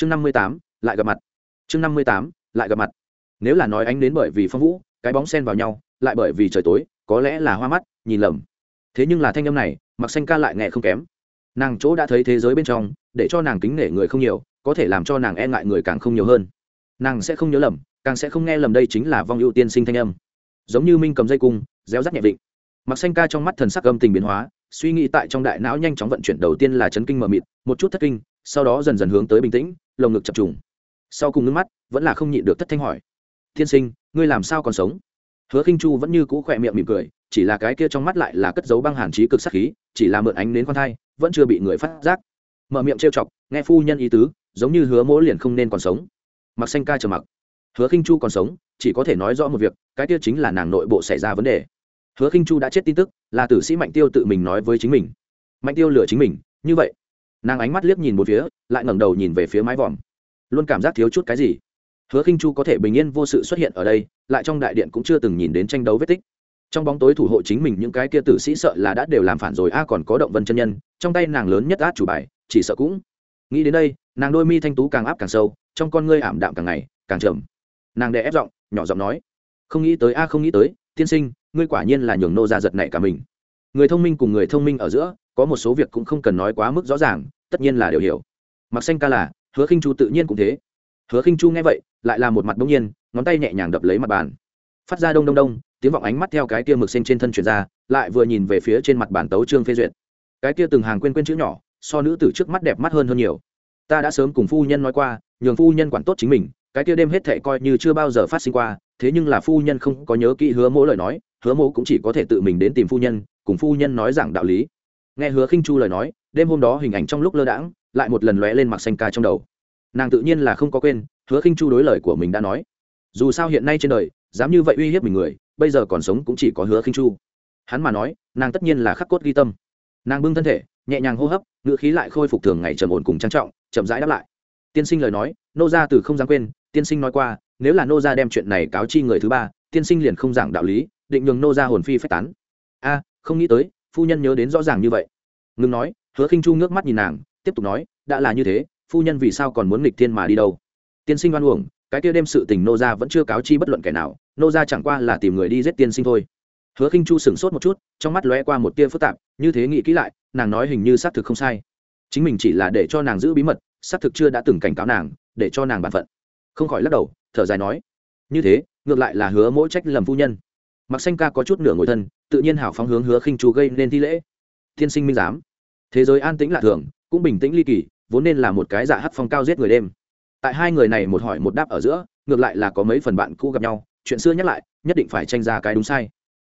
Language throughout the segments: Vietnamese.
chương năm mươi tám, lại gặp mặt. Chương năm mươi tám, lại gặp mặt. Nếu là nói ánh đến bởi vì phong vũ, cái bóng sen vào nhau, lại bởi vì trời tối, có lẽ là hoa mắt, nhìn lầm. Thế nhưng là thanh âm này mặc xanh ca lại nghe không kém. Nàng chỗ đã thấy thế giới bên trong, để cho nàng kính nể người không nhiều, có thể làm cho nàng e ngại người càng không nhiều hơn. Nàng sẽ không nhớ lầm, càng sẽ không nghe lầm đây chính là vong ưu tiên sinh thanh âm. Giống như minh cầm dây cung, réo rắt nhẹ vịnh. Mặc xanh ca trong mắt thần sắc âm tình biến hóa suy nghĩ tại trong đại não nhanh chóng vận chuyển đầu tiên là chấn kinh mờ mịt, một chút thất kinh, sau đó dần dần hướng tới bình tĩnh, lồng ngực chập trùng. Sau cùng nước mắt, vẫn là không nhịn được thất thanh hỏi tiên sinh, ngươi làm sao còn sống? Hứa khinh chu vẫn như cũ khỏe miệng mỉm cười, chỉ là cái kia trong mắt lại là cất dấu băng hàn trí cực sắc khí, chỉ là mượn ánh đến con thai, vẫn chưa bị người phát giác. Mở miệng trêu chọc, nghe phu nhân ý tứ, giống như hứa mỗi liền không nên còn sống. Mặc xanh ca chờ mặc. Hứa khinh chu còn sống, chỉ có thể nói rõ một việc, cái kia chính là nàng nội bộ xảy ra vấn đề hứa khinh chu đã chết tin tức, là tử sĩ mạnh tiêu tự mình nói với chính mình. Mạnh tiêu lừa chính mình, như vậy. Nàng ánh mắt liếc nhìn một phía, lại ngẩng đầu nhìn về phía mái vòm. Luôn cảm giác thiếu chút cái gì. Hứa khinh chu có thể bình yên vô sự xuất hiện ở đây, lại trong đại điện cũng chưa từng nhìn đến tranh đấu vết tích. Trong bóng tối thủ hộ chính mình những cái kia tử sĩ sợ là đã đều làm phản rồi, a, còn có động vân chân nhân, trong tay nàng lớn nhất át chủ bài, chỉ sợ cũng. Nghĩ đến đây, nàng đôi mi thanh tú càng áp càng sâu, trong con ngươi ảm đạm càng ngày, càng trầm. Nàng đè ép giọng, nhỏ giọng nói, không nghĩ tới, a, không nghĩ tới, tiên sinh ngươi quả nhiên là nhường nô ra giật này cả mình. Người thông minh cùng người thông minh ở giữa, có một số việc cũng không cần nói quá mức rõ ràng, tất nhiên là đều hiểu. Mặc xanh ca là, hứa khinh chu tự nhiên cũng thế. Hứa khinh chu nghe vậy, lại là một mặt bỗng nhiên, ngón tay nhẹ nhàng đập lấy mặt bàn. Phát ra đông đông đông, tiếng vọng ánh mắt theo cái kia mực xanh trên thân chuyển ra, lại vừa nhìn về phía trên mặt bàn tấu trương phê duyệt. Cái kia từng hàng quên quên chữ nhỏ, so nữ tử trước mắt đẹp mắt hơn hơn nhiều. Ta đã sớm cùng phu nhân nói qua, nhường phu nhân quản tốt chính mình, cái kia đêm hết thệ coi như chưa bao giờ phát sinh qua, thế nhưng là phu nhân không có nhớ kỹ hứa mỗi lời nói hứa mộ cũng chỉ có thể tự mình đến tìm phu nhân, cùng phu nhân nói giảng đạo lý. Nghe hứa khinh chu lời nói, đêm hôm đó hình ảnh trong lúc lơ đãng, lại một lần lóe lên mặc xanh ca trong đầu. Nàng tự nhiên là không có quên, hứa khinh chu đối lời của mình đã nói. Dù sao hiện nay trên đời, dám như vậy uy hiếp mình người, bây giờ còn sống cũng chỉ có hứa khinh chu. Hắn mà nói, nàng tất nhiên là khắc cốt ghi tâm. Nàng bưng thân thể, nhẹ nhàng hô hấp, ngữ khí lại khôi phục thường ngày trầm ổn cùng trang trọng, chậm rãi đáp lại. Tiên sinh lời nói, nô gia từ không dám quên, tiên sinh nói qua, nếu là nô gia đem chuyện này cáo chi người thứ ba, tiên sinh liền không giảng đạo lý định nhường nô gia hồn phi phách tán. A, không nghĩ tới, phu nhân nhớ đến rõ ràng như vậy. Ngừng nói, hứa khinh chu ngước mắt nhìn nàng, tiếp tục nói, đã là như thế, phu nhân vì sao còn muốn nghịch thiên mà đi đâu? Tiên sinh oan uổng, cái kia đêm sự tình nô gia vẫn chưa cáo chi bất luận kẻ nào, nô gia chẳng qua là tìm người đi giết tiên sinh thôi. Hứa khinh chu sửng sốt một chút, trong mắt lóe qua một tia phức tạp, như thế nghĩ kỹ lại, nàng nói hình như xác thực không sai. Chính mình chỉ là để cho nàng giữ bí mật, xác thực chưa đã từng cảnh cáo nàng, để cho nàng bàn phận. Không khỏi lắc đầu, thở dài nói, như thế, ngược lại là hứa mỗi trách lầm phu nhân mặc xanh ca có chút nửa ngồi thân, tự nhiên hảo phóng hướng hứa khinh chu gây nên thi lễ. Tiên sinh minh giám, thế giới an tĩnh lạ thường, cũng bình tĩnh ly kỳ, vốn nên là một cái dạ hắc phong cao giết người đêm. Tại hai người này một hỏi một đáp ở giữa, ngược lại là có mấy phần bạn cũ gặp nhau, chuyện xưa nhắc lại, nhất định phải tranh ra cái đúng sai.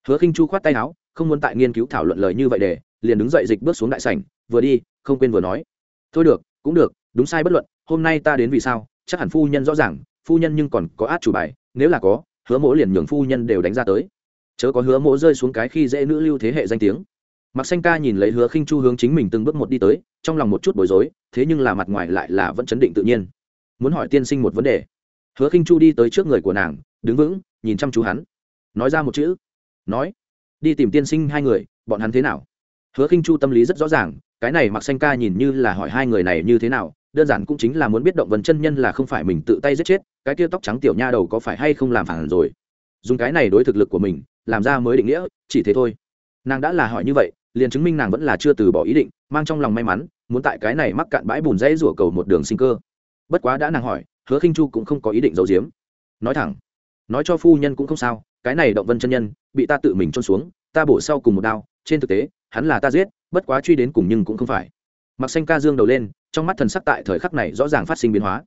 Hứa khinh chu khoát tay áo, không muốn tại nghiên cứu thảo luận lời như vậy để, liền đứng dậy dịch bước xuống đại sảnh, vừa đi, không quên vừa nói. Thôi được, cũng được, đúng sai bất luận, hôm nay ta đến vì sao, chắc hẳn phu nhân rõ ràng, phu nhân nhưng còn có át chủ bài, nếu là có, hứa mỗi liền nhường phu nhân đều đánh ra tới chớ có hứa mỗ rơi xuống cái khi dễ nữ lưu thế hệ danh tiếng. Mặc xanh ca nhìn lấy hứa khinh chu hướng chính mình từng bước một đi tới, trong lòng một chút bối rối, thế nhưng là mặt ngoài lại là vẫn chấn định tự nhiên. Muốn hỏi tiên sinh một vấn đề. Hứa khinh chu đi tới trước người của nàng, đứng vững, nhìn chăm chú hắn. Nói ra một chữ. Nói. Đi tìm tiên sinh hai người, bọn hắn thế nào? Hứa khinh chu tâm lý rất rõ ràng, cái này mặc xanh ca nhìn như là hỏi hai người này như thế nào, đơn giản cũng chính là muốn biết động vần chân nhân là không phải mình tự tay giết chết, cái kia tóc trắng tiểu nha đầu có phải hay không làm phản rồi. Dùng cái này đối thực lực của mình làm ra mới định nghĩa, chỉ thế thôi. Nàng đã là hỏi như vậy, liền chứng minh nàng vẫn là chưa từ bỏ ý định, mang trong lòng may mắn, muốn tại cái này mắc cạn bãi bùn dãy rủa cầu một đường sinh cơ. Bất quá đã nàng hỏi, hứa khinh chu cũng không có ý định giấu giếm. Nói thẳng, nói cho phu nhân cũng không sao, cái này động vân chân nhân, bị ta tự mình trôn xuống, ta bổ sau cùng một đao, trên thực tế, hắn là ta giết, bất quá truy đến cùng nhưng cũng không phải. Mặc xanh ca dương đầu lên, trong mắt thần sắc tại thời khắc này rõ ràng phát sinh biến hóa.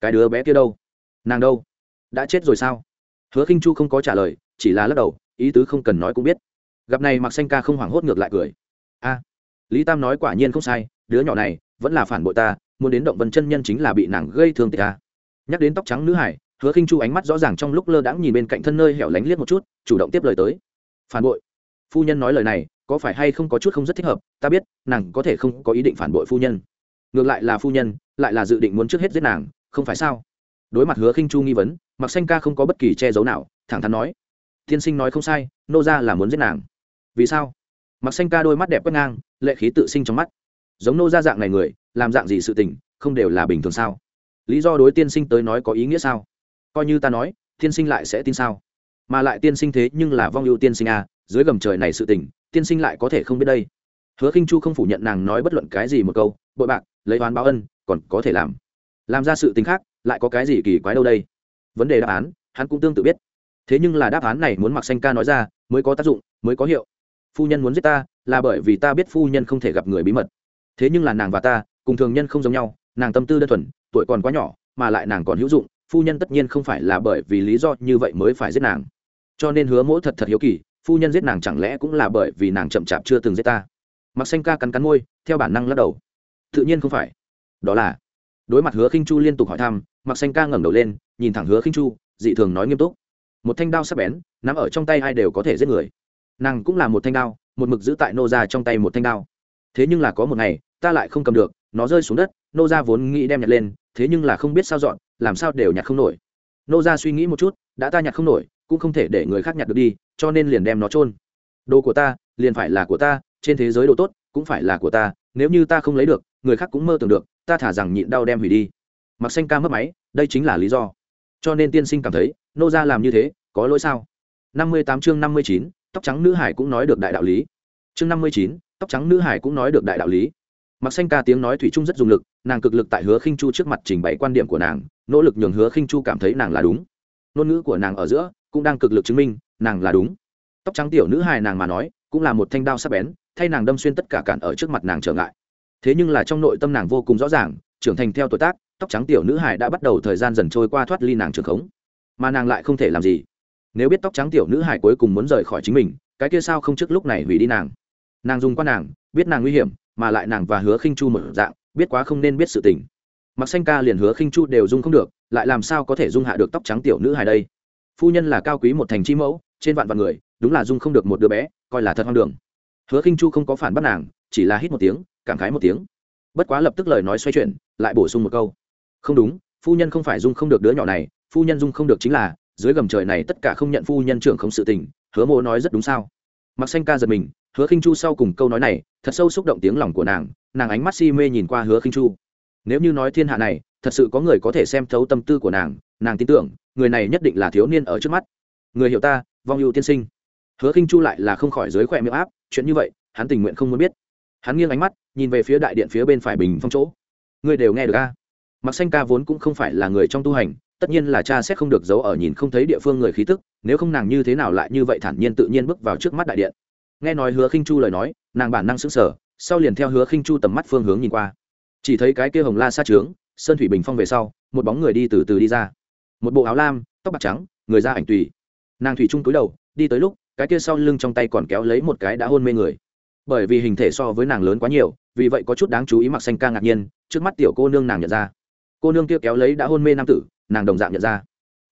Cái đứa bé kia đâu? Nàng đâu? Đã chết rồi sao? Hứa khinh chu không có trả lời, chỉ là lắc đầu ý tứ không cần nói cũng biết. Gặp này mặc xanh ca không hoảng hốt ngược lại cười. A, lý tam nói quả nhiên không sai, đứa nhỏ này vẫn là phản bội ta, muốn đến động vân chân nhân chính là bị nàng gây thương tích ta. Nhắc đến tóc trắng nữ hải, hứa khinh chu ánh mắt rõ ràng trong lúc lơ đãng nhìn bên cạnh thân nơi hẻo lánh liếc một chút, chủ động tiếp lời tới. Phản bội. Phu nhân nói lời này, có phải hay không có chút không rất thích hợp, ta biết, nàng có thể không có ý định phản bội phu nhân. Ngược lại là phu nhân, lại là dự định muốn trước hết giết nàng, không phải sao? Đối mặt hứa khinh chu nghi vấn mặc xanh ca không có bất kỳ che giấu nào, thẳng thắn nói tiên sinh nói không sai, nô ra là muốn giết nàng. Vì sao? Mặc xanh ca đôi mắt đẹp quét ngang, lệ khí tự sinh trong mắt. Giống nô ra dạng này người, làm dạng gì sự tình, không đều là bình thường sao? Lý do đối tiên sinh tới nói có ý nghĩa sao? Coi như ta nói, tiên sinh lại sẽ tin sao? Mà lại tiên sinh thế nhưng là vong ưu tiên sinh à dưới gầm trời này sự tình, tiên sinh lại có thể không biết đây. Hứa khinh chu không phủ nhận nàng nói bất luận cái gì một câu, bội bạc, lấy oán báo ân, còn có thể làm. Làm ra sự tình khác, lại có cái gì kỳ quái đâu đây? Vấn đề đáp án, hắn cũng tương tự biết thế nhưng là đáp án này muốn mặc xanh ca nói ra, mới có tác dụng, mới có hiệu. Phu nhân muốn giết ta, là bởi vì ta biết phu nhân không thể gặp người bí mật. Thế nhưng là nàng và ta, cùng thường nhân không giống nhau, nàng tâm tư đơn thuần, tuổi còn quá nhỏ, mà lại nàng còn hữu dụng, phu nhân tất nhiên không phải là bởi vì lý do như vậy mới phải giết nàng. Cho nên hứa mỗ thật thật hiếu kỳ, phu nhân giết nàng chẳng lẽ cũng là bởi vì nàng chậm chạp chưa từng giết ta. Mặc xanh ca cắn cắn môi, theo bản năng lắc đầu. Tự nhiên không phải. Đó là. Đối mặt hứa khinh chu liên tục hỏi thăm, mặc xanh ca ngẩng đầu lên, nhìn thẳng hứa khinh chu, dị thường nói nghiêm túc một thanh đao sắc bén, nắm ở trong tay ai đều có thể giết người. Nàng cũng là một thanh đao, một mực giữ tại nô ra trong tay một thanh đao. Thế nhưng là có một ngày, ta lại không cầm được, nó rơi xuống đất, nô ra vốn nghĩ đem nhặt lên, thế nhưng là không biết sao dọn, làm sao đều nhặt không nổi. Nô ra suy nghĩ một chút, đã ta nhặt không nổi, cũng không thể để người khác nhặt được đi, cho nên liền đem nó trôn đồ của ta, liền phải là của ta, trên thế giới đồ tốt, cũng phải là của ta, nếu như ta không lấy được, người khác cũng mơ tưởng được, ta thả rằng nhịn đau đem hủy đi. Mặc xanh ca mất máy, đây chính là lý do. Cho nên tiên sinh cảm thấy, nô ra làm như thế có lỗi sao? Năm mươi tám chương năm mươi chín, tóc trắng nữ hải cũng nói được đại đạo lý. Chương năm mươi chín, tóc trắng nữ hải cũng nói được đại đạo lý. Mặc xanh ca tiếng nói thủy chung rất dùng lực, nàng cực lực tại hứa khinh chu trước mặt trình bày quan điểm của nàng, nỗ lực nhường hứa khinh chu cảm thấy nàng là đúng. Ngôn ngữ của nàng ở giữa cũng đang cực lực chứng minh nàng là đúng. Tóc trắng tiểu nữ hài nàng mà nói, cũng là một thanh đao sắc bén, thay nàng đâm xuyên tất cả cản ở trước mặt nàng trở ngại. Thế nhưng là trong nội tâm nàng vô cùng rõ ràng, trưởng thành theo tuổi tác, tóc trắng tiểu nữ hài đã bắt đầu thời gian dần trôi qua thoát ly nàng trường khống. Mà nàng lại không thể làm gì nếu biết tóc trắng tiểu nữ hài cuối cùng muốn rời khỏi chính mình, cái kia sao không trước lúc này hủy đi nàng? Nàng dùng qua nàng, biết nàng nguy hiểm, mà lại nàng và hứa khinh chu một dạng, biết quá không nên biết sự tình. Mặc xanh ca liền hứa khinh chu đều dung không được, lại làm sao có thể dung hạ được tóc trắng tiểu nữ hài đây? Phu nhân là cao quý một thành chi mẫu, trên vạn vạn người, đúng là dung không được một đứa bé, coi là thật hoang đường. Hứa khinh chu không có phản bắt nàng, chỉ là hít một tiếng, cảm khái một tiếng. Bất quá lập tức lời nói xoay chuyển, lại bổ sung một câu. Không đúng, phu nhân không phải dung không được đứa nhỏ này, phu nhân dung không được chính là dưới gầm trời này tất cả không nhận phu nhân trưởng không sự tình, hứa mô nói rất đúng sao? Mặc xanh ca giật mình, hứa khinh chu sau cùng câu nói này, thật sâu xúc động tiếng lòng của nàng nàng ánh mắt si mê nhìn qua hứa khinh chu. Nếu như nói thiên hạ này, thật sự có người có thể xem thấu tâm tư của nàng nàng tin tưởng, người này nhất định là thiếu niên ở trước mắt. Người hiểu ta, vong ưu tiên sinh. Hứa khinh chu lại là không khỏi dưới khỏe miệng áp, chuyện như vậy, hắn tình nguyện không muốn biết. Hắn nghiêng ánh mắt, nhìn về phía đại điện phía bên phải bình phong chỗ. Người đều nghe được a? Mặc xanh ca vốn cũng không phải là người trong tu hành tất nhiên là cha sẽ không được giấu ở nhìn không thấy địa phương người khí tức, nếu không nàng như thế nào lại như vậy thản nhiên tự nhiên bước vào trước mắt đại điện. Nghe nói hứa khinh chu lời nói, nàng bản năng sững sờ, sau liền theo hứa khinh chu tầm mắt phương hướng nhìn qua. Chỉ thấy cái kia hồng la sa trướng, sơn thủy bình phong về sau, một bóng người đi từ từ đi ra. Một bộ áo lam, tóc bạc trắng, người ra ảnh tùy. Nàng thủy trung túi đầu, đi tới lúc, cái kia sau lưng trong tay còn kéo lấy một cái đã hôn mê người. Bởi vì hình thể so với nàng lớn quá nhiều, vì vậy có chút đáng chú ý mặc xanh ca ngạc nhiên, trước mắt tiểu cô nương nàng nhận ra. Cô nương kia kéo lấy đã hôn mê nam tử nàng đồng dạng nhận ra.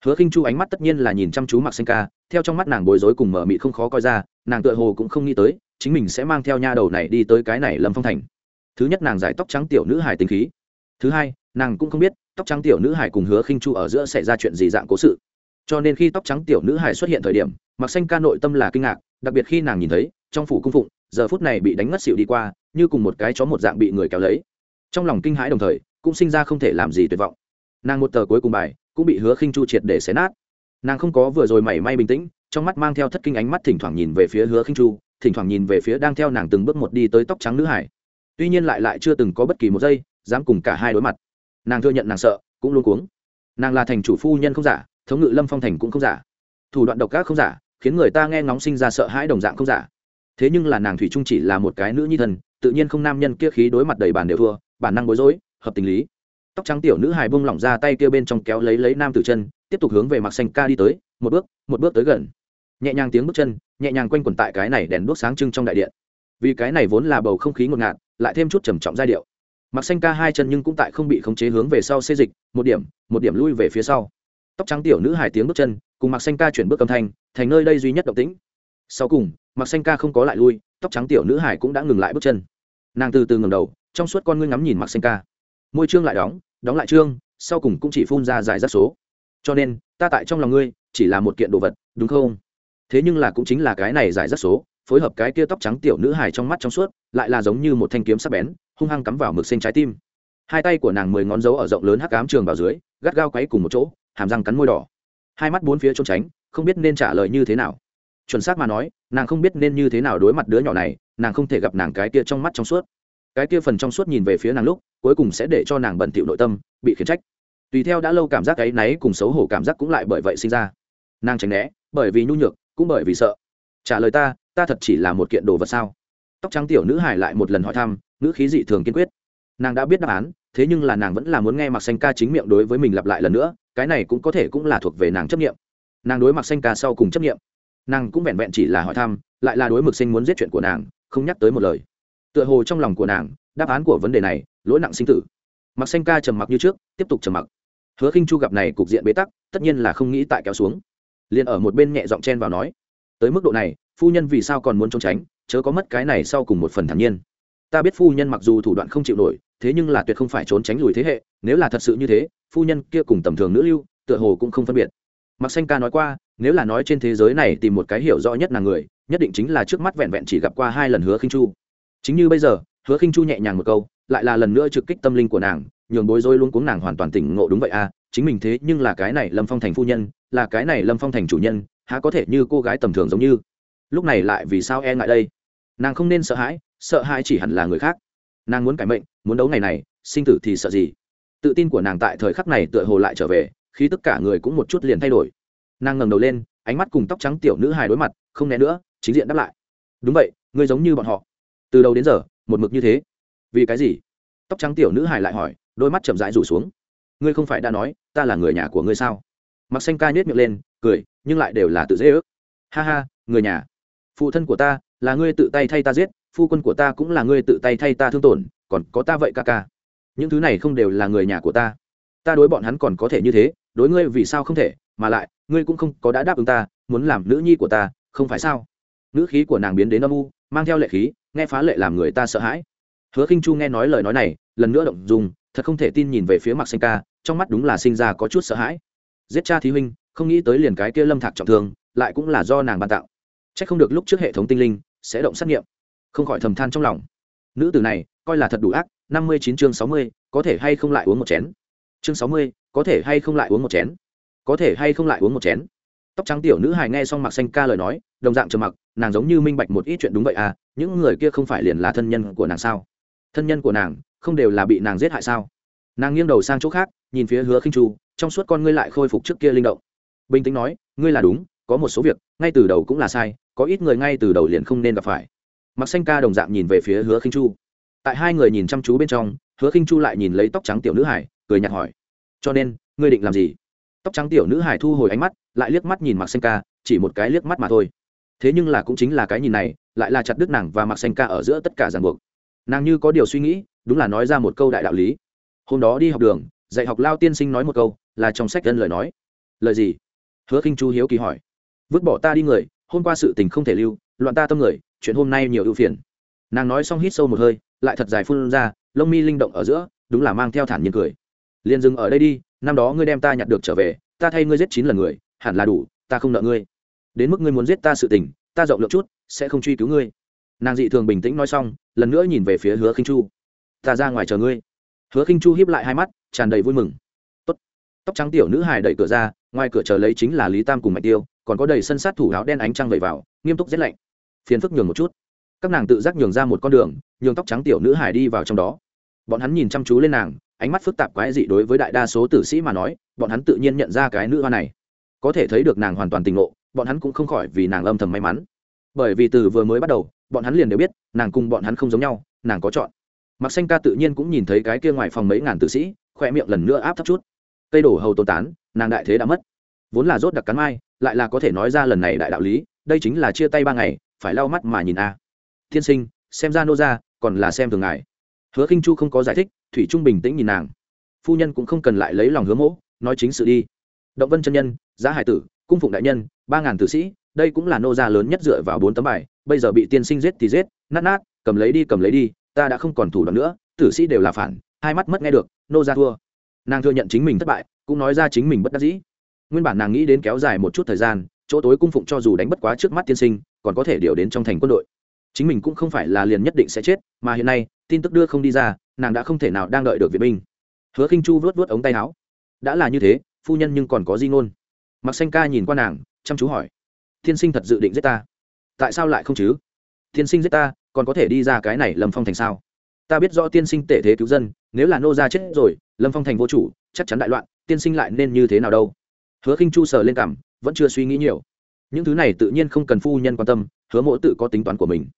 Hứa khinh chu ánh mắt tất nhiên là nhìn chăm chú mặc xanh ca, theo trong mắt nàng bối rối cùng mở mị không khó coi ra, nàng tựa hồ cũng không nghĩ tới, chính mình sẽ mang theo nha đầu này đi tới cái này lâm phong thành. Thứ nhất nàng giải tóc trắng tiểu nữ hải tính khí. Thứ hai, nàng cũng không biết, tóc trắng tiểu nữ hải cùng hứa khinh chu ở giữa xảy ra chuyện gì dạng cố sự. Cho nên khi tóc trắng tiểu nữ hải xuất hiện thời điểm mặc xanh ca nội tâm là kinh ngạc, đặc biệt khi nàng nhìn thấy, trong phủ cung phụng, giờ phút này bị đánh ngất xịu đi qua, như cùng một cái chó một dạng bị người kéo lấy. Trong lòng kinh hãi đồng thời, cũng sinh ra không thể làm gì tuyệt vọng nàng một tờ cuối cùng bài cũng bị hứa khinh chu triệt để xé nát nàng không có vừa rồi mảy may bình tĩnh trong mắt mang theo thất kinh ánh mắt thỉnh thoảng nhìn về phía hứa khinh chu thỉnh thoảng nhìn về phía đang theo nàng từng bước một đi tới tóc trắng nữ hải tuy nhiên lại lại chưa từng có bất kỳ một giây dám cùng cả hai đối mặt nàng thừa nhận nàng sợ cũng luôn cuống nàng là thành chủ phu nhân không giả thống ngự lâm phong thành cũng không giả thủ đoạn độc ác không giả khiến người ta nghe ngóng sinh ra sợ hãi đồng dạng không giả thế nhưng là nàng thủy trung chỉ là một cái nữ nhi thần, tự nhiên không nam nhân kia khí đối mặt đầy bàn đều thua bản năng bối rối hợp tình lý tóc trắng tiểu nữ hài bông lỏng ra tay kia bên trong kéo lấy lấy nam tử chân, tiếp tục hướng về mặc xanh ca đi tới, một bước một bước tới gần. Nhẹ nhàng tiếng bước chân, nhẹ nhàng quanh quẩn tại cái này đèn đuốc sáng trưng trong đại điện. Vì cái này vốn là bầu không khí ngột ngạt, lại thêm chút trầm trọng giai điệu. Mặc xanh ca hai chân nhưng cũng tại không bị khống chế hướng về sau xê dịch, một điểm một điểm lui về phía sau. Tóc trắng tiểu nữ hài tiếng bước chân, cùng mặc xanh ca chuyển bước âm thanh, thành nơi đây duy nhất động tĩnh. Sau cùng mặc xanh ca không có lại lui, tóc trắng tiểu nữ hải cũng đã ngừng lại bước chân. Nàng từ từ ngừng đầu, trong suốt con ngươi ngắm nhìn mặc xanh ca. Môi trương lại đóng đóng lại trương sau cùng cũng chỉ phun ra dài rác số. Cho nên, ta tại trong lòng ngươi, chỉ là một kiện đồ vật, đúng không? Thế nhưng là cũng chính là cái này giải rác số, phối hợp cái kia tóc trắng tiểu nữ hài trong mắt trong suốt, lại là giống như một thanh kiếm sắc bén, hung hăng cắm vào mực xanh trái tim. Hai tay của nàng mười ngón dấu ở rộng lớn hắc ám trường vào dưới, gắt gao quấy cùng một chỗ, hàm răng cắn môi đỏ. Hai mắt bốn phía trốn tránh, không biết nên trả lời như thế nào. Chuẩn xác mà nói, nàng không biết nên như thế nào đối mặt đứa nhỏ này, nàng không thể gặp nàng cái kia trong mắt trong suốt cái kia phần trong suốt nhìn về phía nàng lúc, cuối cùng sẽ để cho nàng bận thỉu nội tâm, bị khiển trách. Tùy theo đã lâu cảm giác ấy náy cùng xấu hổ cảm giác cũng lại bởi vậy sinh ra. Nàng tránh né, bởi vì nhu nhược, cũng bởi vì sợ. Trả lời ta ta thật chỉ là một kiện đồ vật sao? Tóc trắng tiểu nữ hải lại một lần hỏi thăm nữ khí dị thường kiên quyết. Nàng đã biết đáp án, thế nhưng là nàng vẫn là muốn nghe mặc xanh ca chính miệng đối với mình lặp lại lần nữa, cái này cũng có thể cũng là thuộc về nàng chấp nghiệm nàng đối mặc xanh ca sau cùng chấp nghiệm nàng cũng vẹn vẹn chỉ là hỏi thăm, lại là đối mực sinh muốn giết chuyện của nàng, không nhắc tới một lời tựa hồ trong lòng của nàng, đáp án của vấn đề này, lỗi nặng sinh tử. Mặc xanh ca trầm mặc như trước, tiếp tục trầm mặc. Hứa khinh chu gặp này cục diện bế tắc, tất nhiên là không nghĩ tại kéo xuống. Liền ở một bên nhẹ giọng chen vào nói, tới mức độ này, phu nhân vì sao còn muốn trốn tránh, chớ có mất cái này sau cùng một phần thản nhiên. Ta biết phu nhân mặc dù thủ đoạn không chịu nổi, thế nhưng là tuyệt không phải trốn tránh lùi thế hệ, nếu là thật sự như thế, phu nhân kia cùng tầm thường nữ lưu, tựa hồ cũng không phân biệt. Mặc xanh ca nói qua, nếu là nói trên thế giới này tìm một cái hiểu rõ nhất là người, nhất định chính là trước mắt vẹn vẹn chỉ gặp qua hai lần hứa khinh chu chính như bây giờ, hứa khinh chu nhẹ nhàng một câu, lại là lần nữa trực kích tâm linh của nàng, nhường bối rối luôn cuống nàng hoàn toàn tỉnh ngộ đúng vậy à chính mình thế nhưng là cái này lâm phong thành phu nhân, là cái này lâm phong thành chủ nhân, há có thể như cô gái tầm thường giống như. Lúc này lại vì sao e ngại đây? Nàng không nên sợ hãi sợ hãi chỉ hẳn là người khác. Nàng muốn cải mệnh, muốn đấu ngày này, sinh tử thì sợ gì? Tự tin của nàng tại thời khắc này tựa hồ lại trở về khi tất cả người cũng một chút liền thay đổi. Nàng ngẩng đầu lên, ánh mắt cùng tóc trắng tiểu nữ hài đối mặt, không né nữa, chính diện đáp lại. Đúng vậy, ngươi giống như bọn họ từ đầu đến giờ, một mực như thế. Vì cái gì? Tóc trắng tiểu nữ hài lại hỏi, đôi mắt chậm rãi rủ xuống. Ngươi không phải đã nói, ta là người nhà của ngươi sao? Mặc xanh ca nhét miệng lên, cười, nhưng lại đều là tự dễ ước. Ha ha, người nhà. Phụ thân của ta, là ngươi tự tay thay ta giết, phu quân của ta cũng là ngươi tự tay thay ta thương tổn, còn có ta vậy ca ca. Những thứ này không đều là người nhà của ta. Ta đối bọn hắn còn có thể như thế, đối ngươi vì sao không thể, mà lại, ngươi cũng không có đã đáp ứng ta, muốn làm nữ nhi của ta, không phải sao? Nữ khí của nàng biến đến âm u, mang theo lệ khí nghe phá lệ làm người ta sợ hãi. Hứa khinh chu nghe nói lời nói này, lần nữa động dùng thật không thể tin nhìn về phía mặc xanh ca, trong mắt đúng là sinh ra có chút sợ hãi. Giết cha thí huynh, không nghĩ tới liền cái kia lâm thạc trọng thương, lại cũng là do nàng ban tạo. C h ắ c không được lúc trước hệ thống tinh linh sẽ động xét nghiệm. Không khỏi thầm than trong lòng. Nữ tử này, coi là thật đủ ác, năm mươi chín chương sáu mươi, có thể hay không lại uống một chén? Chương sáu mươi, có thể hay không lại uống một chén? Có thể hay không lại uống một chén? Tóc trắng tiểu nữ hài nghe xong mặc xanh ca lời nói, đồng dạng trầm mặc nàng giống như minh bạch một ít chuyện đúng vậy à những người kia không phải liền là thân nhân của nàng sao? Thân nhân của nàng, không đều là bị nàng giết hại sao? Nàng nghiêng đầu sang chỗ khác, nhìn phía hứa khinh chu, trong suốt con ngươi lại khôi phục trước kia linh động. Bình tĩnh nói, ngươi là đúng, có một số việc, ngay từ đầu cũng là sai, có ít người ngay từ đầu liền không nên gặp phải. Mặc xanh ca đồng dạng nhìn về phía hứa khinh chu. Tại hai người nhìn chăm chú bên trong, hứa khinh chu lại nhìn lấy tóc trắng tiểu nữ hải cười nhạt hỏi, cho nên, ngươi định làm gì? Tóc trắng tiểu nữ hải thu hồi ánh mắt, lại liếc mắt nhìn mặc xanh ca, chỉ một cái liếc mắt mà thôi thế nhưng là cũng chính là cái nhìn này, lại là chặt đứt nàng và mặc xanh ca ở giữa tất cả ràng buộc. Nàng như có điều suy nghĩ, đúng là nói ra một câu đại đạo lý. Hôm đó đi học đường, dạy học lao tiên sinh nói một câu, là trong sách dân lời nói. Lời gì? Hứa khinh chu hiếu kỳ hỏi. Vứt bỏ ta đi người, hôm qua sự tình không thể lưu, loạn ta tâm người, chuyện hôm nay nhiều ưu phiền. Nàng nói xong hít sâu một hơi, lại thật dài phun ra, lông mi linh động ở giữa, đúng là mang theo thản nhiên cười. Liền dừng ở đây đi, năm đó ngươi đem ta nhặt được trở về, ta thay ngươi giết chín lần người, hẳn là đủ, ta không nợ ngươi đến mức ngươi muốn giết ta sự tình, ta rộng lượng chút, sẽ không truy cứu ngươi. Nàng dị thường bình tĩnh nói xong, lần nữa nhìn về phía hứa khinh chu. Ta ra ngoài chờ ngươi. Hứa khinh chu hiếp lại hai mắt, tràn đầy vui mừng. Tốt. tóc trắng tiểu nữ hài đẩy cửa ra, ngoài cửa chờ lấy chính là lý tam cùng mạch tiêu, còn có đầy sân sát thủ áo đen ánh trăng vẩy vào, nghiêm túc rét lạnh. Phiền phức nhường một chút. Các nàng tự giác nhường ra một con đường, nhường tóc trắng tiểu nữ hài đi vào trong đó. Bọn hắn nhìn chăm chú lên nàng, ánh mắt phức tạp quái dị đối với đại đa số tử sĩ mà nói, bọn hắn tự nhiên nhận ra cái nữ hoa này. Có thể thấy được nàng hoàn toàn tình ngộ bọn hắn cũng không khỏi vì nàng âm thầm may mắn. Bởi vì từ vừa mới bắt đầu, bọn hắn liền đều biết, nàng cùng bọn hắn không giống nhau, nàng có chọn. Mặc xanh ca tự nhiên cũng nhìn thấy cái kia ngoài phòng mấy ngàn tử sĩ khoe miệng lần nữa áp thấp chút. Cây đổ hầu tồn tán, nàng đại thế đã mất. Vốn là rốt đặc cắn mai, lại là có thể nói ra lần này đại đạo lý, đây chính là chia tay ba ngày, phải lau mắt mà nhìn a. À. thiên sinh, xem ra nô ra còn là xem thường ngài. Hứa khinh chu không có giải thích, thủy trung bình tĩnh nhìn nàng. Phu nhân cũng không cần lại lấy lòng hứa mỗ, nói chính sự đi. Động vân chân nhân, giá hải tử cung phụng đại nhân, ba ngàn tử sĩ, đây cũng là nô gia lớn nhất dựa vào bốn tấm bài, bây giờ bị tiên sinh giết thì giết, nát nát, cầm lấy đi, cầm lấy đi, ta đã không còn thủ đoạn nữa, tử sĩ đều là phản, hai mắt mất nghe được, nô gia thua. Nàng thừa nhận chính mình thất bại, cũng nói ra chính mình bất đắc dĩ. Nguyên bản nàng nghĩ đến kéo dài một chút thời gian, chỗ tối cung phụng cho dù đánh bất quá trước mắt tiên sinh, còn có thể điều đến trong thành quân đội. Chính mình cũng không phải là liền nhất định sẽ chết, mà hiện nay, tin tức đưa không đi ra, nàng đã không thể nào đang đợi được viện binh. Hứa khinh chu vớt vớt ống tay áo. Đã là như thế, phu nhân nhưng còn có di ngôn mặc xanh ca nhìn qua nàng, chăm chú hỏi. Tiên sinh thật dự định giết ta? Tại sao lại không chứ? Tiên sinh giết ta, còn có thể đi ra cái này lâm phong thành sao? Ta biết rõ tiên sinh tể thế cứu dân, nếu là nô gia chết rồi, lâm phong thành vô chủ, chắc chắn đại loạn tiên sinh lại nên như thế nào đâu? Hứa khinh chu sờ lên cảm, vẫn chưa suy nghĩ nhiều. Những thứ này tự nhiên không cần phu nhân quan tâm, hứa mỗ tự có tính toán của mình.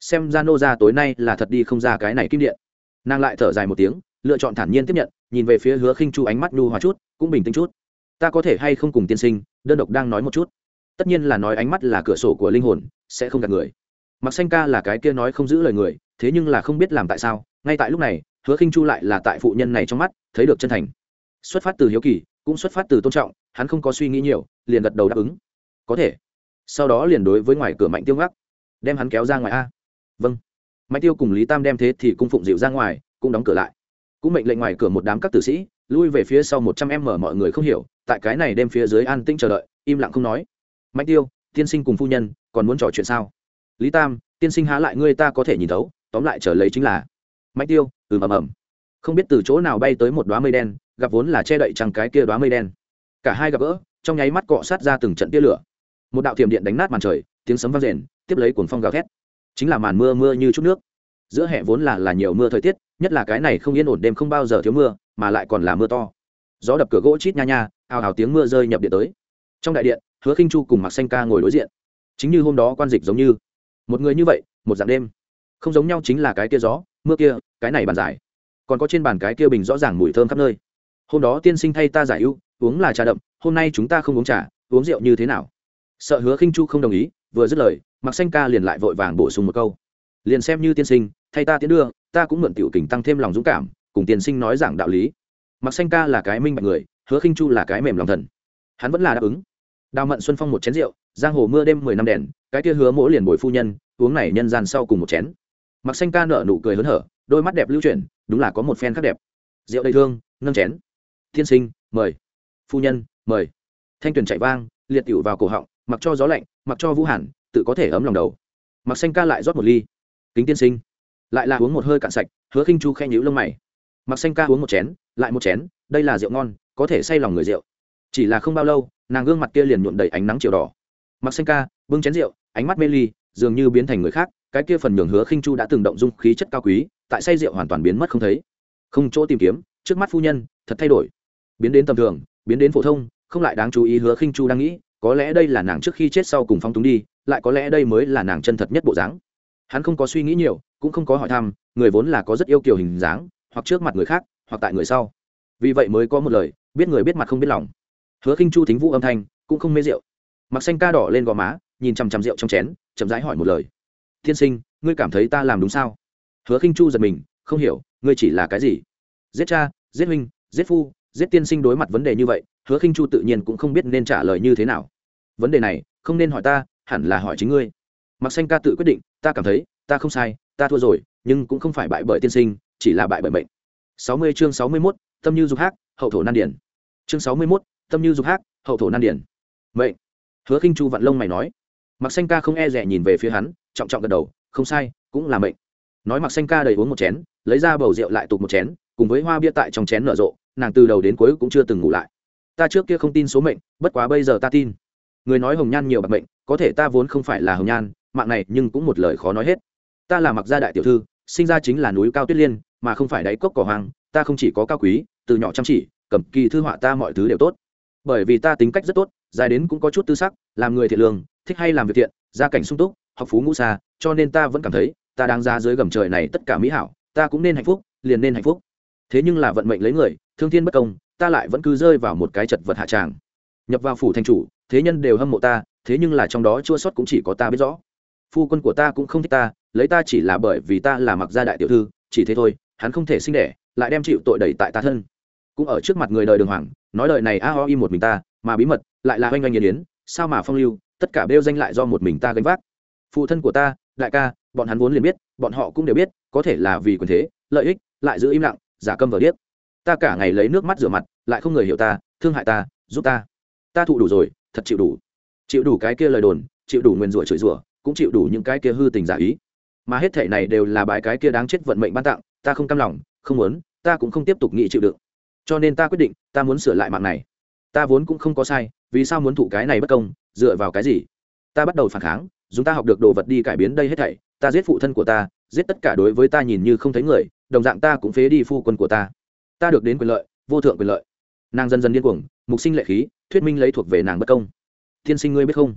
Xem ra nô gia tối nay là thật đi không ra cái này kim điện. Nàng lại thở dài một tiếng, lựa chọn thản nhiên tiếp nhận, nhìn về phía hứa khinh chu ánh mắt nhu hòa chút, cũng bình tĩnh chút ta có thể hay không cùng tiên sinh, đơn độc đang nói một chút. Tất nhiên là nói ánh mắt là cửa sổ của linh hồn, sẽ không gạt người. Mặc xanh ca là cái kia nói không giữ lời người, thế nhưng là không biết làm tại sao, ngay tại lúc này, hứa khinh chu lại là tại phụ nhân này trong mắt, thấy được chân thành. Xuất phát từ hiếu kỳ, cũng xuất phát từ tôn trọng, hắn không có suy nghĩ nhiều, liền gật đầu đáp ứng. Có thể. Sau đó liền đối với ngoài cửa mạnh tiêu ngắc, đem hắn kéo ra ngoài a. Vâng. Mạnh tiêu cùng lý tam đem thế thì cung phụng dịu ra ngoài, cũng đóng cửa lại. Cũng mệnh lệnh ngoài cửa một đám các tử sĩ, lui về phía sau một trăm em mở mọi người không hiểu tại cái này đêm phía dưới an tĩnh chờ đợi, im lặng không nói. Mạnh tiêu, tiên sinh cùng phu nhân, còn muốn trò chuyện sao? Lý tam, tiên sinh há lại ngươi ta có thể nhìn thấu, tóm lại trở lấy chính là. Mạnh tiêu, ừm, ầm ầm. Không biết từ chỗ nào bay tới một đoá mây đen, gặp vốn là che đậy chẳng cái kia đoá mây đen. Cả hai gặp gỡ, trong nháy mắt cọ sát ra từng trận tia lửa. Một đạo thiểm điện đánh nát màn trời, tiếng sấm vang rền, tiếp lấy cuồng phong gào thét. Chính là màn mưa mưa như chút nước. Giữa hè vốn là là nhiều mưa thời tiết, nhất là cái này không yên ổn đêm không bao giờ thiếu mưa, mà lại còn là mưa to gió đập cửa gỗ chít nha nha, ào ào tiếng mưa rơi nhập điện tới. Trong đại điện, hứa khinh chu cùng mặc xanh ca ngồi đối diện. Chính như hôm đó quan dịch giống như. Một người như vậy, một dạng đêm. Không giống nhau chính là cái kia gió, mưa kia, cái này bàn giải. Còn có trên bàn cái kia bình rõ ràng mùi thơm khắp nơi. Hôm đó tiên sinh thay ta giải ưu, uống là trà đậm, hôm nay chúng ta không uống trà, uống rượu như thế nào? Sợ hứa khinh chu không đồng ý, vừa dứt lời mặc xanh ca liền lại vội vàng bổ sung một câu. Liền xem như tiên sinh, thay ta tiến đưa, ta cũng mượn tiểu kình tăng thêm lòng dũng cảm, cùng tiên sinh nói giảng đạo lý mặc xanh ca là cái minh bạch người, hứa khinh chu là cái mềm lòng thần. Hắn vẫn là đáp ứng. Đào mận xuân phong một chén rượu, giang hồ mưa đêm mười năm đèn, cái kia hứa mỗi liền bồi phu nhân, uống này nhân gian sau cùng một chén. Mặc xanh ca nở nụ cười hớn hở, đôi mắt đẹp lưu chuyển, đúng là có một phen khác đẹp. Rượu đầy thương, nâng chén. Thiên sinh, mời. Phu nhân, mời. Thanh tuyền chạy vang, liệt tiểu vào cổ họng, mặc cho gió lạnh, mặc cho vũ hàn, tự có thể ấm lòng đầu. Mặc xanh ca lại rót một ly. Kính tiên sinh. Lại là uống một hơi cạn sạch, hứa khinh chu khen nhíu lông mày mặc xanh ca uống một chén, lại một chén, đây là rượu ngon, có thể say lòng người rượu. Chỉ là không bao lâu, nàng gương mặt kia liền nhuộm đầy ánh nắng chiều đỏ. Mặc xanh ca, bưng chén rượu, ánh mắt mê ly, dường như biến thành người khác, cái kia phần nhường hứa khinh chu đã từng động dung khí chất cao quý, tại say rượu hoàn toàn biến mất không thấy. Không chỗ tìm kiếm, trước mắt phu nhân, thật thay đổi. Biến đến tầm thường, biến đến phổ thông, không lại đáng chú ý hứa khinh chu đang nghĩ, có lẽ đây là nàng trước khi chết sau cùng phong túng đi, lại có lẽ đây mới là nàng chân thật nhất bộ dáng. Hắn không có suy nghĩ nhiều, cũng không có hỏi thăm, người vốn là có rất yêu kiều hình dáng hoặc trước mặt người khác, hoặc tại người sau. Vì vậy mới có một lời, biết người biết mặt không biết lòng. Hứa khinh chu thính vũ âm thanh, cũng không mê rượu. Mặc xanh ca đỏ lên gò má, nhìn chằm chằm rượu trong chén, chậm rãi hỏi một lời. Tiên sinh, ngươi cảm thấy ta làm đúng sao? Hứa khinh chu giật mình, không hiểu, ngươi chỉ là cái gì? Giết cha, giết huynh, giết phu, giết tiên sinh đối mặt vấn đề như vậy. Hứa khinh chu tự nhiên cũng không biết nên trả lời như thế nào. Vấn đề này, không nên hỏi ta, hẳn là hỏi chính ngươi. Mặc xanh ca tự quyết định, ta cảm thấy, ta không sai, ta thua rồi, nhưng cũng không phải bại bởi tiên sinh chỉ là bại bởi bệnh sáu mươi chương sáu mươi 61, tâm như dục hát hậu thổ nan điển chương sáu mươi 61, tâm như dục hát hậu thổ nan điển vậy hứa khinh chu vặn lông mày nói. Mặc xanh ca không e rẻ nhìn về phía hắn trọng trọng gật đầu không sai cũng là mệnh. Nói mặc xanh ca đầy uống một chén lấy ra bầu rượu lại tục một chén cùng với hoa bia tại trong chén nở rộ nàng từ đầu đến cuối cũng chưa từng ngủ lại. Ta trước kia không tin số mệnh bất quá bây giờ ta tin. Người nói hồng nhan nhiều bạc mệnh có thể ta vốn không phải là hồng nhan mạng này nhưng cũng một lời khó nói hết. Ta là mặc gia đại tiểu thư sinh ra chính là núi cao tuyết liên mà không phải đáy cốc cỏ hoang, ta không chỉ có cao quý, từ nhỏ chăm chỉ, cầm kỳ thư họa ta mọi thứ đều tốt. Bởi vì ta tính cách rất tốt, dài đến cũng có chút tư sắc, làm người thiện lương, thích hay làm việc thiện, gia cảnh sung túc, học phú ngũ xa, cho nên ta vẫn cảm thấy, ta đang ra dưới gầm trời này tất cả mỹ hảo, ta cũng nên hạnh phúc, liền nên hạnh phúc. Thế nhưng là vận mệnh lấy người, thương thiên bất công, ta lại vẫn cứ rơi vào một cái chật vật hạ tràng. Nhập vào phủ thành chủ, thế nhân đều hâm mộ ta, thế nhưng là trong đó chua sót cũng chỉ có ta biết rõ. Phu quân của ta cũng không thích ta, lấy ta chỉ là bởi vì ta là mặc gia đại tiểu thư, chỉ thế thôi hắn không thể sinh đẻ, lại đem chịu tội đẩy tại ta thân. Cũng ở trước mặt người đời đường hoàng, nói đời này a ho im một mình ta, mà bí mật lại là oanh oanh nghiền yến sao mà phong lưu, tất cả bêu danh lại do một mình ta gánh vác. Phụ thân của ta, đại ca, bọn hắn vốn liền biết, bọn họ cũng đều biết, có thể là vì quyền thế, lợi ích, lại giữ im lặng, giả câm vờ điếc. Ta cả ngày lấy nước mắt rửa mặt, lại không người hiểu ta, thương hại ta, giúp ta. Ta thụ đủ rồi, thật chịu đủ. Chịu đủ cái kia lời đồn, chịu đủ nguyền rủa chửi rủa, cũng chịu đủ những cái kia hư tình giả ý. Mà hết thể này đều là bài cái kia đáng chết vận mệnh ban tặng ta không cam lòng, không muốn, ta cũng không tiếp tục nghĩ chịu đựng. Cho nên ta quyết định, ta muốn sửa lại mạng này. Ta vốn cũng không có sai, vì sao muốn thụ cái này bất công, dựa vào cái gì? Ta bắt đầu phản kháng, dùng ta học được đồ vật đi cải biến đây hết thảy, ta giết phụ thân của ta, giết tất cả đối với ta nhìn như không thấy người, đồng dạng ta cũng phế đi phu quân của ta. Ta được đến quyền lợi, vô thượng quyền lợi. Nàng dần dần điên cuồng, mục sinh lệ khí, thuyết minh lấy thuộc về nàng bất công. Tiên sinh ngươi biết không?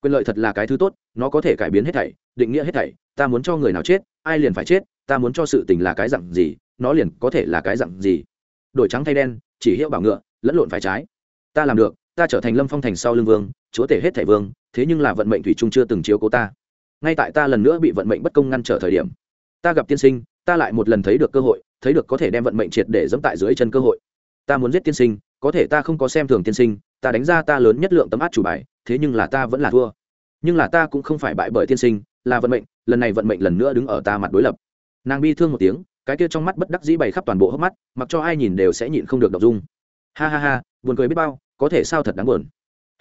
Quyền lợi thật là cái thứ tốt, nó có thể cải biến hết thảy, định nghĩa hết thảy, ta muốn cho người nào chết, ai liền phải chết ta muốn cho sự tình là cái dặn gì, nó liền có thể là cái dặn gì. Đổi trắng thay đen, chỉ hiệu bảo ngựa, lẫn lộn phải trái. Ta làm được, ta trở thành lâm phong thành sau lưng vương, chúa tể hết thẻ vương, thế nhưng là vận mệnh thủy trung chưa từng chiếu cố ta. Ngay tại ta lần nữa bị vận mệnh bất công ngăn trở thời điểm, ta gặp tiên sinh, ta lại một lần thấy được cơ hội, thấy được có thể đem vận mệnh triệt để dẫm tại dưới chân cơ hội. Ta muốn giết tiên sinh, có thể ta không có xem thường tiên sinh, ta đánh ra ta lớn nhất lượng tấm át chủ bài, thế nhưng là ta vẫn là thua. Nhưng là ta cũng không phải bại bởi tiên sinh, là vận mệnh, lần này vận mệnh lần nữa đứng ở ta mặt đối lập nàng bi thương một tiếng, cái kia trong mắt bất đắc dĩ bày khắp toàn bộ hốc mắt, mặc cho ai nhìn đều sẽ nhịn không được đọc dung. Ha ha ha, buồn cười biết bao, có thể sao thật đáng buồn.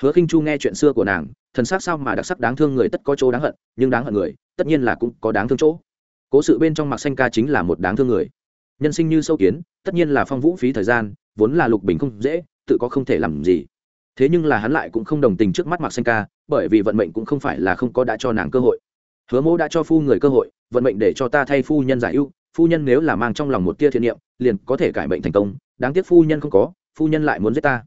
Hứa khinh chu nghe chuyện xưa của nàng, thần sắc sao mà đặc sắc đáng thương người tất có chỗ đáng hận, nhưng đáng hận người, tất nhiên là cũng có đáng thương chỗ. Cố sự bên trong mặc xanh ca chính là một đáng thương người. Nhân sinh như sâu kiến, tất nhiên là phong vũ phí thời gian, vốn là lục bình không dễ, tự có không thể làm gì. Thế nhưng là hắn lại cũng không đồng tình trước mắt mặc xanh ca, bởi vì vận mệnh cũng không phải là không có đã cho nàng cơ hội hứa mẫu đã cho phu người cơ hội, vận mệnh để cho ta thay phu nhân giải ưu, phu nhân nếu là mang trong lòng một tia thiện niệm, liền có thể cải mệnh thành công, đáng tiếc phu nhân không có, phu nhân lại muốn giết ta.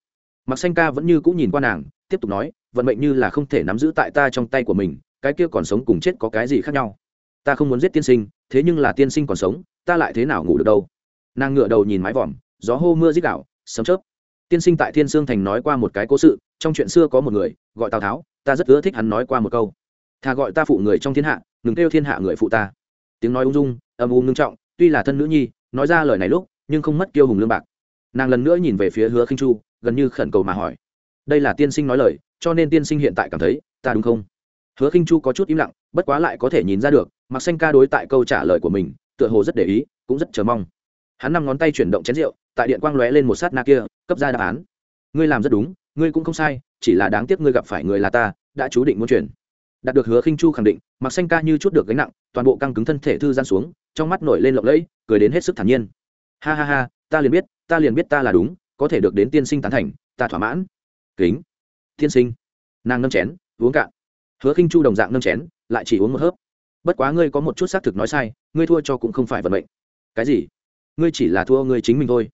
Mặc xanh ca vẫn như cũng nhìn qua nàng, tiếp tục nói, vận mệnh như là không thể nắm giữ tại ta trong tay của mình, cái kia còn sống cùng chết có cái gì khác nhau? Ta không muốn giết tiên sinh, thế nhưng là tiên sinh còn sống, ta lại thế nào ngủ được đâu? Nàng ngựa đầu nhìn mái vòm, gió hô mưa rít đạo sấm chớp. Tiên sinh tại thiên sương thành nói qua một cái cố sự, trong chuyện xưa có một người, gọi tào tháo, ta rất ưa thích hắn nói qua một câu thà gọi ta phụ người trong thiên hạ đừng kêu thiên hạ người phụ ta. Tiếng nói ung dung, âm u ngưng trọng, tuy là thân nữ nhi, nói ra lời này lúc, nhưng không mất kiêu hùng lương bạc. Nàng lần nữa nhìn về phía hứa khinh chu, gần như khẩn cầu mà hỏi. Đây là tiên sinh nói lời, cho nên tiên sinh hiện tại cảm thấy, ta đúng không? Hứa khinh chu có chút im lặng, bất quá lại có thể nhìn ra được mặc xanh ca đối tại câu trả lời của mình, tựa hồ rất để ý, cũng rất chờ mong. Hắn năm ngón tay chuyển động chén rượu, tại điện quang lóe lên một sát na kia, cấp ra đáp án. Ngươi làm rất đúng, ngươi cũng không sai, chỉ là đáng tiếc ngươi gặp phải người là ta, đã chú định muốn chuyển đạt được hứa khinh chu khẳng định mặc xanh ca như chút được gánh nặng, toàn bộ căng cứng thân thể thư gian xuống, trong mắt nổi lên lộng lẫy, cười đến hết sức thản nhiên. Ha ha ha, ta liền biết, ta liền biết ta là đúng, có thể được đến tiên sinh tán thành, ta thỏa mãn. Kính, tiên sinh. Nàng nâng chén, uống cạn. Hứa khinh chu đồng dạng nâng chén, lại chỉ uống một hớp. Bất quá ngươi có một chút xác thực nói sai, ngươi thua cho cũng không phải vận mệnh. Cái gì? Ngươi chỉ là thua ngươi chính mình thôi.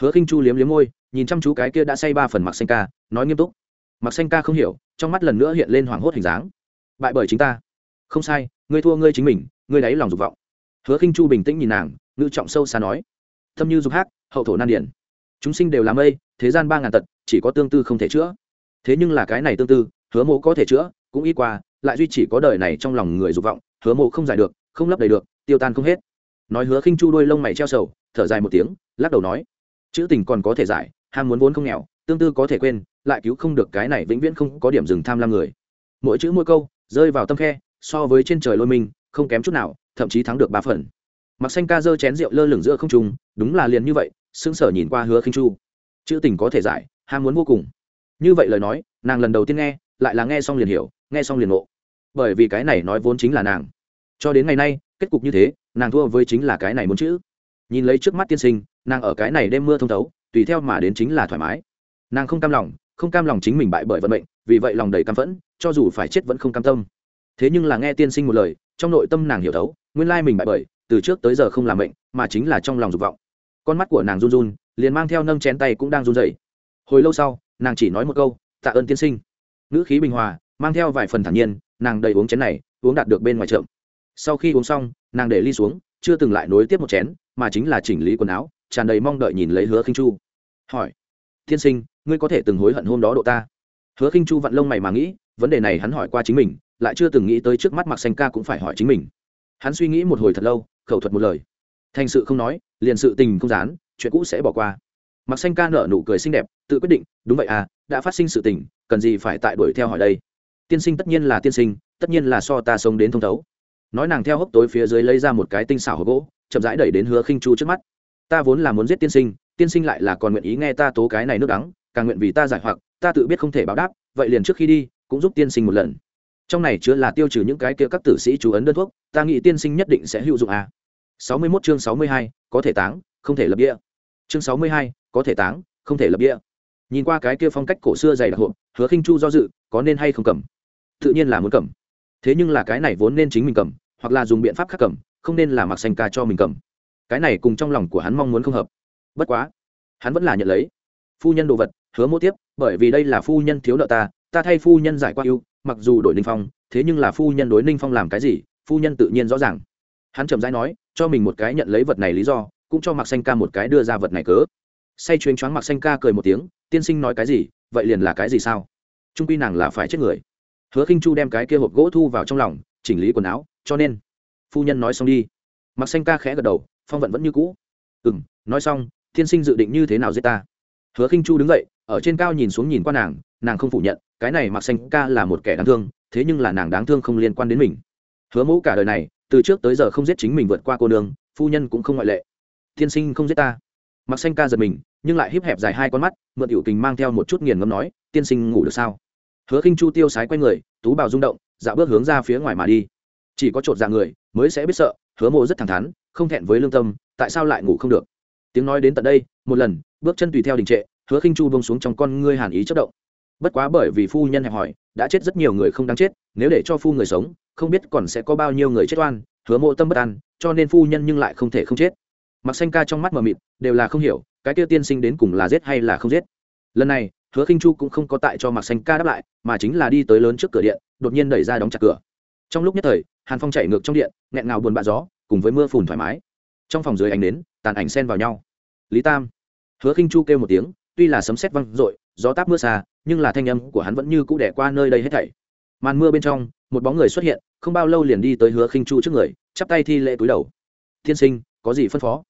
Hứa khinh chu liếm liếm môi, nhìn chăm chú cái kia đã say ba phần mặc xanh ca, nói nghiêm túc. Mặc xanh ca không hiểu, trong mắt lần nữa hiện lên hoảng hốt hình dáng bại bởi chính ta. Không sai, ngươi thua ngươi chính mình, ngươi đáy lòng dục vọng. Hứa khinh chu bình tĩnh nhìn nàng, ngữ trọng sâu xa nói. Thâm như dục hát hậu thổ nan điển. Chúng sinh đều làm mây, thế gian ba ngàn tật, chỉ có tương tư không thể chữa. Thế nhưng là cái này tương tư, hứa mộ có thể chữa, cũng y qua, lại duy chỉ có đời này trong lòng người dục vọng, hứa mộ không giải được, không lấp đầy được, tiêu tan không hết. Nói hứa khinh chu đôi lông mày treo sầu, thở dài một tiếng, lắc đầu nói. Chữ tình còn có thể giải, ham muốn vốn không nghèo, tương tư có thể quên, lại cứu không được cái này vĩnh viễn không có điểm dừng tham lam người. Mỗi chữ mỗi câu rơi vào tâm khe, so với trên trời lôi mình, không kém chút nào, thậm chí thắng được ba phần. Mặc xanh ca dơ chén rượu lơ lửng giữa không trung, đúng là liền như vậy, sững sờ nhìn qua hứa khinh chu. Chữ tình có thể giải, ham muốn vô cùng. Như vậy lời nói, nàng lần đầu tiên nghe, lại là nghe xong liền hiểu, nghe xong liền ngộ. Bởi vì cái này nói vốn chính là nàng. Cho đến ngày nay, kết cục như thế, nàng thua với chính là cái này muốn chữ. Nhìn lấy trước mắt tiên sinh, nàng ở cái này đêm mưa thông thấu, tùy theo mà đến chính là thoải mái. Nàng không cam lòng không cam lòng chính mình bại bởi vận mệnh, vì vậy lòng đầy cam phẫn, cho dù phải chết vẫn không cam tâm. Thế nhưng là nghe tiên sinh một lời, trong nội tâm nàng hiểu thấu, nguyên lai mình bại bởi, từ trước tới giờ không làm mệnh, mà chính là trong lòng dục vọng. Con mắt của nàng run run, liền mang theo nâng chén tay cũng đang run dậy hồi lâu sau, nàng chỉ nói một câu, tạ ơn tiên sinh. Ngữ khí bình hòa, mang theo vài phần thản nhiên, nàng đầy uống chén này, uống đạt được bên ngoài trượng. sau khi uống xong, nàng để ly xuống, chưa từng lại nối tiếp một chén, mà chính là chỉnh lý quần áo, tràn đầy mong đợi nhìn lấy hứa khinh chu. Hỏi, tiên sinh ngươi có thể từng hối hận hôm đó độ ta? Hứa khinh chu vặn lông mày mà nghĩ, vấn đề này hắn hỏi qua chính mình, lại chưa từng nghĩ tới trước mắt mặc xanh ca cũng phải hỏi chính mình. Hắn suy nghĩ một hồi thật lâu, khẩu thuật một lời. Thành sự không nói, liền sự tình không dán, chuyện cũ sẽ bỏ qua. Mặc xanh ca nở nụ cười xinh đẹp, tự quyết định, đúng vậy à đã phát sinh sự tình, cần gì phải tại đuổi theo hỏi đây? Tiên sinh tất nhiên là tiên sinh, tất nhiên là so ta sống đến thông thấu. Nói nàng theo hốc tối phía dưới lấy ra một cái tinh xảo hộp gỗ, chậm rãi đẩy đến hứa khinh chu trước mắt. Ta vốn là muốn giết tiên sinh tiên sinh lại là còn nguyện ý nghe ta tố cái này nước đắng càng nguyện vì ta giải hoặc, ta tự biết không thể báo đáp, vậy liền trước khi đi, cũng giúp tiên sinh một lần. Trong này chứa là tiêu trừ những cái kia các tử sĩ chú ấn đơn thuốc, ta nghĩ tiên sinh nhất định sẽ hữu dụng à. sáu mươi 61 chương sáu mươi hai, có thể táng, không thể lập địa. Chương sáu mươi hai, có thể táng, không thể lập địa. Nhìn qua cái kia phong cách cổ xưa dày đặc hộp, hứa khinh chu do dự, có nên hay không cầm? Tự nhiên là muốn cầm. Thế nhưng là cái này vốn nên chính mình cầm, hoặc là dùng biện pháp khác cầm, không nên là mặc xanh ca cho mình cầm. Cái này cùng trong lòng của hắn mong muốn không hợp. Bất quá, hắn vẫn là nhận lấy. Phu nhân đồ vật hứa mô tiếp, bởi vì đây là phu nhân thiếu nợ ta ta thay phu nhân giải qua ưu, mặc dù đổi ninh phong, thế nhưng là phu nhân đối ninh phong làm cái gì, phu nhân tự nhiên rõ ràng. Hắn chậm rãi nói, cho mình một cái nhận lấy vật này lý do, cũng cho mặc xanh ca một cái đưa ra vật này cớ. Say chuyến choáng mặc xanh ca cười một tiếng, tiên sinh nói cái gì, vậy liền là cái gì sao? Trung quy nàng là phải chết người. Hứa khinh chu đem cái kia hộp gỗ thu vào trong lòng, chỉnh lý quần áo, cho nên, phu nhân nói xong đi. Mặc xanh ca khẽ gật đầu, phong vận vẫn như cũ. Ừ m nói xong, tiên sinh dự định như thế nào giết ta? Hứa khinh chu đứng dậy ở trên cao nhìn xuống nhìn qua nàng nàng không phủ nhận, cái này mặc xanh ca là một kẻ đáng thương, thế nhưng là nàng đáng thương không liên quan đến mình. Hứa mẫu cả đời này, từ trước tới giờ không giết chính mình vượt qua cô nương, phu nhân cũng không ngoại lệ. Tiên sinh không giết ta. Mặc xanh ca giật mình, nhưng lại híp hẹp dài hai con mắt, mượn tiểu tình mang theo một chút nghiền ngâm nói, tiên sinh ngủ được sao? Hứa khinh chu tiêu sái q u a y người, tú bào rung động, dạo bước hướng ra phía ngoài mà đi. Chỉ có chột dạng người, mới sẽ biết sợ, hứa mộ rất thẳng thắn, không thẹn với lương tâm, tại sao lại ngủ không được? Tiếng nói đến tận đây, một lần, bước chân tùy theo đình trệ hứa khinh chu bông xuống trong con ngươi hàn ý chất động. Bất quá bởi vì phu nhân hẹp hỏi, đã chết rất nhiều người không đáng chết, nếu để cho phu người sống, không biết còn sẽ có bao nhiêu người chết oan, hứa mộ tâm bất an, cho nên phu nhân nhưng lại không thể không chết. Mặc xanh ca trong mắt mờ mịt, đều là không hiểu, cái kia tiên sinh đến cùng là giết hay là không giết. Lần này, hứa khinh chu cũng không có tại cho mặc xanh ca đáp lại, mà chính là đi tới lớn trước cửa điện, đột nhiên đẩy ra đóng chặt cửa. Trong lúc nhất thời, hàn phong chạy ngược trong điện, nghẹn ngào buồn bạ gió, cùng với mưa phùn thoải mái. Trong phòng dưới ánh nến, tàn ảnh xen vào nhau. Lý tam. Hứa khinh chu kêu một tiếng tuy là sấm sét văng rội gió táp mưa xa, nhưng là thanh âm của hắn vẫn như cũ đẻ qua nơi đây hết thảy. Màn mưa bên trong, một bóng người xuất hiện, không bao lâu liền đi tới hứa khinh chu trước người, chắp tay thi lễ túi đầu. Thiên sinh, có gì phân phó?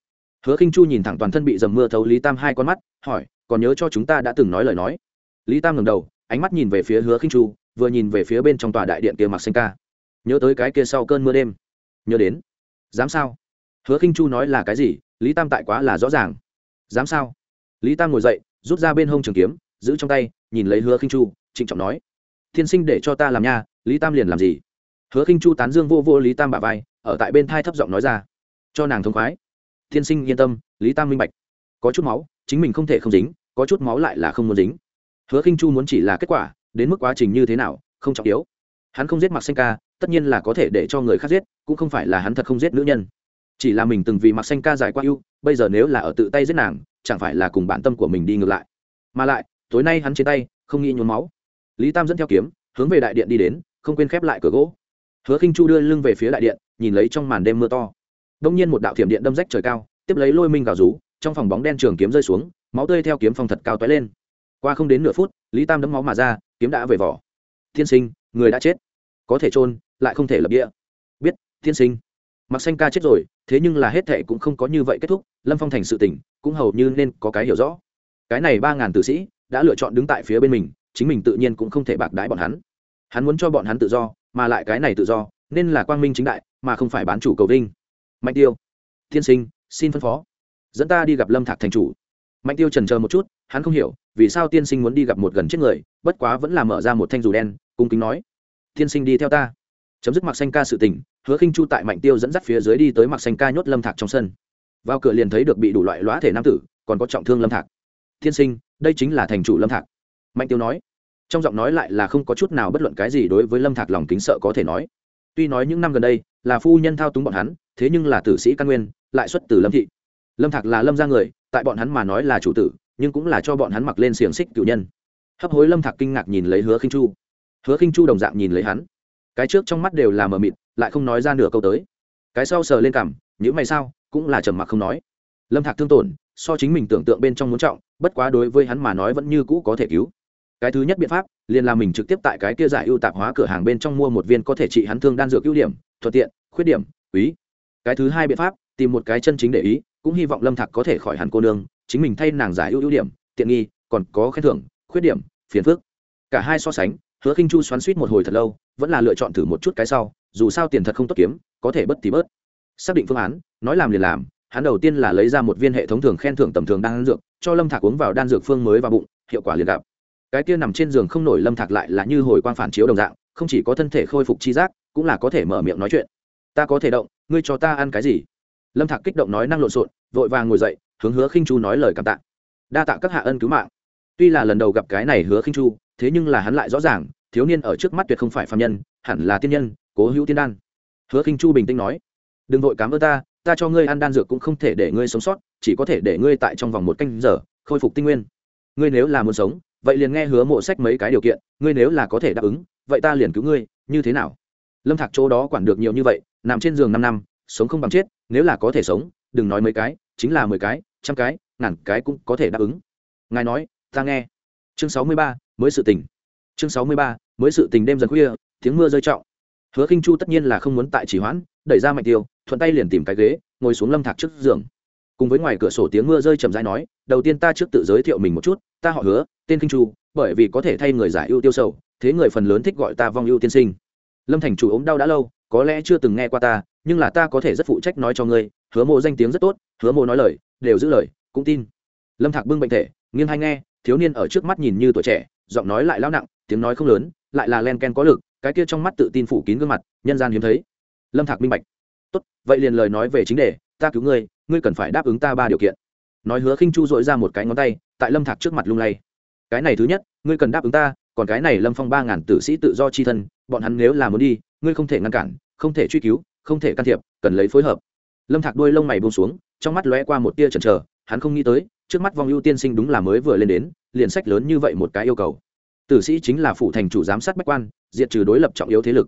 Hứa khinh chu nhìn thẳng toàn thân bị dầm mưa thấu lý tam hai con mắt, hỏi, còn nhớ cho chúng ta đã từng nói lời nói? Lý tam ngẩng đầu, ánh mắt nhìn về phía hứa khinh chu, vừa nhìn về phía bên trong tòa đại điện kia mặc xanh ca. Nhớ tới cái kia sau cơn mưa đêm. Nhớ đến. Dám sao? Hứa khinh chu nói là cái gì? Lý tam tại quá là rõ ràng. Dám sao? Lý tam ngồi dậy rút ra bên hông trường kiếm, giữ trong tay, nhìn lấy hứa khinh chu, trịnh trọng nói, thiên sinh để cho ta làm nha, lý tam liền làm gì? Hứa khinh chu tán dương vô vô lý tam bà vai, ở tại bên thai thấp giọng nói ra, cho nàng thông khoái. Thiên sinh, yên tâm, lý tam minh bạch. Có chút máu, chính mình không thể không dính, có chút máu lại là không muốn dính. Hứa khinh chu muốn chỉ là kết quả, đến mức quá trình như thế nào, không trọng yếu. Hắn không giết mặc xanh ca, tất nhiên là có thể để cho người khác giết, cũng không phải là hắn thật không giết nữ nhân. Chỉ là mình từng vì mặc xanh ca giải qua ưu, bây giờ nếu là ở tự tay giết nàng chẳng phải là cùng bản tâm của mình đi ngược lại. Mà lại, tối nay hắn trên tay, không nghĩ nhuốm máu. Lý tam dẫn theo kiếm, hướng về đại điện đi đến, không quên khép lại cửa gỗ. Hứa khinh chu đưa lưng về phía đại điện, nhìn lấy trong màn đêm mưa to. Đông nhiên một đạo thiểm điện đâm rách trời cao, tiếp lấy lôi minh gào rú, trong phòng bóng đen trường kiếm rơi xuống, máu tươi theo kiếm phong thật cao tóe lên. Qua không đến nửa phút, lý tam đấm máu mà ra, kiếm đã về vỏ. Thiên sinh, người đã chết. Có thể trôn lại không thể lập địa. Biết thiên sinh mặc xanh ca chết rồi, thế nhưng là hết thệ cũng không có như vậy kết thúc, lâm phong thành sự tỉnh cũng hầu như nên có cái hiểu rõ. Cái này ba ngàn tử sĩ đã lựa chọn đứng tại phía bên mình, chính mình tự nhiên cũng không thể bạc đái bọn hắn. Hắn muốn cho bọn hắn tự do, mà lại cái này tự do, nên là quang minh chính đại, mà không phải bán chủ cầu vinh. Mạnh tiêu thiên sinh, xin phân phó. Dẫn ta đi gặp lâm thạc thành chủ. Mạnh tiêu trần chờ một chút, hắn không hiểu, vì sao tiên sinh muốn đi gặp một gần chết người, bất quá vẫn là mở ra một thanh dù đen, cung kính nói. Tiên sinh đi theo ta chấm dứt mặc xanh ca sự tình, hứa khinh chu tại mạnh tiêu dẫn dắt phía dưới đi tới mặc xanh ca nhốt lâm thạc trong sân. Vào cửa liền thấy được bị đủ loại lõa thể nam tử, còn có trọng thương lâm thạc. Thiên sinh, đây chính là thành chủ lâm thạc. Mạnh tiêu nói. Trong giọng nói lại là không có chút nào bất luận cái gì đối với lâm thạc lòng kính sợ có thể nói. Tuy nói những năm gần đây, là phu nhân thao túng bọn hắn, thế nhưng là tử sĩ căn nguyên, lại xuất từ lâm thị. Lâm thạc là lâm ra người, tại bọn hắn mà nói là chủ tử, nhưng cũng là cho bọn hắn mặc lên xiềng xích cựu nhân. Hấp hối lâm thạc kinh ngạc nhìn lấy hứa khinh chu. Hứa khinh chu đồng dạng nhìn lấy hắn cái trước trong mắt đều là mờ mịt lại không nói ra nửa câu tới. Cái sau sờ lên cảm, những mày sao cũng là trầm mặc không nói. Lâm thạc thương tổn so chính mình tưởng tượng bên trong muốn trọng bất quá đối với hắn mà nói vẫn như cũ có thể cứu. Cái thứ nhất biện pháp liền là mình trực tiếp tại cái kia giải ưu tạp hóa cửa hàng bên trong mua một viên có thể trị hắn thương đan dược ưu điểm thuận tiện khuyết điểm quý. Cái thứ hai biện pháp tìm một cái chân chính để ý cũng hy vọng lâm thạc có thể khỏi hẳn cô nương chính mình thay nàng giải ưu ưu điểm tiện nghi còn có khen thưởng khuyết điểm phiền phức. Cả hai so sánh hứa khinh chu xoắn suýt một hồi thật lâu vẫn là lựa chọn thử một chút cái sau, dù sao tiền thật không tốt kiếm, có thể bớt thì bớt. Xác định phương án, nói làm liền làm, hắn đầu tiên là lấy ra một viên hệ thống thường khen thưởng tầm thường đan dược, cho lâm thạc uống vào đan dược phương mới vào bụng, hiệu quả liền gặp. Cái kia nằm trên giường không nổi lâm thạc lại là như hồi quang phản chiếu đồng dạng, không chỉ có thân thể khôi phục chi giác, cũng là có thể mở miệng nói chuyện. Ta có thể động, ngươi cho ta ăn cái gì? Lâm thạc kích động nói năng lộn xộn, vội vàng ngồi dậy, hướng hứa khinh chu nói lời cảm tạ. Đa tạ các hạ ân cứu mạng. Tuy là lần đầu gặp cái này hứa khinh chu, thế nhưng là hắn lại rõ ràng thiếu niên ở trước mắt tuyệt không phải phạm nhân, hẳn là tiên nhân, cố hữu tiên đan. Hứa khinh chu bình tĩnh nói, đừng vội cảm ơn ta ta cho ngươi ăn đan dược cũng không thể để ngươi sống sót, chỉ có thể để ngươi tại trong vòng một canh giờ, khôi phục tinh nguyên. Ngươi nếu là muốn sống, vậy liền nghe hứa mộ sách mấy cái điều kiện, ngươi nếu là có thể đáp ứng, vậy ta liền cứu ngươi, như thế nào? Lâm thạc chỗ đó quản được nhiều như vậy, nằm trên giường năm năm, sống không bằng chết, nếu là có thể sống, đừng nói mấy cái, chính là mười cái, trăm cái, ngàn cái cũng có thể đáp ứng. Ngài nói, ta nghe. Chương sáu mươi ba, mới sự tình chương sáu mươi ba, mới sự tình đêm dần khuya, tiếng mưa rơi trọng. Hứa khinh chu tất nhiên là không muốn tại chỉ hoãn, đẩy ra mạnh tiêu, thuận tay liền tìm cái ghế, ngồi xuống lâm thạc trước giường. Cùng với ngoài cửa sổ tiếng mưa rơi chậm rãi nói, đầu tiên ta trước tự giới thiệu mình một chút, ta họ hứa, tên kinh chu, bởi vì có thể thay người giải ưu tiêu sầu, thế người phần lớn thích gọi ta vong ưu tiên sinh. Lâm thành chủ ốm đau đã lâu, có lẽ chưa từng nghe qua ta, nhưng là ta có thể rất phụ trách nói cho ngươi, hứa mộ danh tiếng rất tốt, hứa mộ nói lời, đều giữ lời, cũng tin. Lâm thạc bưng bệnh thể, nghiêng hay nghe, thiếu niên ở trước mắt nhìn như tuổi trẻ, giọng nói lại lao nặng tiếng nói không lớn, lại là len ken có lực, cái kia trong mắt tự tin phủ kín gương mặt, nhân gian hiếm thấy. Lâm thạc minh bạch. Tốt, vậy liền lời nói về chính đề, ta cứu ngươi ngươi cần phải đáp ứng ta ba điều kiện. Nói hứa khinh chu dội ra một cái ngón tay, tại lâm thạc trước mặt lung lay. Cái này thứ nhất, ngươi cần đáp ứng ta, còn cái này lâm phong ba ngàn tử sĩ tự do chi thân, bọn hắn nếu là muốn đi, ngươi không thể ngăn cản, không thể truy cứu, không thể can thiệp, cần lấy phối hợp. Lâm thạc đuôi lông mày buông xuống, trong mắt lóe qua một tia chần chờ, hắn không nghĩ tới, trước mắt vong ưu tiên sinh đúng là mới vừa lên đến, liền sách lớn như vậy một cái yêu cầu tử sĩ chính là phụ thành chủ giám sát bách quan diện trừ đối lập trọng yếu thế lực.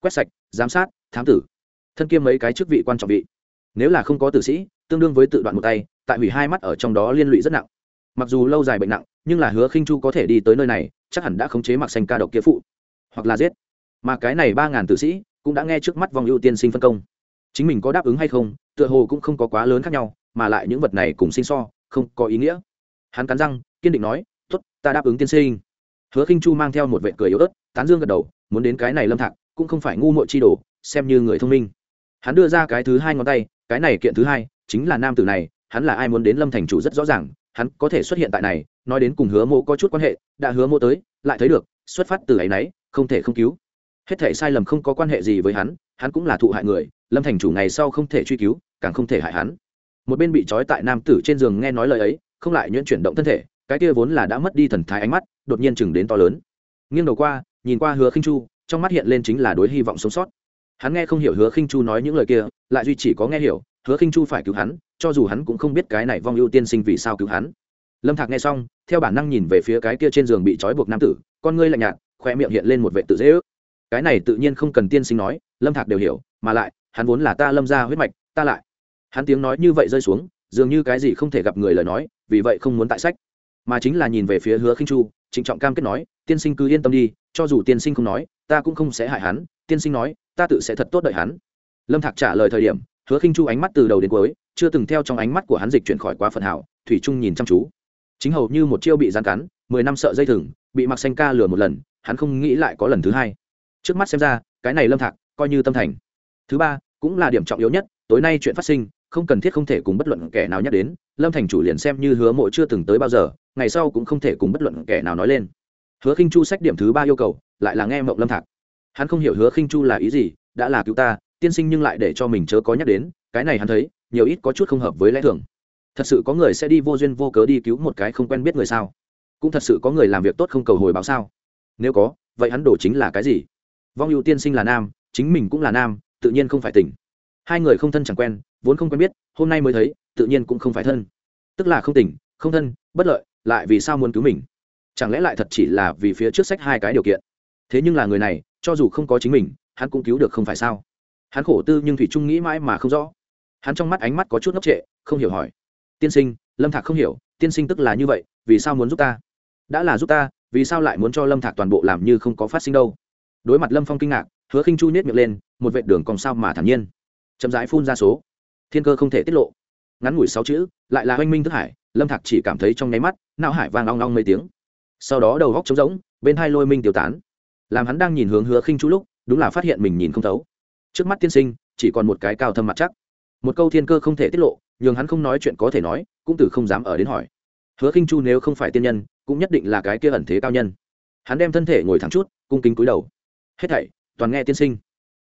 Quét sạch, giám sát, thám tử. Thân kiêm mấy cái chức vị quan trọng vị. Nếu là không có tử sĩ, tương đương với tự đoạn một tay, tại hủy hai mắt ở trong đó liên lụy rất nặng. Mặc dù lâu dài bệnh nặng, nhưng là hứa khinh chu có thể đi tới nơi này, chắc hẳn đã khống chế mặc xanh ca độc kia phụ. Hoặc là giết. Mà cái này ba ngàn tử sĩ, cũng đã nghe trước mắt vòng ưu tiên sinh phân công. Chính mình có đáp ứng hay không, tựa hồ cũng không có quá lớn khác nhau, mà lại những vật này cùng sinh so, không có ý nghĩa. Hắn cắn răng, kiên định nói t ố t ta đáp ứng tiên sinh hứa khinh chu mang theo một vệ cười yếu ớt, tán dương gật đầu, muốn đến cái này lâm thạc, cũng không phải ngu muội chi đồ, xem như người thông minh. Hắn đưa ra cái thứ hai ngón tay, cái này kiện thứ hai, chính là nam tử này, hắn là ai muốn đến lâm thành chủ rất rõ ràng, hắn có thể xuất hiện tại này, nói đến cùng hứa mộ có chút quan hệ, đã hứa mộ tới, lại thấy được, xuất phát từ ấ y n ấ y không thể không cứu. Hết thể sai lầm không có quan hệ gì với hắn hắn cũng là thụ hại người, lâm thành chủ ngày sau không thể truy cứu, càng không thể hại hắn. Một bên bị trói tại nam tử trên giường nghe nói lời ấy, không lại nhuyễn chuyển động thân thể cái kia vốn là đã mất đi thần thái ánh mắt, đột nhiên chừng đến to lớn. Nghiêng đầu qua, nhìn qua hứa khinh chu, trong mắt hiện lên chính là đối hy vọng sống sót. Hắn nghe không hiểu hứa khinh chu nói những lời kia, lại duy chỉ có nghe hiểu, hứa khinh chu phải cứu hắn, cho dù hắn cũng không biết cái này vong ưu tiên sinh vì sao cứu hắn. Lâm thạc nghe xong, theo bản năng nhìn về phía cái kia trên giường bị trói buộc nam tử, con ngươi lạnh nhạt khoe miệng hiện lên một vệ tự dễ ước. Cái này tự nhiên không cần tiên sinh nói, lâm thạc đều hiểu, mà lại, hắn vốn là ta lâm ra huyết mạch, ta lại. Hắn tiếng nói như vậy rơi xuống, dường như cái gì không thể gặp người lời nói, vì vậy không muốn tại sách mà chính là nhìn về phía hứa khinh chu, trịnh trọng cam kết nói, tiên sinh cứ yên tâm đi, cho dù tiên sinh không nói, ta cũng không sẽ hại hắn, tiên sinh nói, ta tự sẽ thật tốt đợi hắn. Lâm thạc trả lời thời điểm, hứa khinh chu ánh mắt từ đầu đến cuối, chưa từng theo trong ánh mắt của hắn dịch chuyển khỏi quá phần hảo, thủy trung nhìn chăm chú. Chính hầu như một chiêu bị gian cắn, mười năm sợ dây thừng, bị mặc xanh ca lừa một lần, hắn không nghĩ lại có lần thứ hai. Trước mắt xem ra, cái này lâm thạc coi như tâm thành. Thứ ba, cũng là điểm trọng yếu nhất, tối nay chuyện phát sinh không cần thiết không thể cùng bất luận kẻ nào nhắc đến, lâm thành chủ liền xem như hứa mộ chưa từng tới bao giờ, ngày sau cũng không thể cùng bất luận kẻ nào nói lên. Hứa khinh chu sách điểm thứ ba yêu cầu, lại là nghe mộng lâm thạc. Hắn không hiểu hứa khinh chu là ý gì, đã là cứu ta, tiên sinh nhưng lại để cho mình chớ có nhắc đến, cái này hắn thấy, nhiều ít có chút không hợp với lẽ thường. Thật sự có người sẽ đi vô duyên vô cớ đi cứu một cái không quen biết người sao? Cũng thật sự có người làm việc tốt không cầu hồi báo sao? Nếu có, vậy hắn đổ chính là cái gì? Vong ưu tiên sinh là nam, chính mình cũng là nam, tự nhiên không phải tỉnh. Hai người không thân chẳng quen vốn không quen biết, hôm nay mới thấy, tự nhiên cũng không phải thân. Tức là không tỉnh, không thân, bất lợi, lại vì sao muốn cứu mình? Chẳng lẽ lại thật chỉ là vì phía trước sách hai cái điều kiện? Thế nhưng là người này, cho dù không có chính mình, hắn cũng cứu được không phải sao? Hắn khổ tư nhưng thủy trung nghĩ mãi mà không rõ. Hắn trong mắt ánh mắt có chút ngốc trệ, không hiểu hỏi. Tiên sinh, lâm thạc không hiểu, tiên sinh tức là như vậy, vì sao muốn giúp ta? Đã là giúp ta, vì sao lại muốn cho lâm thạc toàn bộ làm như không có phát sinh đâu? Đối mặt lâm phong kinh ngạc, hứa khinh chu nhét miệng lên, một vệ đường còn sao mà thản nhiên. Chậm rãi phun ra số thiên cơ không thể tiết lộ. Ngắn ngủi sáu chữ, lại là oanh minh thức hải, lâm thạc chỉ cảm thấy trong nháy mắt, não hải vang long long mấy tiếng. Sau đó đầu góc trống rỗng, bên hai lôi minh tiêu tán. Làm hắn đang nhìn hướng hứa khinh chu lúc, đúng là phát hiện mình nhìn không thấu. Trước mắt tiên sinh, chỉ còn một cái cao thâm mặt chắc. Một câu thiên cơ không thể tiết lộ, nhường hắn không nói chuyện có thể nói, cũng từ không dám ở đến hỏi. Hứa khinh chu nếu không phải tiên nhân, cũng nhất định là cái kia ẩn thế cao nhân. Hắn đem thân thể ngồi thẳng chút, cung kính cúi đầu. Hết thảy, toàn nghe tiên sinh.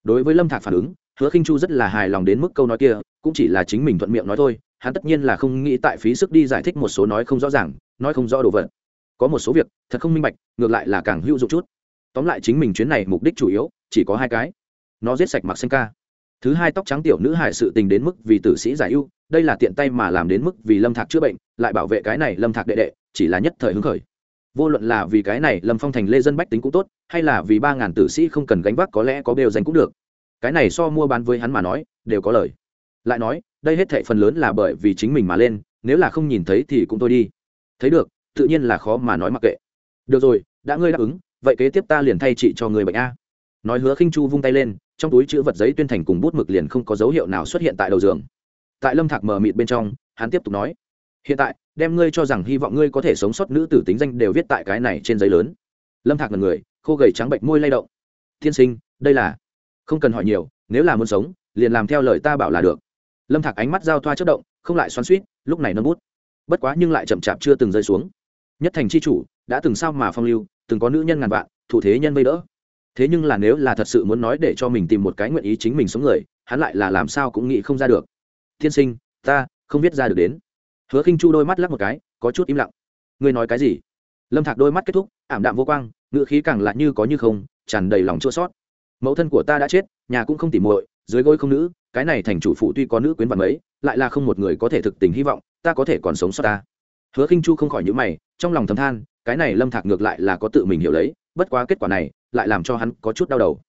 Đối với lâm thạc phản ứng, hứa khinh chu rất là hài lòng đến mức câu nói kia cũng chỉ là chính mình thuận miệng nói thôi, hắn tất nhiên là không nghĩ tại phí sức đi giải thích một số nói không rõ ràng, nói không rõ đồ vật. Có một số việc, thật không minh bạch, ngược lại là càng hữu dụng chút. Tóm lại chính mình chuyến này mục đích chủ yếu, chỉ có hai cái. Nó giết sạch mặc xanh ca. Thứ hai tóc trắng tiểu nữ hải sự tình đến mức vì tử sĩ giải ưu, đây là tiện tay mà làm đến mức vì lâm thạc chữa bệnh, lại bảo vệ cái này lâm thạc đệ đệ, chỉ là nhất thời hứng khởi. Vô luận là vì cái này lâm phong thành lê dân bách tính cũng tốt, hay là vì ba ngàn tử sĩ không cần gánh vác có lẽ có đều danh cũng được. Cái này so mua bán với hắn mà nói, đều có lời lại nói, đây hết thệ phần lớn là bởi vì chính mình mà lên, nếu là không nhìn thấy thì cũng thôi đi. Thấy được, tự nhiên là khó mà nói mặc kệ. Được rồi, đã ngươi đáp ứng, vậy kế tiếp ta liền thay chị cho người bệnh a. Nói hứa khinh chu vung tay lên, trong túi chữ vật giấy tuyên thành cùng bút mực liền không có dấu hiệu nào xuất hiện tại đầu giường. Tại lâm thạc mờ mịt bên trong, hắn tiếp tục nói, hiện tại, đem ngươi cho rằng hy vọng ngươi có thể sống sót nữ tử tính danh đều viết tại cái này trên giấy lớn. Lâm thạc là người, khô gầy trắng bệnh môi lay động. Thiên sinh, đây là không cần hỏi nhiều, nếu là muốn sống, liền làm theo lời ta bảo là được lâm thạc ánh mắt giao thoa chất động, không lại xoắn suýt lúc này nâng bút. Bất quá nhưng lại chậm chạp chưa từng rơi xuống. Nhất thành c h i chủ, đã từng sao mà phong lưu, từng có nữ nhân ngàn vạn, thủ thế nhân vây đỡ. Thế nhưng là nếu là thật sự muốn nói để cho mình tìm một cái nguyện ý chính mình sống người, hắn lại là làm sao cũng nghĩ không ra được. Tiên sinh, ta không viết ra được đến. Hứa khinh chu đôi mắt lắc một cái, có chút im lặng. Ngươi nói cái gì? Lâm thạc đôi mắt kết thúc, ảm đạm vô quang ngựa khí càng lạ như có như không, tràn đầy lòng chua sót mẫu thân của ta đã chết, nhà cũng không tỉ muội dưới gối không nữ cái này thành chủ phụ tuy có nữ quyến vạn mấy lại là không một người có thể thực tình hy vọng ta có thể còn sống sót ta. Hứa khinh chu không khỏi những mày trong lòng thầm than cái này lâm thạc ngược lại là có tự mình hiểu lấy bất quá kết quả này lại làm cho hắn có chút đau đầu.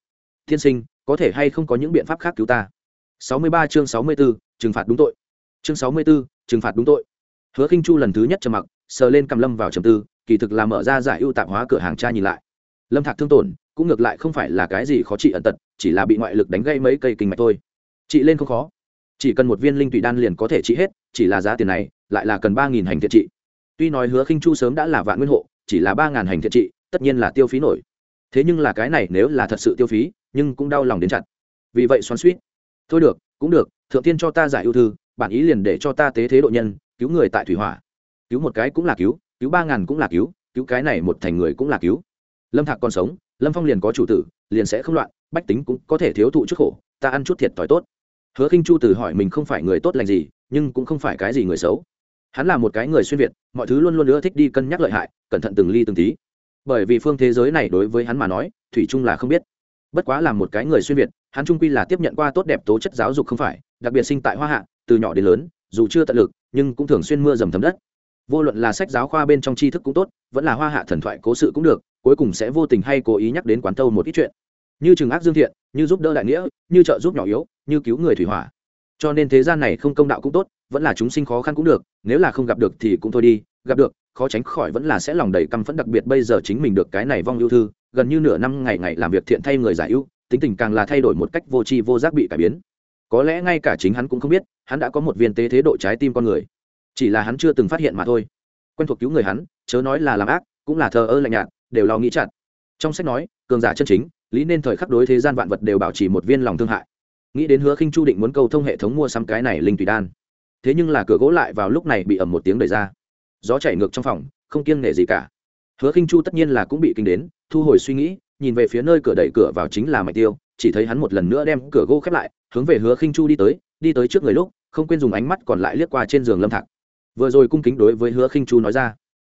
Thiên sinh có thể hay không có những biện pháp khác cứu ta? 63 chương 64, trừng phạt đúng tội. Chương 64, trừng phạt đúng tội. Hứa khinh chu lần thứ nhất trầm mặc sờ lên cầm lâm vào trầm tư kỳ thực là mở ra giải ưu tạp hóa cửa hàng cha nhìn lại. Lâm thạc thương tổn cũng ngược lại không phải là cái gì khó trị ẩn tật chỉ là bị ngoại lực đánh gây mấy cây kinh mạch thôi. Trị lên không khó. Chỉ cần một viên linh tụy đan liền có thể trị hết, chỉ là giá tiền này lại là cần ba nghìn hành thiện trị. Tuy nói hứa khinh chu sớm đã là vạn nguyên hộ, chỉ là ba ngàn hành thiện trị, tất nhiên là tiêu phí nổi. Thế nhưng là cái này nếu là thật sự tiêu phí, nhưng cũng đau lòng đến chặt. Vì vậy xoắn suýt thôi được, cũng được, thượng tiên cho ta giải ưu thư, bản ý liền để cho ta tế thế độ nhân, cứu người tại thủy hỏa. Cứu một cái cũng là cứu cứu ba ngàn cũng là cứu cứu cái này một thành người cũng là cứu. Lâm thạc còn sống lâm phong liền có chủ tử, liền sẽ không loạn, bách tính cũng có thể thiếu thụ chút khổ, ta ăn chút thiệt thòi tốt. Hứa khinh chu từ hỏi mình không phải người tốt lành gì, nhưng cũng không phải cái gì người xấu. Hắn là một cái người xuyên việt, mọi thứ luôn luôn ưa thích đi cân nhắc lợi hại, cẩn thận từng ly từng tí. Bởi vì phương thế giới này đối với hắn mà nói, thủy chung là không biết. Bất quá là một cái người xuyên việt, hắn trung quy là tiếp nhận qua tốt đẹp tố chất giáo dục không phải, đặc biệt sinh tại hoa hạ, từ nhỏ đến lớn, dù chưa tận lực, nhưng cũng thường xuyên mưa dầm thấm đất. Vô luận là sách giáo khoa bên trong tri thức cũng tốt, vẫn là hoa hạ thần thoại cố sự cũng được cuối cùng sẽ vô tình hay cố ý nhắc đến quán thâu một ít chuyện. Như trừng ác dương thiện, như giúp đỡ đại nghĩa, như trợ giúp nhỏ yếu, như cứu người thủy hỏa. Cho nên thế gian này không công đạo cũng tốt, vẫn là chúng sinh khó khăn cũng được, nếu là không gặp được thì cũng thôi đi, gặp được, khó tránh khỏi vẫn là sẽ lòng đầy căm phẫn, đặc biệt bây giờ chính mình được cái này vong ưu thư, gần như nửa năm ngày ngày làm việc thiện thay người giải ưu, tính tình càng là thay đổi một cách vô tri vô giác bị cải biến. Có lẽ ngay cả chính hắn cũng không biết, hắn đã có một viên tế thế độ trái tim con người. Chỉ là hắn chưa từng phát hiện mà thôi. Quen thuộc cứu người hắn, chớ nói là làm ác, cũng là thờ ơ lạnh nhạt đều lo nghĩ chặt. Trong sách nói, cường giả chân chính, lý nên thời khắc đối thế gian vạn vật đều bảo trì một viên lòng thương hại. Nghĩ đến hứa khinh chu định muốn cầu thông hệ thống mua xăm cái này linh tùy đan. Thế nhưng là cửa gỗ lại vào lúc này bị ẩm một tiếng đẩy ra. Gió chảy ngược trong phòng, không kiêng nể gì cả. Hứa khinh chu tất nhiên là cũng bị kinh đến, thu hồi suy nghĩ, nhìn về phía nơi cửa đẩy cửa vào chính là mạch tiêu, chỉ thấy hắn một lần nữa đem cửa gỗ khép lại, hướng về hứa khinh chu đi tới đi tới trước người lúc, không quên dùng ánh mắt còn lại liếc qua trên giường lâm thạc. Vừa rồi cung kính đối với hứa khinh chu nói ra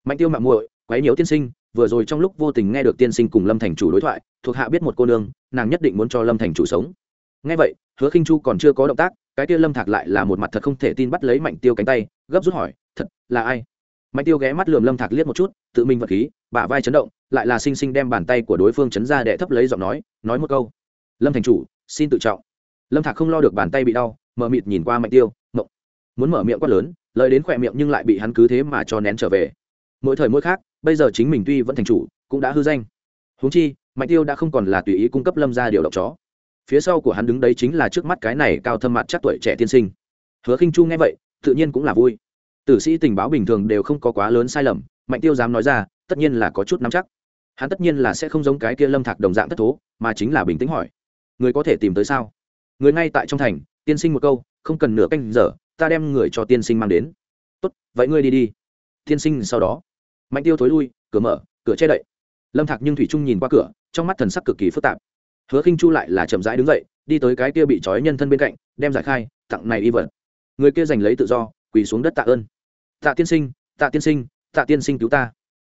mạnh tiêu mạng muội quấy nhiễu tiên sinh, vừa rồi trong lúc vô tình nghe được tiên sinh cùng lâm thành chủ đối thoại, thuộc hạ biết một cô nương, nàng nhất định muốn cho lâm thành chủ sống. Nghe vậy, hứa khinh chu còn chưa có động tác, cái kia lâm thạc lại là một mặt thật không thể tin bắt lấy mạnh tiêu cánh tay, gấp rút hỏi, thật, là ai? Mạnh tiêu ghé mắt lườm lâm thạc liếc một chút, tự mình vật khí, bả vai chấn động, lại là xinh xinh đem bàn tay của đối phương chấn ra đệ thấp lấy giọng nói nói một câu. Lâm thành chủ, xin tự trọng. Lâm thạc không lo được bàn tay bị đau, mở mịt nhìn qua mạnh tiêu mộng muốn mở miệng quát lớn, lời đến khỏe miệng nhưng lại bị hắn cứ thế mà cho nén trở về. Mỗi thời mỗi khác bây giờ chính mình tuy vẫn thành chủ, cũng đã hư danh. Huống chi, mạnh tiêu đã không còn là tùy ý cung cấp lâm ra điều động chó. Phía sau của hắn đứng đấy chính là trước mắt cái này cao thâm mặt chắc tuổi trẻ tiên sinh. Hứa khinh chu nghe vậy, tự nhiên cũng là vui. Tử sĩ tình báo bình thường đều không có quá lớn sai lầm, mạnh tiêu dám nói ra, tất nhiên là có chút nắm chắc. Hắn tất nhiên là sẽ không giống cái kia lâm thạc đồng dạng thất thố, mà chính là bình tĩnh hỏi. Người có thể tìm tới sao? Người ngay tại trong thành, tiên sinh một câu, không cần nửa canh giờ, ta đem người cho tiên sinh mang đến. Tốt, vậy ngươi đi đi. Tiên sinh sau đó mạnh tiêu thối lui, cửa mở, cửa che đậy. Lâm thạc nhưng thủy trung nhìn qua cửa, trong mắt thần sắc cực kỳ phức tạp. Hứa khinh chu lại là chậm rãi đứng dậy, đi tới cái kia bị trói nhân thân bên cạnh, đem giải khai tặng này y vật. Người kia giành lấy tự do, quỳ xuống đất tạ ơn. Tạ tiên sinh, tạ tiên sinh, tạ tiên sinh cứu ta.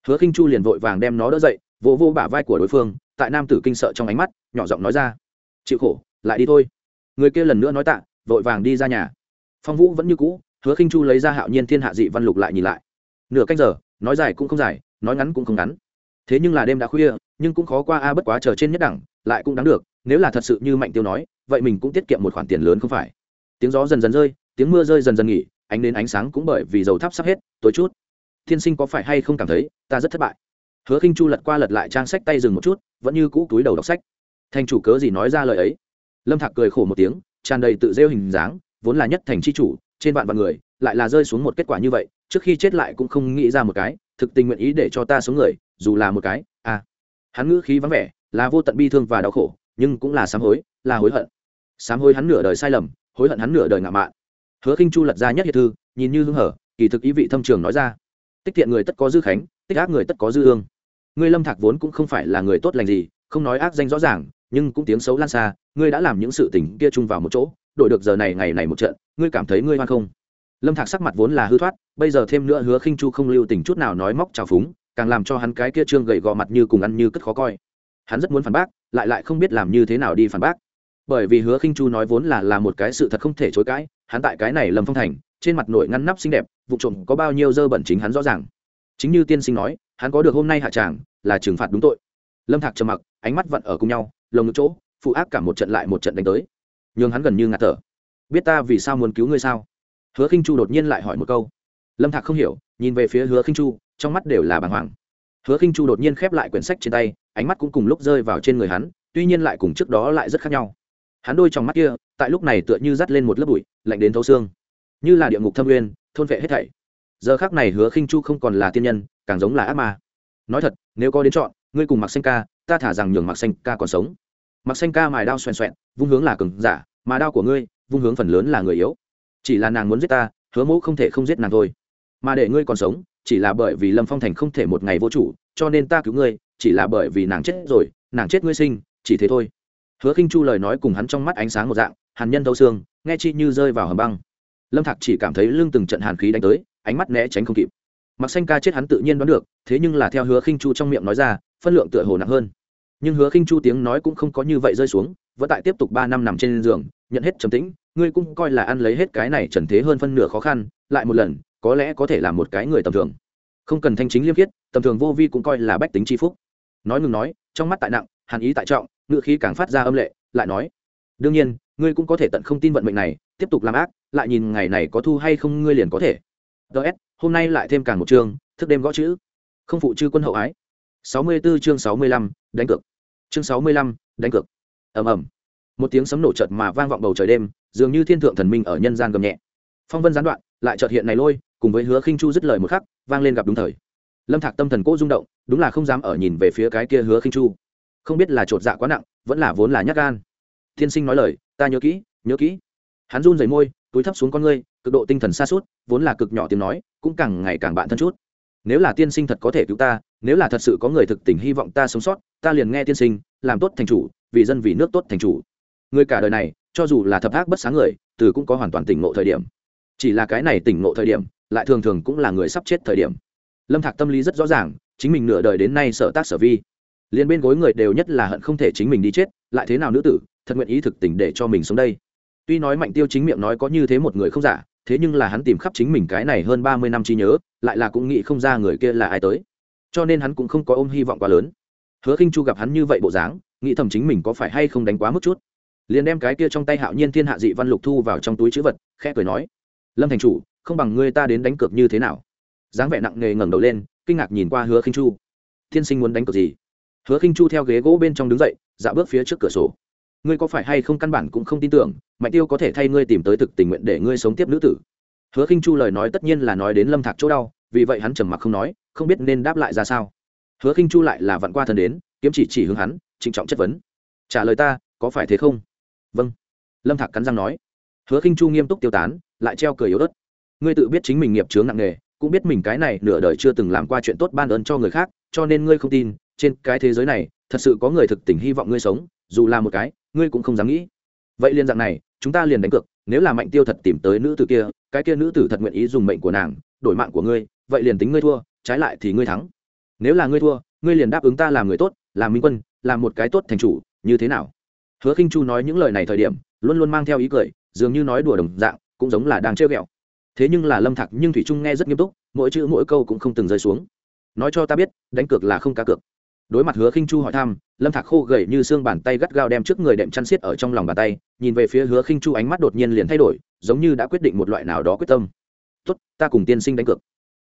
Hứa khinh chu liền vội vàng đem nó đỡ dậy, vỗ vô bả vai của đối phương, tại nam tử kinh sợ trong ánh mắt, nhỏ giọng nói ra, chịu khổ, lại đi thôi. Người kia lần nữa nói tạ, vội vàng đi ra nhà. Phong vũ vẫn như cũ, hứa khinh chu lấy ra hạo nhiên thiên hạ dị văn lục lại nhìn lại. Nửa canh giờ nói dài cũng không dài, nói ngắn cũng không ngắn. Thế nhưng là đêm đã khuya, nhưng cũng khó qua a, bất quá chờ trên nhất đẳng, lại cũng đáng được, nếu là thật sự như mạnh tiêu nói, vậy mình cũng tiết kiệm một khoản tiền lớn không phải. Tiếng gió dần dần rơi, tiếng mưa rơi dần dần nghỉ, ánh đến ánh sáng cũng bởi vì dầu thắp sắp hết, tối chút. Thiên sinh có phải hay không cảm thấy, ta rất thất bại. Hứa khinh chu lật qua lật lại trang sách tay dừng một chút, vẫn như cũ túi đầu đọc sách. Thành chủ cớ gì nói ra lời ấy? Lâm thạc cười khổ một tiếng, tràn đầy tự rêu hình dáng, vốn là nhất thành chi chủ trên vạn vạn người, lại là rơi xuống một kết quả như vậy, trước khi chết lại cũng không nghĩ ra một cái, thực tình nguyện ý để cho ta sống người, dù là một cái à. Hắn ngữ khí vắng vẻ, là vô tận bi thương và đau khổ, nhưng cũng là sám hối, là hối hận. Sám hối hắn nửa đời sai lầm, hối hận hắn nửa đời ngạo mạn. Hứa khinh chu lật ra nhất hiệp thư, nhìn như hưng hở, kỳ thực ý vị thâm trường nói ra. Tích thiện người tất có dư khánh, tích ác người tất có dư ương. Ngươi lâm thạc vốn cũng không phải là người tốt lành gì, không nói ác danh rõ ràng, nhưng cũng tiếng xấu lan xa, ngươi đã làm những sự tình kia chung vào một chỗ đổi được giờ này ngày này một trận, ngươi cảm thấy ngươi hoan không? Lâm thạc sắc mặt vốn là hư thoát, bây giờ thêm nữa hứa khinh chu không lưu tình chút nào nói móc trào phúng, càng làm cho hắn cái kia trương gầy gò mặt như cùng ăn như cất khó coi. Hắn rất muốn phản bác, lại lại không biết làm như thế nào đi phản bác. Bởi vì hứa khinh chu nói vốn là là một cái sự thật không thể chối cãi, hắn tại cái này lâm phong thành, trên mặt nội ngăn nắp xinh đẹp, vụ trộm có bao nhiêu dơ bẩn chính hắn rõ ràng. Chính như tiên sinh nói, hắn có được hôm nay hạ tràng, là trừng phạt đúng tội. Lâm thạc trầm mặc, ánh mắt vặn ở cùng nhau, lồng ngực chỗ, phụ ác cả một trận lại một trận đánh tới nhường hắn gần như ngạt thở. Biết ta vì sao muốn cứu ngươi sao? Hứa khinh chu đột nhiên lại hỏi một câu. Lâm thạc không hiểu, nhìn về phía hứa khinh chu, trong mắt đều là bàng hoàng. Hứa khinh chu đột nhiên khép lại quyển sách trên tay, ánh mắt cũng cùng lúc rơi vào trên người hắn, tuy nhiên lại cùng trước đó lại rất khác nhau. Hắn đôi trong mắt kia, tại lúc này tựa như dắt lên một lớp bụi, lạnh đến thấu xương. Như là địa ngục thâm uyên, thôn vệ hết thảy. Giờ khác này hứa khinh chu không còn là tiên nhân, càng giống là ác ma. Nói thật, nếu có đến chọn, ngươi cùng mặc xanh ca, ta thả rằng nhường mặc xanh ca còn sống mặc xanh ca mài đao xoèn xoẹn, vung hướng là cường giả, mà đao của ngươi, vung hướng phần lớn là người yếu. Chỉ là nàng muốn giết ta, hứa mẫu không thể không giết nàng thôi. Mà để ngươi còn sống, chỉ là bởi vì lâm phong thành không thể một ngày vô chủ, cho nên ta cứu ngươi, chỉ là bởi vì nàng chết rồi, nàng chết ngươi sinh, chỉ thế thôi. Hứa khinh chu lời nói cùng hắn trong mắt ánh sáng một dạng, hàn nhân thâu xương, nghe chi như rơi vào hầm băng. Lâm thạc chỉ cảm thấy lưng từng trận hàn khí đánh tới, ánh mắt né tránh không kịp. Mặc xanh ca chết hắn tự nhiên đoán được, thế nhưng là theo hứa khinh chu trong miệng nói ra, phân lượng tựa hồ nặng hơn nhưng hứa khinh chu tiếng nói cũng không có như vậy rơi xuống, vẫn tại tiếp tục ba năm nằm trên giường, nhận hết trầm tĩnh, ngươi cũng coi là ăn lấy hết cái này trần thế hơn phân nửa khó khăn, lại một lần, có lẽ có thể là một cái người tầm thường. Không cần thanh chính liêm khiết, tầm thường vô vi cũng coi là bách tính tri phúc. Nói ngừng nói, trong mắt tại nặng, hàn ý tại trọng ngự khí càng phát ra âm lệ, lại nói, đương nhiên, ngươi cũng có thể tận không tin vận mệnh này, tiếp tục làm ác, lại nhìn ngày này có thu hay không ngươi liền có thể. Ts hôm nay lại thêm càng một chương, thức đêm gõ chữ. Không phụ chư quân hậu ái. Sáu mươi 64 chương sáu mươi lăm, đánh cược chương sáu mươi lăm, đánh cược. Ầm ầm. Một tiếng sấm nổ chợt mà vang vọng bầu trời đêm, dường như thiên thượng thần minh ở nhân gian gầm nhẹ. Phong vân gián đoạn, lại chợt hiện này lôi, cùng với hứa khinh chu dứt lời một khắc, vang lên gặp đúng thời. Lâm thạc tâm thần cố rung động, đúng là không dám ở nhìn về phía cái kia hứa khinh chu. Không biết là trột dạ quá nặng, vẫn là vốn là nhát gan. Thiên sinh nói lời, ta nhớ kỹ nhớ kỹ. Hắn run rẩy môi, túi thấp xuống con ngươi, cực độ tinh thần xa suốt vốn là cực nhỏ tiếng nói, cũng càng ngày càng bạn thân chút. Nếu là tiên sinh thật có thể cứu ta nếu là thật sự có người thực tình hy vọng ta sống sót, ta liền nghe tiên sinh, làm tốt thành chủ, vì dân vì nước tốt thành chủ. Người cả đời này, cho dù là thập ác bất sáng người, từ cũng có hoàn toàn tỉnh ngộ thời điểm. Chỉ là cái này tỉnh ngộ thời điểm, lại thường thường cũng là người sắp chết thời điểm. Lâm thạc tâm lý rất rõ ràng, chính mình nửa đời đến nay sở tác sở vi. Liền bên gối người đều nhất là hận không thể chính mình đi chết, lại thế nào nữ tử, thật nguyện ý thực tình để cho mình sống đây. Tuy nói mạnh tiêu chính miệng nói có như thế một người không giả, thế nhưng là hắn tìm khắp chính mình cái này hơn ba mươi năm trí nhớ, lại là cũng nghĩ không ra người kia là ai tới cho nên hắn cũng không có ôm hy vọng quá lớn. Hứa khinh chu gặp hắn như vậy bộ dáng, nghĩ thầm chính mình có phải hay không đánh quá mức chút. Liền đem cái kia trong tay hạo nhiên thiên hạ dị văn lục thu vào trong túi chữ vật, khẽ cười nói, lâm thành chủ, không bằng ngươi ta đến đánh cược như thế nào? Dáng vẻ nặng nề ngẩng đầu lên, kinh ngạc nhìn qua hứa khinh chu. Thiên sinh muốn đánh cược gì? Hứa khinh chu theo ghế gỗ bên trong đứng dậy dạo bước phía trước cửa sổ. Ngươi có phải hay không căn bản cũng không tin tưởng, mạnh tiêu có thể thay ngươi tìm tới thực tình nguyện để ngươi sống tiếp nữ tử? Hứa khinh chu lời nói tất nhiên là nói đến lâm thạc chỗ đau vì vậy hắn trầm mặc không nói, không biết nên đáp lại ra sao. Hứa khinh chu lại là vặn qua thần đến, kiếm chỉ chỉ hướng hắn, trịnh trọng chất vấn. Trả lời ta, có phải thế không? Vâng. Lâm thạc cắn răng nói. Hứa khinh chu nghiêm túc tiêu tán, lại treo cười yếu ớt. Ngươi tự biết chính mình nghiệp chướng nặng nề, cũng biết mình cái này nửa đời chưa từng làm qua chuyện tốt ban ơn cho người khác, cho nên ngươi không tin, trên cái thế giới này, thật sự có người thực tình hy vọng ngươi sống, dù là một cái, ngươi cũng không dám nghĩ. Vậy liên dạng này, chúng ta liền đánh cược, nếu là mạnh tiêu thật tìm tới nữ tử kia, cái kia nữ tử thật nguyện ý dùng mệnh của nàng, đổi mạng của ngươi vậy liền tính ngươi thua, trái lại thì ngươi thắng. Nếu là ngươi thua, ngươi liền đáp ứng ta làm người tốt, làm minh quân, làm một cái tốt thành chủ, như thế nào? Hứa khinh chu nói những lời này thời điểm, luôn luôn mang theo ý cười, dường như nói đùa đồng dạng, cũng giống là đang trêu ghẹo. Thế nhưng là lâm thạc nhưng thủy trung nghe rất nghiêm túc, mỗi chữ mỗi câu cũng không từng rơi xuống. Nói cho ta biết, đánh cược là không cá cược. Đối mặt hứa khinh chu hỏi thăm, lâm thạc khô gầy như xương bàn tay gắt gao đem trước người đệm chăn xiết ở trong lòng bàn tay, nhìn về phía hứa khinh chu ánh mắt đột nhiên liền thay đổi, giống như đã quyết định một loại nào đó quyết tâm. Tốt, ta cùng tiên sinh đánh cược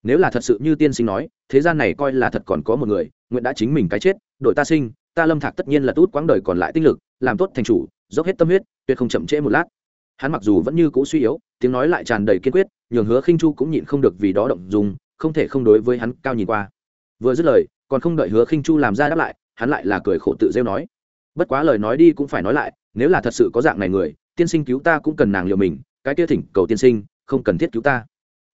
nếu là thật sự như tiên sinh nói, thế gian này coi là thật còn có một người, nguyện đã chính mình cái chết đội ta sinh, ta lâm thạc tất nhiên là tốt quãng đời còn lại tinh lực, làm tốt thành chủ, dốc hết tâm huyết, tuyệt không chậm trễ một lát. Hắn mặc dù vẫn như cũ suy yếu, tiếng nói lại tràn đầy kiên quyết, nhường hứa khinh chu cũng nhịn không được vì đó động dùng không thể không đối với hắn cao nhìn qua. Vừa dứt lời, còn không đợi hứa khinh chu làm ra đáp lại, hắn lại là cười khổ tự rêu nói. Bất quá lời nói đi cũng phải nói lại, nếu là thật sự có dạng này người, tiên sinh cứu ta cũng cần nàng liều mình, cái kia thỉnh cầu tiên sinh, không cần thiết cứu ta.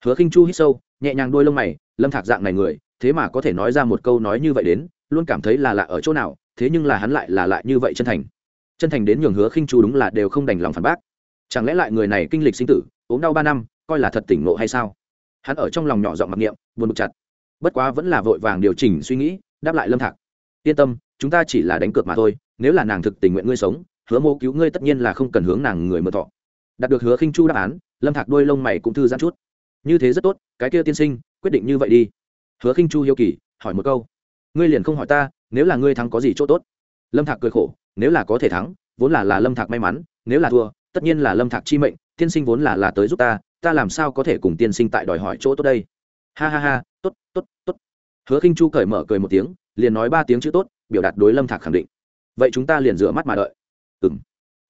Hứa khinh chu hít sâu nhẹ nhàng đôi lông mày, lâm thạc dạng này người, thế mà có thể nói ra một câu nói như vậy đến, luôn cảm thấy là lạ ở chỗ nào, thế nhưng là hắn lại là lại như vậy chân thành. Chân thành đến nhường hứa khinh chu đúng là đều không đành lòng phản bác. Chẳng lẽ lại người này kinh lịch sinh tử, ốm đau ba năm, coi là thật tỉnh ngộ hay sao? Hắn ở trong lòng nhỏ giọng mặc niệm, buồn bực chặt. Bất quá vẫn là vội vàng điều chỉnh suy nghĩ, đáp lại lâm thạc. Yên tâm, chúng ta chỉ là đánh cược mà thôi, nếu là nàng thực tình nguyện ngươi sống, hứa mô cứu ngươi tất nhiên là không cần hướng nàng người mượn thọ. Đạt được hứa khinh chu đáp án, lâm thạc đôi lông mày cũng thư giãn chút như thế rất tốt, cái kia tiên sinh, quyết định như vậy đi. Hứa khinh chu hiếu kỳ, hỏi một câu. Ngươi liền không hỏi ta, nếu là ngươi thắng có gì chỗ tốt? Lâm thạc cười khổ, nếu là có thể thắng, vốn là là lâm thạc may mắn, nếu là thua, tất nhiên là lâm thạc chi mệnh, tiên sinh vốn là là tới giúp ta ta làm sao có thể cùng tiên sinh tại đòi hỏi chỗ tốt đây? Ha ha ha, tốt tốt tốt. Hứa khinh chu cởi mở cười một tiếng, liền nói ba tiếng chữ tốt, biểu đạt đối lâm thạc khẳng định. Vậy chúng ta liền rửa mắt mà đợi. Ừng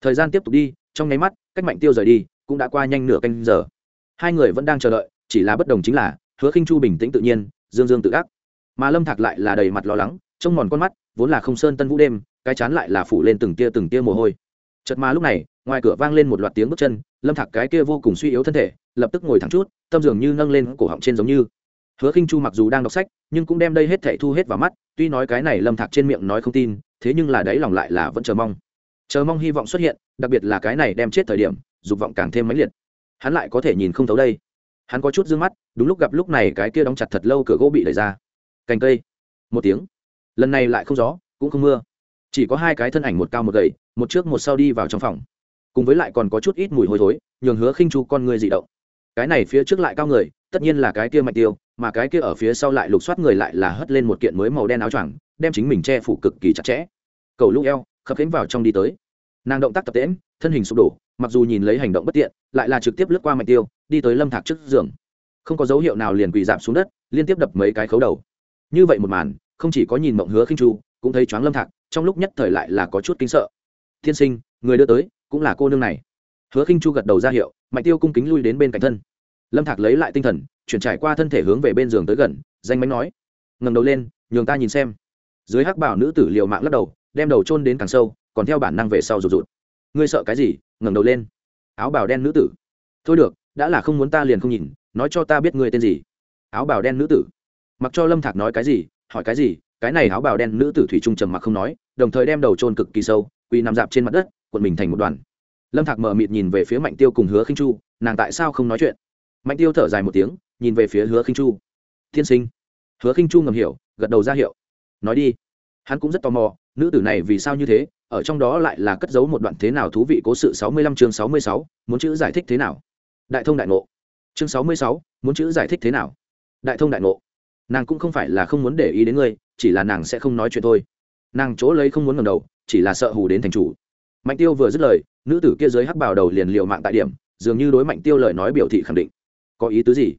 thời gian tiếp tục đi, trong nháy mắt, cách mạnh tiêu rời đi, cũng đã qua nhanh nửa canh giờ hai người vẫn đang chờ đợi, chỉ là bất đồng chính là, hứa khinh chu bình tĩnh tự nhiên, dương dương tự ác mà lâm thạc lại là đầy mặt lo lắng, trông mòn con mắt, vốn là không sơn tân vũ đêm, cái chán lại là phủ lên từng tia từng tia mồ hôi. Chật mà lúc này, ngoài cửa vang lên một loạt tiếng bước chân, lâm thạc cái kia vô cùng suy yếu thân thể, lập tức ngồi thẳng chút, tâm dường như nâng lên cổ họng trên giống như. Hứa khinh chu mặc dù đang đọc sách, nhưng cũng đem đây hết thảy thu hết vào mắt, tuy nói cái này lâm thạc trên miệng nói không tin, thế nhưng là đấy lòng lại là vẫn chờ mong. Chờ mong hy vọng xuất hiện, đặc biệt là cái này đem chết thời điểm, dục vọng càng thêm mãnh liệt hắn lại có thể nhìn không thấu đây. Hắn có chút d ư ơ n g mắt, đúng lúc gặp lúc này cái kia đóng chặt thật lâu cửa gỗ bị đẩy ra. Cành cây. Một tiếng. Lần này lại không gió, cũng không mưa. Chỉ có hai cái thân ảnh một cao một gầy, một trước một sau đi vào trong phòng. Cùng với lại còn có chút ít mùi hôi thối, nhường hứa khinh chu con người dị động. Cái này phía trước lại cao người, tất nhiên là cái kia mạnh tiêu, mà cái kia ở phía sau lại lục soát người lại là hất lên một kiện mới màu đen áo choàng, đem chính mình che phủ cực kỳ chặt chẽ. Cầu lúc eo, khập khánh vào trong đi tới. Nàng động tác tập tễm thân hình sụp đổ mặc dù nhìn lấy hành động bất tiện, lại là trực tiếp lướt qua mạnh tiêu, đi tới lâm thạc trước giường. Không có dấu hiệu nào liền quỳ dạp xuống đất, liên tiếp đập mấy cái khấu đầu. Như vậy một màn, không chỉ có nhìn mộng hứa khinh chu, cũng thấy choáng lâm thạc, trong lúc nhất thời lại là có chút kinh sợ. Thiên sinh, người đưa tới, cũng là cô nương này. Hứa khinh chu gật đầu ra hiệu mạnh tiêu cung kính lui đến bên cạnh thân. Lâm thạc lấy lại tinh thần, chuyển trải qua thân thể hướng về bên giường tới gần, danh mánh nói ngầm đầu lên, nhường ta nhìn xem. Dưới hắc bảo nữ tử liều mạng lắc đầu, đem đầu chôn đến càng sâu, còn theo bản năng về sau rụt rụt ngươi sợ cái gì, ngẩng đầu lên. Áo bào đen nữ tử. Thôi được, đã là không muốn ta liền không nhìn, nói cho ta biết ngươi tên gì. Áo bào đen nữ tử. Mặc cho lâm thạc nói cái gì, hỏi cái gì, cái này áo bào đen nữ tử thủy trung trầm mặc không nói, đồng thời đem đầu trôn cực kỳ sâu, quỳ nằm dạp trên mặt đất quần mình thành một đoàn. Lâm thạc mở mịt nhìn về phía mạnh tiêu cùng hứa khinh chu, nàng tại sao không nói chuyện? Mạnh tiêu thở dài một tiếng, nhìn về phía hứa khinh chu. Thiên sinh. Hứa khinh chu ngầm hiểu, gật đầu ra hiệu. Nói đi hắn cũng rất tò mò, nữ tử này vì sao như thế, ở trong đó lại là cất giấu một đoạn thế nào thú vị cố sự sáu mươi lăm chương sáu mươi sáu, muốn chữ giải thích thế nào? Đại thông đại ngộ. Chương sáu mươi sáu, muốn chữ giải thích thế nào? Đại thông đại ngộ. Nàng cũng không phải là không muốn để ý đến ngươi, chỉ là nàng sẽ không nói chuyện thôi. Nàng chỗ lấy không muốn ngầm đầu, chỉ là sợ hù đến thành chủ. Mạnh tiêu vừa dứt lời, nữ tử kia dưới hắc bào đầu liền liều mạng tại điểm, dường như đối mạnh tiêu lời nói biểu thị khẳng định. Có ý tứ gì?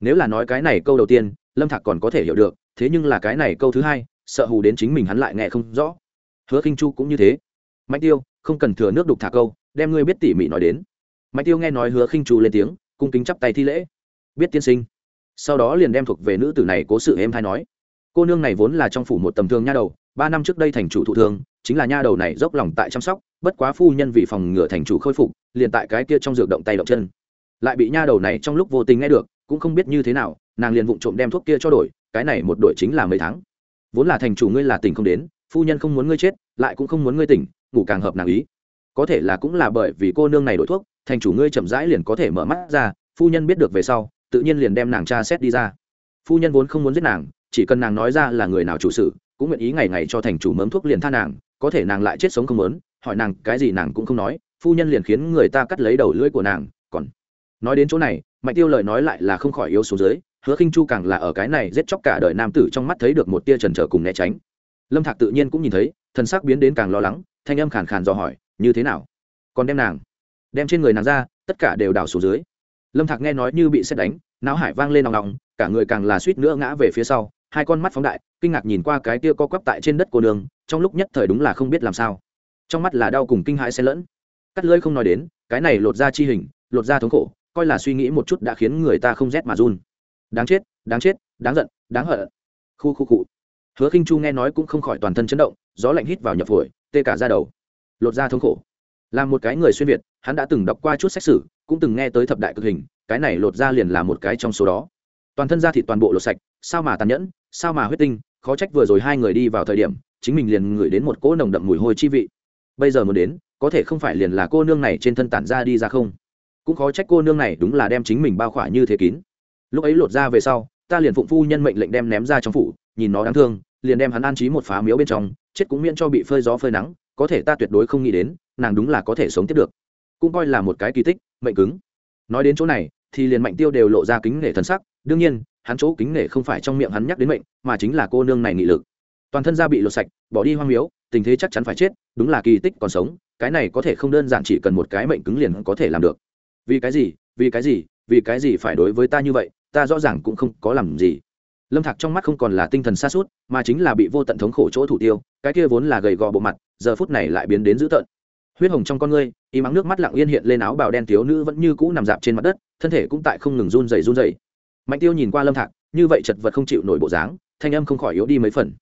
Nếu là nói cái này câu đầu tiên, lâm thạc còn có thể hiểu được, thế nhưng là cái này câu thứ hai sợ hù đến chính mình hắn lại nghe không rõ. Hứa khinh chu cũng như thế. Mạnh tiêu, không cần thừa nước đục thả câu, đem ngươi biết tỉ mỉ nói đến. Mạnh tiêu nghe nói hứa khinh chu lên tiếng, cung kính chắp tay thi lễ. Biết tiên sinh. Sau đó liền đem thuộc về nữ tử này cố sự em thay nói. Cô nương này vốn là trong phủ một tầm thương nha đầu, ba năm trước đây thành chủ thụ thương, chính là nha đầu này dốc lòng tại chăm sóc, bất quá phu nhân vì phòng ngừa thành chủ khôi phục, liền tại cái kia trong dược động tay động chân. Lại bị nha đầu này trong lúc vô tình nghe được, cũng không biết như thế nào, nàng liền vụng trộm đem thuốc kia cho đổi, cái này một đổi chính là mấy tháng vốn là thành chủ ngươi là tỉnh không đến, phu nhân không muốn ngươi chết, lại cũng không muốn ngươi tỉnh, ngủ càng hợp nàng ý. Có thể là cũng là bởi vì cô nương này đổi thuốc, thành chủ ngươi chậm rãi liền có thể mở mắt ra, phu nhân biết được về sau, tự nhiên liền đem nàng cha xét đi ra. Phu nhân vốn không muốn giết nàng, chỉ cần nàng nói ra là người nào chủ sự, cũng nguyện ý ngày ngày cho thành chủ mớm thuốc liền tha nàng, có thể nàng lại chết sống không muốn, hỏi nàng cái gì nàng cũng không nói, phu nhân liền khiến người ta cắt lấy đầu lưỡi của nàng, còn nói đến chỗ này, mạnh tiêu lời nói lại là không khỏi yếu xuống dưới hứa khinh chu càng là ở cái này giết chóc cả đời nam tử trong mắt thấy được một tia trần trở cùng né tránh. Lâm thạc tự nhiên cũng nhìn thấy thần sắc biến đến càng lo lắng, thanh âm khàn khàn dò hỏi, như thế nào? Còn đem nàng, đem trên người nàng ra, tất cả đều đảo xuống dưới. Lâm thạc nghe nói như bị xét đánh, não hải vang lên nòng nòng, cả người càng là suýt nữa ngã về phía sau, hai con mắt phóng đại, kinh ngạc nhìn qua cái tia co quắp tại trên đất cô đường, trong lúc nhất thời đúng là không biết làm sao. Trong mắt là đau cùng kinh hãi xen lẫn. Cắt lưỡi không nói đến, cái này lột ra chi hình, lột ra thống khổ, coi là suy nghĩ một chút đã khiến người ta không rét mà run đáng chết đáng chết, đáng giận, đáng hận. Khu khu cụ hứa khinh chu nghe nói cũng không khỏi toàn thân chấn động, gió lạnh hít vào nhập phổi, tê cả ra đầu. Lột ra thống khổ. Là một cái người xuyên việt, hắn đã từng đọc qua chút sách sử, cũng từng nghe tới thập đại cực hình, cái này lột ra liền là một cái trong số đó. Toàn thân da thịt toàn bộ lột sạch, sao mà tàn nhẫn, sao mà huyết tinh, khó trách vừa rồi hai người đi vào thời điểm, chính mình liền ngửi đến một cỗ nồng đậm mùi hôi chi vị. Bây giờ muốn đến, có thể không phải liền là cô nương này trên thân tản ra đi ra không? Cũng khó trách cô nương này đúng là đem chính mình bao khỏa như thế kín lúc ấy lột ra về sau, ta liền phụng phu nhân mệnh lệnh đem ném ra trong phủ, nhìn nó đáng thương, liền đem hắn an trí một phá miếu bên trong, chết cũng miễn cho bị phơi gió phơi nắng, có thể ta tuyệt đối không nghĩ đến, nàng đúng là có thể sống tiếp được. Cũng coi là một cái kỳ tích, mệnh cứng. Nói đến chỗ này, thì liền mạnh tiêu đều lộ ra kính nể thân sắc, đương nhiên, hắn chỗ kính nể không phải trong miệng hắn nhắc đến mệnh, mà chính là cô nương này nghị lực. Toàn thân da bị lột sạch, bỏ đi hoang miếu, tình thế chắc chắn phải chết, đúng là kỳ tích còn sống, cái này có thể không đơn giản chỉ cần một cái mệnh cứng liền có thể làm được. Vì cái gì, vì cái gì vì cái gì phải đối với ta như vậy, ta rõ ràng cũng không có làm gì. Lâm thạc trong mắt không còn là tinh thần xa suốt mà chính là bị vô tận thống khổ chỗ thủ tiêu, cái kia vốn là gầy gò bộ mặt, giờ phút này lại biến đến dữ tợn. Huyết hồng trong con ngươi y mắng nước mắt lặng yên hiện lên áo bào đen thiếu nữ vẫn như cũ nằm dạp trên mặt đất, thân thể cũng tại không ngừng run rẩy run rẩy. Mạnh tiêu nhìn qua lâm thạc, như vậy chật vật không chịu nổi bộ dáng, thanh âm không khỏi yếu đi mấy phần.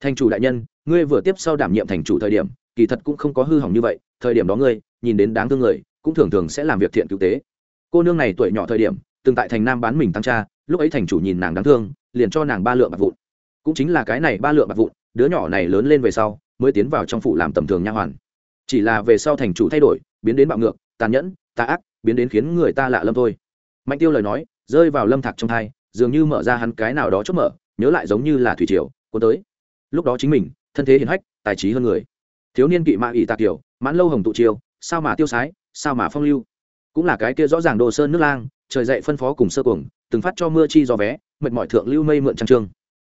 Thành chủ đại nhân, ngươi vừa tiếp sau đảm nhiệm thành chủ thời điểm, kỳ thật cũng không có hư hỏng như vậy, thời điểm đó ngươi, nhìn đến đáng thương người, cũng thường thường sẽ làm việc thiện cứu tế cô nương này tuổi nhỏ thời điểm từng tại thành nam bán mình tăng cha lúc ấy thành chủ nhìn nàng đáng thương liền cho nàng ba lượng bạc vụn. Cũng chính là cái này ba lượng bạc vụn đứa nhỏ này lớn lên về sau mới tiến vào trong phủ làm tầm thường nha hoàn. Chỉ là về sau thành chủ thay đổi biến đến bạo ngược tàn nhẫn tà ác biến đến khiến người ta lạ lâm thôi. Mạnh tiêu lời nói rơi vào lâm thạc trong thai dường như mở ra hắn cái nào đó chốt mở nhớ lại giống như là thủy triều cuốn tới. Lúc đó chính mình thân thế hiển hách tài trí hơn người. Thiếu niên kỵ mã ỷ tạc tiểu, mãn lâu hồng tụ triều, sao mà tiêu sái sao mà phong lưu? Cũng là cái kia rõ ràng đồ sơn nước lang, trời dậy phân phó cùng sơ cuồng, từng phát cho mưa chi do vé, mệt mỏi thượng lưu mây mượn trang trương.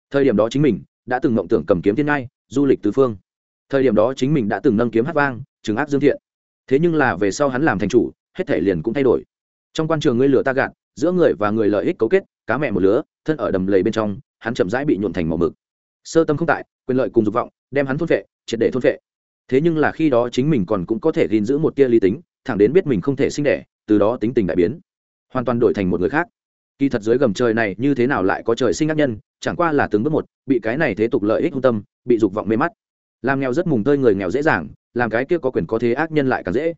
Thời điểm đó chính mình đã từng mộng tưởng cầm kiếm thiên ngai, du lịch tứ phương. Thời điểm đó chính mình đã từng nâng kiếm hát vang trừng ác dương thiện. Thế nhưng là về sau hắn làm thành chủ, hết thể liền cũng thay đổi. Trong quan trường ngươi lửa ta gạt, giữa người và người lợi ích cấu kết, cá mẹ một lứa, thân ở đầm lầy bên trong, hắn chậm rãi bị nhuộn thành màu mực. Sơ tâm không tại, quyền lợi cùng dục vọng, đem hắn thôn vệ triệt để thôn vệ thế nhưng là khi đó chính mình còn cũng có thể gìn giữ một tia lý tính thẳng đến biết mình không thể sinh đẻ, từ đó tính tình đại biến. Hoàn toàn đổi thành một người khác. Kỳ thật dưới gầm trời này như thế nào lại có trời sinh ác nhân, chẳng qua là từng bước một, bị cái này thế tục lợi ích hung tâm, bị dục vọng mê mắt. Làm nghèo rất mùng tơi người nghèo dễ dàng, làm cái kia có quyền có thế ác nhân lại càng dễ.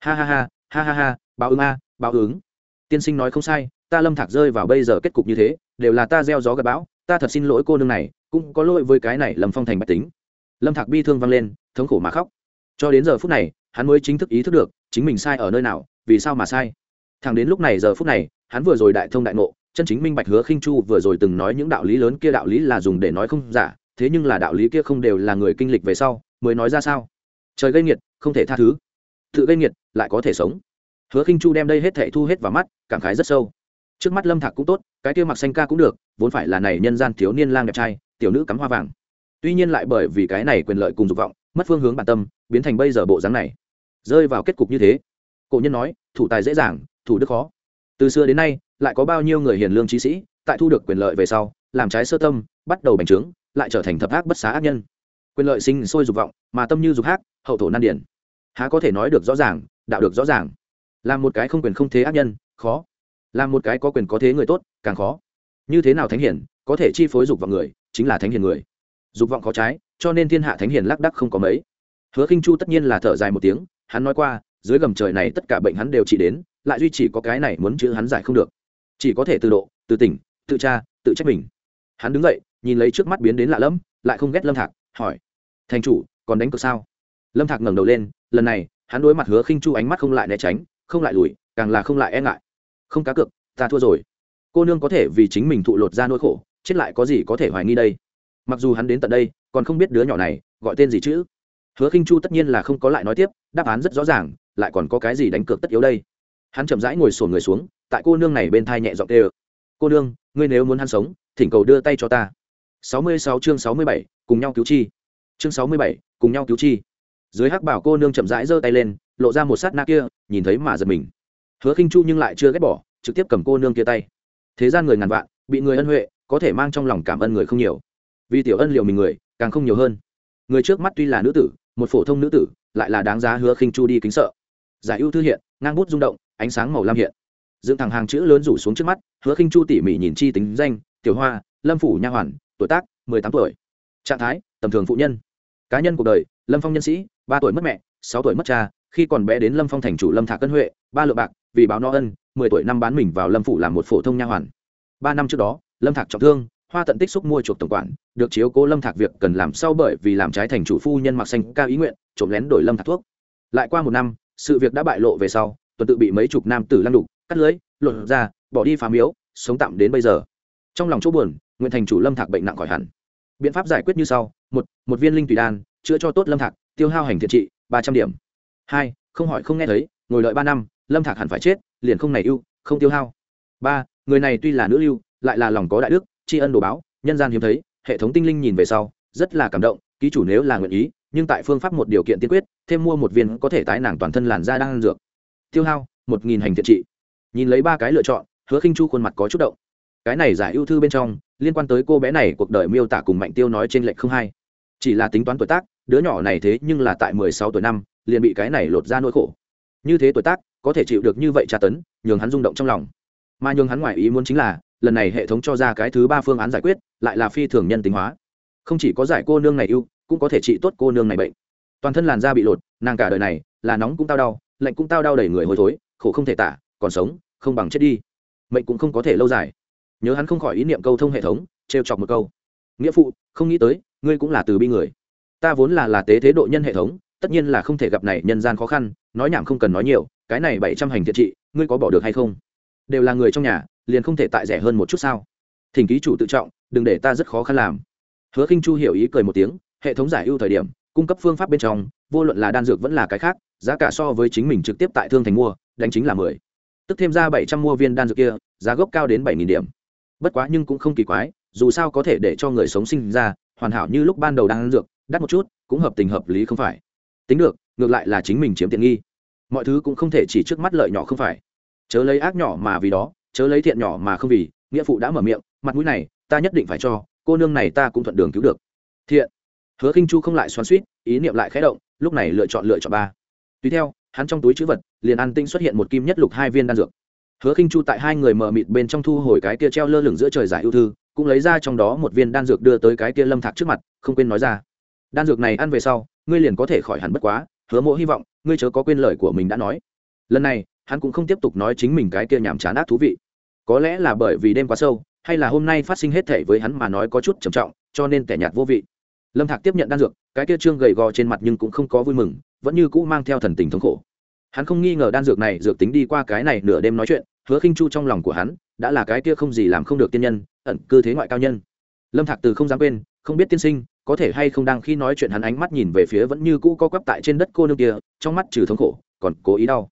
Ha ha ha ha ha ha, báo ứng a, báo ứng. Tiên sinh nói không sai, ta lâm thạc rơi vào bây giờ kết cục như thế, đều là ta gieo gió gặp bão, ta thật xin lỗi cô nương này, cũng có lỗi với cái này lâm phong thành bách tính. Lâm thạc bi thương vang lên, thống khổ mà khóc. Cho đến giờ phút này hắn mới chính thức ý thức được chính mình sai ở nơi nào, vì sao mà sai. Thằng đến lúc này giờ phút này, hắn vừa rồi đại thông đại ngộ, chân chính minh bạch hứa khinh chu vừa rồi từng nói những đạo lý lớn kia đạo lý là dùng để nói không giả, thế nhưng là đạo lý kia không đều là người kinh lịch về sau, mới nói ra sao? Trời gây nghiệt, không thể tha thứ. Tự gây nghiệt, lại có thể sống. Hứa khinh chu đem đây hết thệ thu hết vào mắt, cảm khái rất sâu. Trước mắt lâm thạc cũng tốt, cái kia mặc xanh ca cũng được, vốn phải là này nhân gian thiếu niên lang đẹp trai, tiểu nữ cắm hoa vàng. Tuy nhiên lại bởi vì cái này quyền lợi cùng dục vọng, mất phương hướng bản tâm, biến thành bây giờ bộ dáng này rơi vào kết cục như thế. Cổ nhân nói, thủ tài dễ dàng, thủ đức khó. Từ xưa đến nay, lại có bao nhiêu người hiền lương trí sĩ, tại thu được quyền lợi về sau, làm trái sơ tâm, bắt đầu bành trướng, lại trở thành thập ác bất xá ác nhân. Quyền lợi sinh sôi dục vọng, mà tâm như dục hát hậu thổ nan điển. Há có thể nói được rõ ràng, đạo được rõ ràng. Làm một cái không quyền không thế ác nhân, khó. Làm một cái có quyền có thế người tốt, càng khó. Như thế nào thánh hiển, có thể chi phối dục vọng người, chính là thánh hiền người. Dục vọng khó trái, cho nên thiên hạ thánh hiền lác đắc không có mấy. Hứa khinh chu tất nhiên là thở dài một tiếng hắn nói qua, dưới gầm trời này tất cả bệnh hắn đều chỉ đến, lại duy chỉ có cái này muốn chữa hắn giải không được. Chỉ có thể từ độ, từ tỉnh, tự tra, tự trách mình. Hắn đứng dậy, nhìn lấy trước mắt biến đến lạ lẫm, lại không ghét lâm thạc, hỏi, thành chủ, còn đánh cược sao? Lâm thạc ngẩng đầu lên, lần này, hắn đối mặt hứa khinh chu ánh mắt không lại né tránh, không lại lùi, càng là không lại e ngại. Không cá cược, ta thua rồi. Cô nương có thể vì chính mình thụ lột ra nỗi khổ, chết lại có gì có thể hoài nghi đây? Mặc dù hắn đến tận đây, còn không biết đứa nhỏ này gọi tên gì chứ? Hứa khinh chu tất nhiên là không có lại nói tiếp, đáp án rất rõ ràng, lại còn có cái gì đánh cược tất yếu đây? Hắn chậm rãi ngồi sổn người xuống, tại cô nương này bên thai nhẹ giọng tê ơ cô nương, ngươi nếu muốn hắn sống, thỉnh cầu đưa tay cho ta. Sáu mươi sáu chương sáu mươi bảy, cùng nhau cứu chi. Chương sáu mươi bảy, cùng nhau cứu chi. Dưới hắc bảo cô nương chậm rãi giơ tay lên, lộ ra một sát na kia, nhìn thấy mà giật mình. Hứa khinh chu nhưng lại chưa ghét bỏ, trực tiếp cầm cô nương kia tay. Thế gian người ngàn vạn, bị người ân huệ, có thể mang trong lòng cảm ơn người không nhiều. Vì tiểu ân liều mình người, càng không nhiều hơn. Người trước mắt tuy là nữ tử một phổ thông nữ tử, lại là đáng giá hứa khinh chu đi kính sợ. Giải ưu thư hiện, ngang bút rung động, ánh sáng màu lam hiện. Dựng thẳng hàng chữ lớn rủ xuống trước mắt, hứa khinh chu tỉ mỉ nhìn chi tính danh, tiểu hoa, lâm phủ nha hoàn, tuổi tác, mười tám tuổi. Trạng thái, tầm thường phụ nhân. Cá nhân cuộc đời, lâm phong nhân sĩ, ba tuổi mất mẹ, sáu tuổi mất cha, khi còn bé đến lâm phong thành chủ lâm thạc cân huệ, ba lượng bạc, vì báo no ân, mười tuổi năm bán mình vào lâm phủ làm một phổ thông nha hoàn. Ba năm trước đó, lâm thạc trọng thương hoa tận tích xúc mua chuộc tổng quản, được chiếu cố lâm thạc việc cần làm sau bởi vì làm trái thành chủ phu nhân mặc xanh ca ý nguyện, trộm lén đổi lâm thạc thuốc. Lại qua một năm, sự việc đã bại lộ về sau, tuần tự bị mấy chục nam tử lăng đục, cắt lưới, lột ra bỏ đi phá miếu, sống tạm đến bây giờ. Trong lòng chỗ buồn, nguyện thành chủ lâm thạc bệnh nặng khỏi hẳn. Biện pháp giải quyết như sau, một một viên linh tùy đan, chữa cho tốt lâm thạc, tiêu hao hành thiện trị, ba trăm điểm. Hai, không hỏi không nghe thấy, ngồi đợi ba năm, lâm thạc hẳn phải chết, liền không này ưu, không tiêu hao. Ba, người này tuy là nữ lưu, lại là lòng có đại đức tri ân đồ báo, nhân gian hiếm thấy, hệ thống tinh linh nhìn về sau, rất là cảm động, ký chủ nếu là nguyện ý, nhưng tại phương pháp một điều kiện tiên quyết, thêm mua một viên có thể tái nàng toàn thân làn da đang ăn dược. Tiêu hao, một nghìn hành thiện trị. Nhìn lấy ba cái lựa chọn, hứa khinh chu khuôn mặt có chút động. Cái này giải ưu thư bên trong, liên quan tới cô bé này cuộc đời miêu tả cùng mạnh tiêu nói trên lệnh không hay chỉ là tính toán tuổi tác, đứa nhỏ này thế nhưng là tại mười sáu tuổi năm, liền bị cái này lột ra nỗi khổ. Như thế tuổi tác, có thể chịu được như vậy tra tấn, nhường hắn rung động trong lòng. Mà nhường hắn ngoài ý muốn chính là lần này hệ thống cho ra cái thứ ba phương án giải quyết, lại là phi thường nhân tính hóa. Không chỉ có giải cô nương này ưu, cũng có thể trị tốt cô nương này bệnh. Toàn thân làn da bị lột, nàng cả đời này, là nóng cũng tao đau, lạnh cũng tao đau đẩy người hôi thối, khổ không thể tả, còn sống, không bằng chết đi. Mệnh cũng không có thể lâu dài. Nhớ hắn không khỏi ý niệm câu thông hệ thống, trêu chọc một câu. Nghĩa phụ, không nghĩ tới, ngươi cũng là từ bi người. Ta vốn là là tế thế độ nhân hệ thống, tất nhiên là không thể gặp này nhân gian khó khăn, nói nhảm không cần nói nhiều, cái này bảy trăm hành thiện trị, ngươi có bỏ được hay không? Đều là người trong nhà liền không thể tại rẻ hơn một chút sao? Thỉnh ký chủ tự trọng, đừng để ta rất khó khăn làm. Hứa khinh chu hiểu ý cười một tiếng, hệ thống giải ưu thời điểm, cung cấp phương pháp bên trong, vô luận là đan dược vẫn là cái khác, giá cả so với chính mình trực tiếp tại thương thành mua, đánh chính là mười. Tức thêm ra bảy trăm mua viên đan dược kia, giá gốc cao đến bảy nghìn điểm. Bất quá nhưng cũng không kỳ quái, dù sao có thể để cho người sống sinh ra, hoàn hảo như lúc ban đầu đang ăn dược, đắt một chút, cũng hợp tình hợp lý không phải. Tính được, ngược lại là chính mình chiếm tiện nghi. Mọi thứ cũng không thể chỉ trước mắt lợi nhỏ không phải. Chớ lấy ác nhỏ mà vì đó chớ lấy thiện nhỏ mà không vì, nghĩa phụ đã mở miệng, mặt mũi này, ta nhất định phải cho, cô nương này ta cũng thuận đường cứu được. Thiện. Hứa khinh chu không lại xoắn suýt ý niệm lại khẽ động, lúc này lựa chọn lựa chọn ba. Tùy theo, hắn trong túi chữ vật, liền an tinh xuất hiện một kim nhất lục hai viên đan dược. Hứa khinh chu tại hai người mờ mịt bên trong thu hồi cái kia treo lơ lửng giữa trời giải ưu thư, cũng lấy ra trong đó một viên đan dược đưa tới cái kia lâm thạc trước mặt, không quên nói ra. Đan dược này ăn về sau, ngươi liền có thể khỏi hẳn bất quá, hứa mộ hy vọng, ngươi chớ có quên lời của mình đã nói. Lần này, hắn cũng không tiếp tục nói chính mình cái kia nhàm chán ác thú vị có lẽ là bởi vì đêm quá sâu, hay là hôm nay phát sinh hết thể với hắn mà nói có chút trầm trọng, cho nên tẻ nhạt vô vị. Lâm thạc tiếp nhận đan dược, cái kia trương gầy gò trên mặt nhưng cũng không có vui mừng, vẫn như cũ mang theo thần tình thống khổ. Hắn không nghi ngờ đan dược này dược tính đi qua cái này nửa đêm nói chuyện, hứa khinh chu trong lòng của hắn đã là cái kia không gì làm không được tiên nhân, ẩn cư thế ngoại cao nhân. Lâm thạc từ không dám quên, không biết tiên sinh có thể hay không đang khi nói chuyện hắn ánh mắt nhìn về phía vẫn như cũ co quắp tại trên đất cô nương kia, trong mắt trừ thống khổ, còn cố ý đau.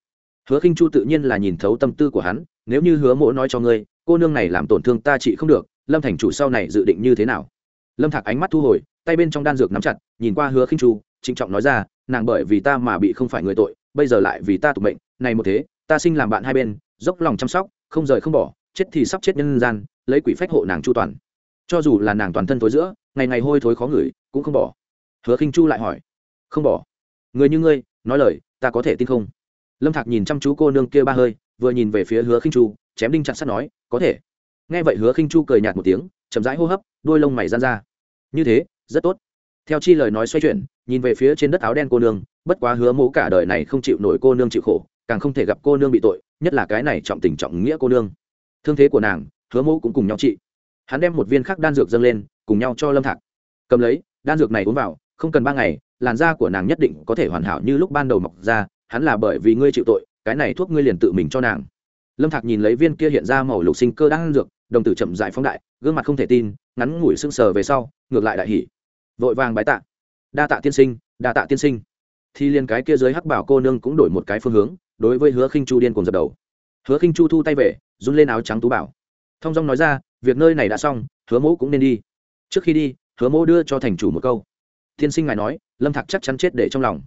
Hứa khinh chu tự nhiên là nhìn thấu tâm tư của hắn nếu như hứa mỗ nói cho ngươi, cô nương này làm tổn thương ta chị không được, lâm thành chủ sau này dự định như thế nào? Lâm thạc ánh mắt thu hồi, tay bên trong đan dược nắm chặt, nhìn qua hứa khinh chu, trịnh trọng nói ra, nàng bởi vì ta mà bị không phải người tội, bây giờ lại vì ta tụ mệnh, này một thế, ta sinh làm bạn hai bên, dốc lòng chăm sóc, không rời không bỏ, chết thì sắp chết nhân gian, lấy quỷ phách hộ nàng chu toàn. Cho dù là nàng toàn thân tối giữa, ngày ngày hôi thối khó ngửi, cũng không bỏ. Hứa khinh chu lại hỏi, không bỏ. Người như ngươi, nói lời, ta có thể tin không? Lâm thạc nhìn chăm chú cô nương kia ba hơi vừa nhìn về phía hứa khinh chu, chém đinh chặt sắt nói, có thể. Nghe vậy hứa khinh chu cười nhạt một tiếng, chậm rãi hô hấp, đôi lông mày gian ra. Như thế, rất tốt. Theo chi lời nói xoay chuyển, nhìn về phía trên đất áo đen cô nương, bất quá hứa mố cả đời này không chịu nổi cô nương chịu khổ, càng không thể gặp cô nương bị tội, nhất là cái này trọng tình trọng nghĩa cô nương. Thương thế của nàng, hứa mố cũng cùng nhau trị. Hắn đem một viên khác đan dược dâng lên, cùng nhau cho lâm thạc. Cầm lấy, đan dược này uống vào, không cần ba ngày, làn da của nàng nhất định có thể hoàn hảo như lúc ban đầu mọc ra, hắn là bởi vì ngươi chịu tội cái này thuốc ngươi liền tự mình cho nàng. Lâm thạc nhìn lấy viên kia hiện ra màu lục sinh cơ đang dược, đồng tử chậm dại phóng đại, gương mặt không thể tin, ngắn ngủi sưng sờ về sau, ngược lại đại hỉ. Vội vàng bái tạ. Đa tạ tiên sinh, đa tạ tiên sinh. Thì liền cái kia dưới hắc bảo cô nương cũng đổi một cái phương hướng, đối với hứa khinh chu điên cùng dập đầu. Hứa khinh chu thu tay về, run lên áo trắng tú bảo. Thông dong nói ra, việc nơi này đã xong, hứa mẫu cũng nên đi. Trước khi đi, hứa mẫu đưa cho thành chủ một câu. Tiên sinh ngài nói, lâm thạc chắc chắn chết để trong lòng.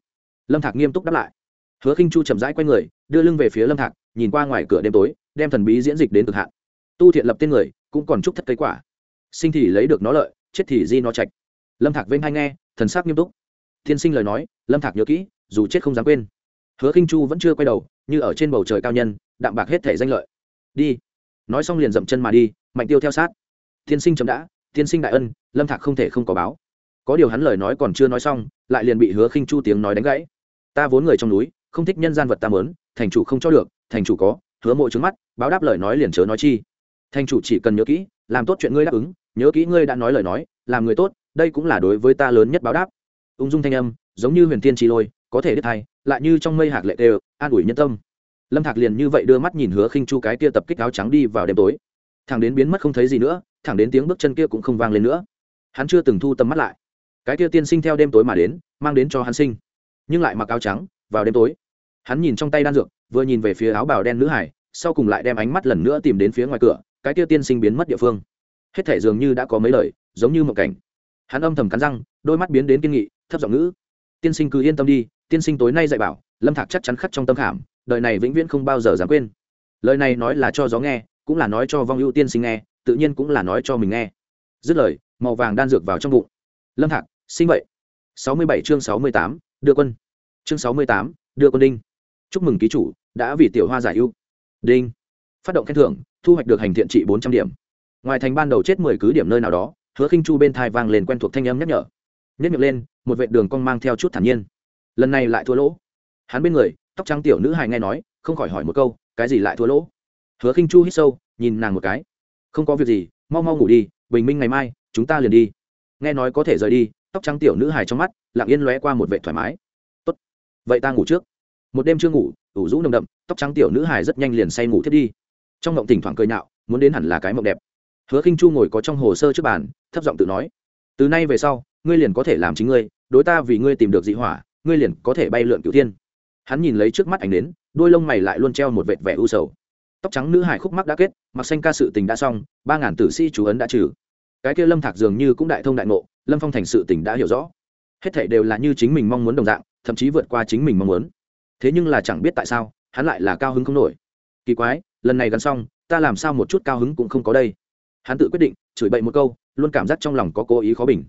Lâm thạc nghiêm túc đáp lại. Hứa khinh chu chậm rãi quay người đưa lưng về phía lâm thạc, nhìn qua ngoài cửa đêm tối, đem thần bí diễn dịch đến cực hạn. Tu thiện lập tên người, cũng còn chúc thất cây quả. Sinh thì lấy được nó lợi, chết thì di nó trạch. Lâm thạc vênh hay nghe, thần sắc nghiêm túc. Thiên sinh lời nói, lâm thạc nhớ kỹ, dù chết không dám quên. Hứa khinh chu vẫn chưa quay đầu, như ở trên bầu trời cao nhân, đạm bạc hết thể danh lợi. Đi. Nói xong liền dậm chân mà đi, mạnh tiêu theo sát. Tiên sinh chấm đã tiên sinh đại ân, lâm thạc không thể không có báo. Có điều hắn lời nói còn chưa nói xong, lại liền bị hứa khinh chu tiếng nói đánh gãy. Ta vốn người trong núi, không thích nhân gian vật ta mớn thành chủ không cho được, thành chủ có, hứa mộ trứng mắt, báo đáp lời nói liền chớ nói chi. Thành chủ chỉ cần nhớ kỹ, làm tốt chuyện ngươi đáp ứng, nhớ kỹ ngươi đã nói lời nói, làm người tốt, đây cũng là đối với ta lớn nhất báo đáp. Ung dung thanh âm, giống như huyền tiên chi lôi, có thể đứt thay lại như trong mây hạc lệ đều an ủi nhân tâm. Lâm thạc liền như vậy đưa mắt nhìn hứa khinh chu cái kia tập kích áo trắng đi vào đêm tối. Thẳng đến biến mất không thấy gì nữa thẳng đến tiếng bước chân kia cũng không vang lên nữa. Hắn chưa từng thu tầm mắt lại. Cái kia tiên sinh theo đêm tối mà đến, mang đến cho hắn sinh. Nhưng lại mặc áo trắng, vào đêm tối hắn nhìn trong tay đan dược, vừa nhìn về phía áo bào đen nữ hải, sau cùng lại đem ánh mắt lần nữa tìm đến phía ngoài cửa, cái kia tiên sinh biến mất địa phương. Hết thể dường như đã có mấy lời, giống như một cảnh. Hắn âm thầm cắn răng, đôi mắt biến đến kiên nghị, thấp giọng ngữ. Tiên sinh cứ yên tâm đi, tiên sinh tối nay dạy bảo, lâm thạc chắc chắn khắc trong tâm khảm, đời này vĩnh viễn không bao giờ dám quên. Lời này nói là cho gió nghe, cũng là nói cho vong ưu tiên sinh nghe, tự nhiên cũng là nói cho mình nghe. Dứt lời, màu vàng đan dược vào trong bụng. Lâm thạc, sinh vậy. Sáu mươi bảy chương sáu mươi tám, đưa quân. Chương sáu mươi tám, đưa quân đinh chúc mừng ký chủ, đã vì tiểu hoa giải ưu. Đinh. Phát động khen thưởng, thu hoạch được hành thiện trị bốn trăm điểm. Ngoài thành ban đầu chết mười cứ điểm nơi nào đó, hứa khinh chu bên thai vang lên quen thuộc thanh âm nhắc nhở. Nhất miệng lên, một vệ đường cong mang theo chút thản nhiên. Lần này lại thua lỗ. Hắn bên người, tóc trắng tiểu nữ hài nghe nói, không khỏi hỏi một câu, cái gì lại thua lỗ? Hứa khinh chu hít sâu, nhìn nàng một cái. Không có việc gì, mau mau ngủ đi, bình minh ngày mai, chúng ta liền đi. Nghe nói có thể rời đi, tóc trắng tiểu nữ hài trong mắt, lặng yên lóe qua một vệ thoải mái. Tốt. Vậy ta ngủ trước một đêm chưa ngủ ủ rũ nồng đậm tóc trắng tiểu nữ hài rất nhanh liền say ngủ thiết đi. Trong mộng thỉnh thoảng cười nạo, muốn đến hẳn là cái mộng đẹp. Hứa khinh chu ngồi có trong hồ sơ trước bàn thấp giọng tự nói từ nay về sau ngươi liền có thể làm chính ngươi đối ta vì ngươi tìm được dị hỏa ngươi liền có thể bay lượn cửu thiên. Hắn nhìn lấy trước mắt ảnh đến đôi lông mày lại luôn treo một vệt vẻ u sầu. Tóc trắng nữ hải khúc mắc đã kết mặc xanh ca sự tình đã xong ba ngàn tử sĩ chú ấn đã trừ. Cái kia lâm thạc dường như cũng đại thông đại ngộ lâm phong thành sự tình đã hiểu rõ. Hết thảy đều là như chính mình mong muốn đồng dạng thậm chí vượt qua chính mình mong muốn thế nhưng là chẳng biết tại sao, hắn lại là cao hứng không nổi. Kỳ quái, lần này gắn xong, ta làm sao một chút cao hứng cũng không có đây? Hắn tự quyết định, chửi bậy một câu, luôn cảm giác trong lòng có cố ý khó bình.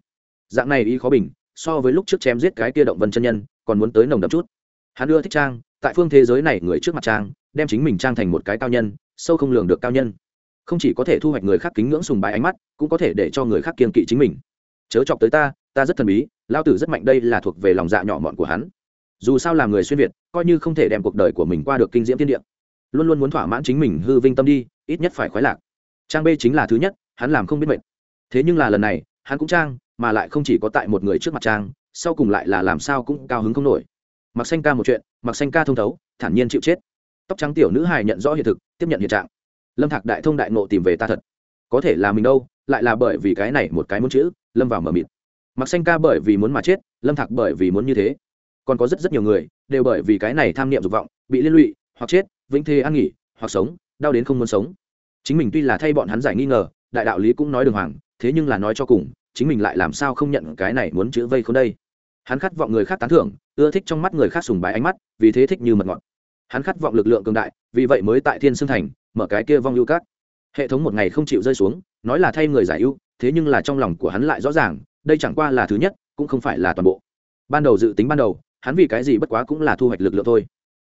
Dạng này ý khó bình, so với lúc trước chém giết cái kia động vân chân nhân, còn muốn tới nồng đậm chút. Hắn ưa thích trang, tại phương thế giới này người trước mặt trang, đem chính mình trang thành một cái cao nhân, sâu không lường được cao nhân. Không chỉ có thể thu hoạch người khác kính ngưỡng sùng bái ánh mắt, cũng có thể để cho người khác kiên kỵ chính mình. Chớ chọc tới ta ta rất thần bí lao tử rất mạnh, đây là thuộc về lòng dạ nhỏ mọn của hắn dù sao làm người xuyên việt, coi như không thể đem cuộc đời của mình qua được kinh diễm thiên địa. Luôn luôn muốn thỏa mãn chính mình hư vinh tâm đi, ít nhất phải khoái lạc. Trang b chính là thứ nhất, hắn làm không biết mệt. thế nhưng là lần này, hắn cũng trang, mà lại không chỉ có tại một người trước mặt trang, sau cùng lại là làm sao cũng cao hứng không nổi. Mặc xanh ca một chuyện mặc xanh ca thông thấu, thản nhiên chịu chết. Tóc trắng tiểu nữ hài nhận rõ hiện thực, tiếp nhận hiện trạng. Lâm thạc đại thông đại nộ tìm về ta thật. Có thể là mình đâu, lại là bởi vì cái này một cái muốn chữ, lâm vào mờ mịt. Mặc xanh ca bởi vì muốn mà chết, lâm thạc bởi vì muốn như thế còn có rất rất nhiều người, đều bởi vì cái này tham niệm dục vọng, bị liên lụy, hoặc chết, vĩnh thê ăn nghỉ, hoặc sống, đau đến không muốn sống. Chính mình tuy là thay bọn hắn giải nghi ngờ, đại đạo lý cũng nói đường hoàng, thế nhưng là nói cho cùng, chính mình lại làm sao không nhận cái này muốn chữ vây không đây? Hắn khát vọng người khác tán thưởng, ưa thích trong mắt người khác sùng bái ánh mắt, vì thế thích như mật ngọt. Hắn khát vọng lực lượng cường đại, vì vậy mới tại thiên sương thành, mở cái kia vong ưu các hệ thống một ngày không chịu rơi xuống, nói là thay người giải ưu, thế nhưng là trong lòng của hắn lại rõ ràng, đây chẳng qua là thứ nhất, cũng không phải là toàn bộ. Ban đầu dự tính ban đầu hắn vì cái gì bất quá cũng là thu hoạch lực lượng thôi.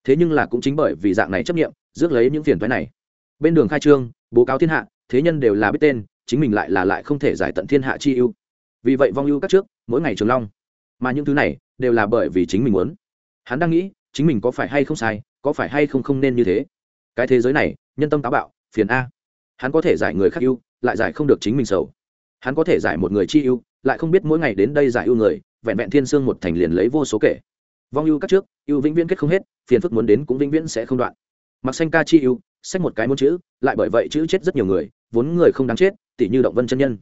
Thế nhưng là cũng chính bởi vì dạng này chấp nghiệm rước lấy những phiền thoái này. Bên đường khai trương, bố cáo thiên hạ, thế nhân đều là biết tên, chính mình lại là lại không thể giải tận thiên hạ chi ưu. Vì vậy vong ưu các trước, mỗi ngày trường long. Mà những thứ này, đều là bởi vì chính mình muốn. Hắn đang nghĩ, chính mình có phải hay không sai, có phải hay không không nên như thế? Cái thế giới này, nhân tâm táo bạo, phiền a. Hắn có thể giải người khác ưu, lại giải không được chính mình sầu. Hắn có thể giải một người chi ưu, lại không biết mỗi ngày đến đây giải ưu người, vẹn vẹn thiên sương một thành liền lấy vô số kể vong ưu các trước, ưu vĩnh viễn kết không hết, phiền phức muốn đến cũng vĩnh viễn sẽ không đoạn. Mặc xanh ca chi ưu sách một cái muốn chữ, lại bởi vậy chữ chết rất nhiều người, vốn người không đáng chết tỷ như động vân chân nhân.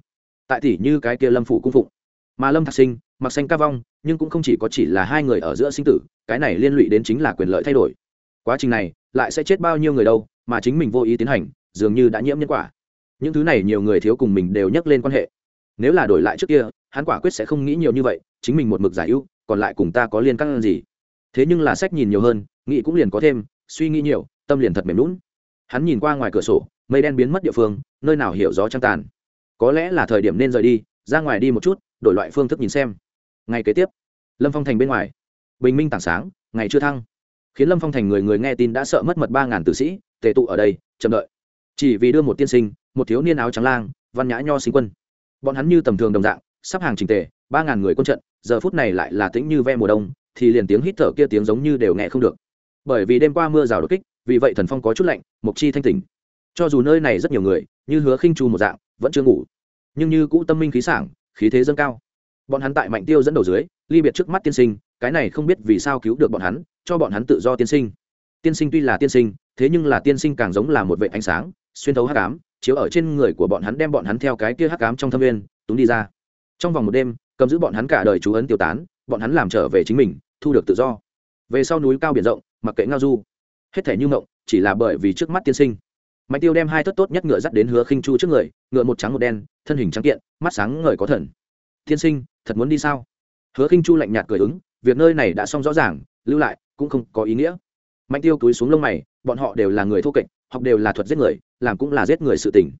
Tại tỷ như cái kia lâm phủ cung phụng. Mà lâm thạc sinh, mặc xanh ca vong, nhưng cũng không chỉ có chỉ là hai người ở giữa sinh tử, cái này liên lụy đến chính là quyền lợi thay đổi. Quá trình này, lại sẽ chết bao nhiêu người đâu, mà chính mình vô ý tiến hành, dường như đã nhiễm nhân quả. Những thứ này nhiều người thiếu cùng mình đều nhắc lên quan hệ. Nếu là đổi lại trước kia, hắn quả quyết sẽ không nghĩ nhiều như vậy, chính mình một mực giải ưu còn lại cùng ta có liên căng gì? Thế nhưng là sách nhìn nhiều hơn, nghĩ cũng liền có thêm, suy nghĩ nhiều, tâm liền thật mềm lún hắn nhìn qua ngoài cửa sổ, mây đen biến mất địa phương, nơi nào hiểu gió trăng tàn. Có lẽ là thời điểm nên rời đi, ra ngoài đi một chút, đổi loại phương thức nhìn xem. Ngày kế tiếp, lâm phong thành bên ngoài. Bình minh tảng sáng, ngày chưa thăng. Khiến lâm phong thành người người nghe tin đã sợ mất mật ba ngàn tử sĩ, tề tụ ở đây, chậm đợi. Chỉ vì đưa một tiên sinh, một thiếu niên áo trắng lang, văn nhã nho sinh quân. Bọn hắn như tầm thường đồng dạng, sắp hàng trình tề ba ngàn người quân trận, giờ phút này lại là tĩnh như ve mùa đông, thì liền tiếng hít thở kia tiếng giống như đều nghe không được. Bởi vì đêm qua mưa rào đột kích, vì vậy thần phong có chút lạnh, mộc chi thanh tỉnh. Cho dù nơi này rất nhiều người, như hứa khinh chu một dạng, vẫn chưa ngủ. Nhưng như cũ tâm minh khí sảng, khí thế dâng cao. Bọn hắn tại mạnh tiêu dẫn đầu dưới, ly biệt trước mắt tiên sinh, cái này không biết vì sao cứu được bọn hắn, cho bọn hắn tự do tiên sinh. Tiên sinh tuy là tiên sinh, thế nhưng là tiên sinh càng giống là một vệ ánh sáng, xuyên thấu hắc ám, chiếu ở trên người của bọn hắn đem bọn hắn theo cái kia hắc ám trong thâm viên, túng đi ra. Trong vòng một đêm cầm giữ bọn hắn cả đời chú ấn tiêu tán, bọn hắn làm trở về chính mình, thu được tự do. Về sau núi cao biển rộng, mặc kệ ngao du. Hết thể như ngộng chỉ là bởi vì trước mắt tiên sinh. Mạnh tiêu đem hai thất tốt nhất ngựa dắt đến hứa khinh chu trước người, ngựa một trắng một đen, thân hình trắng kiện, mắt sáng ngời có thần. Tiên sinh, thật muốn đi sao? Hứa khinh chu lạnh nhạt cười ứng, việc nơi này đã xong rõ ràng, lưu lại, cũng không có ý nghĩa. Mạnh tiêu túi xuống lông mày, bọn họ đều là người thô kệch, học đều là thuật giết người, làm cũng là giết người sự tình.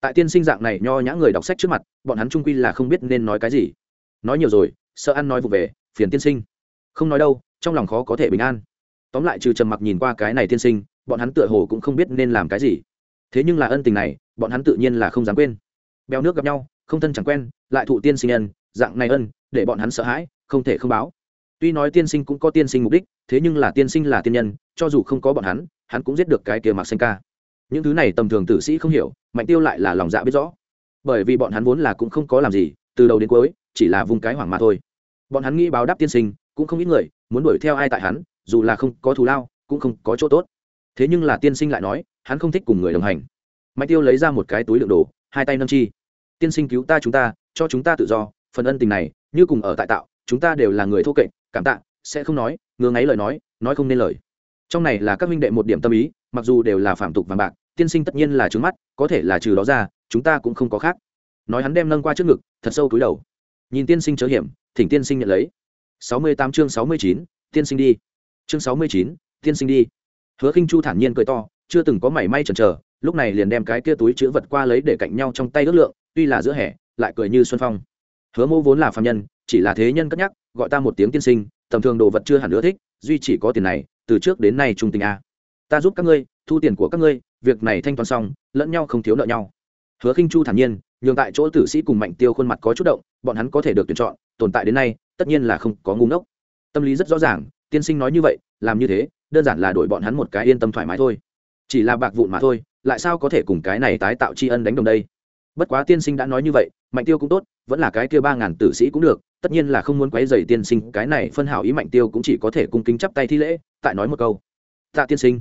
Tại tiên sinh dạng này nho nhã người đọc sách trước mặt, bọn hắn trung quy là không biết nên nói cái gì nói nhiều rồi, sợ ăn nói vụ về, phiền tiên sinh. Không nói đâu, trong lòng khó có thể bình an. Tóm lại trừ trầm mặc nhìn qua cái này tiên sinh, bọn hắn tựa hồ cũng không biết nên làm cái gì. Thế nhưng là ân tình này, bọn hắn tự nhiên là không dám quên. Bèo nước gặp nhau, không thân chẳng quen, lại thụ tiên sinh ân, dạng này ân, để bọn hắn sợ hãi, không thể không báo. Tuy nói tiên sinh cũng có tiên sinh mục đích, thế nhưng là tiên sinh là tiên nhân, cho dù không có bọn hắn hắn cũng giết được cái kia mặc xanh ca. Những thứ này tầm thường tử sĩ không hiểu, mạnh tiêu lại là lòng dạ biết rõ. Bởi vì bọn hắn vốn là cũng không có làm gì từ đầu đến cuối, chỉ là vùng cái hoảng mà thôi. Bọn hắn nghĩ báo đáp tiên sinh, cũng không ít người, muốn đuổi theo ai tại hắn, dù là không có thù lao, cũng không có chỗ tốt. Thế nhưng là tiên sinh lại nói, hắn không thích cùng người đồng hành. Mạnh tiêu lấy ra một cái túi đựng đồ, hai tay nâng chi. Tiên sinh cứu ta chúng ta, cho chúng ta tự do, phần ân tình này, như cùng ở tại tạo, chúng ta đều là người thô kệch, cảm tạ, sẽ không nói, ngứa ngáy lời nói nói không nên lời. Trong này là các minh đệ một điểm tâm ý, mặc dù đều là phạm tục vàng bạc, tiên sinh tất nhiên là trướng mắt, có thể là trừ đó ra, chúng ta cũng không có khác nói hắn đem nâng qua trước ngực, thật sâu túi đầu. Nhìn tiên sinh chớ hiểm, thỉnh tiên sinh nhận lấy. Sáu mươi tám chương sáu mươi chín, tiên sinh đi. Chương sáu mươi chín, tiên sinh đi. Hứa khinh chu thản nhiên cười to, chưa từng có mảy may chần chờ, lúc này liền đem cái kia túi chữ vật qua lấy để cạnh nhau trong tay ước lượng, tuy là giữa hè, lại cười như xuân phong. Hứa mô vốn là phạm nhân, chỉ là thế nhân cất nhắc, gọi ta một tiếng tiên sinh, tầm thường đồ vật chưa hẳn ưa thích, duy chỉ có tiền này, từ trước đến nay trung tình a. Ta giúp các ngươi, thu tiền của các ngươi, việc này thanh toán xong, lẫn nhau không thiếu nợ nhau. Hứa khinh chu thản nhiên nhường tại chỗ tử sĩ cùng mạnh tiêu khuôn mặt có chút động, bọn hắn có thể được tuyển chọn, tồn tại đến nay, tất nhiên là không có ngu ngốc. Tâm lý rất rõ ràng, tiên sinh nói như vậy, làm như thế, đơn giản là đổi bọn hắn một cái yên tâm thoải mái thôi. Chỉ là bạc vụn mà thôi, lại sao có thể cùng cái này tái tạo tri ân đánh đồng đây? Bất quá tiên sinh đã nói như vậy, mạnh tiêu cũng tốt, vẫn là cái kia ba ngàn tử sĩ cũng được, tất nhiên là không muốn quấy dày tiên sinh, cái này phân hảo ý mạnh tiêu cũng chỉ có thể cung kính chắp tay thi lễ, tại nói một câu. Tạ tiên sinh.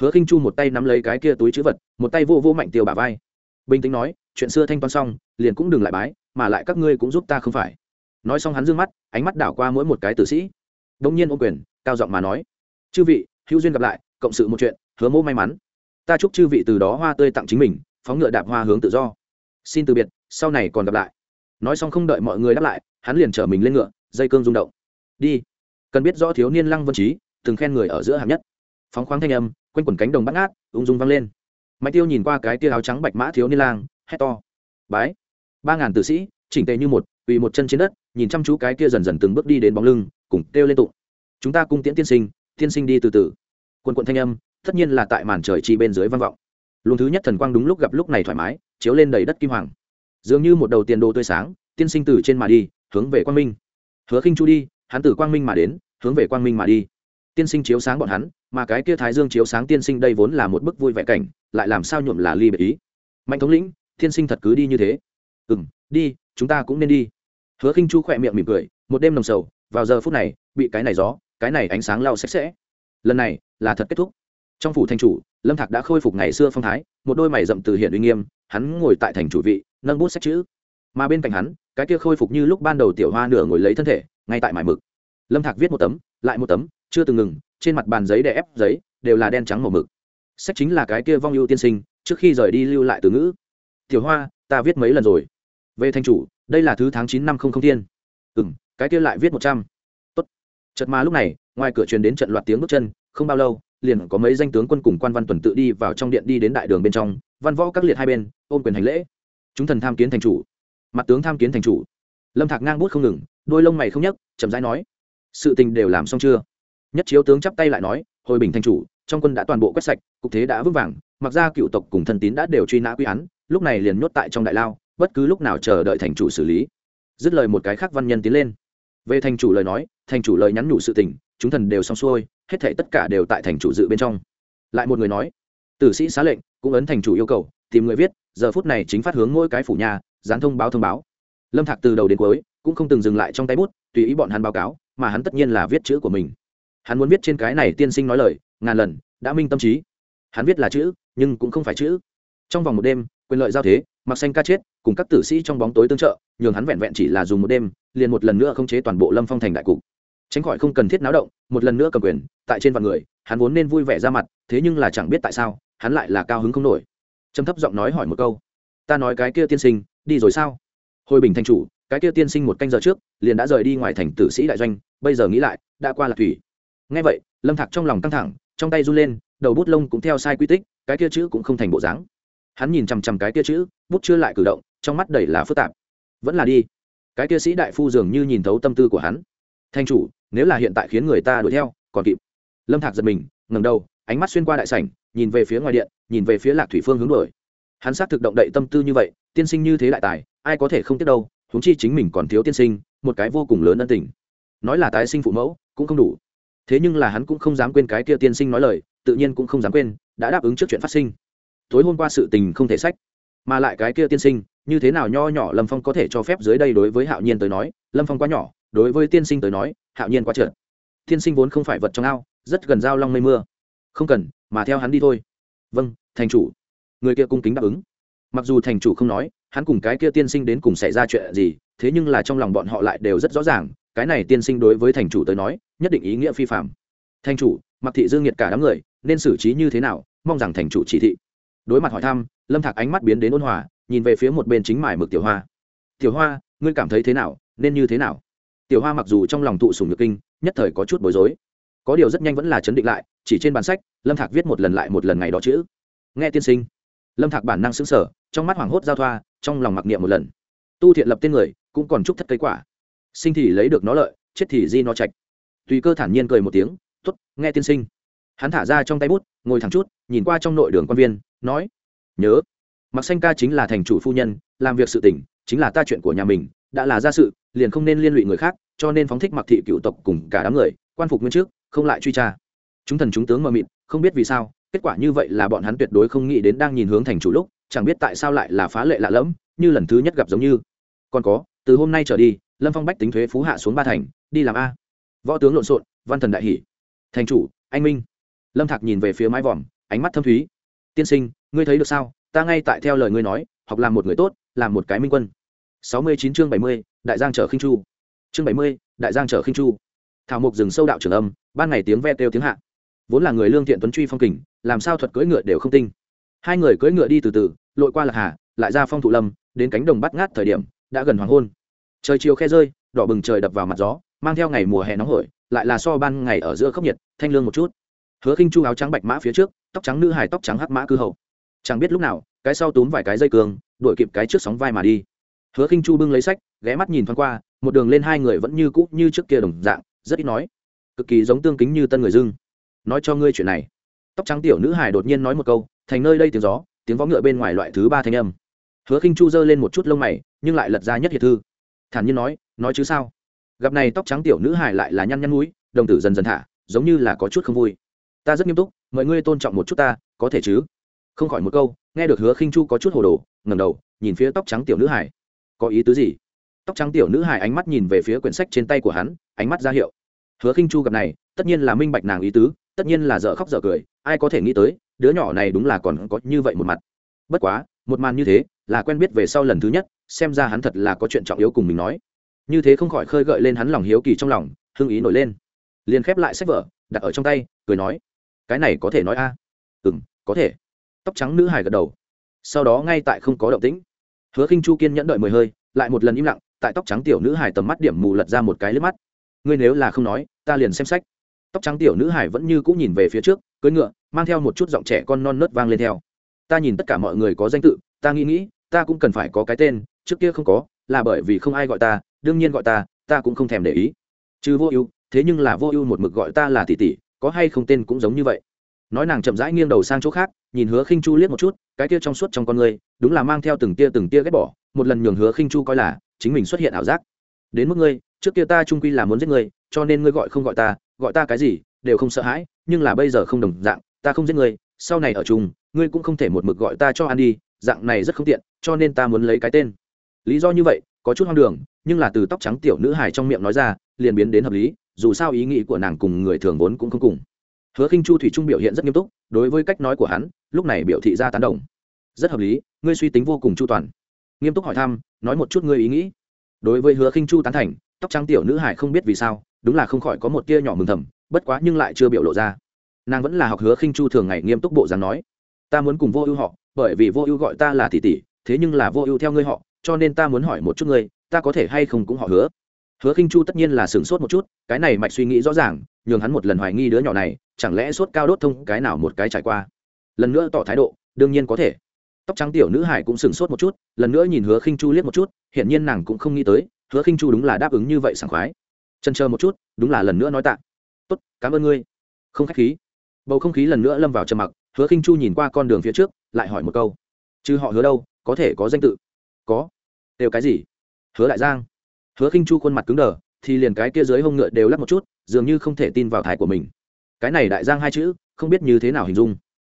Hứa khinh chu một tay nắm lấy cái kia túi chữ vật, một tay vô vô mạnh tiêu bả vai. Bình tĩnh nói chuyện xưa thanh toán xong, liền cũng đừng lại bái, mà lại các ngươi cũng giúp ta không phải. Nói xong hắn d mắt, ánh mắt đảo qua mỗi một cái tử sĩ. Đông nhiên ô quyền, cao giọng mà nói, chư vị, hữu duyên gặp lại, cộng sự một chuyện, hứa mô may mắn. Ta chúc chư vị từ đó hoa tươi tặng chính mình, phóng ngựa đạp hoa hướng tự do. Xin từ biệt, sau này còn gặp lại. Nói xong không đợi mọi người đáp lại, hắn liền chở mình lên ngựa, dây cương rung động. Đi. Cần biết rõ thiếu niên lăng vân trí, từng khen người ở giữa hạng nhất. Phóng khoáng thanh âm, quanh quẩn cánh đồng bắt ngát, ung dung vang lên. Mạnh tiêu nhìn qua cái tia áo trắng bạch mã thiếu niên lang hét to. Bái. Ba ngàn tử sĩ, chỉnh tề như một vì một chân trên đất, nhìn chăm chú cái kia dần dần từng bước đi đến bóng lưng, cùng kêu lên tụng. Chúng ta cung tiễn tiên sinh tiên sinh đi từ từ. Quân quận thanh âm, tất nhiên là tại màn trời chi bên dưới vang vọng. Luồng thứ nhất thần quang đúng lúc gặp lúc này thoải mái, chiếu lên đầy đất kim hoàng. Dường như một đầu tiền đồ tươi sáng, tiên sinh từ trên mà đi, hướng về quang minh. Hứa khinh chu đi, hắn từ quang minh mà đến, hướng về quang minh mà đi. Tiên sinh chiếu sáng bọn hắn, mà cái kia thái dương chiếu sáng tiên sinh đây vốn là một bức vui vẻ cảnh, lại làm sao nhuộm là ly biệt ý. Mạnh thống lĩnh thiên sinh thật cứ đi như thế. Ừ m đi, chúng ta cũng nên đi. Hứa khinh chu khỏe miệng mỉm cười, một đêm nồng sầu, vào giờ phút này, bị cái này gió, cái này ánh sáng lau sạch sẽ. Lần này, là thật kết thúc. Trong phủ thành chủ, lâm thạc đã khôi phục ngày xưa phong thái, một đôi mày rậm từ hiện uy nghiêm, hắn ngồi tại thành chủ vị, nâng bút sách chữ. Mà bên cạnh hắn, cái kia khôi phục như lúc ban đầu tiểu hoa nửa ngồi lấy thân thể, ngay tại mải mực. Lâm thạc viết một tấm, lại một tấm, chưa từng ngừng, trên mặt bàn giấy đè ép giấy, đều là đen trắng màu mực. Sách chính là cái kia vong ưu tiên sinh, trước khi rời đi lưu lại từ ngữ tiểu hoa, ta viết mấy lần rồi. Về thanh chủ, đây là thứ tháng chín năm không không thiên. Ừ m cái kia lại viết một trăm. Tốt. Chật mà lúc này, ngoài cửa truyền đến trận loạt tiếng bước chân, không bao lâu, liền có mấy danh tướng quân cùng quan văn tuần tự đi vào trong điện đi đến đại đường bên trong, văn võ các liệt hai bên, ôm quyền hành lễ. Chúng thần tham kiến thành chủ. Mặt tướng tham kiến thành chủ. Lâm thạc ngang bút không ngừng, đôi lông mày không nhấc, chậm rãi nói, sự tình đều làm xong chưa? Nhất chiếu tướng chắp tay lại nói, hồi bình thành chủ, trong quân đã toàn bộ quét sạch, cục thế đã vững vàng, mặc ra cựu tộc cùng thần tín đã đều truy nã quy án lúc này liền nhốt tại trong đại lao, bất cứ lúc nào chờ đợi thành chủ xử lý. Dứt lời một cái khác văn nhân tiến lên. Về thành chủ lời nói, thành chủ lời nhắn nhủ sự tình, chúng thần đều xong xuôi, hết thảy tất cả đều tại thành chủ dự bên trong. Lại một người nói, tử sĩ xá lệnh, cũng ấn thành chủ yêu cầu, tìm người viết, giờ phút này chính phát hướng mỗi cái phủ nhà, dán thông báo thông báo. Lâm thạc từ đầu đến cuối, cũng không từng dừng lại trong tay bút, tùy ý bọn hắn báo cáo, mà hắn tất nhiên là viết chữ của mình. Hắn muốn viết trên cái này tiên sinh nói lời, ngàn lần, đã minh tâm trí. Hắn viết là chữ, nhưng cũng không phải chữ. Trong vòng một đêm quyền lợi giao thế, mặc xanh ca chết, cùng các tử sĩ trong bóng tối tương trợ, nhường hắn vẹn vẹn chỉ là dùng một đêm, liền một lần nữa không chế toàn bộ lâm phong thành đại cục. Tránh khỏi không cần thiết náo động, một lần nữa cầm quyền, tại trên vạn người, hắn vốn nên vui vẻ ra mặt, thế nhưng là chẳng biết tại sao, hắn lại là cao hứng không nổi. Trầm thấp giọng nói hỏi một câu, ta nói cái kia tiên sinh, đi rồi sao? Hồi bình thành chủ, cái kia tiên sinh một canh giờ trước, liền đã rời đi ngoài thành tử sĩ đại doanh, bây giờ nghĩ lại, đã qua lạc thủy. Ngay vậy, lâm thạc trong lòng căng thẳng, trong tay run lên, đầu bút lông cũng theo sai quy tích, cái kia chữ cũng không thành bộ dáng hắn nhìn chằm chằm cái kia chữ, bút chưa lại cử động, trong mắt đầy là phức tạp. Vẫn là đi. Cái kia sĩ đại phu dường như nhìn thấu tâm tư của hắn. Thanh chủ, nếu là hiện tại khiến người ta đuổi theo, còn kịp. Lâm thạc giật mình ngầm đầu, ánh mắt xuyên qua đại sảnh, nhìn về phía ngoài điện, nhìn về phía lạc thủy phương hướng đuổi. Hắn xác thực động đậy tâm tư như vậy, tiên sinh như thế đại tài, ai có thể không tiếc đâu, huống chi chính mình còn thiếu tiên sinh, một cái vô cùng lớn ân tình. Nói là tái sinh phụ mẫu, cũng không đủ. Thế nhưng là hắn cũng không dám quên cái kia tiên sinh nói lời, tự nhiên cũng không dám quên, đã đáp ứng trước chuyện phát sinh tối hôm qua sự tình không thể sách, mà lại cái kia tiên sinh, như thế nào nho nhỏ lâm phong có thể cho phép dưới đây đối với hạo nhiên tới nói, lâm phong quá nhỏ, đối với tiên sinh tới nói, hạo nhiên quá trượt. Tiên sinh vốn không phải vật trong ao, rất gần giao long mây mưa. Không cần, mà theo hắn đi thôi. Vâng thành chủ. Người kia cung kính đáp ứng. Mặc dù thành chủ không nói, hắn cùng cái kia tiên sinh đến cùng xảy ra chuyện gì, thế nhưng là trong lòng bọn họ lại đều rất rõ ràng, cái này tiên sinh đối với thành chủ tới nói, nhất định ý nghĩa phi phạm thành chủ mặc thị dương nhiệt cả đám người, nên xử trí như thế nào, mong rằng thành chủ chỉ thị đối mặt hỏi thăm, lâm thạc ánh mắt biến đến ôn hòa, nhìn về phía một bên chính mải mực tiểu hoa. Tiểu hoa, ngươi cảm thấy thế nào? Nên như thế nào? Tiểu hoa mặc dù trong lòng thụ sùng nhược kinh, nhất thời có chút bối rối. Có điều rất nhanh vẫn là chấn định lại, chỉ trên bản sách, lâm thạc viết một lần lại một lần ngày đó chữ. Nghe tiên sinh. Lâm thạc bản năng xứng sở trong mắt hoảng hốt giao thoa, trong lòng mặc niệm một lần. Tu thiện lập tên người, cũng còn chúc thất cây quả. Sinh thì lấy được nó lợi, chết thì di nó trạch. Tùy cơ thản nhiên cười một tiếng t ố t nghe tiên sinh hắn thả ra trong tay bút, ngồi thẳng chút, nhìn qua trong nội đường quan viên, nói, nhớ mặc xanh ca chính là thành chủ phu nhân, làm việc sự tỉnh chính là ta chuyện của nhà mình, đã là ra sự, liền không nên liên lụy người khác, cho nên phóng thích mặc thị cựu tộc cùng cả đám người, quan phục nguyên trước, không lại truy tra. Chúng thần chúng tướng mờ mịt, không biết vì sao, kết quả như vậy là bọn hắn tuyệt đối không nghĩ đến đang nhìn hướng thành chủ lúc, chẳng biết tại sao lại là phá lệ lạ lẫm, như lần thứ nhất gặp giống như. Còn có, từ hôm nay trở đi, lâm phong bách tính thuế phú hạ xuống ba thành, đi làm a. Võ tướng lộn xộn, văn thần đại hỷ. Thành chủ, anh minh lâm thạc nhìn về phía mái vòm, ánh mắt thâm thúy. Tiên sinh, ngươi thấy được sao? Ta ngay tại theo lời ngươi nói, học làm một người tốt, làm một cái minh quân. Sáu mươi chín chương bảy mươi, đại giang trở khinh chu. Chương bảy mươi, đại giang trở khinh chu. Thảo mục rừng sâu đạo trường âm, ban ngày tiếng ve kêu tiếng hạ. Vốn là người lương thiện tuấn truy phong kình, làm sao thuật cưỡi ngựa đều không tinh. Hai người cưỡi ngựa đi từ từ, lội qua lạc hà, lại ra phong thụ lâm, đến cánh đồng bắt ngát thời điểm, đã gần hoàng hôn. Trời chiều khe rơi, đỏ bừng trời đập vào mặt gió, mang theo ngày mùa hè nóng hổi, lại là so ban ngày ở giữa khốc nhiệt, thanh lương một chút hứa khinh chu áo trắng bạch mã phía trước, tóc trắng nữ hài tóc trắng hắc mã cư hậu. Chẳng biết lúc nào, cái sau túm vài cái dây cường, đuổi kịp cái trước sóng vai mà đi. Hứa khinh chu bưng lấy sách, ghé mắt nhìn thoáng qua, một đường lên hai người vẫn như cũ như trước kia đồng dạng, rất ít nói. Cực kỳ giống tương kính như tân người dưng. Nói cho ngươi chuyện này. Tóc trắng tiểu nữ hải đột nhiên nói một câu, thành nơi đây tiếng gió, tiếng vó ngựa bên ngoài loại thứ ba thanh âm. Hứa khinh chu giơ lên một chút lông mày, nhưng lại lật ra nhất hiệt thư. Thản nhiên nói nói chứ sao? Gặp này tóc trắng tiểu nữ hải lại là nhăn nhăn núi, đồng tử dần dần thả, giống như là có chút không vui ta rất nghiêm túc mọi ngươi tôn trọng một chút ta, có thể chứ? Không khỏi một câu, nghe được hứa khinh chu có chút hồ đồ ngầm đầu, nhìn phía tóc trắng tiểu nữ hải có ý tứ gì? Tóc trắng tiểu nữ hài ánh mắt nhìn về phía quyển sách trên tay của hắn, ánh mắt ra hiệu. Hứa khinh chu gặp này, tất nhiên là minh bạch nàng ý tứ, tất nhiên là dở khóc dở cười, ai có thể nghĩ tới, đứa nhỏ này đúng là còn có như vậy một mặt. Bất quá, một màn như thế, là quen biết về sau lần thứ nhất, xem ra hắn thật là có chuyện trọng yếu cùng mình nói. Như thế không khỏi khơi gợi lên hắn lòng hiếu kỳ trong lòng, hưng ý nổi lên. Liền khép lại sách vở, đặt ở trong tay, cười nói cái này có thể nói a? À? ừ m có thể. Tóc trắng nữ hài gật đầu. Sau đó ngay tại không có động tĩnh. Hứa khinh chu kiên nhẫn đợi mười hơi, lại một lần im lặng, tại tóc trắng tiểu nữ hài tầm mắt điểm mù lật ra một cái lướt mắt. Ngươi nếu là không nói, ta liền xem sách. Tóc trắng tiểu nữ hài vẫn như cũng nhìn về phía trước, cưỡi ngựa, mang theo một chút giọng trẻ con non nớt vang lên theo. Ta nhìn tất cả mọi người có danh tự, ta nghĩ nghĩ, ta cũng cần phải có cái tên, trước kia không có, là bởi vì không ai gọi ta, đương nhiên gọi ta ta cũng không thèm để ý. Chứ vô ưu, thế nhưng là vô ưu một mực gọi ta là tỷ tỷ có hay không tên cũng giống như vậy. Nói nàng chậm rãi nghiêng đầu sang chỗ khác, nhìn hứa khinh chu liếc một chút, cái tia trong suốt trong con người, đúng là mang theo từng tia từng tia ghét bỏ, một lần nhường hứa khinh chu coi là chính mình xuất hiện ảo giác. Đến mức ngươi, trước kia ta trung quy là muốn giết ngươi, cho nên ngươi gọi không gọi ta gọi ta cái gì, đều không sợ hãi, nhưng là bây giờ không đồng dạng, ta không giết ngươi, sau này ở chung, ngươi cũng không thể một mực gọi ta cho ăn đi, dạng này rất không tiện, cho nên ta muốn lấy cái tên. Lý do như vậy, có chút hoang đường, nhưng là từ tóc trắng tiểu nữ hài trong miệng nói ra, liền biến đến hợp lý dù sao ý nghĩ của nàng cùng người thường vốn cũng không cùng. Hứa khinh chu thủy trung biểu hiện rất nghiêm túc, đối với cách nói của hắn, lúc này biểu thị ra tán đồng. Rất hợp lý, ngươi suy tính vô cùng chu toàn. Nghiêm túc hỏi thăm, nói một chút ngươi ý nghĩ. Đối với hứa khinh chu tán thành, tóc trắng tiểu nữ hải không biết vì sao, đúng là không khỏi có một tia nhỏ mừng thầm, bất quá nhưng lại chưa biểu lộ ra. Nàng vẫn là học hứa khinh chu thường ngày nghiêm túc bộ dáng nói, ta muốn cùng vô ưu họ, bởi vì vô ưu gọi ta là tỷ tỷ, thế nhưng là vô ưu theo ngươi họ, cho nên ta muốn hỏi một chút ngươi, ta có thể hay không cũng họ hứa? Hứa khinh chu tất nhiên là sửng sốt một chút, cái này mạch suy nghĩ rõ ràng, nhường hắn một lần hoài nghi đứa nhỏ này, chẳng lẽ sốt cao đốt thông cái nào một cái trải qua. Lần nữa tỏ thái độ, đương nhiên có thể. Tóc trắng tiểu nữ hải cũng sửng sốt một chút, lần nữa nhìn hứa khinh chu liếc một chút, hiển nhiên nàng cũng không nghĩ tới, hứa khinh chu đúng là đáp ứng như vậy sảng khoái. Chân chờ một chút, đúng là lần nữa nói tạ. Tốt, cảm ơn ngươi. Không khách khí. Bầu không khí lần nữa lâm vào trầm mặc, hứa khinh chu nhìn qua con đường phía trước, lại hỏi một câu. Chứ họ hứa đâu? Có thể có danh tự. Có. Đều cái gì? Hứa đại giang hứa khinh chu khuôn mặt cứng đờ, thì liền cái kia dưới hông ngựa đều lắc một chút, dường như không thể tin vào thái của mình. Cái này đại giang hai chữ, không biết như thế nào hình dung.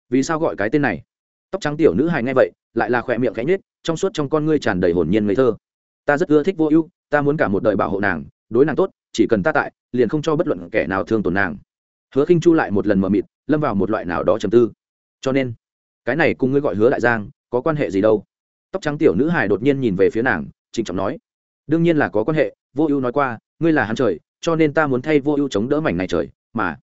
Vì sao gọi cái tên này? Tóc trắng tiểu nữ hài nghe vậy, lại là khỏe miệng khẽ nhếch, trong suốt trong con ngươi tràn đầy hồn nhiên ngây thơ. Ta rất ưa thích vô ưu, ta muốn cả một đời bảo hộ nàng, đối nàng tốt, chỉ cần ta tại, liền không cho bất luận kẻ nào thương tổn nàng. Hứa khinh chu lại một lần mờ mịt, lâm vào một loại nào đó trầm tư. Cho nên, cái này cùng ngươi gọi hứa đại giang, có quan hệ gì đâu? Tóc trắng tiểu nữ hài đột nhiên nhìn về phía nàng, trịnh trọng nói đương nhiên là có quan hệ, vô ưu nói qua, ngươi là hắn trời, cho nên ta muốn thay vô ưu chống đỡ mảnh này trời, mà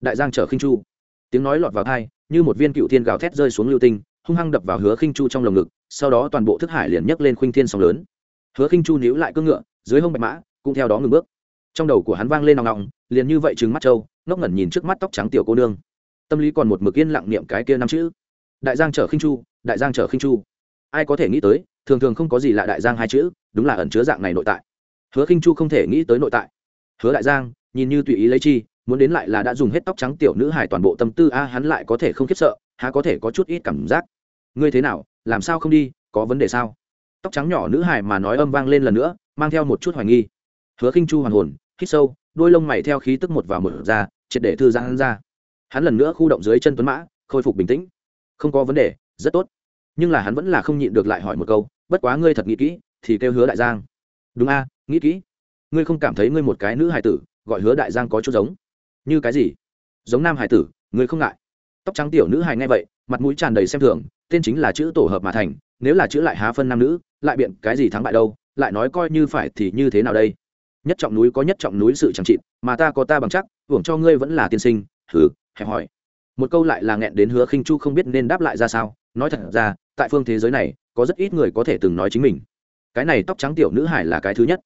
đại giang chở khinh chu. Tiếng nói lọt vào thai như một viên cựu thiên gào thét rơi xuống lưu tinh, hung hăng đập vào hứa khinh chu trong lồng ngực, sau đó toàn bộ thức hải liền nhấc lên khuynh thiên sóng lớn. Hứa khinh chu níu lại cưỡng ngựa, dưới hông bạch mã, cũng theo đó ngừng bước. Trong đầu của hắn vang lên nòng nòng, liền như vậy trừng mắt trâu, ngốc ngẩn nhìn trước mắt tóc trắng tiểu cô nương. Tâm lý còn một mực yên lặng niệm cái kia năm chữ. Đại giang chở khinh chu, đại giang chở khinh chu. Ai có thể nghĩ tới thường thường không có gì lạ đại giang hai chữ, đúng là ẩn chứa dạng này nội tại. Hứa khinh chu không thể nghĩ tới nội tại. Hứa đại giang, nhìn như tùy ý lấy chi, muốn đến lại là đã dùng hết tóc trắng tiểu nữ hải toàn bộ tâm tư, a, hắn lại có thể không khiếp sợ, há có thể có chút ít cảm giác. Ngươi thế nào, làm sao không đi, có vấn đề sao? Tóc trắng nhỏ nữ hải mà nói âm vang lên lần nữa, mang theo một chút hoài nghi. Hứa khinh chu hoàn hồn, hít sâu, đôi lông mày theo khí tức một vào một ra, triệt để thư giãn ra. Hắn lần nữa khu động dưới chân tuấn mã, khôi phục bình tĩnh. Không có vấn đề, rất tốt. Nhưng là hắn vẫn là không nhịn được lại hỏi một câu bất quá ngươi thật nghĩ kỹ, thì kêu hứa đại giang. Đúng a, nghĩ kỹ. Ngươi không cảm thấy ngươi một cái nữ hải tử, gọi hứa đại giang có chút giống? Như cái gì? Giống nam hải tử, ngươi không ngại. Tóc trắng tiểu nữ hài nghe vậy, mặt mũi tràn đầy xem thường, tên chính là chữ tổ hợp mà thành, nếu là chữ lại há phân nam nữ, lại biện cái gì thắng bại đâu, lại nói coi như phải thì như thế nào đây? Nhất trọng núi có nhất trọng núi sự chẳng trị mà ta có ta bằng chắc, hưởng cho ngươi vẫn là tiên sinh thử hẹp hỏi. Một câu lại là nghẹn đến hứa khinh chu không biết nên đáp lại ra sao, nói thật ra, tại phương thế giới này có rất ít người có thể từng nói chính mình. Cái này tóc trắng tiểu nữ hải là cái thứ nhất.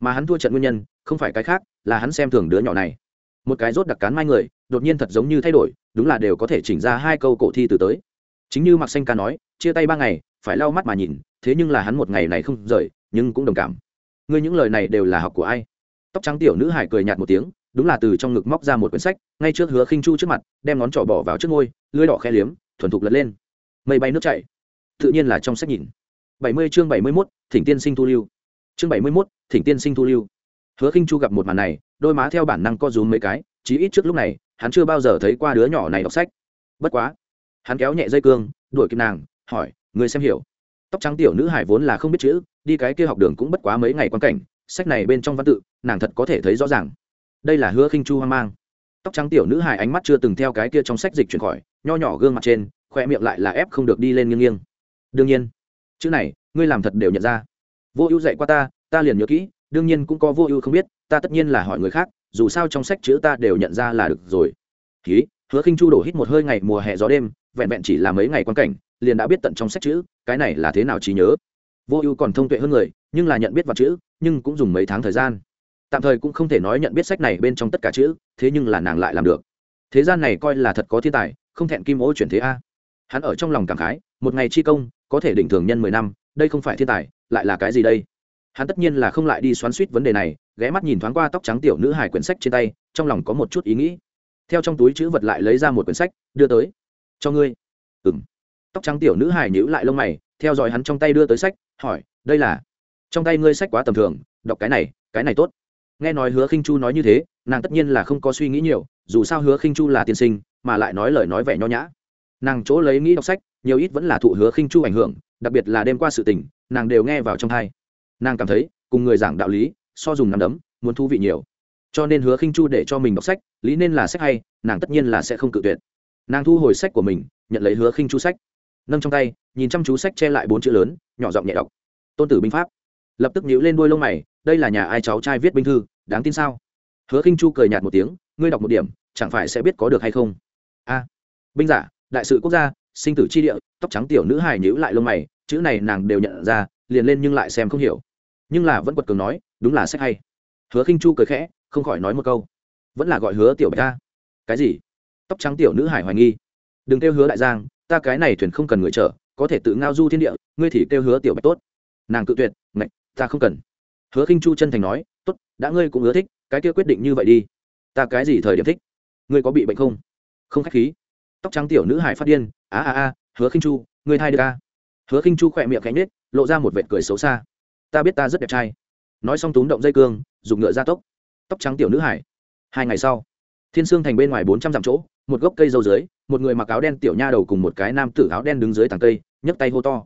Mà hắn thua trận nguyên nhân, không phải cái khác, là hắn xem thường đứa nhỏ này. Một cái rốt đặc cán mai người, đột nhiên thật giống như thay đổi, đúng là đều có thể chỉnh ra hai câu cổ thi từ tới. Chính như mạc xanh ca nói, chia tay ba ngày, phải lau mắt mà nhìn, thế nhưng là hắn một ngày này không rời, nhưng cũng đồng cảm. Ngươi những lời này đều là học của ai? Tóc trắng tiểu nữ hải cười nhạt một tiếng, đúng là từ trong ngực móc ra một quyển sách, ngay trước hứa khinh chu trước mặt, đem ngón trỏ bỏ vào trước ngôi lưới đỏ khe liếm, thuần thục lật lên. Mây bay nước chảy tự nhiên là trong sách nhìn. Bảy mươi chương bảy mươi 71, thỉnh tiên sinh thu lưu. Chương bảy mươi 71, thỉnh tiên sinh thu lưu. Hứa khinh chu gặp một màn này đôi má theo bản năng co rúm mấy cái chí ít trước lúc này hắn chưa bao giờ thấy qua đứa nhỏ này đọc sách. Bất quá hắn kéo nhẹ dây cương đuổi kịp nàng hỏi người xem hiểu. Tóc trắng tiểu nữ hải vốn là không biết chữ đi cái kia học đường cũng bất quá mấy ngày quan cảnh sách này bên trong văn tự nàng thật có thể thấy rõ ràng. Đây là hứa khinh chu hoang mang. Tóc trắng tiểu nữ hải ánh mắt chưa từng theo cái kia trong sách dịch chuyển khỏi nho nhỏ gương mặt trên khoe miệng lại là ép không được đi lên nghiêng nghiêng đương nhiên. Chữ này, ngươi làm thật đều nhận ra. Vô ưu dạy qua ta ta liền nhớ kỹ, đương nhiên cũng có vô ưu không biết, ta tất nhiên là hỏi người khác, dù sao trong sách chữ ta đều nhận ra là được rồi. Ký hứa khinh chu đổ hít một hơi ngày mùa hè gió đêm, vẹn vẹn chỉ là mấy ngày quan cảnh, liền đã biết tận trong sách chữ, cái này là thế nào trí nhớ. Vô ưu còn thông tuệ hơn người, nhưng là nhận biết vật chữ, nhưng cũng dùng mấy tháng thời gian. Tạm thời cũng không thể nói nhận biết sách này bên trong tất cả chữ, thế nhưng là nàng lại làm được. Thế gian này coi là thật có thiên tài, không thẹn kim ô chuyển thế a. Hắn ở trong lòng cảm khái, một ngày chi công có thể đỉnh thường nhân mười năm, đây không phải thiên tài, lại là cái gì đây? Hắn tất nhiên là không lại đi xoắn suýt vấn đề này, ghé mắt nhìn thoáng qua tóc trắng tiểu nữ hải quyển sách trên tay, trong lòng có một chút ý nghĩ. Theo trong túi chữ vật lại lấy ra một quyển sách, đưa tới. Cho ngươi. Ừng tóc trắng tiểu nữ hải nhữ lại lông mày, theo dõi hắn trong tay đưa tới sách, hỏi, đây là? Trong tay ngươi sách quá tầm thường, đọc cái này cái này tốt. Nghe nói hứa khinh chu nói như thế, nàng tất nhiên là không có suy nghĩ nhiều, dù sao hứa khinh chu là tiên sinh, mà lại nói lời nói vẻ nho nhã nàng chỗ lấy nghĩ đọc sách, nhiều ít vẫn là thụ hứa khinh chu ảnh hưởng, đặc biệt là đêm qua sự tình, nàng đều nghe vào trong thai nàng cảm thấy, cùng người giảng đạo lý, so dùng nắm đấm, muốn thú vị nhiều. Cho nên hứa khinh chu để cho mình đọc sách, lý nên là sách hay, nàng tất nhiên là sẽ không cự tuyệt. Nàng thu hồi sách của mình, nhận lấy hứa khinh chu sách. Nâng trong tay, nhìn chăm chú sách che lại bốn chữ lớn, nhỏ giọng nhẹ đọc. Tôn tử binh pháp. Lập tức nhíu lên đuôi lông mày, đây là nhà ai cháu trai viết binh thư, đáng tin sao? Hứa khinh chu cười nhạt một tiếng, ngươi đọc một điểm, chẳng phải sẽ biết có được hay không? A. Binh giả đại sự quốc gia, sinh tử chi địa, tóc trắng tiểu nữ hài nhíu lại lông mày, chữ này nàng đều nhận ra, liền lên nhưng lại xem không hiểu. Nhưng là vẫn quật cường nói, đúng là sách hay. Hứa khinh chu cười khẽ, không khỏi nói một câu. Vẫn là gọi hứa tiểu bạch ta. Cái gì? Tóc trắng tiểu nữ hải hoài nghi. Đừng kêu hứa đại giang, ta cái này thuyền không cần người chở, có thể tự ngao du thiên địa, ngươi thì kêu hứa tiểu bạch tốt. Nàng cự tuyệt, ngạch, ta không cần. Hứa khinh chu chân thành nói, tốt, đã ngươi cũng ưa thích, cái kia quyết định như vậy đi. Ta cái gì thời điểm thích? Ngươi có bị bệnh không? Không khách khí tóc trắng tiểu nữ hải phát điên, a a a, hứa khinh chu người thai được a? Hứa khinh chu khỏe miệng cánh nết lộ ra một vệt cười xấu xa. Ta biết ta rất đẹp trai. Nói xong túm động dây cương, dùng ngựa ra tốc. Tóc trắng tiểu nữ hải. Hai ngày sau, thiên sương thành bên ngoài bốn trăm dặm chỗ, một gốc cây dâu dưới, một người mặc áo đen tiểu nha đầu cùng một cái nam tử áo đen đứng dưới tàng cây, nhấc tay hô to.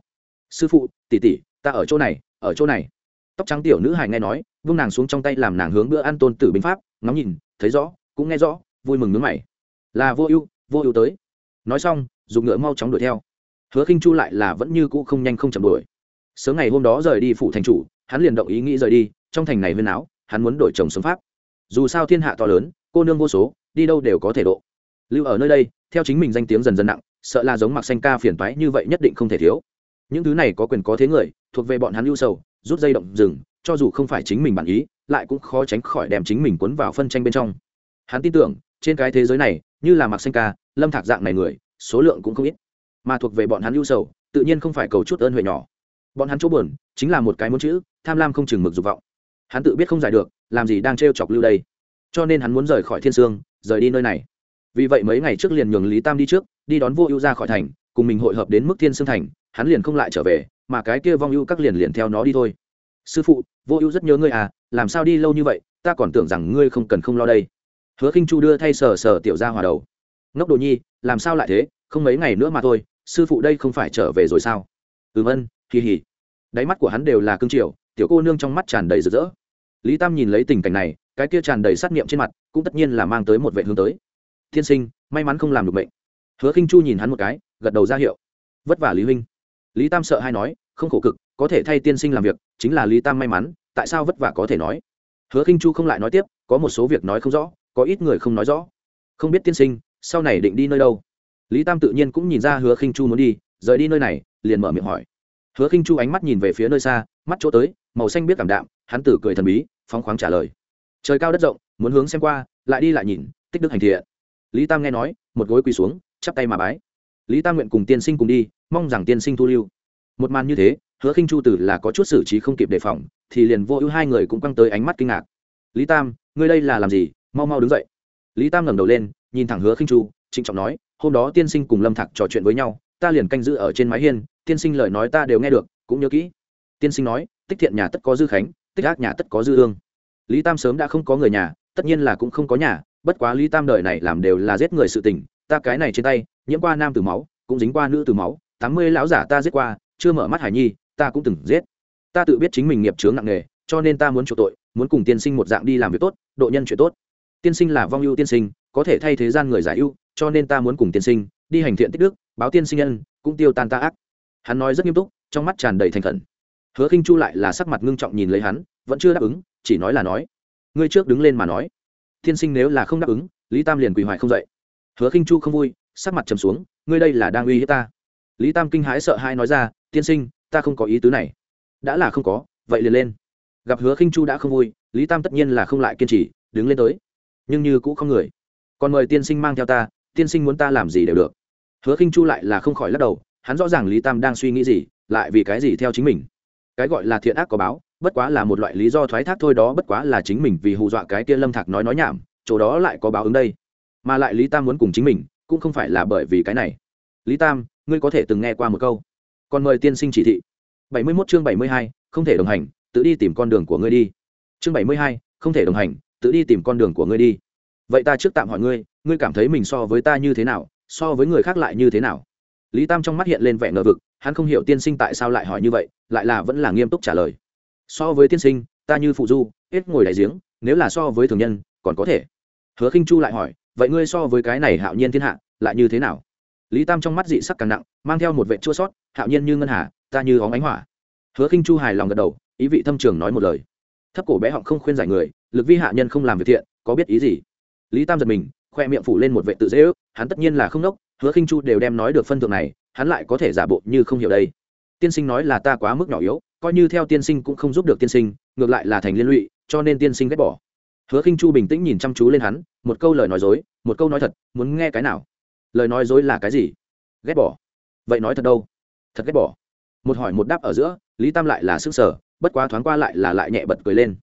Sư phụ tỉ tỉ ta ở chỗ này, ở chỗ này. Tóc trắng tiểu nữ hải nghe nói, vung nàng xuống trong tay làm nàng hướng bữa ăn tôn tử binh pháp, ngắm nhìn, thấy rõ, cũng nghe rõ, vui mừng nước mày. Là vô ưu vô ưu tới. Nói xong, dùng ngựa mau chóng đuổi theo. Hứa khinh chu lại là vẫn như cũ không nhanh không chậm đuổi. Sớm ngày hôm đó rời đi phủ thành chủ, hắn liền động ý nghĩ rời đi, trong thành này huyên áo, hắn muốn đổi chồng sống pháp. Dù sao thiên hạ to lớn, cô nương vô số, đi đâu đều có thể độ. Lưu ở nơi đây, theo chính mình danh tiếng dần dần nặng, sợ là giống mặc xanh ca phiền toái như vậy nhất định không thể thiếu. Những thứ này có quyền có thế người, thuộc về bọn hắn lưu sầu, rút dây động rừng, cho dù không phải chính mình bản ý, lại cũng khó tránh khỏi đem chính mình cuốn vào phân tranh bên trong. Hắn tin tưởng, trên cái thế giới này, như là mặc xanh ca lâm thạc dạng này người, số lượng cũng không ít. Mà thuộc về bọn hắn lưu sầu, tự nhiên không phải cầu chút ơn huệ nhỏ. Bọn hắn chỗ buồn, chính là một cái muốn chữ, tham lam không chừng mực dục vọng. Hắn tự biết không giải được, làm gì đang t chọc lưu đây. Cho nên hắn muốn rời khỏi thiên sương, rời đi nơi này. Vì vậy mấy ngày trước liền nhường lý tam đi trước, đi đón vô ưu ra khỏi thành, cùng mình hội hợp đến mức thiên sương thành, hắn liền không lại trở về, mà cái kia vong ưu các liền liền theo nó đi thôi. Sư phụ, vô ưu rất nhớ ngươi à làm sao đi lâu như vậy, ta còn tưởng rằng ngươi không cần không lo đây. Hứa khinh chu đưa thay sờ sờ tiểu ra hòa đầu ngốc đồ nhi, làm sao lại thế? Không mấy ngày nữa mà thôi, sư phụ đây không phải trở về rồi sao? Ừm ân kỳ hỉ đáy mắt của hắn đều là cương triều, tiểu cô nương trong mắt tràn đầy rực rỡ. Lý tam nhìn lấy tình cảnh này, cái kia tràn đầy sát nghiệm trên mặt, cũng tất nhiên là mang tới một vệ hướng tới. Thiên sinh, may mắn không làm được mệnh. hứa khinh chu nhìn hắn một cái, gật đầu ra hiệu. Vất vả lý huynh. Lý tam sợ hay nói, không khổ cực, có thể thay tiên sinh làm việc, chính là lý tam may mắn, tại sao vất vả có thể nói? Hứa khinh chu không lại nói tiếp, có một số việc nói không rõ, có ít người không nói rõ. Không biết tiên sinh sau này định đi nơi đâu? Lý tam tự nhiên cũng nhìn ra hứa khinh chu muốn đi, rời đi nơi này, liền mở miệng hỏi. Hứa khinh chu ánh mắt nhìn về phía nơi xa, mắt chỗ tới, màu xanh biết cảm đạm, hắn tử cười thần bí, phóng khoáng trả lời. Trời cao đất rộng, muốn hướng xem qua, lại đi lại nhìn, tích đức hành thiện. Lý tam nghe nói, một gối quỳ xuống, chắp tay mà bái. Lý tam nguyện cùng tiên sinh cùng đi, mong rằng tiên sinh thu lưu. Một màn như thế, hứa khinh chu tử là có chút xử trí không kịp đề phòng, thì liền vô ưu hai người cũng quăng tới ánh mắt kinh ngạc. Lý tam, ngươi đây là làm gì? Mau mau đứng dậy. Lý tam ngẩng đầu lên nhìn thẳng hứa khinh chu, trịnh trọng nói, hôm đó tiên sinh cùng lâm thạc trò chuyện với nhau, ta liền canh giữ ở trên mái hiên, tiên sinh lời nói ta đều nghe được, cũng nhớ kỹ. Tiên sinh nói, tích thiện nhà tất có dư khánh, tích ác nhà tất có dư ương lý tam sớm đã không có người nhà, tất nhiên là cũng không có nhà, bất quá lý tam đời này làm đều là giết người sự tình, ta cái này trên tay, nhiễm qua nam từ máu, cũng dính qua nữ từ máu, tám mươi lão giả ta giết qua, chưa mở mắt hải nhi, ta cũng từng giết. Ta tự biết chính mình nghiệp chướng nặng nề, cho nên ta muốn chuộc tội, muốn cùng tiên sinh một dạng đi làm việc tốt, độ nhân chuyện tốt. Tiên sinh là vong ưu tiên sinh có thể thay thế gian người giải ưu, cho nên ta muốn cùng tiên sinh đi hành thiện tích đức, báo tiên sinh nhân cũng tiêu tan ta ác. Hắn nói rất nghiêm túc, trong mắt tràn đầy thành khẩn. Hứa khinh chu lại là sắc mặt ngưng trọng nhìn lấy hắn, vẫn chưa đáp ứng, chỉ nói là nói. Ngươi trước đứng lên mà nói. Tiên sinh nếu là không đáp ứng, lý tam liền quỳ hoài không dậy. Hứa khinh chu không vui, sắc mặt trầm xuống, ngươi đây là đang uy hiếp ta. Lý tam kinh hãi sợ hai nói ra, tiên sinh, ta không có ý tứ này. Đã là không có, vậy liền lên. Gặp hứa khinh chu đã không vui, lý tam tất nhiên là không lại kiên trì, đứng lên tới. Nhưng như cũng không người còn mời tiên sinh mang theo ta tiên sinh muốn ta làm gì đều được. Hứa khinh chu lại là không khỏi lắc đầu hắn rõ ràng lý tam đang suy nghĩ gì lại vì cái gì theo chính mình. Cái gọi là thiện ác có báo bất quá là một loại lý do thoái thác thôi đó bất quá là chính mình vì hù dọa cái kia lâm thạc nói nói nhảm chỗ đó lại có báo ứng đây. Mà lại lý tam muốn cùng chính mình cũng không phải là bởi vì cái này. Lý tam ngươi có thể từng nghe qua một câu. Còn mời tiên sinh chỉ thị. Bảy mươi 71 chương bảy mươi hai, không thể đồng hành tự đi tìm con đường của ngươi đi. Chương bảy mươi hai, không thể đồng hành tự đi tìm con đường của ngươi đi vậy ta trước tạm hỏi ngươi ngươi cảm thấy mình so với ta như thế nào, so với người khác lại như thế nào? Lý tam trong mắt hiện lên vẻ ngờ vực, hắn không hiểu tiên sinh tại sao lại hỏi như vậy, lại là vẫn là nghiêm túc trả lời. So với tiên sinh, ta như phụ du, hết ngồi đại giếng, nếu là so với thường nhân, còn có thể. Hứa khinh chu lại hỏi, vậy ngươi so với cái này hạo nhiên thiên hạ, lại như thế nào? Lý tam trong mắt dị sắc càng nặng, mang theo một vệ chua sót, hạo nhiên như ngân hà, ta như óng ánh hỏa. Hứa khinh chu hài lòng gật đầu, ý vị thâm trường nói một lời. Thấp cổ bé họng không khuyên giải người, lực vi hạ nhân không làm việc thiện, có biết ý gì? Lý tam giật mình, khoe miệng phủ lên một vệ tự dễ ước, hắn tất nhiên là không nốc hứa khinh chu đều đem nói được phân thượng này, hắn lại có thể giả bộ như không hiểu đây. Tiên sinh nói là ta quá mức nhỏ yếu, coi như theo tiên sinh cũng không giúp được tiên sinh, ngược lại là thành liên lụy, cho nên tiên sinh ghét bỏ. Hứa khinh chu bình tĩnh nhìn chăm chú lên hắn, một câu lời nói dối, một câu nói thật, muốn nghe cái nào? Lời nói dối là cái gì? Ghét bỏ. Vậy nói thật đâu? Thật ghét bỏ. Một hỏi một đáp ở giữa, lý tam lại là sức sở bất quá thoáng qua lại là lại nhẹ bật cười lên.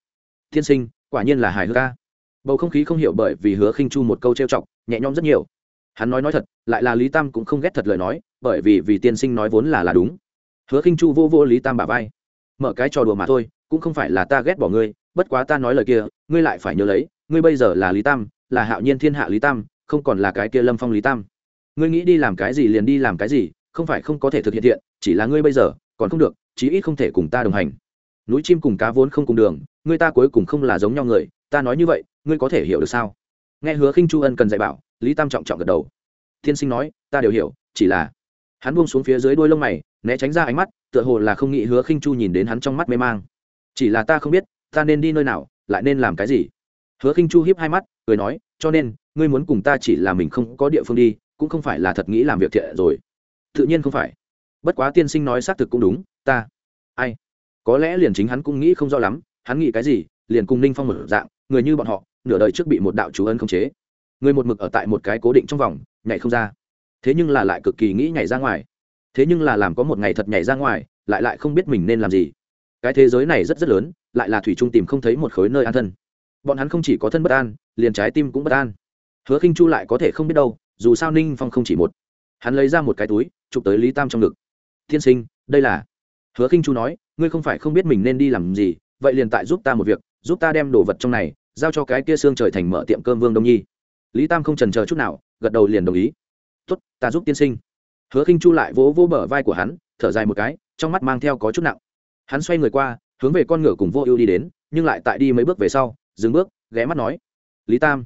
Tiên sinh, quả nhiên là hài hước ca bầu không khí không hiểu bởi vì hứa khinh chu một câu trêu chọc, nhẹ nhõm rất nhiều. Hắn nói nói thật, lại là lý tam cũng không ghét thật lời nói, bởi vì vì tiên sinh nói vốn là là đúng. Hứa khinh chu vô vô lý tam bả vai. Mở cái trò đùa mà thôi, cũng không phải là ta ghét bỏ ngươi, bất quá ta nói lời kia, ngươi lại phải nhớ lấy, ngươi bây giờ là lý tam, là hạo nhiên thiên hạ lý tam, không còn là cái kia lâm phong lý tam. Ngươi nghĩ đi làm cái gì liền đi làm cái gì, không phải không có thể thực hiện thiện, chỉ là ngươi bây giờ, còn không được, chí ít không thể cùng ta đồng hành. Núi chim cùng cá vốn không cùng đường, ngươi ta cuối cùng không là giống nhau người ta nói như vậy, ngươi có thể hiểu được sao? Nghe hứa khinh chu ân cần dạy bảo, lý tam trọng trọng gật đầu. Thiên sinh nói, ta đều hiểu, chỉ là hắn buông xuống phía dưới đuôi lông mày, né tránh ra ánh mắt, tựa hồ là không nghĩ hứa khinh chu nhìn đến hắn trong mắt mê mang. Chỉ là ta không biết, ta nên đi nơi nào, lại nên làm cái gì? Hứa khinh chu hiếp hai mắt, cười nói, cho nên, ngươi muốn cùng ta chỉ là mình không có địa phương đi, cũng không phải là thật nghĩ làm việc thiện rồi. Tự nhiên không phải. Bất quá tiên sinh nói xác thực cũng đúng, ta, ai? Có lẽ liền chính hắn cũng nghĩ không rõ lắm, hắn nghĩ cái gì, liền cùng ninh phong một dạng người như bọn họ, nửa đời trước bị một đạo chú ân khống chế. Người một mực ở tại một cái cố định trong vòng, nhảy không ra. Thế nhưng là lại cực kỳ nghĩ nhảy ra ngoài. Thế nhưng là làm có một ngày thật nhảy ra ngoài, lại lại không biết mình nên làm gì. Cái thế giới này rất rất lớn, lại là thủy trung tìm không thấy một khối nơi an thân. Bọn hắn không chỉ có thân bất an, liền trái tim cũng bất an. Hứa khinh chu lại có thể không biết đâu, dù sao ninh phong không chỉ một. Hắn lấy ra một cái túi, chụp tới lý tam trong ngực. Tiên sinh, đây là hứa khinh chu nói, ngươi không phải không biết mình nên đi làm gì, vậy liền tại giúp ta một việc, giúp ta đem đồ vật trong này giao cho cái kia xương trời thành mở tiệm cơm vương đông nhi lý tam không trần chờ chút nào gật đầu liền đồng ý tốt ta giúp tiên sinh hứa khinh chu lại vỗ vỗ bờ vai của hắn thở dài một cái trong mắt mang theo có chút nặng hắn xoay người qua hướng về con ngựa cùng vô ưu đi đến nhưng lại tại đi mấy bước về sau dừng bước ghé mắt nói lý tam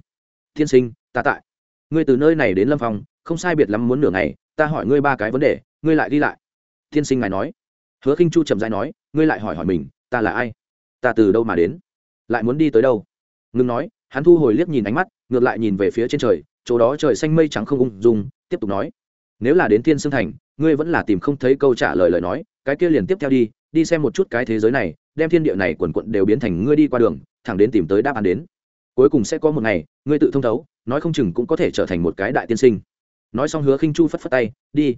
tiên sinh ta tại ngươi từ nơi này đến lâm phòng không sai biệt lắm muốn nửa ngày ta hỏi ngươi ba cái vấn đề ngươi lại đi lại tiên sinh ngài nói hứa khinh chu trầm dài nói ngươi lại hỏi hỏi mình ta là ai ta từ đâu mà đến lại muốn đi tới đâu ngừng nói, hắn thu hồi liếc nhìn ánh mắt, ngược lại nhìn về phía trên trời, chỗ đó trời xanh mây trắng không ung dung, tiếp tục nói, nếu là đến thiên sương thành, ngươi vẫn là tìm không thấy câu trả lời lời nói, cái kia liền tiếp theo đi đi xem một chút cái thế giới này, đem thiên địa này quần quận đều biến thành ngươi đi qua đường, thẳng đến tìm tới đáp án đến. Cuối cùng sẽ có một ngày, ngươi tự thông thấu, nói không chừng cũng có thể trở thành một cái đại tiên sinh. Nói xong hứa khinh chu phất phất tay, đi.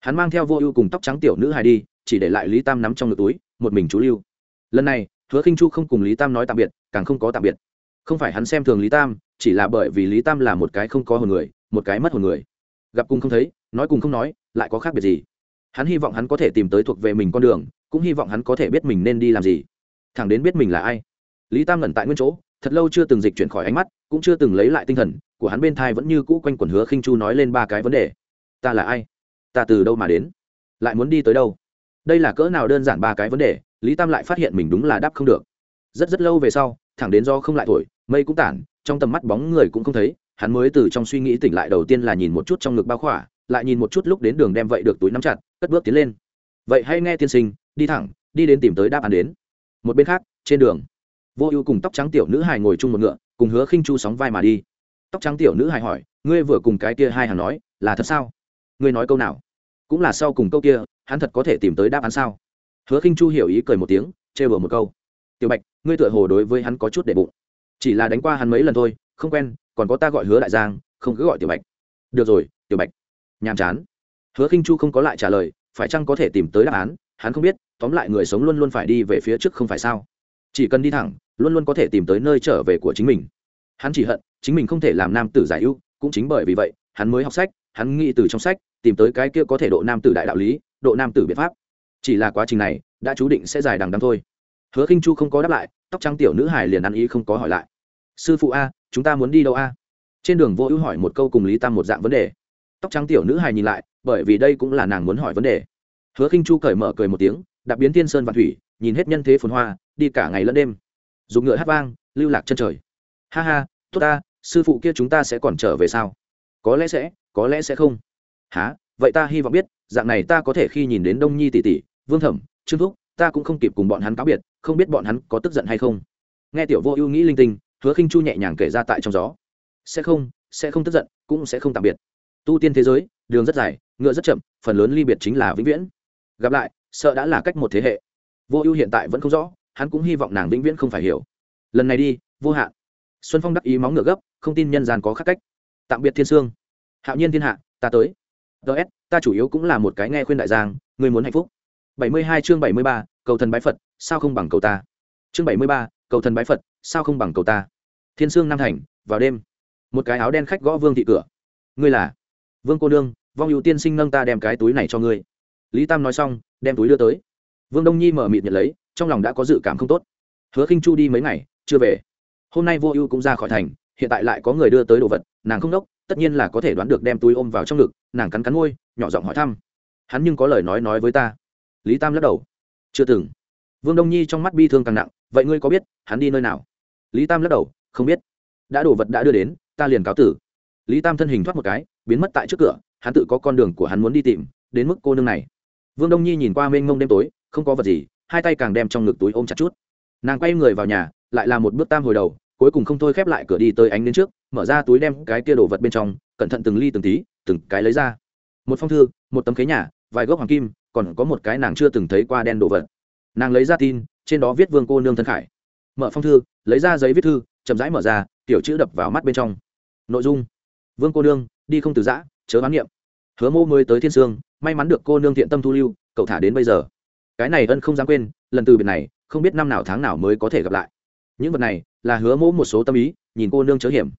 Hắn mang theo vô ưu cùng tóc trắng tiểu nữ hài đi, chỉ để lại lý tam nắm trong ngực túi, một mình chú lưu. Lần này, hứa khinh chu không cùng lý tam nói tạm biệt, càng không có tạm biệt không phải hắn xem thường lý tam, chỉ là bởi vì lý tam là một cái không có hồn người, một cái mất hồn người. Gặp cùng không thấy, nói cùng không nói, lại có khác biệt gì? Hắn hy vọng hắn có thể tìm tới thuộc về mình con đường, cũng hy vọng hắn có thể biết mình nên đi làm gì. Thẳng đến biết mình là ai. Lý tam ngẩn tại nguyên chỗ, thật lâu chưa từng dịch chuyển khỏi ánh mắt, cũng chưa từng lấy lại tinh thần, của hắn bên thai vẫn như cũ quanh quẩn hứa khinh chu nói lên ba cái vấn đề. Ta là ai? Ta từ đâu mà đến? Lại muốn đi tới đâu? Đây là cỡ nào đơn giản ba cái vấn đề, lý tam lại phát hiện mình đúng là đáp không được. Rất rất lâu về sau thẳng đến do không lại thổi, mây cũng tản, trong tầm mắt bóng người cũng không thấy, hắn mới từ trong suy nghĩ tỉnh lại đầu tiên là nhìn một chút trong ngực bao khỏa, lại nhìn một chút lúc đến đường đem vậy được túi nắm chặt, cất bước tiến lên. Vậy hay nghe tiên sinh, đi thẳng, đi đến tìm tới đáp án đến. Một bên khác, trên đường, vô ưu cùng tóc trắng tiểu nữ hài ngồi chung một ngựa, cùng hứa khinh chu sóng vai mà đi. Tóc trắng tiểu nữ hài hỏi, ngươi vừa cùng cái kia hai hàng nói, là thật sao? Ngươi nói câu nào? Cũng là sau cùng câu kia, hắn thật có thể tìm tới đáp án sao? Hứa khinh chu hiểu ý cười một tiếng, trêu bừa một câu tiểu bạch, ngươi tựa hồ đối với hắn có chút để bụng. Chỉ là đánh qua hắn mấy lần thôi, không quen, còn có ta gọi hứa đại giang, không cứ gọi tiểu bạch. Được rồi, tiểu bạch. Nhàm chán. Hứa khinh chu không có lại trả lời, phải chăng có thể tìm tới đáp án, hắn không biết, tóm lại người sống luôn luôn phải đi về phía trước không phải sao? Chỉ cần đi thẳng, luôn luôn có thể tìm tới nơi trở về của chính mình. Hắn chỉ hận, chính mình không thể làm nam tử giải ưu, cũng chính bởi vì vậy, hắn mới học sách, hắn nghĩ từ trong sách, tìm tới cái kia có thể độ nam tử đại đạo lý, độ nam tử biện pháp. Chỉ là quá trình này, đã chú định sẽ dài đằng đằng thôi hứa khinh chu không có đáp lại, tóc trắng tiểu nữ hải liền ăn ý không có hỏi lại. Sư phụ a, chúng ta muốn đi đâu a? Trên đường vô ưu hỏi một câu cùng lý tam một dạng vấn đề. Tóc trắng tiểu nữ hải nhìn lại, bởi vì đây cũng là nàng muốn hỏi vấn đề. Hứa khinh chu cởi mở cười một tiếng đặc biến thiên sơn và thủy, nhìn hết nhân thế phồn hoa, đi cả ngày lẫn đêm. Dùng ngựa hát vang, lưu lạc chân trời. Ha ha, tốt ta, sư phụ kia chúng ta sẽ còn trở về sao? Có lẽ sẽ, có lẽ sẽ không. Há vậy ta hy vọng biết, dạng này ta có thể khi nhìn đến đông nhi tỷ tỷ, vương thẩm, trương thúc, ta cũng không kịp cùng bọn hắn cáo biệt không biết bọn hắn có tức giận hay không. Nghe tiểu vô ưu nghĩ linh tinh, hứa khinh chu nhẹ nhàng kể ra tại trong gió. Sẽ không sẽ không tức giận, cũng sẽ không tạm biệt. Tu tiên thế giới, đường rất dài, ngựa rất chậm, phần lớn ly biệt chính là vĩnh viễn. Gặp lại, sợ đã là cách một thế hệ. Vô ưu hiện tại vẫn không rõ, hắn cũng hy vọng nàng vĩnh viễn không phải hiểu. Lần này đi, vô hạn. Xuân phong đắc ý móng ngựa gấp, không tin nhân gian có khác cách. Tạm biệt thiên sương. Hạo nhiên thiên hạ, ta tới. Ts ta chủ yếu cũng là một cái nghe khuyên đại giang, người muốn hạnh phúc. Bảy mươi hai chương bảy mươi ba, cầu thần bái phật sao không bằng cầu ta? Chương bảy mươi ba, cầu thần bái phật, sao không bằng cầu ta? Thiên sương nam thành, vào đêm. Một cái áo đen khách gõ vương thị cửa. Ngươi là? Vương cô nương, vong hữu tiên sinh nâng ta đem cái túi này cho ngươi. Lý tam nói xong, đem túi đưa tới. Vương đông nhi mở mịt nhận lấy, trong lòng đã có dự cảm không tốt. Hứa khinh chu đi mấy ngày, chưa về. Hôm nay vô ưu cũng ra khỏi thành, hiện tại lại có người đưa tới đồ vật, nàng không đốc, tất nhiên là có thể đoán được đem túi ôm vào trong ngực, nàng cắn cắn môi, nhỏ giọng hỏi thăm. Hắn nhưng có lời nói nói với ta. Lý tam lắc đầu. Chưa từng vương đông nhi trong mắt bi thương càng nặng, vậy ngươi có biết hắn đi nơi nào? Lý tam lắc đầu, không biết. Đã đồ vật đã đưa đến, ta liền cáo tử. Lý tam thân hình thoát một cái, biến mất tại trước cửa, hắn tự có con đường của hắn muốn đi tìm, đến mức cô nương này. Vương đông nhi nhìn qua mênh mông đêm tối, không có vật gì, hai tay càng đem trong ngực túi ôm chặt chút. Nàng quay người vào nhà, lại là một bước tam hồi đầu, cuối cùng không thôi khép lại cửa đi tới ánh đến trước, mở ra túi đem cái kia đồ vật bên trong, cẩn thận từng ly từng tí, từng cái lấy ra. Một phong thư, một tấm khế nhà, vài gốc hoàng kim, còn có một cái nàng chưa từng thấy qua đen đồ vật nàng lấy ra tin, trên đó viết vương cô nương thân khải. Mở phong thư, lấy ra giấy viết thư, chậm rãi mở ra, tiểu chữ đập vào mắt bên trong. Nội dung. Vương cô nương, đi không từ giã, chớ bán niệm. Hứa mô mới tới thiên sương, may mắn được cô nương thiện tâm thu lưu, cậu thả đến bây giờ. Cái này ân không dám quên, lần từ biệt này, không biết năm nào tháng nào mới có thể gặp lại. Những vật này, là hứa mô một số tâm ý, nhìn cô nương chớ hiểm.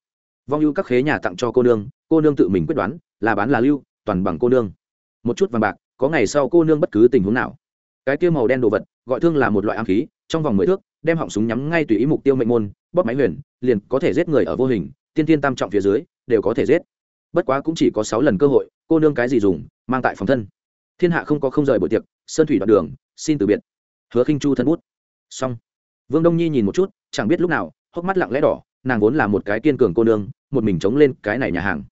Vong ưu các khế nhà tặng cho cô nương cô nương tự mình quyết đoán, là bán là lưu, toàn bằng cô nương. Một chút vàng bạc, có ngày sau cô nương bất cứ tình huống nào. Cái kia màu đen đồ vật gọi thương là một loại ám khí, trong vòng mười thước, đem họng súng nhắm ngay tùy ý mục tiêu mệnh môn, bóp máy huyền, liền có thể giết người ở vô hình, tiên tiên tam trọng phía dưới, đều có thể giết. Bất quá cũng chỉ có sáu lần cơ hội, cô nương cái gì dùng, mang tại phòng thân. Thiên hạ không có không rời buổi tiệc, sơn thủy đoạn đường, xin từ biệt. Hứa khinh chu thân bút. Xong. Vương đông nhi nhìn một chút, chẳng biết lúc nào, hốc mắt lặng lẽ đỏ, nàng vốn là một cái kiên cường cô nương, một mình chống lên cái này nhà hàng.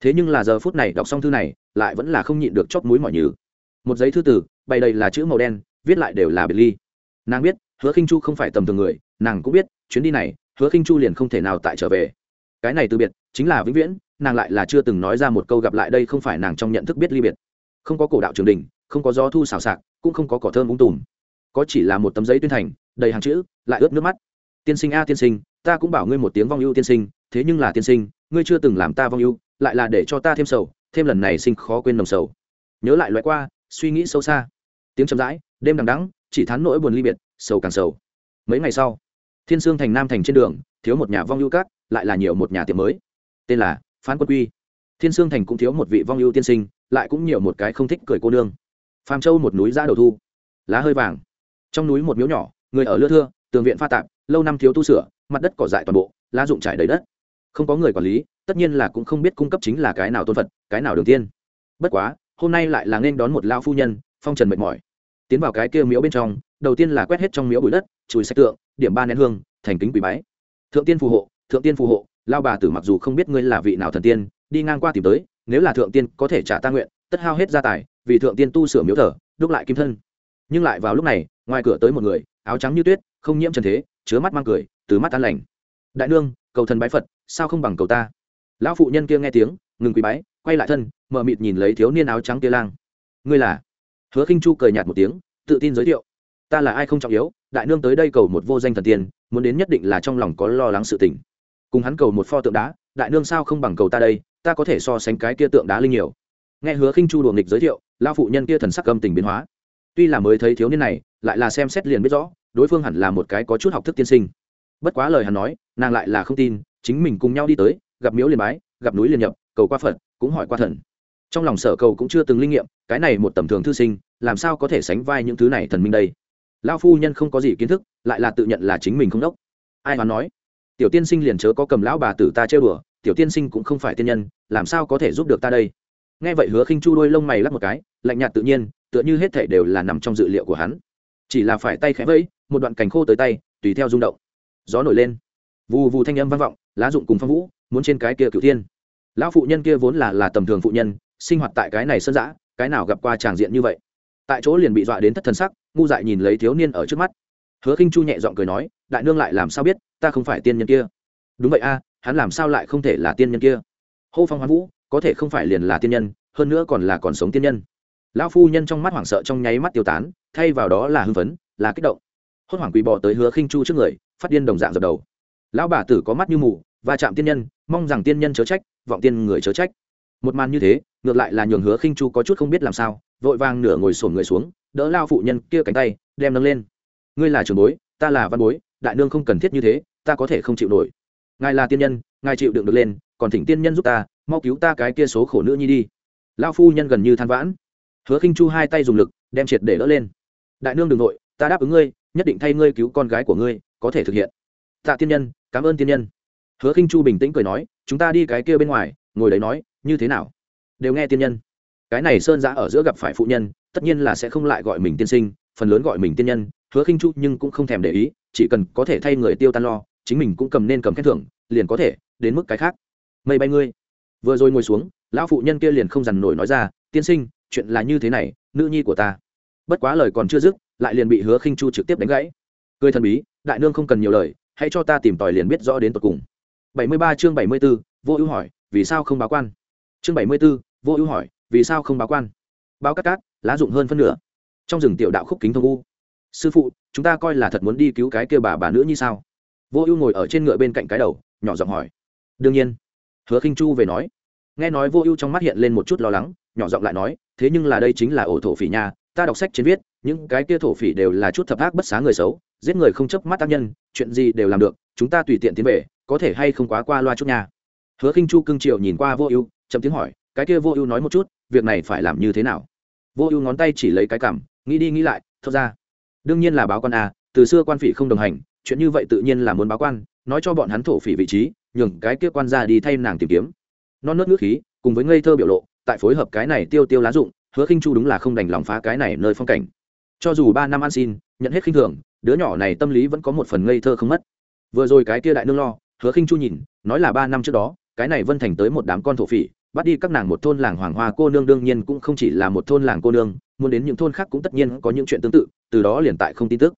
Thế nhưng là giờ phút này đọc xong thư này, lại vẫn là không nhịn được chóp mũi mọi nhừ. Một giấy thư tử bày đầy là chữ màu đen viết lại đều là biệt ly. Nàng biết, hứa khinh chu không phải tầm thường người, nàng cũng biết, chuyến đi này, hứa khinh chu liền không thể nào tại trở về. Cái này từ biệt, chính là vĩnh viễn, nàng lại là chưa từng nói ra một câu gặp lại đây không phải nàng trong nhận thức biết ly biệt. Không có cổ đạo trường đình, không có gió thu xào xạc, cũng không có cỏ thơm ung tùm. Có chỉ là một tấm giấy tuyên thành, đầy hàng chữ, lại ướt nước mắt. Tiên sinh a, tiên sinh, ta cũng bảo ngươi một tiếng vong ưu tiên sinh, thế nhưng là tiên sinh, ngươi chưa từng làm ta vong ưu, lại là để cho ta thêm sầu, thêm lần này sinh khó quên nồng sầu. Nhớ lại loại qua, suy nghĩ sâu xa tiếng chậm rãi, đêm đằng đắng chỉ thán nỗi buồn ly biệt, sầu càng sầu. Mấy ngày sau, thiên sương thành nam thành trên đường, thiếu một nhà vong ưu cát, lại là nhiều một nhà tiệm mới. Tên là phan quân quy. Thiên sương thành cũng thiếu một vị vong ưu tiên sinh, lại cũng nhiều một cái không thích cười cô nương. Phàm châu một núi ra đầu thu, lá hơi vàng. Trong núi một miếu nhỏ, người ở lưa thưa, tường viện pha tạp, lâu năm thiếu tu sửa, mặt đất cỏ dại toàn bộ, lá dụng trải đầy đất. Không có người quản lý, tất nhiên là cũng không biết cung cấp chính là cái nào tôn phật, cái nào đường tiên. Bất quá, hôm nay lại là nên đón một lao phu nhân, phong trần mệt mỏi tiến vào cái kia miếu bên trong, đầu tiên là quét hết trong miếu bụi đất, chùi sạch tượng, điểm ba nén hương, thành kính quỷ bái. Thượng tiên phù hộ, thượng tiên phù hộ, lao bà tử mặc dù không biết ngươi là vị nào thần tiên, đi ngang qua tìm tới, nếu là thượng tiên có thể trả ta nguyện, tất hao hết gia tài, vì thượng tiên tu sửa miếu thờ, đúc lại kim thân. Nhưng lại vào lúc này, ngoài cửa tới một người, áo trắng như tuyết, không nhiễm trần thế, chứa mắt mang cười, từ mắt tan lành. Đại nương, cầu thần bái phật, sao không bằng cầu ta? Lão phụ nhân kia nghe tiếng, ngừng quý bái, quay lại thân mờ mịt nhìn lấy thiếu niên áo trắng kia lang. Ngươi là? Hứa khinh chu cười nhạt một tiếng, tự tin giới thiệu. Ta là ai không trọng yếu, đại nương tới đây cầu một vô danh thần tiên, muốn đến nhất định là trong lòng có lo lắng sự tình. Cùng hắn cầu một pho tượng đá, đại nương sao không bằng cầu ta đây, ta có thể so sánh cái kia tượng đá linh nhiều. Nghe hứa khinh chu đùa nghịch giới thiệu lao phụ nhân kia thần sắc âm tình biến hóa. Tuy là mới thấy thiếu niên này, lại là xem xét liền biết rõ, đối phương hẳn là một cái có chút học thức tiên sinh. Bất quá lời hắn nói, nàng lại là không tin, chính mình cùng nhau đi tới, gặp miếu liền bái, gặp núi liền nhập, cầu qua phật, cũng hỏi qua thần. Trong lòng sở cầu cũng chưa từng linh nghiệm, cái này một tầm thường thư sinh làm sao có thể sánh vai những thứ này thần minh đây? Lao phu nhân không có gì kiến thức, lại là tự nhận là chính mình không đốc. Ai hoán nói? Tiểu tiên sinh liền chớ có cầm lão bà tử ta chơi bừa tiểu tiên sinh cũng không phải tiên nhân, làm sao có thể giúp được ta đây? Nghe vậy hứa khinh chu đôi lông mày lắc một cái, lạnh nhạt tự nhiên, tựa như hết thể đều là nằm trong dự liệu của hắn. Chỉ là phải tay khẽ vẫy, một đoạn cành khô tới tay, tùy theo rung động. Gió nổi lên. Vù vù thanh âm vang vọng, lá dụng cùng phong vũ, muốn trên cái kia cựu thiên. Lão phụ nhân kia vốn là là tầm thường phụ nhân, sinh hoạt tại cái này sơn dã, cái nào gặp qua tràng diện như vậy? Tại chỗ liền bị dọa đến thất thần sắc, ngu dại nhìn lấy thiếu niên ở trước mắt. Hứa khinh chu nhẹ giọng cười nói, đại nương lại làm sao biết, ta không phải tiên nhân kia. Đúng vậy a, hắn làm sao lại không thể là tiên nhân kia? Hô phong hoán vũ, có thể không phải liền là tiên nhân, hơn nữa còn là còn sống tiên nhân. Lão phu nhân trong mắt hoảng sợ trong nháy mắt tiêu tán, thay vào đó là hưng phấn, là kích động. Hốt hoảng quỳ bỏ tới hứa khinh chu trước người, phát điên đồng dạng dập đầu. Lão bà tử có mắt như mù và chạm tiên nhân, mong rằng tiên nhân chớ trách, vọng tiên người chớ trách. Một màn như thế, ngược lại là nhường hứa khinh chu có chút không biết làm sao vội vàng nửa ngồi sổm người xuống, đỡ lao phụ nhân kia cánh tay, đem nâng lên. Ngươi là trường bối, ta là văn bối, đại nương không cần thiết như thế, ta có thể không chịu nổi. Ngài là tiên nhân, ngài chịu đựng được lên, còn thỉnh tiên nhân giúp ta, mau cứu ta cái kia số khổ nữ nhi đi. Lao phu nhân gần như than vãn. Hứa khinh chu hai tay dùng lực, đem triệt để đỡ lên. Đại nương đ ừ n g nội, ta đáp ứng ngươi, nhất định thay ngươi cứu con gái của ngươi, có thể thực hiện. Tạ tiên nhân, cảm ơn tiên nhân. Hứa khinh chu bình tĩnh cười nói, chúng ta đi cái kia bên ngoài, ngồi đấy nói, như thế nào? Đều nghe tiên nhân cái này sơn giã ở giữa gặp phải phụ nhân tất nhiên là sẽ không lại gọi mình tiên sinh phần lớn gọi mình tiên nhân hứa khinh chu nhưng cũng không thèm để ý chỉ cần có thể thay người tiêu tan lo chính mình cũng cầm nên cầm khen thưởng liền có thể đến mức cái khác. Mây bay ngươi. Vừa rồi ngồi xuống lão phụ nhân kia liền không dằn nổi nói ra tiên sinh chuyện là như thế này nữ nhi của ta. Bất quá lời còn chưa dứt lại liền bị hứa khinh chu trực tiếp đánh gãy. Cười thần bí đại nương không cần nhiều lời hãy cho ta tìm tòi liền biết rõ đến tận cùng. 73 chương 74, vô ưu hỏi vì sao không báo quan? Chương 74, vô ưu hỏi vì sao không báo quan? Báo cắt cát, lá dụng hơn phân nửa. Trong rừng tiểu đạo khúc kính thông u. Sư phụ, chúng ta coi là thật muốn đi cứu cái kia bà bà nữa như sao? Vô ưu ngồi ở trên ngựa bên cạnh cái đầu, nhỏ giọng hỏi. Đương nhiên. Hứa khinh chu về nói. Nghe nói vô ưu trong mắt hiện lên một chút lo lắng, nhỏ giọng lại nói, thế nhưng là đây chính là ổ thổ phỉ nhà, ta đọc sách trên viết, những cái kia thổ phỉ đều là chút thập ác bất xá người xấu, giết người không chấp mắt tác nhân, chuyện gì đều làm được, chúng ta tùy tiện tiến về, có thể hay không quá qua loa chút nhà hứa khinh chu cưng triệu nhìn qua vô ưu, chậm tiếng hỏi, cái kia vô ưu nói một chút việc này phải làm như thế nào? Vô ưu ngón tay chỉ lấy cái cảm, nghĩ đi nghĩ lại thật ra. Đương nhiên là báo quan a, từ xưa quan phỉ không đồng hành, chuyện như vậy tự nhiên là muốn báo quan, nói cho bọn hắn thổ phỉ vị trí, nhường cái kia quan ra đi thay nàng tìm kiếm. Non nớt nước khí, cùng với ngây thơ biểu lộ, tại phối hợp cái này tiêu tiêu lá dụng, hứa khinh chu đúng là không đành lòng phá cái này nơi phong cảnh. Cho dù ba năm ăn xin, nhận hết khinh thường, đứa nhỏ này tâm lý vẫn có một phần ngây thơ không mất. Vừa rồi cái kia đại nương lo, hứa khinh chu nhìn, nói là ba năm trước đó, cái này vân thành tới một đám con thổ phỉ bắt đi các nàng một thôn làng hoàng hoa cô nương đương nhiên cũng không chỉ là một thôn làng cô nương, muốn đến những thôn khác cũng tất nhiên có những chuyện tương tự, từ đó liền tại không tin tức.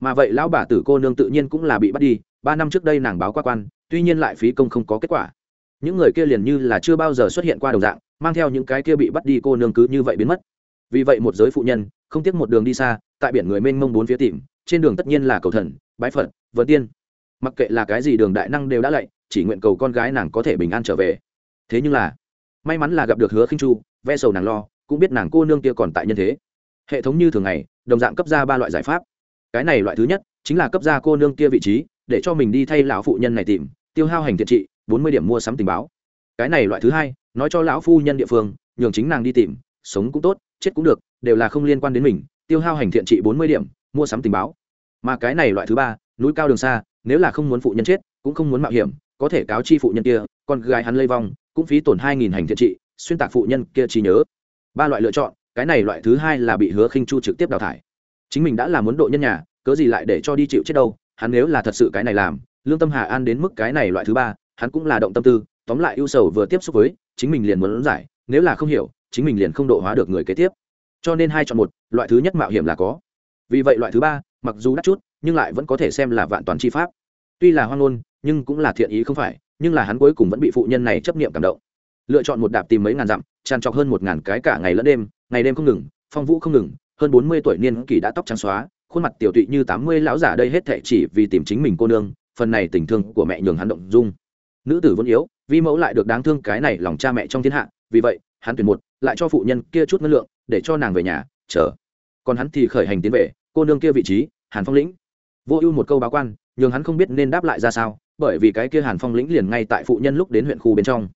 Mà vậy lão bà tử cô nương tự nhiên cũng là bị bắt đi, ba năm trước đây nàng báo qua quan, tuy nhiên lại phí công không có kết quả. Những người kia liền như là chưa bao giờ xuất hiện qua đồng dạng, mang theo những cái kia bị bắt đi cô nương cứ như vậy biến mất. Vì vậy một giới phụ nhân, không tiếc một đường đi xa, tại biển người mênh mông bốn phía tìm, trên đường tất nhiên là cầu thần, bái phật vấn tiên. Mặc kệ là cái gì đường đại năng đều đã lạy, chỉ nguyện cầu con gái nàng có thể bình an trở về. Thế nhưng là may mắn là gặp được hứa khinh chu, ve sầu nàng lo, cũng biết nàng cô nương kia còn tại nhân thế. Hệ thống như thường ngày, đồng dạng cấp ra ba loại giải pháp. Cái này loại thứ nhất, chính là cấp ra cô nương kia vị trí, để cho mình đi thay lão phụ nhân này tìm, tiêu hao hành thiện trị, bốn mươi điểm mua sắm tình báo. Cái này loại thứ hai, nói cho lão phu nhân địa phương, nhường chính nàng đi tìm, sống cũng tốt, chết cũng được, đều là không liên quan đến mình, tiêu hao hành thiện trị bốn mươi điểm, mua sắm tình báo. Mà cái này loại thứ ba, núi cao đường xa, nếu là không muốn phụ nhân chết, cũng không muốn mạo hiểm, có thể cáo chi phụ nhân kia, con gái hắn lây vong cũng phí tổn hai nghìn hành thiện trị, xuyên tạc phụ nhân kia trí nhớ. Ba loại lựa chọn, cái này loại thứ hai là bị hứa khinh chu trực tiếp đào thải. Chính mình đã là muốn độ nhân nhà, cớ gì lại để cho đi chịu chết đâu, hắn nếu là thật sự cái này làm, lương tâm hà an đến mức cái này loại thứ ba, hắn cũng là động tâm tư, tóm lại ưu sầu vừa tiếp xúc với, chính mình liền muốn giải, nếu là không hiểu, chính mình liền không độ hóa được người kế tiếp. Cho nên hai chọn một, loại thứ nhất mạo hiểm là có. Vì vậy loại thứ ba, mặc dù đắt chút, nhưng lại vẫn có thể xem là vạn toàn chi pháp. Tuy là hoang ngôn, nhưng cũng là thiện ý không phải nhưng là hắn cuối cùng vẫn bị phụ nhân này chấp niệm cảm động. Lựa chọn một đạp tìm mấy ngàn dặm, tràn trọc hơn một ngàn cái cả ngày lẫn đêm, ngày đêm không ngừng, phong vũ không ngừng, hơn bốn mươi tuổi niên kỷ đã tóc trắng xóa, khuôn mặt tiểu tụy như tám mươi lão giả đây hết thệ chỉ vì tìm chính mình cô nương, phần này tình thương của mẹ nhường hắn động dung. Nữ tử vốn yếu, vi mẫu lại được đáng thương cái này lòng cha mẹ trong thiên hạ, vì vậy, hắn tuyển một, lại cho phụ nhân kia chút ngân lượng, để cho nàng về nhà, chờ. Còn hắn thì khởi hành tiến về, cô nương kia vị trí, hàn phong lĩnh. Vô ưu một câu báo quan, nhường hắn không biết nên đáp lại ra sao bởi vì cái kia hàn phong lĩnh liền ngay tại phụ nhân lúc đến huyện khu bên trong,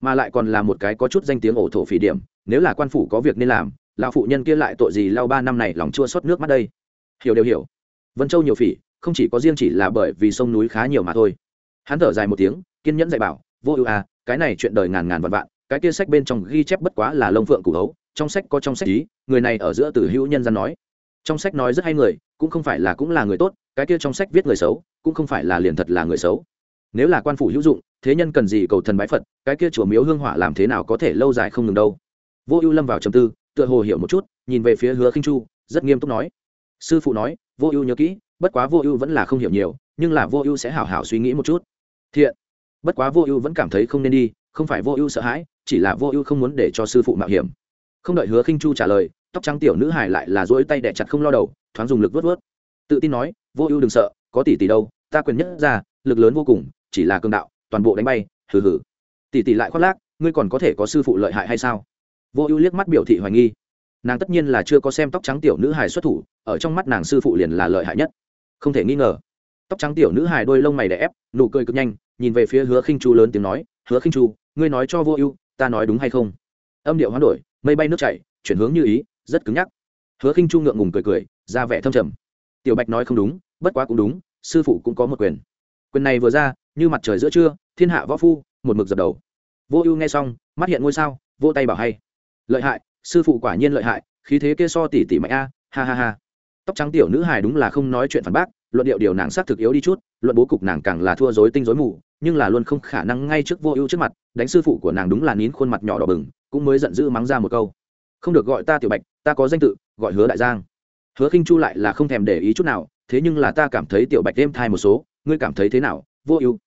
mà lại còn là một cái có chút danh tiếng ổ thổ phỉ điểm, nếu là quan phủ có việc nên làm, lão phụ nhân kia lại tội gì lau ba năm này lòng chua xót nước mắt đây. Hiểu đều hiểu. Vân châu nhiều phỉ, không chỉ có riêng chỉ là bởi vì sông núi khá nhiều mà thôi. Hắn thở dài một tiếng, kiên nhẫn dạy bảo, vô ưu à cái này chuyện đời ngàn ngàn vạn vạn, cái kia sách bên trong ghi chép bất quá là lông phượng củ hấu, trong sách có trong sách ý, người này ở giữa từ hữu nhân gian nói. Trong sách nói rất hay người, cũng không phải là cũng là người tốt cái kia trong sách viết người xấu, cũng không phải là liền thật là người xấu. Nếu là quan phủ hữu dụng, thế nhân cần gì cầu thần bái phật, cái kia chùa miếu hương hỏa làm thế nào có thể lâu dài không ngừng đâu? Vô ưu lâm vào trầm tư, tựa hồ hiểu một chút, nhìn về phía hứa khinh chu, rất nghiêm túc nói. Sư phụ nói, vô ưu nhớ kỹ, bất quá vô ưu vẫn là không hiểu nhiều, nhưng là vô ưu sẽ hảo hảo suy nghĩ một chút. Thiện. Bất quá vô ưu vẫn cảm thấy không nên đi, không phải vô ưu sợ hãi, chỉ là vô ưu không muốn để cho sư phụ mạo hiểm. Không đợi hứa khinh chu trả lời, tóc trắng tiểu nữ hải lại là dỗi tay đẻ chặt không lo đầu, thoáng dùng lực vớt vớt tự tin nói vô ưu đừng sợ, có tỷ tỷ đâu, ta quyền nhất ra, lực lớn vô cùng, chỉ là cường đạo, toàn bộ đánh bay, hừ hừ. Tỷ tỷ lại khoác lác, ngươi còn có thể có sư phụ lợi hại hay sao? Vô ưu liếc mắt biểu thị hoài nghi. Nàng tất nhiên là chưa có xem tóc trắng tiểu nữ hài xuất thủ, ở trong mắt nàng sư phụ liền là lợi hại nhất. Không thể nghi ngờ. Tóc trắng tiểu nữ hài đôi lông mày đè ép, nụ cười cực nhanh, nhìn về phía hứa khinh chu lớn tiếng nói, hứa khinh chu, ngươi nói cho vô ưu, ta nói đúng hay không? Âm điệu hoán đổi, mây bay nước chảy, chuyển hướng như ý, rất cứng nhắc. Hứa khinh chu ngượng ngùng cười cười, ra vẻ thâm trầm tiểu bạch nói không đúng, bất quá cũng đúng, sư phụ cũng có một quyền. Quyền này vừa ra, như mặt trời giữa trưa, thiên hạ võ phu, một mực dập đầu. Vô ưu nghe xong, mắt hiện ngôi sao vô tay bảo hay. Lợi hại, sư phụ quả nhiên lợi hại, khí thế kia so tỷ tỷ mạnh a, ha ha ha. Tóc trắng tiểu nữ hài đúng là không nói chuyện phản bác, luận điệu điều nàng xác thực yếu đi chút, luận bố cục nàng càng là thua dối tinh dối mù, nhưng là luôn không khả năng ngay trước vô ưu trước mặt, đánh sư phụ của nàng đúng là nín khuôn mặt nhỏ đỏ bừng, cũng mới giận dữ mắng ra một câu. Không được gọi ta tiểu bạch, ta có danh tự, gọi hứa đại giang hứa khinh chu lại là không thèm để ý chút nào, thế nhưng là ta cảm thấy tiểu bạch êm thai một số, ngươi cảm thấy thế nào? Vô ưu.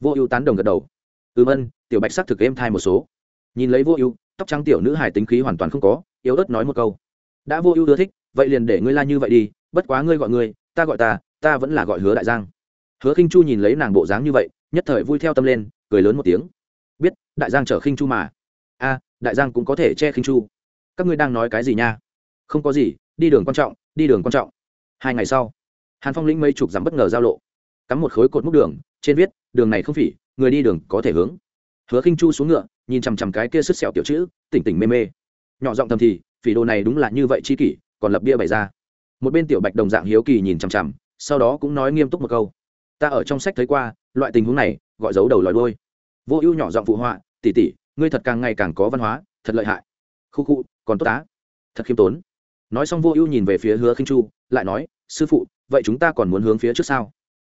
Vô ưu tán đồng gật đầu. Ừm ân tiểu bạch xác thực êm thai một số. Nhìn lấy vô ưu, tóc trắng tiểu nữ hài tính khí hoàn toàn không có, yếu ớt nói một câu. Đã vô ưu ưa thích, vậy liền để ngươi la như vậy đi, bất quá ngươi gọi ngươi, ta gọi ta ta vẫn là gọi hứa đại giang. Hứa khinh chu nhìn lấy nàng bộ dáng như vậy, nhất thời vui theo tâm lên, cười lớn một tiếng. Biết, đại giang chở khinh chu mà. A đại giang cũng có thể che khinh chu. Các ngươi đang nói cái gì nha? Không có gì, đi đường quan trọng đi đường quan trọng. Hai ngày sau, hàn phong lĩnh mấy chục dặm bất ngờ giao lộ, cắm một khối cột múc đường, trên viết, đường này không phỉ, người đi đường có thể hướng. Hứa khinh chu xuống ngựa, nhìn chằm chằm cái kia sứt sẹo tiểu chữ, tỉnh tỉnh mê mê. Nhỏ giọng thầm thì, phỉ đồ này đúng là như vậy chi kỷ, còn lập bia bày ra. Một bên tiểu bạch đồng dạng hiếu kỳ nhìn chằm chằm, sau đó cũng nói nghiêm túc một câu, ta ở trong sách thấy qua, loại tình huống này, gọi dấu đầu lòi đôi vô ưu nhỏ giọng phụ họa tỉ tỉ ngươi thật càng ngày càng có văn hóa, thật lợi hại. Khu khu, còn tốt tá thật khiêm tốn nói xong vô ưu nhìn về phía hứa khinh chu, lại nói, sư phụ, vậy chúng ta còn muốn hướng phía trước sao?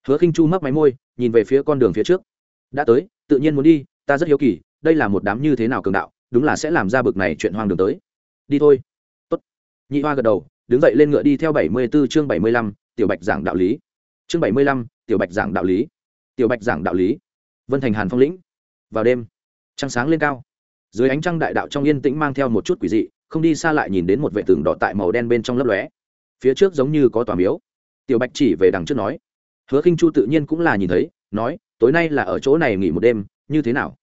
Hứa khinh chu mắc máy môi, nhìn về phía con đường phía trước. Đã tới, tự nhiên muốn đi, ta rất hiếu kỳ, đây là một đám như thế nào cường đạo, đúng là sẽ làm ra bực này chuyện hoang đường tới. Đi thôi. Tốt. nhị hoa gật đầu, đứng dậy lên ngựa đi theo bảy mươi 74 chương bảy mươi lăm, tiểu bạch giảng đạo lý. Chương bảy mươi lăm, tiểu bạch giảng đạo lý. Tiểu bạch giảng đạo lý. Vân thành hàn phong lĩnh. Vào đêm, trăng sáng lên cao. Dưới ánh trăng đại đạo trong yên tĩnh mang theo một chút quỷ dị không đi xa lại nhìn đến một vệ tường đỏ tại màu đen bên trong lấp lóe. Phía trước giống như có tòa miếu. Tiểu bạch chỉ về đằng trước nói. Hứa khinh chu tự nhiên cũng là nhìn thấy, nói, tối nay là ở chỗ này nghỉ một đêm, như thế nào?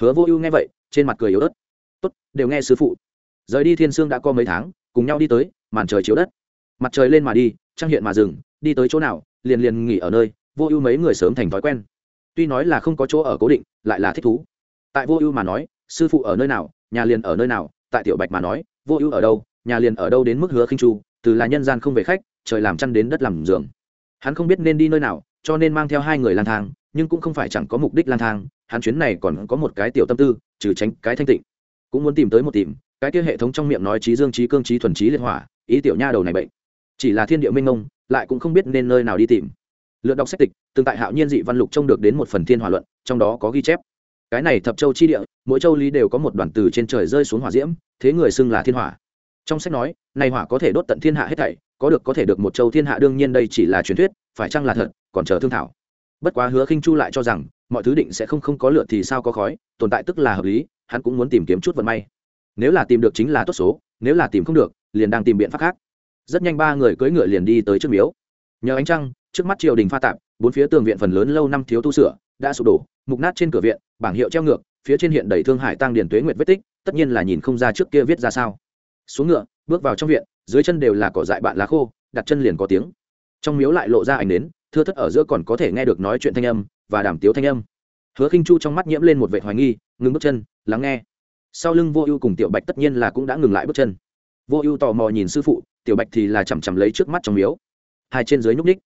Hứa vô ưu nghe vậy, trên mặt cười yếu ớt. Tốt, đều nghe sư phụ. Rời đi thiên sương đã có mấy tháng, cùng nhau đi tới, màn trời chiếu đất. Mặt trời lên mà đi, trăng hiện mà dừng, đi tới chỗ nào, liền liền nghỉ ở nơi, vô ưu mấy người sớm thành thói quen. Tuy nói là không có chỗ ở cố định, lại là thích thú. Tại vô ưu mà nói, sư phụ ở nơi nào, nhà liền ở nơi nào tại tiểu bạch mà nói, vô ưu ở đâu, nhà liền ở đâu đến mức hứa khinh chu, từ là nhân gian không về khách, trời làm chăn đến đất làm giường. Hắn không biết nên đi nơi nào, cho nên mang theo hai người lang thang, nhưng cũng không phải chẳng có mục đích lang thang, hắn chuyến này còn có một cái tiểu tâm tư, trừ tránh cái thanh tịnh. Cũng muốn tìm tới một tìm, cái kia hệ thống trong miệng nói trí dương trí cương trí thuần trí liệt hỏa, ý tiểu nha đầu này bệnh. Chỉ là thiên địa minh ngông, lại cũng không biết nên nơi nào đi tìm. Lượt đọc sách tịch từng tại hạo nhiên dị văn lục trông được đến một phần thiên hỏa luận, trong đó có ghi chép cái này thập châu chi địa, mỗi châu lý đều có một đoàn từ trên trời rơi xuống hỏa diễm, thế người xưng là thiên hỏa. Trong sách nói, này hỏa có thể đốt tận thiên hạ hết thảy, có được có thể được một châu thiên hạ đương nhiên đây chỉ là truyền thuyết, phải chăng là thật, còn chờ thương thảo. Bất quá hứa khinh chu lại cho rằng, mọi thứ định sẽ không không có lựa thì sao có khói, tồn tại tức là hợp lý, hắn cũng muốn tìm kiếm chút vận may. Nếu là tìm được chính là tốt số, nếu là tìm không được, liền đang tìm biện pháp khác. Rất nhanh ba người cưỡi ngựa liền đi tới trước miếu. Nhờ ánh trăng, trước mắt triều đình pha tạp, bốn phía tường viện phần lớn lâu năm thiếu tu sửa đã sụp đổ, mục nát trên cửa viện, bảng hiệu treo ngược, phía trên hiện đầy thương hải tăng điền tuế nguyệt vết tích, tất nhiên là nhìn không ra trước kia viết ra sao. Xuống ngựa, bước vào trong viện, dưới chân đều là cỏ dại bạn lá khô, đặt chân liền có tiếng. Trong miếu lại lộ ra ảnh đến thưa thất ở giữa còn có thể nghe được nói chuyện thanh âm, và đàm tiếu thanh âm. Hứa khinh chu trong mắt nhiễm lên một vệ hoài nghi, ngừng bước chân, lắng nghe. Sau lưng vô ưu cùng tiểu bạch tất nhiên là cũng đã ngừng lại bước chân. Vô ưu tò mò nhìn sư phụ, tiểu bạch thì là chằm chằm lấy trước mắt trong miếu. Hai trên dưới nhúc ních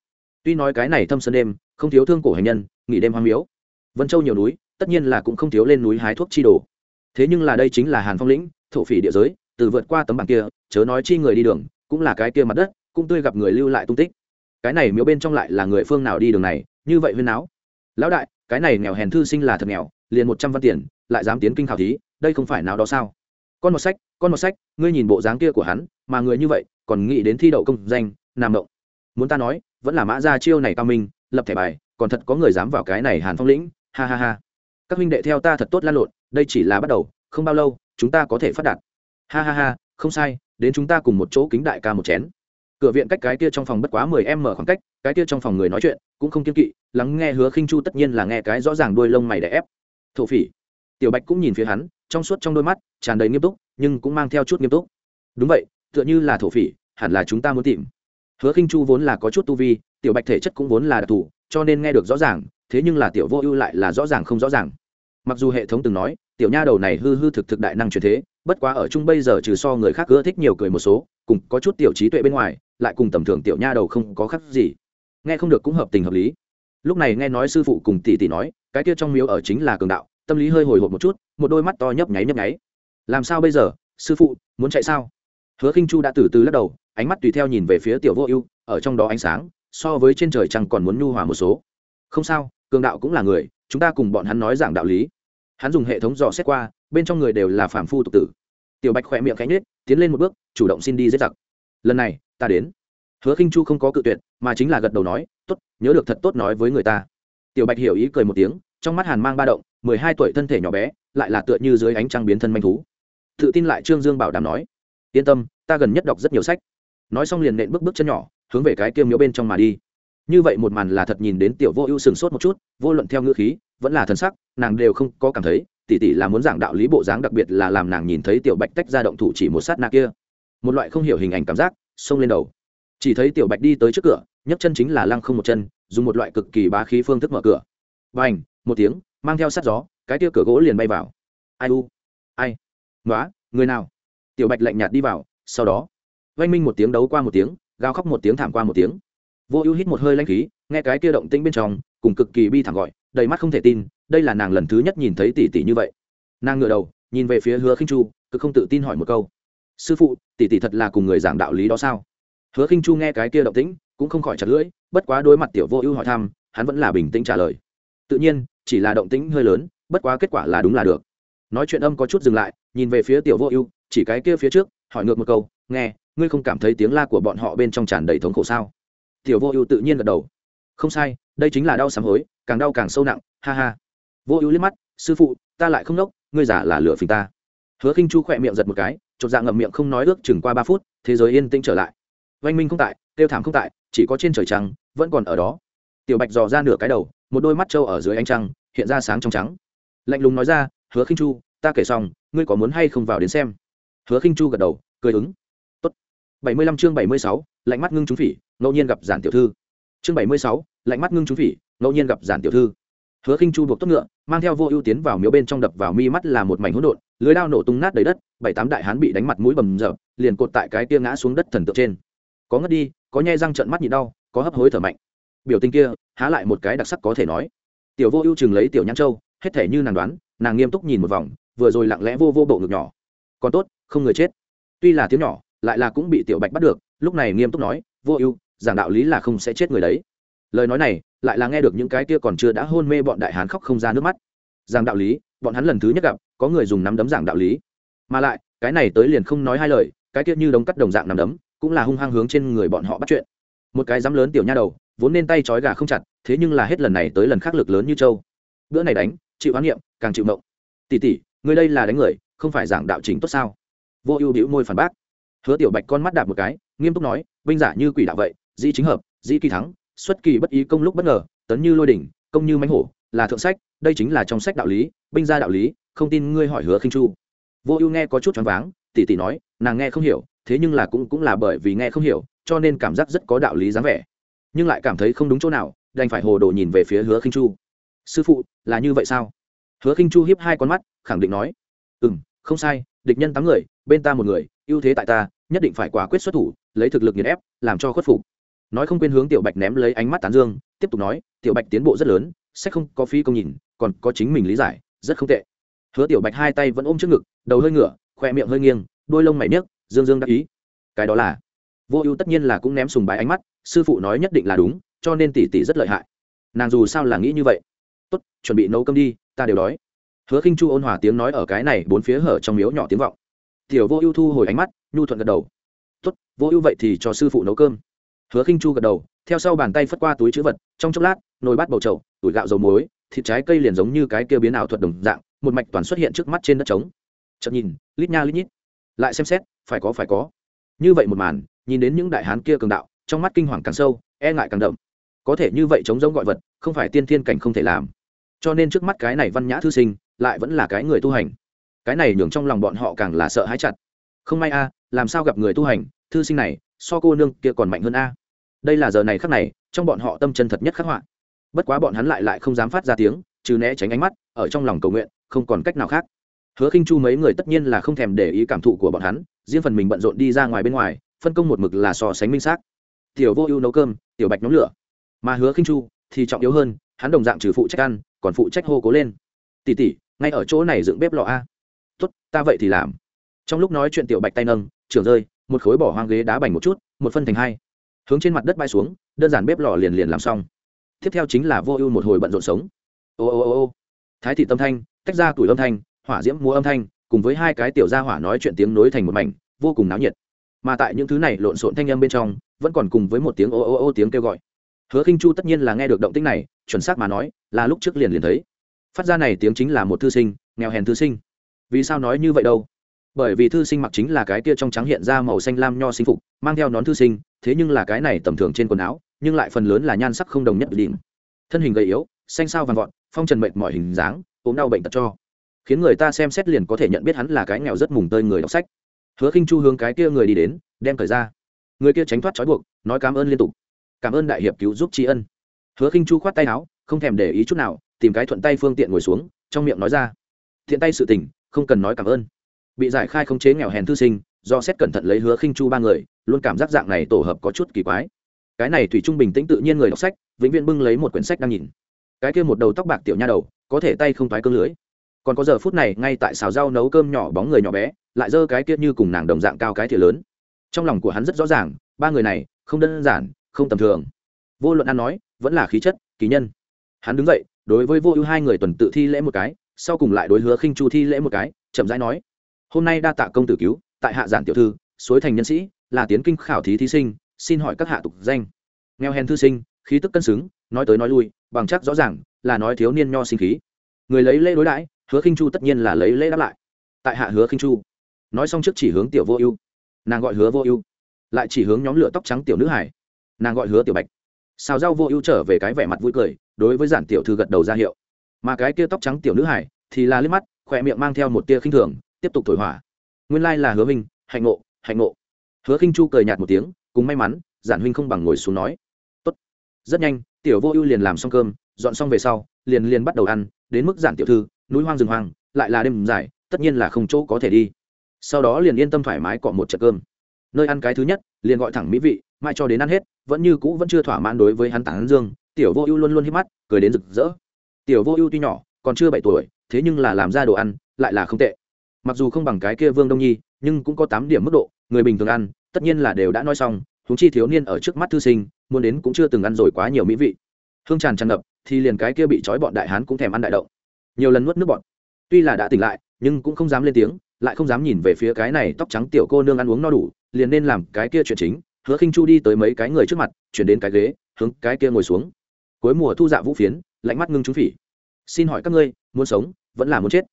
tuy nói cái này thâm sơn đêm, không thiếu thương cổ hành nhân, nghỉ đêm hoang miếu. Vân châu nhiều núi, tất nhiên là cũng không thiếu lên núi hái thuốc chi đồ. Thế nhưng là đây chính là hàn phong lĩnh, thổ phỉ địa giới, từ vượt qua tấm bảng kia, chớ nói chi người đi đường, cũng là cái kia mặt đất, cũng tươi gặp người lưu lại tung tích. Cái này miếu bên trong lại là người phương nào đi đường này, như vậy huyên áo lão đại, cái này nghèo hèn thư sinh là thật nghèo, liền một trăm văn tiền, lại dám tiến kinh khảo thí, đây không phải nào đó sao? Con một sách, con một sách, ngươi nhìn bộ dáng kia của hắn, mà người như vậy, còn nghĩ đến thi đậu công danh, nam động. Muốn ta nói vẫn là mã gia chiêu này cao minh, lập thẻ bài, còn thật có người dám vào cái này hàn phong lĩnh, ha ha ha. Các huynh đệ theo ta thật tốt lan lộn, đây chỉ là bắt đầu, không bao lâu, chúng ta có thể phát đạt. Ha ha ha, không sai, đến chúng ta cùng một chỗ kính đại ca một chén. Cửa viện cách cái kia trong phòng bất quá mười em mở khoảng cách, cái kia trong phòng người nói chuyện cũng không kiên kỵ, lắng nghe hứa khinh chu tất nhiên là nghe cái rõ ràng đuôi lông mày đè ép. Thổ phỉ. Tiểu bạch cũng nhìn phía hắn, trong suốt trong đôi mắt, tràn đầy nghiêm túc, nhưng cũng mang theo chút nghiêm túc. Đúng vậy, tựa như là thổ phỉ, hẳn là chúng ta muốn tìm hứa khinh chu vốn là có chút tu vi, tiểu bạch thể chất cũng vốn là đặc thù, cho nên nghe được rõ ràng, thế nhưng là tiểu vô ưu lại là rõ ràng không rõ ràng. Mặc dù hệ thống từng nói, tiểu nha đầu này hư hư thực thực đại năng truyền thế, bất quá ở chung bây giờ trừ so người khác ưa thích nhiều cười một số, cùng có chút tiểu trí tuệ bên ngoài, lại cùng tầm thường tiểu nha đầu không có khác gì. Nghe không được cũng hợp tình hợp lý. Lúc này nghe nói sư phụ cùng tỷ tỷ nói, cái kia trong miếu ở chính là cường đạo, tâm lý hơi hồi hộp một chút, một đôi mắt to nhấp nháy nhấp nháy. Làm sao bây giờ, sư phụ, muốn chạy sao? Hứa khinh chu đã từ từ lắc đầu, ánh mắt tùy theo nhìn về phía tiểu vô ưu, ở trong đó ánh sáng, so với trên trời trăng còn muốn nhu hòa một số. Không sao, cường đạo cũng là người, chúng ta cùng bọn hắn nói giảng đạo lý. Hắn dùng hệ thống dò xét qua, bên trong người đều là phàm phu tục tử. Tiểu bạch khỏe miệng cánh nết tiến lên một bước, chủ động xin đi dễ giặc. Lần này, ta đến. Hứa khinh chu không có cự tuyệt, mà chính là gật đầu nói, tốt, nhớ được thật tốt nói với người ta. Tiểu bạch hiểu ý cười một tiếng, trong mắt hàn mang ba động, mười hai tuổi thân thể nhỏ bé, lại là tựa như dưới ánh trăng biến thân manh thú. Tự tin lại trương dương bảo đảm nói yên tâm, ta gần nhất đọc rất nhiều sách. Nói xong liền nện bước bước chân nhỏ, hướng về cái kiêm miếu bên trong mà đi. Như vậy một màn là thật nhìn đến tiểu vô ưu sừng sốt một chút, vô luận theo ngữ khí, vẫn là thân sắc, nàng đều không có cảm thấy, tỉ tỉ là muốn giảng đạo lý bộ dáng đặc biệt là làm nàng nhìn thấy tiểu bạch tách ra động thủ chỉ một sát na kia. Một loại không hiểu hình ảnh cảm giác, xông lên đầu. Chỉ thấy tiểu bạch đi tới trước cửa, nhấc chân chính là lăng không một chân, dùng một loại cực kỳ bá khí phương thức mở cửa. B à n h một tiếng, mang theo sát gió, cái kia cửa gỗ liền bay vào. Ai u? Ai? Nói người nào? Tiểu bạch lạnh nhạt đi vào, sau đó vanh minh một tiếng đấu qua một tiếng, gào khóc một tiếng thảm qua một tiếng. Vô ưu hít một hơi lanh khí, nghe cái kia động tĩnh bên trong, cùng cực kỳ bi thảm gọi, đầy mắt không thể tin, đây là nàng lần thứ nhất nhìn thấy tỷ tỷ như vậy. Nàng ngựa đầu, nhìn về phía hứa khinh chu cứ không tự tin hỏi một câu. Sư phụ, tỷ tỷ thật là cùng người giảng đạo lý đó sao? Hứa khinh chu nghe cái kia động tĩnh, cũng không khỏi chặt lưỡi, bất quá đối mặt tiểu vô ưu hỏi thăm, hắn vẫn là bình tĩnh trả lời. Tự nhiên, chỉ là động tĩnh hơi lớn, bất quá kết quả là đúng là được. Nói chuyện âm có chút dừng lại nhìn về phía tiểu vô ưu, chỉ cái kia phía trước, hỏi ngược một câu, nghe, ngươi không cảm thấy tiếng la của bọn họ bên trong tràn đầy thống khổ sao? Tiểu vô ưu tự nhiên gật đầu. Không sai, đây chính là đau sám hối, càng đau càng sâu nặng, ha ha. Vô ưu liếc mắt, sư phụ, ta lại không nốc, ngươi giả là lửa phình ta. Hứa khinh chu khỏe miệng giật một cái, chột dạ ngậm miệng không nói ước chừng qua ba phút, thế giới yên tĩnh trở lại. Oanh minh không tại, tiêu thảm không tại, chỉ có trên trời trăng, vẫn còn ở đó. Tiểu bạch dò ra nửa cái đầu, một đôi mắt trâu ở dưới ánh trăng, hiện ra sáng trong trắng. Lạnh lùng nói ra, hứa khinh chu ta kể xong, ngươi có muốn hay không vào đến xem? Hứa khinh chu gật đầu, cười ứng. Tốt. bảy mươi lăm chương bảy mươi sáu, lạnh mắt ngưng chúng phỉ, ngẫu nhiên gặp giản tiểu thư. Chương bảy mươi sáu, lạnh mắt ngưng chúng phỉ, ngẫu nhiên gặp giản tiểu thư. Hứa khinh chu buộc tốt ngựa, mang theo vô ưu tiến vào miếu bên trong đập vào mi mắt là một mảnh hỗn độn, lưới đao nổ tung nát đầy đất, bảy tám đại hán bị đánh mặt mũi bầm dập, liền cột tại cái kia ngã xuống đất thần tượng trên. Có ngất đi, có nhai răng trợn mắt nhịn đau, có hấp hối thở mạnh. Biểu tình kia, há lại một cái đặc sắc có thể nói. Tiểu vô ưu chừng lấy tiểu nhãn châu, hết thể như nàng đoán, nàng nghiêm túc nhìn một vòng vừa rồi lặng lẽ vô vô bộ ngực nhỏ. Còn tốt, không người chết. Tuy là tiếng nhỏ, lại là cũng bị tiểu bạch bắt được, lúc này nghiêm túc nói, vô ưu, giảng đạo lý là không sẽ chết người đấy. Lời nói này, lại là nghe được những cái kia còn chưa đã hôn mê bọn đại hán khóc không ra nước mắt. Giảng đạo lý, bọn hắn lần thứ nhất gặp, có người dùng nắm đấm giảng đạo lý. Mà lại, cái này tới liền không nói hai lời, cái kia như đống cắt đồng dạng nắm đấm, cũng là hung hăng hướng trên người bọn họ bắt chuyện. Một cái dám lớn tiểu nha đầu, vốn nên tay trói gà không chặt, thế nhưng là hết lần này tới lần khác lực lớn như châu bữa này đánh, chịu hoán niệm, càng chịu mộng tỷ tỷ người đây là đánh người, không phải giảng đạo chính tốt sao? Vô ưu đĩu môi phản bác. Hứa tiểu bạch con mắt đạp một cái, nghiêm túc nói, binh giả như quỷ đạo vậy, dĩ chính hợp, dĩ kỳ thắng, xuất kỳ bất ý công lúc bất ngờ, tấn như lôi đỉnh, công như mánh hổ, là thượng sách, đây chính là trong sách đạo lý, binh gia đạo lý, không tin ngươi hỏi hứa khinh chu. Vô ưu nghe có chút choáng váng tỷ tỷ nói, nàng nghe không hiểu, thế nhưng là cũng cũng là bởi vì nghe không hiểu, cho nên cảm giác rất có đạo lý dáng vẻ. Nhưng lại cảm thấy không đúng chỗ nào, đành phải hồ đồ nhìn về phía hứa khinh chu. Sư phụ, là như vậy sao? Hứa khinh chu hiếp hai con mắt, khẳng định nói ừ m không sai, địch nhân tám người, bên ta một người, ưu thế tại ta, nhất định phải quả quyết xuất thủ, lấy thực lực nghiền ép, làm cho khuất phục. Nói không quên hướng tiểu bạch ném lấy ánh mắt tán dương, tiếp tục nói, tiểu bạch tiến bộ rất lớn, sẽ không có phí công nhìn, còn có chính mình lý giải, rất không tệ. Hứa tiểu bạch hai tay vẫn ôm trước ngực, đầu hơi ngửa, khoe miệng hơi nghiêng, đôi lông mày nhấc dương dương đắc ý. Cái đó là, vô ưu tất nhiên là cũng ném sùng bái ánh mắt, sư phụ nói nhất định là đúng, cho nên tỷ tỷ rất lợi hại. Nàng dù sao là nghĩ như vậy. Tốt, chuẩn bị nấu cơm đi ta đều đói. Hứa khinh chu ôn hòa tiếng nói ở cái này bốn phía hở trong miếu nhỏ tiếng vọng. Tiểu vô ưu thu hồi ánh mắt, nhu thuận gật đầu. Tốt, vô ưu vậy thì cho sư phụ nấu cơm. Hứa khinh chu gật đầu, theo sau bàn tay phất qua túi chữ vật, trong chốc lát, nồi bát bầu trậu tủi gạo dầu muối, thịt trái cây liền giống như cái kia biến ảo thuật đồng dạng, một mạch toàn xuất hiện trước mắt trên đất trống. Chậm nhìn, lít nha lít nhít. Lại xem xét, phải có phải có. Như vậy một màn, nhìn đến những đại hán kia cường đạo, trong mắt kinh hoàng càng sâu e ngại càng đậm. Có thể như vậy chống giống gọi vật, không phải tiên thiên cảnh không thể làm cho nên trước mắt cái này văn nhã thư sinh lại vẫn là cái người tu hành. Cái này nhường trong lòng bọn họ càng là sợ hãi chặt. Không may a, làm sao gặp người tu hành, thư sinh này, so cô nương kia còn mạnh hơn a. Đây là giờ này khắc này, trong bọn họ tâm chân thật nhất khắc họa. Bất quá bọn hắn lại lại không dám phát ra tiếng, trừ né tránh ánh mắt, ở trong lòng cầu nguyện, không còn cách nào khác. Hứa khinh chu mấy người tất nhiên là không thèm để ý cảm thụ của bọn hắn, riêng phần mình bận rộn đi ra ngoài bên ngoài, phân công một mực là so sánh minh xác. Tiểu vô ưu nấu cơm, tiểu bạch nhóm lửa. Mà hứa khinh chu thì trọng yếu hơn hắn đồng dạng trừ phụ trách ăn, còn phụ trách hô cố lên. Tỉ tỉ ngay ở chỗ này dựng bếp lò a. Tuất ta vậy thì làm. Trong lúc nói chuyện tiểu bạch tay nâng trường rơi, một khối bỏ hoang ghế đá bành một chút, một phân thành hai. Hướng trên mặt đất bay xuống, đơn giản bếp lò liền liền làm xong. Tiếp theo chính là vô ưu một hồi bận rộn sống. Ô ô ô ô. Thái thị tâm thanh, tách ra tuổi âm thanh, hỏa diễm múa âm thanh, cùng với hai cái tiểu gia hỏa nói chuyện tiếng nối thành một mảnh, vô cùng náo nhiệt. Mà tại những thứ này lộn xộn thanh âm bên trong, vẫn còn cùng với một tiếng ô ô ô tiếng kêu gọi hứa khinh chu tất nhiên là nghe được động tĩnh này, chuẩn xác mà nói, là lúc trước liền liền thấy. Phát ra này tiếng chính là một thư sinh, nghèo hèn thư sinh. Vì sao nói như vậy đâu? Bởi vì thư sinh mặc chính là cái kia trong trắng hiện ra màu xanh lam nho sinh phục, mang theo nón thư sinh, thế nhưng là cái này tầm thường trên quần áo, nhưng lại phần lớn là nhan sắc không đồng nhất định. Thân hình gầy yếu, xanh sao vàng vọt, phong trần mệt mọi hình dáng, ốm đau bệnh tật cho. Khiến người ta xem xét liền có thể nhận biết hắn là cái nghèo rất mùng tơi người đọc sách. Hứa khinh chu hướng cái kia người đi đến, đem thời ra. Người kia tránh thoát trói buộc, nói cảm ơn liên tục cảm ơn đại hiệp cứu giúp tri ân. Hứa khinh chu khoát tay áo, không thèm để ý chút nào, tìm cái thuận tay phương tiện ngồi xuống, trong miệng nói ra. Thiện tay sự tình, không cần nói cảm ơn. Bị giải khai không chế nghèo hèn thư sinh, do xét cẩn thận lấy hứa khinh chu ba người, luôn cảm giác dạng này tổ hợp có chút kỳ quái. Cái này thủy trung bình tĩnh tự nhiên người đọc sách, vĩnh viễn bưng lấy một quyển sách đang nhìn. Cái kia một đầu tóc bạc tiểu nha đầu, có thể tay không toái cương lưới. Còn có giờ phút này, ngay tại xào rau nấu cơm nhỏ bóng người nhỏ bé, lại giơ cái kia như cùng nàng đồng dạng cao cái thìa lớn. Trong lòng của hắn rất rõ ràng, ba người này, không đơn giản không tầm thường. Vô luận ăn nói, vẫn là khí chất, kỳ nhân. Hắn đứng dậy, đối với vô ưu hai người tuần tự thi lễ một cái, sau cùng lại đối hứa khinh chu thi lễ một cái, chậm rãi nói, hôm nay đa tạ công tử cứu, tại hạ giản tiểu thư, suối thành nhân sĩ, là tiến kinh khảo thí thí sinh, xin hỏi các hạ tục danh. Nghèo hèn thư sinh, khí tức cân xứng, nói tới nói lui, bằng chắc rõ ràng là nói thiếu niên nho sinh khí. Người lấy lễ đối đãi, hứa khinh chu tất nhiên là lấy lễ đáp lại. Tại hạ hứa khinh chu, nói xong trước chỉ hướng tiểu vô ưu. Nàng gọi hứa vô ưu, lại chỉ hướng nhóm lửa tóc trắng tiểu nữ hải nàng gọi hứa tiểu bạch xào rau vô ưu trở về cái vẻ mặt vui cười đối với giản tiểu thư gật đầu ra hiệu mà cái kia tóc trắng tiểu nữ hải thì là liếc mắt khỏe miệng mang theo một tia khinh thường tiếp tục thổi hỏa nguyên lai là hứa minh hạnh ngộ hạnh ngộ hứa khinh chu cười nhạt một tiếng cùng may mắn giản huynh không bằng ngồi xuống nói Tốt. rất nhanh tiểu vô ưu liền làm xong cơm dọn xong về sau liền liền bắt đầu ăn đến mức giản tiểu thư núi hoang rừng hoang lại là đêm dài tất nhiên là không chỗ có thể đi sau đó liền yên tâm thoải mái cọ một trận cơm nơi ăn cái thứ nhất liền gọi thẳng mỹ vị mãi cho đến ăn hết, vẫn như cũ vẫn chưa thỏa mãn đối với hắn tán dương, tiểu vô ưu luôn luôn hít mắt, cười đến rực rỡ. Tiểu vô ưu tuy nhỏ, còn chưa bảy tuổi, thế nhưng là làm ra đồ ăn, lại là không tệ. Mặc dù không bằng cái kia vương đông nhi, nhưng cũng có tám điểm mức độ, người bình thường ăn, tất nhiên là đều đã nói xong, huống chi thiếu niên ở trước mắt thư sinh, muốn đến cũng chưa từng ăn rồi quá nhiều mỹ vị. Hương tràn tràn ngập, thì liền cái kia bị trói bọn đại hán cũng thèm ăn đại động. Nhiều lần nuốt nước bọn tuy là đã tỉnh lại, nhưng cũng không dám lên tiếng, lại không dám nhìn về phía cái này tóc trắng tiểu cô nương ăn uống no đủ, liền nên làm cái kia chuyện chính hứa khinh chu đi tới mấy cái người trước mặt, chuyển đến cái ghế, hướng cái kia ngồi xuống. Cuối mùa thu dạ vũ phiến, lạnh mắt ngưng trúng phỉ. Xin hỏi các ngươi, muốn sống, vẫn là muốn chết?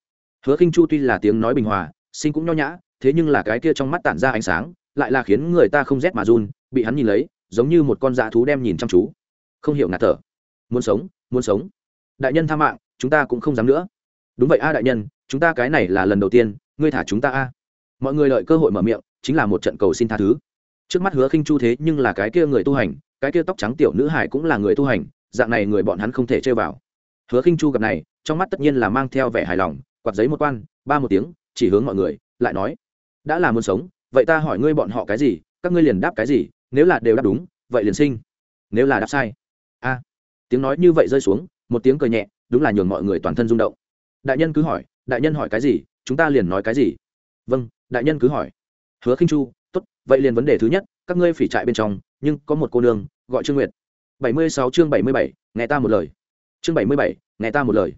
Hứa khinh chu tuy là tiếng nói bình hòa, sinh cũng nho nhã, thế nhưng là cái kia trong mắt tản ra ánh sáng, lại là khiến người ta không rét mà run, bị hắn nhìn lấy, giống như một con dạ thú đem nhìn chăm chú. Không hiểu ngạt thở. Muốn sống muốn sống. Đại nhân tha mạng, chúng ta cũng không dám nữa. Đúng vậy a đại nhân, chúng ta cái này là lần đầu tiên, ngươi thả chúng ta a. Mọi người lợi cơ hội mở miệng, chính là một trận cầu xin tha thứ trước mắt hứa khinh chu thế nhưng là cái kia người tu hành, cái kia tóc trắng tiểu nữ hải cũng là người tu hành, dạng này người bọn hắn không thể chơi vào. Hứa khinh chu gặp này, trong mắt tất nhiên là mang theo vẻ hài lòng, quạt giấy một quan, ba một tiếng, chỉ hướng mọi người, lại nói, đã là muốn sống, vậy ta hỏi ngươi bọn họ cái gì, các ngươi liền đáp cái gì, nếu là đều đáp đúng, vậy liền sinh. Nếu là đáp sai. A. Tiếng nói như vậy rơi xuống, một tiếng cười nhẹ, đúng là nhường mọi người toàn thân rung động. Đại nhân cứ hỏi, đại nhân hỏi cái gì, chúng ta liền nói cái gì? Vâng đại nhân cứ hỏi. Hứa khinh chu tốt, vậy liền vấn đề thứ nhất, các ngươi phỉ trại bên trong, nhưng có một cô nương, gọi trương nguyệt. Bảy mươi sáu chương bảy mươi bảy, nghe ta một lời. Chương bảy mươi bảy, nghe ta một lời.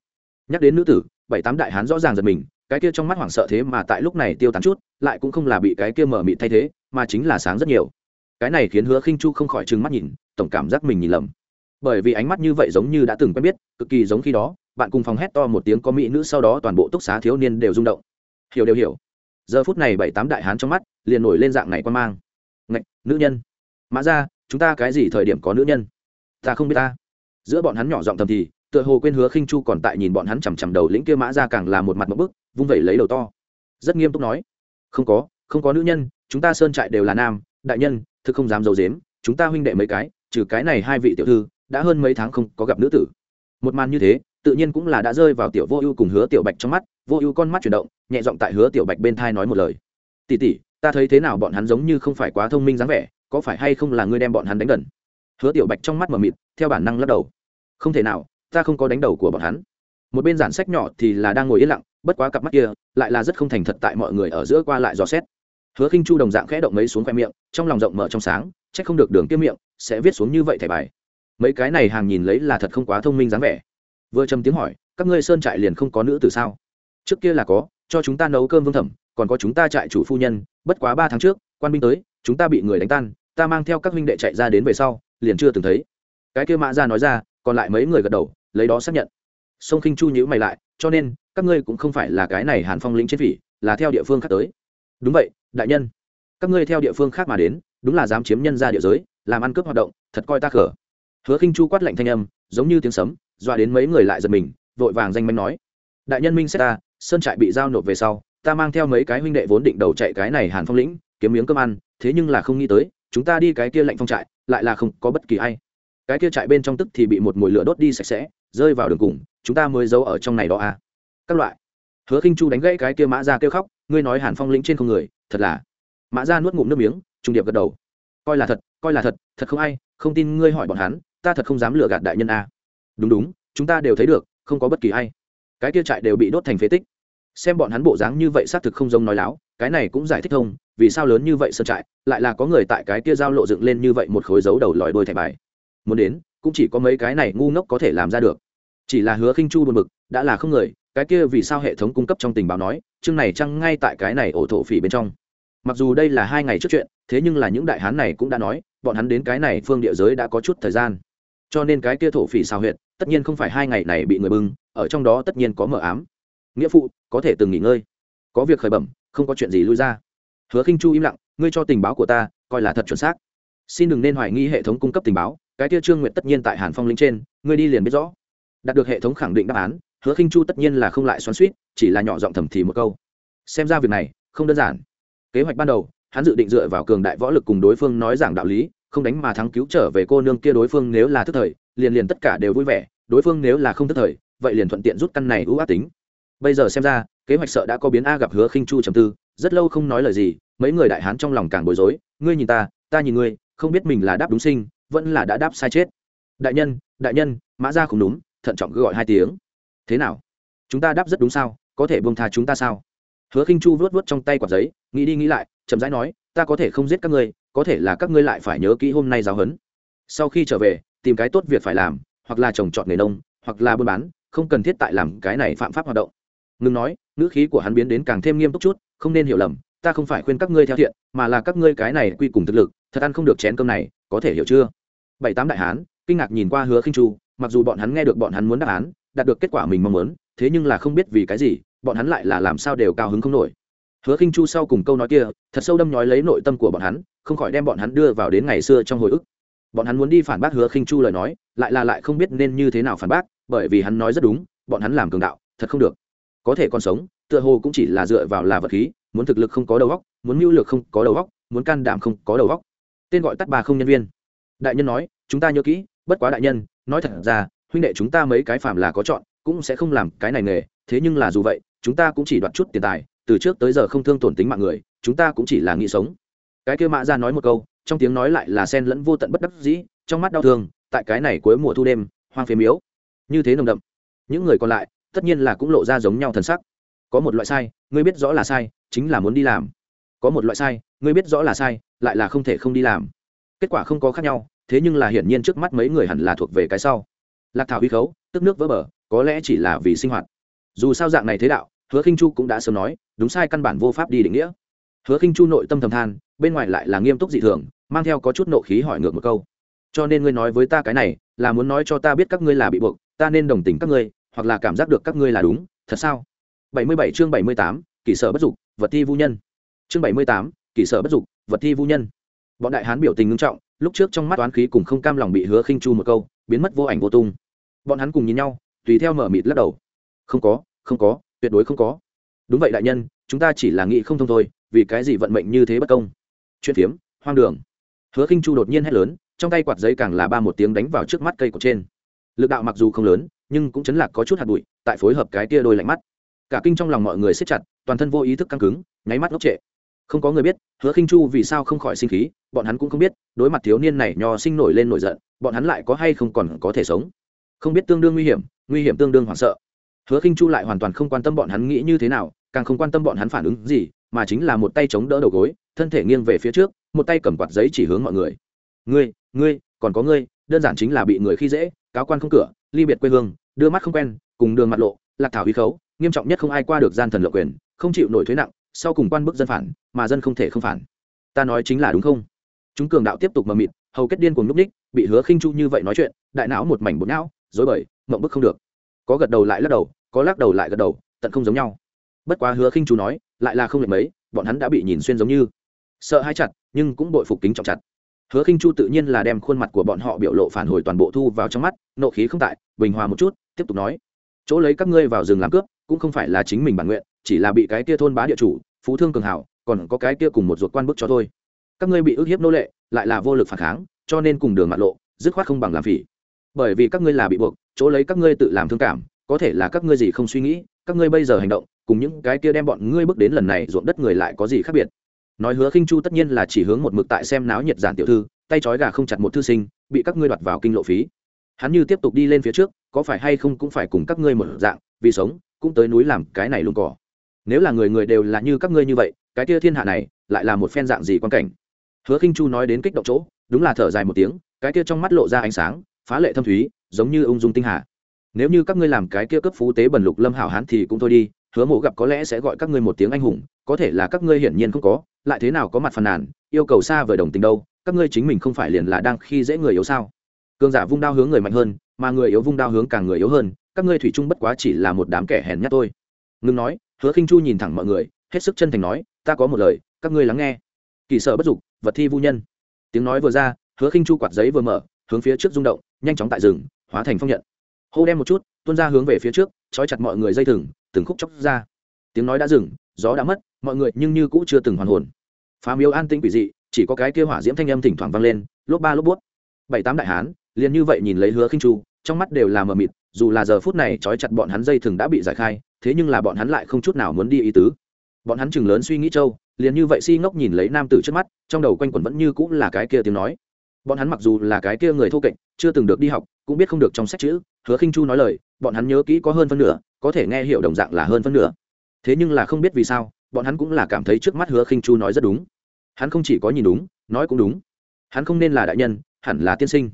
Nhắc đến nữ tử, bảy tám đại hán rõ ràng giật mình, cái kia trong mắt hoảng sợ thế mà tại lúc này tiêu tán chút, lại cũng không là bị cái kia mở mịt thay thế, mà chính là sáng rất nhiều. Cái này khiến hứa khinh chu không khỏi trừng mắt nhìn, tổng cảm giác mình nhìn lầm. Bởi vì ánh mắt như vậy giống như đã từng quen biết, cực kỳ giống khi đó, bạn cùng phòng hét to một tiếng có mỹ nữ sau đó toàn bộ túc xá thiếu niên đều rung động. Hiểu, đều hiểu. Giờ phút này bảy tám đại hán trong mắt liền nổi lên dạng này quan mang. Ngạch, nữ nhân. Mã ra, chúng ta cái gì thời điểm có nữ nhân? Ta không biết ta. Giữa bọn hắn nhỏ giọng thầm thì, tựa hồ quên hứa khinh chu còn tại nhìn bọn hắn chằm chằm đầu lĩnh kia mã ra càng là một mặt một bức, vung vẩy lấy đầu to. Rất nghiêm túc nói. Không có không có nữ nhân, chúng ta sơn trại đều là nam, đại nhân, thực không dám d i dếm chúng ta huynh đệ mấy cái, trừ cái này hai vị tiểu thư, đã hơn mấy tháng không có gặp nữ tử. Một màn như thế, tự nhiên cũng là đã rơi vào tiểu vô ưu cùng hứa tiểu bạch trong mắt, vô ưu con mắt chuyển động, nhẹ giọng tại hứa tiểu bạch bên thai nói một lời. Tỉ tỉ ta thấy thế nào bọn hắn giống như không phải quá thông minh dáng vẻ, có phải hay không là ngươi đem bọn hắn đánh đần? hứa tiểu bạch trong mắt mờ mịt, theo bản năng lắc đầu. Không thể nào, ta không có đánh đầu của bọn hắn. Một bên giản sách nhỏ thì là đang ngồi yên lặng, bất quá cặp mắt kia lại là rất không thành thật tại mọi người ở giữa qua lại dò xét. Hứa khinh chu đồng dạng khẽ động mấy xuống khoe miệng, trong lòng rộng mở trong sáng, chắc không được đường tiêm miệng sẽ viết xuống như vậy thẻ bài. Mấy cái này hàng nhìn lấy là thật không quá thông minh dáng vẻ. Vừa trầm tiếng hỏi, các ngươi sơn trại liền không có nữ từ sao? Trước kia là có, cho chúng ta nấu cơm vương thẩm còn có chúng ta trại chủ phu nhân, bất quá ba tháng trước, quan binh tới, chúng ta bị người đánh tan, ta mang theo các huynh đệ chạy ra đến về sau, liền chưa từng thấy. Cái kia mã ra nói ra, còn lại mấy người gật đầu, lấy đó xác nhận. Sông khinh chu nhữ mày lại, cho nên, các ngươi cũng không phải là cái này hàn phong lĩnh trên phỉ là theo địa phương khác tới. Đúng vậy, đại nhân. Các ngươi theo địa phương khác mà đến, đúng là dám chiếm nhân ra địa giới, làm ăn cướp hoạt động, thật coi ta khở hứa khinh chu quát lạnh thanh âm, giống như tiếng sấm, dọa đến mấy người lại giật mình, vội vàng danh manh nói. Đại nhân minh xét ta, sơn trại bị giao nộp về sau ta mang theo mấy cái huynh đệ vốn định đầu chạy cái này hàn phong lĩnh, kiếm miếng cơm ăn, thế nhưng là không nghĩ tới, chúng ta đi cái kia lạnh phong trại, lại là không có bất kỳ ai. Cái kia trại bên trong tức thì bị một mùi lửa đốt đi sạch sẽ, rơi vào đường cùng, chúng ta mới giấu ở trong này đó à. Các loại. Hứa khinh chu đánh gãy cái kia mã ra kêu khóc, ngươi nói hàn phong lĩnh trên không người, thật là. Mã ra nuốt ngụm nước miếng trung điệp gật đầu. Coi là thật, coi là thật thật không ai, không tin ngươi hỏi bọn hắn, ta thật không dám lừa gạt đại nhân a. Đúng đúng, chúng ta đều thấy được, không có bất kỳ ai. Cái kia trại đều bị đốt thành phế tích xem bọn hắn bộ dáng như vậy xác thực không giống nói láo, cái này cũng giải thích thông, vì sao lớn như vậy sơn trại, lại là có người tại cái kia giao lộ dựng lên như vậy một khối dấu đầu lòi đôi thẻ bài. Muốn đến, cũng chỉ có mấy cái này ngu ngốc có thể làm ra được. Chỉ là hứa khinh chu buồn bực, đã là không người, cái kia vì sao hệ thống cung cấp trong tình báo nói, chương này chăng ngay tại cái này ổ thổ phỉ bên trong. Mặc dù đây là hai ngày trước chuyện, thế nhưng là những đại hán này cũng đã nói, bọn hắn đến cái này phương địa giới đã có chút thời gian. Cho nên cái kia thổ phỉ xào huyệt, tất nhiên không phải hai ngày này bị người bưng, ở trong đó tất nhiên có mờ ám nghĩa phụ, có thể từng nghỉ ngơi. Có việc khởi bẩm, không có chuyện gì lui ra. Hứa khinh chu im lặng, ngươi cho tình báo của ta, coi là thật chuẩn xác. Xin đừng nên hoài nghi hệ thống cung cấp tình báo, cái Tiêu trương nguyện tất nhiên tại hàn phong linh trên, ngươi đi liền biết rõ. Đạt được hệ thống khẳng định đáp án, hứa khinh chu tất nhiên là không lại xoắn suýt chỉ là nhỏ giọng thầm thì một câu. Xem ra việc này, không đơn giản. Kế hoạch ban đầu, hắn dự định dựa vào cường đại võ lực cùng đối phương nói giảng đạo lý, không đánh mà thắng cứu trở về cô nương kia đối phương nếu là thức thời, liền liền tất cả đều vui vẻ, đối phương nếu là không thức thời, vậy liền thuận tiện rút căn này ưu ác tính bây giờ xem ra, kế hoạch sợ đã có biến a gặp hứa khinh chu trầm tư, rất lâu không nói lời gì, mấy người đại hán trong lòng càng bối rối, ngươi nhìn ta ta nhìn ngươi, không biết mình là đáp đúng sinh, vẫn là đã đáp sai chết. Đại nhân đại nhân, mã ra không đúng, thận trọng cứ gọi hai tiếng. Thế nào? Chúng ta đáp rất đúng sao? Có thể buông tha chúng ta sao? Hứa khinh chu vuốt vuốt trong tay quả giấy, nghĩ đi nghĩ lại, chậm rãi nói, ta có thể không giết các ngươi, có thể là các ngươi lại phải nhớ kỹ hôm nay giáo huấn. Sau khi trở về, tìm cái tốt việc phải làm, hoặc là trồng trọt nghề nông, hoặc là buôn bán, không cần thiết tại làm cái này phạm pháp hoạt động ngừng nói, ngữ khí của hắn biến đến càng thêm nghiêm túc chút, không nên hiểu lầm, ta không phải khuyên các ngươi theo thiện, mà là các ngươi cái này quy cùng thực lực, thật ăn không được chén cơm này, có thể hiểu chưa? Bảy tám đại hán, kinh ngạc nhìn qua hứa khinh chu, mặc dù bọn hắn nghe được bọn hắn muốn đáp án, đạt được kết quả mình mong muốn, thế nhưng là không biết vì cái gì, bọn hắn lại là làm sao đều cao hứng không nổi. Hứa khinh chu sau cùng câu nói kia, thật sâu đâm nhói lấy nội tâm của bọn hắn, không khỏi đem bọn hắn đưa vào đến ngày xưa trong hồi ức. Bọn hắn muốn đi phản bác hứa khinh chu lời nói, lại là lại không biết nên như thế nào phản bác, bởi vì hắn nói rất đúng, bọn hắn làm cường đạo, thật không được có thể còn sống, tựa hồ cũng chỉ là dựa vào là vật khí, muốn thực lực không có đầu góc muốn mưu lược không có đầu góc muốn can đảm không có đầu góc tên gọi tắt bà không nhân viên. Đại nhân nói, chúng ta nhớ kỹ, bất quá đại nhân, nói thật ra, huynh đệ chúng ta mấy cái phạm là có chọn, cũng sẽ không làm cái này nghề, thế nhưng là dù vậy, chúng ta cũng chỉ đoạt chút tiền tài, từ trước tới giờ không thương tổn tính mạng người, chúng ta cũng chỉ là nghĩ sống. Cái kia mã ra nói một câu, trong tiếng nói lại là sen lẫn vô tận bất đắc dĩ, trong mắt đau thương, tại cái này cuối mùa thu đêm, hoang phế miếu. Như thế nồng đậm. Những người còn lại tất nhiên là cũng lộ ra giống nhau thần sắc. Có một loại sai, ngươi biết rõ là sai, chính là muốn đi làm. Có một loại sai, ngươi biết rõ là sai, lại là không thể không đi làm. Kết quả không có khác nhau, thế nhưng là hiển nhiên trước mắt mấy người hẳn là thuộc về cái sau. Lạc thảo huy khấu, tức nước vỡ bờ, có lẽ chỉ là vì sinh hoạt. Dù sao dạng này thế đạo, hứa khinh chu cũng đã sớm nói, đúng sai căn bản vô pháp đi định nghĩa. Hứa khinh chu nội tâm thầm than, bên ngoài lại là nghiêm túc dị thường, mang theo có chút nộ khí hỏi ngược một câu. Cho nên ngươi nói với ta cái này, là muốn nói cho ta biết các ngươi là bị buộc, ta nên đồng tình các ngươi hoặc là cảm giác được các ngươi là đúng thật sao? 77 chương 78, kỳ sở bất dục vật thi vu nhân. Chương 78, kỳ sở bất dục vật thi vu nhân. Bọn đại hán biểu tình ngưng trọng lúc trước trong mắt toán khí cùng không cam lòng bị hứa khinh chu một câu biến mất vô ảnh vô tung. Bọn hắn cùng nhìn nhau tùy theo mở mịt lắc đầu. Không có không có tuyệt đối không có. Đúng vậy đại nhân chúng ta chỉ là nghĩ không thông thôi vì cái gì vận mệnh như thế bất công? Chuyện phiếm hoang đường. Hứa khinh chu đột nhiên hét lớn trong tay quạt giấy càng là ba một tiếng đánh vào trước mắt cây cổ trên. Lực đạo mặc dù không lớn nhưng cũng chấn lạc có chút hạt bụi, tại phối hợp cái tia đôi lạnh mắt. Cả kinh trong lòng mọi người siết chặt, toàn thân vô ý thức căng cứng, nháy mắt ngốc trệ. Không có người biết, hứa khinh chu vì sao không khỏi sinh khí, bọn hắn cũng không biết, đối mặt thiếu niên này nho sinh nổi lên nổi giận, bọn hắn lại có hay không còn có thể sống? Không biết tương đương nguy hiểm nguy hiểm tương đương hoảng sợ. Hứa khinh chu lại hoàn toàn không quan tâm bọn hắn nghĩ như thế nào, càng không quan tâm bọn hắn phản ứng gì, mà chính là một tay chống đỡ đầu gối, thân thể nghiêng về phía trước, một tay cầm quạt giấy chỉ hướng mọi người. Ngươi ngươi, còn có ngươi, đơn giản chính là bị người khi dễ, cáo quan không cửa, ly biệt quê hương đưa mắt không quen, cùng đường mặt lộ, lạc thảo huy khấu, nghiêm trọng nhất không ai qua được gian thần lộ quyền, không chịu nổi thuế nặng, sau cùng quan bức dân phản, mà dân không thể không phản. Ta nói chính là đúng không? Chúng cường đạo tiếp tục mờ mịt, hầu kết điên cùng núp ních bị hứa khinh chu như vậy nói chuyện, đại não một mảnh bột não dối bời, mộng bức không được. Có gật đầu lại lắc đầu, có lắc đầu lại gật đầu, tận không giống nhau. Bất quá hứa khinh chu nói, lại là không lệch mấy, bọn hắn đã bị nhìn xuyên giống như. Sợ hai chặt, nhưng cũng bội phục kính trọng chặt hứa khinh chu tự nhiên là đem khuôn mặt của bọn họ biểu lộ phản hồi toàn bộ thu vào trong mắt, nộ khí không tại, bình hòa một chút, tiếp tục nói. Chỗ lấy các ngươi vào rừng làm cướp, cũng không phải là chính mình bản nguyện, chỉ là bị cái kia thôn bá địa chủ, phú thương cường hảo, còn có cái kia cùng một ruột quan bức cho thôi. Các ngươi bị ức hiếp nô lệ, lại là vô lực phản kháng, cho nên cùng đường mặt lộ, dứt khoát không bằng làm phỉ. Bởi vì các ngươi là bị buộc, chỗ lấy các ngươi tự làm thương cảm, có thể là các ngươi gì không suy nghĩ, các ngươi bây giờ hành động, cùng những cái kia đem bọn ngươi bước đến lần này ruộng đất người lại có gì khác biệt? Nói hứa khinh chu tất nhiên là chỉ hướng một mực tại xem náo nhiệt giản tiểu thư, tay trói gà không chặt một thư sinh, bị các ngươi đoạt vào kinh lộ phí. Hắn như tiếp tục đi lên phía trước, có phải hay không cũng phải cùng các ngươi một dạng, vì sống, cũng tới núi làm cái này luôn cỏ. Nếu là người người đều là như các ngươi như vậy, cái kia thiên hạ này, lại là một phen dạng gì quan cảnh? Hứa khinh chu nói đến kích động chỗ, đúng là thở dài một tiếng, cái kia trong mắt lộ ra ánh sáng, phá lệ thâm thúy, giống như ung dung tinh hà. Nếu như các ngươi làm cái kia cấp phú tế bần lục lâm hảo hán thì cũng thôi đi hứa mộ gặp có lẽ sẽ gọi các ngươi một tiếng anh hùng, có thể là các ngươi hiển nhiên không có, lại thế nào có mặt phàn nàn, yêu cầu xa vời đồng tình đâu, các ngươi chính mình không phải liền là đang khi dễ người yếu sao? Cường giả vung đao hướng người mạnh hơn, mà người yếu vung đao hướng càng người yếu hơn, các ngươi thủy chung bất quá chỉ là một đám kẻ hèn nhát thôi. Ngừng nói, hứa khinh chu nhìn thẳng mọi người, hết sức chân thành nói, ta có một lời, các ngươi lắng nghe. Kỳ sở bất dục, vật thi vu nhân. Tiếng nói vừa ra, hứa khinh chu quạt giấy vừa mở, hướng phía trước rung động, nhanh chóng tại rừng, hóa thành phong nhận. Hô đem một chút, tuôn ra hướng về phía trước, trói chặt mọi người dây thừng từng khúc chóc ra. Tiếng nói đã dừng, gió đã mất, mọi người nhưng như cũ chưa từng hoàn hồn. Phá miếu an tĩnh quỷ dị, chỉ có cái kia hỏa diễm thanh âm thỉnh thoảng vang lên, lốp ba lốp bút bảy tám đại hán, liền như vậy nhìn lấy hứa khinh chu, trong mắt đều là mờ mịt, dù là giờ phút này trói chặt bọn hắn dây thừng đã bị giải khai, thế nhưng là bọn hắn lại không chút nào muốn đi ý tứ. Bọn hắn chừng lớn suy nghĩ châu liền như vậy si ngốc nhìn lấy nam tử trước mắt, trong đầu quanh quẩn vẫn như cũng là cái kia tiếng nói. Bọn hắn mặc dù là cái kia người thô kệch, chưa từng được đi học, cũng biết không được trong sách chữ, hứa khinh chu nói lời bọn hắn nhớ kỹ có hơn phân nửa, có thể nghe hiểu đồng dạng là hơn phân nửa. Thế nhưng là không biết vì sao, bọn hắn cũng là cảm thấy trước mắt hứa khinh chu nói rất đúng. Hắn không chỉ có nhìn đúng, nói cũng đúng. Hắn không nên là đại nhân, hẳn là tiên sinh.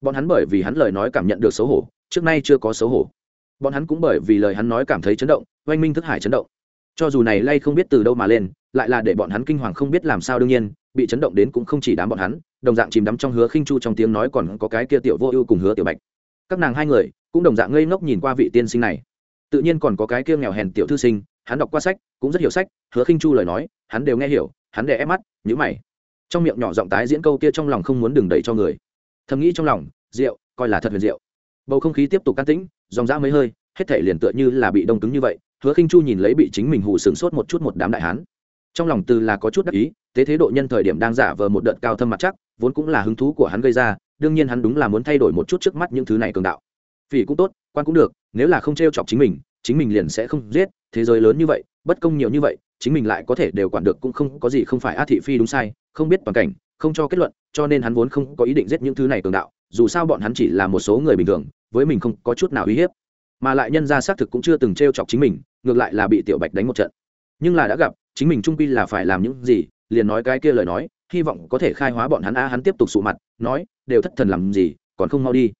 Bọn hắn bởi vì hắn lời nói cảm nhận được xấu hổ, trước nay chưa có xấu hổ. Bọn hắn cũng bởi vì lời hắn nói cảm thấy chấn động, oanh minh thức hải chấn động. Cho dù này lay không biết từ đâu mà lên, lại là để bọn hắn kinh hoàng không biết làm sao đương nhiên, bị chấn động đến cũng không chỉ đám bọn hắn, đồng dạng chìm đắm trong hứa khinh chu trong tiếng nói còn có cái kia tiểu vô ưu cùng hứa tiểu bạch các nàng hai người cũng đồng dạng ngây ngốc nhìn qua vị tiên sinh này. Tự nhiên còn có cái kia nghèo hèn tiểu thư sinh, hắn đọc qua sách, cũng rất hiểu sách, hứa khinh chu lời nói, hắn đều nghe hiểu, hắn để ép mắt nhữ mày. Trong miệng nhỏ giọng tái diễn câu kia trong lòng không muốn đừng đẩy cho người. Thầm nghĩ trong lòng, rượu, coi là thật huyền rượu. Bầu không khí tiếp tục can tĩnh, dòng dã mấy hơi, hết thể liền tựa như là bị đông cứng như vậy, hứa khinh chu nhìn lấy bị chính mình hụ sướng sốt một chút một đám đại hán. Trong lòng từ là có chút đắc ý tế thế độ nhân thời điểm đang giả vờ một đợt cao thâm mặt chắc, vốn cũng là hứng thú của hắn gây ra đương nhiên hắn đúng là muốn thay đổi một chút trước mắt những thứ này cường đạo. Vì cũng tốt, quan cũng được, nếu là không t chọc chính mình chính mình liền sẽ không giết, thế giới lớn như vậy, bất công nhiều như vậy, chính mình lại có thể đều quản được cũng không có gì không phải a thị phi đúng sai, không biết toàn cảnh, không cho kết luận, cho nên hắn vốn không có ý định giết những thứ này cường đạo, dù sao bọn hắn chỉ là một số người bình thường, với mình không có chút nào uy hiếp. Mà lại nhân ra xác thực cũng chưa từng t chọc chính mình, ngược lại là bị tiểu bạch đánh một trận. Nhưng là đã gặp, chính mình trung pi là phải làm những gì, liền nói cái kia lời nói, hy vọng có thể khai hóa bọn hắn a, hắn tiếp tục sụ mặt nói, đều thất thần làm gì, còn không mau đi.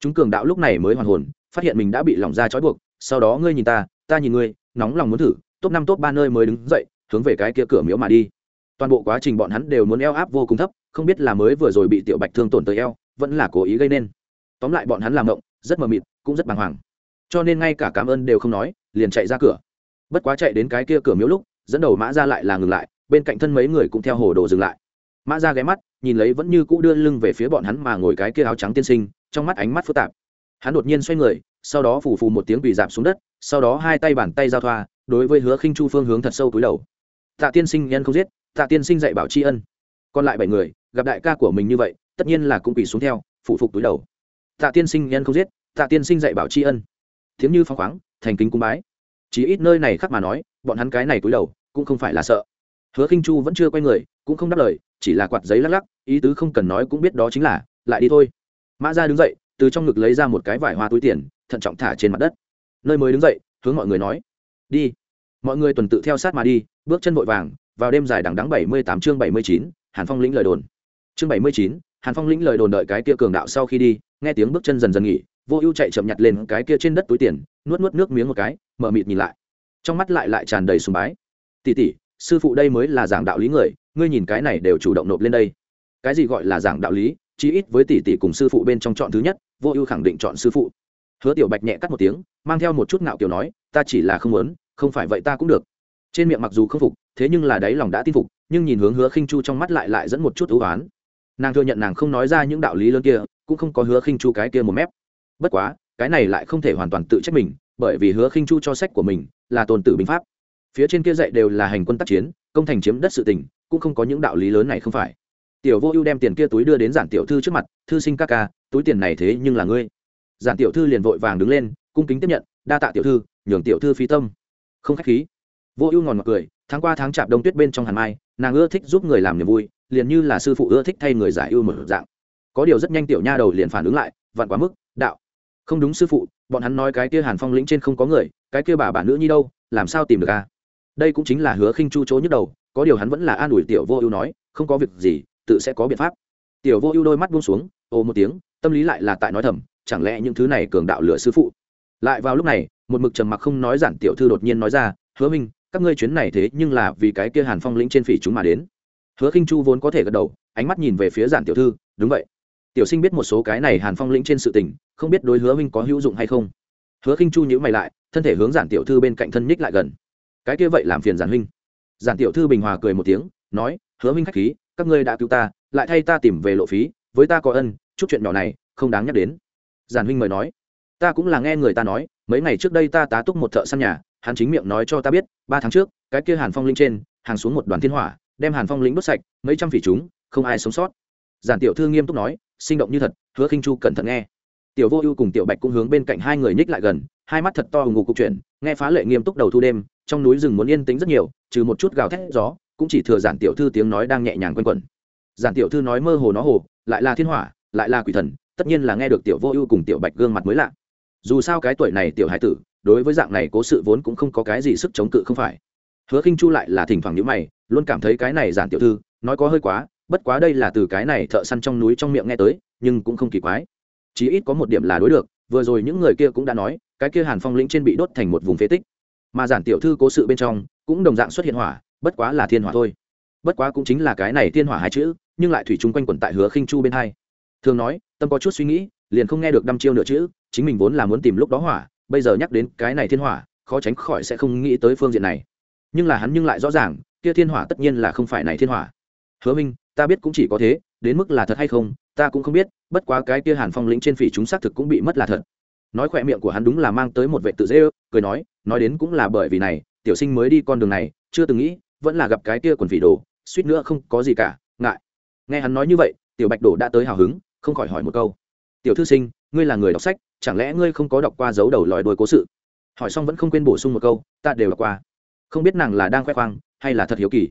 Chúng cường đạo lúc này mới hoàn hồn, phát hiện mình đã bị lỏng ra trói buộc, sau đó ngươi nhìn ta ta nhìn ngươi, nóng lòng muốn thử, top năm, top ba nơi mới đứng dậy, hướng về cái kia cửa miếu mà đi. Toàn bộ quá trình bọn hắn đều muốn eo áp vô cùng thấp, không biết là mới vừa rồi bị tiểu bạch thương tổn tới eo, vẫn là cố ý gây nên. Tóm lại bọn hắn làm động rất mờ mịt, cũng rất bàng hoàng. Cho nên ngay cả cảm ơn đều không nói, liền chạy ra cửa. Bất quá chạy đến cái kia cửa miếu lúc, dẫn đầu mã ra lại là ngừng lại, bên cạnh thân mấy người cũng theo hồ đồ dừng lại mã ra ghé mắt, nhìn lấy vẫn như cũ đưa lưng về phía bọn hắn mà ngồi cái kia áo trắng tiên sinh, trong mắt ánh mắt phức tạp. Hắn đột nhiên xoay người, sau đó phủ phù một tiếng quỳ dạp xuống đất, sau đó hai tay bàn tay giao thoa, đối với hứa khinh chu phương hướng thật sâu túi đầu. Tạ tiên sinh nhân không giết, tạ tiên sinh dạy bảo tri ân. Còn lại bảy người, gặp đại ca của mình như vậy, tất nhiên là cũng quỳ xuống theo phụ phục túi đầu. Tạ tiên sinh nhân không giết, tạ tiên sinh dạy bảo tri ân. Tiếng như phong khoáng, thành kính cung bái. Chỉ ít nơi này khác mà nói, bọn hắn cái này túi đầu, cũng không phải là sợ hứa khinh chu vẫn chưa quay người, cũng không đáp lời, chỉ là quạt giấy lắc lắc, ý tứ không cần nói cũng biết đó chính là, lại đi thôi. Mã ra đứng dậy, từ trong ngực lấy ra một cái vải hoa túi tiền, thận trọng thả trên mặt đất. Nơi mới đứng dậy, hướng mọi người nói, đi. Mọi người tuần tự theo sát mà đi, bước chân vội vàng, vào đêm dài đằng đắng bảy mươi tám chương bảy mươi chín, hàn phong lĩnh lời đồn. Chương bảy mươi chín, hàn phong lĩnh lời đồn đợi cái kia cường đạo sau khi đi, nghe tiếng bước chân dần dần nghỉ, vô ưu chạy chậm nhặt lên cái kia trên đất túi tiền, nuốt nuốt nước miếng một cái, mở mịt nhìn lại. Trong mắt lại lại tràn đầy sùng bái. Tỉ tỉ sư phụ đây mới là giảng đạo lý người, ngươi nhìn cái này đều chủ động nộp lên đây. Cái gì gọi là giảng đạo lý? Chí ít với tỷ tỷ cùng sư phụ bên trong chọn thứ nhất, vô ưu khẳng định chọn sư phụ. Hứa tiểu bạch nhẹ cắt một tiếng, mang theo một chút ngạo kiểu nói, ta chỉ là không muốn, không phải vậy ta cũng được. Trên miệng mặc dù không phục, thế nhưng là đáy lòng đã tin phục, nhưng nhìn hướng hứa khinh chu trong mắt lại lại dẫn một chút ưu oán. Nàng thừa nhận nàng không nói ra những đạo lý lớn kia, cũng không có hứa khinh chu cái kia một mép. Bất quá, cái này lại không thể hoàn toàn tự trách mình, bởi vì hứa khinh chu cho sách của mình là tồn tử binh pháp phía trên kia dạy đều là hành quân tác chiến, công thành chiếm đất sự tình, cũng không có những đạo lý lớn này không phải. Tiểu vô ưu đem tiền kia túi đưa đến giản tiểu thư trước mặt, thư sinh ca ca, túi tiền này thế nhưng là ngươi. Giản tiểu thư liền vội vàng đứng lên, cung kính tiếp nhận, đa tạ tiểu thư, nhường tiểu thư phi tâm. Không khách khí. Vô ưu ngòn ngọt cười, tháng qua tháng chạp đông tuyết bên trong hàn mai, nàng ưa thích giúp người làm niềm vui, liền như là sư phụ ưa thích thay người giải ưu một dạng. Có điều rất nhanh tiểu nha đầu liền phản ứng lại, vặn quá mức, đạo, không đúng sư phụ, bọn hắn nói cái kia hàn phong lĩnh trên không có người, cái kia bà bà nữ nhi đâu, làm sao tìm được a đây cũng chính là hứa khinh chu chố nhức đầu, có điều hắn vẫn là an ủi tiểu vô ưu nói, không có việc gì, tự sẽ có biện pháp. Tiểu vô ưu đôi mắt buông xuống, ồ một tiếng, tâm lý lại là tại nói thầm, chẳng lẽ những thứ này cường đạo lửa sư phụ? Lại vào lúc này, một mực trầm mặc không nói giản tiểu thư đột nhiên nói ra, hứa minh, các ngươi chuyến này thế nhưng là vì cái kia hàn phong lĩnh trên phỉ chúng mà đến. Hứa khinh chu vốn có thể gật đầu, ánh mắt nhìn về phía giản tiểu thư, đúng vậy. Tiểu sinh biết một số cái này hàn phong lĩnh trên sự tình, không biết đối hứa minh có hữu dụng hay không? Hứa khinh chu nhữ mày lại, thân thể hướng giản tiểu thư bên cạnh thân nhích lại gần cái kia vậy làm phiền giản huynh. Giản tiểu thư bình hòa cười một tiếng, nói, hứa minh khách khí, các ngươi đã cứu ta, lại thay ta tìm về lộ phí, với ta có ân, chút chuyện nhỏ này, không đáng nhắc đến. Giản huynh mời nói, ta cũng là nghe người ta nói, mấy ngày trước đây ta tá túc một thợ săn nhà, hắn chính miệng nói cho ta biết, ba tháng trước, cái kia hàn phong linh trên, hàng xuống một đoàn thiên hỏa, đem hàn phong lĩnh đốt sạch, mấy trăm phỉ chúng, không ai sống sót. Giản tiểu thư nghiêm túc nói, sinh động như thật, hứa khinh chu cẩn thận nghe. Tiểu vô ưu cùng tiểu bạch cũng hướng bên cạnh hai người nhích lại gần, hai mắt thật to hùng ngục cục chuyển, nghe phá lệ nghiêm túc đầu thu đêm trong núi rừng muốn yên tĩnh rất nhiều, trừ một chút gào thét gió, cũng chỉ thừa giản tiểu thư tiếng nói đang nhẹ nhàng quanh quẩn. Giản tiểu thư nói mơ hồ nó hồ, lại là thiên hỏa, lại là quỷ thần, tất nhiên là nghe được tiểu vô ưu cùng tiểu bạch gương mặt mới lạ. Dù sao cái tuổi này tiểu hải tử, đối với dạng này cố sự vốn cũng không có cái gì sức chống cự không phải. Hứa khinh chu lại là thỉnh thoảng nhíu mày, luôn cảm thấy cái này giản tiểu thư, nói có hơi quá, bất quá đây là từ cái này thợ săn trong núi trong miệng nghe tới, nhưng cũng không kỳ quái. Chí ít có một điểm là đối được, vừa rồi những người kia cũng đã nói, cái kia hàn phong lĩnh trên bị đốt thành một vùng phế tích mà giản tiểu thư cố sự bên trong cũng đồng dạng xuất hiện hỏa, bất quá là thiên hỏa thôi. Bất quá cũng chính là cái này thiên hỏa hai chữ, nhưng lại thủy chung quanh quẩn tại hứa khinh chu bên hai. Thường nói, tâm có chút suy nghĩ, liền không nghe được đăm chiêu nửa chữ, chính mình vốn là muốn tìm lúc đó hỏa, bây giờ nhắc đến cái này thiên hỏa, khó tránh khỏi sẽ không nghĩ tới phương diện này. Nhưng là hắn nhưng lại rõ ràng, kia thiên hỏa tất nhiên là không phải này thiên hỏa. Hứa minh, ta biết cũng chỉ có thế, đến mức là thật hay không, ta cũng không biết, bất quá cái kia hàn phong lĩnh trên phỉ chúng xác thực cũng bị mất là thật nói khỏe miệng của hắn đúng là mang tới một vệ tự dễ ư cười nói nói đến cũng là bởi vì này, tiểu sinh mới đi con đường này, chưa từng nghĩ, vẫn là gặp cái kia quần vị đồ, suýt nữa không có gì cả, ngại. Nghe hắn nói như vậy, tiểu bạch đồ đã tới hào hứng, không khỏi hỏi một câu. Tiểu thư sinh, ngươi là người đọc sách, chẳng lẽ ngươi không có đọc qua dấu đầu lòi đuôi cố sự? Hỏi xong vẫn không quên bổ sung một câu, ta đều đọc qua. Không biết nàng là đang khoe khoang, hay là thật hiếu kỳ.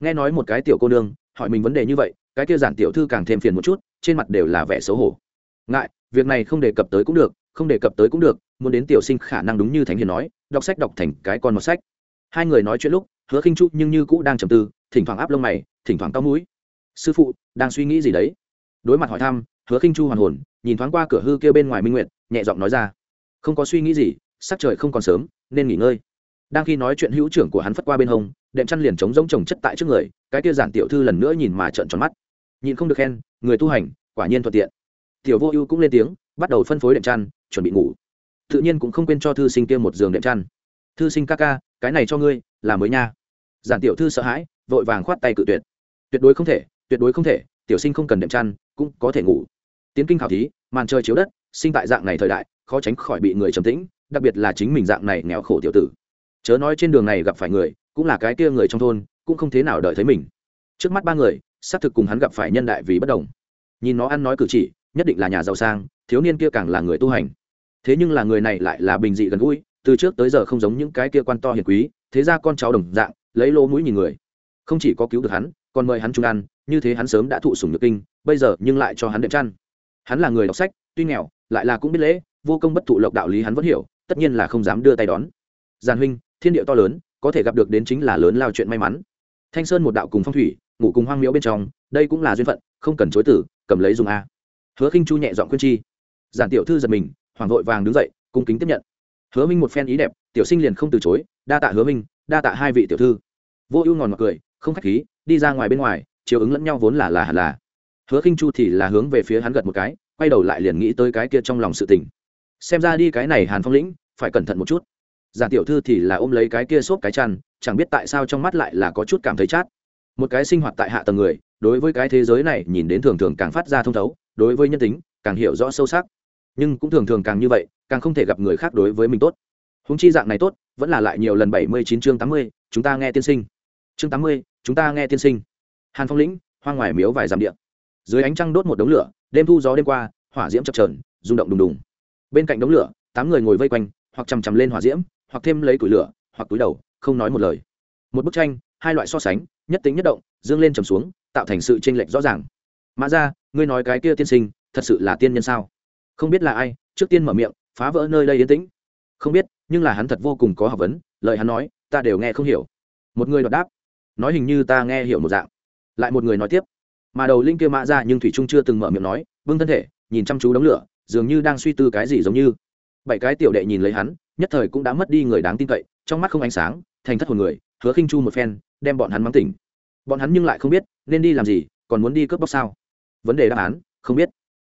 Nghe nói một cái tiểu cô nương, hỏi mình vấn đề như vậy, cái kia giản tiểu thư càng thêm phiền một chút, trên mặt đều là vẻ xấu hổ. Ngại, việc này không đề cập tới cũng được không đề cập tới cũng được, muốn đến tiểu sinh khả năng đúng như thánh hiền nói, đọc sách đọc thành cái con một sách. Hai người nói chuyện lúc, hứa khinh chu nhưng như cũ đang trầm tư, thỉnh thoảng áp lông mày, thỉnh thoảng cao mũi. Sư phụ, đang suy nghĩ gì đấy? Đối mặt hỏi thăm, hứa khinh chu hoàn hồn, nhìn thoáng qua cửa hư kia bên ngoài minh nguyện nhẹ giọng nói ra, không có suy nghĩ gì, sắc trời không còn sớm, nên nghỉ ngơi. Đang khi nói chuyện hữu trưởng của hắn phất qua bên hông, đệm chăn liền chống giống trồng chất tại trước người, cái kia giản tiểu thư lần nữa nhìn mà trợn tròn mắt. Nhìn không được khen, người tu hành, quả nhiên thuận tiện. Tiểu vô ưu cũng lên tiếng bắt đầu phân phối đệm chăn, chuẩn bị ngủ. Tự nhiên cũng không quên cho thư sinh kia một giường đệm chăn. Thư sinh ca ca, cái này cho ngươi, là mới nha. Giản tiểu thư sợ hãi, vội vàng khoát tay cự tuyệt. Tuyệt đối không thể, tuyệt đối không thể, tiểu sinh không cần đệm chăn, cũng có thể ngủ. Tiến kinh khảo thí, màn trời chiếu đất, sinh tại dạng này thời đại, khó tránh khỏi bị người trầm tĩnh, đặc biệt là chính mình dạng này nghèo khổ tiểu tử. Chớ nói trên đường này gặp phải người, cũng là cái kia người trong thôn, cũng không thế nào đợi thấy mình. Trước mắt ba người, xác thực cùng hắn gặp phải nhân đại vì bất đồng. Nhìn nó ăn nói cử chỉ nhất định là nhà giàu sang, thiếu niên kia càng là người tu hành. Thế nhưng là người này lại là bình dị gần gũi, từ trước tới giờ không giống những cái kia quan to hiền quý, thế ra con cháu đồng dạng, lấy lỗ mũi nhìn người. Không chỉ có cứu được hắn, còn mời hắn chung ăn, như thế hắn sớm đã thụ sủng nhược kinh, bây giờ nhưng lại cho hắn đệm chăn. Hắn là người đọc sách, tuy nghèo, lại là cũng biết lễ, vô công bất thụ lộc đạo lý hắn vẫn hiểu, tất nhiên là không dám đưa tay đón. Giàn huynh, thiên địa to lớn, có thể gặp được đến chính là lớn lao chuyện may mắn. Thanh sơn một đạo cùng phong thủy, ngủ cùng hoang miễu bên trong, đây cũng là duyên phận, không cần chối tử cầm lấy dùng a hứa khinh chu nhẹ giọng khuyên chi. Giản tiểu thư giật mình hoàng vội vàng đứng dậy, cung kính tiếp nhận. Hứa minh một phen ý đẹp, tiểu sinh liền không từ chối, đa tạ hứa minh, đa tạ hai vị tiểu thư. Vô ưu ngòn mặc cười, không khách khí, đi ra ngoài bên ngoài, chiều ứng lẫn nhau vốn là là hẳn là. Hứa khinh chu thì là hướng về phía hắn gật một cái, quay đầu lại liền nghĩ tới cái kia trong lòng sự tình. Xem ra đi cái này hàn phong lĩnh, phải cẩn thận một chút. Giản tiểu thư thì là ôm lấy cái kia xốp cái chăn, chẳng biết tại sao trong mắt lại là có chút cảm thấy chát. Một cái sinh hoạt tại hạ tầng người, đối với cái thế giới này nhìn đến thường thường càng phát ra thông thấu đối với nhân tính, càng hiểu rõ sâu sắc. Nhưng cũng thường thường càng như vậy, càng không thể gặp người khác đối với mình tốt. Húng chi dạng này tốt, vẫn là lại nhiều lần bảy mươi chín chương tám mươi, chúng ta nghe tiên sinh. Chương tám mươi, chúng ta nghe tiên sinh. Hàn phong lĩnh, hoa ngoài miếu vài dặm điện dưới ánh trăng đốt một đống lửa, đêm thu gió đêm qua, hỏa diễm chập trờn rung động đùng đùng. Bên cạnh đống lửa, tám người ngồi vây quanh, hoặc chằm chằm lên hỏa diễm, hoặc thêm lấy củi lửa, hoặc túi đầu, không nói một lời. Một bức tranh, hai loại so sánh, nhất tính nhất động, dương lên trầm xuống, tạo thành sự chênh lệch rõ ràng. Mã ra ngươi nói cái kia tiên sinh, thật sự là tiên nhân sao? Không biết là ai, trước tiên mở miệng, phá vỡ nơi đây yên tĩnh. Không biết, nhưng là hắn thật vô cùng có học vấn, lời hắn nói, ta đều nghe không hiểu. Một người đọc đáp. Nói hình như ta nghe hiểu một dạng. Lại một người nói tiếp. Mà đầu linh kia mã ra nhưng thủy trung chưa từng mở miệng nói vương thân thể, nhìn chăm chú đống lửa, dường như đang suy tư cái gì giống như. Bảy cái tiểu đệ nhìn lấy hắn, nhất thời cũng đã mất đi người đáng tin cậy, trong mắt không ánh sáng, thành thất hồn người, hứa khinh chu một phen, đem bọn hắn mắng tỉnh. Bọn hắn nhưng lại không biết, nên đi làm gì, còn muốn đi cướp bóc sao? Vấn đề đáp án, không biết.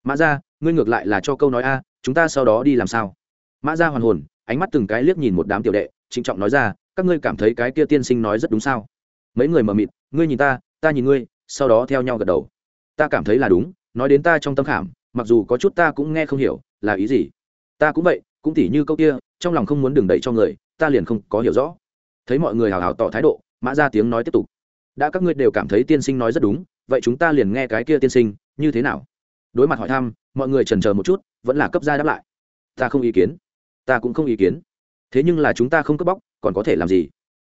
Mã ra ngươi ngược lại là cho câu nói a, chúng ta sau đó đi làm sao? Mã ra hoàn hồn, ánh mắt từng cái liếc nhìn một đám tiểu đệ, trịnh trọng nói ra, các ngươi cảm thấy cái kia tiên sinh nói rất đúng sao? Mấy người mờ mịt, ngươi nhìn ta ta nhìn ngươi, sau đó theo nhau gật đầu. Ta cảm thấy là đúng, nói đến ta trong tâm khảm, mặc dù có chút ta cũng nghe không hiểu, là ý gì? Ta cũng vậy, cũng tỉ như câu kia, trong lòng không muốn đừng đẩy cho người, ta liền không có hiểu rõ. Thấy mọi người hào hào tỏ thái độ, mã ra tiếng nói tiếp tục. Đã các ngươi đều cảm thấy tiên sinh nói rất đúng vậy chúng ta liền nghe cái kia tiên sinh, như thế nào? Đối mặt hỏi thăm, mọi người trần chờ một chút, vẫn là cấp ra đáp lại. Ta không ý kiến. Ta cũng không ý kiến. Thế nhưng là chúng ta không cướp bóc, còn có thể làm gì?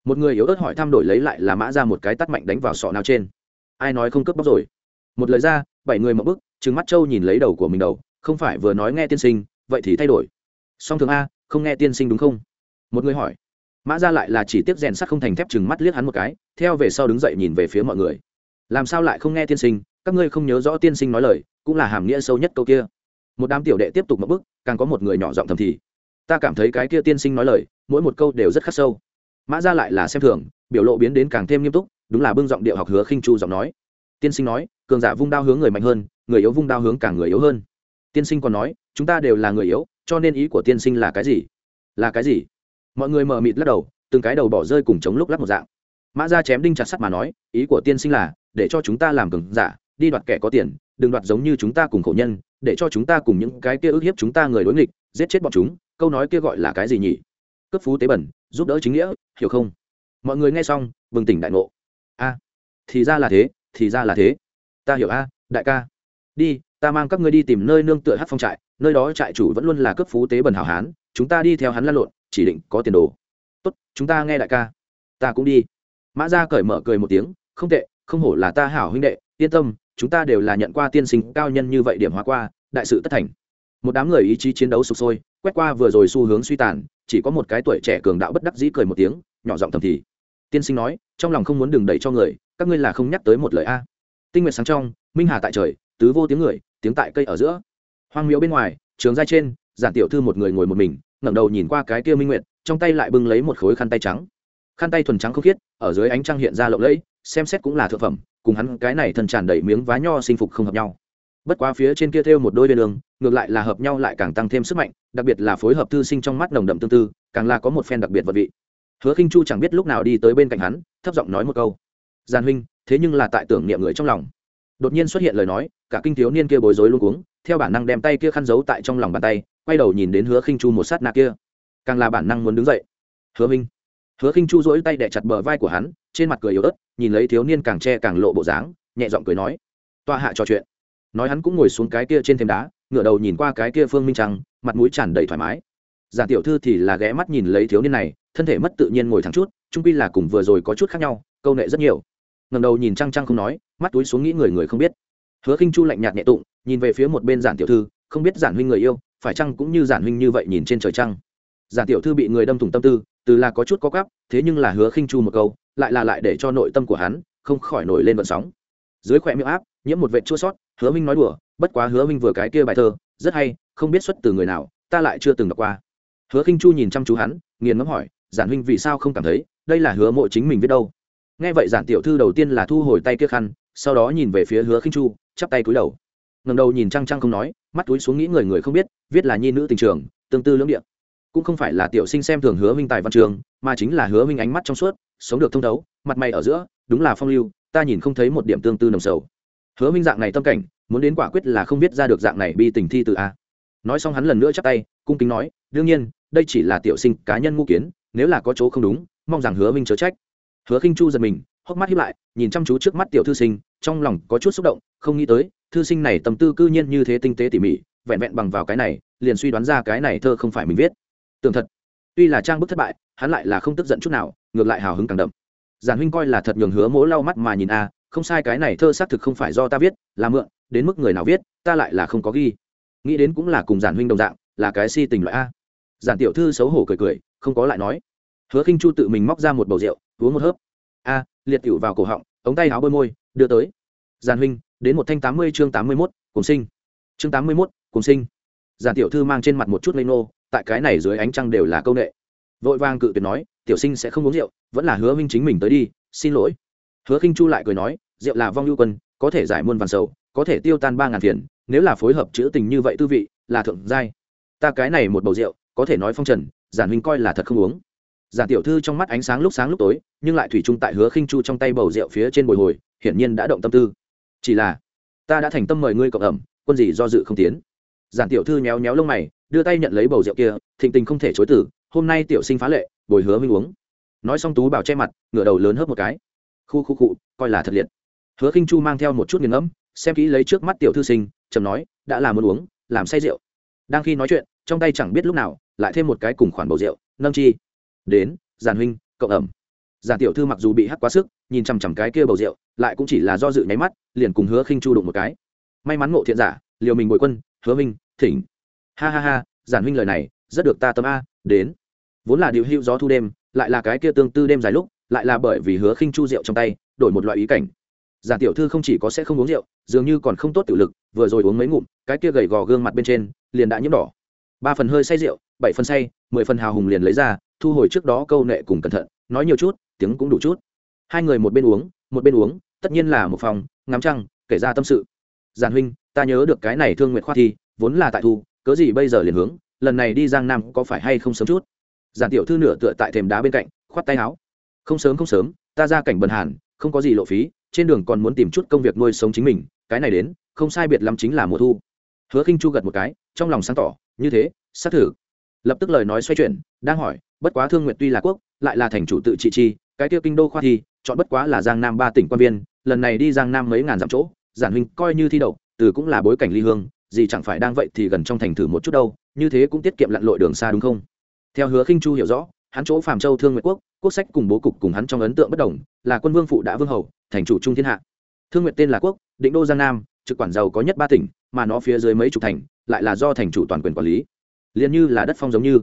Một người yếu ớt hỏi thăm đổi lấy lại là mã ra một cái tắt mạnh đánh vào sọ nào trên. Ai nói không cướp bóc rồi? Một lời ra, bảy người mậu bức trừng mắt trâu nhìn lấy đầu của mình đầu, không phải vừa nói nghe tiên sinh, vậy thì thay đổi. Song thường a, không nghe tiên sinh đúng không? Một người hỏi. Mã ra lại là chỉ tiếp rèn sắt không thành thép chừng mắt liếc hắn một cái, theo về sau đứng dậy nhìn về phía mọi người làm sao lại không nghe tiên sinh? Các ngươi không nhớ rõ tiên sinh nói lời, cũng là hàm nghĩa sâu nhất câu kia. Một đám tiểu đệ tiếp tục mất bức càng có một người nhỏ giọng thầm thì. Ta cảm thấy cái kia tiên sinh nói lời, mỗi một câu đều rất khắc sâu. Mã ra lại là xem thường, biểu lộ biến đến càng thêm nghiêm túc, đúng là bưng giọng điệu học hứa khinh chu giọng nói. Tiên sinh nói, cường giả vung đao hướng người mạnh hơn, người yếu vung đao hướng cả người yếu hơn. Tiên sinh còn nói, chúng ta đều là người yếu, cho nên ý của tiên sinh là cái gì? Là cái gì? Mọi người mờ mịt lắc đầu, từng cái đầu bỏ rơi cùng chống lúc lắc một dạng. Mã ra chém đinh chặt sắt mà nói, ý của tiên sinh là để cho chúng ta làm cường giả, đi đoạt kẻ có tiền, đừng đoạt giống như chúng ta cùng khổ nhân, để cho chúng ta cùng những cái kia ức hiếp chúng ta người đối nghịch, giết chết bọn chúng, câu nói kia gọi là cái gì nhỉ? Cấp phú tế bẩn, giúp đỡ chính nghĩa, hiểu không? Mọi người nghe xong, bừng tỉnh đại ngộ. A, thì ra là thế, thì ra là thế. Ta hiểu a, đại ca. Đi, ta mang các ngươi đi tìm nơi nương tựa hát phong trại, nơi đó trại chủ vẫn luôn là cấp phú tế bẩn hảo hán, chúng ta đi theo hắn lăn lộn, chỉ định có tiền đồ. Tốt, chúng ta nghe đại ca. Ta cũng đi. Mã ra cởi mở cười một tiếng, không tệ không hổ là ta hảo huynh đệ yên tâm chúng ta đều là nhận qua tiên sinh cao nhân như vậy điểm hóa qua đại sự tất thành. Một đám người ý chí chiến đấu sụp sôi quét qua vừa rồi xu hướng suy tàn chỉ có một cái tuổi trẻ cường đạo bất đắc dĩ cười một tiếng nhỏ giọng thầm thì. Tiên sinh nói trong lòng không muốn đừng đẩy cho người các ngươi là không nhắc tới một lời a. Tinh nguyệt sáng trong minh hà tại trời tứ vô tiếng người tiếng tại cây ở giữa. Hoang miếu bên ngoài trường giai trên giản tiểu thư một người ngồi một mình ngẩng đầu nhìn qua cái kia minh nguyệt, trong tay lại bưng lấy một khối khăn tay trắng. Khăn tay thuần trắng không khiết ở dưới ánh trăng hiện ra lộng lẫy xem xét cũng là thượng phẩm, cùng hắn cái này thần tràn đầy miếng vá nho sinh phục không hợp nhau. Bất quá phía trên kia thêu một đôi bên đường, ngược lại là hợp nhau lại càng tăng thêm sức mạnh, đặc biệt là phối hợp thư sinh trong mắt nồng đậm tương tư, càng là có một phen đặc biệt vật vị. Hứa khinh chu chẳng biết lúc nào đi tới bên cạnh hắn, thấp giọng nói một câu. Giàn huynh, thế nhưng là tại tưởng niệm người trong lòng. Đột nhiên xuất hiện lời nói, cả kinh thiếu niên kia bối rối luôn cuống, theo bản năng đem tay kia khăn giấu tại trong lòng bàn tay, quay đầu nhìn đến hứa khinh chu một sát na kia. Càng là bản năng muốn đứng dậy. Hứa minh hứa khinh chu dỗi tay đẻ chặt bờ vai của hắn, trên mặt cười yếu ớt, nhìn lấy thiếu niên càng che càng lộ bộ dáng, nhẹ giọng cười nói toa hạ trò chuyện. Nói hắn cũng ngồi xuống cái kia trên thềm đá, ngửa đầu nhìn qua cái kia phương minh trăng, mặt mũi tràn đầy thoải mái. Giản tiểu thư thì là ghé mắt nhìn lấy thiếu niên này, thân thể mất tự nhiên ngồi thẳng chút trung pi là cùng vừa rồi có chút khác nhau, câu nệ rất nhiều. Ngầm đầu nhìn trăng trăng không nói, mắt túi xuống nghĩ người người không biết. Hứa khinh chu lạnh nhạt nhẹ tụng, nhìn về phía một bên giản tiểu thư, không biết giản huynh người yêu, phải chăng cũng như giản huynh như vậy nhìn trên trời trăng? Giản tiểu thư bị người đâm thủng tâm tư, từ là có chút có cắp thế nhưng là hứa khinh chu một câu, lại là lại để cho nội tâm của hắn không khỏi nổi lên vận sóng. Dưới khỏe miệng áp, nhiễm một vệ chua sót, hứa minh nói đùa, bất quá hứa minh vừa cái kia bài thơ, rất hay, không biết xuất từ người nào, ta lại chưa từng đọc qua. Hứa khinh chu nhìn chăm chú hắn, nghiền ngẫm hỏi, giản huynh vì sao không cảm thấy đây là hứa mộ chính mình viết đâu? Nghe vậy giản tiểu thư đầu tiên là thu hồi tay kia khăn, sau đó nhìn về phía hứa khinh chu, chắp tay cúi đầu. Ngầm đầu nhìn trăng trăng không nói, mắt túi xuống nghĩ người người không biết, viết là nhi nữ tình trường, tương tư lưỡng điện cũng không phải là tiểu sinh xem thường hứa minh tài văn trường, mà chính là hứa minh ánh mắt trong suốt, sống được thông thấu, mặt mày ở giữa, đúng là phong lưu, ta nhìn không thấy một điểm tương tư nồng sầu. Hứa minh dạng này tâm cảnh, muốn đến quả quyết là không biết ra được dạng này bi tình thi từ a. Nói xong hắn lần nữa chắp tay, cung kính nói, đương nhiên, đây chỉ là tiểu sinh cá nhân ngũ kiến, nếu là có chỗ không đúng, mong rằng hứa minh chớ trách. Hứa khinh chu giật mình, hốc mắt hiếp lại, nhìn chăm chú trước mắt tiểu thư sinh, trong lòng có chút xúc động, không nghĩ tới, thư sinh này tâm tư cư nhiên như thế tinh tế tỉ mỉ, vẹn vẹn bằng vào cái này, liền suy đoán ra cái này thơ không phải mình viết tưởng thật, tuy là trang bức thất bại, hắn lại là không tức giận chút nào, ngược lại hào hứng càng đậm. Giản huynh coi là thật nhường hứa mỗ lau mắt mà nhìn a à, không sai cái này thơ xác thực không phải do ta viết, là mượn, đến mức người nào viết, ta lại là không có ghi. Nghĩ đến cũng là cùng giản huynh đồng dạng, là cái si tình loại a. Giản tiểu thư xấu hổ cười cười, không có lại nói. Hứa khinh chu tự mình móc ra một bầu rượu, uống một hớp. A, liệt tiểu vào cổ họng, ống tay áo bôi môi, đưa tới. Giản huynh, đến một thanh tám mươi chương tám mươi mốt, cùng sinh. Chương tám mươi mốt, cùng sinh. Giản tiểu thư mang trên mặt một chút lây nô tại cái này dưới ánh trăng đều là câu nệ. Vội vàng cự tuyệt nói, tiểu sinh sẽ không uống rượu, vẫn là hứa minh chính mình tới đi, xin lỗi. Hứa khinh chu lại cười nói, rượu là vong lưu quân, có thể giải muôn vàn sầu, có thể tiêu tan ba ngàn phiền, nếu là phối hợp chữ tình như vậy tư vị, là thượng giai. Ta cái này một bầu rượu, có thể nói phong trần, giản huynh coi là thật không uống. Giản tiểu thư trong mắt ánh sáng lúc sáng lúc tối, nhưng lại thủy chung tại hứa khinh chu trong tay bầu rượu phía trên bồi hồi, hiển nhiên đã động tâm tư. Chỉ là, ta đã thành tâm mời ngươi cộng ẩm, quân gì do dự không tiến giản tiểu thư nhéo nhéo lông mày, đưa tay nhận lấy bầu rượu kia, thịnh tình không thể chối từ, hôm nay tiểu sinh phá lệ, bồi hứa minh uống. Nói xong tú bảo che mặt, ngửa đầu lớn hớp một cái. Khu khu cụ coi là thật liệt. Hứa khinh chu mang theo một chút nghiền ngẫm, xem kỹ lấy trước mắt tiểu thư sinh trầm nói, đã là muốn uống, làm say rượu. Đang khi nói chuyện, trong tay chẳng biết lúc nào, lại thêm một cái cùng khoản bầu rượu, nâng chi. Đến giàn huynh cộng ẩm. Giàn tiểu thư mặc dù bị hắt quá sức, nhìn chằm chằm cái kia bầu rượu, lại cũng chỉ là do dự nháy mắt, liền cùng hứa khinh chu đụng một cái. May mắn ngộ thiện giả, liều mình bồi quân hứa minh, thỉnh. Ha ha ha, giản huynh lời này, rất được ta tâm a, đến. Vốn là điều hữu gió thu đêm, lại là cái kia tương tư đêm dài lúc, lại là bởi vì hứa khinh chu rượu trong tay, đổi một loại ý cảnh. Giản tiểu thư không chỉ có sẽ không uống rượu, dường như còn không tốt tự lực, vừa rồi uống mấy ngụm, cái kia gầy gò gương mặt bên trên, liền đã nhiễm đỏ. Ba phần hơi say rượu, bảy phần say, mười phần hào hùng liền lấy ra, thu hồi trước đó câu nệ cùng cẩn thận, nói nhiều chút, tiếng cũng đủ chút. Hai người một bên uống, một bên uống, tất nhiên là một phòng, ngắm trăng, kể ra tâm sự giản huynh, ta nhớ được cái này thương nguyệt khoa thi, vốn là tại thu, cớ gì bây giờ liền hướng, lần này đi giang nam có phải hay không sớm chút? Giản tiểu thư nửa tựa tại thềm đá bên cạnh, khoát tay áo. Không sớm không sớm, ta ra cảnh bần hàn, không có gì lộ phí, trên đường còn muốn tìm chút công việc nuôi sống chính mình, cái này đến, không sai biệt lắm chính là mùa thu. Hứa khinh chu gật một cái, trong lòng sáng tỏ, như thế, xác thử lập tức lời nói xoay chuyển, đang hỏi, bất quá thương nguyện tuy là quốc, lại là thành chủ tự trị chi, cái tiêu kinh đô khoa thi, chọn bất quá là giang nam ba tỉnh quan viên, lần này đi giang nam mấy ngàn dặm chỗ giản huynh coi như thi đậu, từ cũng là bối cảnh ly hương, gì chẳng phải đang vậy thì gần trong thành thử một chút đâu, như thế cũng tiết kiệm lặn lội đường xa đúng không? Theo hứa khinh chu hiểu rõ, hắn chỗ phàm châu thương Nguyệt quốc quốc sách cùng bố cục cùng hắn trong ấn tượng bất đồng, là quân vương phụ đã vương hầu, thành chủ trung thiên hạ. Thương Nguyệt tên là quốc, định đô giang nam, trực quản giàu có nhất ba tỉnh, mà nó phía dưới mấy chục thành, lại là do thành chủ toàn quyền quản lý. Liền như là đất phong giống như.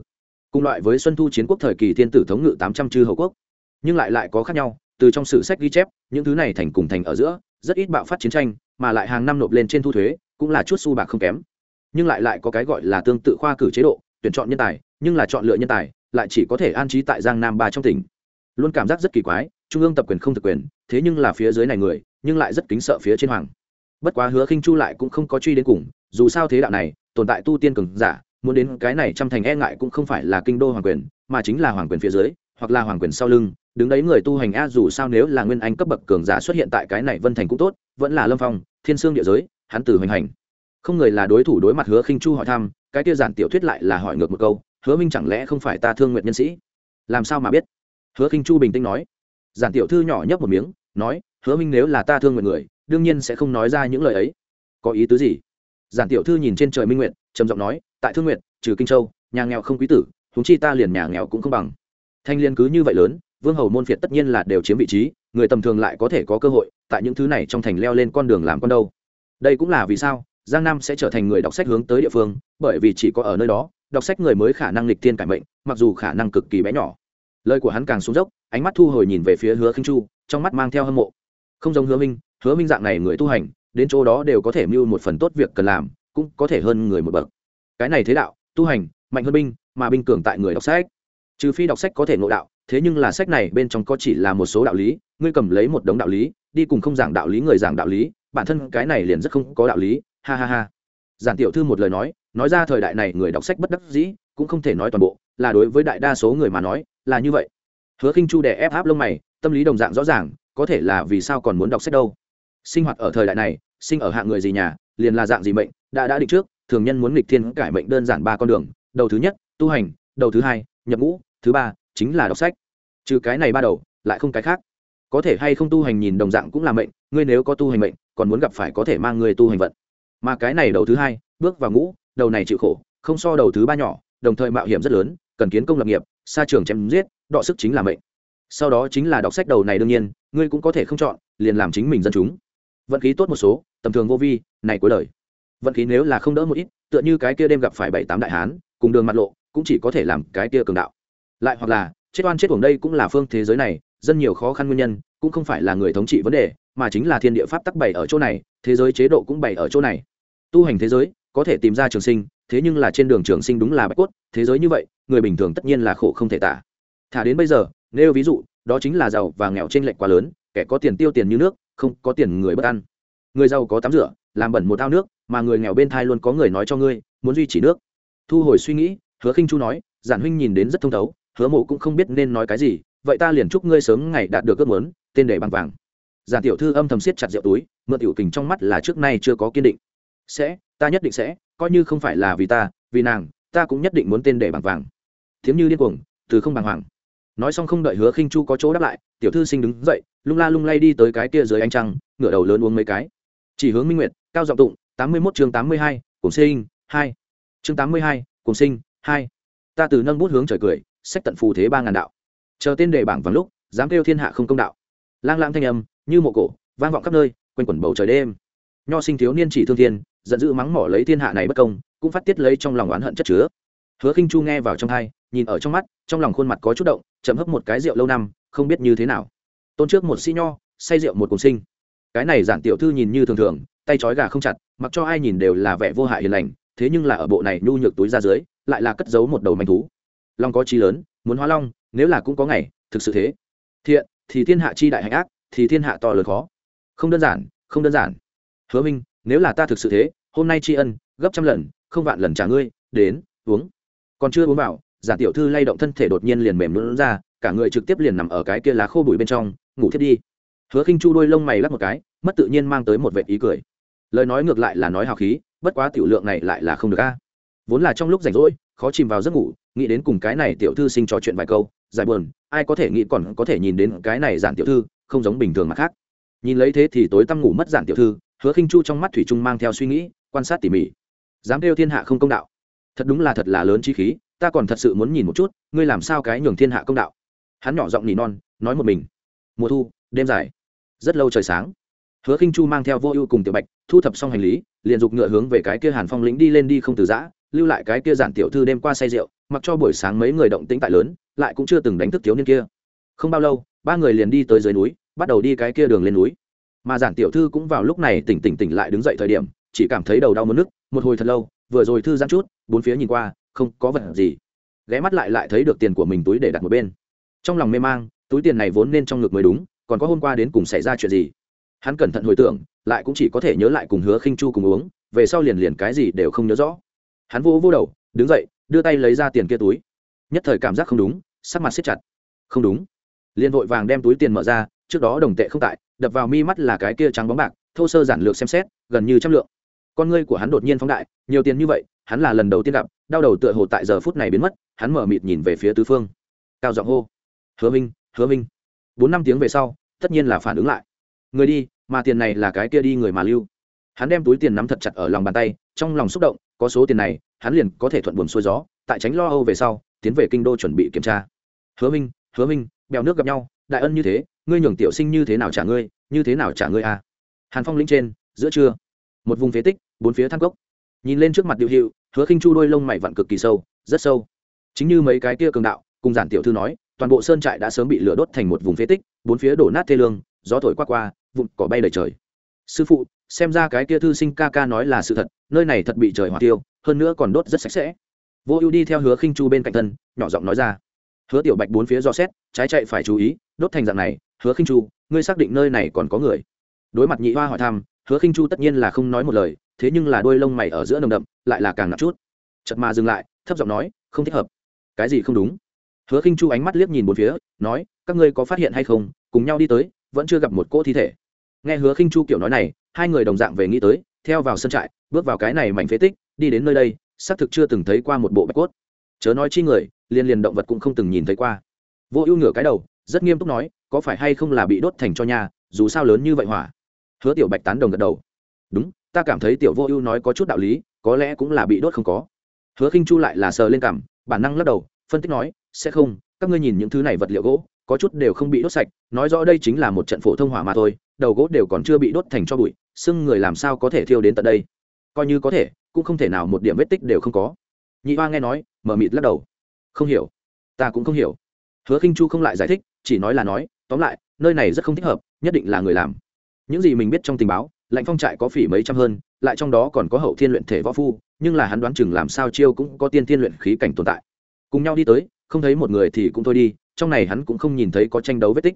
Cùng loại với xuân thu chiến quốc thời kỳ thiên tử thống ngự tám trăm chư hầu quốc. Nhưng lại lại có khác nhau, từ trong sử sách ghi chép, những thứ này thành cùng thành ở giữa, rất ít bạo phát chiến tranh mà lại hàng năm nộp lên trên thu thuế, cũng là chút xu bạc không kém. Nhưng lại lại có cái gọi là tương tự khoa cử chế độ, tuyển chọn nhân tài, nhưng là chọn lựa nhân tài, lại chỉ có thể an trí tại giang nam ba trong tỉnh. Luôn cảm giác rất kỳ quái, trung ương tập quyền không thực quyền, thế nhưng là phía dưới này người, nhưng lại rất kính sợ phía trên hoàng. Bất quá hứa khinh chu lại cũng không có truy đến cùng, dù sao thế đạo này, tồn tại tu tiên cường giả, muốn đến cái này trăm thành e ngại cũng không phải là kinh đô hoàng quyền, mà chính là hoàng quyền phía dưới hoặc là hoàng quyền sau lưng, đứng đấy người tu hành a dù sao nếu là nguyên anh cấp bậc cường giả xuất hiện tại cái này vân thành cũng tốt, vẫn là lâm phong, thiên sương địa giới, hắn từ hoành hành. Không người là đối thủ đối mặt hứa khinh chu hỏi thăm, cái kia giản tiểu thuyết lại là hỏi ngược một câu, hứa minh chẳng lẽ không phải ta thương nguyện nhân sĩ? Làm sao mà biết? Hứa khinh chu bình tĩnh nói. Giản tiểu thư nhỏ nhấp một miếng, nói, hứa minh nếu là ta thương nguyện người, đương nhiên sẽ không nói ra những lời ấy. Có ý tứ gì? Giản tiểu thư nhìn trên trời minh nguyện trầm giọng nói, tại thương nguyện, trừ kinh châu, nhà nghèo không quý tử chúng chi ta liền nhà nghèo cũng không bằng thanh liên cứ như vậy lớn, vương hầu môn phiệt tất nhiên là đều chiếm vị trí, người tầm thường lại có thể có cơ hội, tại những thứ này trong thành leo lên con đường làm con đâu. Đây cũng là vì sao, giang nam sẽ trở thành người đọc sách hướng tới địa phương, bởi vì chỉ có ở nơi đó, đọc sách người mới khả năng lịch tiên cải mệnh, mặc dù khả năng cực kỳ bé nhỏ. Lời của hắn càng xuống dốc, ánh mắt thu hồi nhìn về phía hứa khinh chu, trong mắt mang theo hâm mộ. Không giống hứa minh hứa minh dạng này người tu hành, đến chỗ đó đều có thể mưu một phần tốt việc cần làm, cũng có thể hơn người một bậc. Cái này thế đạo, tu hành, mạnh hơn binh, mà binh cường tại người đọc sách trừ phi đọc sách có thể ngộ đạo, thế nhưng là sách này bên trong có chỉ là một số đạo lý, ngươi cầm lấy một đống đạo lý, đi cùng không giảng đạo lý người giảng đạo lý, bản thân cái này liền rất không có đạo lý, ha ha ha. Giản tiểu thư một lời nói nói ra thời đại này người đọc sách bất đắc dĩ, cũng không thể nói toàn bộ, là đối với đại đa số người mà nói, là như vậy. Hứa khinh chu đè ép áp lông mày, tâm lý đồng dạng rõ ràng, có thể là vì sao còn muốn đọc sách đâu. Sinh hoạt ở thời đại này, sinh ở hạng người gì nhà, liền là dạng gì mệnh, đã đã định trước, thường nhân muốn nghịch thiên cải mệnh đơn giản ba con đường, đầu thứ nhất, tu hành, đầu thứ hai, nhập ngũ thứ ba, chính là đọc sách. Trừ cái này ba đầu, lại không cái khác. Có thể hay không tu hành nhìn đồng dạng cũng là mệnh, ngươi nếu có tu hành mệnh, còn muốn gặp phải có thể mang người tu hành vận. Mà cái này đầu thứ hai, bước vào ngũ, đầu này chịu khổ, không so đầu thứ ba nhỏ, đồng thời mạo hiểm rất lớn, cần kiến công lập nghiệp, xa trường chém giết, đọ sức chính là mệnh. Sau đó chính là đọc sách đầu này đương nhiên, ngươi cũng có thể không chọn, liền làm chính mình dân chúng. Vận khí tốt một số, tầm thường vô vi, này cuối đời. Vận khí nếu là không đỡ một ít, tựa như cái kia đêm gặp phải bảy tám đại hán, cùng đường mặt lộ, cũng chỉ có thể làm cái kia cường đạo lại hoặc là, chết oan chết uổng đây cũng là phương thế giới này, dân nhiều khó khăn nguyên nhân, cũng không phải là người thống trị vấn đề, mà chính là thiên địa pháp tắc bày ở chỗ này, thế giới chế độ cũng bày ở chỗ này. Tu hành thế giới, có thể tìm ra trường sinh, thế nhưng là trên đường trường sinh đúng là bạch cốt, thế giới như vậy, người bình thường tất nhiên là khổ không thể tả. Thả đến bây giờ, nêu ví dụ, đó chính là giàu và nghèo trên lệnh quá lớn, kẻ có tiền tiêu tiền như nước, không có tiền người bất ăn người giàu có tắm rửa, làm bẩn một ao nước, mà người nghèo bên thai luôn có người nói cho ngươi, muốn duy trì nước. Thu hồi suy nghĩ, hứa khinh chu nói, giản huynh nhìn đến rất thông thấu hứa mộ cũng không biết nên nói cái gì, vậy ta liền chúc ngươi sớm ngày đạt được ước muốn, tên để bằng vàng. Giản tiểu thư âm thầm siết chặt rượu túi, mượn tiểu tình trong mắt là trước nay chưa có kiên định. Sẽ, ta nhất định sẽ, coi như không phải là vì ta, vì nàng, ta cũng nhất định muốn tên để bằng vàng. Thiếm như điên cuồng, từ không bằng hoàng. Nói xong không đợi hứa khinh chu có chỗ đáp lại, tiểu thư sinh đứng dậy, lung la lung lay đi tới cái kia dưới ánh trăng, ngửa đầu lớn uống mấy cái. Chỉ hướng minh nguyệt, cao giọng tụng, tám mươi 81 chương tám mươi hai, cùng sinh, hai. Chương tám mươi hai, cùng sinh, hai. Ta từ nâng bút hướng trời cười sách tận phù thế ba ngàn đạo. Chờ tên đề bảng vắng lúc, dám kêu thiên hạ không công đạo. Lang lang thanh âm, như mộ cổ, vang vọng khắp nơi, quanh quẩn bầu trời đêm. Nho sinh thiếu niên chỉ thương thiên, giận dữ mắng mỏ lấy thiên hạ này bất công, cũng phát tiết lấy trong lòng oán hận chất chứa. Hứa khinh chu nghe vào trong hai, nhìn ở trong mắt, trong lòng khuôn mặt có chút động, chậm hấp một cái rượu lâu năm, không biết như thế nào. Tôn trước một sĩ nho, say rượu một cùng sinh. Cái này giản tiểu thư nhìn như thường thường, tay trói gà không chặt, mặc cho ai nhìn đều là vẻ vô hại hiền lành, thế nhưng là ở bộ này nhu nhược túi ra dưới, lại là cất giấu một đầu manh thú long có chi lớn, muốn hóa long, nếu là cũng có ngày, thực sự thế. Thiện, thì thiên hạ chi đại hạnh ác, thì thiên hạ to lớn khó. Không đơn giản, không đơn giản. Hứa minh, nếu là ta thực sự thế, hôm nay tri ân, gấp trăm lần, không vạn lần trả ngươi, đến, uống. Còn chưa uống vào, giả tiểu thư lay động thân thể đột nhiên liền mềm lún ra, cả người trực tiếp liền nằm ở cái kia lá khô bụi bên trong, ngủ thiết đi. Hứa khinh chu đôi lông mày lắc một cái, mất tự nhiên mang tới một vệ ý cười. Lời nói ngược lại là nói hào khí, bất quá tiểu lượng này lại là không được a. Vốn là trong lúc rảnh rỗi khó chìm vào giấc ngủ, nghĩ đến cùng cái này tiểu thư sinh trò chuyện vài câu dài buồn, ai có thể nghĩ còn có thể nhìn đến cái này giản tiểu thư, không giống bình thường mà khác. Nhìn lấy thế thì tối tăm ngủ mất giản tiểu thư, hứa khinh chu trong mắt thủy trung mang theo suy nghĩ, quan sát tỉ mỉ. Dám kêu thiên hạ không công đạo. Thật đúng là thật là lớn chi khí, ta còn thật sự muốn nhìn một chút, ngươi làm sao cái nhường thiên hạ công đạo. Hắn nhỏ giọng nỉ non, nói một mình. Mùa thu, đêm dài. Rất lâu trời sáng. Hứa khinh chu mang theo vô ưu cùng tiểu bạch, thu thập xong hành lý, liền dục ngựa hướng về cái kia hàn phong lĩnh đi lên đi không từ giã lưu lại cái kia giản tiểu thư đêm qua say rượu, mặc cho buổi sáng mấy người động tĩnh tại lớn, lại cũng chưa từng đánh thức thiếu niên kia. Không bao lâu, ba người liền đi tới dưới núi, bắt đầu đi cái kia đường lên núi. Mà giản tiểu thư cũng vào lúc này tỉnh tỉnh tỉnh lại đứng dậy thời điểm, chỉ cảm thấy đầu đau mất nước, một hồi thật lâu, vừa rồi thư giãn chút, bốn phía nhìn qua, không có vật gì. Ghé mắt lại lại thấy được tiền của mình túi để đặt một bên. Trong lòng mê mang, túi tiền này vốn nên trong ngực mới đúng, còn có hôm qua đến cùng xảy ra chuyện gì? Hắn cẩn thận hồi tưởng, lại cũng chỉ có thể nhớ lại cùng hứa khinh chu cùng uống, về sau liền liền cái gì đều không nhớ rõ hắn vô vô đầu, đứng dậy, đưa tay lấy ra tiền kia túi. Nhất thời cảm giác không đúng, sắc mặt siết chặt. Không đúng. Liền vội vàng đem túi tiền mở ra, trước đó đồng tệ không tại, đập vào mi mắt là cái kia trắng bóng bạc, thô sơ giản lược xem xét, gần như trăm lượng. Con ngươi của hắn đột nhiên phóng đại, nhiều tiền như vậy, hắn là lần đầu tiên gặp, đau đầu tựa hồ tại giờ phút này biến mất, hắn mở mịt nhìn về phía tứ phương. Cao giọng hô, hứa minh hứa minh. Bốn năm tiếng về sau, tất nhiên là phản ứng lại. Người đi, mà tiền này là cái kia đi người mà lưu. Hắn đem túi tiền nắm thật chặt ở lòng bàn tay, trong lòng xúc động có số tiền này, hắn liền có thể thuận buồm xuôi gió, tại tránh lo âu về sau, tiến về kinh đô chuẩn bị kiểm tra. Hứa minh hứa minh, bèo nước gặp nhau, đại ân như thế, ngươi nhường tiểu sinh như thế nào trả ngươi, như thế nào trả ngươi à? hàn phong lĩnh trên, giữa trưa. Một vùng phế tích, bốn phía thang cốc. Nhìn lên trước mặt điệu hiệu, hứa khinh chu đôi lông mày vặn cực kỳ sâu, rất sâu. Chính như mấy cái kia cường đạo, cùng giản tiểu thư nói, toàn bộ sơn trại đã sớm bị lửa đốt thành một vùng phế tích, bốn phía đổ nát thê lương, gió thổi qua qua, vụn cỏ bay đầy trời. Sư phụ xem ra cái kia thư sinh ca ca nói là sự thật, nơi này thật bị trời hỏa tiêu, hơn nữa còn đốt rất sạch sẽ. Vô ưu đi theo hứa khinh chu bên cạnh thân, nhỏ giọng nói ra. Hứa tiểu bạch bốn phía do xét, trái chạy phải chú ý, đốt thành dạng này, hứa khinh chu, ngươi xác định nơi này còn có người? Đối mặt nhị hoa hỏi thăm, hứa khinh chu tất nhiên là không nói một lời, thế nhưng là đôi lông mày ở giữa nồng đậm, lại là càng nặng chút. Chật mà dừng lại, thấp giọng nói, không thích hợp. Cái gì không đúng? Hứa khinh chu ánh mắt liếc nhìn bốn phía, nói, các ngươi có phát hiện hay không? Cùng nhau đi tới, vẫn chưa gặp một cỗ thi thể. Nghe hứa khinh chu kiểu nói này hai người đồng dạng về nghĩ tới, theo vào sân trại, bước vào cái này mảnh phế tích, đi đến nơi đây, xác thực chưa từng thấy qua một bộ bạch cốt. Chớ nói chi người, liên liên động vật cũng không từng nhìn thấy qua. Vô ưu ngửa cái đầu, rất nghiêm túc nói, có phải hay không là bị đốt thành cho nhà, dù sao lớn như vậy hỏa. Hứa tiểu bạch tán đồng gật đầu. Đúng, ta cảm thấy tiểu vô ưu nói có chút đạo lý, có lẽ cũng là bị đốt không có. Hứa khinh chu lại là sờ lên cảm bản năng lắc đầu, phân tích nói, sẽ không, các ngươi nhìn những thứ này vật liệu gỗ, có chút đều không bị đốt sạch, nói rõ đây chính là một trận phổ thông hỏa mà thôi, đầu gỗ đều còn chưa bị đốt thành cho bụi xưng người làm sao có thể thiêu đến tận đây? Coi như có thể, cũng không thể nào một điểm vết tích đều không có. Nhị hoa nghe nói mờ mịt lắc đầu. Không hiểu. Ta cũng không hiểu. Hứa khinh chu không lại giải thích, chỉ nói là nói, tóm lại, nơi này rất không thích hợp, nhất định là người làm. Những gì mình biết trong tình báo lạnh phong trại có phỉ mấy trăm hơn, lại trong đó còn có hậu thiên luyện thể võ phu, nhưng là hắn đoán chừng làm sao chiêu cũng có tiên thiên luyện khí cảnh tồn tại. Cùng nhau đi tới, không thấy một người thì cũng thôi đi, trong này hắn cũng không nhìn thấy có tranh đấu vết tích.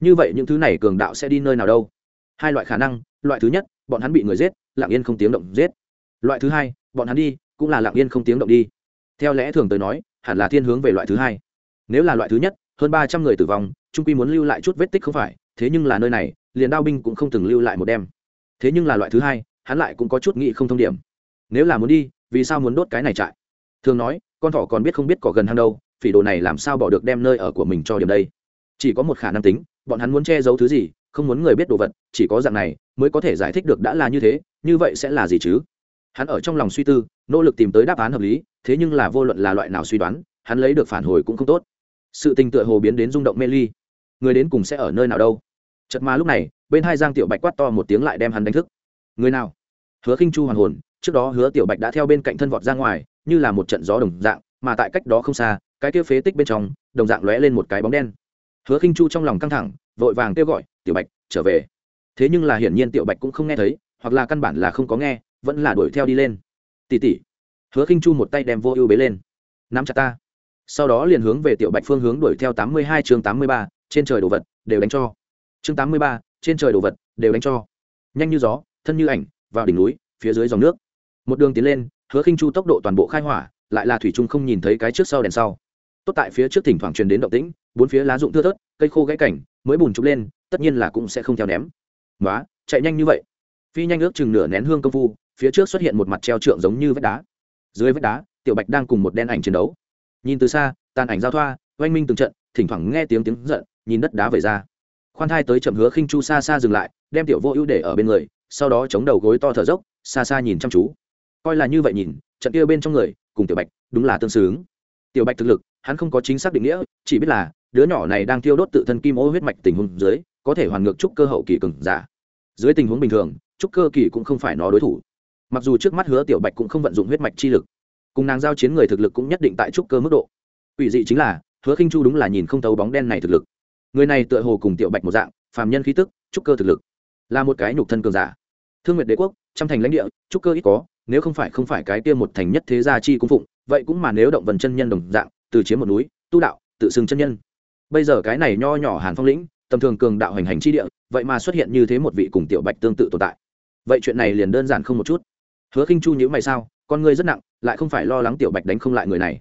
Như vậy những thứ này cường đạo sẽ đi nơi nào đâu? Hai loại khả năng loại thứ nhất, bọn hắn bị người giết, lặng yên không tiếng động giết. Loại thứ hai, bọn hắn đi, cũng là lặng yên không tiếng động đi. Theo lẽ thường tới nói, hẳn là thiên hướng về loại thứ hai. Nếu là loại thứ nhất, hơn ba trăm người tử vong trung quy muốn lưu lại chút vết tích không phải, thế nhưng là nơi này, liền đao binh cũng không từng lưu lại một đêm. Thế nhưng là loại thứ hai, hắn lại cũng có chút nghị không thông điểm. Nếu là muốn đi, vì sao muốn đốt cái này trại? Thường nói, con thỏ còn biết không biết cỏ gần hang đâu, phỉ đồ này làm sao bỏ được đem nơi ở của mình cho điểm đây? Chỉ có một khả năng tính, bọn hắn muốn che giấu thứ gì không muốn người biết đồ vật, chỉ có dạng này mới có thể giải thích được đã là như thế, như vậy sẽ là gì chứ? Hắn ở trong lòng suy tư, nỗ lực tìm tới đáp án hợp lý, thế nhưng là vô luận là loại nào suy đoán, hắn lấy được phản hồi cũng không tốt. Sự tình tựa hồ biến đến rung động mê ly. Người đến cùng sẽ ở nơi nào đâu? Chật mà lúc này, bên hai giang tiểu bạch quát to một tiếng lại đem hắn đánh thức. Người nào? Hứa khinh chu hoàn hồn, trước đó hứa tiểu bạch đã theo bên cạnh thân vọt ra ngoài, như là một trận gió đồng dạng, mà tại cách đó không xa, cái kia phế tích bên trong, đồng dạng lóe lên một cái bóng đen. Hứa khinh chu trong lòng căng thẳng, vội vàng kêu gọi tiểu bạch, trở về. Thế nhưng là hiển nhiên tiểu bạch cũng không nghe thấy, hoặc là căn bản là không có nghe, vẫn là đuổi theo đi lên. Tỉ tỉ hứa khinh chu một tay đem vô ưu bế lên. Nắm chặt ta. Sau đó liền hướng về tiểu bạch phương hướng đuổi theo tám mươi hai chương tám mươi ba, trên trời đồ vật, đều đánh cho. Chương tám mươi ba, trên trời đồ vật, đều đánh cho. Nhanh như gió, thân như ảnh, vào đỉnh núi, phía dưới dòng nước. Một đường tiến lên, hứa khinh chu tốc độ toàn bộ khai hỏa, lại là thủy trung không nhìn thấy cái trước sau đèn sau. Tốt tại phía trước thỉnh thoảng truyền đến động tĩnh, bốn phía lá rụng thưa thớt, cây khô gãy cảnh mới bùn trục lên, tất nhiên là cũng sẽ không theo ném. Nói chạy nhanh như vậy. Phi nhanh ước chừng nửa nén hương công phu, phía trước xuất hiện một mặt treo trượng giống như vách đá. Dưới vách đá, tiểu bạch đang cùng một đen ảnh chiến đấu. Nhìn từ xa, tàn ảnh giao thoa, oanh minh từng trận, thỉnh thoảng nghe tiếng tiếng giận, nhìn đất đá về ra. Khoan thai tới chậm hứa khinh chu xa xa dừng lại, đem tiểu vô ưu để ở bên người, sau đó chống đầu gối to thở dốc, xa xa nhìn chăm chú. Coi là như vậy nhìn, trận kia bên trong người, cùng tiểu bạch, đúng là tương xứng. Tiểu bạch thực lực, hắn không có chính xác định nghĩa, chỉ biết là đứa nhỏ này đang thiêu đốt tự thân kim ô huyết mạch tình huống dưới, có thể hoàn ngược trúc cơ hậu kỳ cường giả. Dưới tình huống bình thường, trúc cơ kỳ cũng không phải nó đối thủ. Mặc dù trước mắt hứa tiểu bạch cũng không vận dụng huyết mạch chi lực, cùng nàng giao chiến người thực lực cũng nhất định tại trúc cơ mức độ. Ủy dị chính là, hứa khinh chu đúng là nhìn không thấu bóng đen này thực lực. Người này tựa hồ cùng tiểu bạch một dạng, phàm nhân khí tức, trúc cơ thực lực, là một cái nhục thân cường giả. Thương nguyệt đế quốc, trăm thành lãnh địa, trúc cơ ít có, nếu không phải không phải cái kia một thành nhất thế gia chi cung phụng, vậy cũng mà nếu động vần chân nhân đồng dạng, từ chiếm một núi, tu đạo, tự xưng chân nhân bây giờ cái này nho nhỏ hàn phong lĩnh, tầm thường cường đạo hành hành chi địa, vậy mà xuất hiện như thế một vị cùng tiểu bạch tương tự tồn tại. Vậy chuyện này liền đơn giản không một chút. Hứa khinh chu nhữ mày sao, con ngươi rất nặng, lại không phải lo lắng tiểu bạch đánh không lại người này.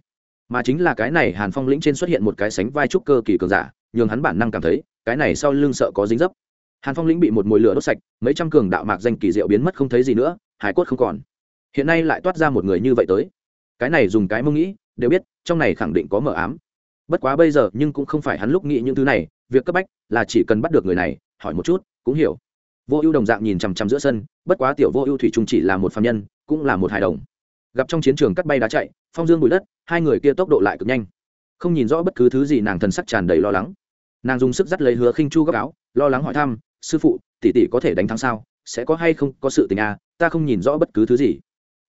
Mà chính là cái này hàn phong lĩnh trên xuất hiện một cái sánh vai trúc cơ kỳ cường giả, nhường hắn bản năng cảm thấy, cái này sau lưng sợ có dính dấp. Hàn phong lĩnh bị một mồi lửa đốt sạch, mấy trăm cường đạo mạc danh kỳ diệu biến mất không thấy gì nữa, hải cốt không còn. Hiện nay lại toát ra một người như vậy tới. Cái này dùng cái mông nghĩ, đều biết, trong này khẳng định có mờ ám bất quá bây giờ nhưng cũng không phải hắn lúc nghĩ những thứ này, việc cấp bách là chỉ cần bắt được người này, hỏi một chút, cũng hiểu. Vô ưu đồng dạng nhìn chằm chằm giữa sân, bất quá tiểu vô ưu thủy trung chỉ là một phạm nhân, cũng là một hài đồng. Gặp trong chiến trường cắt bay đá chạy, phong dương bụi đất, hai người kia tốc độ lại cực nhanh. Không nhìn rõ bất cứ thứ gì nàng thần sắc tràn đầy lo lắng. Nàng dùng sức dắt lấy hứa khinh chu gấp áo, lo lắng hỏi thăm, sư phụ, tỷ tỷ có thể đánh thắng sao? Sẽ có hay không có sự tình à? Ta không nhìn rõ bất cứ thứ gì.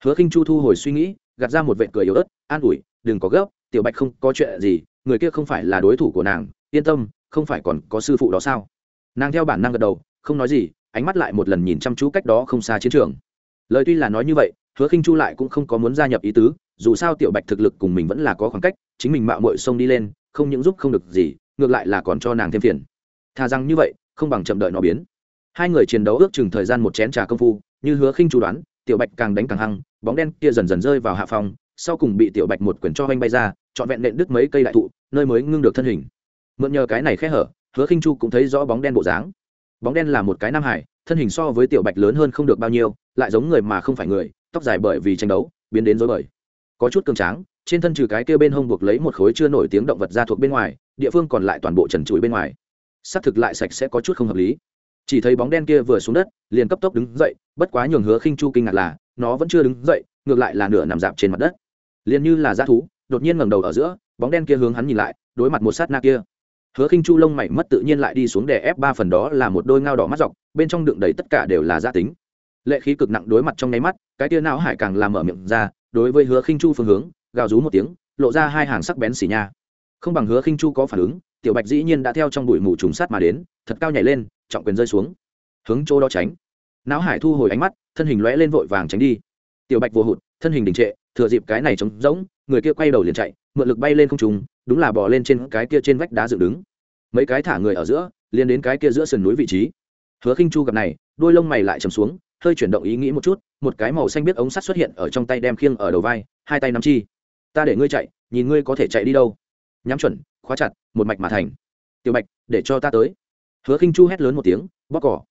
Hứa khinh chu thu hồi suy nghĩ, gạt ra một vệ cười yếu ớt, an ủi, đừng có gấp, tiểu bạch không có chuyện gì người kia không phải là đối thủ của nàng, yên tâm, không phải còn có sư phụ đó sao? Nàng theo bản năng gật đầu, không nói gì, ánh mắt lại một lần nhìn chăm chú cách đó không xa chiến trường. Lời tuy là nói như vậy, hứa khinh chu lại cũng không có muốn gia nhập ý tứ, dù sao tiểu bạch thực lực cùng mình vẫn là có khoảng cách, chính mình mạo muội xông đi lên, không những giúp không được gì, ngược lại là còn cho nàng thêm phiền. Thà rằng như vậy, không bằng chậm đợi nó biến. Hai người chiến đấu ước chừng thời gian một chén trà công phu, như hứa khinh chu đoán, tiểu bạch càng đánh càng hăng, bóng đen kia dần dần rơi vào hạ phòng sau cùng bị tiểu bạch một quyển cho anh bay ra, trọn vẹn nện đứt mấy cây đại thụ nơi mới ngưng được thân hình. Mượn nhờ cái này khẽ hở, hứa khinh chu cũng thấy rõ bóng đen bộ dáng. Bóng đen là một cái nam hải, thân hình so với tiểu bạch lớn hơn không được bao nhiêu, lại giống người mà không phải người, tóc dài bởi vì tranh đấu, biến đến dối bời. Có chút cường tráng, trên thân trừ cái kia bên hông buộc lấy một khối chưa nổi tiếng động vật ra thuộc bên ngoài, địa phương còn lại toàn bộ trần trụi bên ngoài. Xác thực lại sạch sẽ có chút không hợp lý. Chỉ thấy bóng đen kia vừa xuống đất, liền cấp tốc đứng dậy, bất quá nhường hứa khinh chu kinh ngạc là, nó vẫn chưa đứng dậy, ngược lại là nửa nằm dạp trên mặt đất. Liền như là dã thú đột nhiên ngẩng đầu ở giữa, bóng đen kia hướng hắn nhìn lại, đối mặt một sát na kia. Hứa khinh chu lông mày mất tự nhiên lại đi xuống để ép ba phần đó là một đôi ngao đỏ mắt dọc, bên trong đựng đầy tất cả đều là gia tính. Lệ khí cực nặng đối mặt trong nháy mắt, cái tia não hải càng làm mở miệng ra, đối với hứa khinh chu phương hướng, gào rú một tiếng, lộ ra hai hàng sắc bén xỉ nha. Không bằng hứa khinh chu có phản ứng, tiểu bạch dĩ nhiên đã theo trong bụi mù trùng sát mà đến, thật cao nhảy lên, trọng quyền rơi xuống. Hướng chỗ đó tránh. Não hải thu hồi ánh mắt, thân hình lóe lên vội vàng tránh đi. Tiểu bạch vô hụt, thân hình đình trệ, thừa dịp cái này trống rỗng người kia quay đầu liền chạy, mượn lực bay lên không trùng đúng là bò lên trên cái kia trên vách đá dựng đứng. Mấy cái thả người ở giữa, liền đến cái kia giữa sườn núi vị trí. Hứa khinh chu gặp này, đôi lông mày lại chầm xuống, hơi chuyển động ý nghĩ một chút, một cái màu xanh biết ống sắt xuất hiện ở trong tay đem khiêng ở đầu vai, hai tay nắm chi. Ta để ngươi chạy, nhìn ngươi có thể chạy đi đâu. Nhắm chuẩn, khóa chặt, một mạch mà thành. Tiểu bạch, để cho ta tới. Hứa khinh chu hét lớn một tiếng bóc cỏ.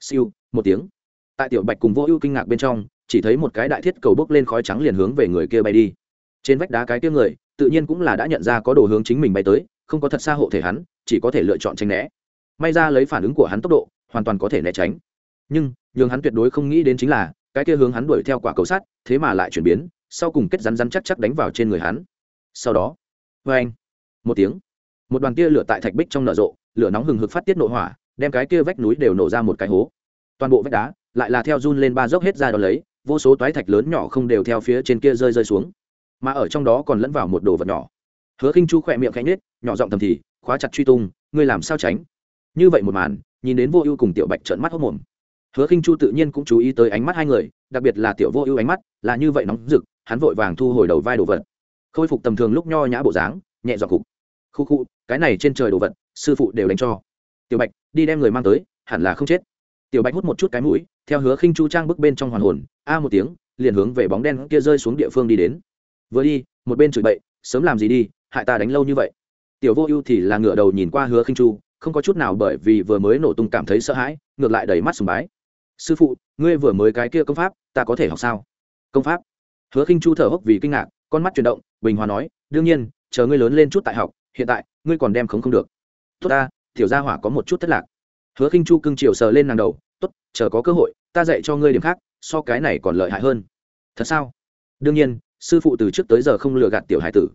Siêu, một tiếng. Tại tiểu bạch cùng vô ưu kinh ngạc bên trong, chỉ thấy một cái đại thiết cầu bốc lên khói trắng liền hướng về người kia bay đi trên vách đá cái tiếng người, tự nhiên cũng là đã nhận ra có đồ hướng chính mình bay tới, không có thật xa hộ thể hắn, chỉ có thể lựa chọn tranh né. May ra lấy phản ứng của hắn tốc độ, hoàn toàn có thể né tránh. Nhưng, nhường hắn tuyệt đối không nghĩ đến chính là, cái kia hướng hắn đuổi theo quả cầu sắt, thế mà lại chuyển biến, sau cùng kết rắn rắn chắc chắc đánh vào trên người hắn. Sau đó vê anh một tiếng, một đoàn tia lửa tại thạch bích trong nở rộ, lửa nóng hừng hực phát tiết nội hỏa, đem cái kia vách núi đều nổ ra một cái hố. Toàn bộ vách đá lại là theo run lên ba dốc hết ra đó lấy, vô số toái thạch lớn nhỏ không đều theo phía trên kia rơi rơi xuống mà ở trong đó còn lẫn vào một đồ vật nhỏ. Hứa khinh chu khỏe miệng khẽ nhếch, nhỏ giọng thầm thì, khóa chặt truy tung, ngươi làm sao tránh? Như vậy một màn, nhìn đến vô ưu cùng tiểu bạch trợn mắt hốc mồm. Hứa khinh chu tự nhiên cũng chú ý tới ánh mắt hai người, đặc biệt là tiểu vô ưu ánh mắt, là như vậy nóng rực, hắn vội vàng thu hồi đầu vai đồ vật. Khôi phục tầm thường lúc nho nhã bộ dáng, nhẹ giọng cục. Khu khu, cái này trên trời đồ vật, sư phụ đều đánh cho. Tiểu bạch, đi đem người mang tới, hẳn là không chết. Tiểu bạch hút một chút cái mũi, theo hứa khinh chu trang bước bên trong hoàn hồn, a một tiếng, liền hướng về bóng đen kia rơi xuống địa phương đi đến vừa đi, một bên chửi bậy, sớm làm gì đi, hại ta đánh lâu như vậy. Tiểu vô ưu thì là ngựa đầu nhìn qua hứa khinh chu, không có chút nào bởi vì vừa mới nổ tung cảm thấy sợ hãi, ngược lại đầy mắt sùng bái. Sư phụ, ngươi vừa mới cái kia công pháp, ta có thể học sao? Công pháp? Hứa khinh chu thở hốc vì kinh ngạc, con mắt chuyển động, bình hòa nói, đương nhiên, chờ ngươi lớn lên chút tại học, hiện tại, ngươi còn đem khống không được. Tốt ta, tiểu gia hỏa có một chút thất lạc. Hứa khinh chu cưng chiều sờ lên nàng đầu, tốt, chờ có cơ hội, ta dạy cho ngươi điểm khác, so cái này còn lợi hại hơn. Thật sao? Đương nhiên sư phụ từ trước tới giờ không lừa gạt tiểu hải tử.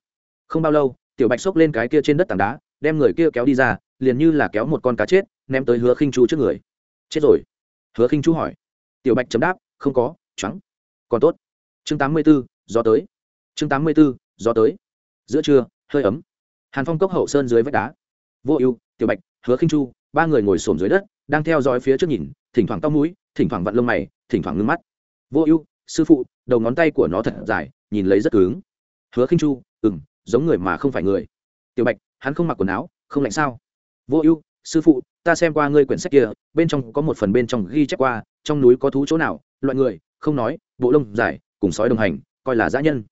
Không bao lâu tiểu bạch xốc lên cái kia trên đất tảng đá đem người kia kéo đi ra liền như là kéo một con cá chết ném tới hứa khinh chu trước người. Chết rồi. Hứa khinh chu hỏi. Tiểu bạch chấm đáp không có trắng còn tốt. Chương tám mươi 84, gió tới. Chương tám mươi 84, gió tới. Giữa trưa hơi ấm. Hàn phong cốc hậu sơn dưới vách đá. Vô ưu tiểu bạch hứa khinh chu ba người ngồi xổm dưới đất đang theo dõi phía trước nhìn thỉnh thoảng tóc mũi thỉnh thoảng vặn lông mày thỉnh thoảng ngưng mắt. Vô ưu sư phụ đầu ngón tay của nó thật dài nhìn lấy rất cứng. Hứa khinh chu ừng giống người mà không phải người. Tiểu bạch, hắn không mặc quần áo, không lạnh sao? Vô ưu, sư phụ, ta xem qua ngươi quyển sách kia, bên trong có một phần bên trong ghi chép qua, trong núi có thú chỗ nào, loại người, không nói, bộ lông dài, cùng sói đồng hành, coi là dã nhân.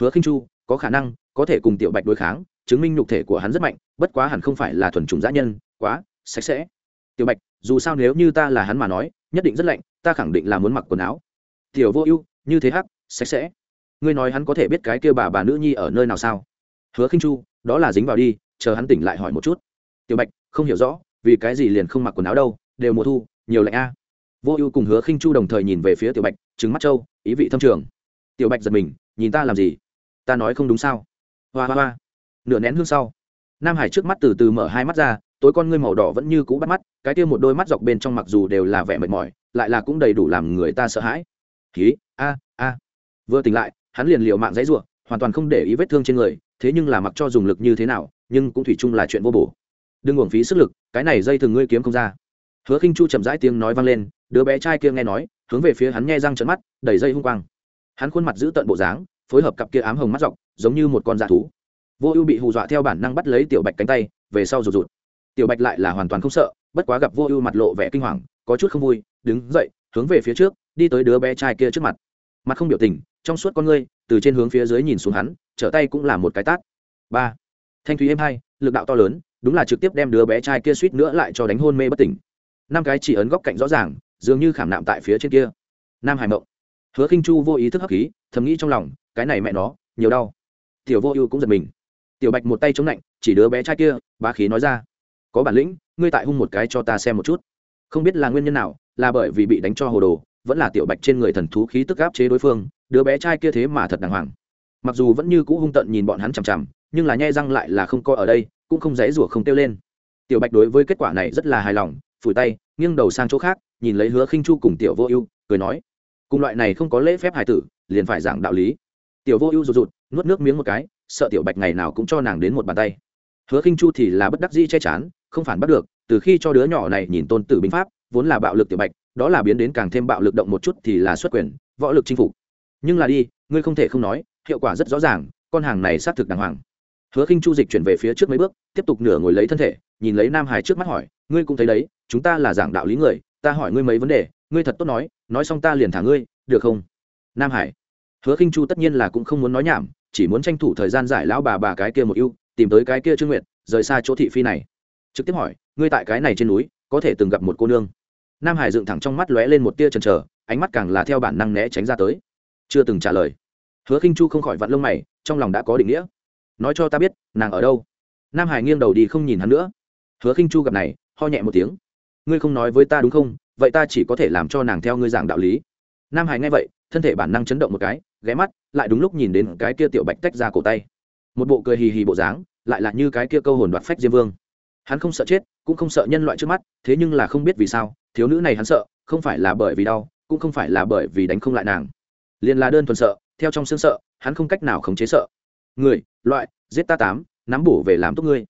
Hứa khinh chu, có khả năng, có thể cùng tiểu bạch đối kháng, chứng minh nhục thể của hắn rất mạnh, bất quá hẳn không phải là thuần chủng dã nhân, quá sạch sẽ. Tiểu bạch, dù sao nếu như ta là hắn mà nói, nhất định rất lạnh, ta khẳng định là muốn mặc quần áo. Tiểu vô ưu, như thế hắc, sạch sẽ ngươi nói hắn có thể biết cái kia bà bà nữ nhi ở nơi nào sao? Hứa khinh chu, đó là dính vào đi, chờ hắn tỉnh lại hỏi một chút. Tiểu bạch, không hiểu rõ, vì cái gì liền không mặc quần áo đâu, đều mùa thu, nhiều lạnh a. Vô ưu cùng hứa khinh chu đồng thời nhìn về phía tiểu bạch trứng mắt trâu ý vị thâm trường. Tiểu bạch giật mình, nhìn ta làm gì? Ta nói không đúng sao? Hoa hoa hoa. Nửa nén hương sau, nam hải trước mắt từ từ mở hai mắt ra, tối con ngươi màu đỏ vẫn như cũ bắt mắt, cái kia một đôi mắt dọc bên trong mặc dù đều là vẻ mệt mỏi, lại là cũng đầy đủ làm người ta sợ hãi. Khí a a. Vừa tỉnh lại hắn liền liệu mạng dãy ruộng hoàn toàn không để ý vết thương trên người, thế nhưng là mặc cho dùng lực như thế nào, nhưng cũng thủy chung là chuyện vô bổ. Đừng uổng phí sức lực, cái này dây thường ngươi kiếm không ra. Hứa khinh chu chậm rãi tiếng nói vang lên, đứa bé trai kia nghe nói, hướng về phía hắn nghe răng trợn mắt đẩy dây hung quang. Hắn khuôn mặt giữ tận bộ dáng, phối hợp cặp kia ám hồng mắt dọc, giống như một con dạ thú. Vô ưu bị hù dọa theo bản năng bắt lấy tiểu bạch cánh tay, về sau rụt rụt. Tiểu bạch lại là hoàn toàn không sợ, bất quá gặp vô ưu mặt lộ vẻ kinh hoàng, có chút không vui, đứng dậy, hướng về phía trước, đi tới đứa bé trai kia trước mặt mặt không biểu tình, trong suốt con ngươi, từ trên hướng phía dưới nhìn xuống hắn, trở tay cũng là một cái tát. Ba. Thanh thúy êm hai, lực đạo to lớn, đúng là trực tiếp đem đứa bé trai kia suýt nữa lại cho đánh hôn mê bất tỉnh. Năm cái chỉ ấn góc cạnh rõ ràng, dường như khảm nạm tại phía trên kia. Nam hải mộng. Hứa khinh chu vô ý thức hấp khí, thầm nghĩ trong lòng, cái này mẹ nó, nhiều đau. Tiểu vô ưu cũng giật mình. Tiểu bạch một tay chống lạnh chỉ đứa bé trai kia, bá khí nói ra. Có bản lĩnh, ngươi tại hung một cái cho ta xem một chút. Không biết là nguyên nhân nào, là bởi vì bị đánh cho hồ đồ vẫn là tiểu bạch trên người thần thú khí tức áp chế đối phương, đứa bé trai kia thế mà thật đàng hoàng. Mặc dù vẫn như cũ hung tận nhìn bọn hắn chằm chằm, nhưng là nhai răng lại là không coi ở đây, cũng không dãy rủa không kêu lên. Tiểu bạch đối với kết quả này rất là hài lòng, phủi tay, nghiêng đầu sang chỗ khác, nhìn lấy hứa khinh chu cùng tiểu vô ưu, cười nói, cùng loại này không có lễ phép hài tử, liền phải giảng đạo lý. Tiểu vô ưu rụt rụt, nuốt nước miếng một cái, sợ tiểu bạch ngày nào cũng cho nàng đến một bàn tay. Hứa khinh chu thì là bất đắc dĩ che chắn không phản bắt được, từ khi cho đứa nhỏ này nhìn tôn tử binh pháp, vốn là bạo lực tiểu bạch đó là biến đến càng thêm bạo lực động một chút thì là xuất quyền, võ lực chinh phục. Nhưng là đi, ngươi không thể không nói, hiệu quả rất rõ ràng, con hàng này xác thực đàng hoàng. Hứa khinh chu dịch chuyển về phía trước mấy bước, tiếp tục nửa ngồi lấy thân thể, nhìn lấy nam hải trước mắt hỏi, ngươi cũng thấy đấy, chúng ta là giảng đạo lý người, ta hỏi ngươi mấy vấn đề, ngươi thật tốt nói nói xong ta liền thả ngươi, được không? Nam hải. Hứa khinh chu tất nhiên là cũng không muốn nói nhảm, chỉ muốn tranh thủ thời gian giải lão bà bà cái kia một ưu, tìm tới cái kia trương nguyệt, rời xa chỗ thị phi này. Trực tiếp hỏi, ngươi tại cái này trên núi, có thể từng gặp một cô nương? Nam hải dựng thẳng trong mắt lóe lên một tia chần chờ, ánh mắt càng là theo bản năng né tránh ra tới. Chưa từng trả lời. Hứa khinh chu không khỏi vặn lông mày, trong lòng đã có định nghĩa. Nói cho ta biết, nàng ở đâu? Nam hải nghiêng đầu đi không nhìn hắn nữa. Hứa khinh chu gặp này, ho nhẹ một tiếng. Ngươi không nói với ta đúng không? Vậy ta chỉ có thể làm cho nàng theo ngươi giảng đạo lý. Nam hải nghe vậy, thân thể bản năng chấn động một cái, ghé mắt, lại đúng lúc nhìn đến cái kia tiểu bạch tách ra cổ tay. Một bộ cười hì hì bộ dáng, lại là như cái kia câu hồn đoạt phách diêm vương. Hắn không sợ chết, cũng không sợ nhân loại trước mắt, thế nhưng là không biết vì sao thiếu nữ này hắn sợ, không phải là bởi vì đau, cũng không phải là bởi vì đánh không lại nàng. Liền là đơn thuần sợ, theo trong xương sợ, hắn không cách nào khống chế sợ. Người, loại, giết ta tám, nắm bổ về làm tốt ngươi.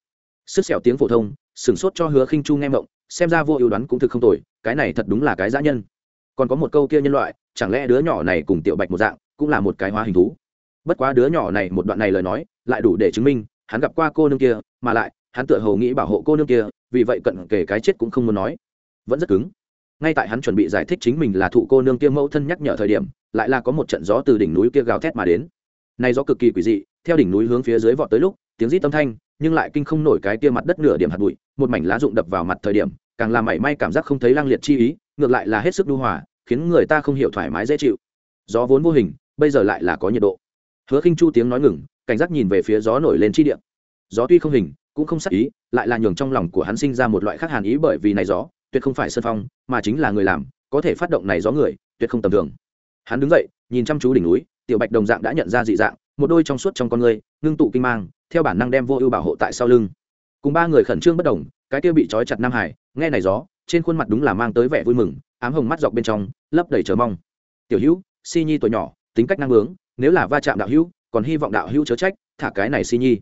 Sức xẻo tiếng phổ thông, sửng sốt cho hứa khinh chu nghe mộng, xem ra vô ưu đoán cũng thực không tồi, cái này thật đúng là cái dã nhân. Còn có một câu kia nhân loại, chẳng lẽ đứa nhỏ này cùng tiểu bạch một dạng, cũng là một cái hóa hình thú? Bất quá đứa nhỏ này một đoạn này lời nói, lại đủ để chứng minh, hắn gặp qua cô nương kia, mà lại, hắn tựa hồ nghĩ bảo hộ cô nương kia, vì vậy cận kể cái chết cũng không muốn nói vẫn rất cứng. Ngay tại hắn chuẩn bị giải thích chính mình là thụ cô nương kia mẫu thân nhắc nhở thời điểm, lại là có một trận gió từ đỉnh núi kia gào thét mà đến. Nay gió cực kỳ quỷ dị, theo đỉnh núi hướng phía dưới vọt tới lúc, tiếng rít âm thanh, nhưng lại kinh không nổi cái kia mặt đất nửa điểm hạt bụi, một mảnh lá rụng đập vào mặt thời điểm, càng làm mảy may cảm giác không thấy lang liệt chi ý, ngược lại là hết sức đu hòa, khiến người ta không hiểu thoải mái dễ chịu. Gió vốn vô hình, bây giờ lại là có nhiệt độ. Hứa khinh chu tiếng nói ngừng, cảnh giác nhìn về phía gió nổi lên chi điện gió tuy không hình, cũng không sắc ý, lại là nhường trong lòng của hắn sinh ra một loại khác hàn ý bởi vì này gió tuyệt không phải sân phong, mà chính là người làm, có thể phát động này gió người, tuyệt không tầm thường. Hắn đứng dậy, nhìn chăm chú đỉnh núi, tiểu bạch đồng dạng đã nhận ra dị dạng, một đôi trong suốt trong con người, ngưng tụ kinh mang, theo bản năng đem vô ưu bảo hộ tại sau lưng. Cùng ba người khẩn trương bất đồng, cái kia bị trói chặt nam hải, nghe này gió, trên khuôn mặt đúng là mang tới vẻ vui mừng, ám hồng mắt dọc bên trong, lấp đầy chờ mong. Tiểu hữu, si nhi tuổi nhỏ, tính cách năng bướng, nếu là va chạm đạo hữu, còn hy vọng đạo hữu chớ trách, thả cái này si nhi.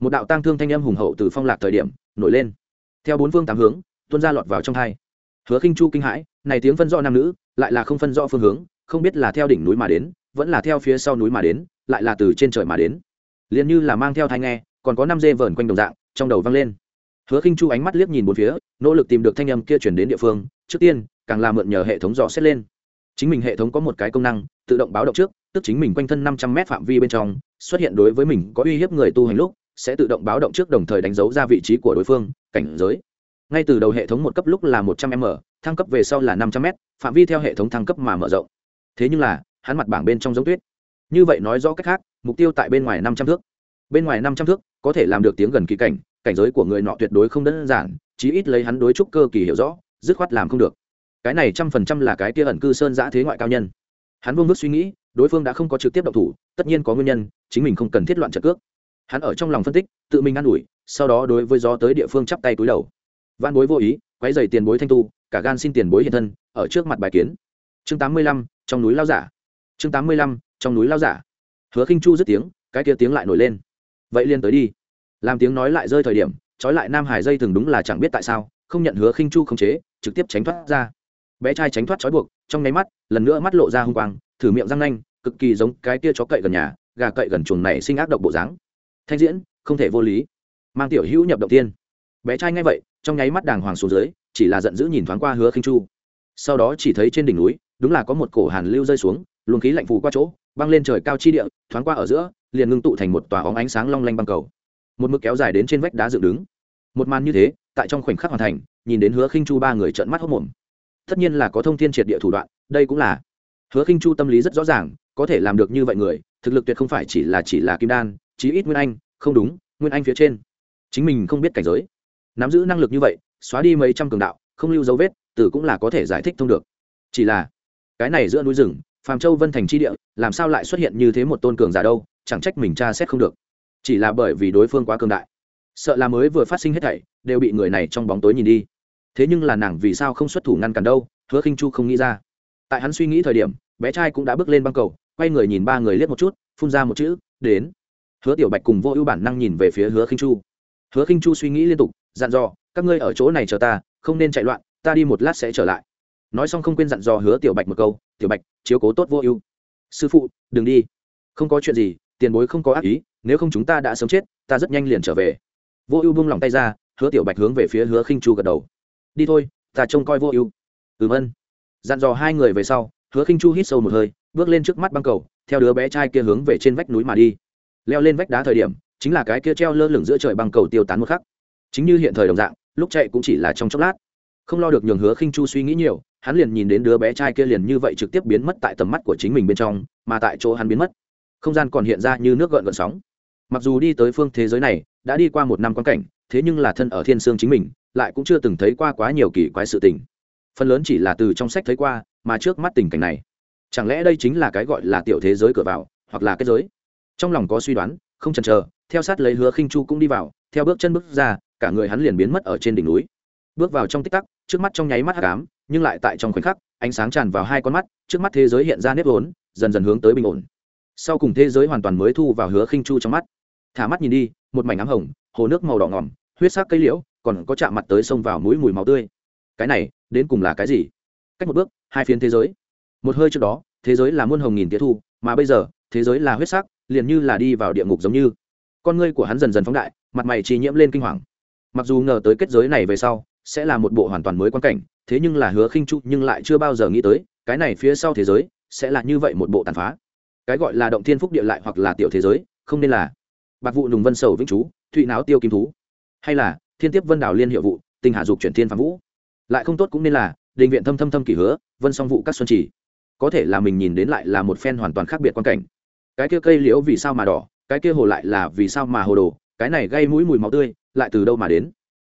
Một đạo tang thương thanh âm hùng hậu từ phong lạc thời điểm nổi lên. Theo bốn phương tám hướng tuôn ra lọt vào trong thai. Hứa khinh chu kinh hãi, này tiếng phân rõ nam nữ, lại là không phân rõ phương hướng, không biết là theo đỉnh núi mà đến, vẫn là theo phía sau núi mà đến, lại là từ trên trời mà đến. Liền như là mang theo thai nghe, còn có năm dê vờn quanh đồng dạng, trong đầu vang lên. Hứa khinh chu ánh mắt liếc nhìn bốn phía, nỗ lực tìm được thanh âm kia chuyển đến địa phương, trước tiên, càng là mượn nhờ hệ thống dò xét lên. Chính mình hệ thống có một cái công năng, tự động báo động trước, tức chính mình quanh thân năm trăm m phạm vi bên trong, xuất hiện đối với mình có uy hiếp người tu hành lúc, sẽ tự động báo động trước đồng thời đánh dấu ra vị trí của đối phương, cảnh giới ngay từ đầu hệ thống một cấp lúc là một trăm m, thăng cấp về sau là năm trăm m, phạm vi theo hệ thống thăng cấp mà mở rộng. Thế nhưng là, hắn mặt bảng bên trong giống tuyết. Như vậy nói rõ cách khác, mục tiêu tại bên ngoài năm trăm thước. Bên ngoài năm trăm thước, có thể làm được tiếng gần kỳ cảnh cảnh giới của người nọ tuyệt đối không đơn giản, chí ít lấy hắn đối trúc cơ kỳ hiểu rõ, dứt khoát làm không được. Cái này trăm phần trăm là cái kia ẩn cư sơn giã thế ngoại cao nhân. Hắn vương vức suy nghĩ, đối phương đã không có trực tiếp động thủ, tất nhiên có nguyên nhân, chính mình không cần thiết loạn trợ cước. Hắn ở trong lòng phân tích, tự mình ă n ủi, sau đó đối với gió tới địa phương chắp tay túi đầu văn bối vô ý, quấy dày tiền bối thanh tu, cả gan xin tiền bối hiện thân, ở trước mặt bài kiến. Chương tám mươi lăm, trong núi lao giả. Chương tám mươi lăm, trong núi lao giả. Hứa khinh chu dứt tiếng, cái kia tiếng lại nổi lên. Vậy liền tới đi. Làm tiếng nói lại rơi thời điểm, trói lại nam hải dây thường đúng là chẳng biết tại sao, không nhận hứa khinh chu khống chế, trực tiếp tránh thoát ra. Bé trai tránh thoát trói buộc, trong nháy mắt, lần nữa mắt lộ ra hung quang, thử miệng răng nanh, cực kỳ giống cái kia chó cậy gần nhà, gà cậy gần chuồng này sinh ác độc bộ dáng. Thanh diễn, không thể vô lý. Mang tiểu hữu nhập động tiên bé trai ngay vậy, trong nháy mắt đàng hoàng xuống dưới, chỉ là giận dữ nhìn thoáng qua hứa khinh chu. Sau đó chỉ thấy trên đỉnh núi, đúng là có một cổ hàn lưu rơi xuống, luồng khí lạnh phù qua chỗ, băng lên trời cao chi địa, thoáng qua ở giữa, liền ngưng tụ thành một tòa óng ánh sáng long lanh băng cầu. Một mực kéo dài đến trên vách đá dựng đứng. Một màn như thế, tại trong khoảnh khắc hoàn thành, nhìn đến hứa khinh chu ba người trợn mắt hốc mồm. Tất nhiên là có thông thiên triệt địa thủ đoạn, đây cũng là. Hứa khinh chu tâm lý rất rõ ràng, có thể làm được như vậy người, thực lực tuyệt không phải chỉ là chỉ là kim đan, chí ít nguyên anh, không đúng, nguyên anh phía trên. Chính mình không biết cảnh giới nắm giữ năng lực như vậy, xóa đi mấy trăm cường đạo, không lưu dấu vết, tử cũng là có thể giải thích thông được. Chỉ là, cái này giữa núi rừng, phàm châu vân thành chi địa, làm sao lại xuất hiện như thế một tôn cường giả đâu, chẳng trách mình tra xét không được. Chỉ là bởi vì đối phương quá cường đại. Sợ là mới vừa phát sinh hết thảy, đều bị người này trong bóng tối nhìn đi. Thế nhưng là nàng vì sao không xuất thủ ngăn cản đâu, hứa khinh chu không nghĩ ra. Tại hắn suy nghĩ thời điểm, bé trai cũng đã bước lên băng cầu, quay người nhìn ba người liếc một chút, phun ra một chữ, đến. Hứa tiểu bạch cùng vô ưu bản năng nhìn về phía hứa khinh chu. Hứa khinh chu suy nghĩ liên tục dặn dò, các ngươi ở chỗ này chờ ta, không nên chạy loạn, ta đi một lát sẽ trở lại. Nói xong không quên dặn dò hứa tiểu bạch một câu, tiểu bạch, chiếu cố tốt vô ưu. Sư phụ, đừng đi. Không có chuyện gì, tiền bối không có ác ý, nếu không chúng ta đã sớm chết, ta rất nhanh liền trở về. Vô ưu buông lòng tay ra, hứa tiểu bạch hướng về phía hứa khinh chu gật đầu. Đi thôi, ta trông coi vô ưu. Ừm ân dặn dò hai người về sau, hứa khinh chu hít sâu một hơi, bước lên trước mắt băng cầu, theo đứa bé trai kia hướng về trên vách núi mà đi. Leo lên vách đá thời điểm, chính là cái kia treo lơ lửng giữa trời băng cầu tiêu tán một khắc chính như hiện thời đồng dạng, lúc chạy cũng chỉ là trong chốc lát. Không lo được nhường hứa khinh chu suy nghĩ nhiều, hắn liền nhìn đến đứa bé trai kia liền như vậy trực tiếp biến mất tại tầm mắt của chính mình bên trong, mà tại chỗ hắn biến mất. Không gian còn hiện ra như nước gợn gợn sóng. Mặc dù đi tới phương thế giới này, đã đi qua một năm quan cảnh, thế nhưng là thân ở thiên sương chính mình, lại cũng chưa từng thấy qua quá nhiều kỳ quái sự tình. Phần lớn chỉ là từ trong sách thấy qua, mà trước mắt tình cảnh này. Chẳng lẽ đây chính là cái gọi là tiểu thế giới cửa vào, hoặc là kết giới? Trong lòng có suy đoán, không chần chờ, theo sát lấy hứa khinh chu cũng đi vào theo bước chân bước ra, cả người hắn liền biến mất ở trên đỉnh núi. Bước vào trong tích tắc, trước mắt trong nháy mắt hắc ám, nhưng lại tại trong khoảnh khắc, ánh sáng tràn vào hai con mắt, trước mắt thế giới hiện ra nếp vốn, dần dần hướng tới bình ổn. Sau cùng thế giới hoàn toàn mới thu vào hứa khinh chu trong mắt. Thả mắt nhìn đi, một mảnh ám hồng, hồ nước màu đỏ ngòm, huyết sắc cây liễu, còn có chạm mặt tới sông vào mũi mùi máu tươi. Cái này, đến cùng là cái gì? Cách một bước, hai phiến thế giới. Một hơi trước đó, thế giới là muôn hồng nghìn tía thu, mà bây giờ, thế giới là huyết sắc, liền như là đi vào địa ngục giống như. Con ngươi của hắn dần dần phóng đại mặt mày chỉ nhiễm lên kinh hoàng. Mặc dù ngờ tới kết giới này về sau, sẽ là một bộ hoàn toàn mới quan cảnh, thế nhưng là hứa khinh chu nhưng lại chưa bao giờ nghĩ tới, cái này phía sau thế giới sẽ là như vậy một bộ tàn phá. Cái gọi là động thiên phúc địa lại hoặc là tiểu thế giới, không nên là bạc vụ nùng vân sầu vĩnh chú, thụy náo tiêu kim thú, hay là thiên tiếp vân đảo liên hiệu vụ tình hạ dục chuyển thiên phạm vũ. Lại không tốt cũng nên là đình viện thâm thâm thâm kỷ hứa, vân song vụ các xuân chỉ có thể là mình nhìn đến lại là một phen hoàn toàn khác biệt quan cảnh. Cái kia cây liễu vì sao mà đỏ, cái kia hồ lại là vì sao mà hồ đồ cái này gây mũi mùi máu tươi, lại từ đâu mà đến?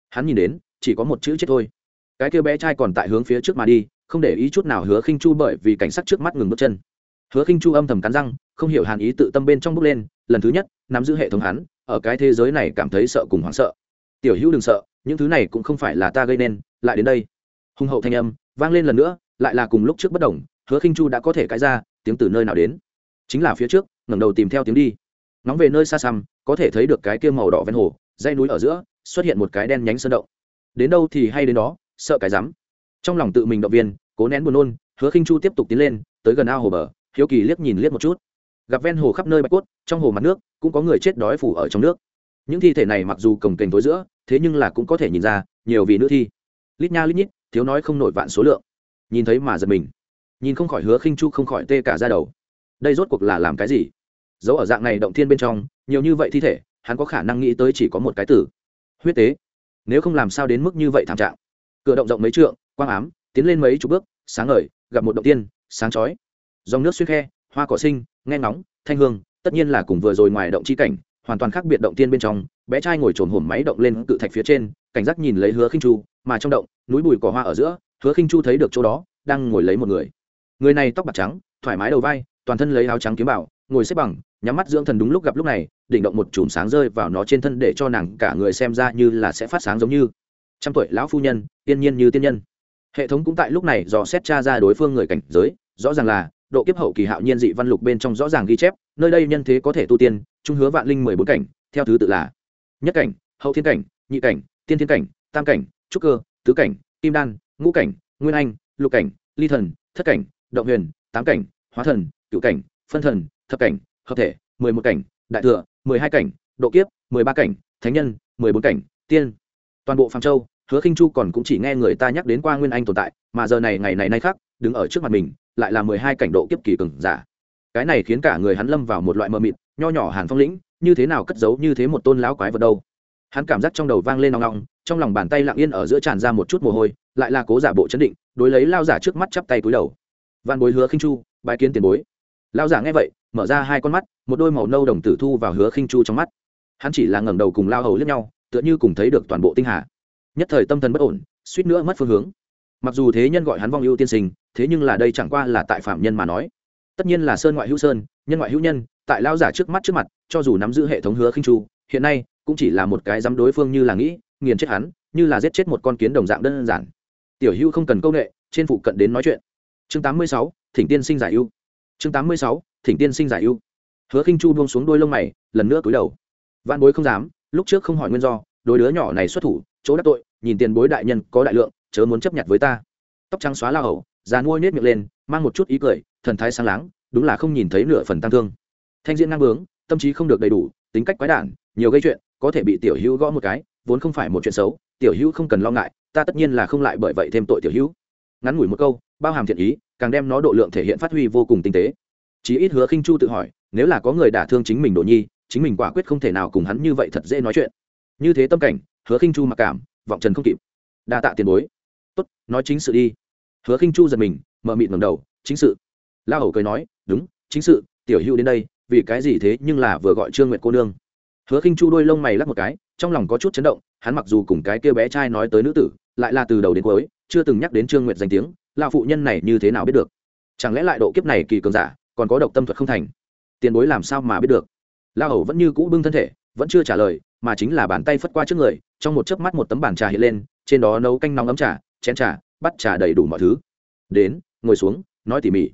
Hắn nhìn đến, chỉ có một chữ chết thôi. Cái kia bé trai còn tại hướng phía trước mà đi, không để ý chút nào hứa khinh chu bởi vì cảnh sát trước mắt ngừng bước chân. Hứa khinh chu âm thầm cắn răng, không hiểu hàn ý tự tâm bên trong bước lên, lần thứ nhất, nắm giữ hệ thống hắn, ở cái thế giới này cảm thấy sợ cùng hoảng sợ. Tiểu hữu đừng sợ, những thứ này cũng không phải là ta gây nên, lại đến đây. Hùng hậu thanh âm vang lên lần nữa, lại là cùng lúc trước bất đồng, hứa khinh chu đã có thể cãi ra, tiếng từ nơi nào đến? Chính là phía trước, ngẩng đầu tìm theo tiếng đi nóng về nơi xa xăm, có thể thấy được cái kia màu đỏ ven hồ dây núi ở giữa, xuất hiện một cái đen nhánh sơn động. Đến đâu thì hay đến đó, sợ cái rắm. Trong lòng tự mình động viên, cố nén buồn nôn, hứa khinh chu tiếp tục tiến lên, tới gần ao hồ bờ, hiếu kỳ liếc nhìn liếc một chút. Gặp ven hồ khắp nơi bạch cốt, trong hồ mặt nước, cũng có người chết đói phủ ở trong nước. Những thi thể này mặc dù cồng kềnh tối giữa, thế nhưng là cũng có thể nhìn ra, nhiều vì nữ thi. Lít nha lít nhít, thiếu nói không nổi vạn số lượng. Nhìn thấy mà giật mình. Nhìn không khỏi hứa khinh chu không khỏi tê cả ra đầu. Đây rốt cuộc là làm cái gì? Dấu ở dạng này động thiên bên trong, nhiều như vậy thi thể, hắn có khả năng nghĩ tới chỉ có một cái tử. Huyết tế. Nếu không làm sao đến mức như vậy thảm trạng? Cửa động rộng mấy trượng, quang ám, tiến lên mấy chục bước, sáng ngời, gặp một động tiên, sáng chói. Dòng nước xuyên khe, hoa cỏ sinh nghe ngóng, thanh hương, tất nhiên là cùng vừa rồi ngoài động chi cảnh, hoàn toàn khác biệt động tiên bên trong. Bé trai ngồi trồn hổm máy động lên cự thạch phía trên, cảnh giác nhìn lấy hứa khinh chu, mà trong động, núi bùi cỏ hoa ở giữa, hứa khinh chu thấy được chỗ đó, đang ngồi lấy một người. Người này tóc bạc trắng, thoải mái đầu vai, toàn thân lấy áo trắng kiếm bảo ngồi xếp bằng, nhắm mắt dưỡng thần đúng lúc gặp lúc này, đỉnh động một chùm sáng rơi vào nó trên thân để cho nàng cả người xem ra như là sẽ phát sáng giống như. Trăm tuổi lão phu nhân, tiên nhiên như tiên nhân. Hệ thống cũng tại lúc này dò xét tra ra đối phương người cảnh giới, rõ ràng là độ kiếp hậu kỳ hạo nhiên dị văn lục bên trong rõ ràng ghi chép, nơi đây nhân thế có thể tu tiên, trung hứa vạn linh mười bốn cảnh, theo thứ tự là nhất cảnh, hậu thiên cảnh, nhị cảnh, tiên thiên cảnh, tam cảnh, trúc cơ, tứ cảnh, kim đan, ngũ cảnh, nguyên anh, lục cảnh, ly thần, thất cảnh, động huyền, tám cảnh, hóa thần, cựu cảnh, phân thần thập cảnh, hợp thể, mười một cảnh, đại thừa, mười hai cảnh, độ kiếp, mười ba cảnh, thánh nhân, mười bốn cảnh, tiên. Toàn bộ phạm châu, hứa khinh chu còn cũng chỉ nghe người ta nhắc đến qua nguyên anh tồn tại, mà giờ này ngày này nay khác, đứng ở trước mặt mình, lại là mười hai cảnh độ kiếp kỳ cường giả. Cái này khiến cả người hắn lâm vào một loại mờ mịt, nho nhỏ hàn phong lĩnh, như thế nào cất giấu như thế một tôn lão quái vật đâu. Hắn cảm giác trong đầu vang lên nòng nòng trong lòng bàn tay lặng yên ở giữa tràn ra một chút mồ hôi, lại là cố giả bộ chấn định, đối lấy lao giả trước mắt chắp tay cúi đầu. Văn bối hứa khinh chu, bái kiến tiền bối. Lao giả nghe vậy mở ra hai con mắt một đôi màu nâu đồng tử thu vào hứa khinh chu trong mắt. Hắn chỉ là ngẩng đầu cùng lao hầu liếc nhau tựa như cùng thấy được toàn bộ tinh hà. Nhất thời tâm thần bất ổn suýt nữa mất phương hướng. Mặc dù thế nhân gọi hắn vong ưu tiên sinh thế nhưng là đây chẳng qua là tại phạm nhân mà nói. Tất nhiên là sơn ngoại hữu sơn nhân ngoại hữu nhân tại lao giả trước mắt trước mặt cho dù nắm giữ hệ thống hứa khinh chu hiện nay cũng chỉ là một cái dám đối phương như là nghĩ nghiền chết hắn như là giết chết một con kiến đồng dạng đơn giản. Tiểu hữu không cần công nghệ trên phụ cận đến nói chuyện. Chương 86, thỉnh tiên sinh giải ưu. Chương 86, thỉnh tiên sinh giải ưu. Hứa khinh chu buông xuống đôi lông mày, lần nữa cúi đầu. Văn bối không dám, lúc trước không hỏi nguyên do, đôi đứa nhỏ này xuất thủ, chỗ đắc tội, nhìn tiền bối đại nhân có đại lượng, chớ muốn chấp nhận với ta. Tóc trắng xóa la hầu, già nuôi nết miệng lên, mang một chút ý cười, thần thái sáng láng, đúng là không nhìn thấy nửa phần tăng thương. Thanh diện ngang bướng, tâm trí không được đầy đủ, tính cách quái đản, nhiều gây chuyện, có thể bị tiểu hữu gõ một cái, vốn không phải một chuyện xấu, tiểu hữu không cần lo ngại, ta tất nhiên là không lại bởi vậy thêm tội tiểu hữu. Ngắn ngủi một câu, bao hàm thiện ý, càng đem nó độ lượng thể hiện phát huy vô cùng tinh tế chí ít hứa khinh chu tự hỏi, nếu là có người đả thương chính mình đồ nhi, chính mình quả quyết không thể nào cùng hắn như vậy thật dễ nói chuyện. Như thế tâm cảnh, hứa khinh chu mặc cảm, vọng trần không kịp. Đa tạ tiền bối. Tốt, nói chính sự đi. Hứa khinh chu giật mình, mở mịt ngầm đầu, chính sự. La hầu cười nói, đúng, chính sự, tiểu hữu đến đây, vì cái gì thế nhưng là vừa gọi trương nguyệt cô nương. Hứa khinh chu đôi lông mày lắc một cái, trong lòng có chút chấn động, hắn mặc dù cùng cái kia bé trai nói tới nữ tử, lại là từ đầu đến cuối, chưa từng nhắc đến trương nguyệt danh tiếng là phụ nhân này như thế nào biết được. Chẳng lẽ lại độ kiếp này kỳ cường giả còn có độc tâm thuật không thành. Tiền bối làm sao mà biết được? La hầu vẫn như cũ bưng thân thể, vẫn chưa trả lời, mà chính là bàn tay phất qua trước người, trong một chớp mắt một tấm bàn trà hiện lên, trên đó nấu canh nóng ấm trà, chén trà, bắt trà đầy đủ mọi thứ. Đến, ngồi xuống, nói tỉ mỉ.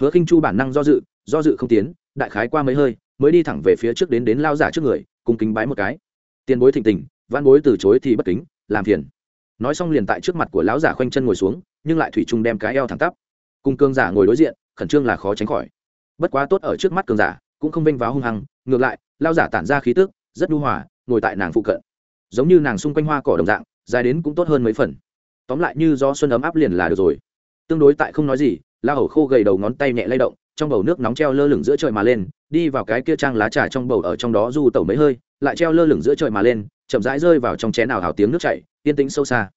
Hứa khinh chu bản năng do dự do dự không tiến, đại khái qua mấy hơi, mới đi thẳng về phía trước đến đến lao giả trước người cùng kính bái một cái. Tiền bối thịnh tình văn bối từ chối thì bất kính, làm phiền. Nói xong liền tại trước mặt của lão giả khoanh chân ngồi xuống, nhưng lại thủy chung đem cái eo thẳng tắp. Cùng cương giả ngồi đối diện, khẩn trương là khó tránh khỏi bất quá tốt ở trước mắt cường giả, cũng không vênh váo hung hăng, ngược lại, lao giả tản ra khí tức, rất nhu hòa, ngồi tại nàng phụ cận. Giống như nàng xung quanh hoa cỏ đồng dạng, dài đến cũng tốt hơn mấy phần. Tóm lại như do xuân ấm áp liền là được rồi. Tương đối tại không nói gì, la hầu khô gầy đầu ngón tay nhẹ lay động, trong bầu nước nóng treo lơ lửng giữa trời mà lên, đi vào cái kia trang lá trà trong bầu ở trong đó du tẩu mấy hơi, lại treo lơ lửng giữa trời mà lên, chậm rãi rơi vào trong chén nào hào tiếng nước chảy, yên tĩnh sâu xa.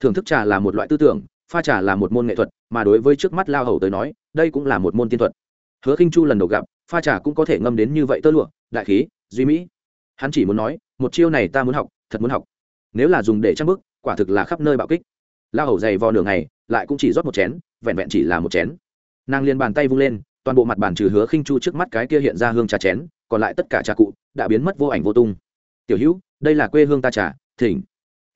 Thưởng thức trà là một loại tư tưởng, pha trà là một môn nghệ thuật, mà đối với trước mắt lao hầu tới nói, đây cũng là một môn tiên thuật hứa khinh chu lần đầu gặp, pha trà cũng có thể ngâm đến như vậy tơ lụa, đại khí, duy mỹ. Hắn chỉ muốn nói, một chiêu này ta muốn học, thật muốn học. Nếu là dùng để trang bức, quả thực là khắp nơi bạo kích. La hầu dày vò nửa ngày, lại cũng chỉ rót một chén, vẹn vẹn chỉ là một chén. Nàng liền bàn tay vung lên, toàn bộ mặt bàn trừ hứa khinh chu trước mắt cái kia hiện ra hương trà chén, còn lại tất cả trà cụ đã biến mất vô ảnh vô tung. Tiểu hữu, đây là quê hương ta trà, thỉnh.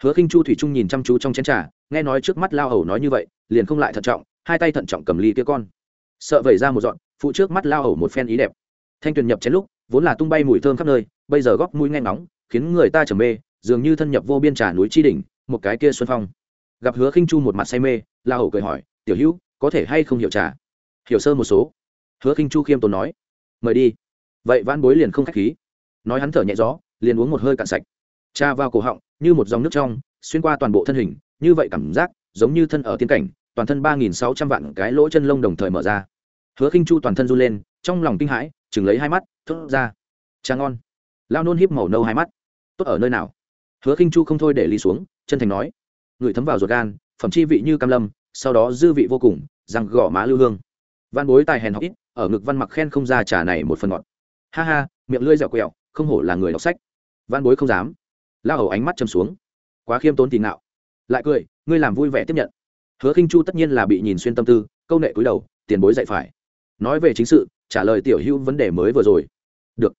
Hứa khinh chu thủy trung nhìn chăm chú trong chén trà, nghe nói trước mắt lao hầu nói như vậy, liền không lại thận trọng, hai tay thận trọng cầm ly kia con sợ vẩy ra một dọn, phụ trước mắt lao ẩu một phen ý đẹp. Thanh tuyền nhập chén lúc, vốn là tung bay mùi thơm khắp nơi, bây giờ góc mũi nghe ngóng, khiến người ta trầm mê, dường như thân nhập vô biên trà núi chi đỉnh, một cái kia xuân phong. Gặp hứa khinh chu một mặt say mê la ẩu cười hỏi, tiểu hữu, có thể hay không hiểu trà? Hiểu sơ một số. Hứa khinh chu khiêm tốn nói, mời đi. Vậy van bối liền không khách khí. Nói hắn thở nhẹ gió, liền uống một hơi cạn sạch. Trà vào cổ họng, như một dòng nước trong, xuyên qua toàn bộ thân hình, như vậy cảm giác, giống như thân ở tiên cảnh toàn thân ba nghìn sáu trăm vạn cái lỗ chân lông đồng thời mở ra. Hứa khinh chu toàn thân run lên, trong lòng kinh hãi, chừng lấy hai mắt, thốt ra trà ngon. Lao nôn híp màu nâu hai mắt, tốt ở nơi nào? Hứa khinh chu không thôi để ly xuống, chân thành nói, người thấm vào ruột gan, phẩm chi vị như cam lâm, sau đó dư vị vô cùng rằng gõ má lưu hương. Văn bối tài hèn học ít, ở ngực văn mặc khen không ra trà này một phần ngọt. Ha ha, miệng lưỡi dẻo quẹo, không hổ là người đọc sách. Văn bối không dám. Lao hầu ánh mắt châm xuống. Quá khiêm tốn tì nạo lại cười, ngươi làm vui vẻ tiếp nhận hứa khinh chu tất nhiên là bị nhìn xuyên tâm tư, câu nệ cúi đầu, tiền bối dạy phải. Nói về chính sự, trả lời tiểu hữu vấn đề mới vừa rồi. Được.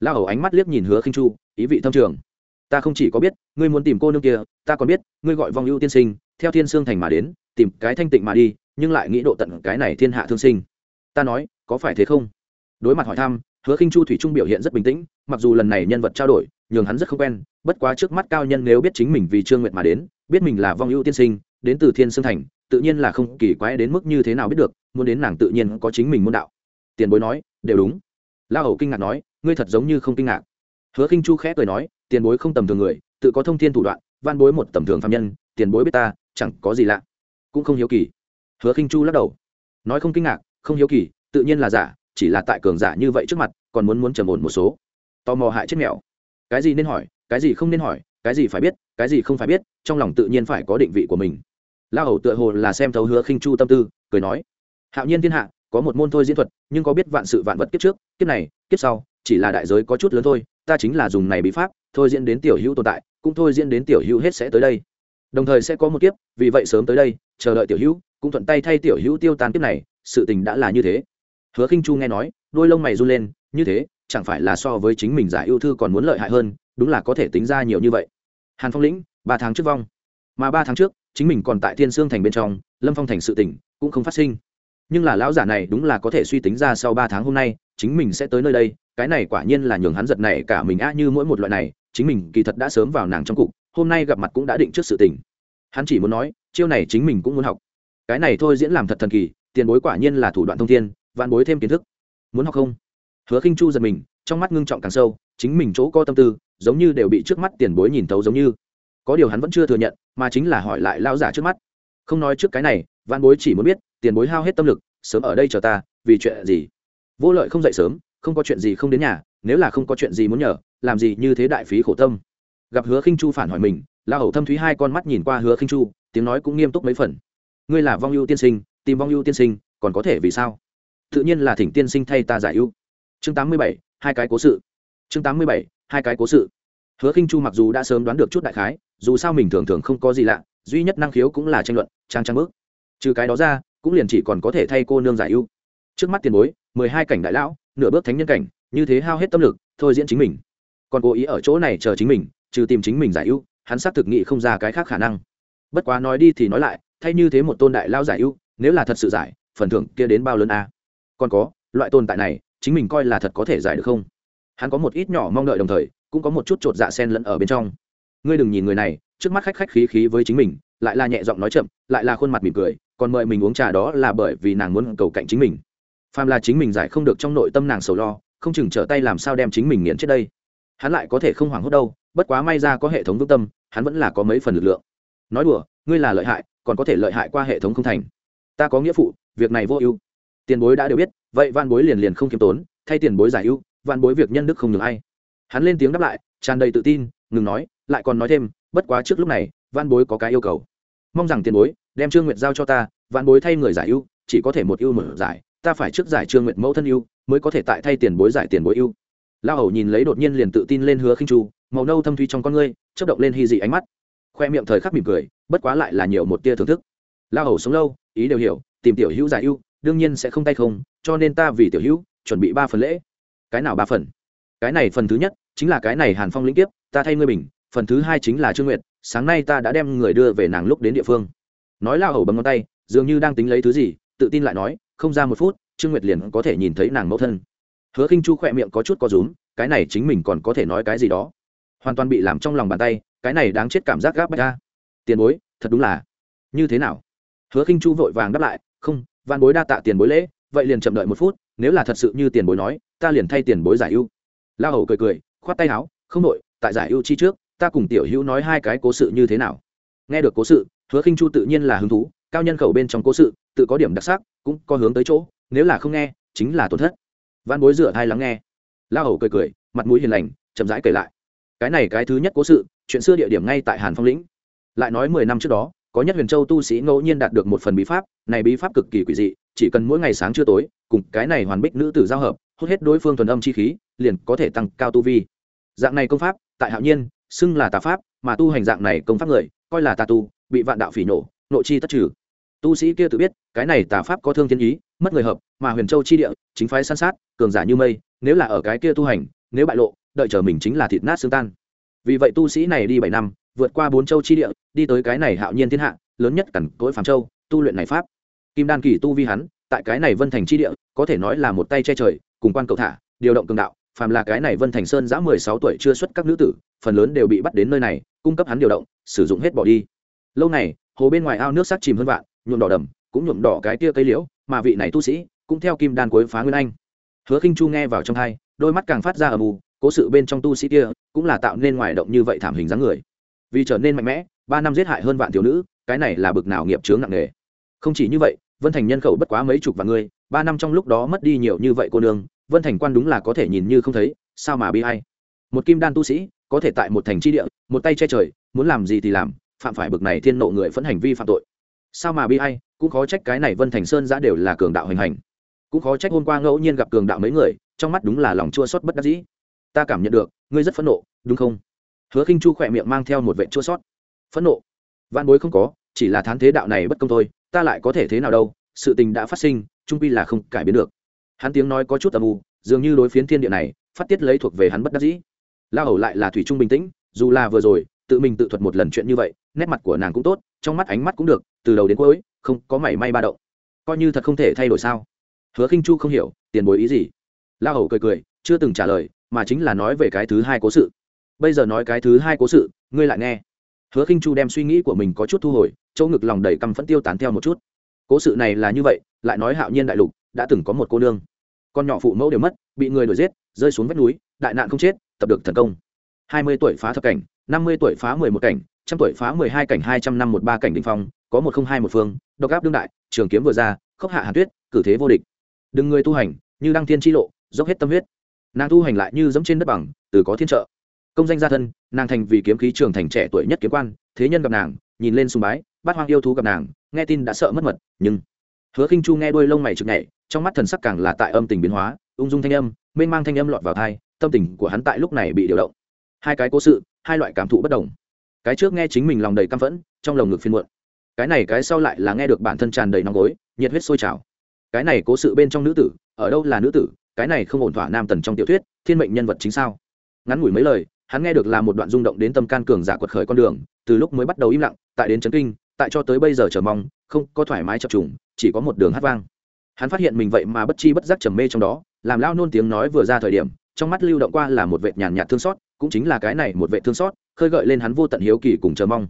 La hầu ánh mắt liếc nhìn hứa khinh chu, ý vị thâm trường. Ta không chỉ có biết, ngươi muốn tìm cô nương kia, ta còn biết, ngươi gọi vong ưu tiên sinh, theo thiên sương thành mà đến, tìm cái thanh tịnh mà đi, nhưng lại nghĩ độ tận cái này thiên hạ thương sinh. Ta nói, có phải thế không? Đối mặt hỏi thăm, hứa khinh chu thủy trung biểu hiện rất bình tĩnh, mặc dù lần này nhân vật trao đổi, nhường hắn rất không quen, bất quá trước mắt cao nhân nếu biết chính mình vì trương nguyệt mà đến, biết mình là vong ưu tiên sinh đến từ thiên sương thành, tự nhiên là không kỳ quái đến mức như thế nào biết được, muốn đến nàng tự nhiên có chính mình môn đạo. Tiền bối nói, đều đúng. La hầu kinh ngạc nói, ngươi thật giống như không kinh ngạc. Hứa khinh chu khẽ cười nói, tiền bối không tầm thường người, tự có thông thiên thủ đoạn van bối một tầm thường phạm nhân, tiền bối biết ta, chẳng có gì lạ. Cũng không hiếu kỳ. Hứa khinh chu lắc đầu. Nói không kinh ngạc, không hiếu kỳ, tự nhiên là giả, chỉ là tại cường giả như vậy trước mặt, còn muốn muốn trầm ổn một số. Tò mò hại chết mèo. Cái gì nên hỏi, cái gì không nên hỏi, cái gì phải biết, cái gì không phải biết, trong lòng tự nhiên phải có định vị của mình la hầu tựa hồ là xem thấu hứa khinh chu tâm tư, cười nói, hạo nhiên thiên hạ, có một môn thôi diễn thuật, nhưng có biết vạn sự vạn vật kiếp trước, kiếp này, kiếp sau, chỉ là đại giới có chút lớn thôi, ta chính là dùng này bí pháp, thôi diễn đến tiểu hữu tồn tại, cũng thôi diễn đến tiểu hữu hết sẽ tới đây. Đồng thời sẽ có một kiếp, vì vậy sớm tới đây, chờ đợi tiểu hữu, cũng thuận tay thay tiểu hữu tiêu tan kiếp này, sự tình đã là như thế. Hứa khinh chu nghe nói, đôi lông mày run lên, như thế, chẳng phải là so với chính mình giải ưu thư còn muốn lợi hại hơn, đúng là có thể tính ra nhiều như vậy. Hàn phong lĩnh, ba tháng trước vong. Mà ba tháng trước chính mình còn tại thiên sương thành bên trong, lâm phong thành sự tỉnh cũng không phát sinh. Nhưng là lão giả này đúng là có thể suy tính ra sau ba tháng hôm nay, chính mình sẽ tới nơi đây, cái này quả nhiên là nhường hắn giật này cả mình a như mỗi một loại này, chính mình kỳ thật đã sớm vào nàng trong cục, hôm nay gặp mặt cũng đã định trước sự tình. Hắn chỉ muốn nói, chiêu này chính mình cũng muốn học. Cái này thôi diễn làm thật thần kỳ, tiền bối quả nhiên là thủ đoạn thông thiên, vạn bối thêm kiến thức. Muốn học không? Hứa khinh chu giật mình, trong mắt ngưng trọng càng sâu, chính mình chỗ có tâm tư, giống như đều bị trước mắt tiền bối nhìn thấu giống như có điều hắn vẫn chưa thừa nhận, mà chính là hỏi lại lao giả trước mắt. Không nói trước cái này, vạn bối chỉ muốn biết, tiền bối hao hết tâm lực, sớm ở đây chờ ta, vì chuyện gì? Vô lợi không dậy sớm, không có chuyện gì không đến nhà, nếu là không có chuyện gì muốn nhờ, làm gì như thế đại phí khổ tâm. Gặp hứa khinh chu phản hỏi mình la hầu thâm thúy hai con mắt nhìn qua hứa khinh chu, tiếng nói cũng nghiêm túc mấy phần. Ngươi là vong ưu tiên sinh, tìm vong ưu tiên sinh, còn có thể vì sao? Tự nhiên là thỉnh tiên sinh thay ta giải ưu. Chương tám mươi bảy, hai cái cố sự. Chương tám mươi bảy, hai cái cố sự hứa khinh chu mặc dù đã sớm đoán được chút đại khái, dù sao mình thường thường không có gì lạ, duy nhất năng khiếu cũng là tranh luận, trang trang bước. Trừ cái đó ra, cũng liền chỉ còn có thể thay cô nương giải ưu. Trước mắt tiền bối, mười hai cảnh đại lão, nửa bước thánh nhân cảnh, như thế hao hết tâm lực, thôi diễn chính mình. Còn cố ý ở chỗ này chờ chính mình, trừ tìm chính mình giải ưu, hắn xác thực nghị không ra cái khác khả năng. Bất quá nói đi thì nói lại, thay như thế một tôn đại lao giải ưu, nếu là thật sự giải, phần thưởng kia đến bao lớn a? Còn có, loại tồn tại này, chính mình coi là thật có thể giải được không? Hắn có một ít nhỏ mong đợi đồng thời cũng có một chút chột dạ sen lẫn ở bên trong. Ngươi đừng nhìn người này, trước mắt khách khách khí khí với chính mình, lại là nhẹ giọng nói chậm, lại là khuôn mặt mỉm cười, còn mời mình uống trà đó là bởi vì nàng muốn cầu cạnh chính mình. Phàm là chính mình giải không được trong nội tâm nàng sầu lo, không chừng trở tay làm sao đem chính mình nghiền chết đây. Hắn lại có thể không hoảng hốt đâu, bất quá may ra có hệ thống vững tâm, hắn vẫn là có mấy phần lực lượng. Nói đùa, ngươi là lợi hại, còn có thể lợi hại qua hệ thống không thành. Ta có nghĩa phụ, việc này vô ưu. Tiền bối đã đều biết, vậy van bối liền liền không kiêm tốn, thay tiền bối giải ưu van bối việc nhân đức không được ai hắn lên tiếng đáp lại, tràn đầy tự tin, ngừng nói, lại còn nói thêm, bất quá trước lúc này van bối có cái yêu cầu. Mong rằng tiền bối, đem trương nguyệt giao cho ta van bối thay người giải ưu, chỉ có thể một ưu một giải, ta phải trước giải trương nguyệt mẫu thân ưu, mới có thể tại thay tiền bối giải tiền bối ưu. Lao hầu nhìn lấy đột nhiên liền tự tin lên hứa khinh chu, màu nâu thâm thuy trong con ngươi, chớp động lên hy dị ánh mắt. Khoe miệng thời khắc mỉm cười, bất quá lại là nhiều một tia thưởng thức. Lao hầu sống lâu, ý đều hiểu, tìm tiểu hữu giải ưu, đương nhiên sẽ không tay không, cho nên ta vì tiểu hữu, chuẩn bị ba phần lễ. Cái nào ba phần? Cái này phần thứ nhất chính là cái này hàn phong lĩnh kiếp ta thay ngươi bình, phần thứ hai chính là trương nguyệt, sáng nay ta đã đem người đưa về nàng lúc đến địa phương. Nói lao hầu bấm ngón tay, dường như đang tính lấy thứ gì, tự tin lại nói, không ra một phút, trương nguyệt liền có thể nhìn thấy nàng mẫu thân. Hứa khinh chu khỏe miệng có chút có rúm, cái này chính mình còn có thể nói cái gì đó. Hoàn toàn bị làm trong lòng bàn tay, cái này đáng chết cảm giác gáp bách ra. Tiền bối, thật đúng là. Như thế nào? Hứa khinh chu vội vàng đáp lại, không văn bối đa tạ tiền bối lễ, vậy liền chậm đợi một phút, nếu là thật sự như tiền bối nói, ta liền thay tiền bối giải ưu la hầu cười cười, khoát tay áo, không nội tại giải ưu chi trước, ta cùng tiểu hữu nói hai cái cố sự như thế nào? Nghe được cố sự, hứa khinh chu tự nhiên là hứng thú, cao nhân khẩu bên trong cố sự, tự có điểm đặc sắc, cũng có hướng tới chỗ, nếu là không nghe, chính là tổn thất. Văn bối dựa hai lắng nghe. La hầu cười cười, mặt mũi hiền lành, chậm rãi kể lại. Cái này cái thứ nhất cố sự, chuyện xưa địa điểm ngay tại hàn phong lĩnh. Lại nói mười năm trước đó, có nhất huyền châu tu sĩ ngẫu nhiên đạt được một phần bí pháp, này bí pháp cực kỳ quỷ dị, chỉ cần mỗi ngày sáng trưa tối, cùng cái này hoàn bích nữ tử giao hợp hút hết đối phương thuần âm chi khí, liền có thể tăng cao tu vi. Dạng này công pháp, tại hạo nhiên, xưng là tà pháp, mà tu hành dạng này công pháp người, coi là tà tu, bị vạn đạo phỉ nổ, nội chi tất trừ. Tu sĩ kia tự biết, cái này tà pháp có thương thiên ý, mất người hợp, mà huyền châu chi địa, chính phái san sát, cường giả như mây, nếu là ở cái kia tu hành, nếu bại lộ, đợi chờ mình chính là thịt nát xương tan. Vì vậy tu sĩ này đi bảy năm, vượt qua bốn châu chi địa, đi tới cái này hạo nhiên thiên hạ, lớn nhất cẩn cỗi phàm châu, tu luyện này pháp. Kim đan kỳ tu vi hắn, tại cái này vân thành chi địa, có thể nói là một tay che trời cùng quan cầu thả, điều động cường đạo, phàm là cái này vân thành sơn giã mười sáu tuổi chưa xuất các nữ tử, phần lớn đều bị bắt đến nơi này, cung cấp hắn điều động, sử dụng hết bỏ đi. Lâu này hồ bên ngoài ao nước sát chìm hơn vạn, nhuộm đỏ đầm, cũng nhuộm đỏ cái tia cây liễu, mà vị này tu sĩ cũng theo kim đan cuối phá nguyên anh. Hứa khinh chu nghe vào trong hai, đôi mắt càng phát ra ở mù cố sự bên trong tu sĩ kia cũng là tạo nên ngoài động như vậy thảm hình dáng người. Vì trở nên mạnh mẽ, ba năm giết hại hơn vạn thiếu nữ, cái này là bực nào nghiệp chướng nặng nề. Không chỉ như vậy, vân thành nhân khẩu bất quá mấy chục vạn người, ba năm trong lúc đó mất đi nhiều như vậy cô nương vân thành quan đúng là có thể nhìn như không thấy, sao mà bi hay một kim đan tu sĩ, có thể tại một thành tri địa, một tay che trời, muốn làm gì thì làm, phạm phải bực này thiên nộ người phẫn hành vi phạm tội. Sao mà bi hay cũng khó trách cái này vân thành sơn giã đều là cường đạo hành hành. Cũng khó trách hôm qua ngẫu nhiên gặp cường đạo mấy người, trong mắt đúng là lòng chua xót bất đắc dĩ. Ta cảm nhận được, ngươi rất phẫn nộ, đúng không? Hứa khinh chu khỏe miệng mang theo một vệ chua sót phẫn nộ? Văn bối không có, chỉ là thán thế đạo này bất công thôi, ta lại có thể thế nào đâu? Sự tình đã phát sinh, trung pi là không cải biến được hắn tiếng nói có chút âm u, dường như đối phiến thiên địa này, phát tiết lấy thuộc về hắn bất đắc dĩ. La hầu lại là thủy trung bình tĩnh, dù là vừa rồi, tự mình tự thuật một lần chuyện như vậy, nét mặt của nàng cũng tốt, trong mắt ánh mắt cũng được, từ đầu đến cuối, không có mảy may ba động. Coi như thật không thể thay đổi sao? Hứa khinh chu không hiểu, tiền bối ý gì? La hầu cười cười, chưa từng trả lời, mà chính là nói về cái thứ hai cố sự. Bây giờ nói cái thứ hai cố sự, ngươi lại nghe. Hứa khinh chu đem suy nghĩ của mình có chút thu hồi, chỗ ngực lòng đầy căm phẫn tiêu tán theo một chút. Cố sự này là như vậy, lại nói hạo nhiên đại lục đã từng có một cô nương. Con nhỏ phụ mẫu đều mất, bị người đuổi giết, rơi xuống vách núi, đại nạn không chết, tập được thần công. Hai mươi tuổi phá thập cảnh, năm mươi tuổi phá mười một cảnh, trăm tuổi phá mười hai cảnh, hai trăm năm một ba cảnh đình phong, có một không hai một phương, độc áp đương đại, trường kiếm vừa ra, khốc hạ hàn tuyết, cử thế vô địch. Đừng người tu hành, như đăng thiên tri lộ, dốc hết tâm huyết. Nàng tu hành lại như giống trên đất bằng, từ có thiên trợ. Công danh gia thân, nàng thành vì kiếm khí trường thành trẻ tuổi nhất kiếm quan, thế nhân gặp nàng, nhìn lên sùng bái, bát hoang yêu thú gặp nàng, nghe tin đã sợ mất mật, nhưng hứa khinh chu nghe đôi lông mày trực nhảy trong mắt thần sắc càng là tại âm tình biến hóa, ung dung thanh âm, mênh mang thanh âm lọt vào thai tâm tình của hắn tại lúc này bị điều động. Hai cái cố sự, hai loại cảm thụ bất đồng. Cái trước nghe chính mình lòng đầy căm phẫn, trong lồng ngực phiên muộn. Cái này cái sau lại là nghe được bản thân tràn đầy nóng gối, nhiệt huyết sôi trào. Cái này cố sự bên trong nữ tử, ở đâu là nữ tử, cái này không ổn thỏa nam tần trong tiểu thuyết, thiên mệnh nhân vật chính sao? Ngắn ngủi mấy lời, hắn nghe được là một đoạn rung động đến tâm can cường giả quật khởi con đường, từ lúc mới bắt đầu im lặng, tại đến trấn kinh, tại cho tới bây giờ chờ mong, không có thoải mái chập trùng, chỉ có một đường hát vang hắn phát hiện mình vậy mà bất chi bất giác trầm mê trong đó, làm lao nôn tiếng nói vừa ra thời điểm, trong mắt lưu động qua là một vệt nhàn nhạt thương xót, cũng chính là cái này một vệ thương xót, khơi gợi lên hắn vô tận hiếu kỳ cùng chờ mong.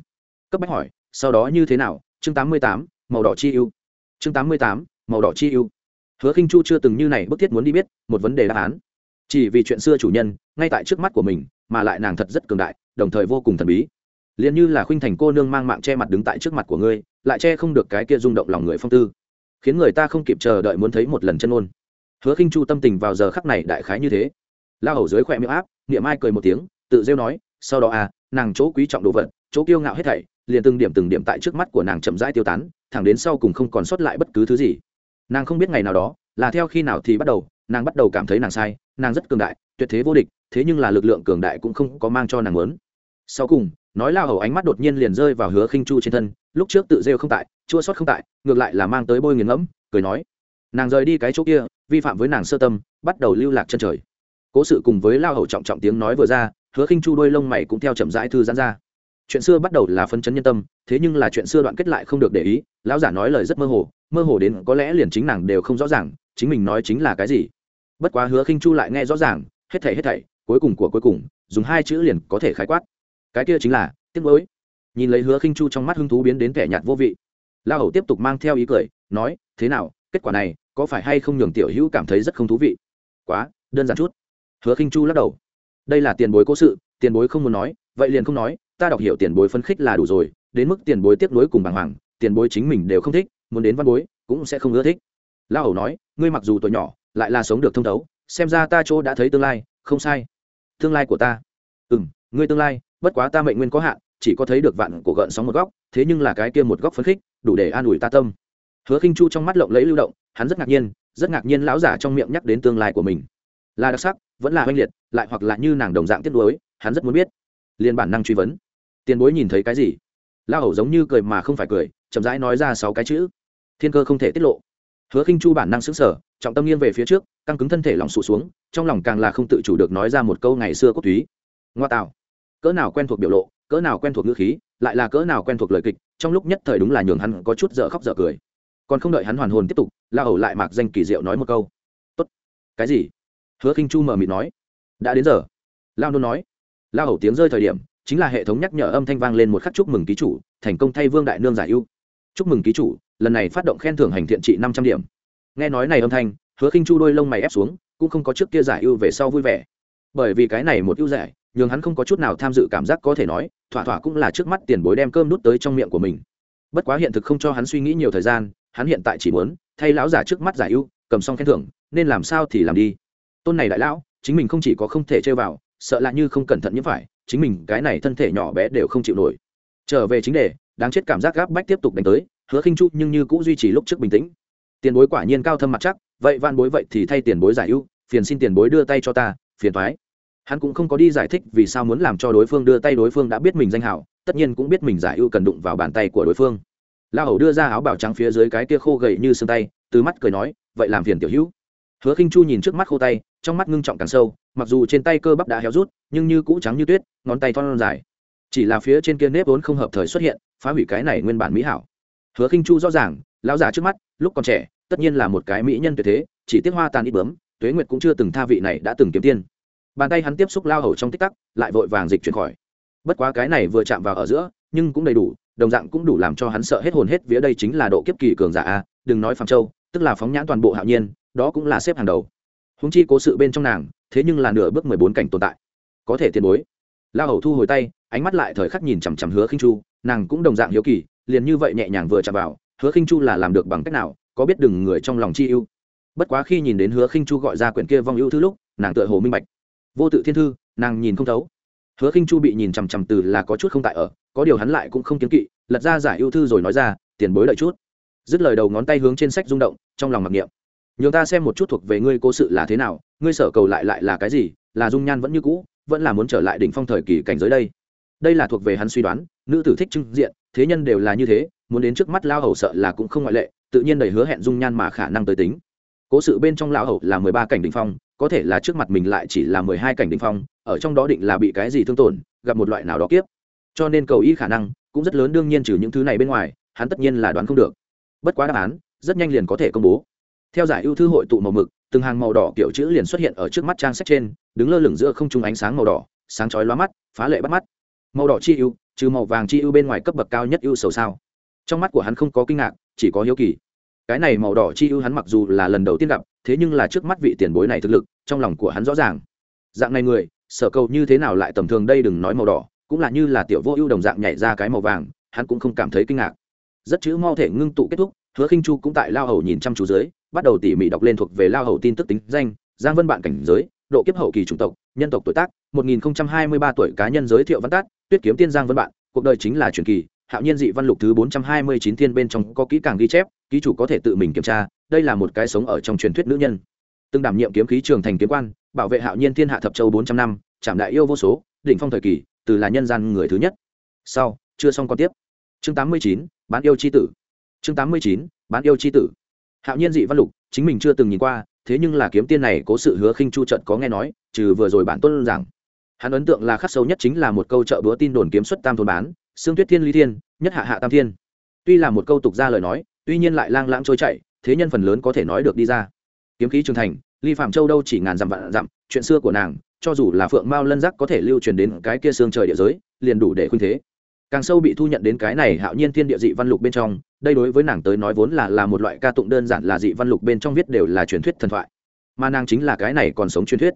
Cấp bách hỏi, sau đó như thế nào? Chương tám mươi tám, màu đỏ chi ưu. Chương tám mươi tám, màu đỏ chi ưu. Hứa khinh chu chưa từng như này bức thiết muốn đi biết một vấn đề đáp án. Chỉ vì chuyện xưa chủ nhân, ngay tại trước mắt của mình, mà lại nàng thật rất cường đại, đồng thời vô cùng thần bí. Liền như là khuynh thành cô nương mang mạng che mặt đứng tại trước mặt của ngươi, lại che không được cái kia rung động lòng người phong tư khiến người ta không kịp chờ đợi muốn thấy một lần chân ôn. Hứa khinh chu tâm tình vào giờ khắc này đại khái như thế. La hầu dưới khỏe miệng áp, niệm ai cười một tiếng, tự rêu nói, sau đó à nàng chỗ quý trọng đồ vật, chỗ kiêu ngạo hết thảy, liền từng điểm từng điểm tại trước mắt của nàng chậm rãi tiêu tán, thẳng đến sau cùng không còn sót lại bất cứ thứ gì. Nàng không biết ngày nào đó, là theo khi nào thì bắt đầu, nàng bắt đầu cảm thấy nàng sai, nàng rất cường đại, tuyệt thế vô địch, thế nhưng là lực lượng cường đại cũng không có mang cho nàng lớn sau cùng nói lao hầu ánh mắt đột nhiên liền rơi vào hứa khinh chu trên thân, lúc trước tự rêu không tại, chua sót không tại, ngược lại là mang tới bôi nghiền ngẫm, cười nói, nàng rời đi cái chỗ kia, vi phạm với nàng sơ tâm, bắt đầu lưu lạc chân trời. Cố sự cùng với lao hầu trọng trọng tiếng nói vừa ra, hứa khinh chu đôi lông mày cũng theo chậm rãi thư giãn ra. Chuyện xưa bắt đầu là phân chấn nhân tâm, thế nhưng là chuyện xưa đoạn kết lại không được để ý, lão giả nói lời rất mơ hồ mơ hồ đến có lẽ liền chính nàng đều không rõ ràng, chính mình nói chính là cái gì. Bất quá hứa khinh chu lại nghe rõ ràng, hết thảy hết thảy, cuối cùng của cuối cùng, dùng hai chữ liền có thể khái quát cái kia chính là, tiếc nuối. Nhìn lấy hứa khinh chu trong mắt hứng thú biến đến kẻ nhạt vô vị la hầu tiếp tục mang theo ý cười, nói, thế nào, kết quả này, có phải hay không nhường tiểu hữu cảm thấy rất không thú vị? Quá, đơn giản chút. Hứa khinh chu lắc đầu. Đây là tiền bối cố sự, tiền bối không muốn nói, vậy liền không nói, ta đọc hiểu tiền bối phân khích là đủ rồi, đến mức tiền bối tiếp nối cùng bàng hoàng, tiền bối chính mình đều không thích, muốn đến văn bối, cũng sẽ không ưa thích. La hầu nói, ngươi mặc dù tuổi nhỏ, lại là sống được thông thấu, xem ra ta chỗ đã thấy tương lai, không sai. Tương lai của ta? Ừ m ngươi tương lai bất quá ta mệnh nguyên có hạn, chỉ có thấy được vạn của gợn sóng một góc, thế nhưng là cái kia một góc phấn khích, đủ để an ủi ta tâm. Hứa khinh chu trong mắt lộng lẫy lưu động, hắn rất ngạc nhiên, rất ngạc nhiên lão giả trong miệng nhắc đến tương lai của mình. Là đặc sắc, vẫn là oanh liệt, lại hoặc là như nàng đồng dạng tiếp nối hắn rất muốn biết. Liên bản năng truy vấn. Tiền bối nhìn thấy cái gì? La hầu giống như cười mà không phải cười, chậm rãi nói ra sáu cái chữ. Thiên cơ không thể tiết lộ. Hứa khinh chu bản năng xứng sở trọng tâm nghiêng về phía trước, căng cứng thân thể lòng sụt xuống, trong lòng càng là không tự chủ được nói ra một câu ngày xưa cốt túy ngoa tạo cỡ nào quen thuộc biểu lộ, cỡ nào quen thuộc ngữ khí, lại là cỡ nào quen thuộc lời kịch, trong lúc nhất thời đúng là nhường hắn có chút dở khóc dở cười. Còn không đợi hắn hoàn hồn tiếp tục, la hầu lại mạc danh kỳ diệu nói một câu. Tốt, cái gì? Hứa khinh chu mờ mịt nói. Đã đến giờ. Lao nôn nói. La hầu tiếng rơi thời điểm, chính là hệ thống nhắc nhở âm thanh vang lên một khắc chúc mừng ký chủ, thành công thay vương đại nương giải ưu. Chúc mừng ký chủ, lần này phát động khen thưởng hành thiện trị năm trăm điểm. Nghe nói này âm thanh, hứa khinh chu đôi lông mày ép xuống, cũng không có trước kia giải ưu về sau vui vẻ. Bởi vì cái này một ưu giải nhường hắn không có chút nào tham dự cảm giác có thể nói, thỏa thỏa cũng là trước mắt tiền bối đem cơm nút tới trong miệng của mình. Bất quá hiện thực không cho hắn suy nghĩ nhiều thời gian, hắn hiện tại chỉ muốn, thay lão giả trước mắt giải ưu, cầm xong khen thưởng, nên làm sao thì làm đi. Tôn này đại lão, chính mình không chỉ có không thể chơi vào, sợ là như không cẩn thận như phải, chính mình cái này thân thể nhỏ bé đều không chịu nổi. Trở về chính đề, đáng chết cảm giác gáp bách tiếp tục đánh tới, hứa khinh chu nhưng như cũng duy trì lúc trước bình tĩnh. Tiền bối quả nhiên cao thâm mặt chắc, vậy van bối vậy thì thay tiền bối giải ưu, phiền xin tiền bối đưa tay cho ta, phiền thoái hắn cũng không có đi giải thích vì sao muốn làm cho đối phương đưa tay đối phương đã biết mình danh hảo, tất nhiên cũng biết mình giải ưu cần đụng vào bàn tay của đối phương. La hầu đưa ra áo bào trắng phía dưới cái kia khô gầy như xương tay, từ mắt cười nói, vậy làm phiền tiểu hữu. Hứa khinh chu nhìn trước mắt khô tay, trong mắt ngưng trọng càng sâu, mặc dù trên tay cơ bắp đã héo rút, nhưng như cũ trắng như tuyết, ngón tay thon dài. Chỉ là phía trên kia nếp vốn không hợp thời xuất hiện, phá hủy cái này nguyên bản mỹ hảo. Hứa khinh chu rõ ràng, lão già trước mắt, lúc còn trẻ, tất nhiên là một cái mỹ nhân tuyệt thế, chỉ tiếc hoa tàn ít bướm, tuế nguyệt cũng chưa từng tha vị này đã từng kiếm tiên bàn tay hắn tiếp xúc lao hầu trong tích tắc, lại vội vàng dịch chuyển khỏi. Bất quá cái này vừa chạm vào ở giữa, nhưng cũng đầy đủ, đồng dạng cũng đủ làm cho hắn sợ hết hồn hết vía đây chính là độ kiếp kỳ cường giả a, đừng nói phạm châu, tức là phóng nhãn toàn bộ hạo nhiên, đó cũng là xếp hàng đầu. Húng chi cố sự bên trong nàng, thế nhưng là nửa bước mười bốn cảnh tồn tại. Có thể tiền bối. Lao hầu thu hồi tay, ánh mắt lại thời khắc nhìn chằm chằm hứa khinh chu, nàng cũng đồng dạng hiếu kỳ, liền như vậy nhẹ nhàng vừa chạm vào, hứa khinh chu là làm được bằng cách nào, có biết đừng người trong lòng chi ưu. Bất quá khi nhìn đến hứa khinh chu gọi ra quyển kia vong ưu thứ lúc, nàng tựa hồ minh bạch vô tự thiên thư, nàng nhìn không thấu. Hứa khinh chu bị nhìn chằm chằm từ là có chút không tại ở, có điều hắn lại cũng không kiếm kỵ, lật ra giải ưu thư rồi nói ra, tiền bối đợi chút. Dứt lời đầu ngón tay hướng trên sách rung động, trong lòng mặc niệm. Nhường ta xem một chút thuộc về ngươi cố sự là thế nào, ngươi sở cầu lại lại là cái gì, là dung nhan vẫn như cũ, vẫn là muốn trở lại đỉnh phong thời kỳ cảnh giới đây. Đây là thuộc về hắn suy đoán, nữ tử thích trưng diện, thế nhân đều là như thế, muốn đến trước mắt lao hầu sợ là cũng không ngoại lệ, tự nhiên đầy hứa hẹn dung nhan mà khả năng tới tính. Cố sự bên trong lão hầu là mười ba cảnh đ ỉ n h phong có thể là trước mặt mình lại chỉ là mười hai cảnh đ ỉ n h phong, ở trong đó định là bị cái gì thương tổn, gặp một loại nào đó kiếp. Cho nên cầu ý khả năng cũng rất lớn, đương nhiên trừ những thứ này bên ngoài, hắn tất nhiên là đoán không được. Bất quá đáp án rất nhanh liền có thể công bố. Theo giải ưu thư hội tụ màu mực, từng hàng màu đỏ kiểu chữ liền xuất hiện ở trước mắt trang sách trên, đứng lơ lửng giữa không trung ánh sáng màu đỏ, sáng chói lóa mắt, phá lệ bắt mắt. Màu đỏ chi ưu, trừ màu vàng chi ưu bên ngoài cấp bậc cao nhất ưu sầu sao? Trong mắt của hắn không có kinh ngạc, chỉ có hiếu kỳ. Cái này màu đỏ chi ưu hắn mặc dù là lần đầu tiên gặp thế nhưng là trước mắt vị tiền bối này thực lực, trong lòng của hắn rõ ràng. Dạng này người, sở cầu như thế nào lại tầm thường đây đừng nói màu đỏ, cũng là như là tiểu vô ưu đồng dạng nhảy ra cái màu vàng, hắn cũng không cảm thấy kinh ngạc. Rất chữ mau thể ngưng tụ kết thúc, hứa khinh chu cũng tại lao hầu nhìn chăm chú dưới, bắt đầu tỉ mỉ đọc lên thuộc về lao hầu tin tức tính danh, giang vân bạn cảnh giới, độ kiếp hậu kỳ chủng tộc, nhân tộc tuổi tác 1023 tuổi cá nhân giới thiệu văn tát tuyết kiếm tiên giang vân bạn, cuộc đời chính là truyền kỳ hạo nhiên dị văn lục thứ 429 thiên bên trong có kỹ càng ghi chép ký chủ có thể tự mình kiểm tra đây là một cái sống ở trong truyền thuyết nữ nhân. Từng đảm nhiệm kiếm khí trường thành kiếm quan bảo vệ hạo nhiên thiên hạ thập châu 400 năm trảm đại yêu vô số đỉnh phong thời kỳ từ là nhân gian người thứ nhất. Sau chưa xong còn tiếp. Chương 89, bán yêu chi tử. Chương 89, bán yêu chi tử. Hạo nhiên dị văn lục chính mình chưa từng nhìn qua thế nhưng là kiếm tiên này cố sự hứa khinh chu trận có nghe nói trừ vừa rồi bản tôn rằng hắn ấn tượng là khắc sâu nhất chính là một câu trợ búa tin đồn kiếm xuất tam thôn bán xương tuyết thiên, lý thiên, nhất hạ hạ tam thiên. Tuy là một câu tục ra lời nói, tuy nhiên lại lang lãng trôi chảy, thế nhân phần lớn có thể nói được đi ra. Kiếm khí Trường thành, ly phạm châu đâu chỉ ngàn dặm vạn dặm, chuyện xưa của nàng, cho dù là phượng mao lân giác có thể lưu truyền đến cái kia xương trời địa giới, liền đủ để khuyên thế. Càng sâu bị thu nhận đến cái này hạo nhiên thiên địa dị văn lục bên trong, đây đối với nàng tới nói vốn là là một loại ca tụng đơn giản là dị văn lục bên trong viết đều là truyền thuyết thần thoại. Mà nàng chính là cái này còn sống truyền thuyết.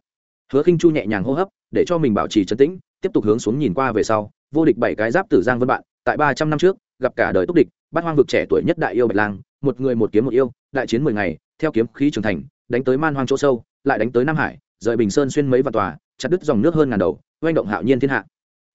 Hứa khinh chu nhẹ nhàng hô hấp, để cho mình bảo trì trấn tĩnh, tiếp tục hướng xuống nhìn qua về sau vô địch bảy cái giáp tử giang vân bạn, tại ba trăm năm trước, gặp cả đời túc địch, bắt hoang vực trẻ tuổi nhất đại yêu bạch lang, một người một kiếm một yêu, đại chiến mười ngày, theo kiếm khí trưởng thành, đánh tới man hoang chỗ sâu, lại đánh tới nam hải, rời bình sơn xuyên mấy vạn tòa, chặt đứt dòng nước hơn ngàn đầu, oanh động hạo nhiên thiên hạ.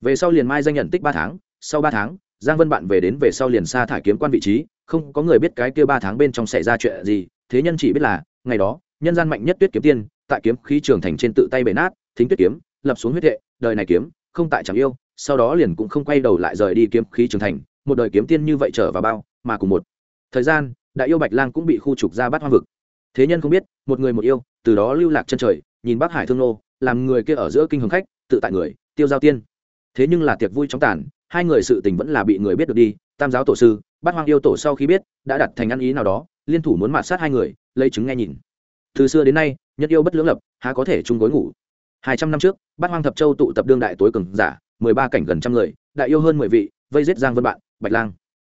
Về sau liền mai danh nhận tích ba tháng, sau ba tháng, giang vân bạn về đến về sau liền xa thải kiếm quan vị trí, không có người biết cái kia ba tháng bên trong xảy ra chuyện gì, thế nhân chỉ biết là, ngày đó, nhân gian mạnh nhất tuyết kiếm tiên, tại kiếm khí trường thành trên tự tay bể nát, thính tuyết kiếm, lập xuống huyết hệ, đời này kiếm, không tại chẳng yêu sau đó liền cũng không quay đầu lại rời đi kiếm khí trưởng thành, một đời kiếm tiên như vậy trở vào bao, mà cùng một thời gian, đại yêu bạch lang cũng bị khu trục ra bắt hoang vực. Thế nhân không biết, một người một yêu, từ đó lưu lạc chân trời, nhìn bắc hải thương nô, làm người kia ở giữa kinh hồng khách, tự tại người, tiêu giao tiên. Thế nhưng là tiệc vui chóng tàn, hai người sự tình vẫn là bị người biết được đi, tam giáo tổ sư, bát hoang yêu tổ sau khi biết, đã đặt thành ăn ý nào đó, liên thủ muốn mạt sát hai người, lấy chứng nghe nhìn. Từ xưa đến nay, nhất yêu bất lưỡng lập, há có thể chung gối ngủ. Hai trăm năm trước, bát hoang thập châu tụ tập đương đại tối cường giả mười ba cảnh gần trăm người, đại yêu hơn mười vị, vây giết giang vân bạn, bạch lang.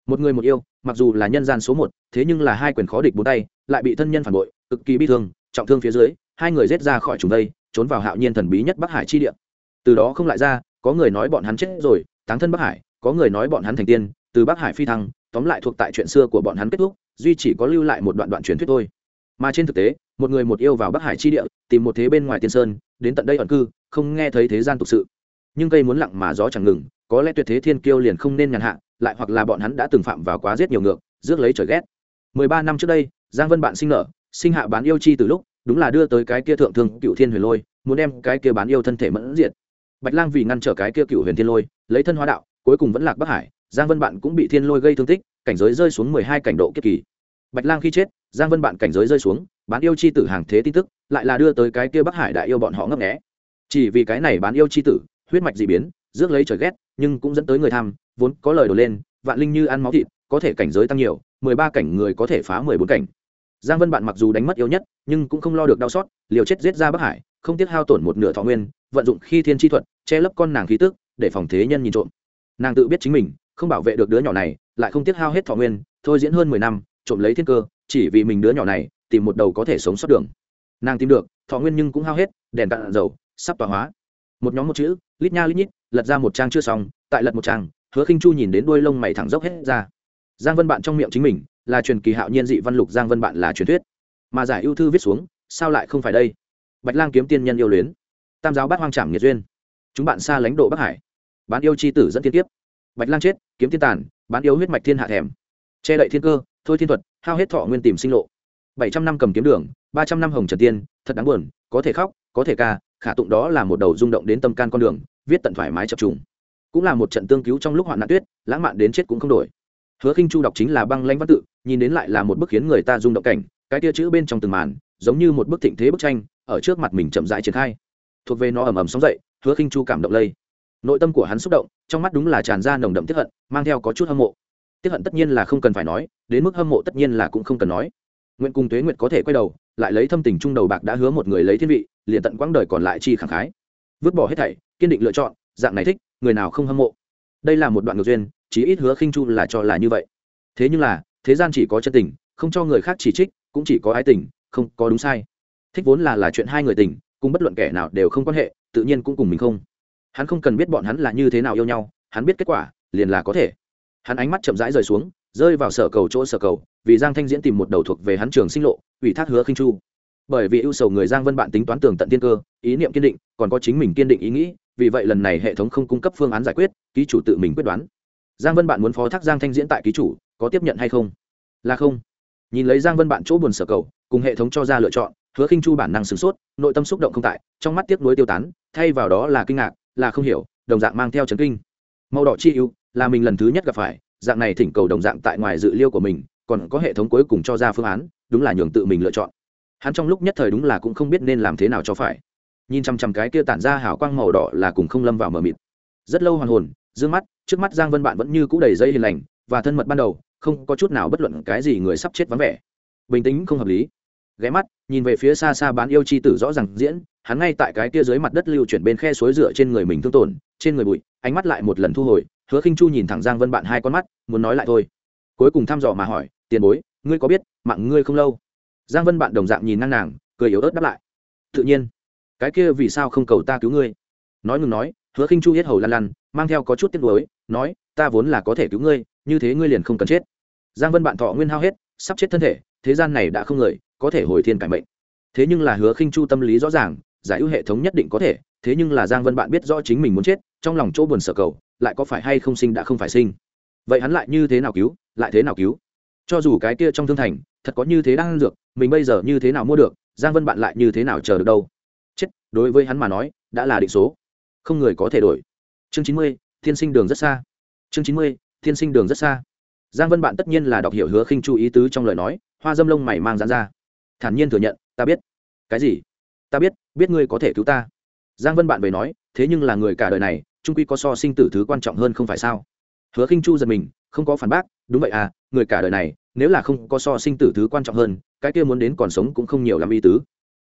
Một người một yêu, mặc dù là nhân gian số một, thế nhưng là hai quyền khó địch bốn tay, lại bị thân nhân phản bội, cực kỳ bi thương, trọng thương phía dưới, hai người giết ra khỏi trùng vây trốn vào hạo nhiên thần bí nhất bắc hải chi địa. Từ đó không lại ra, có người nói bọn hắn chết rồi, táng thân bắc hải, có người nói bọn hắn thành tiên, từ bắc hải phi thăng, tóm lại thuộc tại chuyện xưa của bọn hắn kết thúc, duy chỉ có lưu lại một đoạn đoạn truyền thuyết thôi. Mà trên thực tế, một người một yêu vào bắc hải chi địa, tìm một thế bên ngoài tiên sơn, đến tận đây ẩn cư, không nghe thấy thế gian tục sự nhưng cây muốn lặng mà gió chẳng ngừng, có lẽ tuyệt thế thiên kiêu liền không nên nhàn hạ, lại hoặc là bọn hắn đã từng phạm vào quá giết nhiều ngược, rước lấy trời ghét. Mười ba năm trước đây, giang vân bạn sinh nở, sinh hạ bán yêu chi từ lúc, đúng là đưa tới cái kia thượng thương cựu thiên huyền lôi, muốn đem cái kia bán yêu thân thể mẫn diệt. Bạch lang vì ngăn trở cái kia cựu huyền thiên lôi, lấy thân hóa đạo, cuối cùng vẫn lạc bắc hải, giang vân bạn cũng bị thiên lôi gây thương tích, cảnh giới rơi xuống mười hai cảnh độ kiếp kỳ. Bạch lang khi chết, giang vân bạn cảnh giới rơi xuống, bán yêu chi tử hàng thế tin tức, lại là đưa tới cái kia bắc hải đại yêu bọn họ ngấp nghé. Chỉ vì cái này bán yêu chi tử huyết mạch dị biến, rước lấy trời ghét, nhưng cũng dẫn tới người tham, vốn có lời đổ lên, vạn linh như ăn máu thịt, có thể cảnh giới tăng nhiều, mười ba cảnh người có thể phá mười bốn cảnh. Giang vân bạn mặc dù đánh mất yếu nhất, nhưng cũng không lo được đau xót, liều chết giết ra bắc hải, không tiếc hao tổn một nửa thọ nguyên, vận dụng khi thiên chi thuật, che lấp con nàng khí tức, để phòng thế nhân nhìn trộm. Nàng tự biết chính mình, không bảo vệ được đứa nhỏ này, lại không tiếc hao hết thọ nguyên, thôi diễn hơn mười năm, trộm lấy thiên cơ, chỉ vì mình đứa nhỏ này, tìm một đầu có thể sống sót đường. Nàng tìm được, thọ nguyên nhưng cũng hao hết, đèn cạn dầu, sắp tỏa hóa. Một nhóm một chữ lít nha lít nhít, lật ra một trang chưa xong, tại lật một trang, hứa khinh chu nhìn đến đuôi lông mày thẳng dốc hết ra. Giang vân bạn trong miệng chính mình, là truyền kỳ hạo nhiên dị văn lục giang vân bạn là truyền thuyết. Mà giải ưu thư viết xuống, sao lại không phải đây? Bạch lang kiếm tiên nhân yêu luyến. Tam giáo bát hoang trảm nghiệt duyên. Chúng bạn xa lãnh độ bắc hải. Bán yêu chi tử dẫn thiên tiếp bạch lang chết, kiếm tiên tàn, bán yêu huyết mạch thiên hạ thèm. Che đậy thiên cơ, thôi thiên thuật, hao hết thọ nguyên tìm sinh lộ. Bảy trăm năm cầm kiếm đường, ba trăm năm hồng trần tiên, thật đáng buồn, có thể khóc, có thể ca khả tụng đó là một đầu rung động đến tâm can con đường, viết tận thoải mái chập trùng. Cũng là một trận tương cứu trong lúc hoạn nạn tuyết, lãng mạn đến chết cũng không đổi. Hứa khinh chu đọc chính là băng lanh văn tự, nhìn đến lại là một bức khiến người ta rung động cảnh, cái tia chữ bên trong từng màn, giống như một bức thịnh thế bức tranh, ở trước mặt mình chậm rãi triển khai. Thuộc về nó ầm ầm sóng dậy, hứa khinh chu cảm động lây. Nội tâm của hắn xúc động, trong mắt đúng là tràn ra nồng đậm tiếp hận, mang theo có chút hâm mộ. Tiếp hận tất nhiên là không cần phải nói, đến mức hâm mộ tất nhiên là cũng không cần nói nguyện cùng tuế Nguyệt có thể quay đầu, lại lấy thâm tình trung đầu bạc đã hứa một người lấy thiên vị, liền tận quãng đời còn lại chi khẳng khái. Vứt bỏ hết thảy, kiên định lựa chọn, dạng này thích, người nào không hâm mộ. Đây là một đoạn ngược duyên, chí ít hứa khinh chu là cho là như vậy. Thế nhưng là, thế gian chỉ có chân tình, không cho người khác chỉ trích, cũng chỉ có ái tình, không có đúng sai. Thích vốn là là chuyện hai người tình, cùng bất luận kẻ nào đều không quan hệ, tự nhiên cũng cùng mình không. Hắn không cần biết bọn hắn là như thế nào yêu nhau, hắn biết kết quả, liền là có thể. Hắn ánh mắt chậm rãi rời xuống rơi vào sở cầu chỗ sở cầu, vì giang thanh diễn tìm một đầu thuộc về hắn trường sinh lộ, ủy thác hứa khinh chu. Bởi vì ưu sầu người giang vân bạn tính toán tường tận tiên cơ, ý niệm kiên định, còn có chính mình kiên định ý nghĩ, vì vậy lần này hệ thống không cung cấp phương án giải quyết, ký chủ tự mình quyết đoán. Giang vân bạn muốn phó thác giang thanh diễn tại ký chủ, có tiếp nhận hay không? Là không. Nhìn lấy giang vân bạn chỗ buồn sở cầu, cùng hệ thống cho ra lựa chọn, hứa khinh chu bản năng sửng sốt, nội tâm xúc động không tại, trong mắt tiếc nuối tiêu tán, thay vào đó là kinh ngạc, là không hiểu, đồng dạng mang theo chấn kinh. Màu đỏ chi ưu, là mình lần thứ nhất gặp phải dạng này thỉnh cầu đồng dạng tại ngoài dự liêu của mình, còn có hệ thống cuối cùng cho ra phương án, đúng là nhường tự mình lựa chọn. Hắn trong lúc nhất thời đúng là cũng không biết nên làm thế nào cho phải. Nhìn chăm chăm cái kia tản ra hào quang màu đỏ là cùng không lâm vào mờ mịt. Rất lâu hoàn hồn d mắt, trước mắt giang vân bạn vẫn như cũ đầy dây hiền lành, và thân mật ban đầu, không có chút nào bất luận cái gì người sắp chết vắng vẻ. Bình tĩnh, không hợp lý. Ghé mắt, nhìn về phía xa xa bán yêu chi tử rõ ràng diễn, hắn ngay tại cái kia dưới mặt đất lưu chuyển bên khe suối dựa trên người mình thương tổn, trên người bụi, ánh mắt lại một lần thu hồi hứa khinh chu nhìn thẳng giang vân bạn hai con mắt, muốn nói lại thôi. Cuối cùng thăm dò mà hỏi, tiền bối, ngươi có biết mạng ngươi không lâu? Giang vân bạn đồng dạng nhìn ngang nàng, cười yếu ớt đáp lại, tự nhiên. Cái kia vì sao không cầu ta cứu ngươi? Nói ngừng nói, hứa khinh chu hết hầu lăn lăn, mang theo có chút tiếc nuối, nói, ta vốn là có thể cứu ngươi, như thế ngươi liền không cần chết. Giang vân bạn thọ nguyên hao hết, sắp chết thân thể, thế gian này đã không người, có thể hồi thiên cải mệnh. Thế nhưng là hứa khinh chu tâm lý rõ ràng, giải ưu hệ thống nhất định có thể, thế nhưng là giang vân bạn biết rõ chính mình muốn chết, trong lòng chỗ buồn sở cầu lại có phải hay không sinh đã không phải sinh? Vậy hắn lại như thế nào cứu, lại thế nào cứu? Cho dù cái kia trong thương thành, thật có như thế đang ăn dược, mình bây giờ như thế nào mua được, giang vân bạn lại như thế nào chờ được đâu? Chết, đối với hắn mà nói, đã là định số. Không người có thể đổi. Chương chín mươi, thiên sinh đường rất xa. Chương chín mươi, thiên sinh đường rất xa. Giang vân bạn tất nhiên là đọc hiểu hứa khinh chu ý tứ trong lời nói, hoa dâm lông mày mang dán ra. Thản nhiên thừa nhận, ta biết. Cái gì? Ta biết biết ngươi có thể cứu ta. Giang vân bạn về nói, thế nhưng là người cả đời này trung quy có so sinh tử thứ quan trọng hơn không phải sao? Hứa khinh chu giật mình, không có phản bác, đúng vậy à người cả đời này, nếu là không có so sinh tử thứ quan trọng hơn, cái kia muốn đến còn sống cũng không nhiều làm y tứ.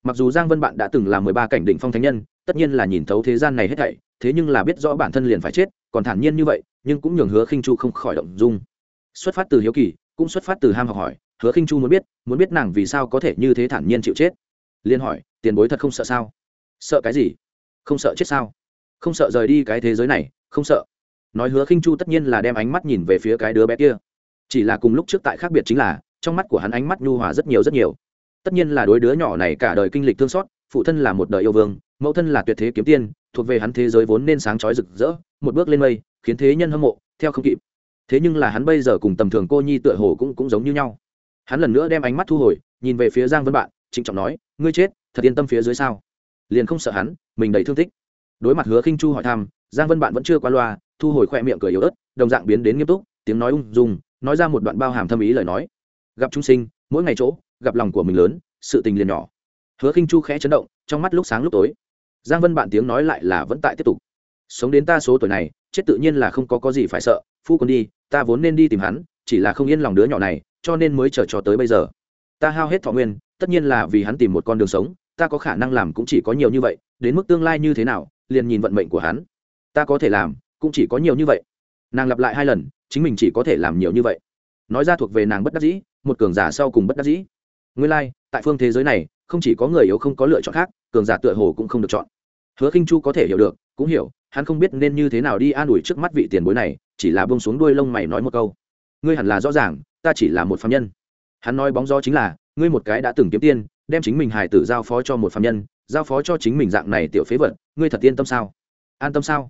Mặc dù giang vân bạn đã từng là mười ba cảnh định phong thánh nhân, tất nhiên là nhìn thấu thế gian này hết thảy, thế nhưng là biết rõ bản thân liền phải chết, còn thản nhiên như vậy, nhưng cũng nhường hứa khinh chu không khỏi động dung. Xuất phát từ hiếu kỳ, cũng xuất phát từ ham học hỏi, hứa khinh chu muốn biết muốn biết nàng vì sao có thể như thế thản nhiên chịu chết. Liên hỏi, tiền bối thật không sợ sao? Sợ cái gì? Không sợ chết sao? Không sợ rời đi cái thế giới này, không sợ. Nói hứa khinh chu tất nhiên là đem ánh mắt nhìn về phía cái đứa bé kia. Chỉ là cùng lúc trước tại khác biệt chính là, trong mắt của hắn ánh mắt nhu hòa rất nhiều rất nhiều. Tất nhiên là đối đứa nhỏ này cả đời kinh lịch thương xót, phụ thân là một đời yêu vương, mẫu thân là tuyệt thế kiếm tiên, thuộc về hắn thế giới vốn nên sáng chói rực rỡ, một bước lên mây, khiến thế nhân hâm mộ, theo không kịp. Thế nhưng là hắn bây giờ cùng tầm thường cô nhi tựa hồ cũng cũng giống như nhau. Hắn lần nữa đem ánh mắt thu hồi, nhìn về phía giang vân bạn, trịnh trọng nói, ngươi chết, thật yên tâm phía dưới sao? Liền không sợ hắn, mình đầy thương tích đối mặt hứa khinh chu hỏi thăm, giang vân bạn vẫn chưa qua loa, thu hồi khoe miệng cười yếu ớt, đồng dạng biến đến nghiêm túc, tiếng nói ung dung, nói ra một đoạn bao hàm thâm ý lời nói. Gặp chúng sinh, mỗi ngày chỗ, gặp lòng của mình lớn, sự tình liền nhỏ. Hứa khinh chu khẽ chấn động, trong mắt lúc sáng lúc tối. Giang vân bạn tiếng nói lại là vẫn tại tiếp tục. Sống đến ta số tuổi này, chết tự nhiên là không có có gì phải sợ, phu còn đi, ta vốn nên đi tìm hắn, chỉ là không yên lòng đứa nhỏ này, cho nên mới chờ cho tới bây giờ. Ta hao hết thọ nguyên, tất nhiên là vì hắn tìm một con đường sống, ta có khả năng làm cũng chỉ có nhiều như vậy, đến mức tương lai như thế nào liền nhìn vận mệnh của hắn. Ta có thể làm cũng chỉ có nhiều như vậy. Nàng lặp lại hai lần chính mình chỉ có thể làm nhiều như vậy. Nói ra thuộc về nàng bất đắc dĩ một cường giả sau cùng bất đắc dĩ. Nguyên lai、like, tại phương thế giới này không chỉ có người yếu không có lựa chọn khác cường giả tựa hồ cũng không được chọn. Hứa khinh chu có thể hiểu được cũng hiểu hắn không biết nên như thế nào đi an ủi trước mắt vị tiền bối này chỉ là bông xuống đuôi lông mày nói một câu. Ngươi hẳn là rõ ràng ta chỉ là một phạm nhân. Hắn nói bóng gió chính là ngươi một cái đã từng kiếm tiên đem chính mình hài tử giao phó cho một phạm nhân, giao phó cho chính mình dạng này tiểu phế vật, ngươi thật yên tâm sao? An tâm sao?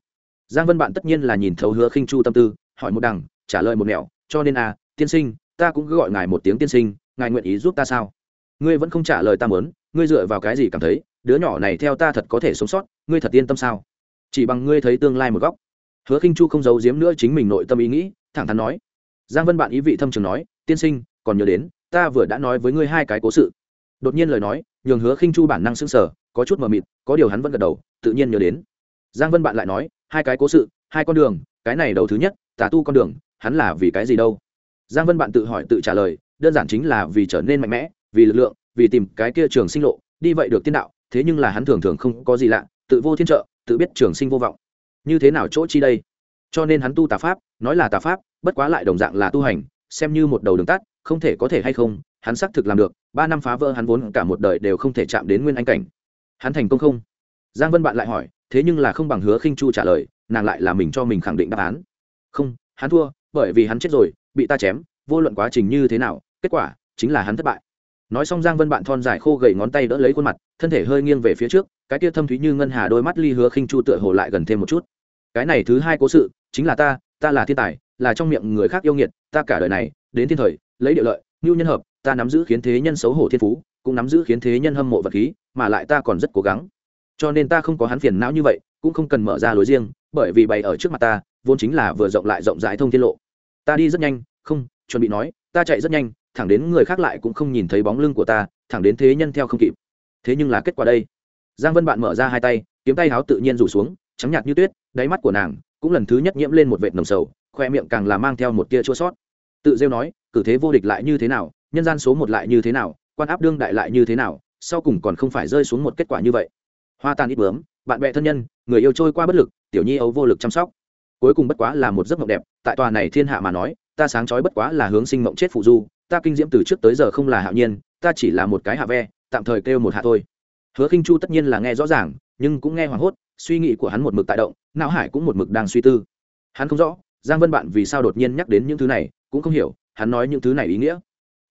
Giang vân bạn tất nhiên là nhìn thấu hứa khinh chu tâm tư, hỏi một đằng, trả lời một mẹo cho nên à tiên sinh, ta cũng cứ gọi ngài một tiếng tiên sinh, ngài nguyện ý giúp ta sao? Ngươi vẫn không trả lời ta muốn, ngươi dựa vào cái gì cảm thấy, đứa nhỏ này theo ta thật có thể sống sót, ngươi thật yên tâm sao? Chỉ bằng ngươi thấy tương lai một góc. Hứa khinh chu không giấu giếm nữa chính mình nội tâm ý nghĩ, thẳng thắn nói. Giang vân bạn ý vị thâm trường nói, tiên sinh, còn nhớ đến, ta vừa đã nói với ngươi hai cái cố sự đột nhiên lời nói, nhường hứa khinh chu bản năng sững sờ, có chút mờ mịt, có điều hắn vẫn gật đầu, tự nhiên nhớ đến. Giang vân bạn lại nói, hai cái cố sự, hai con đường, cái này đầu thứ nhất, tà tu con đường, hắn là vì cái gì đâu? Giang vân bạn tự hỏi tự trả lời, đơn giản chính là vì trở nên mạnh mẽ, vì lực lượng, vì tìm cái kia trường sinh lộ, đi vậy được tiên đạo, thế nhưng là hắn thường thường không có gì lạ, tự vô thiên trợ, tự biết trường sinh vô vọng. Như thế nào chỗ chi đây? Cho nên hắn tu tà pháp, nói là tà pháp, bất quá lại đồng dạng là tu hành, xem như một đầu đường tắt, không thể có thể hay không hắn xác thực làm được, ba năm phá vỡ hắn vốn cả một đời đều không thể chạm đến nguyên anh cảnh. Hắn thành công không? Giang vân bạn lại hỏi, thế nhưng là không bằng hứa khinh chu trả lời, nàng lại là mình cho mình khẳng định đáp án. Không, hắn thua, bởi vì hắn chết rồi, bị ta chém, vô luận quá trình như thế nào, kết quả chính là hắn thất bại. Nói xong giang vân bạn thon dài khô gầy ngón tay đỡ lấy khuôn mặt, thân thể hơi nghiêng về phía trước, cái kia thâm thúy như ngân hà đôi mắt ly hứa khinh chu tựa hồ lại gần thêm một chút. Cái này thứ hai cố sự, chính là ta ta là thiên tài, là trong miệng người khác yêu nghiệt, ta cả đời này, đến thiên thời, lấy địa lợi, ngưu nhân hợp ta nắm giữ khiến thế nhân xấu hổ thiên phú, cũng nắm giữ khiến thế nhân hâm mộ vật khí, mà lại ta còn rất cố gắng. Cho nên ta không có hắn phiền não như vậy, cũng không cần mở ra lối riêng, bởi vì bày ở trước mặt ta, vốn chính là vừa rộng lại rộng rãi thông thiên lộ. Ta đi rất nhanh, không, chuẩn bị nói, ta chạy rất nhanh, thẳng đến người khác lại cũng không nhìn thấy bóng lưng của ta, thẳng đến thế nhân theo không kịp. Thế nhưng là kết quả đây. Giang vân bạn mở ra hai tay, kiếm tay háo tự nhiên rủ xuống, trắng nhạt như tuyết, đáy mắt của nàng cũng lần thứ nhất nhiễm lên một vệt nồng sầu, khoe miệng càng là mang theo một tia chua sót. Tự rêu nói, cử thế vô địch lại như thế nào? Nhân gian số một lại như thế nào, quan áp đương đại lại như thế nào, sau cùng còn không phải rơi xuống một kết quả như vậy. Hoa tàn ít bướm, bạn bè thân nhân, người yêu trôi qua bất lực, tiểu nhi ấu vô lực chăm sóc. Cuối cùng bất quá là một giấc mộng đẹp, tại tòa này thiên hạ mà nói, ta sáng chói bất quá là hướng sinh mộng chết phụ du, ta kinh diễm từ trước tới giờ không là hạo nhiên, ta chỉ là một cái hạ ve, tạm thời kêu một hạ thôi. Hứa khinh chu tất nhiên là nghe rõ ràng, nhưng cũng nghe hoảng hốt, suy nghĩ của hắn một mực tại động, não hải cũng một mực đang suy tư. Hắn không rõ, giang vân bạn vì sao đột nhiên nhắc đến những thứ này, cũng không hiểu, hắn nói những thứ này ý nghĩa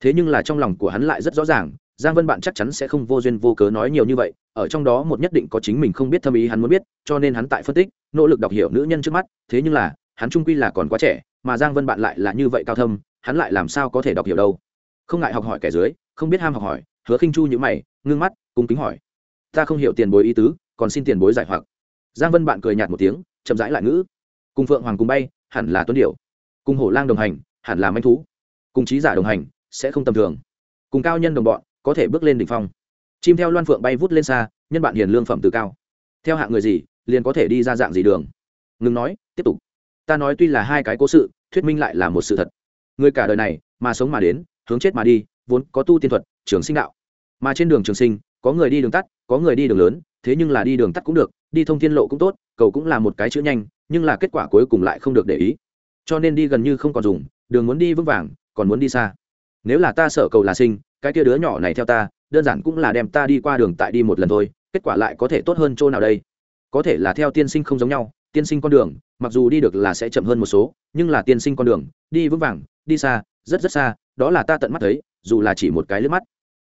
thế nhưng là trong lòng của hắn lại rất rõ ràng, giang vân bạn chắc chắn sẽ không vô duyên vô cớ nói nhiều như vậy, ở trong đó một nhất định có chính mình không biết thâm ý hắn muốn biết, cho nên hắn tại phân tích, nỗ lực đọc hiểu nữ nhân trước mắt, thế nhưng là, hắn trung quy là còn quá trẻ, mà giang vân bạn lại là như vậy cao thâm, hắn lại làm sao có thể đọc hiểu đâu. Không ngại học hỏi kẻ dưới, không biết ham học hỏi, hứa khinh chu như mày, ngưng mắt, cung kính hỏi. Ta không hiểu tiền bối ý tứ, còn xin tiền bối giải hoặc. Giang vân bạn cười nhạt một tiếng, chậm rãi lại ngữ. Cùng phượng hoàng cùng bay, hẳn là tuấn điệu cùng hổ lang đồng hành, hẳn là manh thú. Cùng trí giả đồng hành sẽ không tầm thường. Cùng cao nhân đồng bọn, có thể bước lên đỉnh phong. Chim theo loan phượng bay vút lên xa, nhân bạn hiền lương phẩm từ cao. Theo hạng người gì, liền có thể đi ra dạng gì đường. Ngừng nói, tiếp tục. Ta nói tuy là hai cái cố sự, thuyết minh lại là một sự thật. Người cả đời này, mà sống mà đến, hướng chết mà đi, vốn có tu tiên thuật, trường sinh đạo. Mà trên đường trường sinh, có người đi đường tắt, có người đi đường lớn, thế nhưng là đi đường tắt cũng được, đi thông thiên lộ cũng tốt, cầu cũng là một cái chữ nhanh, nhưng là kết quả cuối cùng lại không được để ý. Cho nên đi gần như không còn dùng, đường muốn đi vững vàng, còn muốn đi xa nếu là ta sợ cầu là sinh, cái kia đứa nhỏ này theo ta, đơn giản cũng là đem ta đi qua đường tại đi một lần thôi, kết quả lại có thể tốt hơn chỗ nào đây? Có thể là theo tiên sinh không giống nhau, tiên sinh con đường, mặc dù đi được là sẽ chậm hơn một số, nhưng là tiên sinh con đường, đi vững vàng, đi xa, rất rất xa, đó là ta tận mắt thấy, dù là chỉ một cái lướt mắt.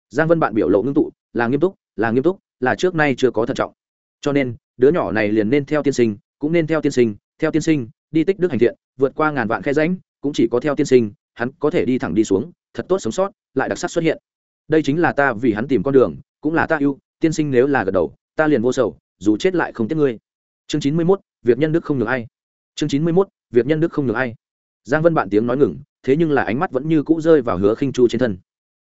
Giang vân bạn biểu lộ ngưng tụ, là nghiêm túc, là nghiêm túc, là trước nay chưa có thận trọng. Cho nên, đứa nhỏ này liền nên theo tiên sinh, cũng nên theo tiên sinh, theo tiên sinh, đi tích đức hành thiện, vượt qua ngàn vạn khe ránh cũng chỉ có theo tiên sinh, hắn có thể đi thẳng đi xuống thật tốt sống sót, lại đặc sắc xuất hiện. Đây chính là ta vì hắn tìm con đường, cũng là ta yêu tiên sinh nếu là gật đầu, ta liền vô sầu, dù chết lại không tiếc ngươi. Chương chín mươi mốt, việc nhân đức không nhường ai. Chương chín mươi mốt, việc nhân đức không nhường ai. Giang vân bạn tiếng nói ngừng, thế nhưng là ánh mắt vẫn như cũ rơi vào hứa khinh chu trên thân.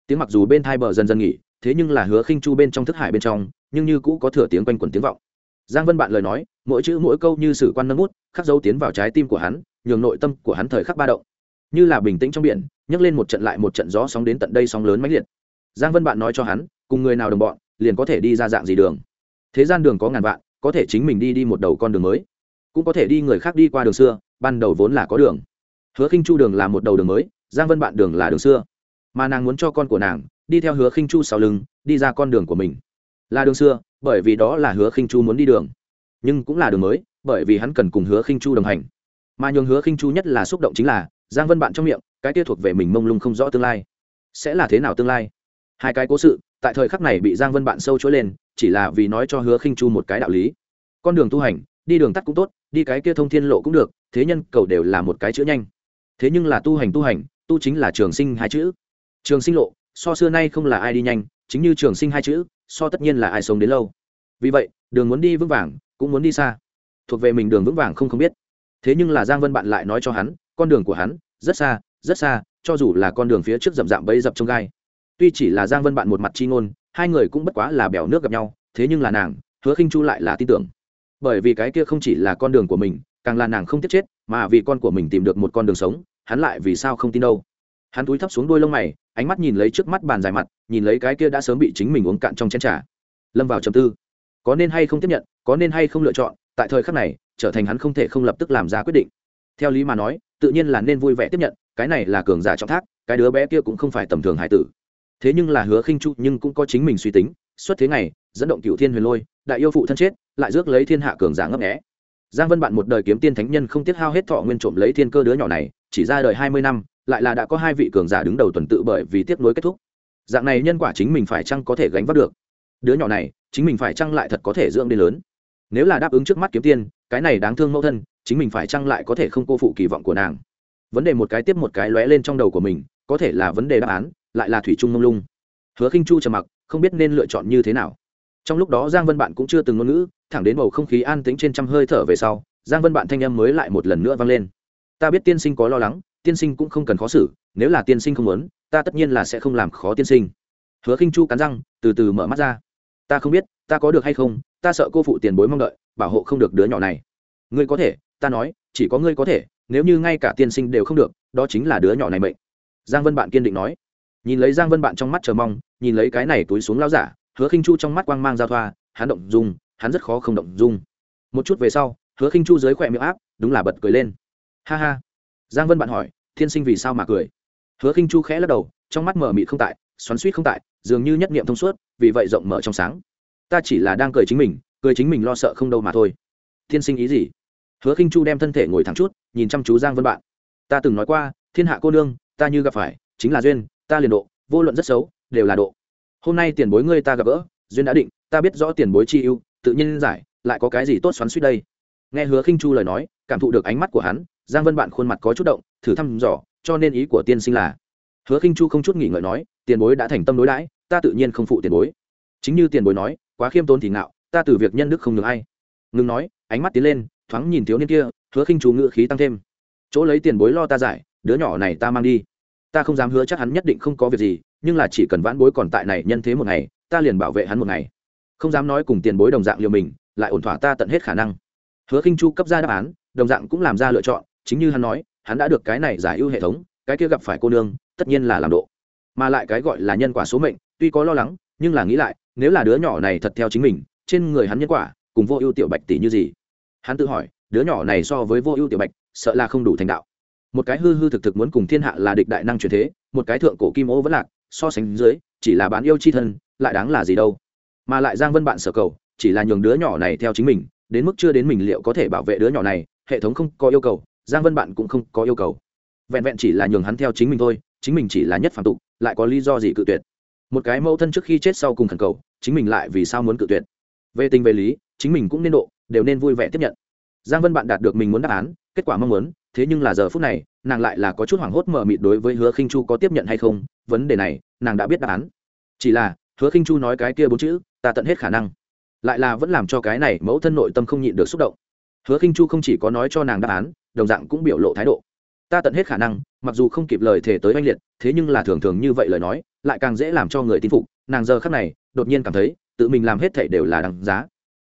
Tiếng mặc dù bên thai bờ dần dần nghỉ, thế nhưng là hứa khinh chu bên trong thức hải bên trong, nhưng như cũ có thừa tiếng quanh quẩn tiếng vọng. Giang vân bạn lời nói, mỗi chữ mỗi câu như sử quan nâng mút khắc dấu tiến vào trái tim của hắn, nhường nội tâm của hắn thời khắc ba động. Như là bình tĩnh trong biển nhấc lên một trận lại một trận gió sóng đến tận đây sóng lớn mãnh liệt. Giang vân bạn nói cho hắn, cùng người nào đồng bọn, liền có thể đi ra dạng gì đường? Thế gian đường có ngàn vạn, có thể chính mình đi đi một đầu con đường mới. Cũng có thể đi người khác đi qua đường xưa, ban đầu vốn là có đường. Hứa khinh chu đường là một đầu đường mới, giang vân bạn đường là đường xưa. Mà nàng muốn cho con của nàng, đi theo hứa khinh chu sau lưng, đi ra con đường của mình. Là đường xưa, bởi vì đó là hứa khinh chu muốn đi đường. Nhưng cũng là đường mới, bởi vì hắn cần cùng hứa khinh chu đồng hành. Mà nhường hứa khinh chu nhất là xúc động chính là, giang vân bạn trong miệng cái kia thuộc về mình mông lung không rõ tương lai. Sẽ là thế nào tương lai? Hai cái cố sự, tại thời khắc này bị giang vân bạn sâu chối lên, chỉ là vì nói cho hứa khinh chu một cái đạo lý. Con đường tu hành, đi đường tắt cũng tốt, đi cái kia thông thiên lộ cũng được, thế nhân cầu đều là một cái chữ nhanh. Thế nhưng là tu hành tu hành, tu chính là trường sinh hai chữ. Trường sinh lộ, so xưa nay không là ai đi nhanh, chính như trường sinh hai chữ, so tất nhiên là ai sống đến lâu. Vì vậy, đường muốn đi vững vàng, cũng muốn đi xa. Thuộc về mình đường vững vàng không không biết. Thế nhưng là giang vân bạn lại nói cho hắn, con đường của hắn, rất xa rất xa, cho dù là con đường phía trước rậm rạm bấy dập trong gai. Tuy chỉ là giang vân bạn một mặt chi ngôn, hai người cũng bất quá là bèo nước gặp nhau, thế nhưng là nàng, hứa khinh chu lại là tin tưởng. Bởi vì cái kia không chỉ là con đường của mình, càng là nàng không tiếc chết, mà vì con của mình tìm được một con đường sống, hắn lại vì sao không tin đâu. Hắn túi thấp xuống đuôi lông mày, ánh mắt nhìn lấy trước mắt bàn dài mặt, nhìn lấy cái kia đã sớm bị chính mình uống cạn trong chén trà. Lâm vào trầm tư. Có nên hay không tiếp nhận, có nên hay không lựa chọn, tại thời khắc này, trở thành hắn không thể không lập tức làm ra quyết định. Theo lý mà nói, tự nhiên là nên vui vẻ tiếp nhận cái này là cường giả trọng thác, cái đứa bé kia cũng không phải tầm thường hải tử. Thế nhưng là hứa khinh chu nhưng cũng có chính mình suy tính xuất thế này dẫn động cựu thiên huyền lôi, đại yêu phụ thân chết, lại rước lấy thiên hạ cường giả ngấp nghé. Giang vân bạn một đời kiếm tiên thánh nhân không tiếc hao hết thọ nguyên trộm lấy thiên cơ đứa nhỏ này, chỉ ra đời hai mươi năm, lại là đã có hai vị cường giả đứng đầu tuần tự bởi vì tiếp nối kết thúc. Dạng này nhân quả chính mình phải chăng có thể gánh vác được? Đứa nhỏ này, chính mình phải chăng lại thật có thể dưỡng đến lớn? Nếu là đáp ứng trước mắt kiếm tiên, cái này đáng thương mẫu thân, chính mình phải chăng lại có thể không cô phụ kỳ vọng của nàng? Vấn đề một cái tiếp một cái lóe lên trong đầu của mình, có thể là vấn đề đáp án, lại là thủy trung mông lung. Hứa khinh chu trầm mặc, không biết nên lựa chọn như thế nào. Trong lúc đó giang vân bạn cũng chưa từng ngôn ngữ, thẳng đến bầu không khí an tĩnh trên trăm hơi thở về sau, giang vân bạn thanh âm mới lại một lần nữa vang lên. Ta biết tiên sinh có lo lắng, tiên sinh cũng không cần khó xử, nếu là tiên sinh không muốn, ta tất nhiên là sẽ không làm khó tiên sinh. Hứa khinh chu cắn răng, từ từ mở mắt ra. Ta không biết, ta có được hay không, ta sợ cô phụ tiền bối mong đợi, bảo hộ không được đứa nhỏ này. Ngươi có thể, ta nói chỉ có ngươi có thể, nếu như ngay cả tiên sinh đều không được, đó chính là đứa nhỏ này mệnh. Giang vân bạn kiên định nói. Nhìn lấy giang vân bạn trong mắt chờ mong, nhìn lấy cái này túi xuống lao giả, hứa khinh chu trong mắt quang mang giao thoa, hắn động dung, hắn rất khó không động dung. Một chút về sau, hứa khinh chu dưới khỏe miệng áp, đúng là bật cười lên. Ha ha. Giang vân bạn hỏi, thiên sinh vì sao mà cười? Hứa khinh chu khẽ lắc đầu, trong mắt mở mịt không tại, xoắn suýt không tại, dường như nhất niệm thông suốt, vì vậy rộng mở trong sáng. Ta chỉ là đang cười chính mình, cười chính mình lo sợ không đâu mà thôi. Thiên sinh ý gì? Hứa khinh chu đem thân thể ngồi thẳng chút, nhìn chăm chú giang vân bạn. Ta từng nói qua, thiên hạ cô nương, ta như gặp phải, chính là duyên, ta liền độ, vô luận rất xấu, đều là độ. Hôm nay tiền bối ngươi ta gặp gỡ, duyên đã định, ta biết rõ tiền bối chi ưu, tự nhiên giải, lại có cái gì tốt xoắn suýt đây? Nghe hứa khinh chu lời nói, cảm thụ được ánh mắt của hắn, giang vân bạn khuôn mặt có chút động, thử thăm dò, cho nên ý của tiên sinh là, hứa khinh chu không chút nghỉ ngợi nói, tiền bối đã thành tâm đối đãi, ta tự nhiên không phụ tiền bối. Chính như tiền bối nói, quá khiêm tốn thì ngạo, ta từ việc nhân đức không được ai. Ngừng nói, ánh mắt tiến lên thoáng nhìn thiếu niên kia, hứa khinh chu ngự khí tăng thêm. Chỗ lấy tiền bối lo ta giải, đứa nhỏ này ta mang đi. Ta không dám hứa chắc hắn nhất định không có việc gì, nhưng là chỉ cần vãn bối còn tại này nhân thế một ngày, ta liền bảo vệ hắn một ngày. Không dám nói cùng tiền bối đồng dạng liều mình, lại ổn thỏa ta tận hết khả năng. Hứa khinh chu cấp ra đáp án, đồng dạng cũng làm ra lựa chọn, chính như hắn nói, hắn đã được cái này giải ưu hệ thống, cái kia gặp phải cô nương, tất nhiên là làm độ. Mà lại cái gọi là nhân quả số mệnh, tuy có lo lắng, nhưng là nghĩ lại, nếu là đứa nhỏ này thật theo chính mình, trên người hắn nhân quả, cùng vô ưu tiểu bạch tỷ như gì? Hắn tự hỏi, đứa nhỏ này so với vô ưu tiểu bạch, sợ là không đủ thành đạo. Một cái hư hư thực thực muốn cùng thiên hạ là địch đại năng truyền thế, một cái thượng cổ kim ô vẫn lạc, so sánh dưới, chỉ là bán yêu chi thân, lại đáng là gì đâu. Mà lại giang vân bạn sở cầu, chỉ là nhường đứa nhỏ này theo chính mình, đến mức chưa đến mình liệu có thể bảo vệ đứa nhỏ này, hệ thống không có yêu cầu, giang vân bạn cũng không có yêu cầu. Vẹn vẹn chỉ là nhường hắn theo chính mình thôi, chính mình chỉ là nhất phạm tục, lại có lý do gì cự tuyệt. Một cái mẫu thân trước khi chết sau cùng khẩn cầu, chính mình lại vì sao muốn cự tuyệt. Về tình về lý, chính mình cũng nên độ đều nên vui vẻ tiếp nhận. Giang vân bạn đạt được mình muốn đáp án, kết quả mong muốn, thế nhưng là giờ phút này, nàng lại là có chút hoảng hốt mờ mịt đối với hứa khinh chu có tiếp nhận hay không, vấn đề này, nàng đã biết đáp án. Chỉ là, hứa khinh chu nói cái kia bốn chữ, ta tận hết khả năng. Lại là vẫn làm cho cái này mẫu thân nội tâm không nhịn được xúc động. Hứa khinh chu không chỉ có nói cho nàng đáp án, đồng dạng cũng biểu lộ thái độ. Ta tận hết khả năng, mặc dù không kịp lời thể tới oanh liệt, thế nhưng là thường thường như vậy lời nói, lại càng dễ làm cho người tin phục. Nàng giờ khắc này, đột nhiên cảm thấy, tự mình làm hết thể đều là đằng giá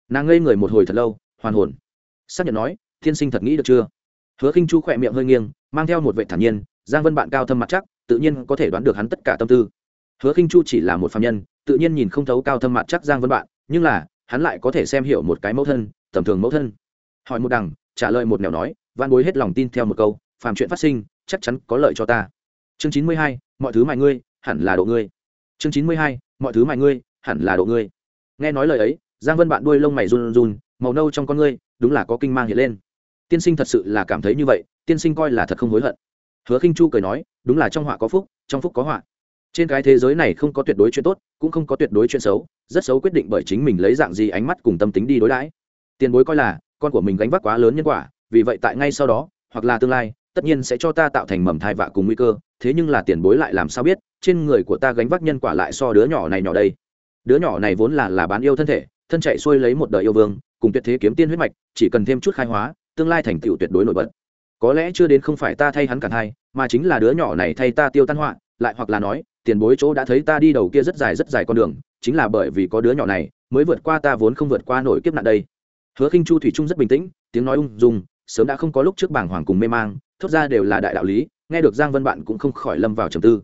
nàng ngây người một hồi thật lâu, hoàn hồn. Xác nhận nói, thiên sinh thật nghĩ được chưa? Hứa khinh chu khỏe miệng hơi nghiêng, mang theo một vệ thản nhiên, giang vân bạn cao thâm mặt chắc, tự nhiên có thể đoán được hắn tất cả tâm tư. Hứa khinh chu chỉ là một phạm nhân, tự nhiên nhìn không thấu cao thâm mặt chắc giang vân bạn, nhưng là, hắn lại có thể xem hiểu một cái mẫu thân, tầm thường mẫu thân. Hỏi một đằng, trả lời một nẻo nói van bối hết lòng tin theo một câu, phàm chuyện phát sinh, chắc chắn có lợi cho ta. Chương chín mươi hai, mọi thứ mại ngươi, hẳn là độ ngươi. Chương chín mươi hai, mọi thứ mại ngươi, hẳn là độ ngươi. Nghe nói lời ấy giang vân bạn đuôi lông mày run run, màu nâu trong con ngươi, đúng là có kinh mang hiện lên. Tiên sinh thật sự là cảm thấy như vậy, tiên sinh coi là thật không hối hận. Hứa khinh chu cười nói, đúng là trong họa có phúc, trong phúc có họa. Trên cái thế giới này không có tuyệt đối chuyện tốt, cũng không có tuyệt đối chuyện xấu, rất xấu quyết định bởi chính mình lấy dạng gì ánh mắt cùng tâm tính đi đối đãi. Tiền bối coi là, con của mình gánh vác quá lớn nhân quả, vì vậy tại ngay sau đó, hoặc là tương lai, tất nhiên sẽ cho ta tạo thành mầm thai vạ cùng nguy cơ, thế nhưng là tiền bối lại làm sao biết, trên người của ta gánh vác nhân quả lại so đứa nhỏ này nhỏ đây. Đứa nhỏ này vốn là là bán yêu thân thể thân chạy xuôi lấy một đời yêu vương, cùng tuyệt thế kiếm tiên huyết mạch, chỉ cần thêm chút khai hóa, tương lai thành tựu tuyệt đối nổi bật. Có lẽ chưa đến không phải ta thay hắn cản hai, mà chính là đứa nhỏ này thay ta tiêu tan họa, lại hoặc là nói, tiền bối chỗ đã thấy ta đi đầu kia rất dài rất dài con đường, chính là bởi vì có đứa nhỏ này, mới vượt qua ta vốn không vượt qua nổi kiếp nạn đây. Hứa khinh chu thủy trung rất bình tĩnh, tiếng nói ung dung, sớm đã không có lúc trước bảng hoàng cùng mê mang, thốt ra đều là đại đạo lý, nghe được giang vân bạn cũng không khỏi lâm vào trầm tư.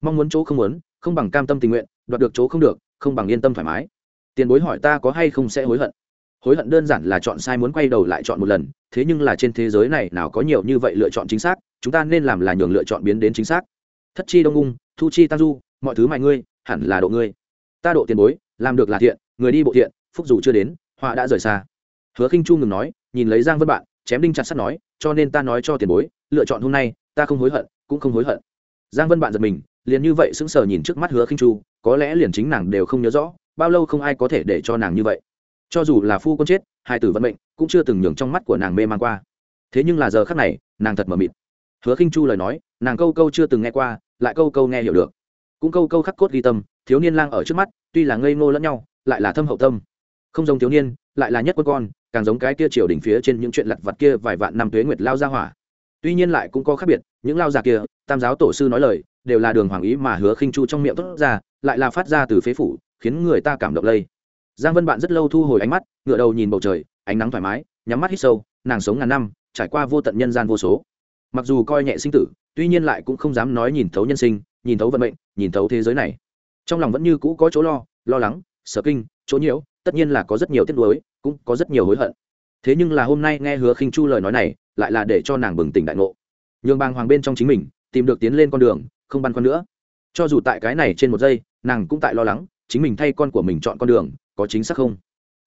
Mong muốn chỗ không muốn, không bằng cam tâm tình nguyện, đoạt được chỗ không được, không bằng yên tâm thoải mái tiền bối hỏi ta có hay không sẽ hối hận. Hối hận đơn giản là chọn sai muốn quay đầu lại chọn một lần, thế nhưng là trên thế giới này nào có nhiều như vậy lựa chọn chính xác, chúng ta nên làm là nhường lựa chọn biến đến chính xác. Thất chi đông ung, thu chi tam du, mọi thứ mại ngươi, hẳn là độ ngươi. Ta độ tiền bối, làm được là thiện, người đi bộ thiện, phúc dù chưa đến, họa đã rời xa. Hứa khinh chu ngừng nói, nhìn lấy giang vân bạn, chém đinh chặt sắt nói, cho nên ta nói cho tiền bối, lựa chọn hôm nay, ta không hối hận, cũng không hối hận. Giang vân bạn giật mình, liền như vậy sững sờ nhìn trước mắt hứa khinh chu, có lẽ liền chính nàng đều không nhớ rõ bao lâu không ai có thể để cho nàng như vậy. Cho dù là phu con chết, hai tử vận mệnh cũng chưa từng nhường trong mắt của nàng mê man qua. Thế nhưng là giờ khắc này, nàng thật mờ mịt. Hứa khinh chu lời nói, nàng câu câu chưa từng nghe qua, lại câu câu nghe hiểu được. Cũng câu câu khắc cốt ghi tâm, thiếu niên lang ở trước mắt, tuy là ngây ngô lẫn nhau, lại là thâm hậu tâm. Không giống thiếu niên, lại là nhất quân con, càng giống cái kia triều đỉnh phía trên những chuyện lặt vặt kia vài vạn năm tuế nguyệt lao ra hỏa. Tuy nhiên lại cũng có khác biệt, những lao già kia, tam giáo tổ sư nói lời, đều là đường hoàng ý mà hứa khinh chu trong miệng tốt ra, lại là phát ra từ phế phủ khiến người ta cảm động lây. Giang vân bạn rất lâu thu hồi ánh mắt ngựa đầu nhìn bầu trời, ánh nắng thoải mái, nhắm mắt hít sâu, nàng sống ngàn năm, trải qua vô tận nhân gian vô số. Mặc dù coi nhẹ sinh tử, tuy nhiên lại cũng không dám nói nhìn thấu nhân sinh, nhìn thấu vận mệnh, nhìn thấu thế giới này. Trong lòng vẫn như cũ có chỗ lo lo lắng sở kinh, chỗ nhiễu, tất nhiên là có rất nhiều tiếc nuối, cũng có rất nhiều hối hận. Thế nhưng là hôm nay nghe hứa khinh chu lời nói này, lại là để cho nàng bừng tỉnh đại ngộ. Nhường bàng hoàng bên trong chính mình, tìm được tiến lên con đường, không băn khoăn nữa. Cho dù tại cái này trên một giây, nàng cũng tại lo lắng chính mình thay con của mình chọn con đường, có chính xác không?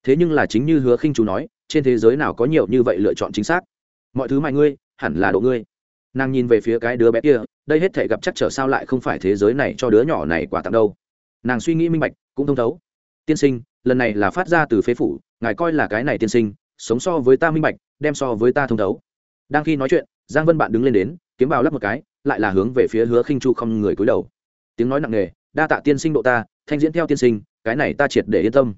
Thế nhưng là chính như hứa khinh chú nói, trên thế giới nào có nhiều như vậy lựa chọn chính xác? Mọi thứ mại ngươi, hẳn là độ ngươi. Nàng nhìn về phía cái đứa bé kia, đây hết thể gặp chắc trở sao lại không phải thế giới này cho đứa nhỏ này quả tặng đâu. Nàng suy nghĩ minh bạch, cũng thông thấu. Tiên sinh, lần này là phát ra từ phế phủ, ngài coi là cái này tiên sinh, sống so với ta minh bạch, đem so với ta thông thấu. Đang khi nói chuyện, giang vân bạn đứng lên đến, kiếm bào lắp một cái, lại là hướng về phía hứa khinh chu không người cúi đầu. Tiếng nói nặng nề đa tạ tiên sinh độ ta, thanh diễn theo tiên sinh, cái này ta triệt để yên tâm.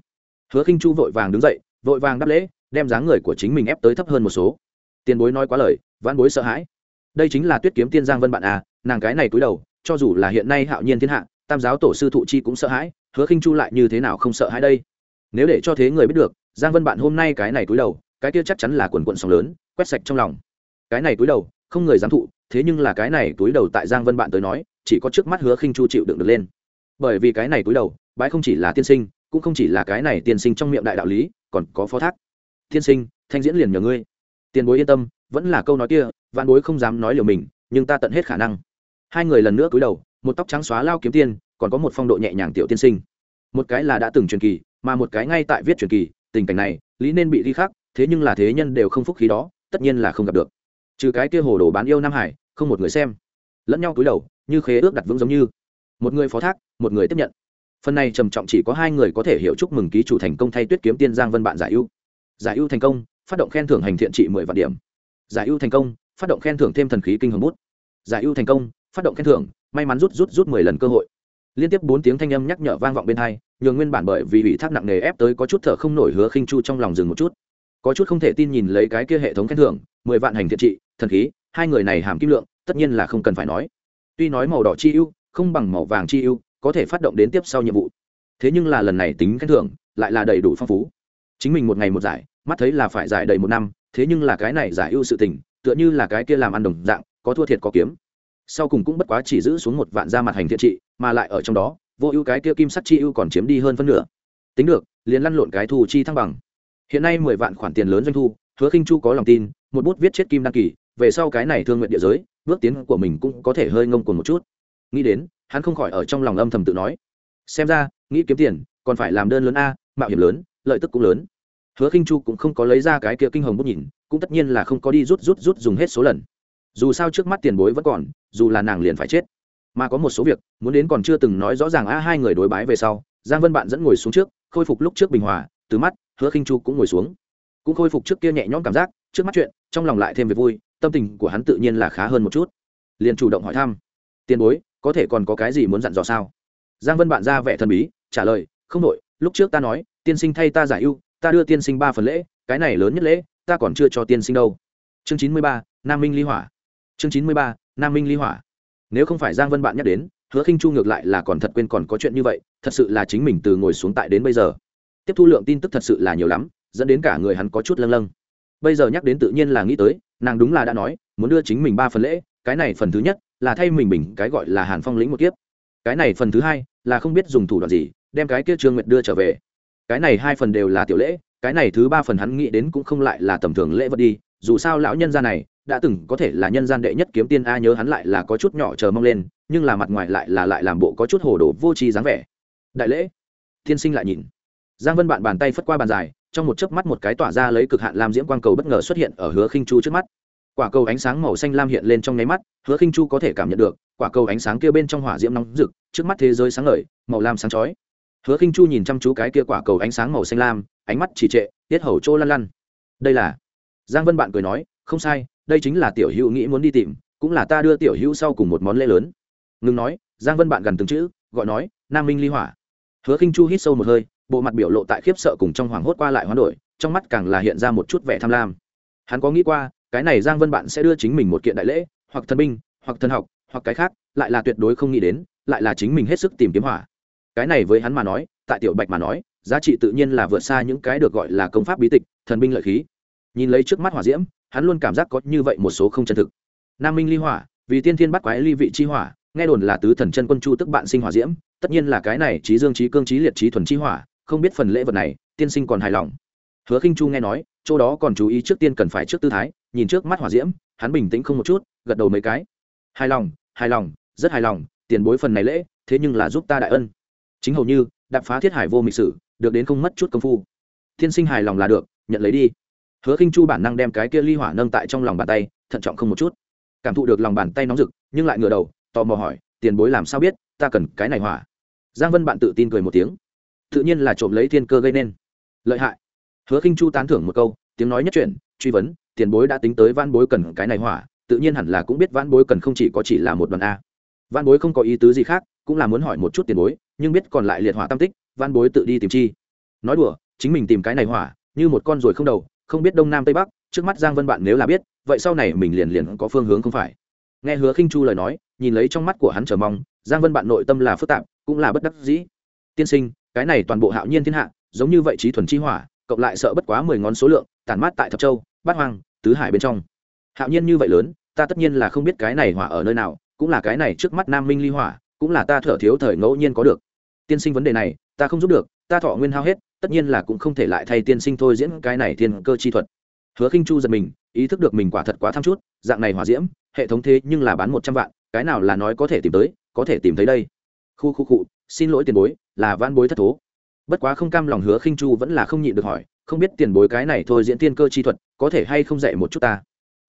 Hứa khinh chu vội vàng đứng dậy, vội vàng đáp lễ, đem dáng người của chính mình ép tới thấp hơn một số. Tiền bối nói quá lời, vãn bối sợ hãi. Đây chính là tuyết kiếm tiên giang vân bạn à nàng cái này cúi đầu, cho dù là hiện nay hạo nhiên thiên hạ, tam giáo tổ sư thụ chi cũng sợ hãi, hứa khinh chu lại như thế nào không sợ hãi đây? Nếu để cho thế người biết được, giang vân bạn hôm nay cái này cúi đầu, cái kia chắc chắn là quần quận sóng lớn, quét sạch trong lòng. Cái này cúi đầu, không người dám thụ, thế nhưng là cái này túi đầu tại giang vân bạn tới nói, chỉ có trước mắt hứa khinh chu chịu đựng được lên bởi vì cái này túi đầu bãi không chỉ là tiên sinh, cũng không chỉ là cái này tiên sinh trong miệng đại đạo lý, còn có phó thác. Tiên sinh, thanh diễn liền nhờ ngươi. Tiền bối yên tâm, vẫn là câu nói kia, vạn bối không dám nói liều mình, nhưng ta tận hết khả năng. Hai người lần nữa cúi đầu, một tóc trắng xóa lao kiếm tiên, còn có một phong độ nhẹ nhàng tiểu tiên sinh. Một cái là đã từng truyền kỳ, mà một cái ngay tại viết truyền kỳ, tình cảnh này, lý nên bị đi khác thế nhưng là thế nhân đều không phúc khí đó, tất nhiên là không gặp được. Trừ cái kia hồ đồ bán yêu nam hải, không một người xem. Lẫn nhau cúi đầu, như khế ước đặt vững giống như một người phó thác, một người tiếp nhận. Phần này trầm trọng chỉ có hai người có thể hiểu chúc mừng ký chủ thành công thay tuyết kiếm tiên giang vân bạn giải ưu. Giải ưu thành công, phát động khen thưởng hành thiện trị mười vạn điểm. Giải ưu thành công, phát động khen thưởng thêm thần khí kinh hồng bút. Giải ưu thành công, phát động khen thưởng, may mắn rút rút rút mười lần cơ hội. Liên tiếp bốn tiếng thanh âm nhắc nhở vang vọng bên hai, nhường nguyên bản bởi vì ủy thác nặng nề ép tới có chút thở không nổi hứa khinh chu trong lòng dừng một chút. Có chút không thể tin nhìn lấy cái kia hệ thống khen thưởng, mười vạn hành thiện trị, thần khí, hai người này hàm kim lượng, tất nhiên là không cần phải nói. Tuy nói màu đỏ chi ưu không bằng màu vàng chi ưu, có thể phát động đến tiếp sau nhiệm vụ. Thế nhưng là lần này tính khen thưởng lại là đầy đủ phong phú. Chính mình một ngày một giải, mắt thấy là phải giải đầy một năm, thế nhưng là cái này giải ưu sự tình, tựa như là cái kia làm ăn đồng dạng, có thua thiệt có kiếm. Sau cùng cũng bất quá chỉ giữ xuống một vạn ra mặt hành thiện trị, mà lại ở trong đó, vô ưu cái kia kim sắt chi ưu còn chiếm đi hơn phân nửa. Tính được, liền lăn lộn cái thu chi thăng bằng. Hiện nay mười vạn khoản tiền lớn doanh thu, hứa khinh chu có lòng tin, một bút viết chết kim đăng kỳ, về sau cái này thương nguyện địa giới, bước tiến của mình cũng có thể hơi ngông cuồng một chút nghĩ đến, hắn không khỏi ở trong lòng âm thầm tự nói. Xem ra, nghĩ kiếm tiền, còn phải làm đơn lớn a, mạo hiểm lớn, lợi tức cũng lớn. Hứa khinh chu cũng không có lấy ra cái kia kinh hồng bút nhìn, cũng tất nhiên là không có đi rút rút rút dùng hết số lần. Dù sao trước mắt tiền bối vẫn còn, dù là nàng liền phải chết. Mà có một số việc, muốn đến còn chưa từng nói rõ ràng a, hai người đối bái về sau, giang vân bạn dẫn ngồi xuống trước, khôi phục lúc trước bình hòa, từ mắt, hứa khinh chu cũng ngồi xuống. Cũng khôi phục trước kia nhẹ nhõm cảm giác, trước mắt chuyện, trong lòng lại thêm về vui, tâm tình của hắn tự nhiên là khá hơn một chút. Liền chủ động hỏi thăm. Tiền bối có thể còn có cái gì muốn dặn dò sao? Giang vân bạn ra vẻ thần bí, trả lời, không đội lúc trước ta nói, tiên sinh thay ta giải ưu, ta đưa tiên sinh ba phần lễ, cái này lớn nhất lễ, ta còn chưa cho tiên sinh đâu. Chương chín mươi ba, nam minh ly hỏa. Chương chín mươi ba, nam minh ly hỏa. Nếu không phải giang vân bạn nhắc đến, hứa khinh chu ngược lại là còn thật quên còn có chuyện như vậy, thật sự là chính mình từ ngồi xuống tại đến bây giờ. Tiếp thu lượng tin tức thật sự là nhiều lắm, dẫn đến cả người hắn có chút lâng lâng. Bây giờ nhắc đến tự nhiên là nghĩ tới, nàng đúng là đã nói, muốn đưa chính mình ba phần lễ, cái này phần thứ nhất là thay mình bình cái gọi là hàn phong lĩnh một kiếp. Cái này phần thứ hai là không biết dùng thủ đoạn gì, đem cái kia trương nguyệt đưa trở về. Cái này hai phần đều là tiểu lễ, cái này thứ ba phần hắn nghĩ đến cũng không lại là tầm thường lễ vật đi, dù sao lão nhân gia này đã từng có thể là nhân gian đệ nhất kiếm tiên, a nhớ hắn lại là có chút nhỏ chờ mong lên, nhưng là mặt ngoài lại là lại làm bộ có chút hồ đồ vô tri dáng vẻ. Đại lễ, tiên sinh lại nhìn. Giang vân bạn bàn tay phất qua bàn dài, trong một chớp mắt một cái tỏa ra lấy cực hạn làm diễm quang cầu bất ngờ xuất hiện ở hứa khinh chu trước mắt quả cầu ánh sáng màu xanh lam hiện lên trong nháy mắt, hứa khinh chu có thể cảm nhận được, quả cầu ánh sáng kia bên trong hỏa diễm nóng rực, trước mắt thế giới sáng ngời, màu lam sáng chói. Hứa khinh chu nhìn chăm chú cái kia quả cầu ánh sáng màu xanh lam, ánh mắt trì trệ, tiết hầu trô lăn lăn. Đây là? Giang vân bạn cười nói, không sai, đây chính là tiểu hữu nghĩ muốn đi tìm, cũng là ta đưa tiểu hữu sau cùng một món lễ lớn. Ngừng nói, giang vân bạn gần từng chữ, gọi nói, nam minh ly hỏa. Hứa khinh chu hít sâu một hơi, bộ mặt biểu lộ tại khiếp sợ cùng trong hoảng hốt qua lại hoán đổi, trong mắt càng là hiện ra một chút vẻ tham lam. Hắn có nghĩ qua cái này giang vân bạn sẽ đưa chính mình một kiện đại lễ, hoặc thần binh, hoặc thần học, hoặc cái khác, lại là tuyệt đối không nghĩ đến, lại là chính mình hết sức tìm kiếm hỏa. Cái này với hắn mà nói, tại tiểu bạch mà nói, giá trị tự nhiên là vượt xa những cái được gọi là công pháp bí tịch, thần binh lợi khí. Nhìn lấy trước mắt hỏa diễm, hắn luôn cảm giác có như vậy một số không chân thực. Nam minh ly hỏa, vì tiên thiên bắt quái ly vị chi hỏa, nghe đồn là tứ thần chân quân chu tức bạn sinh hỏa diễm, tất nhiên là cái này trí dương trí cương trí liệt trí thuần chi hỏa, không biết phần lễ vật này, tiên sinh còn hài lòng. Hứa khinh chu nghe nói chỗ đó còn chú ý trước tiên cần phải trước tư thái, nhìn trước mắt hỏa diễm, hắn bình tĩnh không một chút, gật đầu mấy cái. Hài lòng hài lòng, rất hài lòng, tiền bối phần này lễ, thế nhưng là giúp ta đại ân. Chính hầu như, đạp phá thiết hải vô mịch sử, được đến không mất chút công phu. Thiên sinh hài lòng là được, nhận lấy đi. Hứa khinh chu bản năng đem cái kia ly hỏa nâng tại trong lòng bàn tay, thận trọng không một chút. Cảm thụ được lòng bàn tay nóng rực, nhưng lại ngửa đầu, tò mò hỏi, tiền bối làm sao biết, ta cần cái này hỏa? Giang vân bạn tự tin cười một tiếng. Tự nhiên là trộm lấy thiên cơ gây nên. Lợi hại hứa khinh chu tán thưởng một câu, tiếng nói nhất chuyển, truy vấn, tiền bối đã tính tới van bối cần cái này hỏa, tự nhiên hẳn là cũng biết van bối cần không chỉ có chỉ là một đoàn a. Van bối không có ý tứ gì khác, cũng là muốn hỏi một chút tiền bối, nhưng biết còn lại liệt hỏa tam tích van bối tự đi tìm chi. Nói đùa, chính mình tìm cái này hỏa, như một con ruồi không đầu, không biết đông nam tây bắc, trước mắt giang vân bạn nếu là biết, vậy sau này mình liền liền có phương hướng không phải. Nghe hứa khinh chu lời nói, nhìn lấy trong mắt của hắn chờ mong, giang vân bạn nội tâm là phức tạp, cũng là bất đắc dĩ. Tiên sinh, cái này toàn bộ hạo nhiên thiên hạ, giống như vậy trí thuần chi hỏa cộng lại sợ bất quá mười ngón số lượng, tản mát tại thập châu, bát hoang, tứ hải bên trong. Hạo nhiên như vậy lớn, ta tất nhiên là không biết cái này hỏa ở nơi nào, cũng là cái này trước mắt nam minh ly hỏa, cũng là ta thở thiếu thời ngẫu nhiên có được. Tiên sinh vấn đề này, ta không giúp được, ta thọ nguyên hao hết, tất nhiên là cũng không thể lại thay tiên sinh thôi diễn cái này thiên cơ chi thuật. Hứa khinh chu giật mình, ý thức được mình quả thật quá tham chút, dạng này hỏa diễm, hệ thống thế nhưng là bán một trăm vạn, cái nào là nói có thể tìm tới, có thể tìm thấy đây. Khu khu cụ xin lỗi tiền bối, là van bối thất thố bất quá không cam lòng hứa khinh chu vẫn là không nhịn được hỏi, không biết tiền bối cái này thôi diễn tiên cơ chi thuật, có thể hay không dạy một chút ta?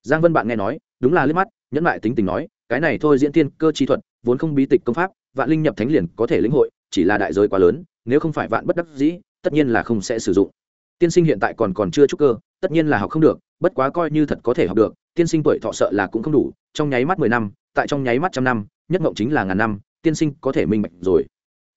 Giang vân bạn nghe nói, đúng là liếc mắt, nhẫn lại tính tình nói, cái này thôi diễn tiên cơ chi thuật, vốn không bí tịch công pháp, vạn linh nhập thánh liền có thể lĩnh hội, chỉ là đại giới quá lớn, nếu không phải vạn bất đắc dĩ, tất nhiên là không sẽ sử dụng. Tiên sinh hiện tại còn còn chưa trúc cơ, tất nhiên là học không được, bất quá coi như thật có thể học được, tiên sinh tuổi thọ sợ là cũng không đủ, trong nháy mắt mười năm, tại trong nháy mắt trăm năm, nhất mộng chính là ngàn năm, tiên sinh có thể minh bạch rồi.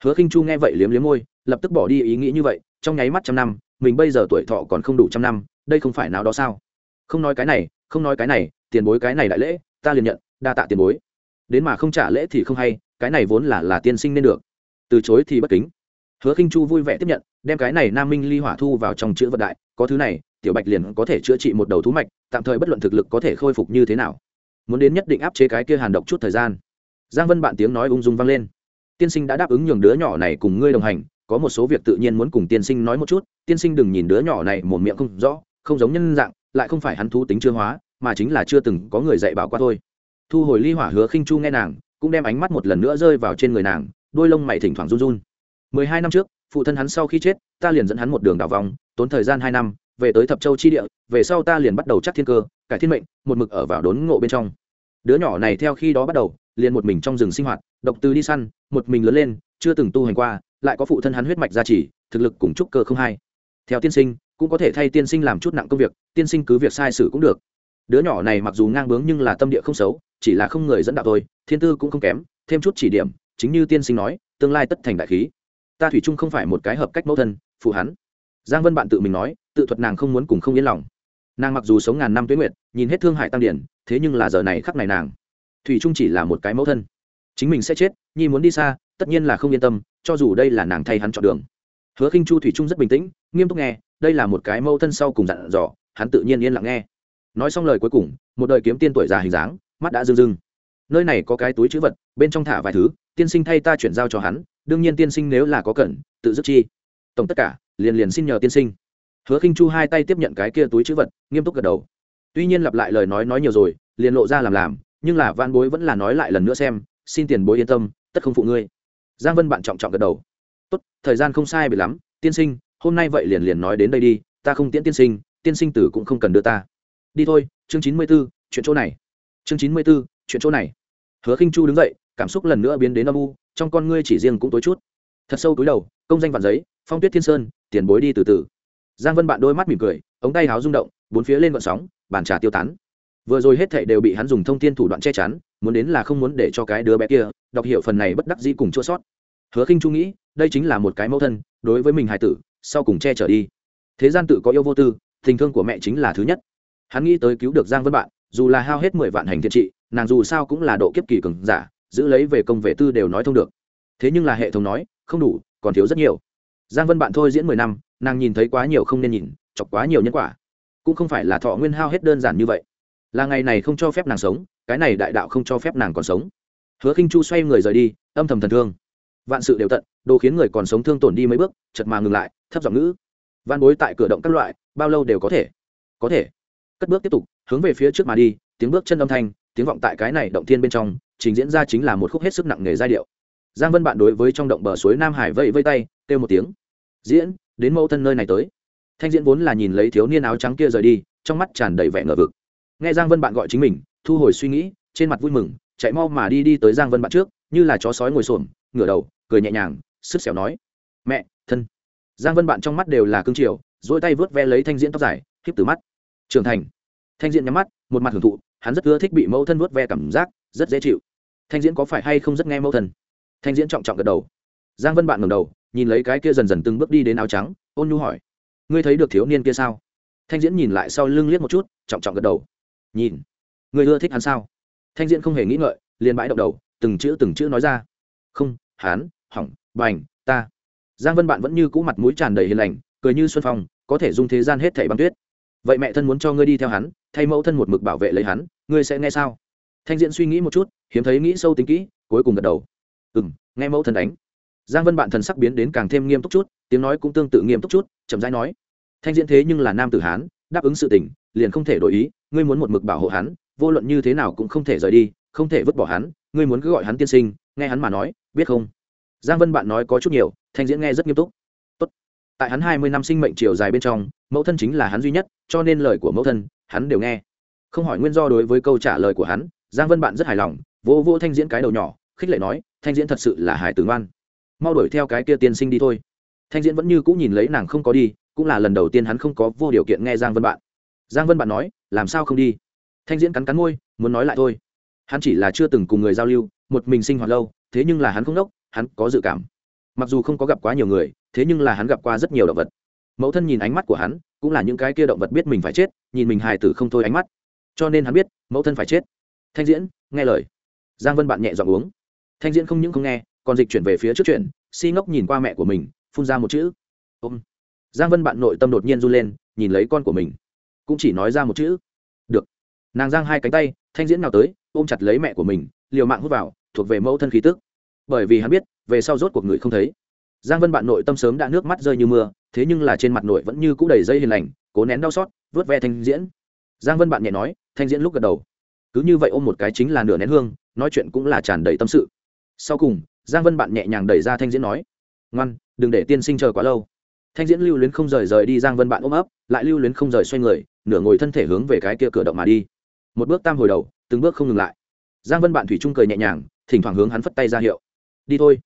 Hứa khinh chu nghe vậy liếm liếm môi lập tức bỏ đi ý nghĩ như vậy, trong nháy mắt trăm năm, mình bây giờ tuổi thọ còn không đủ trăm năm, đây không phải nào đó sao? Không nói cái này, không nói cái này, tiền bối cái này đại lễ, ta liền nhận, đa tạ tiền bối. Đến mà không trả lễ thì không hay, cái này vốn là là tiên sinh nên được. Từ chối thì bất kính. Hứa khinh chu vui vẻ tiếp nhận, đem cái này nam minh ly hỏa thu vào trong chữ vật đại, có thứ này, tiểu bạch liền có thể chữa trị một đầu thú mạch, tạm thời bất luận thực lực có thể khôi phục như thế nào. Muốn đến nhất định áp chế cái kia hàn độc chút thời gian. Giang vân bạn tiếng nói ung dung vang lên. Tiên sinh đã đáp ứng nhường đứa nhỏ này cùng ngươi đồng hành có một số việc tự nhiên muốn cùng tiên sinh nói một chút, tiên sinh đừng nhìn đứa nhỏ này một miệng không rõ, không giống nhân dạng, lại không phải hắn thú tính chưa hóa, mà chính là chưa từng có người dạy bảo qua thôi. Thu hồi ly hỏa hứa khinh chu nghe nàng, cũng đem ánh mắt một lần nữa rơi vào trên người nàng, đôi lông mày thỉnh thoảng run run. Mười hai năm trước, phụ thân hắn sau khi chết, ta liền dẫn hắn một đường đảo vòng, tốn thời gian hai năm, về tới thập châu chi địa, về sau ta liền bắt đầu chắc thiên cơ, cải thiên mệnh, một mực ở vào đốn ngộ bên trong. Đứa nhỏ này theo khi đó bắt đầu, liền một mình trong rừng sinh hoạt, độc từ đi săn, một mình lớn lên, chưa từng tu hành qua lại có phụ thân hắn huyết mạch gia trì, thực lực cùng trúc cơ không hay theo tiên sinh, cũng có thể thay tiên sinh làm chút nặng công việc, tiên sinh cứ việc sai sử cũng được. Đứa nhỏ này mặc dù ngang bướng nhưng là tâm địa không xấu, chỉ là không người dẫn đạo thôi, thiên tư cũng không kém, thêm chút chỉ điểm, chính như tiên sinh nói, tương lai tất thành đại khí. Ta thủy chung không phải một cái hợp cách mẫu thân, phụ hắn. Giang vân bạn tự mình nói, tự thuật nàng không muốn cùng không yên lòng. Nàng mặc dù sống ngàn năm tuế nguyệt, nhìn hết thương hại tăng điển, thế nhưng là giờ này khắc này nàng. Thủy trung chỉ là một cái mẫu thân chính mình sẽ chết, nhi muốn đi xa, tất nhiên là không yên tâm, cho dù đây là nàng thay hắn chọn đường. Hứa khinh chu thủy trung rất bình tĩnh, nghiêm túc nghe, đây là một cái mâu thân sau cùng dặn dò, hắn tự nhiên yên lặng nghe. Nói xong lời cuối cùng, một đời kiếm tiên tuổi già hình dáng, mắt đã rưng rưng. Nơi này có cái túi chữ vật, bên trong thả vài thứ, tiên sinh thay ta chuyển giao cho hắn, đương nhiên tiên sinh nếu là có cần, tự dứt chi. Tổng tất cả, liền liền xin nhờ tiên sinh. Hứa khinh chu hai tay tiếp nhận cái kia túi chữ vật, nghiêm túc gật đầu. Tuy nhiên lặp lại lời nói nói nhiều rồi, liền lộ ra làm làm, nhưng là van bối vẫn là nói lại lần nữa xem xin tiền bối yên tâm, tất không phụ ngươi. Giang vân bạn trọng trọng gật đầu. Tốt, thời gian không sai bị lắm, tiên sinh, hôm nay vậy liền liền nói đến đây đi, ta không tiễn tiên sinh tiên sinh tử cũng không cần đưa ta. Đi thôi, chương chín mươi b ố chuyện chỗ này. Chương chín mươi b ố chuyện chỗ này. Hứa khinh chu đứng dậy, cảm xúc lần nữa biến đến âm u, trong con ngươi chỉ riêng cũng tối chút. Thật sâu túi đầu, công danh vạn giấy, phong tuyết thiên sơn, tiền bối đi từ từ. Giang vân bạn đôi mắt mỉm cười, ống tay háo rung động, bốn phía lên vận sóng, bàn trà tiêu tán. Vừa rồi hết thảy đều bị hắn dùng thông tin thủ đoạn che chắn muốn đến là không muốn để cho cái đứa bé kia đọc hiểu phần này bất đắc dĩ cùng chua sót. Hứa khinh chu nghĩ, đây chính là một cái mẫu thân, đối với mình hài tử, sau cùng che chở đi. Thế gian tự có yêu vô tư, tình thương của mẹ chính là thứ nhất. Hắn nghĩ tới cứu được giang vân bạn, dù là hao hết mười vạn hành thiện trị, nàng dù sao cũng là độ kiếp kỳ cường giả, giữ lấy về công vệ tư đều nói thông được. Thế nhưng là hệ thống nói, không đủ, còn thiếu rất nhiều. Giang vân bạn thôi diễn mười năm, nàng nhìn thấy quá nhiều không nên nhìn, chọc quá nhiều nhân quả. Cũng không phải là thọ nguyên hao hết đơn giản như vậy là ngày này không cho phép nàng sống, cái này đại đạo không cho phép nàng còn sống. Hứa khinh chu xoay người rời đi, âm thầm thần thương. Vạn sự đều tận, đồ khiến người còn sống thương tổn đi mấy bước chật mà ngừng lại, thấp giọng ngữ. Van bối tại cửa động các loại, bao lâu đều có thể. Có thể. Cất bước tiếp tục, hướng về phía trước mà đi, tiếng bước chân âm thanh, tiếng vọng tại cái này động thiên bên trong, trình diễn ra chính là một khúc hết sức nặng nề giai điệu. Giang vân bạn đối với trong động bờ suối nam hải vây vây tay, kêu một tiếng. Diễn, đến mẫu thân nơi này tới. Thanh diễn vốn là nhìn lấy thiếu niên áo trắng kia rời đi, trong mắt tràn đầy vẻ ngờ vực nghe giang vân bạn gọi chính mình, thu hồi suy nghĩ, trên mặt vui mừng, chạy mau mà đi đi tới giang vân bạn trước, như là chó sói ngồi xổm, ngửa đầu, cười nhẹ nhàng sức xẻo nói, mẹ, thân. Giang vân bạn trong mắt đều là cương triều dỗi tay vớt ve lấy thanh diễn tóc dài khiếp từ mắt. Trưởng thành. Thanh diễn nhắm mắt, một mặt hưởng thụ, hắn rất ưa thích bị mẫu thân vớt ve cảm giác, rất dễ chịu. Thanh diễn có phải hay không rất nghe mẫu thân? Thanh diễn trọng trọng gật đầu. Giang vân bạn ngầm đầu, nhìn lấy cái kia dần dần từng bước đi đến áo trắng, ôn nhu hỏi, ngươi thấy được thiếu niên kia sao? Thanh diễn nhìn lại sau lưng liếc một chút, trọng trọng gật đầu nhìn. Người ưa thích hắn sao? Thanh diễn không hề nghĩ ngợi, liền bãi động đầu, từng chữ từng chữ nói ra. Không hán hỏng, bành, ta. Giang vân bạn vẫn như cũ mặt mũi tràn đầy hiền lành, cười như xuân phong, có thể dung thế gian hết thảy băng tuyết. Vậy mẹ thân muốn cho ngươi đi theo hắn, thay mẫu thân một mực bảo vệ lấy hắn, ngươi sẽ nghe sao? Thanh diễn suy nghĩ một chút, hiếm thấy nghĩ sâu tính kỹ, cuối cùng gật đầu. Ừ m nghe mẫu thân đánh. Giang vân bạn thần sắc biến đến càng thêm nghiêm túc chút, tiếng nói cũng tương tự nghiêm túc chút, chậm rãi nói. Thanh diễn thế nhưng là nam tử hán, đáp ứng sự tình, liền không thể đổi ý ngươi muốn một mực bảo hộ hắn, vô luận như thế nào cũng không thể rời đi, không thể vứt bỏ hắn, ngươi muốn cứ gọi hắn tiên sinh, nghe hắn mà nói, biết không? Giang vân bạn nói có chút nhiều, thanh diễn nghe rất nghiêm túc. Tốt. tại hắn hai mươi năm sinh mệnh chiều dài bên trong, mẫu thân chính là hắn duy nhất, cho nên lời của mẫu thân, hắn đều nghe. Không hỏi nguyên do đối với câu trả lời của hắn, giang vân bạn rất hài lòng vô vô thanh diễn cái đầu nhỏ, khích lệ nói, thanh diễn thật sự là hài tử ngoan. Mau đuổi theo cái kia tiên sinh đi thôi. Thanh diễn vẫn như cũng nhìn lấy nàng không có đi, cũng là lần đầu tiên hắn không có vô điều kiện nghe giang vân bạn. Giang vân bạn nói làm sao không đi? Thanh diễn cắn cắn môi, muốn nói lại thôi. Hắn chỉ là chưa từng cùng người giao lưu, một mình sinh hoạt lâu, thế nhưng là hắn không đốc, hắn có dự cảm. Mặc dù không có gặp quá nhiều người, thế nhưng là hắn gặp qua rất nhiều động vật. Mẫu thân nhìn ánh mắt của hắn, cũng là những cái kia động vật biết mình phải chết, nhìn mình hài tử không thôi ánh mắt. Cho nên hắn biết, mẫu thân phải chết. Thanh diễn, nghe lời. Giang vân bạn nhẹ dọn uống. Thanh diễn không những không nghe, còn dịch chuyển về phía trước chuyện, si ngốc nhìn qua mẹ của mình, phun ra một chữ. Ôm. Giang vân bạn nội tâm đột nhiên run lên, nhìn lấy con của mình cũng chỉ nói ra một chữ. Được. Nàng giang hai cánh tay, thanh diễn nào tới, ôm chặt lấy mẹ của mình, liều mạng hút vào, thuộc về mẫu thân khí tức. Bởi vì hắn biết, về sau rốt cuộc người không thấy. Giang vân bạn nội tâm sớm đã nước mắt rơi như mưa, thế nhưng là trên mặt nội vẫn như c ũ đầy dây hiền lành, cố nén đau xót, vớt ve thanh diễn. Giang vân bạn nhẹ nói, thanh diễn lúc gật đầu. Cứ như vậy ôm một cái chính là nửa nén hương, nói chuyện cũng là tràn đầy tâm sự. Sau cùng, giang vân bạn nhẹ nhàng đẩy ra thanh diễn nói, ngoan, đừng để tiên sinh chờ quá lâu. Thanh diễn lưu luyến không rời rời đi giang vân bạn ôm ấp, lại lưu luyến không rời xoay người nửa ngồi thân thể hướng về cái kia cửa động mà đi. Một bước tam hồi đầu, từng bước không ngừng lại. Giang vân bạn thủy trung cười nhẹ nhàng, thỉnh thoảng hướng hắn phất tay ra hiệu. Đi thôi.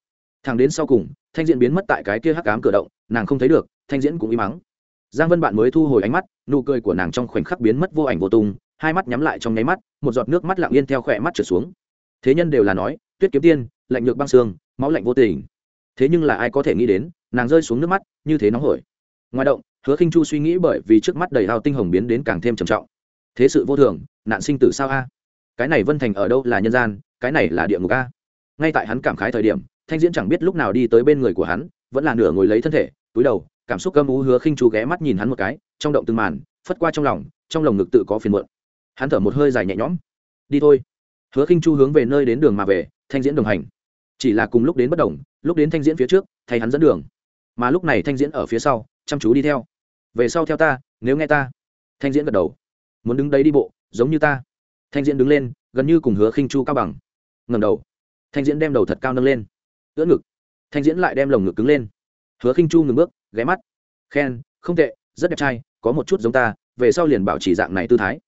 Thằng đến sau cùng, thanh diễn biến mất tại cái kia hắc cám cửa động, nàng không thấy được, thanh diễn cũng im mắng. Giang vân bạn mới thu hồi ánh mắt, nụ cười của nàng trong khoảnh khắc biến mất vô ảnh vô tung, hai mắt nhắm lại trong nháy mắt, một giọt nước mắt lặng yên theo khỏe mắt trở xuống. Thế nhân đều là nói, tuyết kiếm tiên, lạnh nhược băng xương, máu lạnh vô tình. Thế nhưng là ai có thể nghĩ đến, nàng rơi xuống nước mắt, như thế nóng hổi. Ngoài động hứa khinh chu suy nghĩ bởi vì trước mắt đầy hào tinh hồng biến đến càng thêm trầm trọng. Thế sự vô thường, nạn sinh tử sao a? Cái này vân thành ở đâu là nhân gian, cái này là địa ngục a? Ngay tại hắn cảm khái thời điểm, thanh diễn chẳng biết lúc nào đi tới bên người của hắn, vẫn là nửa ngồi lấy thân thể, túi đầu, cảm xúc gâm ú hứa khinh chu ghé mắt nhìn hắn một cái, trong động từng màn, phất qua trong lòng, trong lồng ngực tự có phiền muộn. Hắn thở một hơi dài nhẹ nhõm. Đi thôi. Hứa khinh chu hướng về nơi đến đường mà về, thanh diễn đồng hành. Chỉ là cùng lúc đến bất đồng, lúc đến thanh diễn phía trước, thay hắn dẫn đường. Mà lúc này thanh diễn ở phía sau, chăm chú đi theo về sau theo ta, nếu nghe ta. Thanh diễn gật đầu. Muốn đứng đấy đi bộ, giống như ta. Thanh diễn đứng lên, gần như cùng hứa khinh chu cao bằng. Ngầm đầu. Thanh diễn đem đầu thật cao nâng lên. Ưỡn ngực. Thanh diễn lại đem lồng ngực cứng lên. Hứa khinh chu ngừng bước, ghé mắt. Khen, không tệ, rất đẹp trai, có một chút giống ta, về sau liền bảo chỉ dạng này tư thái.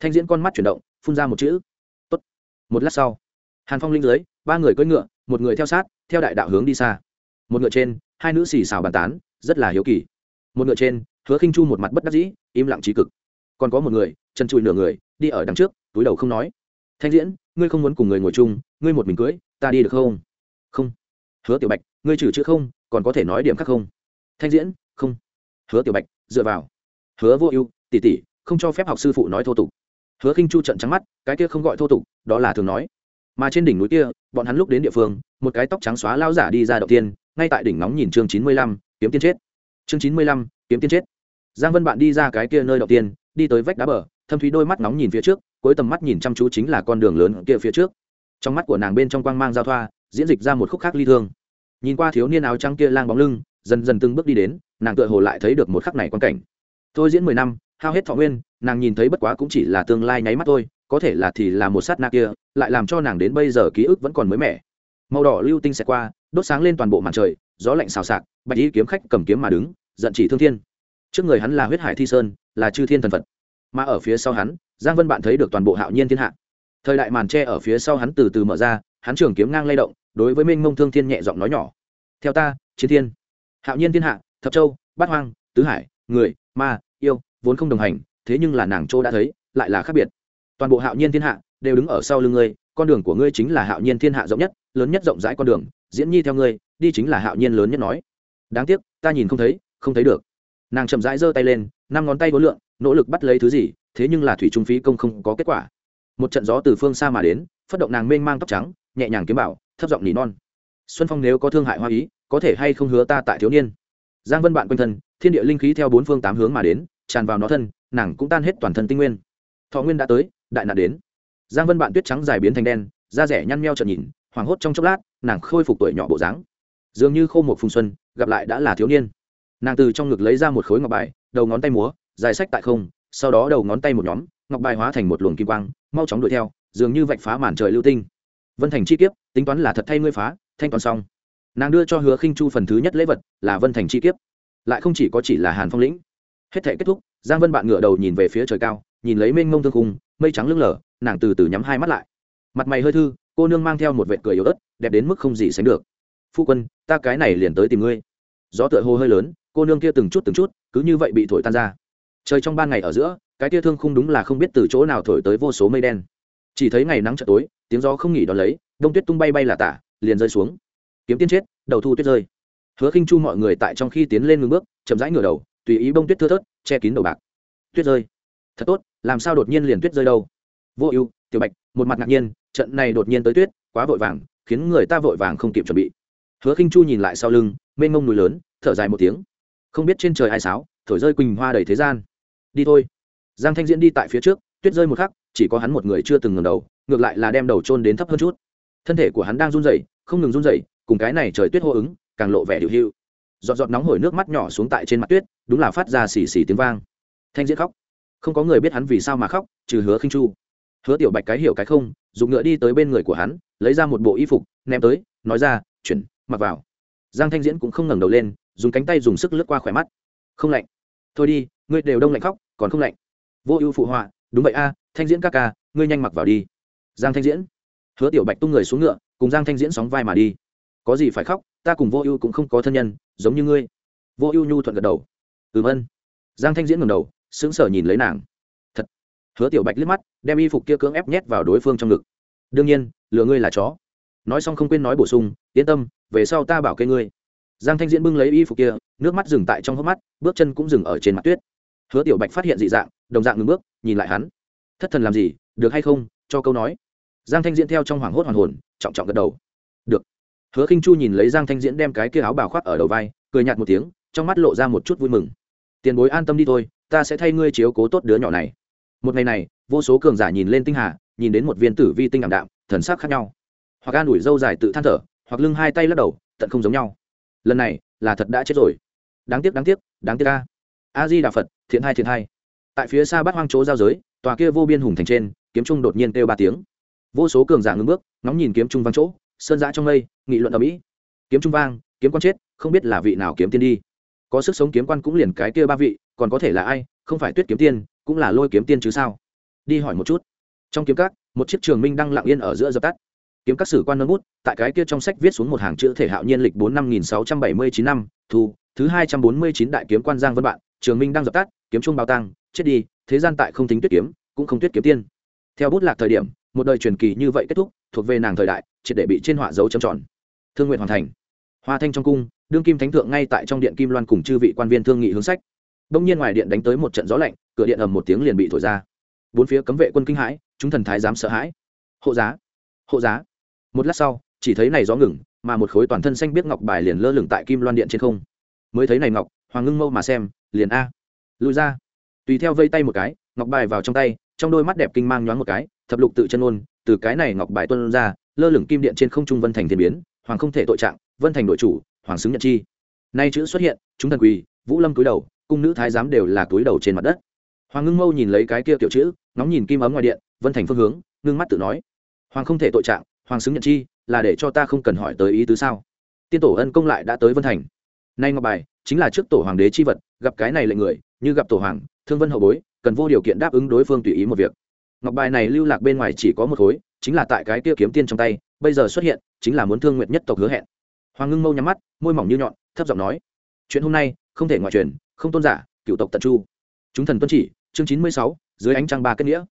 Thanh diễn con mắt chuyển động, phun ra một chữ. Tốt. một lát sau, hàn phong linh dưới, ba người cưỡi ngựa, một người theo sát, theo đại đạo hướng đi xa. Một ngựa trên, hai nữ xì xào bàn tán, rất là hiếu kỳ. Một ngựa trên hứa khinh chu một mặt bất đắc dĩ, im lặng trí cực. Còn có một người, chân chùi nửa người, đi ở đằng trước, túi đầu không nói. Thanh diễn, ngươi không muốn cùng người ngồi chung, ngươi một mình cưới, ta đi được không? Không. Hứa tiểu bạch, ngươi trừ chữ không, còn có thể nói điểm khác không? Thanh diễn, không. Hứa tiểu bạch, dựa vào. Hứa vô ưu, tỷ tỷ, không cho phép học sư phụ nói thô tục. Hứa khinh chu trận trắng mắt, cái kia không gọi thô tục, đó là thường nói. Mà trên đỉnh núi kia, bọn hắn lúc đến địa phương, một cái tóc trắng xóa lao giả đi ra đầu tiên, ngay tại đỉnh nóng nhìn chương chín mươi lăm, kiếm tiên chết. Chương chín mươi lăm, kiếm tiên chết giang vân bạn đi ra cái kia nơi đầu tiên, đi tới vách đá bờ, thâm thúy đôi mắt nóng nhìn phía trước, cuối tầm mắt nhìn chăm chú chính là con đường lớn kia phía trước. Trong mắt của nàng bên trong quang mang giao thoa, diễn dịch ra một khúc khác ly thương. Nhìn qua thiếu niên áo trắng kia lang bóng lưng, dần dần từng bước đi đến, nàng tựa hồ lại thấy được một khắc này quan cảnh. Thôi diễn mười năm, hao hết thọ nguyên, nàng nhìn thấy bất quá cũng chỉ là tương lai nháy mắt thôi, có thể là thì là một sát na kia, lại làm cho nàng đến bây giờ ký ức vẫn còn mới mẻ. Màu đỏ lưu tinh xẹt qua, đốt sáng lên toàn bộ màn trời, gió lạnh xào xạc, bạch y kiếm khách cầm kiếm mà đứng, giận chỉ thương thiên trước người hắn là huyết hải thi sơn, là chư thiên thần phật. Mà ở phía sau hắn, giang vân bạn thấy được toàn bộ hạo nhiên thiên hạ. Thời đại màn tre ở phía sau hắn từ từ mở ra, hắn trường kiếm ngang lay động, đối với minh mông thương thiên nhẹ giọng nói nhỏ. Theo ta, chiến thiên. Hạo nhiên thiên hạ, thập châu, bát hoang, tứ hải, người, ma, yêu, vốn không đồng hành, thế nhưng là nàng châu đã thấy, lại là khác biệt. Toàn bộ hạo nhiên thiên hạ đều đứng ở sau lưng ngươi, con đường của ngươi chính là hạo nhiên thiên hạ rộng nhất, lớn nhất rộng rãi con đường, diễn nhi theo ngươi, đi chính là hạo nhiên lớn nhất nói. Đáng tiếc, ta nhìn không thấy không thấy được nàng chậm rãi giơ tay lên, năm ngón tay vốn lượn nỗ lực bắt lấy thứ gì, thế nhưng là thủy trung phí công không có kết quả. Một trận gió từ phương xa mà đến, phất động nàng mênh mang tóc trắng, nhẹ nhàng kiếm bảo, thấp giọng nỉ non. Xuân phong nếu có thương hại hoa ý, có thể hay không hứa ta tại thiếu niên. Giang vân bạn quanh thân, thiên địa linh khí theo bốn phương tám hướng mà đến, tràn vào nó thân, nàng cũng tan hết toàn thân tinh nguyên. Thọ nguyên đã tới, đại nạn đến. Giang vân bạn tuyết trắng dài biến thành đen, da rẻ nhăn meo trợn nhìn, hoảng hốt trong chốc lát, nàng khôi phục tuổi nhỏ bộ dáng. Dường như khô một phùng xuân, gặp lại đã là thiếu niên nàng từ trong ngực lấy ra một khối ngọc bài, đầu ngón tay múa, dài sách tại không, sau đó đầu ngón tay một nhóm, ngọc bài hóa thành một luồng kim quang, mau chóng đuổi theo, dường như vạch phá màn trời lưu tinh. Vân thành chi kiếp, tính toán là thật thay ngươi phá, thanh toán xong. Nàng đưa cho hứa khinh chu phần thứ nhất lễ vật, là vân thành chi kiếp. Lại không chỉ có chỉ là hàn phong lĩnh. Hết thể kết thúc, giang vân bạn ngựa đầu nhìn về phía trời cao, nhìn lấy mênh mông thương khung, mây trắng lưng lở nàng từ từ nhắm hai mắt lại. Mặt mày hơi thư, cô nương mang theo một vệt cười yếu ớt, đẹp đến mức không gì sánh được. Phu quân, ta cái này liền tới tìm ngươi. Gió tựa hồ hơi lớn cô nương kia từng chút từng chút, cứ như vậy bị thổi tan ra. Trời trong ban ngày ở giữa, cái tia thương khung đúng là không biết từ chỗ nào thổi tới vô số mây đen. Chỉ thấy ngày nắng chợ tối, tiếng gió không nghỉ đón lấy, đông tuyết tung bay bay là tả, liền rơi xuống. Kiếm tiên chết, đầu thu tuyết rơi. Hứa khinh chu mọi người tại trong khi tiến lên ngưng bước, chậm rãi ngửa đầu, tùy ý bông tuyết thưa thớt, che kín đầu bạc. Tuyết rơi. Thật tốt, làm sao đột nhiên liền tuyết rơi đâu? Vô ưu, tiểu bạch, một mặt ngạc nhiên, trận này đột nhiên tới tuyết, quá vội vàng, khiến người ta vội vàng không kịp chuẩn bị. Hứa khinh chu nhìn lại sau lưng, mênh mông núi lớn, thở dài một tiếng không biết trên trời ai sáo, thổi rơi quỳnh hoa đầy thế gian. Đi thôi. Giang thanh diễn đi tại phía trước, tuyết rơi một khắc, chỉ có hắn một người chưa từng ngừng đầu, ngược lại là đem đầu trôn đến thấp hơn chút. Thân thể của hắn đang run rẩy, không ngừng run rẩy, cùng cái này trời tuyết hô ứng, càng lộ vẻ điều hưu giọt giọt nóng hổi nước mắt nhỏ xuống tại trên mặt tuyết, đúng là phát ra xì xì tiếng vang. Thanh diễn khóc. Không có người biết hắn vì sao mà khóc, trừ hứa khinh chu. Hứa tiểu bạch cái hiểu cái không, dùng ngựa đi tới bên người của hắn, lấy ra một bộ y phục, ném tới, nói ra, chuyển, mặc vào giang thanh diễn cũng không ngẩng đầu lên, dùng cánh tay dùng sức lướt qua khỏe mắt. Không lạnh. Thôi đi, ngươi đều đông lạnh khóc, còn không lạnh. Vô ưu phụ họa, đúng vậy a, thanh diễn ca ca, ngươi nhanh mặc vào đi. Giang thanh diễn. Hứa tiểu bạch tung người xuống ngựa, cùng giang thanh diễn sóng vai mà đi. Có gì phải khóc, ta cùng vô ưu cũng không có thân nhân, giống như ngươi. Vô ưu nhu thuận gật đầu. Ừm ân giang thanh diễn ngầm đầu, sững sờ nhìn lấy nàng. Thật. Hứa tiểu bạch liếc mắt, đem y phục kia cưỡng ép nhét vào đối phương trong ngực. Đương nhiên, lừa ngươi là chó nói xong không quên nói bổ sung, yên tâm, về sau ta bảo kê ngươi. Giang thanh diễn bưng lấy y phục kia, nước mắt dừng tại trong hốc mắt, bước chân cũng dừng ở trên mặt tuyết. Hứa tiểu bạch phát hiện dị dạng, đồng dạng ngừng bước, nhìn lại hắn. Thất thần làm gì, được hay không, cho câu nói. Giang thanh diễn theo trong hoảng hốt hoàn hồn, trọng trọng gật đầu. Được. Hứa khinh chu nhìn lấy giang thanh diễn đem cái kia áo bào khoác ở đầu vai, cười nhạt một tiếng, trong mắt lộ ra một chút vui mừng. Tiền bối an tâm đi thôi, ta sẽ thay ngươi chiếu cố tốt đứa nhỏ này. Một ngày này, vô số cường giả nhìn lên tinh hà, nhìn đến một viên tử vi tinh ảm đạm, thần sắc khác nhau hoặc an ủi dâu dài tự than thở, hoặc lưng hai tay lắc đầu, tận không giống nhau. Lần này, là thật đã chết rồi. Đáng tiếc đáng tiếc đáng tiếc ca a. Di đà phật, thiện hai thiện hai tại phía xa bát hoang chỗ giao giới, tòa kia vô biên hùng thành trên, kiếm trung đột nhiên kêu ba tiếng. Vô số cường giả ngưng bước, ngóng nhìn kiếm trung vang chỗ, sơn giã trong mây, nghị luận ở mỹ kiếm trung vang, kiếm quan chết, không biết là vị nào kiếm tiên đi. Có sức sống kiếm quan cũng liền cái kia ba vị, còn có thể là ai, không phải tuyết kiếm tiên, cũng là lôi kiếm tiên chứ sao? Đi hỏi một chút. Trong kiếm các, một chiếc trường minh đang lặng yên ở giữa dập tắt kiếm các sử quan nâng bút, tại cái kia trong sách viết xuống một hàng chữ thể hạo nhiên lịch bốn năm nghìn sáu trăm bảy mươi chín năm, thu, thứ hai trăm bốn mươi chín đại kiếm quan giang vân bạn, trường minh đang dập tắt, kiếm trung bao tăng chết đi, thế gian tại không tính tuyết kiếm, cũng không tuyết kiếm tiên. Theo bút lạc thời điểm, một đời truyền kỳ như vậy kết thúc, thuộc về nàng thời đại, triệt để bị trên họa dấu trầm tròn. Thương nguyện hoàn thành. Hoa thanh trong cung, đương kim thánh thượng ngay tại trong điện kim loan cùng chư vị quan viên thương nghị hướng sách. Đông nhiên ngoài điện đánh tới một trận gió lạnh, cửa điện ầm một tiếng liền bị thổi ra. Bốn phía cấm vệ quân kinh hãi, chúng thần thái dám sợ hãi. Hộ giá. Hộ giá một lát sau, chỉ thấy này gió ngừng, mà một khối toàn thân xanh biết ngọc bài liền lơ lửng tại kim loan điện trên không. Mới thấy này ngọc, hoàng ngưng mâu mà xem, liền a. Lùi ra. Tùy theo vây tay một cái, ngọc bài vào trong tay, trong đôi mắt đẹp kinh mang nhoáng một cái, thập lục tự chân ôn, từ cái này ngọc bài tuân ra, lơ lửng kim điện trên không trung vân thành thiên biến, hoàng không thể tội trạng, vân thành đội chủ, hoàng xứng nhận chi. Nay chữ xuất hiện, chúng thần quỳ, vũ lâm cúi đầu, cung nữ thái giám đều là túi đầu trên mặt đất. Hoàng ngưng mâu nhìn lấy cái kia kiểu chữ nóng nhìn kim ấm ngoài điện, vân thành phương hướng, ngưng mắt tự nói, hoàng không thể tội trạng hoàng xứng nhận chi, là để cho ta không cần hỏi tới ý tứ sao? Tiên tổ ân công lại đã tới vân thành. Nay ngọc bài chính là trước tổ hoàng đế chi vật, gặp cái này lệnh người, như gặp tổ hoàng, thương vân hậu bối, cần vô điều kiện đáp ứng đối phương tùy ý một việc. Ngọc bài này lưu lạc bên ngoài chỉ có một khối, chính là tại cái kia kiếm tiên trong tay, bây giờ xuất hiện, chính là muốn thương nguyện nhất tộc hứa hẹn. Hoàng ngưng mâu nhắm mắt, môi mỏng như nhọn, thấp giọng nói, chuyện hôm nay, không thể ngoại truyền, không tôn giả, cựu tộc tận chu. Chúng thần tuân chỉ, chương chín mươi sáu, dưới ánh trăng ba kết nghĩa.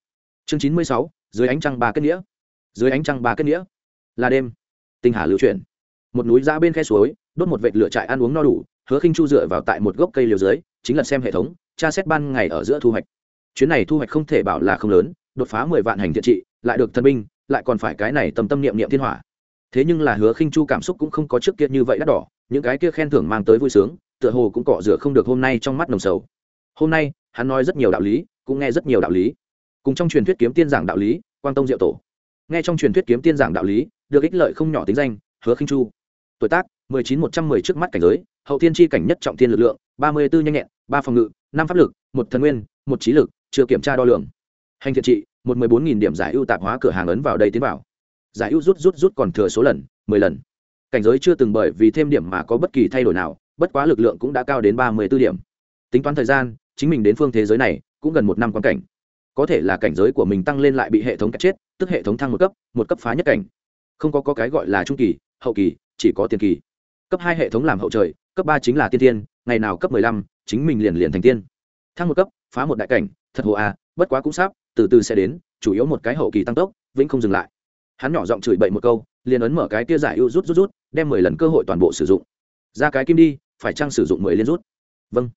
Chương chín mươi sáu, dưới ánh trăng ba kết nghĩa dưới ánh trăng ba kết nghĩa. Là đêm. Tinh hà lưu chuyển. Một núi ra bên khe suối, đốt một vệt lửa trại ăn uống no đủ, hứa khinh chu dựa vào tại một gốc cây liều dưới, chính là xem hệ thống, tra xét ban ngày ở giữa thu hoạch. Chuyến này thu hoạch không thể bảo là không lớn, đột phá mười vạn hành thiện trị, lại được thần binh, lại còn phải cái này tâm tâm niệm niệm thiên hỏa. Thế nhưng là hứa khinh chu cảm xúc cũng không có trước kia như vậy đắt đỏ, những cái kia khen thưởng mang tới vui sướng, tựa hồ cũng cọ rửa không được hôm nay trong mắt nồng sầu. Hôm nay, hắn nói rất nhiều đạo lý, cũng nghe rất nhiều đạo lý. Cùng trong truyền thuyết kiếm tiên giảng đạo lý, quang tông diệu tổ nghe trong truyền thuyết kiếm tiên giảng đạo lý, được ích lợi không nhỏ tính danh, hứa khinh chu. Tuổi tác, mười chín một trăm mười trước mắt cảnh giới, hậu thiên chi cảnh nhất trọng thiên lực lượng, ba mươi 34 nhanh nhẹn, ba phòng ngự, năm pháp lực, một thần nguyên, một trí lực, chưa kiểm tra đo lường. Hành thiện trị, một mười bốn nghìn điểm giải ưu tạp hóa cửa hàng ấn vào đây tiến vào. Giải ưu rút rút rút còn thừa số lần, mười lần. Cảnh giới chưa từng bởi vì thêm điểm mà có bất kỳ thay đổi nào, bất quá lực lượng cũng đã cao đến ba mươi b ố điểm. Tính toán thời gian, chính mình đến phương thế giới này cũng gần một năm quan cảnh có thể là cảnh giới của mình tăng lên lại bị hệ thống cắt chết tức hệ thống thăng một cấp một cấp phá nhất cảnh. Không có, có cái gọi là trung kỳ hậu kỳ chỉ có tiền kỳ. Cấp hai hệ thống làm hậu trời cấp ba chính là tiên tiên ngày nào cấp mười lăm chính mình liền liền thành tiên. Thăng một cấp phá một đại cảnh thật hồ à bất quá cũng sắp từ từ sẽ đến chủ yếu một cái hậu kỳ tăng tốc vĩnh không dừng lại. Hắn nhỏ giọng chửi bậy một câu liền ấn mở cái tia giải ưu rút rút rút đem mười lần cơ hội toàn bộ sử dụng. Ra cái kim đi phải chăng sử dụng mười liên rút? Vâng.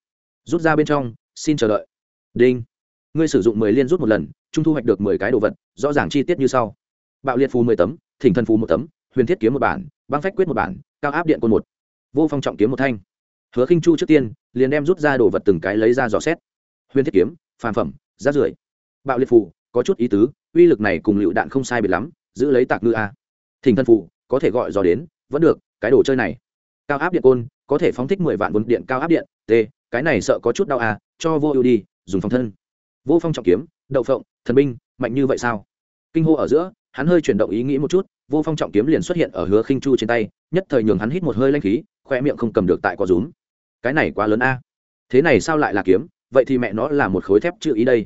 Rút ra bên trong xin chờ đợi. Đinh ngươi sử dụng mười liên rút một lần, trung thu hoạch được mười cái đồ vật, rõ ràng chi tiết như sau. Bạo liệt phù mười tấm, thỉnh thần phù một tấm, huyền thiết kiếm một bản, băng phách quyết một bản, cao áp điện côn một. Vô phong trọng kiếm một thanh. Hứa khinh chu trước tiên, liền đem rút ra đồ vật từng cái lấy ra dò xét. Huyền thiết kiếm, phàm phẩm, giá rưởi bạo liệt phù, có chút ý tứ, uy lực này cùng lựu đạn không sai biệt lắm, giữ lấy tạc ngư a. Thỉnh thân phù, có thể gọi dò đến, vẫn được, cái đồ chơi này. Cao áp điện côn, có thể phóng thích mười vạn vốn điện cao áp điện t cái này sợ có chút đau a, cho vô ưu đi, dùng phòng thân vô phong trọng kiếm, đậu phộng, thần binh mạnh như vậy sao? Kinh hô ở giữa, hắn hơi chuyển động ý nghĩ một chút, vô phong trọng kiếm liền xuất hiện ở hứa khinh chu trên tay, nhất thời nhường hắn hít một hơi lanh khí khoe miệng không cầm được tại có rúm. Cái này quá lớn a. Thế này sao lại là kiếm? Vậy thì mẹ nó là một khối thép chữ ý đây.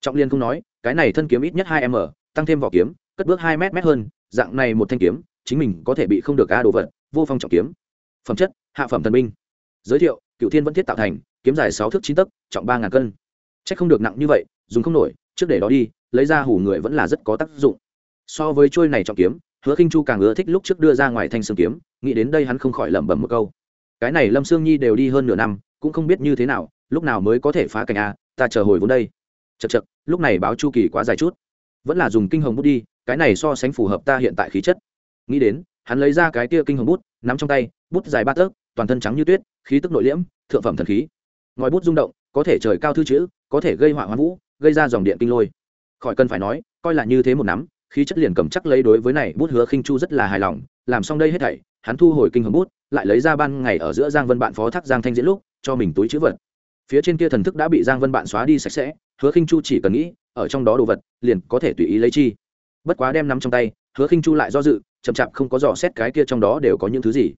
Trọng liên không nói, cái này thân kiếm ít nhất hai m, tăng thêm vỏ kiếm, cất bước hai m m hơn, dạng này một thanh kiếm, chính mình có thể bị không được a đồ vật, vô phong trọng kiếm. Phẩm chất, hạ phẩm thần binh giới thiệu cựu thiên vẫn thiết tạo thành, kiếm dài sáu thước chín tấc, trọng ba ngàn cân chắc không được nặng như vậy dùng không nổi trước để đó đi lấy ra hủ người vẫn là rất có tác dụng. So với chuôi này trọng kiếm hứa khinh chu càng ưa thích lúc trước đưa ra ngoài thanh xương kiếm nghĩ đến đây hắn không khỏi lẩm bẩm một câu. Cái này lâm sương nhi đều đi hơn nửa năm cũng không biết như thế nào lúc nào mới có thể phá cảnh a ta chờ hồi vốn đây. Chậc chậc, lúc này báo chu kỳ quá dài chút. Vẫn là dùng kinh hồng bút đi cái này so sánh phù hợp ta hiện tại khí chất. Nghĩ đến hắn lấy ra cái tia kinh hồng bút nắm trong tay bút dài ba tấc toàn thân trắng như tuyết khí tức nội liễm thượng phẩm thần khí. Ngòi bút rung động có thể trời cao thư chữ có thể gây họa hoán vũ, gây ra dòng điện kinh lôi. Khỏi cần phải nói, coi là như thế một nắm, khí chất liền cầm chắc lấy đối với này bút hứa khinh chu rất là hài lòng, làm xong đây hết thảy, hắn thu hồi kinh hồng bút, lại lấy ra ban ngày ở giữa giang vân bạn phó thác giang thanh diễn lúc, cho mình túi chữ vật. Phía trên kia thần thức đã bị giang vân bạn xóa đi sạch sẽ, hứa khinh chu chỉ cần nghĩ, ở trong đó đồ vật, liền có thể tùy ý lấy chi. Bất quá đem nắm trong tay, hứa khinh chu lại do dự, chậm chạp không có dò xét cái kia trong đó đều có những thứ gì.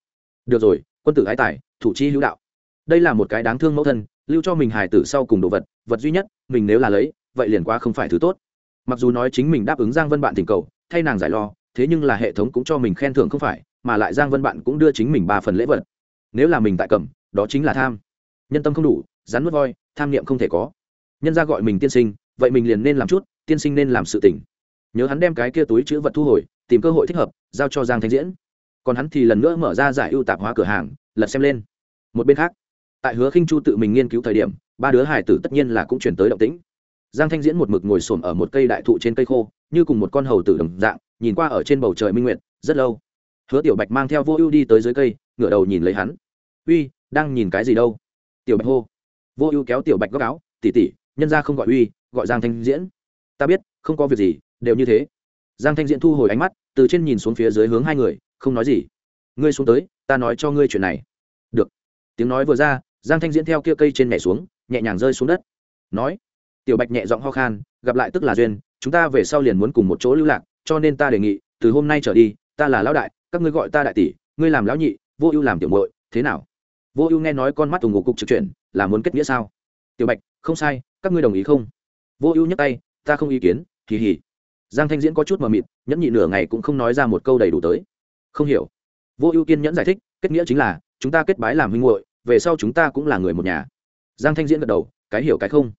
Được rồi, quân tử ái tài, thủ chi hữu đạo. Đây là một cái đáng thương mẫu thân lưu cho mình hài tử sau cùng đồ vật vật duy nhất, mình nếu là lấy, vậy liền quá không phải thứ tốt. Mặc dù nói chính mình đáp ứng giang vân bạn tình cầu, thay nàng giải lo, thế nhưng là hệ thống cũng cho mình khen thưởng không phải, mà lại giang vân bạn cũng đưa chính mình ba phần lễ vật. Nếu là mình tại cầm, đó chính là tham. Nhân tâm không đủ, rắn mất voi, tham niệm không thể có. Nhân ra gọi mình tiên sinh, vậy mình liền nên làm chút, tiên sinh nên làm sự tỉnh nhớ hắn đem cái kia túi chữ vật thu hồi, tìm cơ hội thích hợp, giao cho giang thanh diễn. Còn hắn thì lần nữa mở ra giải ưu tạp hóa cửa hàng, lật xem lên. Một bên khác tại hứa khinh chu tự mình nghiên cứu thời điểm, ba đứa hải tử tất nhiên là cũng chuyển tới động tĩnh. Giang thanh diễn một mực ngồi xổm ở một cây đại thụ trên cây khô, như cùng một con hầu tử đồng dạng, nhìn qua ở trên bầu trời minh nguyện rất lâu. Hứa tiểu bạch mang theo vô ưu đi tới dưới cây, ngửa đầu nhìn lấy hắn. Uy, đang nhìn cái gì đâu? Tiểu bạch hô. Vô ưu kéo tiểu bạch góc áo tỉ tỉ nhân ra không gọi uy, gọi giang thanh diễn. Ta biết, không có việc gì, đều như thế. Giang thanh diễn thu hồi ánh mắt, từ trên nhìn xuống phía dưới hướng hai người, không nói gì. Ngươi xuống tới, ta nói cho ngươi chuyện này. Được. Tiếng nói vừa ra giang thanh diễn theo kia cây trên nhảy xuống, nhẹ nhàng rơi xuống đất. Nói, tiểu bạch nhẹ giọng ho khan, gặp lại tức là duyên, chúng ta về sau liền muốn cùng một chỗ lưu lạc, cho nên ta đề nghị, từ hôm nay trở đi, ta là lão đại, các ngươi gọi ta đại tỷ, ngươi làm lão nhị, vô ưu làm tiểu muội, thế nào? Vô ưu nghe nói con mắt tùng ngục cục trực chuyện là muốn kết nghĩa sao? Tiểu bạch, không sai, các ngươi đồng ý không? Vô ưu nhấc tay, ta không ý kiến, kỳ hỉ. Giang thanh diễn có chút mờ mịt, nhẫn nhị nửa ngày cũng không nói ra một câu đầy đủ tới. Không hiểu. Vô ưu kiên nhẫn giải thích, kết nghĩa chính là, chúng ta kết bái làm huynh hội về sau chúng ta cũng là người một nhà. Giang thanh diễn gật đầu, cái hiểu cái không?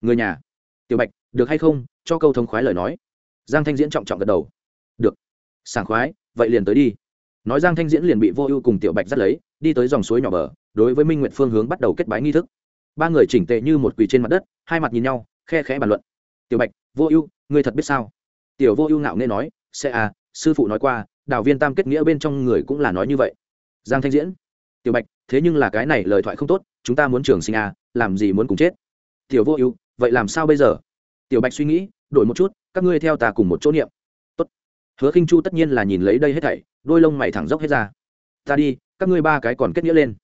Người nhà. Tiểu bạch, được hay không? Cho câu thông khoái lời nói. Giang thanh diễn trọng trọng gật đầu. Được. Sảng khoái, vậy liền tới đi. Nói giang thanh diễn liền bị vô ưu cùng tiểu bạch dắt lấy, đi tới dòng suối nhỏ bờ, đối với minh nguyện phương hướng bắt đầu kết bái nghi thức. Ba người chỉnh tệ như một quỳ trên mặt đất, hai mặt nhìn nhau, khe khẽ bàn luận. Tiểu bạch, vô ưu, ngươi thật biết sao? Tiểu vô ưu ngạo nghe nói, sẽ à sư phụ nói qua đạo viên tam kết nghĩa bên trong người cũng là nói như vậy. Giang thanh diễn, tiểu bạch thế nhưng là cái này lời thoại không tốt, chúng ta muốn trường sinh à làm gì muốn cùng chết? Tiểu vô ưu, vậy làm sao bây giờ? Tiểu bạch suy nghĩ, đổi một chút, các ngươi theo ta cùng một chỗ niệm. Tốt. Hứa khinh chu tất nhiên là nhìn lấy đây hết thảy, đôi lông mày thẳng dốc hết ra. Ta đi, các ngươi ba cái còn kết nghĩa lên.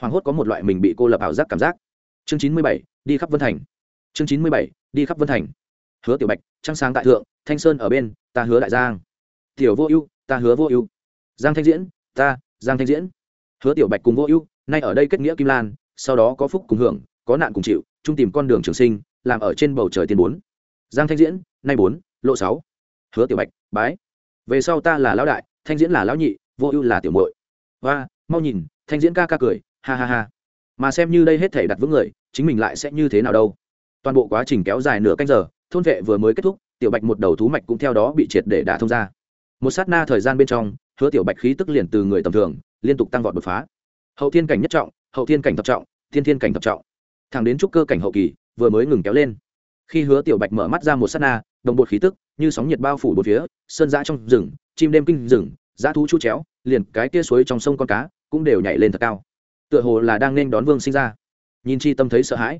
Hoàng hốt có một loại mình bị cô lập ảo giác cảm giác. Chương chín mươi bảy, đi khắp vân thành. Chương chín mươi bảy, đi khắp vân thành. Hứa tiểu bạch, trăng sáng tại thượng, thanh sơn ở bên, ta hứa đại giang. Tiểu vô ưu, ta hứa vô ưu. Giang thanh diễn, ta, giang thanh diễn. Hứa tiểu bạch cùng vô ưu nay ở đây kết nghĩa kim lan, sau đó có phúc cùng hưởng, có nạn cùng chịu, chung tìm con đường trường sinh, làm ở trên bầu trời tiên bốn. Giang thanh diễn, nay bốn, lộ sáu. Hứa tiểu bạch, bái. Về sau ta là lão đại, thanh diễn là lão nhị, vô ưu là tiểu muội. Và mau nhìn, thanh diễn ca ca cười, ha ha ha. Mà xem như đây hết thể đặt vững người, chính mình lại sẽ như thế nào đâu. Toàn bộ quá trình kéo dài nửa canh giờ, thôn vệ vừa mới kết thúc, tiểu bạch một đầu thú mạch cũng theo đó bị triệt để đả thông ra. Một sát na thời gian bên trong, hứa tiểu bạch khí tức liền từ người tầm thường, liên tục tăng vọt đột phá hậu thiên cảnh nhất trọng, hậu thiên cảnh thập trọng, thiên thiên cảnh thập trọng. Thẳng đến trúc cơ cảnh hậu kỳ, vừa mới ngừng kéo lên. Khi hứa tiểu bạch mở mắt ra một sát na, đồng bột khí tức, như sóng nhiệt bao phủ bốn phía, sơn giã trong rừng, chim đêm kinh rừng giã thú chú chéo, liền cái tia suối trong sông con cá cũng đều nhảy lên thật cao. Tựa hồ là đang nên đón vương sinh ra. Nhìn chi tâm thấy sợ hãi.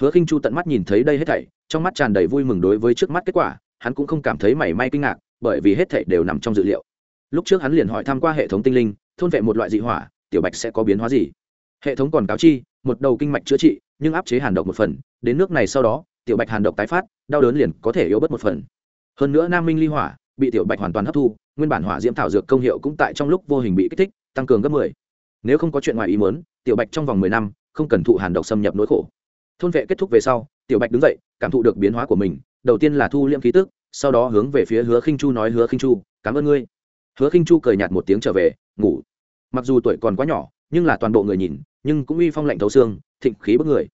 Hứa khinh chu tận mắt nhìn thấy đây hết thảy, trong mắt tràn đầy vui mừng đối với trước mắt kết quả, hắn cũng không cảm thấy mảy may kinh ngạc, bởi vì hết thảy đều nằm trong dự liệu. Lúc trước hắn liền hỏi tham q u a hệ thống tinh linh, thôn vệ một loại dị hỏa tiểu bạch sẽ có biến hóa gì? Hệ thống còn cáo chi, một đầu kinh mạch chữa trị, nhưng áp chế hàn độc một phần, đến nước này sau đó, tiểu bạch hàn độc tái phát, đau đớn liền có thể yếu bớt một phần. Hơn nữa nam minh ly hỏa, bị tiểu bạch hoàn toàn hấp thu, nguyên bản hỏa diễm thảo dược công hiệu cũng tại trong lúc vô hình bị kích thích, tăng cường gấp mười. Nếu không có chuyện ngoài ý muốn, tiểu bạch trong vòng mười năm, không cần thụ hàn độc xâm nhập nỗi khổ. Thôn vệ kết thúc về sau, tiểu bạch đứng dậy, cảm thụ được biến hóa của mình, đầu tiên là thu liễm khí tức, sau đó hướng về phía hứa khinh chu nói, hứa khinh chu, cảm ơn ngươi. Hứa khinh chu cười nhạt một tiếng trở về, ngủ mặc dù tuổi còn quá nhỏ, nhưng là toàn bộ người nhìn, nhưng cũng uy phong lạnh thấu xương, thịnh khí bức người.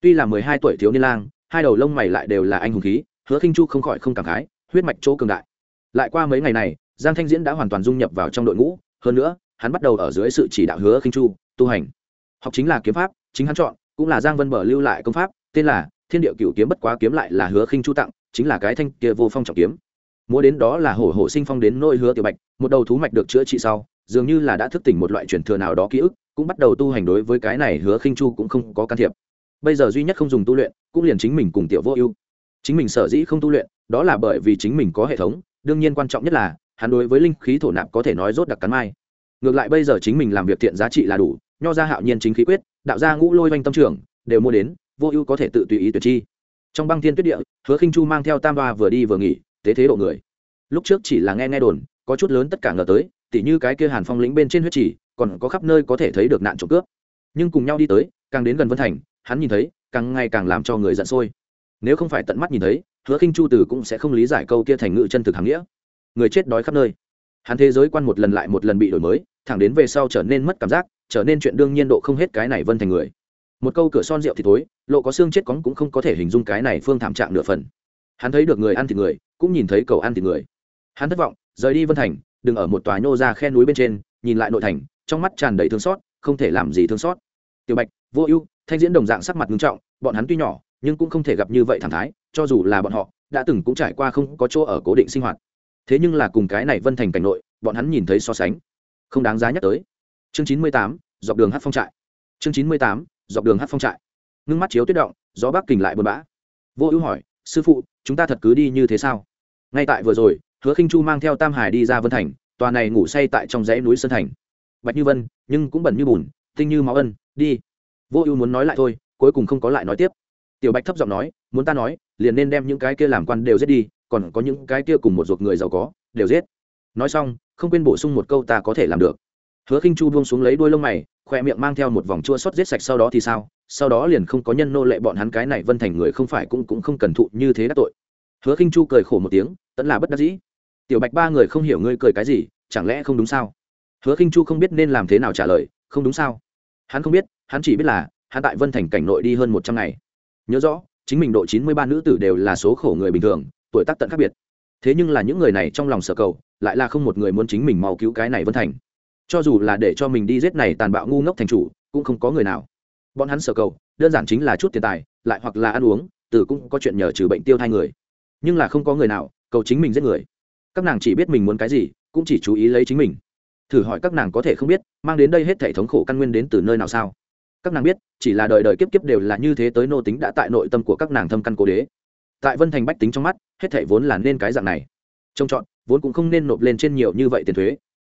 Tuy là mười hai tuổi thiếu niên lang, hai đầu lông mày lại đều là anh hùng khí, hứa khinh chu không khỏi không cảm khái, huyết mạch chỗ cường đại. Lại qua mấy ngày này, giang thanh diễn đã hoàn toàn dung nhập vào trong đội ngũ, hơn nữa, hắn bắt đầu ở dưới sự chỉ đạo hứa khinh chu, tu hành. Học chính là kiếm pháp, chính hắn chọn, cũng là giang vân bờ lưu lại công pháp, tên là thiên điệu cựu kiếm bất quá kiếm lại là hứa khinh chu tặng, chính là cái thanh kia vô phong trọng kiếm. Múa đến đó là hổ hổ sinh phong đến nôi hứa tiểu bạch, một đầu thú mạch được chữa trị sau dường như là đã thức tỉnh một loại truyền thừa nào đó ký ức, cũng bắt đầu tu hành đối với cái này hứa khinh chu cũng không có can thiệp. Bây giờ duy nhất không dùng tu luyện, cũng liền chính mình cùng tiểu vô ưu. Chính mình sở dĩ không tu luyện, đó là bởi vì chính mình có hệ thống, đương nhiên quan trọng nhất là, hắn đối với linh khí thổ nạp có thể nói rốt đặc cắn mai. Ngược lại bây giờ chính mình làm việc thiện giá trị là đủ, nho ra hạo nhiên chính khí quyết, đạo gia ngũ lôi doanh tâm trưởng, đều mua đến, vô ưu có thể tự tùy ý tuyệt chi. Trong băng thiên tuyết địa, hứa khinh chu mang theo tam ba vừa đi vừa nghỉ, tế thế độ người. Lúc trước chỉ là nghe nghe đồn, có chút lớn tất cả ngờ tới tỉ như cái kia hàn phong lĩnh bên trên huyết chỉ, còn có khắp nơi có thể thấy được nạn trộm cướp. Nhưng cùng nhau đi tới, càng đến gần vân thành, hắn nhìn thấy, càng ngày càng làm cho người giận sôi. Nếu không phải tận mắt nhìn thấy, hứa khinh chu tử cũng sẽ không lý giải câu kia thành ngữ chân thực hàng nghĩa. Người chết đói khắp nơi. Hắn thế giới quan một lần lại một lần bị đổi mới, thẳng đến về sau trở nên mất cảm giác, trở nên chuyện đương nhiên độ không hết cái này vân thành người. Một câu cửa son rượu thì thối, lộ có xương chết cóng cũng không có thể hình dung cái này phương thảm trạng nửa phần. Hắn thấy được người ăn thịt người, cũng nhìn thấy cầu ăn thịt người. Hắn thất vọng, rời đi vân thành đừng ở một tòa nhô ra khe núi bên trên, nhìn lại nội thành, trong mắt tràn đầy thương xót, không thể làm gì thương xót. Tiểu bạch, vô ưu, thanh diễn đồng dạng sắc mặt nghiêm trọng, bọn hắn tuy nhỏ, nhưng cũng không thể gặp như vậy thẳng thái, cho dù là bọn họ, đã từng cũng trải qua không có chỗ ở cố định sinh hoạt. Thế nhưng là cùng cái này vân thành cảnh nội, bọn hắn nhìn thấy so sánh. Không đáng giá nhắc tới. Chương chín mươi tám, dọc đường hát phong trại. Chương chín mươi tám, dọc đường hát phong trại. Ngưng mắt chiếu tuyết động, gió bắc kình lại buồn bã. Vô ưu hỏi, sư phụ, chúng ta thật cứ đi như thế sao? Ngay tại vừa rồi hứa khinh chu mang theo tam hải đi ra vân thành, tòa này ngủ say tại trong dãy núi sơn thành. Bạch như vân, nhưng cũng bẩn như bùn, tinh như máu ân, đi. Vô ưu muốn nói lại thôi, cuối cùng không có lại nói tiếp. Tiểu bạch thấp giọng nói, muốn ta nói, liền nên đem những cái kia làm quan đều giết đi, còn có những cái kia cùng một ruột người giàu có, đều giết. Nói xong, không quên bổ sung một câu ta có thể làm được. Hứa khinh chu buông xuống lấy đuôi lông mày, khoe miệng mang theo một vòng chua xót giết sạch sau đó thì sao, sau đó liền không có nhân nô lệ bọn hắn cái này vân thành người không phải cũng cũng không cần thụ như thế đắc tội. Hứa khinh chu cười khổ một tiếng, tẫn là bất đắc dĩ tiểu bạch ba người không hiểu ngươi cười cái gì, chẳng lẽ không đúng sao? Hứa khinh chu không biết nên làm thế nào trả lời, không đúng sao? Hắn không biết, hắn chỉ biết là, hắn tại vân thành cảnh nội đi hơn một trăm ngày. Nhớ rõ, chính mình độ chín mươi ba nữ tử đều là số khổ người bình thường, tuổi tác tận khác biệt. Thế nhưng là những người này trong lòng sở cầu, lại là không một người muốn chính mình mau cứu cái này vân thành. Cho dù là để cho mình đi giết này tàn bạo ngu ngốc thành chủ, cũng không có người nào. Bọn hắn sở cầu, đơn giản chính là chút tiền tài, lại hoặc là ăn uống, từ cũng có chuyện nhờ trừ bệnh tiêu thai người. Nhưng là không có người nào cầu chính mình giết người các nàng chỉ biết mình muốn cái gì, cũng chỉ chú ý lấy chính mình. Thử hỏi các nàng có thể không biết, mang đến đây hết thể thống khổ căn nguyên đến từ nơi nào sao? Các nàng biết, chỉ là đời đời kiếp kiếp đều là như thế tới nô tính đã tại nội tâm của các nàng thâm căn cố đế. Tại vân thành bách tính trong mắt, hết thể vốn là nên cái dạng này. Trông chọn, vốn cũng không nên nộp lên trên nhiều như vậy tiền thuế.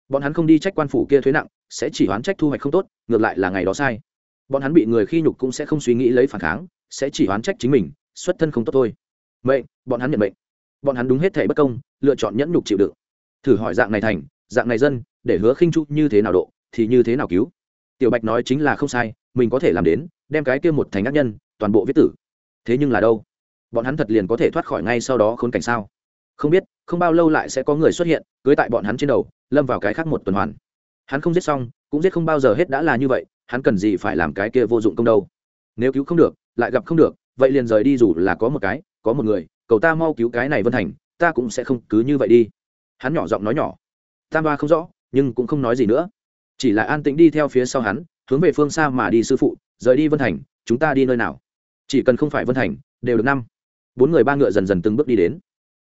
Bọn hắn không đi trách quan phủ kia thuế nặng, sẽ chỉ oán trách thu hoạch không tốt, ngược lại là ngày đó sai. Bọn hắn bị người khi nhục cũng sẽ không suy nghĩ lấy phản kháng, sẽ chỉ oán trách chính mình, xuất thân không tốt thôi. Mệnh, bọn hắn nhận mệnh bọn hắn đúng hết thể bất công, lựa chọn nhẫn nhục chịu đựng. Thử hỏi dạng này thành, dạng này dân, để hứa khinh chu như thế nào độ, thì như thế nào cứu? Tiểu bạch nói chính là không sai, mình có thể làm đến, đem cái kia một thành ác nhân, toàn bộ viết tử. Thế nhưng là đâu? Bọn hắn thật liền có thể thoát khỏi ngay sau đó khốn cảnh sao? Không biết, không bao lâu lại sẽ có người xuất hiện, cưới tại bọn hắn trên đầu, lâm vào cái khác một tuần hoàn. Hắn không giết xong, cũng giết không bao giờ hết đã là như vậy, hắn cần gì phải làm cái kia vô dụng công đâu? Nếu cứu không được, lại gặp không được, vậy liền rời đi dù là có một cái, có một người cầu ta mau cứu cái này vân thành, ta cũng sẽ không cứ như vậy đi. Hắn nhỏ giọng nói nhỏ. Tam ba không rõ, nhưng cũng không nói gì nữa. Chỉ là an tĩnh đi theo phía sau hắn, hướng về phương xa mà đi sư phụ, rời đi vân thành, chúng ta đi nơi nào? Chỉ cần không phải vân thành, đều được năm. Bốn người ba ngựa dần dần từng bước đi đến.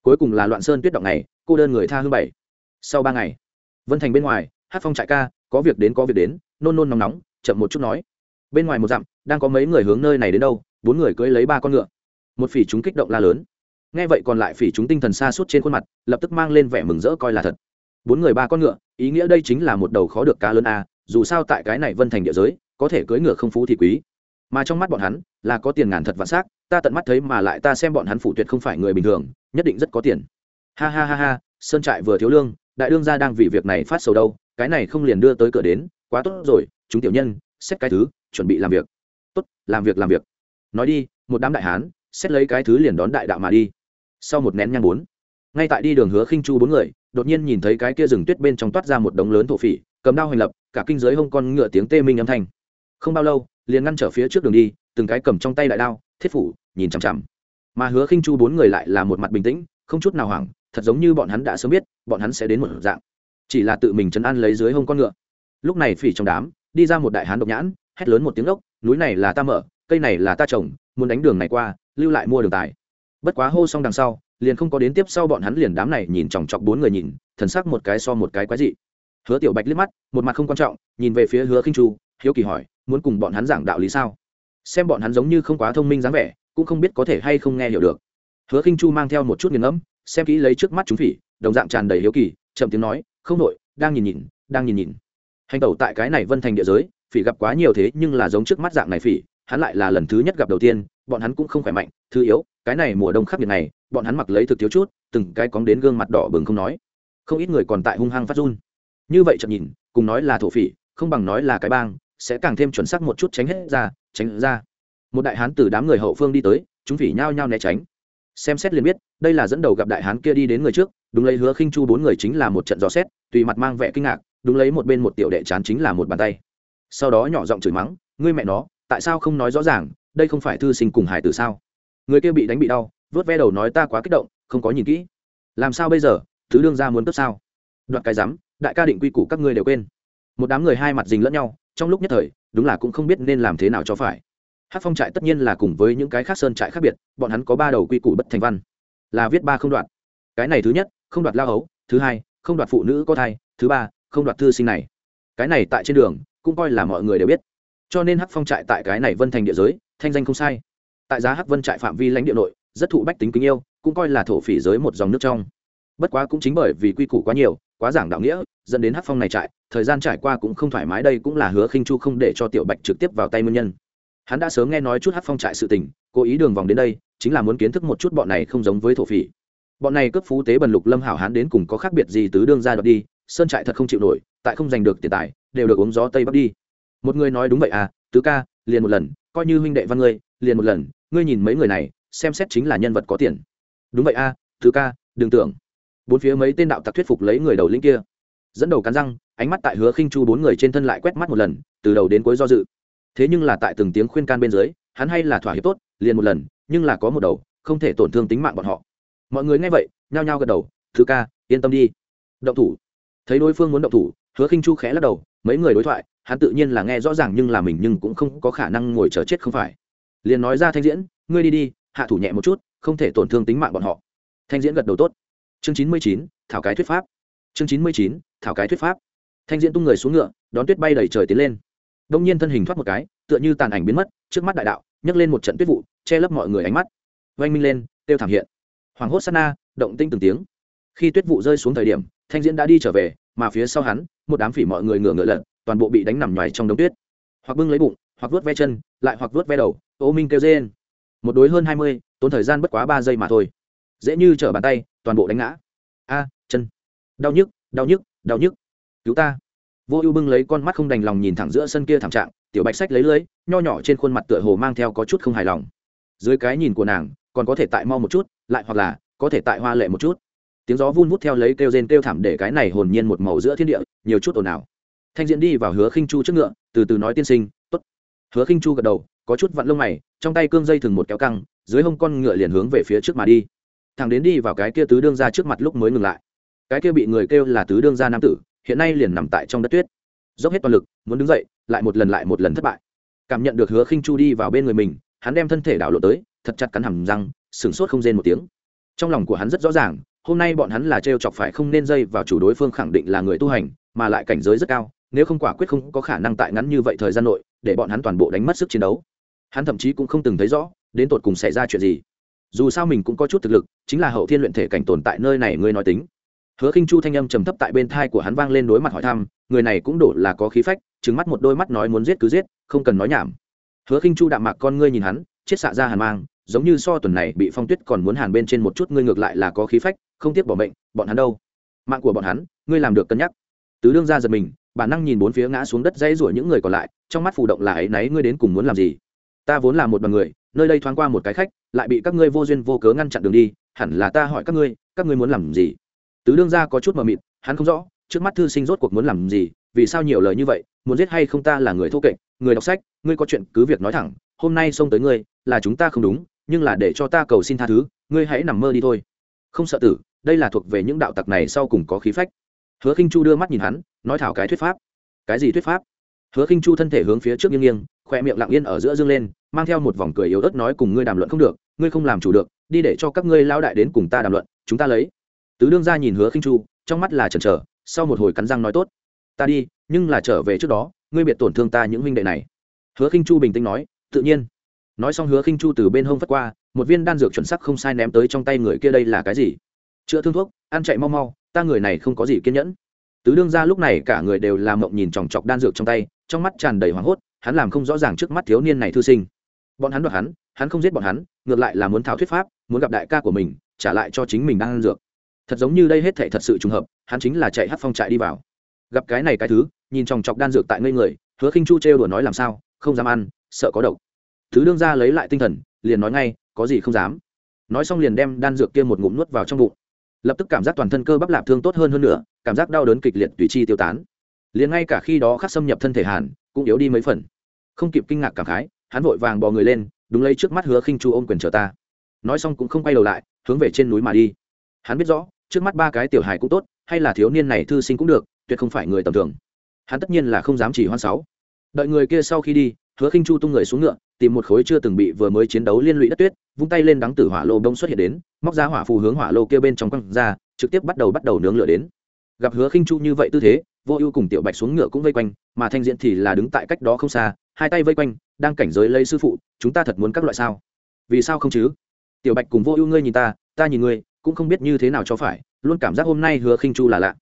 Cuối cùng là loạn sơn tuyết động này, cô đơn người tha hương bảy. Sau ba ngày, vân thành bên ngoài, hát phong trại ca, có việc đến có việc đến, nôn nôn nóng nóng, chậm một chút nói. Bên ngoài một dặm, đang có mấy người hướng nơi này đến đâu, bốn người cưỡi lấy ba con ngựa. Một phỉ chúng kích động la lớn nghe vậy còn lại phỉ chúng tinh thần xa suốt trên khuôn mặt, lập tức mang lên vẻ mừng rỡ coi là thật. Bốn người ba con ngựa, ý nghĩa đây chính là một đầu khó được cá lớn a, dù sao tại cái này vân thành địa giới, có thể cưỡi ngựa không phú thì quý. Mà trong mắt bọn hắn, là có tiền ngàn thật vạn xác, ta tận mắt thấy mà lại ta xem bọn hắn phủ tuyệt không phải người bình thường, nhất định rất có tiền. Ha ha ha ha, sơn trại vừa thiếu lương, đại đương gia đang vì việc này phát sầu đâu, cái này không liền đưa tới cửa đến, quá tốt rồi, chúng tiểu nhân, xét cái thứ, chuẩn bị làm việc. Tốt, làm việc làm việc. Nói đi, một đám đại hán, xét lấy cái thứ liền đón đại đạo mà đi sau một nén nhang bốn. Ngay tại đi đường hứa khinh chu bốn người, đột nhiên nhìn thấy cái kia rừng tuyết bên trong toát ra một đống lớn thổ phỉ, cầm đao hành lập, cả kinh giới hông con ngựa tiếng tê minh âm thanh. Không bao lâu, liền ngăn trở phía trước đường đi, từng cái cầm trong tay đại đao, thiết phủ, nhìn chằm chằm. Mà hứa khinh chu bốn người lại là một mặt bình tĩnh, không chút nào hoảng, thật giống như bọn hắn đã sớm biết, bọn hắn sẽ đến một dạng. Chỉ là tự mình chấn an lấy dưới hông con ngựa. Lúc này phỉ trong đám, đi ra một đại hán độc nhãn, hét lớn một tiếng ốc, núi này là ta mở, cây này là ta trồng, muốn đánh đường này qua, lưu lại mua đường tài bất quá hô xong đằng sau, liền không có đến tiếp sau bọn hắn liền đám này nhìn chòng chọc bốn người nhìn, thần sắc một cái so một cái quái dị. Hứa tiểu bạch liếc mắt, một mặt không quan trọng, nhìn về phía hứa khinh chu, hiếu kỳ hỏi, muốn cùng bọn hắn giảng đạo lý sao? Xem bọn hắn giống như không quá thông minh dáng vẻ, cũng không biết có thể hay không nghe hiểu được. Hứa khinh chu mang theo một chút nghiền ngẫm, xem kỹ lấy trước mắt chúng phỉ, đồng dạng tràn đầy hiếu kỳ, chậm tiếng nói, không nội đang nhìn nhìn, đang nhìn nhìn. Hành tẩu tại cái này vân thành địa giới, phỉ gặp quá nhiều thế nhưng là giống trước mắt dạng này phỉ, hắn lại là lần thứ nhất gặp đầu tiên bọn hắn cũng không khỏe mạnh, thứ yếu, cái này mùa đông khắc nghiệt này, bọn hắn mặc lấy thực thiếu chút, từng cái cóng đến gương mặt đỏ bừng không nói. Không ít người còn tại hung hăng phát run. Như vậy chậm nhìn, cùng nói là thổ phỉ, không bằng nói là cái bang, sẽ càng thêm chuẩn xác một chút tránh hết ra, tránh ra. Một đại hán từ đám người hậu phương đi tới, chúng phỉ nhao nhao né tránh. Xem xét liền biết, đây là dẫn đầu gặp đại hán kia đi đến người trước, đúng lấy hứa khinh chu bốn người chính là một trận gió xét, tùy mặt mang vẻ kinh ngạc, đúng lấy một bên một tiểu đệ chán chính là một bàn tay. Sau đó nhỏ giọng chửi mắng, ngươi mẹ nó, tại sao không nói rõ ràng đây không phải thư sinh cùng hải tử sao? Người kia bị đánh bị đau, vớt ve đầu nói ta quá kích động, không có nhìn kỹ. Làm sao bây giờ? Thứ đương ra muốn cướp sao? Đoạt cái rắm đại ca định quy củ các ngươi đều quên. Một đám người hai mặt dình lẫn nhau, trong lúc nhất thời, đúng là cũng không biết nên làm thế nào cho phải. Hát phong trại tất nhiên là cùng với những cái khác sơn trại khác biệt, bọn hắn có ba đầu quy củ bất thành văn. Là viết ba không đoạt cái này thứ nhất, không đoạt lao ấu thứ hai, không đoạt phụ nữ có thai, thứ ba, không đoạt thư sinh này. Cái này tại trên đường, cũng coi là mọi người đều biết cho nên hắc phong trại tại cái này vân thành địa giới, thanh danh không sai. Tại giá hắc vân trại phạm vi lãnh địa nội, rất thụ bách tính kính yêu, cũng coi là thổ phỉ giới một dòng nước trong. Bất quá cũng chính bởi vì quy củ quá nhiều, quá giảng đạo nghĩa, dẫn đến hắc phong này trại, thời gian trải qua cũng không thoải mái đây cũng là hứa khinh chu không để cho tiểu bạch trực tiếp vào tay nguyên nhân. Hắn đã sớm nghe nói chút hắc phong trại sự tình, cố ý đường vòng đến đây, chính là muốn kiến thức một chút bọn này không giống với thổ phỉ. Bọn này cấp phú tế bần lục lâm hảo hán đến cùng có khác biệt gì tứ đương ra đoạt đi, sơn trại thật không chịu nổi, tại không giành được tiền tài, đều được uống gió tây bắc đi một người nói đúng vậy à tứ ca liền một lần coi như huynh đệ văn ngươi liền một lần ngươi nhìn mấy người này xem xét chính là nhân vật có tiền. Đúng vậy à, tứ ca đừng tưởng. Bốn phía mấy tên đạo tặc thuyết phục lấy người đầu linh kia. Dẫn đầu cắn răng ánh mắt tại hứa khinh chu bốn người trên thân lại quét mắt một lần từ đầu đến cuối do dự. Thế nhưng là tại từng tiếng khuyên can bên dưới hắn hay là thỏa hiệp tốt liền một lần nhưng là có một đầu không thể tổn thương tính mạng bọn họ. Mọi người nghe vậy nhao nhao gật đầu thứ ca yên tâm đi. Động thủ. Thấy đối phương muốn động thủ hứa khinh chu khẽ lắc đầu mấy người đối thoại hắn tự nhiên là nghe rõ ràng nhưng là mình nhưng cũng không có khả năng ngồi chờ chết không phải. Liền nói ra thanh diễn, ngươi đi đi, hạ thủ nhẹ một chút, không thể tổn thương tính mạng bọn họ. Thanh diễn gật đầu tốt. Chương chín mươi chín, thảo cái thuyết pháp. Chương chín mươi chín, thảo cái thuyết pháp. Thanh diễn tung người xuống ngựa, đón tuyết bay đầy trời tiến lên. Đông nhiên thân hình thoát một cái, tựa như tàn ảnh biến mất, trước mắt đại đạo, nhấc lên một trận tuyết vụ, che lấp mọi người ánh mắt. Oanh minh lên, tiêu thảm hiện. Hoàng hốt sát na, động tinh từng tiếng. Khi tuyết vụ rơi xuống thời điểm, thanh diễn đã đi trở về, mà phía sau hắn, một đám phỉ mọi người ngửa ngựa lật toàn bộ bị đánh nằm ngoài trong đống tuyết. Hoặc bưng lấy bụng, hoặc vớt ve chân, lại hoặc vớt ve đầu, ô minh kêu rên. Một đối hơn hai mươi, tốn thời gian bất quá ba giây mà thôi. Dễ như trở bàn tay, toàn bộ đánh ngã. A, chân. Đau nhức đau nhức đau nhức. Cứu ta. Vô ưu bưng lấy con mắt không đành lòng nhìn thẳng giữa sân kia thảm trạng, tiểu bạch sách lấy lưới, nho nhỏ trên khuôn mặt tựa hồ mang theo có chút không hài lòng. Dưới cái nhìn của nàng, còn có thể tại mau một chút, lại hoặc là có thể tại hoa lệ một chút. Tiếng gió vun vút theo lấy kêu rên kêu thảm để cái này hồn nhiên một màu giữa thiên địa, nhiều chút ồn ào thanh diễn đi vào hứa khinh chu trước ngựa, từ từ nói tiên sinh, tốt. Hứa khinh chu gật đầu, có chút vặn lông mày, trong tay cương dây thừng một kéo căng, dưới hông con ngựa liền hướng về phía trước mà đi. Thằng đến đi vào cái kia tứ đương ra trước mặt lúc mới ngừng lại. Cái kia bị người kêu là tứ đương gia nam tử, hiện nay liền nằm tại trong đất tuyết. Dốc hết toàn lực, muốn đứng dậy, lại một lần lại một lần thất bại. Cảm nhận được hứa khinh chu đi vào bên người mình, hắn đem thân thể đảo lộ tới, thật chặt cắn hầm răng, sửng sốt không rên một tiếng. Trong lòng của hắn rất rõ ràng, hôm nay bọn hắn là trêu chọc phải không nên dây vào chủ đối phương khẳng định là người tu hành, mà lại cảnh giới rất cao nếu không quả quyết không có khả năng tại ngắn như vậy thời gian nội để bọn hắn toàn bộ đánh mất sức chiến đấu. Hắn thậm chí cũng không từng thấy rõ, đến tột cùng xảy ra chuyện gì. Dù sao mình cũng có chút thực lực, chính là hậu thiên luyện thể cảnh tồn tại nơi này ngươi nói tính. Hứa khinh chu thanh âm trầm thấp tại bên thai của hắn vang lên đối mặt hỏi thăm, người này cũng đổ là có khí phách trứng mắt một đôi mắt nói muốn giết cứ giết, không cần nói nhảm. Hứa khinh chu đạm mạc con ngươi nhìn hắn, chết xạ ra hàn mang, giống như so tuần này bị phong tuyết còn muốn hàn bên trên một chút ngươi ngược lại là có khí phách, không tiếc bỏ mệnh, bọn hắn đâu? Mạng của bọn hắn, ngươi làm được cân nhắc. Tứ đương ra giật mình bản năng nhìn bốn phía ngã xuống đất dây rủa những người còn lại, trong mắt phụ động là ấy náy ngươi đến cùng muốn làm gì? Ta vốn là một bằng người, nơi đây thoáng qua một cái khách, lại bị các ngươi vô duyên vô cớ ngăn chặn đường đi, hẳn là ta hỏi các ngươi các ngươi muốn làm gì? Tứ đương gia có chút mờ mịt, hắn không rõ, trước mắt thư sinh rốt cuộc muốn làm gì, vì sao nhiều lời như vậy, muốn giết hay không ta là người thô kệch, người đọc sách, ngươi có chuyện cứ việc nói thẳng, hôm nay xông tới ngươi, là chúng ta không đúng, nhưng là để cho ta cầu xin tha thứ, ngươi hãy nằm mơ đi thôi. Không sợ tử, đây là thuộc về những đạo tặc này sau cùng có khí phách. Hứa khinh chu đưa mắt nhìn hắn nói thảo cái thuyết pháp. Cái gì thuyết pháp? Hứa khinh chu thân thể hướng phía trước nghiêng nghiêng khoe miệng lặng yên ở giữa dương lên, mang theo một vòng cười yếu ớt nói cùng ngươi đàm luận không được, ngươi không làm chủ được, đi để cho các ngươi lao đại đến cùng ta đàm luận, chúng ta lấy. Tứ đương ra nhìn hứa khinh chu, trong mắt là chần chờ, sau một hồi cắn răng nói tốt. Ta đi, nhưng là trở về trước đó, ngươi biệt tổn thương ta những huynh đệ này. Hứa khinh chu bình tĩnh nói, tự nhiên. Nói xong hứa khinh chu từ bên hông phất qua, một viên đan dược chuẩn sắc không sai ném tới trong tay người kia đây là cái gì? Chữa thương thuốc, ăn chạy mau mau, ta người này không có gì kiên nhẫn tứ đương ra lúc này cả người đều làm mộng nhìn chòng chọc đan dược trong tay, trong mắt tràn đầy hoảng hốt, hắn làm không rõ ràng trước mắt thiếu niên này thư sinh. Bọn hắn đoạt hắn hắn không giết bọn hắn, ngược lại là muốn thảo thuyết pháp, muốn gặp đại ca của mình, trả lại cho chính mình đan ăn dược. Thật giống như đây hết thể thật sự trùng hợp, hắn chính là chạy hát phong trại đi vào. Gặp cái này cái thứ, nhìn chòng chọc đan dược tại ngây người, hứa khinh chu trêu đùa nói làm sao, không dám ăn, sợ có độc. Thứ đương ra lấy lại tinh thần, liền nói ngay, có gì không dám. Nói xong liền đem đan dược kia một ngụm nuốt vào trong bụng lập tức cảm giác toàn thân cơ bắp lạp thương tốt hơn hơn nữa, cảm giác đau đớn kịch liệt tùy chi tiêu tán. Liền ngay cả khi đó khắc xâm nhập thân thể hàn, cũng yếu đi mấy phần. Không kịp kinh ngạc cảm khái, hắn vội vàng bò người lên, đúng lấy trước mắt hứa khinh chu ôm quyền chờ ta. Nói xong cũng không quay đầu lại, hướng về trên núi mà đi. Hắn biết rõ, trước mắt ba cái tiểu hài cũng tốt, hay là thiếu niên này thư sinh cũng được, tuyệt không phải người tầm thường. Hắn tất nhiên là không dám chỉ hoan sáu đợi người kia sau khi đi, hứa khinh chu tung người xuống ngựa, tìm một khối chưa từng bị vừa mới chiến đấu liên lụy đất tuyết, vung tay lên đắng tử hỏa lô bông xuất hiện đến, móc ra hỏa phù hướng hỏa lô kia bên trong quăng ra, trực tiếp bắt đầu bắt đầu nướng lửa đến. Gặp hứa khinh chu như vậy tư thế, vô ưu cùng tiểu bạch xuống ngựa cũng vây quanh, mà thanh diễn thì là đứng tại cách đó không xa, hai tay vây quanh, đang cảnh giới lấy sư phụ, chúng ta thật muốn các loại sao? Vì sao không chứ? Tiểu bạch cùng vô ưu ngươi nhìn ta ta nhìn ngươi, cũng không biết như thế nào cho phải, luôn cảm giác hôm nay hứa khinh chu là lạ.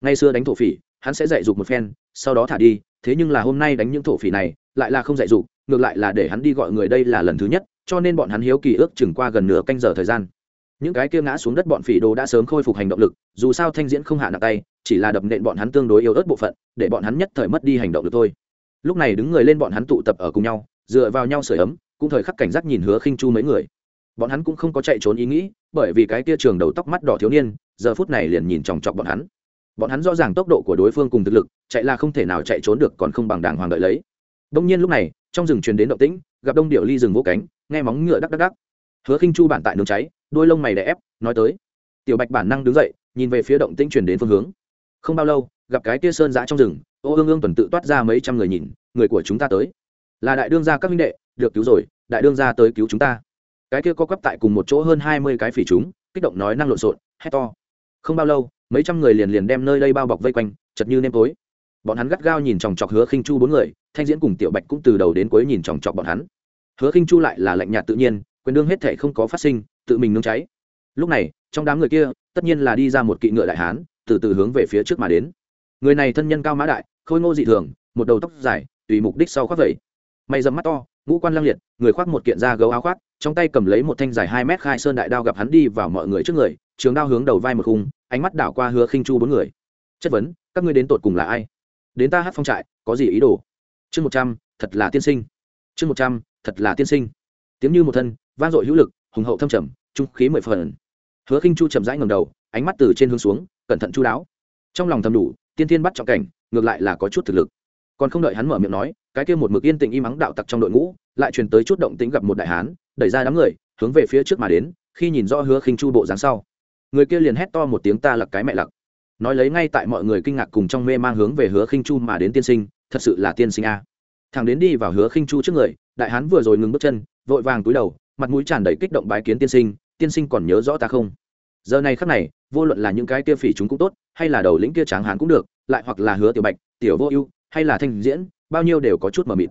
Ngày xưa đánh thổ phỉ, hắn sẽ dạy dục một phen, sau đó thả đi thế nhưng là hôm nay đánh những thổ phỉ này, lại là không dạy dục ngược lại là để hắn đi gọi người đây là lần thứ nhất, cho nên bọn hắn hiếu kỳ ước chừng qua gần nửa canh giờ thời gian. Những cái kia ngã xuống đất bọn phỉ đồ đã sớm khôi phục hành động lực, dù sao thanh diễn không hạ nặng tay, chỉ là đập nện bọn hắn tương đối yếu ớt bộ phận, để bọn hắn nhất thời mất đi hành động được thôi. Lúc này đứng người lên bọn hắn tụ tập ở cùng nhau, dựa vào nhau sưởi ấm, cũng thời khắc cảnh giác nhìn hứa khinh chu mấy người. Bọn hắn cũng không có chạy trốn ý nghĩ, bởi vì cái kia trường đầu tóc mắt đỏ thiếu niên, giờ phút này liền nhìn chòng chọc bọn hắn bọn hắn rõ ràng tốc độ của đối phương cùng thực lực, chạy là không thể nào chạy trốn được còn không bằng đàng hoàng đợi lấy. Đông nhiên lúc này, trong rừng truyền đến động tĩnh, gặp đông điệu ly rừng vỗ cánh, nghe móng ngựa đắc đắc đắc. Hứa khinh chu bản tại nướng cháy, đôi lông mày đè ép, nói tới. Tiểu bạch bản năng đứng dậy, nhìn về phía động tĩnh truyền đến phương hướng. Không bao lâu, gặp cái tia sơn giã trong rừng, ô ương ương tuần tự toát ra mấy trăm người nhìn, người của chúng ta tới. Là đại đương gia các minh đệ, được cứu rồi, đại đương gia tới cứu chúng ta. Cái kia co quắp tại cùng một chỗ hơn hai mươi cái phỉ chúng, kích động nói năng lộn xộn, hét to. Không bao lâu mấy trăm người liền liền đem nơi đây bao bọc vây quanh, chật như nêm tối. Bọn hắn gắt gao nhìn chòng chọc hứa khinh chu bốn người, thanh diễn cùng tiểu bạch cũng từ đầu đến cuối nhìn chòng chọc bọn hắn. Hứa khinh chu lại là lạnh nhạt tự nhiên, quyền đương hết thể không có phát sinh, tự mình nương cháy. Lúc này, trong đám người kia, tất nhiên là đi ra một kỵ ngựa đại hán, từ từ hướng về phía trước mà đến. Người này thân nhân cao mã đại, khôi ngô dị thường, một đầu tóc dài, tùy mục đích sau khoác vẩy. Mày dầm mắt to, ngũ quan lăng liệt, người khoác một kiện da gấu áo khoác, trong tay cầm lấy một thanh dài hai mét khai sơn đại đao gặp hắn đi vào mọi người trước người, trường đao hướng đầu vai một khung ánh mắt đảo qua hứa khinh chu bốn người. Chất vấn, các ngươi đến tột cùng là ai? Đến ta hát phong trại, có gì ý đồ? Chương một trăm, thật là tiên sinh. Chương một trăm, thật là tiên sinh. Tiếng như một thân, vang dội hữu lực, hùng hậu thâm trầm, trung khí mười phần. Hứa khinh chu chậm rãi ngầm đầu, ánh mắt từ trên hướng xuống, cẩn thận chu đáo. Trong lòng thầm đủ, tiên tiên bắt trọng cảnh, ngược lại là có chút thực lực. Còn không đợi hắn mở miệng nói, cái kia một mực yên tĩnh im ắng đạo tặc trong đội ngũ, lại truyền tới chút động tĩnh gặp một đại hán, đẩy ra đám người, hướng về phía trước mà đến, khi nhìn rõ hứa khinh chu bộ dáng sau người kia liền hét to một tiếng ta lặc cái mẹ lặc. Nói lấy ngay tại mọi người kinh ngạc cùng trong mê mang hướng về hứa khinh chu mà đến tiên sinh, thật sự là tiên sinh a. Thằng đến đi vào hứa khinh chu trước người, đại hán vừa rồi ngừng bước chân, vội vàng túi đầu, mặt mũi tràn đầy kích động bái kiến tiên sinh tiên sinh còn nhớ rõ ta không? Giờ này khắc này, vô luận là những cái kia phỉ chúng cũng tốt, hay là đầu lĩnh kia tráng hán cũng được, lại hoặc là hứa tiểu bạch, tiểu vô ưu, hay là thanh diễn, bao nhiêu đều có chút mờ mịt.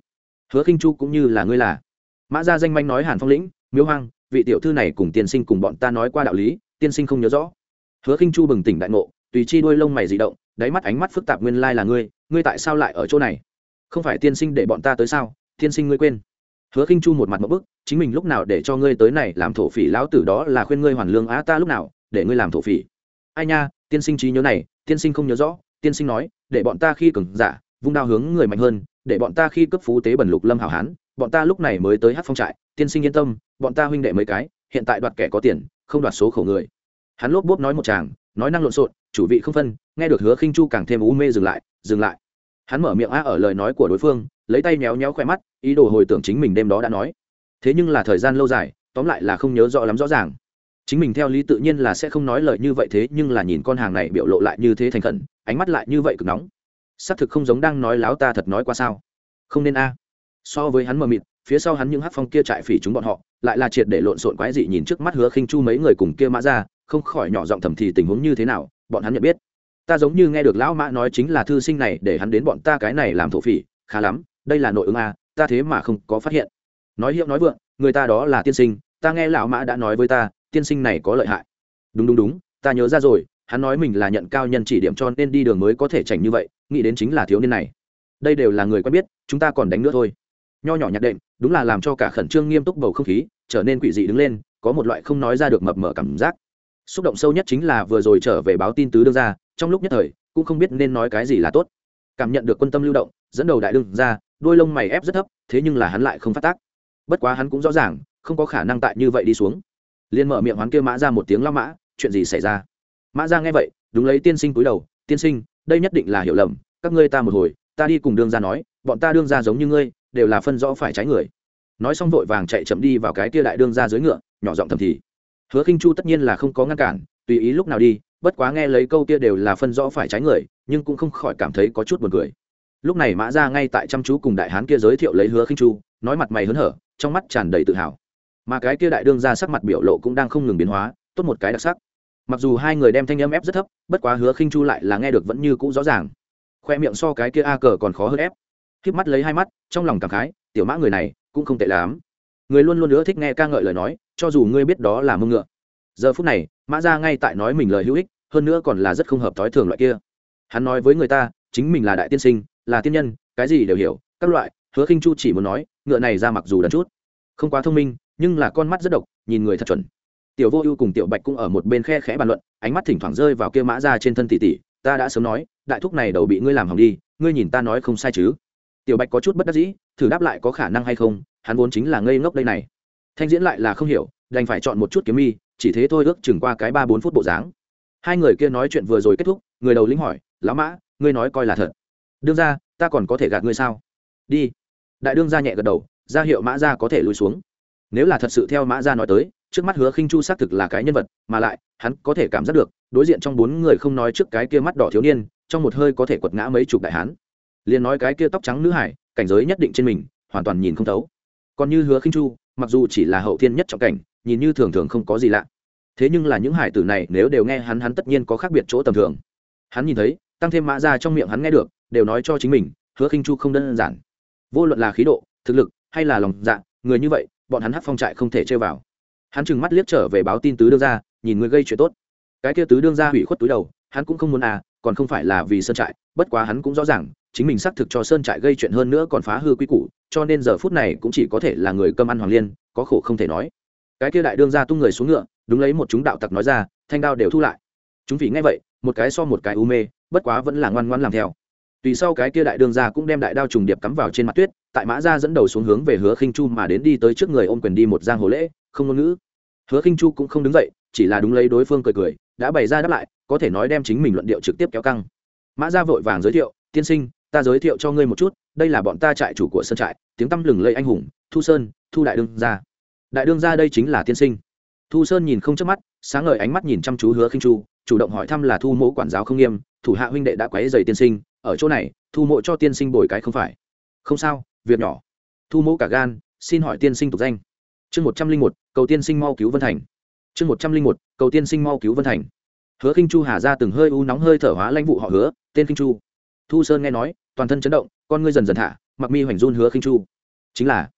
Hứa khinh chu cũng như là ngươi là. Mã gia danh manh nói hàn phong lĩnh miếu hoang, vị tiểu thư này cùng tiên sinh cùng bọn ta nói qua đạo lý tiên sinh không nhớ rõ. Hứa khinh chu bừng tỉnh đại ngộ, tùy chi đuôi lông mày dị động, đáy mắt ánh mắt phức tạp nguyên lai là ngươi ngươi tại sao lại ở chỗ này? Không phải tiên sinh để bọn ta tới sao? Tiên sinh ngươi quên. Hứa khinh chu một mặt một bức, chính mình lúc nào để cho ngươi tới này, làm thổ phỉ lão tử đó là khuyên ngươi hoàn lương á ta lúc nào, để ngươi làm thổ phỉ. Ai nha, tiên sinh trí nhớ này, tiên sinh không nhớ rõ, tiên sinh nói, để bọn ta khi cứng giả vung đao hướng người mạnh hơn, để bọn ta khi cấp phú tế bẩn lục lâm hảo hán, bọn ta lúc này mới tới hát phong trại, tiên sinh yên tâm, bọn ta huynh đệ mấy cái, hiện tại đoạt kẻ có tiền, không đoạt số khổ người hắn lốp bốp nói một chàng, nói năng lộn xộn, chủ vị không phân, nghe được hứa khinh chu càng thêm u mê dừng lại dừng lại. Hắn mở miệng a ở lời nói của đối phương, lấy tay méo méo khỏe mắt, ý đồ hồi tưởng chính mình đêm đó đã nói. Thế nhưng là thời gian lâu dài, tóm lại là không nhớ rõ lắm rõ ràng. Chính mình theo lý tự nhiên là sẽ không nói lời như vậy thế, nhưng là nhìn con hàng này biểu lộ lại như thế thành khẩn, ánh mắt lại như vậy cực nóng. Xác thực không giống đang nói láo ta thật nói qua sao. Không nên a. So với hắn mờ mịt, phía sau hắn những hát phong kia trại phỉ chúng bọn họ, lại là triệt để lộn xộn quái dị nhìn trước mắt hứa khinh chu mấy người cùng kia mã ra không khỏi nhỏ giọng thầm thì tình huống như thế nào, bọn hắn nhận biết. Ta giống như nghe được lão mã nói chính là thư sinh này để hắn đến bọn ta cái này làm thổ phỉ, khá lắm, đây là nội ứng a, ta thế mà không có phát hiện. Nói hiệu nói vượng, người ta đó là tiên sinh, ta nghe lão mã đã nói với ta, tiên sinh này có lợi hại. Đúng đúng đúng, ta nhớ ra rồi, hắn nói mình là nhận cao nhân chỉ điểm cho nên đi đường mới có thể chảnh như vậy, nghĩ đến chính là thiếu niên này. Đây đều là người quen biết, chúng ta còn đánh nữa thôi. Nho nhỏ nhạc đệm, đúng là làm cho cả khẩn trương nghiêm túc bầu không khí, trở nên quỷ dị đứng lên, có một loại không nói ra được mập mờ cảm giác xúc động sâu nhất chính là vừa rồi trở về báo tin tứ đương ra trong lúc nhất thời, cũng không biết nên nói cái gì là tốt. Cảm nhận được quân tâm lưu động, dẫn đầu đại đương ra đôi lông mày ép rất thấp, thế nhưng là hắn lại không phát tác. Bất quá hắn cũng rõ ràng, không có khả năng tại như vậy đi xuống. Liền mở miệng hoán kêu mã ra một tiếng lao mã, chuyện gì xảy ra? Mã ra nghe vậy, đúng lấy tiên sinh cúi đầu, tiên sinh, đây nhất định là hiểu lầm, các ngươi ta một hồi, ta đi cùng đương ra nói, bọn ta đương ra giống như ngươi, đều là phân rõ phải trái người. Nói xong vội vàng chạy chậm đi vào cái kia đại đương ra dưới ngựa, nhỏ giọng thầm thì hứa khinh chu tất nhiên là không có ngăn cản, tùy ý lúc nào đi, bất quá nghe lấy câu kia đều là phân rõ phải trái người, nhưng cũng không khỏi cảm thấy có chút buồn cười. Lúc này mã ra ngay tại chăm chú cùng đại hán kia giới thiệu lấy hứa khinh chu, nói mặt mày hớn hở, trong mắt tràn đầy tự hào. Mà cái kia đại đương ra sắc mặt biểu lộ cũng đang không ngừng biến hóa, tốt một cái đặc sắc. Mặc dù hai người đem thanh âm ép rất thấp, bất quá hứa khinh chu lại là nghe được vẫn như cũ rõ ràng. Khoe miệng so cái kia a cờ còn khó hơn ép. K mắt lấy hai mắt, trong lòng cảm khái, tiểu mã người này cũng không tệ lắm. Người luôn luôn nữa thích nghe ca ngợi lời nói cho dù ngươi biết đó là mông ngựa. Giờ phút này, mã ra ngay tại nói mình lời hữu ích, hơn nữa còn là rất không hợp thói thường loại kia. Hắn nói với người ta, chính mình là đại tiên sinh, là tiên nhân, cái gì đều hiểu, các loại, hứa khinh chu chỉ muốn nói, ngựa này ra mặc dù đần chút, không quá thông minh, nhưng là con mắt rất độc, nhìn người thật chuẩn. Tiểu vô ưu cùng tiểu bạch cũng ở một bên khe khẽ bàn luận, ánh mắt thỉnh thoảng rơi vào kia mã ra trên thân tỷ tỷ ta đã sớm nói, đại thúc này đầu bị ngươi làm hỏng đi, ngươi nhìn ta nói không sai chứ? Tiểu bạch có chút bất đắc dĩ, thử đáp lại có khả năng hay không, hắn vốn chính là ngây ngốc đây này thanh diễn lại là không hiểu, đành phải chọn một chút kiếm mi chỉ thế thôi ước chừng qua cái ba bốn phút bộ dáng. Hai người kia nói chuyện vừa rồi kết thúc, người đầu lĩnh hỏi, lão mã, ngươi nói coi là thật. Đương ra ta còn có thể gạt ngươi sao? Đi. Đại đương ra nhẹ gật đầu ra hiệu mã ra có thể lùi xuống. Nếu là thật sự theo mã ra nói tới, trước mắt hứa khinh chu xác thực là cái nhân vật, mà lại, hắn có thể cảm giác được, đối diện trong bốn người không nói trước cái kia mắt đỏ thiếu niên, trong một hơi có thể quật ngã mấy chục đại hán. Liền nói cái kia tóc trắng nữ hải, cảnh giới nhất định trên mình, hoàn toàn nhìn không thấu. Còn như hứa khinh chu mặc dù chỉ là hậu thiên nhất trọng cảnh, nhìn như thường thường không có gì lạ. Thế nhưng là những hải tử này nếu đều nghe hắn hắn tất nhiên có khác biệt chỗ tầm thường. Hắn nhìn thấy, tăng thêm mã ra trong miệng hắn nghe được, đều nói cho chính mình, hứa khinh chu không đơn giản. Vô luận là khí độ, thực lực, hay là lòng dạ người như vậy, bọn hắn hát phong trại không thể chơi vào. Hắn chừng mắt liếc trở về báo tin tứ đương ra nhìn người gây chuyện tốt. Cái kia tứ đương ra hủy khuất túi đầu, hắn cũng không muốn à còn không phải là vì sơn trại, bất quá hắn cũng rõ ràng chính mình xác thực cho sơn trại gây chuyện hơn nữa còn phá hư quy củ, cho nên giờ phút này cũng chỉ có thể là người cơm ăn hoàng liên, có khổ không thể nói. Cái kia đại đương ra tung người xuống ngựa, đúng lấy một chúng đạo tặc nói ra, thanh đao đều thu lại. Chúng vì nghe vậy, một cái so một cái u mê, bất quá vẫn là ngoan ngoan làm theo. Tùy sau cái kia đại đương ra cũng đem đại đao trùng điệp cắm vào trên mặt tuyết, tại mã ra dẫn đầu xuống hướng về hứa khinh chu mà đến đi tới trước người ôm quyền đi một giang hồ lễ, không ngôn ngữ. Hứa khinh chu cũng không đứng dậy, chỉ là đúng lấy đối phương cười cười, đã bày ra đáp lại, có thể nói đem chính mình luận điệu trực tiếp kéo căng. Mã ra vội vàng giới thiệu, tiên sinh ta giới thiệu cho ngươi một chút đây là bọn ta trại chủ của sơn trại tiếng tăm lừng lây anh hùng thu sơn thu đại đương gia, đại đương gia đây chính là tiên sinh. Thu sơn nhìn không chớp mắt sáng ngời ánh mắt nhìn chăm chú hứa khinh chu chủ động hỏi thăm là thu mẫu quản giáo không nghiêm thủ hạ huynh đệ đã quấy dày tiên sinh ở chỗ này thu mộ cho tiên sinh bồi cái không phải. Không sao việc nhỏ. Thu mẫu cả gan xin hỏi tiên sinh tục danh. Chương một trăm linh một cầu tiên sinh mau cứu vân thành. Chương một trăm linh một cầu tiên sinh mau cứu vân thành. Hứa khinh chu hà ra từng hơi u nóng hơi thở hóa lãnh vụ họ hứa tên khinh chu. Thu sơn nghe nói toàn thân chấn động, con ngươi dần dần thả, mặc mi hoành run hứa khinh chu. Chính là,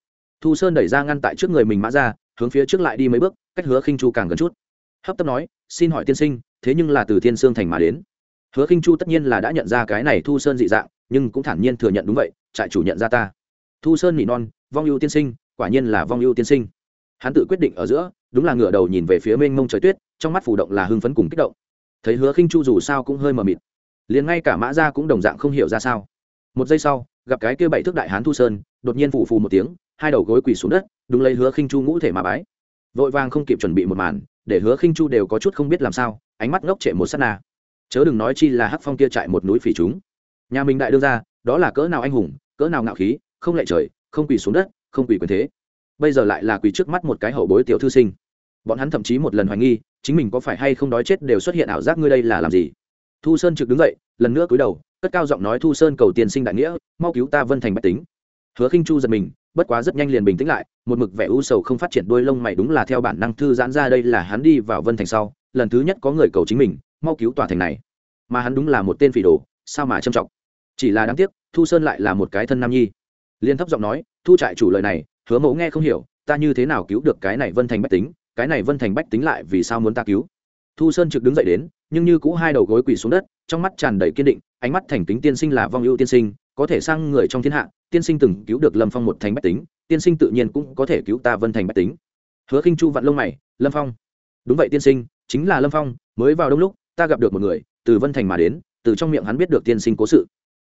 thu sơn đẩy ra ngăn tại trước người mình mã ra, hướng phía trước lại đi mấy bước, cách hứa khinh chu càng gần chút. Hấp tấp nói, xin hỏi tiên sinh, thế nhưng là từ thiên sương thành mà đến. Hứa khinh chu tất nhiên là đã nhận ra cái này thu sơn dị dạng, nhưng cũng thản nhiên thừa nhận đúng vậy, trại chủ nhận ra ta. Thu sơn mỹ non, vong ưu tiên sinh, quả nhiên là vong ưu tiên sinh. Hắn tự quyết định ở giữa, đúng là ngửa đầu nhìn về phía mênh mông trời tuyết, trong mắt phủ động là hưng phấn cùng kích động. Thấy hứa khinh chu dù sao cũng hơi mờ mịt. Liền ngay cả mã gia cũng đồng dạng không hiểu ra sao một giây sau, gặp cái kia bảy thước đại hán thu sơn, đột nhiên phủ phù một tiếng, hai đầu gối quỳ xuống đất, đúng lấy hứa khinh chu ngũ thể mà bái. Vội vàng không kịp chuẩn bị một màn, để hứa khinh chu đều có chút không biết làm sao, ánh mắt ngốc trệ một sát na. Chớ đừng nói chi là hắc phong kia chạy một núi phỉ chúng. Nhà mình đại đương ra đó là cỡ nào anh hùng, cỡ nào ngạo khí, không lệ trời, không quỳ xuống đất, không quỳ quyền thế. Bây giờ lại là quỳ trước mắt một cái hậu bối tiểu thư sinh. Bọn hắn thậm chí một lần hoài nghi, chính mình có phải hay không đói chết đều xuất hiện ảo giác ngươi đây là làm gì. Thu sơn trực đứng dậy, lần nữa cúi đầu cất cao giọng nói thu sơn cầu tiền sinh đại nghĩa, mau cứu ta vân thành bách tính. Hứa khinh chu giật mình, bất quá rất nhanh liền bình tĩnh lại, một mực vẻ u sầu không phát triển đôi lông mày đúng là theo bản năng thư giãn ra đây là hắn đi vào vân thành sau, lần thứ nhất có người cầu chính mình, mau cứu tòa thành này. Mà hắn đúng là một tên phỉ đồ, sao mà trâm trọng? Chỉ là đáng tiếc, thu sơn lại là một cái thân nam nhi. Liên thấp giọng nói, thu trại chủ lời này, hứa mẫu nghe không hiểu, ta như thế nào cứu được cái này vân thành bách tính, cái này vân thành bách tính lại vì sao muốn ta cứu? Thu sơn trực đứng dậy đến, nhưng như cũ hai đầu gối quỳ xuống đất, trong mắt tràn đầy kiên định ánh mắt thành kính tiên sinh là vong ưu tiên sinh, có thể sang người trong thiên hạ, tiên sinh từng cứu được lâm phong một thành bách tính, tiên sinh tự nhiên cũng có thể cứu ta vân thành bách tính. Hứa khinh chu vặn lông mày, lâm phong. Đúng vậy tiên sinh, chính là lâm phong, mới vào đông lúc, ta gặp được một người, từ vân thành mà đến, từ trong miệng hắn biết được tiên sinh cố sự.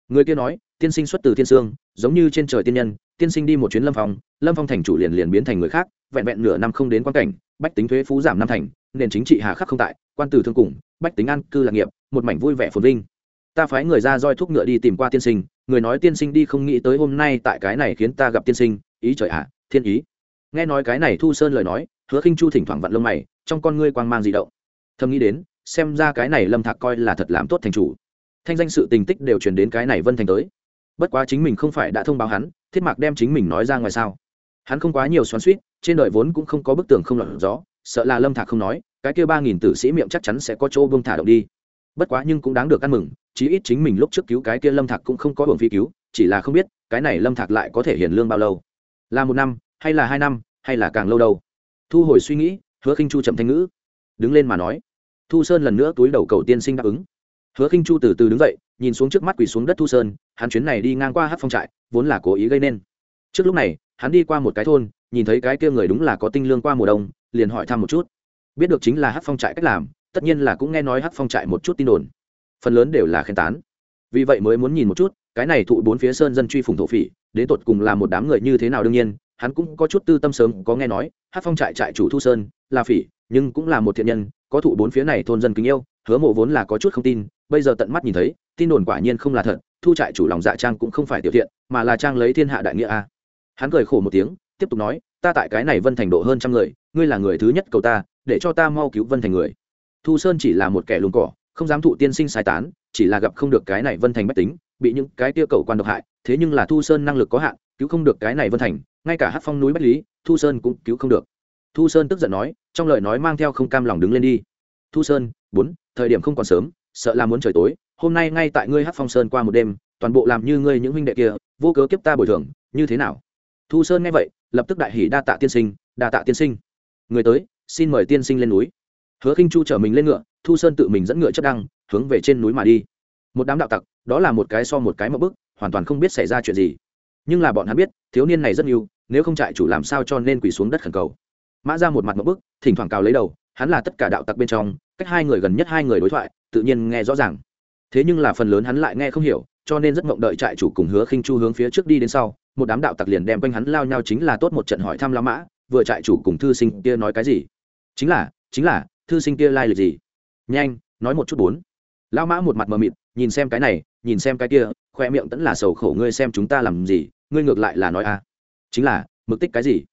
Người kia nói, tiên sinh xuất từ thiên sương, giống như trên trời tiên nhân, tiên sinh đi một chuyến lâm phong lâm phong thành chủ liền liền biến thành người khác, vẹn vẹn nửa năm không đến quan cảnh, bách tính thuế phú giảm năm thành, nền chính trị hà khắc không tại, quan từ thương cùng, bách tính an cư lạc nghiệp, một mảnh vui vẻ phồn vinh ta phái người ra roi thuốc ngựa đi tìm qua tiên sinh người nói tiên sinh đi không nghĩ tới hôm nay tại cái này khiến ta gặp tiên sinh ý trời ạ à, thiên ý. Nghe nói cái này thu sơn lời nói hứa khinh chu thỉnh thoảng vặn lông mày trong con ngươi quang mang dị động. Thầm nghĩ đến xem ra cái này lâm thạc coi là thật làm tốt thành chủ. Thanh danh sự tình tích đều truyền đến cái này vân thành tới. Bất quá chính mình không phải đã thông báo hắn thiết mạc đem chính mình nói ra ngoài sao. Hắn không quá nhiều xoắn suýt trên đời vốn cũng không có bức tường không lọt gió sợ là lâm thạc không nói cái kia ba nghìn tử sĩ miệng chắc chắn sẽ có chỗ vương thả động đi bất quá nhưng cũng đáng được ăn mừng, chí ít chính mình lúc trước cứu cái kia lâm thạc cũng không có hưởng phi cứu, chỉ là không biết, cái này lâm thạc lại có thể hiền lương bao lâu? Là một năm, hay là hai năm, hay là càng lâu đâu? Thu hồi suy nghĩ, hứa khinh chu chậm thanh ngữ, đứng lên mà nói. Thu sơn lần nữa túi đầu cầu tiên sinh đáp ứng. Hứa khinh chu từ từ đứng dậy, nhìn xuống trước mắt quỳ xuống đất thu sơn, hắn chuyến này đi ngang qua hát phong trại, vốn là cố ý gây nên. Trước lúc này, hắn đi qua một cái thôn, nhìn thấy cái kia người đúng là có tinh lương qua mùa đông, liền hỏi thăm một chút. Biết được chính là hát phong trại cách làm tất nhiên là cũng nghe nói hát phong trại một chút tin đồn. Phần lớn đều là khen tán. Vì vậy mới muốn nhìn một chút, cái này thụ bốn phía sơn dân truy phủng thổ phỉ, đến tột cùng là một đám người như thế nào đương nhiên, hắn cũng có chút tư tâm sớm có nghe nói hát phong trại trại chủ thu sơn, là phỉ, nhưng cũng là một thiện nhân, có thụ bốn phía này thôn dân kính yêu, hứa mộ vốn là có chút không tin, bây giờ tận mắt nhìn thấy, tin đồn quả nhiên không là thật, thu trại chủ lòng dạ trang cũng không phải tiểu thiện, mà là trang lấy thiên hạ đại nghĩa a. Hắn cười khổ một tiếng, tiếp tục nói, ta tại cái này vân thành độ hơn trăm người, ngươi là người thứ nhất cầu ta, để cho ta mau cứu vân thành người thu sơn chỉ là một kẻ lùn cỏ, không dám thụ tiên sinh sai tán, chỉ là gặp không được cái này vân thành bách tính, bị những cái tia cầu quan độc hại, thế nhưng là thu sơn năng lực có hạn, cứu không được cái này vân thành, ngay cả hát phong núi bách lý, thu sơn cũng cứu không được. Thu sơn tức giận nói, trong lời nói mang theo không cam lòng đứng lên đi. Thu sơn, bốn, thời điểm không còn sớm, sợ là muốn trời tối, hôm nay ngay tại ngươi hát phong sơn qua một đêm, toàn bộ làm như ngươi những huynh đệ kia, vô cớ kiếp ta bồi thường, như thế nào? Thu sơn nghe vậy, lập tức đại hỉ đa tạ tiên sinh, đa tạ tiên sinh. Người tới, xin mời tiên sinh lên núi hứa khinh chu chở mình lên ngựa, thu sơn tự mình dẫn ngựa chất đăng, hướng về trên núi mà đi. Một đám đạo tặc, đó là một cái so một cái mập bức, hoàn toàn không biết xảy ra chuyện gì. Nhưng là bọn hắn biết, thiếu niên này rất yêu, nếu không trại chủ làm sao cho nên quỳ xuống đất khẩn cầu. Mã ra một mặt mập bức, thỉnh thoảng cào lấy đầu, hắn là tất cả đạo tặc bên trong, cách hai người gần nhất hai người đối thoại, tự nhiên nghe rõ ràng. Thế nhưng là phần lớn hắn lại nghe không hiểu, cho nên rất mộng đợi trại chủ cùng hứa khinh chu hướng phía trước đi đến sau, một đám đạo tặc liền đem quanh hắn lao nhau chính là tốt một trận hỏi thăm la mã, vừa trại chủ cùng thư sinh kia nói cái gì? Chính là chính là thư sinh kia lai、like、lịch gì? Nhanh, nói một chút bốn. Lao mã một mặt mờ mịt, nhìn xem cái này, nhìn xem cái kia, khoe miệng tẫn là sầu khổ ngươi xem chúng ta làm gì, ngươi ngược lại là nói a à. chính là, mực tích cái gì?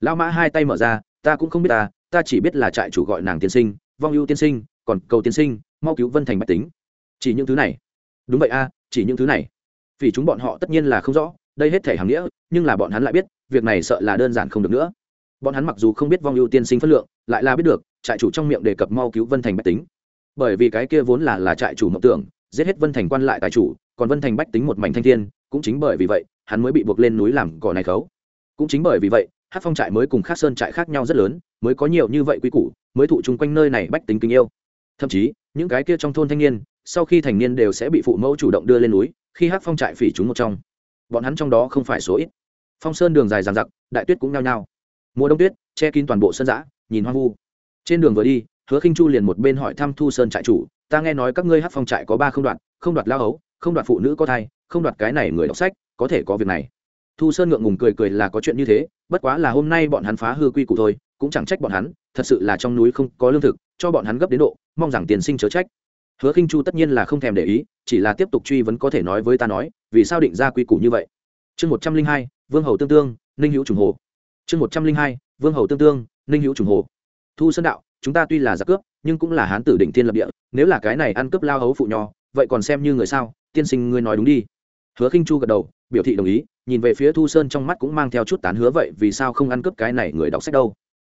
Lao mã hai tay mở ra, ta cũng không biết ta ta chỉ biết là trại chủ gọi nàng tiên sinh, vong ưu tiên sinh, còn cầu tiên sinh, mau cứu vân thành bách tính. Chỉ những thứ này. Đúng vậy a, chỉ những thứ này. Vì chúng bọn họ tất nhiên là không rõ, đây hết thể hàng nghĩa, nhưng là bọn hắn lại biết, việc này sợ là đơn giản không được nữa bọn hắn mặc dù không biết vong ưu tiên sinh phất lượng, lại là biết được, trại chủ trong miệng đề cập mau cứu vân thành bách tính. Bởi vì cái kia vốn là là trại chủ mộng tưởng, giết hết vân thành quan lại tài chủ, còn vân thành bách tính một mảnh thanh thiên, cũng chính bởi vì vậy, hắn mới bị buộc lên núi làm cỏ này khấu. Cũng chính bởi vì vậy hát phong trại mới cùng khác sơn trại khác nhau rất lớn, mới có nhiều như vậy quy củ, mới thụ chung quanh nơi này bách tính kính yêu. Thậm chí, những cái kia trong thôn thanh niên, sau khi thành niên đều sẽ bị phụ mẫu chủ động đưa lên núi, khi hát phong trại phỉ chúng một trong. Bọn hắn trong đó không phải số ít. Phong sơn đường dài dàn giặc đại tuyết cũng nhao nhao mùa đông tuyết, che kín toàn bộ sân giã nhìn hoang vu. Trên đường vừa đi, hứa khinh chu liền một bên hỏi thăm thu sơn trại chủ, ta nghe nói các ngươi hát phong trại có ba không đoạt không đoạt lao ấu không đoạt phụ nữ có thai, không đoạt cái này người đọc sách, có thể có việc này. Thu sơn ngượng ngùng cười cười là có chuyện như thế, bất quá là hôm nay bọn hắn phá hư quy củ thôi, cũng chẳng trách bọn hắn, thật sự là trong núi không có lương thực, cho bọn hắn gấp đến độ, mong rằng tiền sinh chớ trách. Hứa khinh chu tất nhiên là không thèm để ý, chỉ là tiếp tục truy vấn có thể nói với ta nói, vì sao định ra quy củ như vậy. Chương một trăm linh hai, vương hầu tương tương, ninh hữu trùng hồ chương một trăm linh hai, vương hầu tương tương, ninh hữu trùng hồ. Thu sơn đạo, chúng ta tuy là giặc cướp, nhưng cũng là hán tử đỉnh thiên lập địa, nếu là cái này ăn cướp lao hấu phụ nho, vậy còn xem như người sao? Tiên sinh ngươi nói đúng đi. Hứa khinh chu gật đầu, biểu thị đồng ý, nhìn về phía thu sơn trong mắt cũng mang theo chút tán hứa vậy, vì sao không ăn cướp cái này người đọc sách đâu?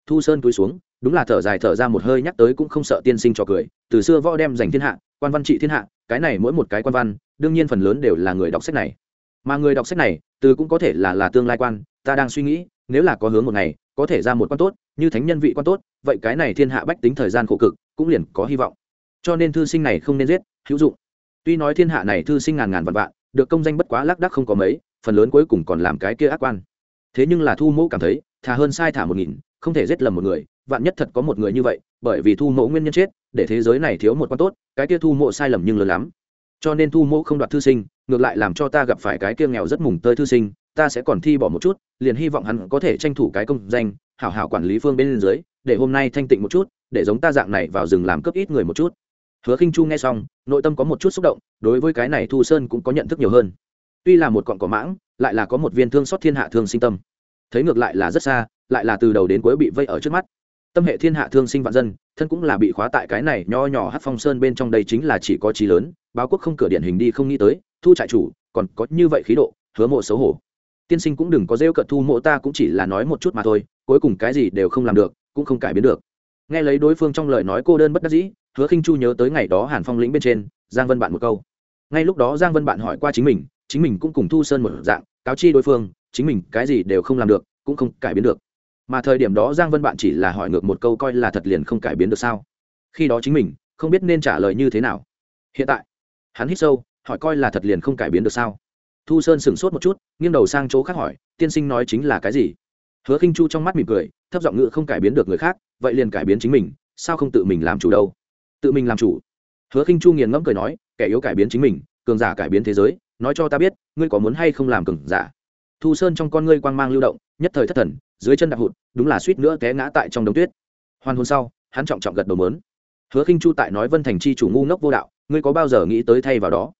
Thu sơn cúi xuống, đúng là thở dài thở ra một hơi nhắc tới cũng không sợ tiên sinh cho cười, từ xưa võ đem giành thiên hạ, quan văn trị thiên hạ, cái này mỗi một cái quan văn, đương nhiên phần lớn đều là người đọc sách này. Mà người đọc sách này, từ cũng có thể là là tương lai quan, ta đang suy nghĩ nếu là có hướng một ngày, có thể ra một quan tốt, như thánh nhân vị quan tốt, vậy cái này thiên hạ bách tính thời gian khổ cực, cũng liền có hy vọng. Cho nên thư sinh này không nên giết, hữu dụng. Tuy nói thiên hạ này thư sinh ngàn ngàn vạn vạn, được công danh bất quá lác đắc không có mấy, phần lớn cuối cùng còn làm cái kia ác quan. Thế nhưng là thu mẫu cảm thấy, thà hơn sai thả một nghìn, không thể giết lầm một người, vạn nhất thật có một người như vậy, bởi vì thu mẫu nguyên nhân chết, để thế giới này thiếu một quan tốt, cái kia thu mộ sai lầm nhưng lớn lắm. Cho nên thu mẫu không đoạt thư sinh, ngược lại làm cho ta gặp phải cái kia nghèo rất mùng tơi thư sinh ta sẽ còn thi bỏ một chút, liền hy vọng hắn có thể tranh thủ cái công danh, hảo hảo quản lý phương bên dưới, để hôm nay thanh tịnh một chút, để giống ta dạng này vào rừng làm cấp ít người một chút. Hứa khinh chu nghe xong, nội tâm có một chút xúc động, đối với cái này thu sơn cũng có nhận thức nhiều hơn. Tuy là một cọn cỏ mãng, lại là có một viên thương xót thiên hạ thương sinh tâm. Thấy ngược lại là rất xa, lại là từ đầu đến cuối bị vây ở trước mắt. Tâm hệ thiên hạ thương sinh vạn dân, thân cũng là bị khóa tại cái này nho nhỏ hát phong sơn bên trong đây chính là chỉ có trí lớn, báo quốc không cửa điển hình đi không nghĩ tới, thu trại chủ, còn có như vậy khí độ, hứa mộ xấu hổ tiên sinh cũng đừng có rêu cận thu mộ ta cũng chỉ là nói một chút mà thôi, cuối cùng cái gì đều không làm được, cũng không cải biến được. Nghe lấy đối phương trong lời nói cô đơn bất đắc dĩ, hứa khinh chu nhớ tới ngày đó hàn phong lĩnh bên trên, giang vân bạn một câu. Ngay lúc đó giang vân bạn hỏi qua chính mình chính mình cũng cùng thu sơn một dạng, cáo chi đối phương, chính mình cái gì đều không làm được, cũng không cải biến được. Mà thời điểm đó giang vân bạn chỉ là hỏi ngược một câu coi là thật liền không cải biến được sao? Khi đó chính mình, không biết nên trả lời như thế nào. Hiện tại, hắn hít sâu, hỏi coi là thật liền không cải biến được sao? Thu sơn sửng sốt một chút, nghiêng đầu sang chỗ khác hỏi, tiên sinh nói chính là cái gì? Hứa khinh chu trong mắt mỉm cười, thấp giọng ngự không cải biến được người khác, vậy liền cải biến chính mình, sao không tự mình làm chủ đâu? Tự mình làm chủ? Hứa khinh chu nghiền ngẫm cười nói, kẻ yếu cải biến chính mình, cường giả cải biến thế giới, nói cho ta biết, ngươi có muốn hay không làm cường giả? Thu sơn trong con ngươi quang mang lưu động, nhất thời thất thần, dưới chân đạp hụt, đúng là suýt nữa té ngã tại trong đống tuyết. Hoàn hôn sau, hắn trọng trọng gật đầu mớn hứa khinh chu tại nói vân thành chi chủ ngu ngốc vô đạo, ngươi có bao giờ nghĩ tới thay vào đó?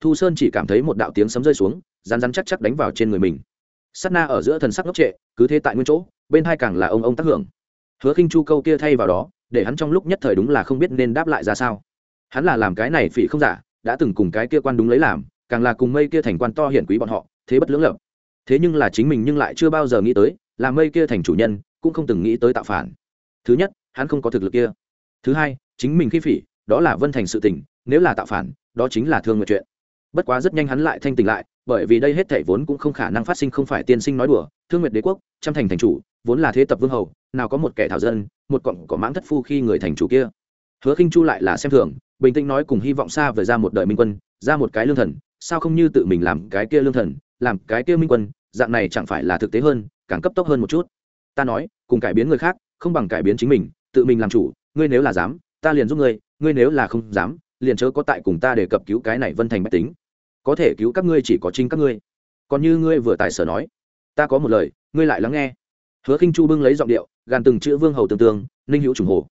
Thu sơn chỉ cảm thấy một đạo tiếng sấm rơi xuống rán rán chắc chắc đánh vào trên người mình. Sắt na ở giữa thần sắc ngốc trệ, cứ thế tại nguyên chỗ, bên hai càng là ông ông tác hưởng. Hứa khinh chu câu kia thay vào đó, để hắn trong lúc nhất thời đúng là không biết nên đáp lại ra sao. Hắn là làm cái này phỉ không giả, đã từng cùng cái kia quan đúng lấy làm, càng là cùng mây kia thành quan to hiển quý bọn họ, thế bất lưỡng lập. Thế nhưng là chính mình nhưng lại chưa bao giờ nghĩ tới, là mây kia thành chủ nhân, cũng không từng nghĩ tới tạo phản. Thứ nhất, hắn không có thực lực kia. Thứ hai, chính mình khi phỉ, đó là vân thành sự tỉnh nếu là tạo phản, đó chính là thương nguyện chuyện bất quá rất nhanh hắn lại thanh tỉnh lại, bởi vì đây hết thảy vốn cũng không khả năng phát sinh không phải tiên sinh nói đùa, thương nguyệt đế quốc, trăm thành thành chủ, vốn là thế tập vương hầu, nào có một kẻ thảo dân, một cọng có mãng thất phu khi người thành chủ kia. Hứa khinh chu lại là xem thường, bình tĩnh nói cùng hy vọng xa về ra một đời minh quân, ra một cái lương thần, sao không như tự mình làm cái kia lương thần, làm cái kia minh quân, dạng này chẳng phải là thực tế hơn, càng cấp tốc hơn một chút. Ta nói, cùng cải biến người khác, không bằng cải biến chính mình, tự mình làm chủ, ngươi nếu là dám, ta liền giúp ngươi ngươi nếu là không dám liền chớ có tại cùng ta để cập cứu cái này vân thành bách tính. Có thể cứu các ngươi chỉ có chính các ngươi. Còn như ngươi vừa tài sở nói, ta có một lời, ngươi lại lắng nghe. Hứa khinh chu bưng lấy giọng điệu, gàn từng chữ vương hầu tương tương, ninh hữu trùng hồ.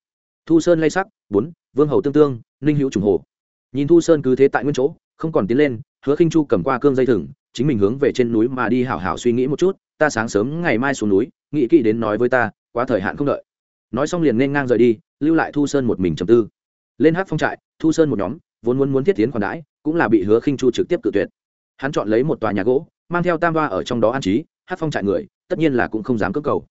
Thu sơn lay sắc, bốn, vương hầu tương tương, ninh hữu trùng hồ. Nhìn thu sơn cứ thế tại nguyên chỗ, không còn tiến lên, hứa khinh chu cầm qua cương dây thừng, chính mình hướng về trên núi mà đi hảo hảo suy nghĩ một chút, ta sáng sớm ngày mai xuống núi, nghĩ kỹ đến nói với ta, quá thời hạn không đợi. Nói xong liền nên ngang rời đi, lưu lại thu sơn một mình trầm tư lên hát phong trại, thu sơn một nhóm, vốn muốn muốn thiết tiến còn đãi, cũng là bị hứa khinh chu trực tiếp cự tuyệt. Hắn chọn lấy một tòa nhà gỗ, mang theo tam đoa ở trong đó an trí, hát phong trại người, tất nhiên là cũng không dám cưỡng cầu.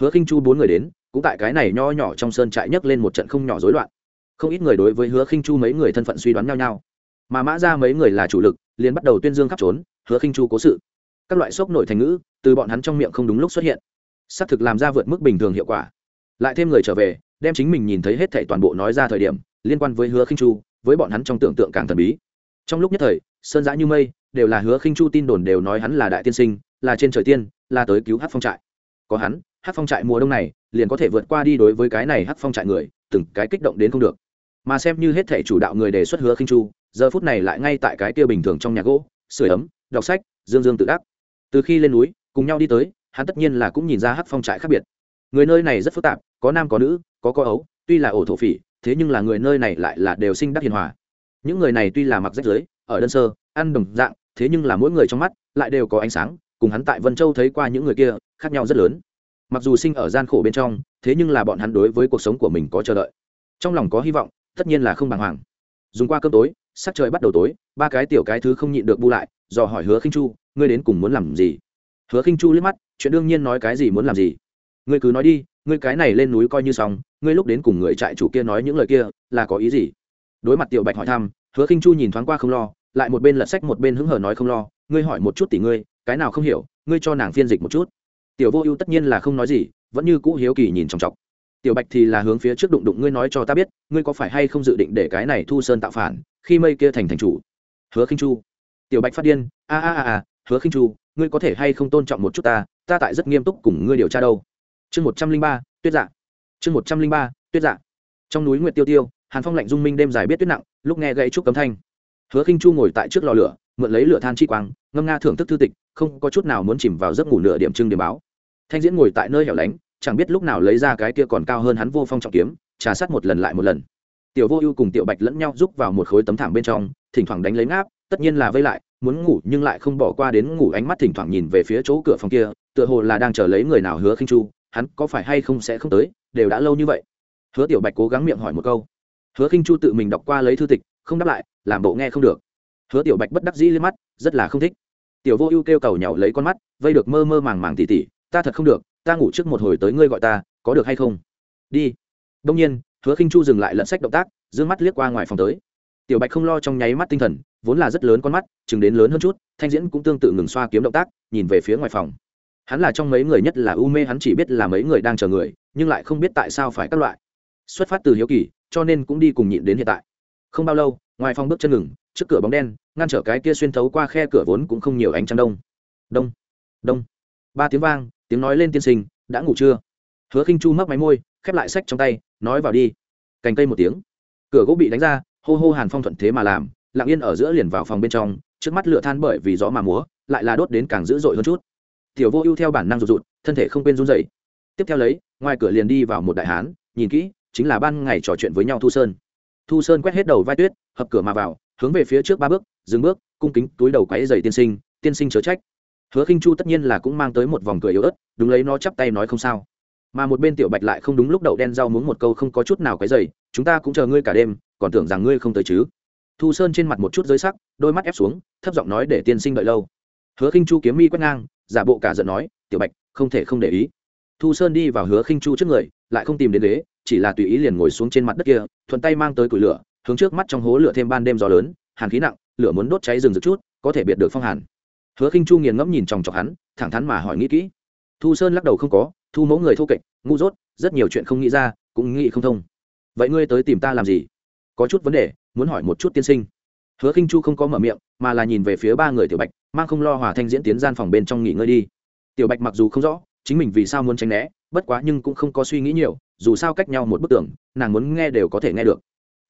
Hứa khinh chu bốn người đến, cũng tại cái này nho nhỏ trong sơn trại nhấc lên một trận không nhỏ rối loạn. Không ít người đối với hứa khinh chu mấy người thân phận suy đoán nhau nhau. Mà mã ra mấy người là chủ lực, liền bắt đầu tuyên dương khắp trốn, hứa khinh chu cố sự. Các loại sốc nổi thành ngữ, từ bọn hắn trong miệng không đúng lúc xuất hiện. Xác thực làm ra vượt mức bình thường hiệu quả. Lại thêm người trở về, đem chính mình nhìn thấy hết thảy toàn bộ nói ra thời điểm liên quan với hứa khinh chu, với bọn hắn trong tưởng tượng càng thần bí. Trong lúc nhất thời, sơn giã như mây, đều là hứa khinh chu tin đồn đều nói hắn là đại tiên sinh, là trên trời tiên, là tới cứu hát phong trại. Có hắn hát phong trại mùa đông này, liền có thể vượt qua đi đối với cái này hát phong trại người, từng cái kích động đến không được. Mà xem như hết thể chủ đạo người đề xuất hứa khinh chu, giờ phút này lại ngay tại cái kia bình thường trong nhà gỗ, sưởi ấm, đọc sách, dương dương tự đắc. Từ khi lên núi, cùng nhau đi tới, hắn tất nhiên là cũng nhìn ra hát phong trại khác biệt. Người nơi này rất phức tạp, có nam có nữ, có có ấu, tuy là ổ thổ phỉ thế nhưng là người nơi này lại là đều sinh đắc hiền hòa. Những người này tuy là mặc rách giới ở đơn sơ, ăn đồng dạng, thế nhưng là mỗi người trong mắt lại đều có ánh sáng, cùng hắn tại vân châu thấy qua những người kia, khác nhau rất lớn. Mặc dù sinh ở gian khổ bên trong, thế nhưng là bọn hắn đối với cuộc sống của mình có chờ đợi. Trong lòng có hy vọng, tất nhiên là không bàng hoàng. Dùng qua cơm tối, sắc trời bắt đầu tối, ba cái tiểu cái thứ không nhịn được bu lại, dò hỏi hứa khinh chu, ngươi đến cùng muốn làm gì? Hứa khinh chu liếc mắt, chuyện đương nhiên nói cái gì muốn làm gì? Ngươi cứ nói đi ngươi cái này lên núi coi như xong, ngươi lúc đến cùng người trại chủ kia nói những lời kia, là có ý gì? Đối mặt tiểu bạch hỏi thăm, hứa khinh chu nhìn thoáng qua không lo, lại một bên lật sách một bên hứng hở nói không lo, ngươi hỏi một chút tỷ ngươi, cái nào không hiểu, ngươi cho nàng phiên dịch một chút. Tiểu vô ưu tất nhiên là không nói gì, vẫn như cũ hiếu kỳ nhìn chòng chọc. Tiểu bạch thì là hướng phía trước đụng đụng ngươi nói cho ta biết, ngươi có phải hay không dự định để cái này thu sơn tạo phản, khi mây kia thành thành chủ? Hứa khinh chu. Tiểu bạch phát điên, a a a a, hứa khinh chu, ngươi có thể hay không tôn trọng một chút ta ta tại rất nghiêm túc cùng ngươi điều tra đâu chương một trăm linh ba, tuyết dạ. Chương một trăm linh ba, tuyết dạ. Trong núi nguyệt tiêu tiêu, hàn phong lạnh dung minh đêm dài biết tuyết nặng, lúc nghe gậy trúc cấm thanh. Hứa khinh chu ngồi tại trước lò lửa, mượn lấy lửa than chi quang, ngâm nga thưởng thức thư tịch, không có chút nào muốn chìm vào giấc ngủ nửa điểm trưng điểm báo. Thanh diễn ngồi tại nơi hẻo lánh, chẳng biết lúc nào lấy ra cái kia còn cao hơn hắn vô phong trọng kiếm, trà sát một lần lại một lần. Tiểu vô ưu cùng tiểu bạch lẫn nhau rúc vào một khối tấm thảm bên trong, thỉnh thoảng đánh lấy ngáp, tất nhiên là vây lại, muốn ngủ nhưng lại không bỏ qua đến ngủ ánh mắt thỉnh thoảng nhìn về phía chỗ cửa phòng kia, tựa hồ là đang chờ lấy người nào hứa khinh chu hắn có phải hay không sẽ không tới, đều đã lâu như vậy. Hứa tiểu bạch cố gắng miệng hỏi một câu. Hứa khinh chu tự mình đọc qua lấy thư tịch, không đáp lại, làm bộ nghe không được. Hứa tiểu bạch bất đắc dĩ lên mắt, rất là không thích. Tiểu vô ưu kêu cầu nhậu lấy con mắt, vây được mơ mơ màng màng tỉ tỉ, ta thật không được, ta ngủ trước một hồi tới ngươi gọi ta, có được hay không? Đi. Đông nhiên, hứa khinh chu dừng lại lẫn sách động tác d mắt liếc qua ngoài phòng tới. Tiểu bạch không lo trong nháy mắt tinh thần, vốn là rất lớn con mắt, chừng đến lớn hơn chút, thanh diễn cũng tương tự ngừng xoa kiếm động tác, nhìn về phía ngoài phòng hắn là trong mấy người nhất là u mê, hắn chỉ biết là mấy người đang chờ người, nhưng lại không biết tại sao phải các loại. Xuất phát từ hiếu kỳ, cho nên cũng đi cùng nhịn đến hiện tại. Không bao lâu, ngoài phòng bước chân ngừng, trước cửa bóng đen, ngăn trở cái kia xuyên thấu qua khe cửa vốn cũng không nhiều ánh trăng đông. Đông đông. Ba tiếng vang, tiếng nói lên tiên sinh, đã ngủ chưa? Hứa khinh chu mấp máy môi, khép lại sách trong tay, nói vào đi. Cành cây một tiếng. Cửa gỗ bị đánh ra, hô hô hàn phong thuận thế mà làm, lặng yên ở giữa liền vào phòng bên trong, trước mắt lửa than bởi vì gió mà múa, lại là đốt đến càng dữ dội hơn chút tiểu vô ưu theo bản năng rụt rụt, thân thể không quên run dậy tiếp theo lấy, ngoài cửa liền đi vào một đại hán, nhìn kỹ, chính là ban ngày trò chuyện với nhau thu sơn. Thu sơn quét hết đầu vai tuyết, hợp cửa mà vào, hướng về phía trước ba bước, dừng bước, cung kính, túi đầu quáy dày tiên sinh tiên sinh chớ trách. Hứa khinh chu tất nhiên là cũng mang tới một vòng cười yếu ớt, đúng lấy nó chắp tay nói không sao. Mà một bên tiểu bạch lại không đúng lúc đậu đen rau muốn một câu không có chút nào quấy dày chúng ta cũng chờ ngươi cả đêm, còn tưởng rằng ngươi không tới chứ. Thu sơn trên mặt một chút giới sắc, đôi mắt ép xuống, thấp giọng nói để tiên sinh đợi lâu hứa khinh chu kiếm mi quét ngang, giả bộ cả giận nói, tiểu bạch, không thể không để ý. Thu sơn đi vào hứa khinh chu trước người, lại không tìm đến ghế, chỉ là tùy ý liền ngồi xuống trên mặt đất kia, thuận tay mang tới củi lửa, hướng trước mắt trong hố lửa thêm ban đêm gió lớn, hàn khí nặng, lửa muốn đốt cháy rừng rực chút, có thể biệt được phong hàn. Hứa khinh chu nghiền ngẫm nhìn chòng chọc hắn, thẳng thắn mà hỏi nghĩ kỹ. Thu sơn lắc đầu không có, thu mẫu người thô kệch, ngu dốt, rất nhiều chuyện không nghĩ ra, cũng nghĩ không thông. Vậy ngươi tới tìm ta làm gì? Có chút vấn đề, muốn hỏi một chút tiên sinh. Hứa khinh chu không có mở miệng, mà là nhìn về phía ba người tiểu bạch mang không lo hòa thanh diễn tiến gian phòng bên trong nghỉ ngơi đi. Tiểu bạch mặc dù không rõ, chính mình vì sao muốn tránh né, bất quá nhưng cũng không có suy nghĩ nhiều, dù sao cách nhau một bức tường, nàng muốn nghe đều có thể nghe được.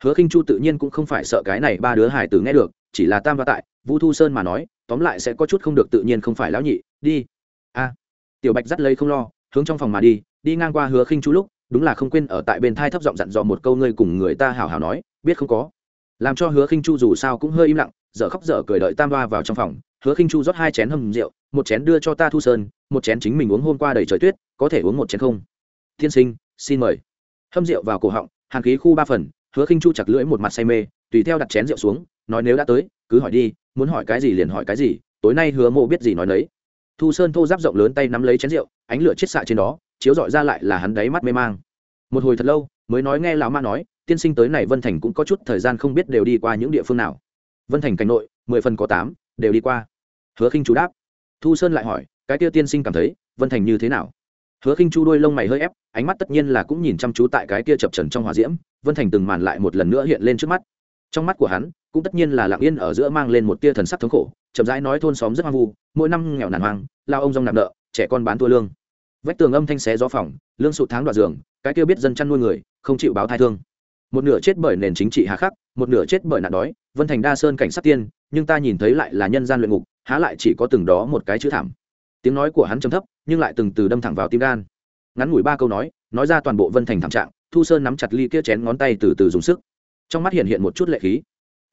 Hứa khinh chu tự nhiên cũng không phải sợ cái này ba đứa hải tử nghe được, chỉ là tam và tại vũ thu sơn mà nói, tóm lại sẽ có chút không được tự nhiên không phải lão nhị, đi. A. Tiểu bạch dắt lấy không lo, hướng trong phòng mà đi đi ngang qua hứa khinh chu lúc, đúng là không quên ở tại bên thai thấp giọng dặn dò một câu ngươi cùng người ta hảo hảo nói, biết không có. Làm cho hứa khinh chu dù sao cũng hơi im lặng, dở khóc dở cười đợi tam ba vào trong phòng hứa khinh chu rót hai chén hầm rượu, một chén đưa cho ta thu sơn, một chén chính mình uống hôm qua đầy trời tuyết, có thể uống một chén không? Tiên sinh, xin mời. Hâm rượu vào cổ họng, hàn khí khu ba phần, hứa khinh chu chặt lưỡi một mặt say mê, tùy theo đặt chén rượu xuống, nói nếu đã tới, cứ hỏi đi, muốn hỏi cái gì liền hỏi cái gì, tối nay hứa mộ biết gì nói nấy. Thu sơn thô giáp rộng lớn tay nắm lấy chén rượu, ánh lửa chết xạ trên đó, chiếu dọi ra lại là hắn đáy mắt mê mang. Một hồi thật lâu, mới nói nghe lão ma nói, tiên sinh tới này vân thành cũng có chút thời gian không biết đều đi qua những địa phương nào. Vân thành cảnh nội, mười phần có tám đều đi qua. Hứa khinh chú đáp. Thu sơn lại hỏi, cái kia tiên sinh cảm thấy, vân thành như thế nào? Hứa khinh chu đôi lông mày hơi ép, ánh mắt tất nhiên là cũng nhìn chăm chú tại cái kia chập trần trong hỏa diễm, vân thành từng màn lại một lần nữa hiện lên trước mắt. Trong mắt của hắn, cũng tất nhiên là lặng yên ở giữa mang lên một tia thần sắc thống khổ, chậm rãi nói thôn xóm rất hoang vu, mỗi năm nghèo nàn hoang, lao ông rong nạp nợ, trẻ con bán thua lương. Vách tường âm thanh xé gió phòng, lương sụt tháng đoạt giường, cái kia biết dân chăn nuôi người, không chịu báo thai thương. Một nửa chết bởi nền chính trị hà khắc, một nửa chết bởi nạn đói vân thành đa sơn cảnh sát tiên, nhưng ta nhìn thấy lại là nhân gian luyện ngục, há lại chỉ có từng đó một cái chữ thảm. Tiếng nói của hắn trầm thấp, nhưng lại từng từ đâm thẳng vào tim gan. Ngắn ngủi ba câu nói nói ra toàn bộ vân thành thảm trạng, thu sơn nắm chặt ly kia chén ngón tay từ từ dùng sức. Trong mắt hiện hiện một chút lệ khí.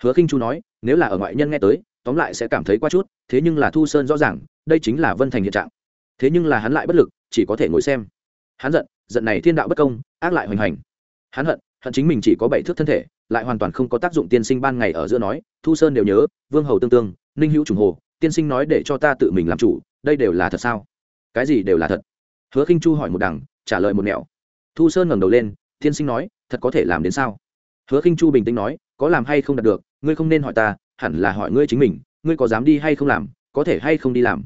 Hứa khinh chu nói, nếu là ở ngoại nhân nghe tới, tóm lại sẽ cảm thấy qua chút, thế nhưng là thu sơn rõ ràng, đây chính là vân thành hiện trạng. Thế nhưng là hắn lại bất lực, chỉ có thể ngồi xem. Hắn giận giận này thiên đạo bất công, ác lại hoành hành. Hắn hận hận chính mình chỉ có bảy thước thân thể, lại hoàn toàn không có tác dụng tiên sinh ban ngày ở giữa nói, thu sơn đều nhớ, vương hầu tương tương, ninh hữu trùng hồ, tiên sinh nói để cho ta tự mình làm chủ, đây đều là thật sao? Cái gì đều là thật? Hứa khinh chu hỏi một đằng, trả lời một nẻo. Thu sơn ngẩng đầu lên, tiên sinh nói, thật có thể làm đến sao? Hứa khinh chu bình tĩnh nói, có làm hay không đạt được, ngươi không nên hỏi ta, hẳn là hỏi ngươi chính mình, ngươi có dám đi hay không làm, có thể hay không đi làm?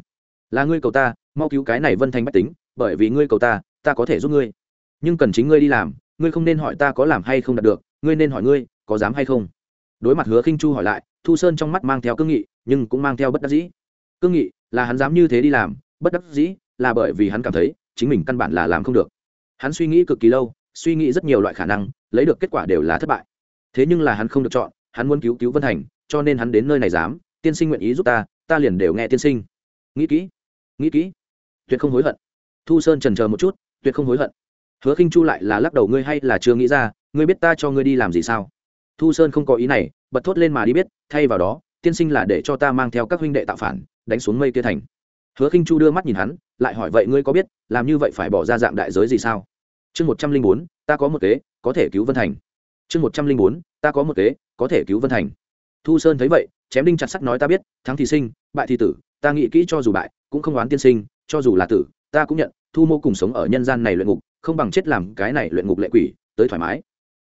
Là ngươi cầu ta, mau cứu cái này vân thành bách tính, bởi vì ngươi cầu ta ta có thể giúp ngươi. Nhưng cần chính ngươi đi làm ngươi không nên hỏi ta có làm hay không đạt được, ngươi nên hỏi ngươi, có dám hay không? Đối mặt hứa khinh chu hỏi lại, thu sơn trong mắt mang theo cương nghị, nhưng cũng mang theo bất đắc dĩ. Cương nghị, là hắn dám như thế đi làm, bất đắc dĩ là bởi vì hắn cảm thấy chính mình căn bản là làm không được. Hắn suy nghĩ cực kỳ lâu, suy nghĩ rất nhiều loại khả năng, lấy được kết quả đều là thất bại. Thế nhưng là hắn không được chọn, hắn muốn cứu cứu vân thành, cho nên hắn đến nơi này dám, tiên sinh nguyện ý giúp ta ta liền đều nghe tiên sinh. Nghĩ kỹ nghĩ kỹ. Tuyệt không hối hận. Thu sơn trần chờ một chút, tuyệt không hối hận hứa khinh chu lại là lắc đầu, ngươi hay là chưa nghĩ ra, ngươi biết ta cho ngươi đi làm gì sao? Thu sơn không có ý này, bật thốt lên mà đi biết, thay vào đó, tiên sinh là để cho ta mang theo các huynh đệ tạo phản, đánh xuống mây kia thành. Hứa khinh chu đưa mắt nhìn hắn, lại hỏi, vậy ngươi có biết, làm như vậy phải bỏ ra dạng đại giới gì sao? Chương một trăm linh bốn, ta có một kế, có thể cứu vân thành. Chương một trăm linh bốn, ta có một kế, có thể cứu vân thành. Thu sơn thấy vậy, chém đinh chặt sắt nói, ta biết, thắng thì sinh, bại thì tử, ta nghĩ kỹ cho dù bại, cũng không oán tiên sinh, cho dù là tử, ta cũng nhận thu mô cùng sống ở nhân gian này luyện ngục, không bằng chết làm cái này luyện ngục lệ quỷ, tới thoải mái.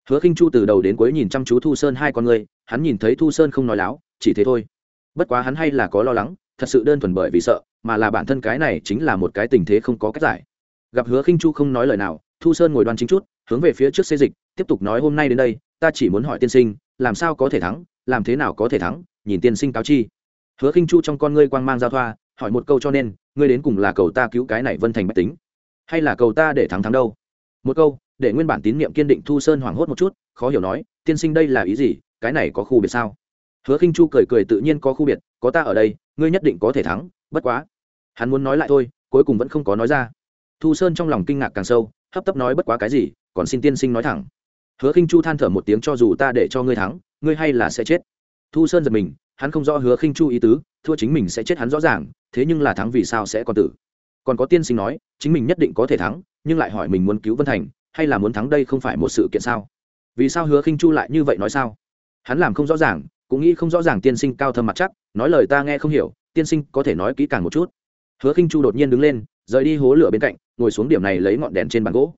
Hứa khinh chu từ đầu đến cuối nhìn chăm chú thu sơn hai con người, hắn nhìn thấy thu sơn không nói láo, chỉ thế thôi. Bất quá hắn hay là có lo lắng, thật sự đơn thuần bởi vì sợ, mà là bản thân cái này chính là một cái tình thế không có cách giải. Gặp hứa khinh chu không nói lời nào, thu sơn ngồi đoan chính chút, hướng về phía trước xê dịch, tiếp tục nói hôm nay đến đây, ta chỉ muốn hỏi tiên sinh, làm sao có thể thắng, làm thế nào có thể thắng, nhìn tiên sinh cáo chi. Hứa khinh chu trong con ngươi quang mang giao thoa hỏi một câu cho nên, ngươi đến cùng là cầu ta cứu cái này vân thành bách tính, hay là cầu ta để thắng thắng đâu? Một câu, để nguyên bản tín nhiệm kiên định thu sơn hoảng hốt một chút, khó hiểu nói, tiên sinh đây là ý gì, cái này có khu biệt sao? Hứa khinh chu cười cười tự nhiên có khu biệt, có ta ở đây, ngươi nhất định có thể thắng, bất quá. Hắn muốn nói lại thôi, cuối cùng vẫn không có nói ra. Thu sơn trong lòng kinh ngạc càng sâu, hấp tấp nói bất quá cái gì, còn xin tiên sinh nói thẳng. Hứa khinh chu than thở một tiếng cho dù ta để cho ngươi thắng, ngươi hay là sẽ chết. Thu sơn giật mình hắn không rõ hứa khinh chu ý tứ, thua chính mình sẽ chết hắn rõ ràng, thế nhưng là thắng vì sao sẽ còn tử? Còn có tiên sinh nói, chính mình nhất định có thể thắng, nhưng lại hỏi mình muốn cứu vân thành, hay là muốn thắng đây không phải một sự kiện sao? Vì sao hứa khinh chu lại như vậy nói sao? Hắn làm không rõ ràng, cũng nghĩ không rõ ràng tiên sinh cao thâm mặt chắc, nói lời ta nghe không hiểu, tiên sinh có thể nói kỹ càng một chút. Hứa khinh chu đột nhiên đứng lên, rời đi hố lửa bên cạnh, ngồi xuống điểm này lấy ngọn đèn trên bàn gỗ.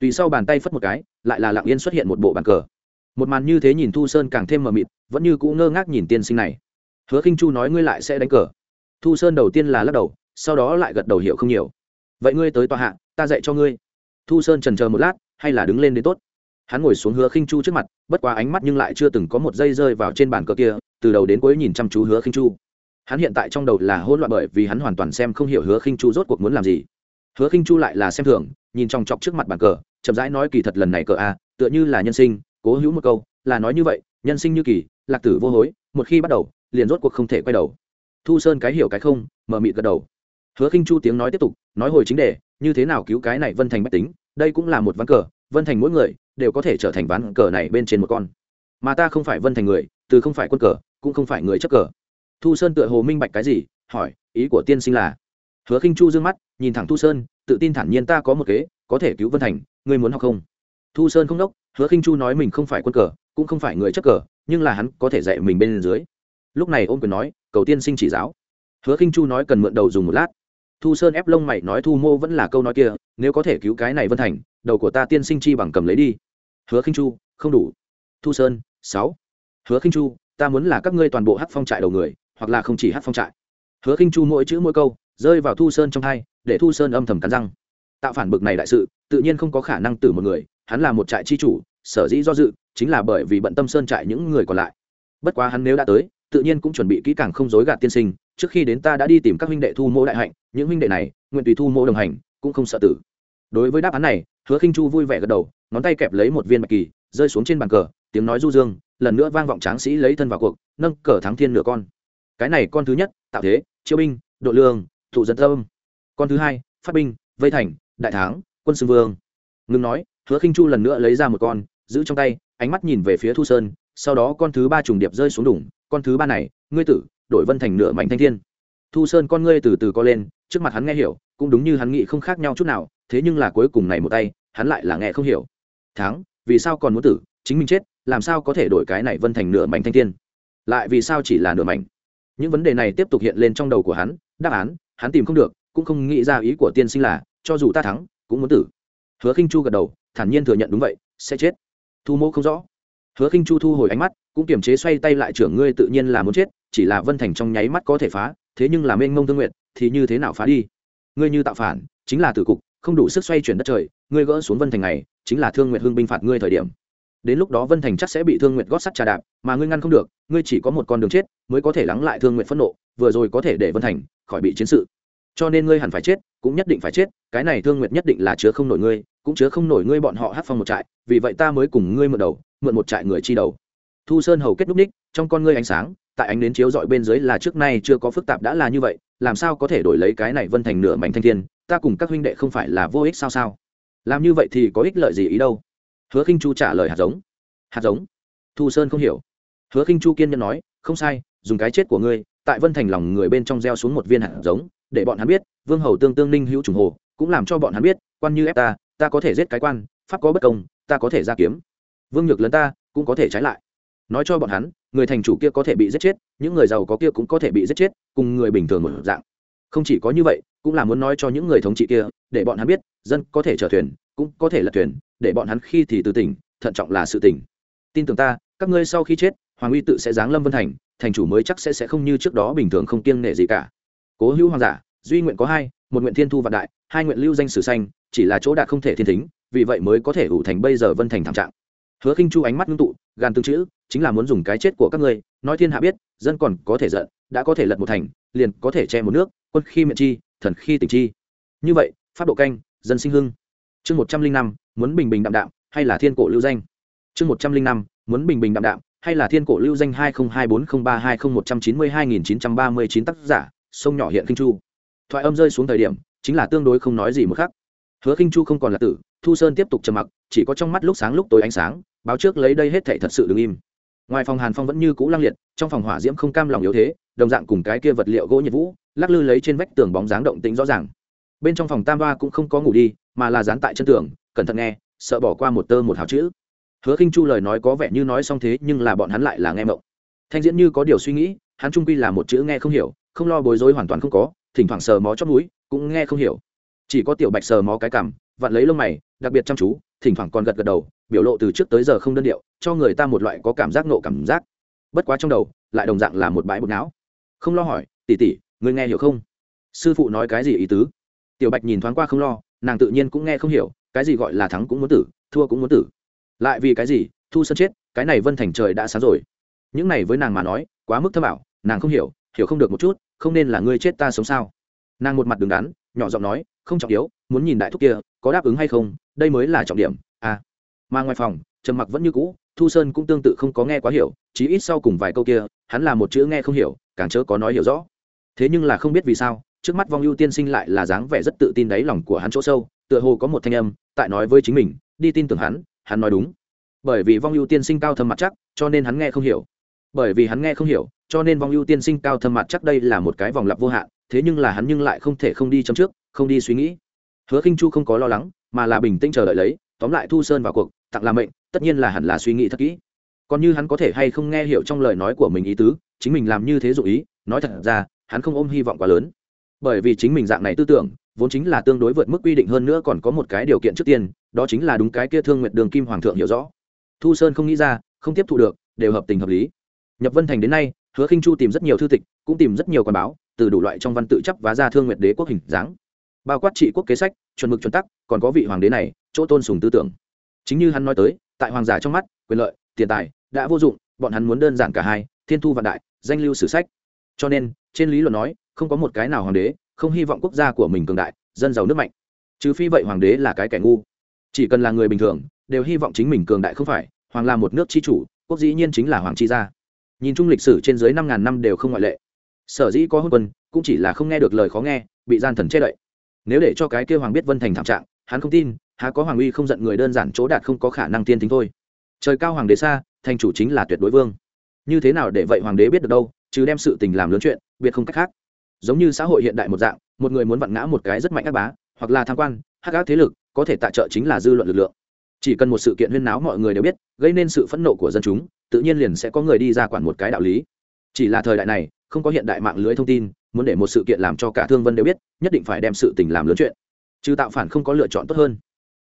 Tùy sau bàn tay phất một cái, lại là lặng yên xuất hiện một bộ bàn cờ. Một màn như thế nhìn thu sơn càng thêm mờ mịt, vẫn như cũ ngơ ngác nhìn tiên sinh này hứa khinh chu nói ngươi lại sẽ đánh cờ. Thu sơn đầu tiên là lắc đầu, sau đó lại gật đầu hiểu không nhiều. Vậy ngươi tới tòa hạ, ta dạy cho ngươi. Thu sơn trần chờ một lát, hay là đứng lên đến tốt. Hắn ngồi xuống hứa khinh chu trước mặt, bất quá ánh mắt nhưng lại chưa từng có một giây rơi vào trên bàn cờ kia, từ đầu đến cuối nhìn chăm chú hứa khinh chu. Hắn hiện tại trong đầu là hỗn loạn bởi vì hắn hoàn toàn xem không hiểu hứa khinh chu rốt cuộc muốn làm gì. Hứa khinh chu lại là xem thường, nhìn trong chọc trước mặt bàn cờ, chậm rãi nói kỳ thật lần này cờ a, tựa như là nhân sinh, cố hữu một câu, là nói như vậy, nhân sinh như kỳ, lạc tử vô hối, một khi bắt đầu liền rốt cuộc không thể quay đầu. Thu sơn cái hiểu cái không, mở mịt gật đầu. Hứa khinh chu tiếng nói tiếp tục, nói hồi chính đề, như thế nào cứu cái này vân thành bách tính, đây cũng là một ván cờ, vân thành mỗi người đều có thể trở thành ván cờ này bên trên một con. Mà ta không phải vân thành người, từ không phải quân cờ, cũng không phải người chấp cờ. Thu sơn tựa hồ minh bạch cái gì, hỏi, ý của tiên sinh là? Hứa khinh chu dương mắt, nhìn thẳng thu sơn, tự tin thản nhiên ta có một kế, có thể cứu vân thành, ngươi muốn học không? Thu sơn không đốc, hứa khinh chu nói mình không phải quân cờ, cũng không phải người chấp cờ, nhưng là hắn có thể dạy mình bên dưới lúc này ôm quyền nói, cầu tiên sinh chỉ giáo. Hứa khinh chu nói cần mượn đầu dùng một lát. Thu sơn ép lông mày nói thu mô vẫn là câu nói kia, nếu có thể cứu cái này vân thành, đầu của ta tiên sinh chi bằng cầm lấy đi. Hứa khinh chu, không đủ. Thu sơn, sáu. Hứa khinh chu, ta muốn là các ngươi toàn bộ hát phong trại đầu người, hoặc là không chỉ hát phong trại. Hứa khinh chu mỗi chữ mỗi câu, rơi vào thu sơn trong hai, để thu sơn âm thầm cắn răng. Tạo phản bực này đại sự, tự nhiên không có khả năng từ một người, hắn là một trại chi chủ, sở dĩ do dự, chính là bởi vì bận tâm sơn trại những người còn lại. Bất quá hắn nếu đã tới tự nhiên cũng chuẩn bị kỹ càng không dối gạt tiên sinh, trước khi đến ta đã đi tìm các huynh đệ thu mô đại hạnh, những huynh đệ này, nguyện tùy thu mô đồng hành, cũng không sợ tử. Đối với đáp án này, hứa khinh chu vui vẻ gật đầu, ngón tay kẹp lấy một viên bạch kỳ, rơi xuống trên bàn cờ, tiếng nói du dương, lần nữa vang vọng tráng sĩ lấy thân vào cuộc, nâng cờ thắng thiên nửa con. Cái này con thứ nhất, tạo thế, chiêu binh, độ lương, thụ dân tâm. Con thứ hai, phát binh, vây thành, đại thắng, quân xưng vương. Ngừng nói, hứa khinh chu lần nữa lấy ra một con, giữ trong tay, ánh mắt nhìn về phía thu sơn, sau đó con thứ ba trùng điệp rơi xuống đủng con thứ ba này, ngươi tử, đổi vân thành nửa mảnh thanh thiên. Thu sơn con ngươi từ từ co lên, trước mặt hắn nghe hiểu, cũng đúng như hắn nghĩ không khác nhau chút nào, thế nhưng là cuối cùng này một tay, hắn lại là nghe không hiểu. Thắng, vì sao còn muốn tử? Chính mình chết, làm sao có thể đổi cái này vân thành nửa mảnh thanh thiên? Lại vì sao chỉ là nửa mảnh? Những vấn đề này tiếp tục hiện lên trong đầu của hắn, đáp án, hắn tìm không được, cũng không nghĩ ra ý của tiên sinh là, cho dù ta thắng, cũng muốn tử. Hứa khinh chu gật đầu, thản nhiên thừa nhận đúng vậy, sẽ chết. Thu mô không rõ. Hứa khinh chu thu hồi ánh mắt cũng kiềm chế xoay tay lại trưởng ngươi tự nhiên là muốn chết, chỉ là vân thành trong nháy mắt có thể phá, thế nhưng là mênh mông thương nguyện thì như thế nào phá đi? Ngươi như tạo phản, chính là tử cục, không đủ sức xoay chuyển đất trời, ngươi gỡ xuống vân thành này, chính là thương nguyện hương binh phạt ngươi thời điểm. Đến lúc đó vân thành chắc sẽ bị thương nguyện gót sắt trà đạp, mà ngươi ngăn không được, ngươi chỉ có một con đường chết, mới có thể lắng lại thương nguyện phẫn nộ, vừa rồi có thể để vân thành khỏi bị chiến sự. Cho nên ngươi hẳn phải chết, cũng nhất định phải chết, cái này thương nguyệt nhất định là chứa không nổi ngươi, cũng chứa không nổi ngươi bọn họ hát phong một trại, vì vậy ta mới cùng ngươi mượn đầu, mượn một trại người chi đầu thu sơn hầu kết núc ních, trong con ngươi ánh sáng, tại ánh đến chiếu dọi bên dưới là trước nay chưa có phức tạp đã là như vậy, làm sao có thể đổi lấy cái này vân thành nửa mảnh thanh thiên, ta cùng các huynh đệ không phải là vô ích sao sao? Làm như vậy thì có ích lợi gì ý đâu? Hứa khinh chu trả lời hạt giống. Hạt giống? Thu sơn không hiểu. Hứa khinh chu kiên nhân nói, không sai, dùng cái chết của ngươi, tại vân thành lòng người bên trong gieo xuống một viên hạt giống, để bọn hắn biết, vương hầu tương tương ninh hữu trùng hồ, cũng làm cho bọn hắn biết, quan như ép ta ta có thể giết cái quan, pháp có bất công, ta có thể ra kiếm. Vương nhược lớn ta, cũng có thể trái lại nói cho bọn hắn, người thành chủ kia có thể bị giết chết, những người giàu có kia cũng có thể bị giết chết, cùng người bình thường một dạng. Không chỉ có như vậy, cũng là muốn nói cho những người thống trị kia, để bọn hắn biết, dân có thể chở thuyền, cũng có thể lật thuyền, để bọn hắn khi thì từ tỉnh, thận trọng là sự tỉnh. Tin tưởng ta, các ngươi sau khi chết, hoàng uy tự sẽ giáng lâm vân thành thành chủ mới chắc sẽ sẽ không như trước đó bình thường không kiêng nể gì cả. Cố hữu hoàng giả, duy nguyện có hai, một nguyện thiên thu vạn đại, hai nguyện lưu danh sử xanh, chỉ là chỗ đạt không thể thiên thính, vì vậy mới có thể ủ thành bây giờ vân thành thảm trạng hứa khinh chu ánh mắt ngưng tụ gan tương chữ, chính là muốn dùng cái chết của các ngươi. Nói thiên hạ biết, dân còn có thể giận, đã có thể lật một thành, liền có thể che một nước, quân khi miệng chi, thần khi tỉnh chi. Như vậy, pháp độ canh, dân sinh hưng. Chương một trăm linh năm, muốn bình bình đạm đạm, hay là thiên cổ lưu danh? Chương một trăm linh năm, muốn bình bình đạm đạm, hay là thiên cổ lưu danh hai nghìn hai bốn không ba hai không một trăm chín mươi hai nghìn chín trăm ba mươi chín tác giả, sông nhỏ hiện kinh chu. Thoại âm rơi xuống thời điểm, chính là tương đối không nói gì một khác hứa kinh chu không còn là tử thu sơn tiếp tục trầm mặc, chỉ có trong mắt lúc sáng lúc tối ánh sáng, báo trước lấy đây hết thảy thật sự đứng im. Ngoài phòng hàn phong vẫn như cũ lăng liệt, trong phòng hỏa diễm không cam lòng yếu thế, đồng dạng cùng cái kia vật liệu gỗ nhiệt vũ, lắc lư lấy trên vách tường bóng dáng động tĩnh rõ ràng. Bên trong phòng tam ba cũng không có ngủ đi, mà là dán tại chân tường, cẩn thận nghe, sợ bỏ qua một tơ một hào chữ. Hứa khinh chu lời nói có vẻ như nói xong thế, nhưng là bọn hắn lại là nghe mộng. Thanh diễn như có điều suy nghĩ, hắn trung quy là một chữ nghe không hiểu, không lo bối rối hoàn toàn không có, thỉnh thoảng sờ mó chót mũi, cũng nghe không hiểu. Chỉ có tiểu bạch sờ mó cái cằm, vặn lấy lông mày đặc biệt chăm chú, thỉnh thoảng còn gật gật đầu, biểu lộ từ trước tới giờ không đơn điệu, cho người ta một loại có cảm giác nộ cảm giác. Bất quá trong đầu, lại đồng dạng là một bãi bột não. Không lo hỏi tỉ tỉ người nghe hiểu không? Sư phụ nói cái gì ý tứ? Tiểu bạch nhìn thoáng qua không lo, nàng tự nhiên cũng nghe không hiểu, cái gì gọi là thắng cũng muốn tử, thua cũng muốn tử. Lại vì cái gì, thu sân chết, cái này vân thành trời đã sáng rồi. Những này với nàng mà nói, quá mức thâm ảo, nàng không hiểu hiểu không được một chút, không nên là ngươi chết ta sống sao. Nàng một mặt đứng đắn, nhỏ giọng nói không trọng yếu, muốn nhìn đại thúc kia, có đáp ứng hay không, đây mới là trọng điểm à. Mà ngoài phòng, trầm mặc vẫn như cũ, thu sơn cũng tương tự không có nghe quá hiểu, chí ít sau cùng vài câu kia, hắn là một chữ nghe không hiểu, càng chớ có nói hiểu rõ. Thế nhưng là không biết vì sao, trước mắt vong ưu tiên sinh lại là dáng vẻ rất tự tin đáy lòng của hắn chỗ sâu, tựa hồ có một thanh âm, tại nói với chính mình, đi tin tưởng hắn hắn nói đúng. Bởi vì vong ưu tiên sinh cao thâm mặt chắc, cho nên hắn nghe không hiểu. Bởi vì hắn nghe không hiểu, cho nên vong ưu tiên sinh cao thâm mặt chắc đây là một cái vòng lặp vô hạn thế nhưng là hắn nhưng lại không thể không đi chấm trước, không đi suy nghĩ. Hứa khinh chu không có lo lắng, mà là bình tĩnh chờ đợi lấy, tóm lại thu sơn vào cuộc, tặng làm mệnh, tất nhiên là hẳn là suy nghĩ thật kỹ. Còn như hắn có thể hay không nghe hiểu trong lời nói của mình ý tứ, chính mình làm như thế dụ ý, nói thật ra, hắn không ôm hy vọng quá lớn. Bởi vì chính mình dạng này tư tưởng, vốn chính là tương đối vượt mức quy định hơn nữa còn có một cái điều kiện trước tiên, đó chính là đúng cái kia thương nguyện đường kim hoàng thượng hiểu rõ. Thu sơn không nghĩ ra, không tiếp thu được, đều hợp tình hợp lý. Nhập vân thành đến nay, hứa khinh chu tìm rất nhiều thư tịch, cũng tìm rất nhiều quần báo từ đủ loại trong văn tự chấp và ra thương nguyệt đế quốc hình dáng. Bao quát trị quốc kế sách, chuẩn mực chuẩn tắc, còn có vị hoàng đế này, chỗ tôn sùng tư tưởng. Chính như hắn nói tới, tại hoàng giả trong mắt, quyền lợi, tiền tài đã vô dụng, bọn hắn muốn đơn giản cả hai, thiên thu vạn đại, danh lưu sử sách. Cho nên, trên lý luận nói, không có một cái nào hoàng đế, không hy vọng quốc gia của mình cường đại, dân giàu nước mạnh. Trừ phi vậy hoàng đế là cái kẻ ngu. Chỉ cần là người bình thường, đều hy vọng chính mình cường đại không phải, hoàng là một nước tri chủ, quốc dĩ nhiên chính là hoàng tri gia. Nhìn chung lịch sử trên dưới năm ngàn năm đều không ngoại lệ sở dĩ có hôn quân, cũng chỉ là không nghe được lời khó nghe, bị gian thần che đậy. Nếu để cho cái kêu hoàng biết vân thành thảm trạng, hắn không tin, há có hoàng uy không giận người đơn giản chỗ đạt không có khả năng tiên tính thôi. Trời cao hoàng đế xa, thành chủ chính là tuyệt đối vương. Như thế nào để vậy hoàng đế biết được đâu, chứ đem sự tình làm lớn chuyện, biệt không cách khác. Giống như xã hội hiện đại một dạng, một người muốn vặn ngã một cái rất mạnh ác bá, hoặc là tham quan, hắc ác thế lực, có thể tại trợ chính là dư luận lực lượng. Chỉ cần một sự kiện huyên náo mọi người đều biết, gây nên sự phẫn nộ của dân chúng, tự nhiên liền sẽ có người đi ra quản một cái đạo lý. Chỉ là thời đại này không có hiện đại mạng lưới thông tin, muốn để một sự kiện làm cho cả thương vân đều biết, nhất định phải đem sự tình làm lớn chuyện. Chứ tạo phản không có lựa chọn tốt hơn.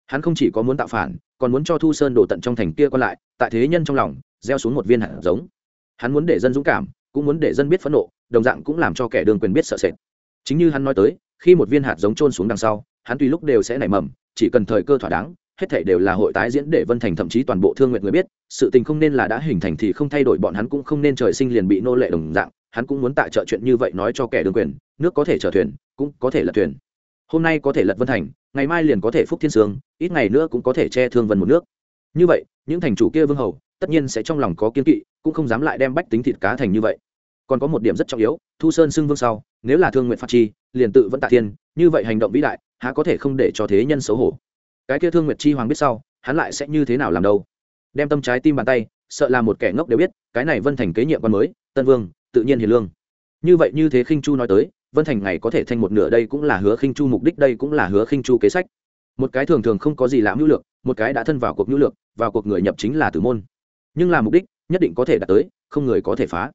Hắn không chỉ có muốn tạo phản, còn muốn cho thu sơn đổ tận trong thành kia còn lại, tại thế nhân trong lòng, gieo xuống một viên hạt giống. Hắn muốn để dân dũng cảm, cũng muốn để dân biết phẫn nộ, đồng dạng cũng làm cho kẻ đường quyền biết sợ sệt. Chính như hắn nói tới, khi một viên hạt giống trôn xuống đằng sau, hắn tùy lúc đều sẽ nảy mầm, chỉ cần thời cơ thỏa đáng, hết thảy đều là hội tái diễn để vân thành thậm chí toàn bộ thương nguyện người biết, sự tình không nên là đã hình thành thì không thay đổi, bọn hắn cũng không nên trời sinh liền bị nô lệ đồng dạng hắn cũng muốn tại trợ chuyện như vậy nói cho kẻ đương quyền, nước có thể chở thuyền, cũng có thể lật thuyền. Hôm nay có thể lật vân thành, ngày mai liền có thể phúc thiên sương, ít ngày nữa cũng có thể che thương vân một nước. Như vậy, những thành chủ kia vương hầu, tất nhiên sẽ trong lòng có kiên kỵ, cũng không dám lại đem bách tính thịt cá thành như vậy. Còn có một điểm rất trọng yếu, thu sơn xưng vương sau, nếu là thương nguyện phát chi, liền tự vẫn tạ thiên, như vậy hành động vĩ đại, há có thể không để cho thế nhân xấu hổ. Cái kia thương nguyệt chi hoàng biết sau, hắn lại sẽ như thế nào làm đâu? Đem tâm trái tim bàn tay, sợ là một kẻ ngốc đều biết, cái này vân thành kế nhiệm quan mới, tân vương tự nhiên hiền lương. Như vậy như thế khinh chu nói tới, vân thành ngày có thể thành một nửa đây cũng là hứa khinh chu mục đích, đây cũng là hứa khinh chu kế sách. Một cái thường thường không có gì lãm hữu lược, một cái đã thân vào cuộc hữu lược, vào cuộc người nhập chính là tử môn. Nhưng là mục đích, nhất định có thể đạt tới, không người có thể phá.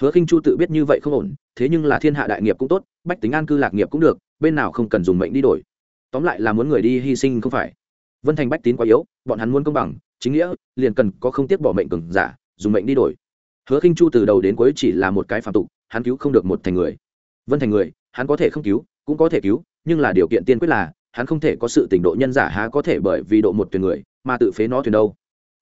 Hứa khinh chu tự biết như vậy không ổn, thế nhưng là thiên hạ đại nghiệp cũng tốt, bách tính an cư lạc nghiệp cũng được, bên nào không cần dùng mệnh đi đổi. Tóm lại là muốn người đi hy sinh không phải. Vân thành bách tín quá yếu, bọn hắn muốn công bằng, chính nghĩa, liền cần có không tiếc bỏ mệnh cường giả, dùng mệnh đi đổi hứa khinh chu từ đầu đến cuối chỉ là một cái phạm tục, hắn cứu không được một thành người. Vân thành người, hắn có thể không cứu, cũng có thể cứu, nhưng là điều kiện tiên quyết là, hắn không thể có sự tình độ nhân giả há có thể bởi vì độ một thuyền người, mà tự phế nó thuyền đâu.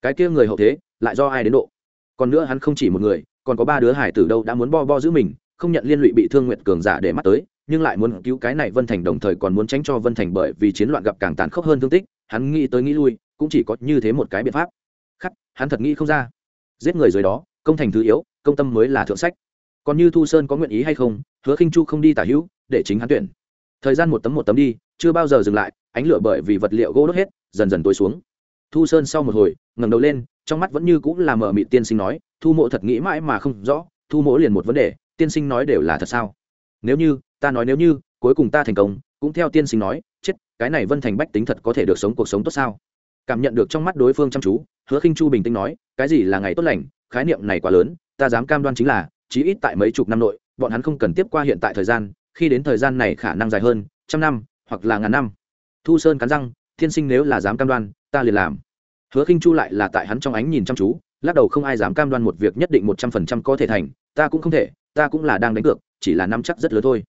Cái kia người hậu thế, lại do ai đến độ? Còn nữa hắn không chỉ một người, còn có ba đứa hải tử đâu đã muốn bo bo giữ mình, không nhận liên lụy bị thương nguyện cường giả để mắt tới, nhưng lại muốn cứu cái này vân thành đồng thời còn muốn tránh cho vân thành bởi vì chiến loạn gặp càng tàn khốc hơn thương tích, hắn nghĩ tới nghĩ lui, cũng chỉ có như thế một cái biện pháp. Khắc, hắn thật nghĩ không ra. Giết người dưới đó công thành thứ yếu, công tâm mới là thượng sách. Còn như thu sơn có nguyện ý hay không, hứa khinh chu không đi tả hữu, để chính hắn tuyển. Thời gian một tấm một tấm đi, chưa bao giờ dừng lại, ánh lửa bởi vì vật liệu gỗ đốt hết, dần dần tối xuống. Thu sơn sau một hồi, ngẩng đầu lên, trong mắt vẫn như cũng là mở mị tiên sinh nói, thu mộ thật nghĩ mãi mà không rõ, thu mộ liền một vấn đề, tiên sinh nói đều là thật sao? Nếu như, ta nói nếu như, cuối cùng ta thành công, cũng theo tiên sinh nói, chết, cái này vân thành bách tính thật có thể được sống cuộc sống tốt sao? Cảm nhận được trong mắt đối phương chăm chú, hứa khinh chu bình tĩnh nói, cái gì là ngày tốt lành khái niệm này quá lớn, ta dám cam đoan chính là, chí ít tại mấy chục năm nội, bọn hắn không cần tiếp qua hiện tại thời gian, khi đến thời gian này khả năng dài hơn, trăm năm, hoặc là ngàn năm. Thu sơn cắn răng, Thiên sinh nếu là dám cam đoan, ta liền làm. Hứa khinh chu lại là tại hắn trong ánh nhìn chăm chú, lắc đầu không ai dám cam đoan một việc nhất định một trăm phần trăm có thể thành, ta cũng không thể, ta cũng là đang đánh cược, chỉ là năm chắc rất lớn thôi.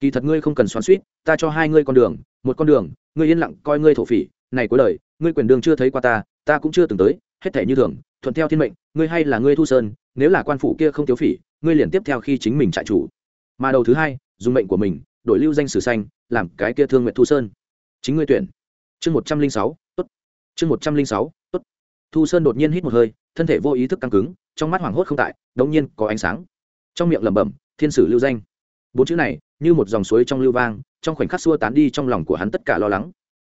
Kỳ thật ngươi không cần xoắn suýt ta cho hai ngươi con đường, một con đường, ngươi yên lặng coi ngươi thổ phỉ, này cuối đời, ngươi quyền đường chưa thấy qua ta ta cũng chưa từng tới hết thể như thường, thuận theo thiên mệnh, ngươi hay là ngươi thu sơn, nếu là quan phủ kia không thiếu phỉ, ngươi liền tiếp theo khi chính mình trại chủ. Mà đầu thứ hai, dùng mệnh của mình, đổi lưu danh sử xanh, làm cái kia thương nguyện thu sơn. Chính ngươi tuyển. Chương một trăm linh sáu, tốt. Chương một trăm linh sáu, tốt. Thu sơn đột nhiên hít một hơi, thân thể vô ý thức căng cứng, trong mắt hoảng hốt không tại, đống nhiên có ánh sáng. Trong miệng lẩm bẩm, thiên sử lưu danh. Bốn chữ này, như một dòng suối trong lưu vang, trong khoảnh khắc xua tán đi trong lòng của hắn tất cả lo lắng.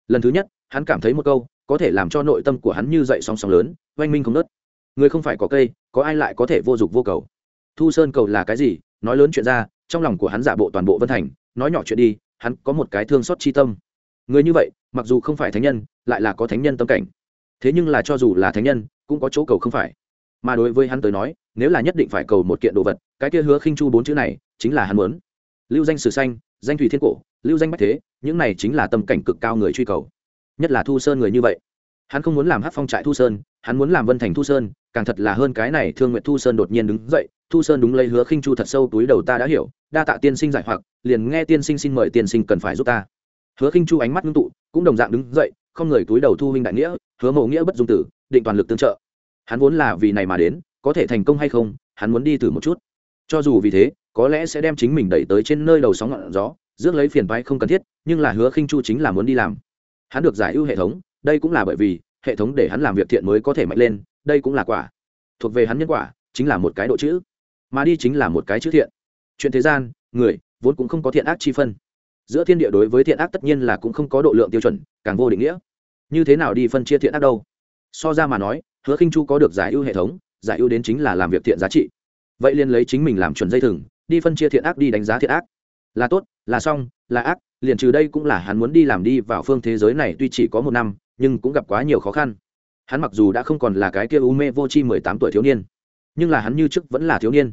Lần thứ nhất, hắn cảm thấy một câu có thể làm cho nội tâm của hắn như dậy sóng sóng lớn, oanh minh không nớt. Người không phải có cây, có ai lại có thể vô dụng vô cầu? Thu sơn cầu là cái gì? Nói lớn chuyện ra, trong lòng của hắn giả bộ toàn bộ vân thành, nói nhỏ chuyện đi, hắn có một cái thương xót chi tâm. Người như vậy, mặc dù không phải thánh nhân, lại là có thánh nhân tâm cảnh. Thế nhưng là cho dù là thánh nhân, cũng có chỗ cầu không phải. Mà đối với hắn tới nói, nếu là nhất định phải cầu một kiện đồ vật, cái kia hứa khinh chu bốn chữ này, chính là hắn muốn. Lưu danh sử xanh, danh thủy thiên cổ, lưu danh bách thế, những này chính là tâm cảnh cực cao người truy cầu nhất là thu sơn người như vậy. Hắn không muốn làm hát phong trại thu sơn, hắn muốn làm vân thành thu sơn, càng thật là hơn cái này thương nguyện thu sơn đột nhiên đứng dậy, thu sơn đúng lấy hứa khinh chu thật sâu túi đầu ta đã hiểu, đa tạ tiên sinh giải hoặc, liền nghe tiên sinh xin mời tiên sinh cần phải giúp ta. Hứa khinh chu ánh mắt ngưng tụ, cũng đồng dạng đứng dậy, không người túi đầu thu huynh đại nghĩa, hứa mộ nghĩa bất dung tử, định toàn lực tương trợ. Hắn vốn là vì này mà đến, có thể thành công hay không, hắn muốn đi thử một chút. Cho dù vì thế, có lẽ sẽ đem chính mình đẩy tới trên nơi đầu sóng ngọn gió, rước lấy phiền vai không cần thiết, nhưng là hứa khinh chu chính là muốn đi làm hắn được giải ưu hệ thống, đây cũng là bởi vì hệ thống để hắn làm việc thiện mới có thể mạnh lên, đây cũng là quả. Thuộc về hắn nhân quả, chính là một cái độ chữ, mà đi chính là một cái chữ thiện. Chuyện thế gian, người vốn cũng không có thiện ác chi phân. Giữa thiên địa đối với thiện ác tất nhiên là cũng không có độ lượng tiêu chuẩn, càng vô định nghĩa. Như thế nào đi phân chia thiện ác đâu? So ra mà nói, hứa khinh chu có được giải ưu hệ thống, giải ưu đến chính là làm việc thiện giá trị. Vậy liền lấy chính mình làm chuẩn dây thừng, đi phân chia thiện ác đi đánh giá thiện ác. Là tốt là xong, là ác, liền trừ đây cũng là hắn muốn đi làm đi vào phương thế giới này tuy chỉ có một năm, nhưng cũng gặp quá nhiều khó khăn. Hắn mặc dù đã không còn là cái kia u mê vô chi mười tám tuổi thiếu niên, nhưng là hắn như trước vẫn là thiếu niên.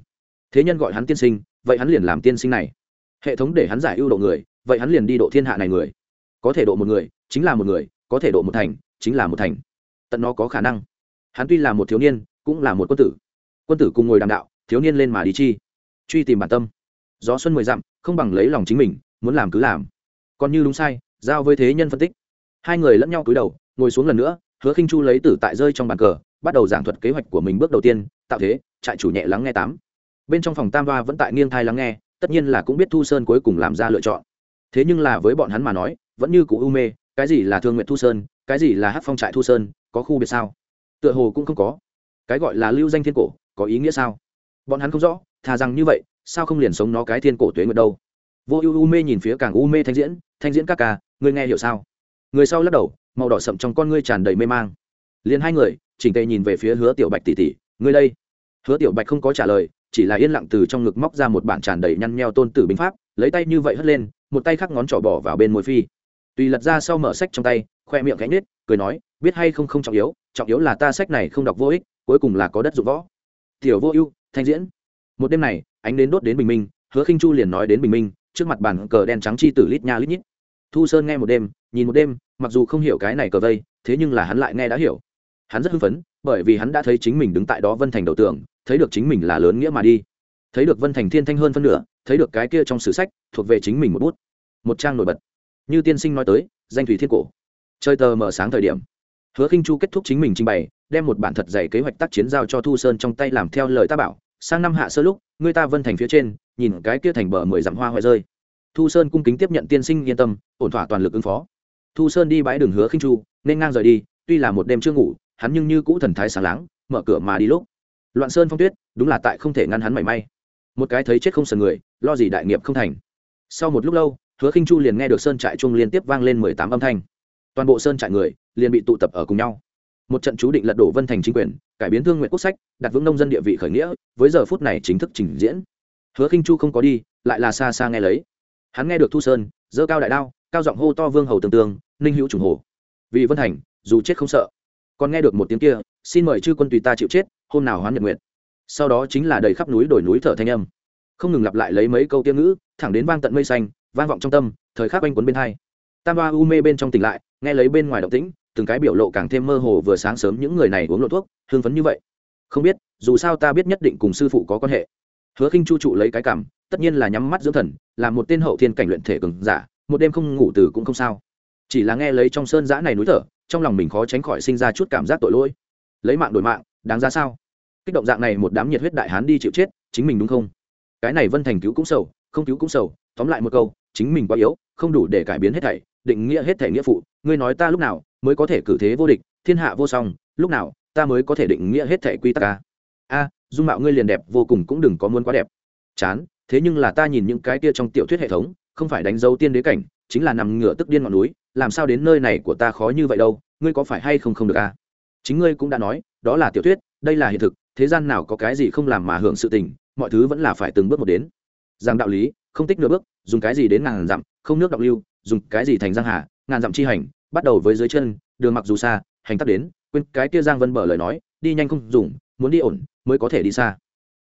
Thế nhân gọi hắn tiên sinh, vậy hắn liền làm tiên sinh này. Hệ thống để hắn giải ưu độ người, vậy hắn liền đi độ thiên hạ này người. Có thể độ một người, chính là một người, có thể độ một thành, chính là một thành. Tận nó có khả năng. Hắn tuy là một thiếu niên, cũng là một quân tử. Quân tử cùng ngồi đàm đạo, thiếu niên lên mà đi chi. Truy tìm bản tâm. Gió xuân mười dặm không bằng lấy lòng chính mình, muốn làm cứ làm. Còn như đúng sai, giao với thế nhân phân tích. Hai người lẫn nhau cúi đầu, ngồi xuống lần nữa, hứa khinh chu lấy tử tại rơi trong bàn cờ, bắt đầu giảng thuật kế hoạch của mình bước đầu tiên, tạo thế, trại chủ nhẹ lắng nghe tám. Bên trong phòng tam đoa vẫn tại nghiêng thai lắng nghe, tất nhiên là cũng biết thu sơn cuối cùng làm ra lựa chọn. Thế nhưng là với bọn hắn mà nói, vẫn như cụ u mê, cái gì là thương nguyện thu sơn, cái gì là hát phong trại thu sơn, có khu biệt sao? Tựa hồ cũng không có. Cái gọi là lưu danh thiên cổ, có ý nghĩa sao? Bọn hắn không rõ, thà rằng như vậy sao không liền sống nó cái thiên cổ tuế nguyệt đâu? Vô ưu u mê nhìn phía càng u mê thanh diễn thanh diễn các ca, ngươi nghe hiểu sao? Người sau lắc đầu, màu đỏ sậm trong con ngươi tràn đầy mê mang. Liền hai người chỉnh tề nhìn về phía hứa tiểu bạch tỷ tỷ, ngươi đây. Hứa tiểu bạch không có trả lời, chỉ là yên lặng từ trong ngực móc ra một bản tràn đầy nhăn nheo tôn tử binh pháp, lấy tay như vậy hất lên, một tay khắc ngón trỏ bỏ vào bên môi phi. Tùy lật ra sau mở sách trong tay, khoe miệng gánh nết cười nói, biết hay không không trọng yếu trọng yếu là ta sách này không đọc vô ích, cuối cùng là có đất dụng võ. Tiểu vô ưu, thanh diễn một đêm này, ánh đến đốt đến bình minh, hứa khinh chu liền nói đến bình minh, trước mặt bàn cờ đen trắng chi tử lít nha lít nhít. Thu sơn nghe một đêm, nhìn một đêm, mặc dù không hiểu cái này cờ vây, thế nhưng là hắn lại nghe đã hiểu. Hắn rất hưng phấn, bởi vì hắn đã thấy chính mình đứng tại đó vân thành đầu tường, thấy được chính mình là lớn nghĩa mà đi. Thấy được vân thành thiên thanh hơn phân nửa, thấy được cái kia trong sử sách, thuộc về chính mình một bút. Một trang nổi bật. Như tiên sinh nói tới, danh thủy thiên cổ. Chơi tờ mở sáng thời điểm, hứa khinh chu kết thúc chính mình trình bày, đem một bản thật dày kế hoạch tác chiến giao cho thu sơn trong tay làm theo lời ta bảo sang năm hạ sơ lúc, người ta vân thành phía trên, nhìn cái kia thành bờ mười dặm hoa hoại rơi. Thu sơn cung kính tiếp nhận tiên sinh yên tâm, ổn thỏa toàn lực ứng phó. Thu sơn đi bãi đường hứa khinh chu, nên ngang rời đi, tuy là một đêm chưa ngủ, hắn nhưng như cũ thần thái sáng láng, mở cửa mà đi lúc. Loạn sơn phong tuyết, đúng là tại không thể ngăn hắn mảy may. Một cái thấy chết không sờn người, lo gì đại nghiệp không thành. Sau một lúc lâu, hứa khinh chu liền nghe được sơn trại Chung liên tiếp vang lên mười tám âm thanh. Toàn bộ sơn trại người liền bị tụ tập ở cùng nhau. Một trận chú định lật đổ vân thành chính quyền cải biến thương nguyện quốc sách đặt vững nông dân địa vị khởi nghĩa với giờ phút này chính thức trình diễn. Hứa khinh chu không có đi lại là xa xa nghe lấy. Hắn nghe được thu sơn dơ cao đại đao cao giọng hô to vương hầu tương tương, ninh hữu trùng hồ. Vì vân thành dù chết không sợ. Còn nghe được một tiếng kia xin mời chư quân tùy ta chịu chết hôm nào hoán nhật nguyện. Sau đó chính là đầy khắp núi đổi núi thở thanh âm. Không ngừng lặp lại lấy mấy câu tiếng ngữ thẳng đến vang tận mây xanh vang vọng trong tâm thời khắc quanh quấn bên hai. Tam ba u mê bên trong tỉnh lại nghe lấy bên ngoài động tĩnh từng cái biểu lộ càng thêm mơ hồ vừa sáng sớm những người này uống lộ thuốc hương phấn như vậy. Không biết, dù sao ta biết nhất định cùng sư phụ có quan hệ. Hứa khinh chu trụ lấy cái cảm, tất nhiên là nhắm mắt dưỡng thần, là một tên hậu thiên cảnh luyện thể cường giả, một đêm không ngủ từ cũng không sao. Chỉ là nghe lấy trong sơn giã này núi thở, trong lòng mình khó tránh khỏi sinh ra chút cảm giác tội lỗi. Lấy mạng đổi mạng, đáng ra sao? Kích động dạng này một đám nhiệt huyết đại hán đi chịu chết, chính mình đúng không? Cái này vân thành cứu cũng sầu, không cứu cũng sầu, tóm lại một câu chính mình quá yếu, không đủ để cải biến hết thảy, định nghĩa hết thảy nghĩa phụ. Ngươi nói ta lúc nào mới có thể cử thế vô địch, thiên hạ vô song, lúc nào ta mới có thể định nghĩa hết thảy quy tắc a a, dung mạo ngươi liền đẹp, vô cùng cũng đừng có muốn quá đẹp. Chán, thế nhưng là ta nhìn những cái kia trong tiểu thuyết hệ thống, không phải đánh dấu tiên đế cảnh, chính là nằm ngửa tức điên ngọn núi, làm sao đến nơi này của ta khó như vậy đâu, ngươi có phải hay không không được a chính ngươi cũng đã nói, đó là tiểu thuyết, đây là hiện thực, thế gian nào có cái gì không làm mà hưởng sự tình, mọi thứ vẫn là phải từng bước một đến rằng đạo lý, không tích nửa bước, dùng cái gì đến ngàn dặm, không nước động lưu, dùng cái gì thành giang hà, ngàn dặm chi hành, bắt đầu với dưới chân, đường mặc dù xa, hành tắt đến, quên cái kia giang vân bở lời nói, đi nhanh không dùng, muốn đi ổn, mới có thể đi xa.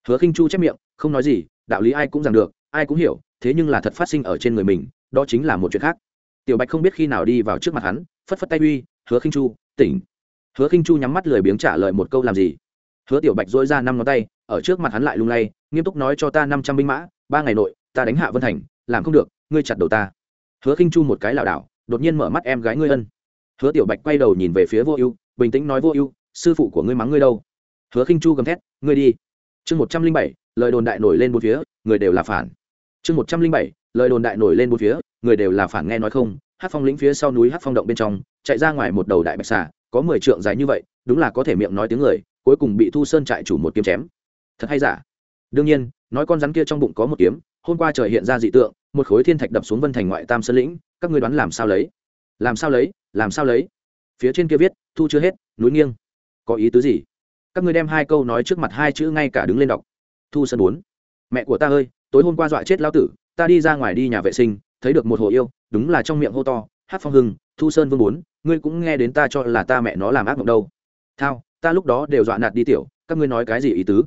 Hứa khinh chu chép miệng, không nói gì, đạo lý ai cũng rằng được, ai cũng hiểu, thế nhưng là thật phát sinh ở trên người mình, đó chính là một chuyện khác. Tiểu bạch không biết khi nào đi vào trước mặt hắn, phất phất tay uy, hứa khinh chu, tỉnh. Hứa khinh chu nhắm mắt lười biếng trả lời một câu làm gì. Hứa tiểu bạch dỗi ra năm ngón tay, ở trước mặt hắn lại lung lay, nghiêm túc nói cho ta năm trăm binh mã ba ngày nội, ta đánh hạ vân thành, làm không được, ngươi chặt đầu ta. Hứa khinh chu một cái lảo đảo, đột nhiên mở mắt em gái ngươi ân. Hứa tiểu bạch quay đầu nhìn về phía vô ưu, bình tĩnh nói vô ưu, sư phụ của ngươi mắng ngươi đâu? Hứa khinh chu gầm thét, ngươi đi. Chương một trăm linh bảy, lời đồn đại nổi lên bốn phía, người đều là phản. Chương một trăm linh bảy, lời đồn đại nổi lên bốn phía, người đều là phản nghe nói không. Hát phong lĩnh phía sau núi hát phong động bên trong, chạy ra ngoài một đầu đại bạch xà, có mười trượng dài như vậy, đúng là có thể miệng nói tiếng người, cuối cùng bị thu sơn trại chủ một kiếm chém. Thật hay giả? Đương nhiên nói con rắn kia trong bụng có một kiếm, hôm qua trời hiện ra dị tượng, một khối thiên thạch đập xuống vân thành ngoại tam sơn lĩnh, các ngươi đoán làm sao lấy? Làm sao lấy? Làm sao lấy? Phía trên kia viết, thu chưa hết, núi nghiêng. Có ý tứ gì? Các ngươi đem hai câu nói trước mặt hai chữ ngay cả đứng lên đọc. Thu sơn bốn. Mẹ của ta ơi, tối hôm qua dọa chết lao tử, ta đi ra ngoài đi nhà vệ sinh, thấy được một hồ yêu, đúng là trong miệng hô to, hát phong hưng, thu sơn vương bốn, ngươi cũng nghe đến ta cho là ta mẹ nó làm ác mộng đâu. Thao, ta lúc đó đều dọa nạt đi tiểu, các ngươi nói cái gì ý tứ?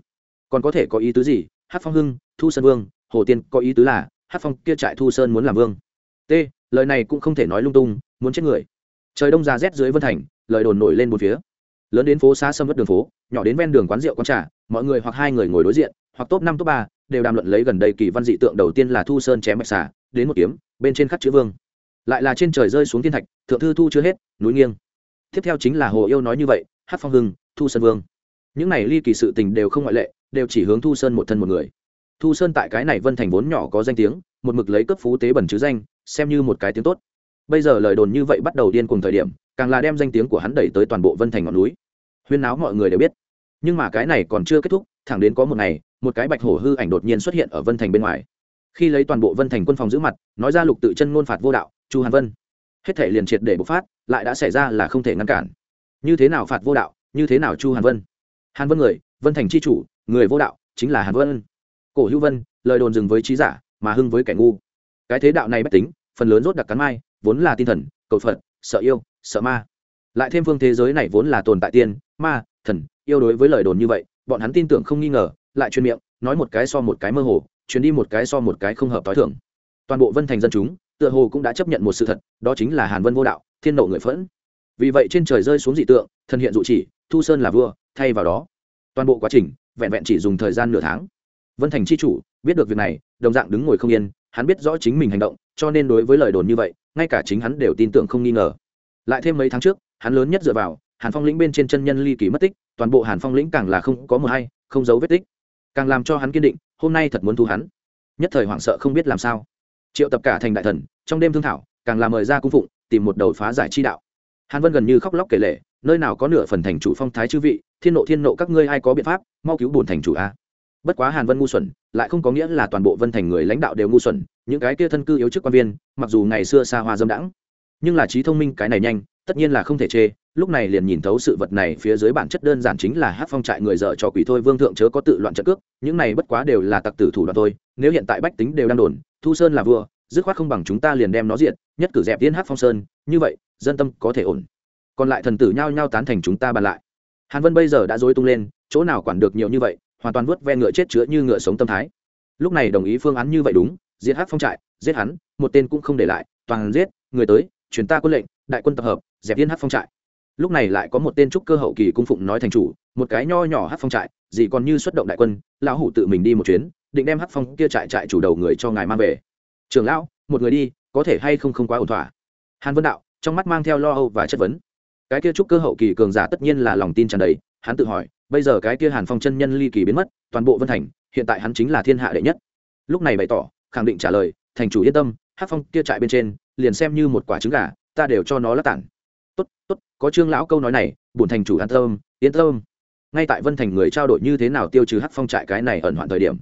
Còn có thể có ý tứ gì? Hát phong hưng, thu sơn vương, hồ tiên có ý tứ là, hát phong kia trại thu sơn muốn làm vương. T, lời này cũng không thể nói lung tung, muốn chết người. Trời đông ra rét dưới vân thành, lời đồn nổi lên một phía. Lớn đến phố xa sâm vất đường phố, nhỏ đến ven đường quán rượu quán trà, mọi người hoặc hai người ngồi đối diện, hoặc top năm top ba, đều đàm luận lấy gần đây kỳ văn dị tượng đầu tiên là thu sơn chém mạch xả đến một kiếm, bên trên khắc chữ vương. Lại là trên trời rơi xuống thiên thạch, thượng thư thu chưa hết, núi nghiêng. Tiếp theo chính là hồ yêu nói như vậy, hát phong hưng, thu sơn vương. Những này ly kỳ sự tình đều không ngoại lệ đều chỉ hướng thu sơn một thân một người. Thu sơn tại cái này vân thành vốn nhỏ có danh tiếng, một mực lấy cấp phú tế bẩn chứ danh, xem như một cái tiếng tốt. Bây giờ lời đồn như vậy bắt đầu điên cùng thời điểm, càng là đem danh tiếng của hắn đẩy tới toàn bộ vân thành ngọn núi. Huyên náo mọi người đều biết. Nhưng mà cái này còn chưa kết thúc, thẳng đến có một ngày, một cái bạch hổ hư ảnh đột nhiên xuất hiện ở vân thành bên ngoài. Khi lấy toàn bộ vân thành quân phòng giữ mặt, nói ra lục tự chân ngôn phạt vô đạo, chu hàn vân. Hết thể liền triệt để bộc phát, lại đã xảy ra là không thể ngăn cản. Như thế nào phạt vô đạo, như thế nào chu hàn vân? Hàn vân người, vân thành c h i chủ người vô đạo chính là hàn vân. Cổ hữu vân, lời đồn dừng với trí giả, mà hưng với kẻ ngu. Cái thế đạo này bất tính, phần lớn rốt đặc cắn mai, vốn là tinh thần, cầu phật, sợ yêu, sợ ma. Lại thêm phương thế giới này vốn là tồn tại tiên, ma, thần, yêu đối với lời đồn như vậy, bọn hắn tin tưởng không nghi ngờ, lại truyền miệng, nói một cái so một cái mơ hồ, truyền đi một cái so một cái không hợp t h i thưởng toàn bộ vân thành dân chúng, tựa hồ cũng đã chấp nhận một sự thật, đó chính là hàn vân vô đạo, thiên nộ người phẫn. Vì vậy trên trời rơi xuống dị tượng, thần hiện dụ chỉ, thu sơn là vua, thay vào đó toàn bộ quá trình vẹn vẹn chỉ dùng thời gian nửa tháng. Vân thành c h i chủ biết được việc này, đồng dạng đứng ngồi không yên, hắn biết rõ chính mình hành động, cho nên đối với lời đồn như vậy, ngay cả chính hắn đều tin tưởng không nghi ngờ. Lại thêm mấy tháng trước, hắn lớn nhất dựa vào, hàn phong lĩnh bên trên chân nhân ly kỳ mất tích, toàn bộ hàn phong lĩnh càng là không có mờ hay, không giấu vết tích. Càng làm cho hắn kiên định, hôm nay thật muốn thu hắn. Nhất thời hoảng sợ không biết làm sao. Triệu tập cả thành đại thần, trong đêm thương thảo, càng làm mời ra cung phụng, tìm một đầu phá giải chi đạo. Hàn vân gần như khóc lóc kể lể, nơi nào có nửa phần thành chủ phong thái chư vị thiên nộ thiên nộ các ngươi ai có biện pháp, mau cứu bổn thành chủ a. Bất quá hàn vân ngu xuẩn, lại không có nghĩa là toàn bộ vân thành người lãnh đạo đều ngu xuẩn, những cái kia thân cư yếu chức quan viên, mặc dù ngày xưa xa hoa dâm đãng, nhưng là trí thông minh cái này nhanh, tất nhiên là không thể chê, lúc này liền nhìn thấu sự vật này phía dưới bản chất đơn giản chính là hát phong trại người dợ cho quỷ thôi vương thượng chớ có tự loạn trận cước, những này bất quá đều là tặc tử thủ đoạn thôi, nếu hiện tại bách tính đều đang đồn, thu sơn là vua, dứt khoát không bằng chúng ta liền đem nó diệt, nhất cử dẹp tiên hát phong sơn, như vậy, dân tâm có thể ổn. Còn lại thần tử nhao nhao tán thành chúng ta bàn lại hàn vân bây giờ đã dối tung lên, chỗ nào quản được nhiều như vậy, hoàn toàn vớt ve ngựa chết chữa như ngựa sống tâm thái. Lúc này đồng ý phương án như vậy đúng, giết hát phong trại, giết hắn, một tên cũng không để lại, toàn giết, người tới chuyển ta quân lệnh, đại quân tập hợp, dẹp yên hát phong trại. Lúc này lại có một tên trúc cơ hậu kỳ cung phụng nói thành chủ, một cái nho nhỏ hát phong trại gì còn như xuất động đại quân, lão hủ tự mình đi một chuyến, định đem hát phong kia trại trại chủ đầu người cho ngài mang về. Trường lão, một người đi, có thể hay không không quá ổn thỏa? Hàn vân đạo, trong mắt mang theo lo âu và chất vấn cái kia trúc cơ hậu kỳ cường giả tất nhiên là lòng tin tràn đầy, hắn tự hỏi, bây giờ cái kia hàn phong chân nhân ly kỳ biến mất, toàn bộ vân thành, hiện tại hắn chính là thiên hạ đệ nhất. Lúc này bày tỏ, khẳng định trả lời, thành chủ yên tâm hát phong kia trại bên trên, liền xem như một quả trứng gà, ta đều cho nó lát tản. Tốt tốt, có trương lão câu nói này, bổn thành chủ an tâm, yên tâm. Ngay tại vân thành người trao đổi như thế nào tiêu trừ Hát phong trại cái này ẩn hoạn thời điểm,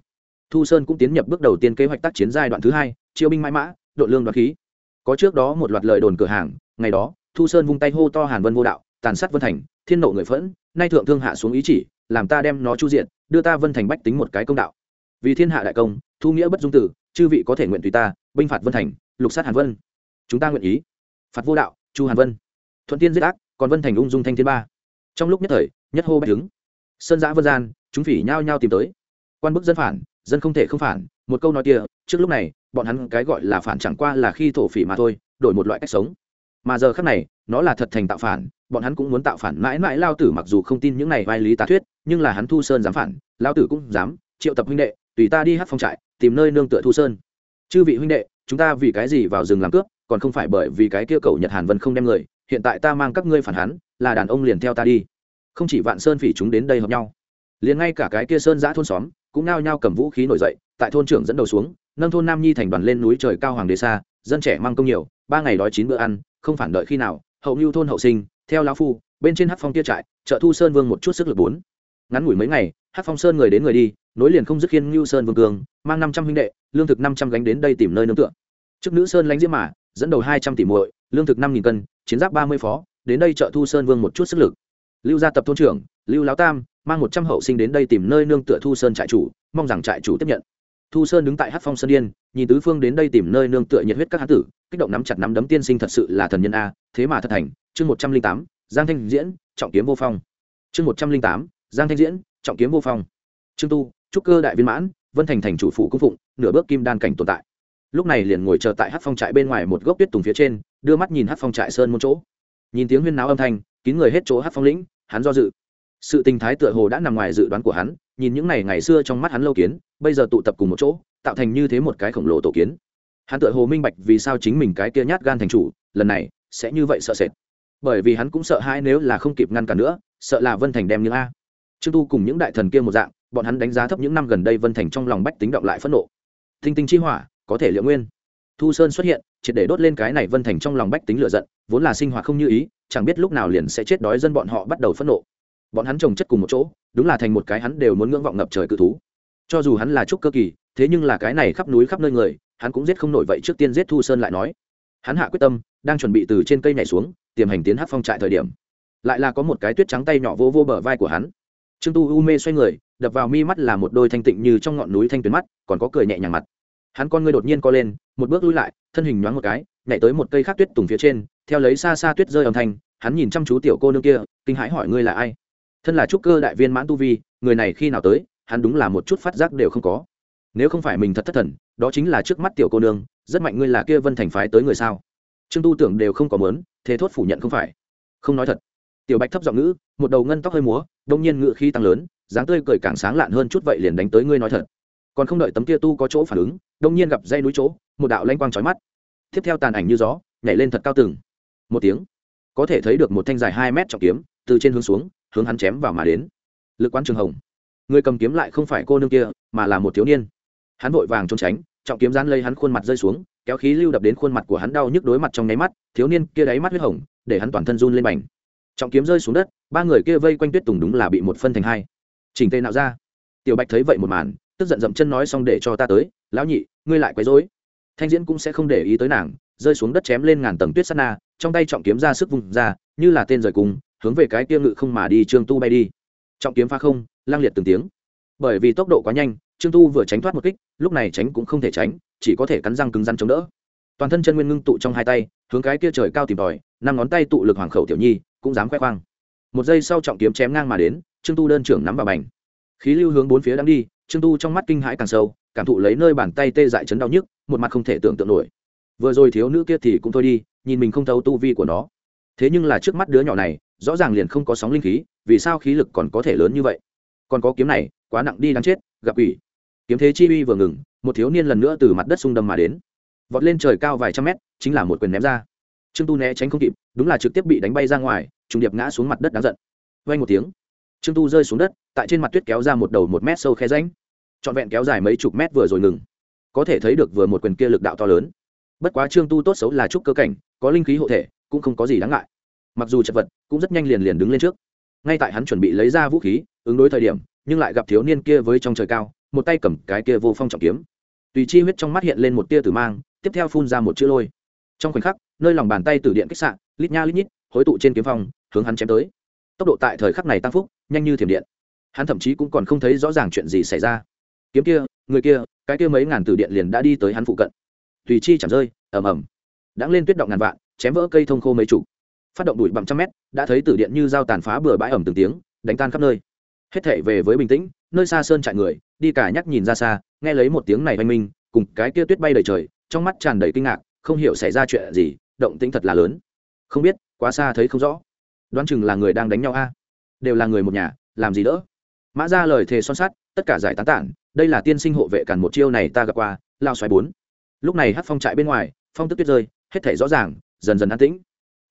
thu sơn cũng tiến nhập bước đầu tiên kế hoạch tác chiến giai đoạn thứ hai, chiêu binh mãi mã đội lương đoạt khí. Có trước đó một loạt lời đồn cửa hàng, ngày đó thu sơn vung tay hô to hàn vân vô đạo, tàn sát vân thành, thiên nộ người phẫn, nay thượng thương hạ xuống ý chỉ, làm ta đem nó chu diện đưa ta vân thành bách tính một cái công đạo. Vì thiên hạ đại công, thu nghĩa bất dung tử, chư vị có thể nguyện tùy ta, binh phạt vân thành, lục sát hàn vân. Chúng ta nguyện ý. Phạt vô đạo, chu hàn vân. Thuận tiên giết ác, còn vân thành ung dung thanh thiên ba. Trong lúc nhất thời, nhất hô bách đứng. Sơn giã vân gian, chúng phỉ nhao nhao tìm tới. Quan bức dân phản, dân không thể không phản, một câu nói kia, trước lúc này, bọn hắn cái gọi là phản chẳng qua là khi thổ phỉ mà thôi, đổi một loại cách sống mà giờ khác này, nó là thật thành tạo phản, bọn hắn cũng muốn tạo phản mãi mãi lao tử mặc dù không tin những này vai lý tá thuyết, nhưng là hắn thu sơn dám phản, lao tử cũng dám, triệu tập huynh đệ, tùy ta đi hát phong trại, tìm nơi nương tựa thu sơn. Chư vị huynh đệ, chúng ta vì cái gì vào rừng làm cướp, còn không phải bởi vì cái kia cầu nhật hàn vân không đem người, hiện tại ta mang các ngươi phản hắn, là đàn ông liền theo ta đi. Không chỉ vạn sơn phỉ chúng đến đây hợp nhau, liền ngay cả cái kia sơn giã thôn xóm cũng nao nhao cầm vũ khí nổi dậy, tại thôn trưởng dẫn đầu xuống, nâng thôn nam nhi thành đoàn lên núi trời cao hoàng đế xa, dân trẻ mang công nhiều, ba ngày đói chín bữa ăn không phản đợi khi nào, hậu mưu thôn hậu sinh, theo lão phu, bên trên hát phong kia trại, trợ thu sơn vương một chút sức lực bốn. Ngắn ngủi mấy ngày hát phong sơn người đến người đi, nối liền không dứt khiên ngưu sơn vương cường, mang năm trăm huynh đệ, lương thực năm trăm gánh đến đây tìm nơi nương tựa. Trước nữ sơn lãnh diễm mà, dẫn đầu hai trăm tỷ muội, lương thực năm nghìn cân, chiến giáp ba mươi phó, đến đây trợ thu sơn vương một chút sức lực. Lưu gia tập thôn trưởng, lưu láo tam, mang một trăm hậu sinh đến đây tìm nơi nương tựa thu sơn trại chủ, mong rằng trại chủ tiếp nhận. Thu sơn đứng tại hát phong sơn yên, nhìn tứ phương đến đây tìm nơi nương tựa nhiệt huyết các hán tử kích động nắm chặt nắm đấm tiên sinh thật sự là thần nhân a, thế mà thật thành. Chương một trăm linh tám, giang thanh diễn, trọng kiếm vô phong. Chương một trăm linh tám, giang thanh diễn, trọng kiếm vô phong. Trương tu, trúc cơ đại viên mãn, vân thành thành chủ phụ cung phụng, nửa bước kim đan cảnh tồn tại. Lúc này liền ngồi chờ tại hát phong trại bên ngoài một gốc tuyết tùng phía trên, đưa mắt nhìn hát phong trại sơn một chỗ. Nhìn tiếng huyên náo âm thanh, kín người hết chỗ hát phong lĩnh, hắn do dự. Sự tình thái tựa hồ đã nằm ngoài dự đoán của hắn, nhìn những ngày ngày xưa trong mắt hắn lâu kiến, bây giờ tụ tập cùng một chỗ, tạo thành như thế một cái khổng lồ tổ kiến hắn tựa hồ minh bạch vì sao chính mình cái kia nhát gan thành chủ, lần này sẽ như vậy sợ sệt. Bởi vì hắn cũng sợ hãi nếu là không kịp ngăn cản nữa, sợ là vân thành đem những a. Trương tu cùng những đại thần kia một dạng, bọn hắn đánh giá thấp những năm gần đây vân thành trong lòng bách tính động lại phẫn nộ. Thinh tinh chi hỏa, có thể liệu nguyên. Thu sơn xuất hiện, triệt để đốt lên cái này vân thành trong lòng bách tính lựa giận, vốn là sinh hoạt không như ý, chẳng biết lúc nào liền sẽ chết đói dân bọn họ bắt đầu phẫn nộ. Bọn hắn trồng chất cùng một chỗ, đúng là thành một cái hắn đều muốn ngưỡng vọng ngập trời cự thú. Cho dù hắn là trúc cơ kỳ, thế nhưng là cái này khắp núi khắp nơi người hắn cũng giết không nổi vậy trước tiên giết thu sơn lại nói. Hắn hạ quyết tâm, đang chuẩn bị từ trên cây nhảy xuống, tiềm hành tiến hát phong trại thời điểm. Lại là có một cái tuyết trắng tay nhỏ vô vô bờ vai của hắn. Trương tu u mê xoay người, đập vào mi mắt là một đôi thanh tịnh như trong ngọn núi thanh tuyến mắt, còn có cười nhẹ nhàng mặt. Hắn con ngươi đột nhiên co lên, một bước lui lại, thân hình nhoáng một cái, nhảy tới một cây khác tuyết tùng phía trên, theo lấy xa xa tuyết rơi âm thanh, hắn nhìn chăm chú tiểu cô nương kia, kinh hãi hỏi ngươi là ai? Thân là trúc cơ đại viên mãn tu vi, người này khi nào tới, hắn đúng là một chút phát giác đều không có nếu không phải mình thật thất thần, đó chính là trước mắt tiểu cô nương, rất mạnh ngươi là kia vân thành phái tới người sao? Trương tu tưởng đều không có mớn thế thốt phủ nhận không phải. Không nói thật. Tiểu bạch thấp giọng ngữ, một đầu ngân tóc hơi múa, đông nhiên ngự khi tăng lớn, dáng tươi cười càng sáng lạn hơn chút vậy liền đánh tới ngươi nói thật. Còn không đợi tấm kia tu có chỗ phản ứng, đông nhiên gặp dây núi chỗ, một đạo lanh quang trói mắt. Tiếp theo tàn ảnh như gió, nhảy lên thật cao từng. Một tiếng, có thể thấy được một thanh dài hai mét trọng kiếm, từ trên hướng xuống, hướng hắn chém vào mà đến. Lực quán trường hồng. Người cầm kiếm lại không phải cô nương kia, mà là một thiếu niên hắn vội vàng trốn tránh, trọng kiếm gian lây hắn khuôn mặt rơi xuống, kéo khí lưu đập đến khuôn mặt của hắn đau nhức đối mặt trong nháy mắt, thiếu niên kia đáy mắt huyết hồng, để hắn toàn thân run lên bành. Trọng kiếm rơi xuống đất, ba người kia vây quanh tuyết tùng đúng là bị một phân thành hai. Chỉnh tê nạo ra. Tiểu bạch thấy vậy một màn, tức giận dậm chân nói xong để cho ta tới, lão nhị, ngươi lại quấy rối. Thanh diễn cũng sẽ không để ý tới nàng, rơi xuống đất chém lên ngàn tầng tuyết sắt na, trong tay trọng kiếm ra sức vùng ra, như là tên rời cùng, hướng về cái kia ngự không mà đi trương tu bay đi. Trọng kiếm pha không, lang liệt từng tiếng. Bởi vì tốc độ quá nhanh trương tu vừa tránh thoát một kích, lúc này tránh cũng không thể tránh, chỉ có thể cắn răng cứng răng chống đỡ. Toàn thân chân nguyên ngưng tụ trong hai tay, hướng cái kia trời cao tìm tòi, năm ngón tay tụ lực hoàng khẩu tiểu nhi, cũng dám khoe khoang. Một giây sau trọng kiếm chém ngang mà đến, trương tu đơn trưởng nắm vào bành. Khí lưu hướng bốn phía đang đi, trương tu trong mắt kinh hãi càng sâu, cảm thụ lấy nơi bàn tay tê dại chấn đau nhức, một mặt không thể tưởng tượng nổi. Vừa rồi thiếu nữ kia thì cũng thôi đi, nhìn mình không thấu tu vi của nó. Thế nhưng là trước mắt đứa nhỏ này, rõ ràng liền không có sóng linh khí, vì sao khí lực còn có thể lớn như vậy? Còn có kiếm này, quá nặng đi đáng chết, gặp ủy kiếm thế chi uy vừa ngừng, một thiếu niên lần nữa từ mặt đất xung đâm mà đến. Vọt lên trời cao vài trăm mét, chính là một quyền ném ra. Trương tu né tránh không kịp, đúng là trực tiếp bị đánh bay ra ngoài, trùng điệp ngã xuống mặt đất đáng giận. Vay một tiếng, trương tu rơi xuống đất, tại trên mặt tuyết kéo ra một đầu một mét sâu khe ránh trọn vẹn kéo dài mấy chục mét vừa rồi ngừng. Có thể thấy được vừa một quyền kia lực đạo to lớn. Bất quá trương tu tốt xấu là trúc cơ cảnh, có linh khí hộ thể, cũng không có gì đáng ngại. Mặc dù chật vật, cũng rất nhanh liền liền đứng lên trước. Ngay tại hắn chuẩn bị lấy ra vũ khí, ứng đối thời điểm, nhưng lại gặp thiếu niên kia với trong trời cao một tay cầm cái kia vô phong trọng kiếm. Tùy chi huyết trong mắt hiện lên một tia tử mang, tiếp theo phun ra một chữ lôi. Trong khoảnh khắc, nơi lòng bàn tay từ điện kích sạn lít nha lít nhít, hối tụ trên kiếm phong, hướng hắn chém tới. Tốc độ tại thời khắc này tăng phúc, nhanh như thiểm điện. Hắn thậm chí cũng còn không thấy rõ ràng chuyện gì xảy ra. Kiếm kia, người kia, cái kia mấy ngàn từ điện liền đã đi tới hắn phụ cận. Tùy chi chẳng rơi, ầm ầm. Đãng lên tuyết động ngàn vạn, chém vỡ cây thông khô mấy chục. Phát động đuổi bằng trăm mét, đã thấy từ điện như dao tàn phá bừa bãi ẩm từng tiếng, đánh tan khắp nơi. Hết thể về với bình tĩnh, nơi xa sơn trại người đi cả nhắc nhìn ra xa, nghe lấy một tiếng này oanh minh, cùng cái kia tuyết bay đầy trời, trong mắt tràn đầy kinh ngạc, không hiểu xảy ra chuyện gì, động tĩnh thật là lớn. Không biết, quá xa thấy không rõ. Đoán chừng là người đang đánh nhau a. Đều là người một nhà, làm gì đỡ? Mã ra lời thề son sắt, tất cả giải tán tản, đây là tiên sinh hộ vệ cản một chiêu này ta gặp qua, lao xoáy bốn. Lúc này hát phong trại bên ngoài, phong tức tuyết rơi, hết thể rõ ràng, dần dần an tĩnh.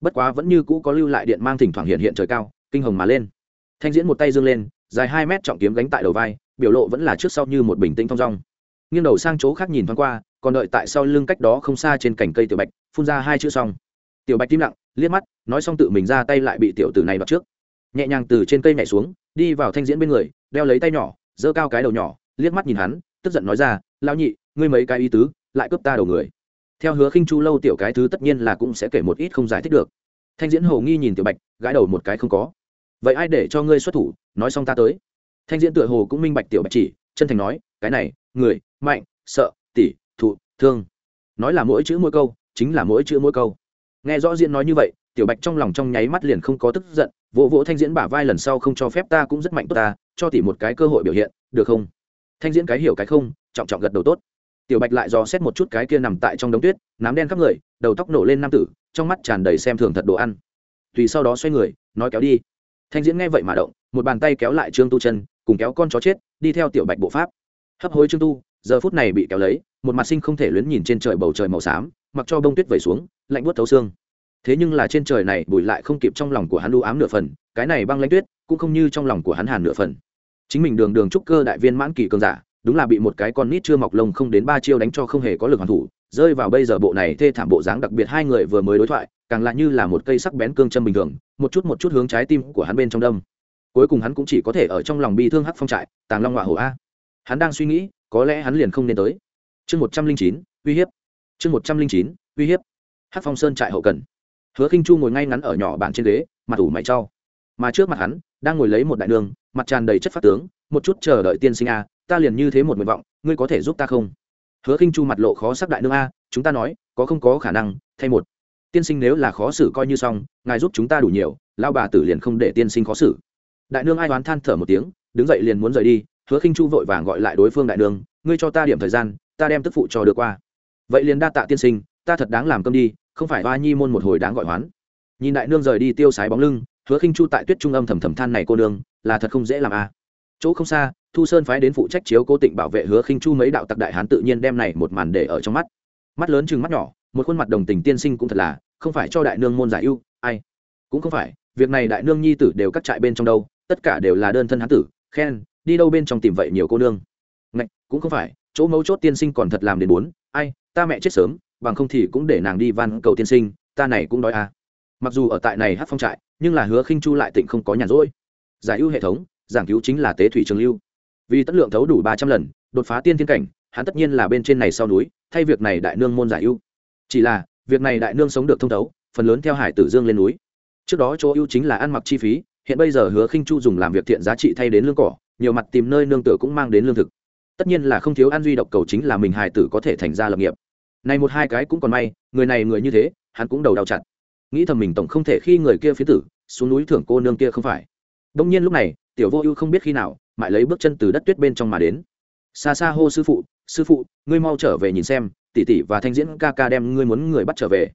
Bất quá vẫn như cũ có lưu lại điện mang thỉnh thoảng hiện hiện trời cao, kinh hồng mà lên. Thanh diễn một tay dương lên, dài hai mét trọng kiếm gánh tại đầu vai biểu lộ vẫn là trước sau như một bình tĩnh thong dong. Nghiêng đầu sang chỗ khác nhìn thoáng qua, còn đợi tại sau lưng cách đó không xa trên cành cây tiểu bạch, phun ra hai chữ xong. Tiểu bạch tim lặng, liếc mắt, nói xong tự mình ra tay lại bị tiểu tử này bắt trước. Nhẹ nhàng từ trên cây nhảy xuống, đi vào thanh diễn bên người, đeo lấy tay nhỏ, giơ cao cái đầu nhỏ, liếc mắt nhìn hắn, tức giận nói ra lao nhị, ngươi mấy cái ý tứ, lại cướp ta đầu người. Theo hứa khinh chu lâu tiểu cái thứ tất nhiên là cũng sẽ kể một ít không giải thích được. Thanh diễn hồ nghi nhìn tiểu bạch, gãi đầu một cái không có. Vậy ai để cho ngươi xuất thủ, nói xong ta tới thanh diễn tựa hồ cũng minh bạch tiểu bạch chỉ, chân thành nói, cái này, người, mạnh, sợ, tỉ, thụ, thương. Nói là mỗi chữ mỗi câu, chính là mỗi chữ mỗi câu. Nghe rõ diễn nói như vậy, tiểu bạch trong lòng trong nháy mắt liền không có tức giận, vỗ vỗ thanh diễn bả vai lần sau không cho phép ta cũng rất mạnh tốt ta, cho tỉ một cái cơ hội biểu hiện, được không? Thanh diễn cái hiểu cái không, trọng trọng gật đầu tốt. Tiểu bạch lại dò xét một chút cái kia nằm tại trong đống tuyết, nám đen khắp người, đầu tóc nổ lên nam tử, trong mắt tràn đầy xem thường thật đồ ăn. Tùy sau đó xoay người, nói kéo đi. Thanh diễn nghe vậy mà động, một bàn tay kéo lại trương tu chân cùng kéo con chó chết, đi theo tiểu bạch bộ pháp. Hấp hối trương tu, giờ phút này bị kéo lấy, một mặt sinh không thể luyến nhìn trên trời bầu trời màu xám, mặc cho bông tuyết vẩy xuống, lạnh buốt thấu xương. Thế nhưng là trên trời này bùi lại không kịp trong lòng của hắn lưu ám nửa phần, cái này băng lãnh tuyết cũng không như trong lòng của hắn hàn nửa phần. Chính mình đường đường trúc cơ đại viên mãn kỳ cường giả, đúng là bị một cái con nít chưa mọc lông không đến ba chiêu đánh cho không hề có lực hoàn thủ, rơi vào bây giờ bộ này thê thảm bộ dáng đặc biệt hai người vừa mới đối thoại, càng lại như là một cây sắc bén cương châm bình thường, một chút một chút hướng trái tim của hắn bên trong đâm cuối cùng hắn cũng chỉ có thể ở trong lòng bi thương hắc phong trại, tàng long họa hổ a. Hắn đang suy nghĩ, có lẽ hắn liền không nên tới. Chương một trăm linh chín, uy hiếp. Chương một trăm linh chín, uy hiếp. Hắc phong sơn trại hậu cần. Hứa khinh chu ngồi ngay ngắn ở nhỏ bàn trên ghế, mặt ủ mày trao mà trước mặt hắn, đang ngồi lấy một đại đường mặt tràn đầy chất phát tướng, một chút chờ đợi tiên sinh a, ta liền như thế một nguyện vọng, ngươi có thể giúp ta không? Hứa khinh chu mặt lộ khó sắc đại nương a, chúng ta nói, có không có khả năng, thay một. Tiên sinh nếu là khó xử coi như xong, ngài giúp chúng ta đủ nhiều lao bà tử liền không để tiên sinh khó xử đại nương ai đoán than thở một tiếng, đứng dậy liền muốn rời đi, hứa khinh chu vội vàng gọi lại đối phương đại nương, ngươi cho ta điểm thời gian, ta đem tức phụ cho được qua. Vậy liền đa tạ tiên sinh, ta thật đáng làm cơm đi, không phải hoa nhi môn một hồi đáng gọi hoán. Nhìn đại nương rời đi tiêu sái bóng lưng, hứa khinh chu tại tuyết trung âm thầm thầm than này cô nương, là thật không dễ làm a chỗ không xa, thu sơn phái đến phụ trách chiếu cố tịnh bảo vệ hứa khinh chu mấy đạo tặc đại hán tự nhiên đem này một màn để ở trong mắt. Mắt lớn chừng mắt nhỏ, một khuôn mặt đồng tình tiên sinh cũng thật là, không phải cho đại nương môn giải ưu, ai? Cũng không phải, việc này đại nương nhi tử đều cắt trại bên trong đâu tất cả đều là đơn thân hán tử, khen, đi đâu bên trong tìm vậy nhiều cô nương. Ngạch, cũng không phải, chỗ mấu chốt tiên sinh còn thật làm đến bốn, ai, ta mẹ chết sớm, bằng không thì cũng để nàng đi van cầu tiên sinh, ta này cũng đói à. Mặc dù ở tại này hát phong trại, nhưng là hứa khinh chu lại tịnh không có nhàn rỗi. Giải ưu hệ thống, giảng cứu chính là tế thủy trường lưu. Vì tất lượng thấu đủ ba trăm lần, đột phá tiên thiên cảnh, hắn tất nhiên là bên trên này sau núi, thay việc này đại nương môn giải ưu. Chỉ là, việc này đại nương sống được thông thấu, phần lớn theo hải tử dương lên núi. Trước đó chỗ ưu chính là ăn mặc chi phí hiện bây giờ hứa khinh chu dùng làm việc thiện giá trị thay đến lương cỏ, nhiều mặt tìm nơi nương tựa cũng mang đến lương thực. Tất nhiên là không thiếu an duy độc cầu chính là mình hài tử có thể thành ra lập nghiệp. Này một hai cái cũng còn may, người này người như thế, hắn cũng đầu đau chặt. Nghĩ thầm mình tổng không thể khi người kia phía tử, xuống núi thưởng cô nương kia không phải. Đông nhiên lúc này, tiểu vô ưu không biết khi nào, mãi lấy bước chân từ đất tuyết bên trong mà đến. Xa xa hô sư phụ sư phụ, ngươi mau trở về nhìn xem, tỷ tỷ và thanh diễn ca ca đem ngươi muốn người bắt trở về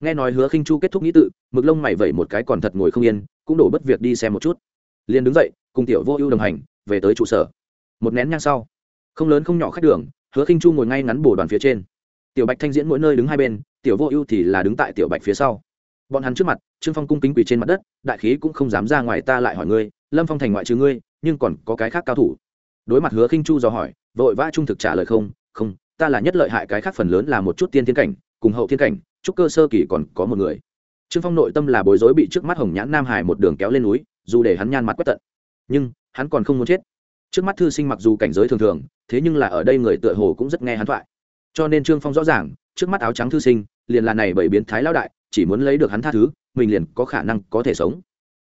nghe nói hứa khinh chu kết thúc nghĩ tự, mực lông mày vẩy một cái còn thật ngồi không yên, cũng đổ bất việc đi xem một chút. Liền đứng dậy, cùng tiểu vô ưu đồng hành, về tới trụ sở. Một nén nhang sau, không lớn không nhỏ khách đường, hứa khinh chu ngồi ngay ngắn bổ đoàn phía trên. Tiểu bạch thanh diễn mỗi nơi đứng hai bên, tiểu vô ưu thì là đứng tại tiểu bạch phía sau. Bọn hắn trước mặt, trương phong cung kính quỳ trên mặt đất, đại khí cũng không dám ra ngoài ta lại hỏi ngươi, lâm phong thành ngoại trừ ngươi, nhưng còn có cái khác cao thủ. Đối mặt hứa khinh chu dò hỏi, vội vã trung thực trả lời không không, ta là nhất lợi hại cái khác phần lớn là một chút tiên thiên cảnh, cùng hậu thiên cảnh trúc cơ sơ kỳ còn có một người. Trương phong nội tâm là bối rối bị trước mắt hồng nhãn nam hải một đường kéo lên núi, dù để hắn nhan mặt quét tận. Nhưng, hắn còn không muốn chết. Trước mắt thư sinh mặc dù cảnh giới thường thường, thế nhưng là ở đây người tựa hồ cũng rất nghe hắn thoại. Cho nên trương phong rõ ràng, trước mắt áo trắng thư sinh, liền là này bởi biến thái lao đại, chỉ muốn lấy được hắn tha thứ, mình liền có khả năng có thể sống.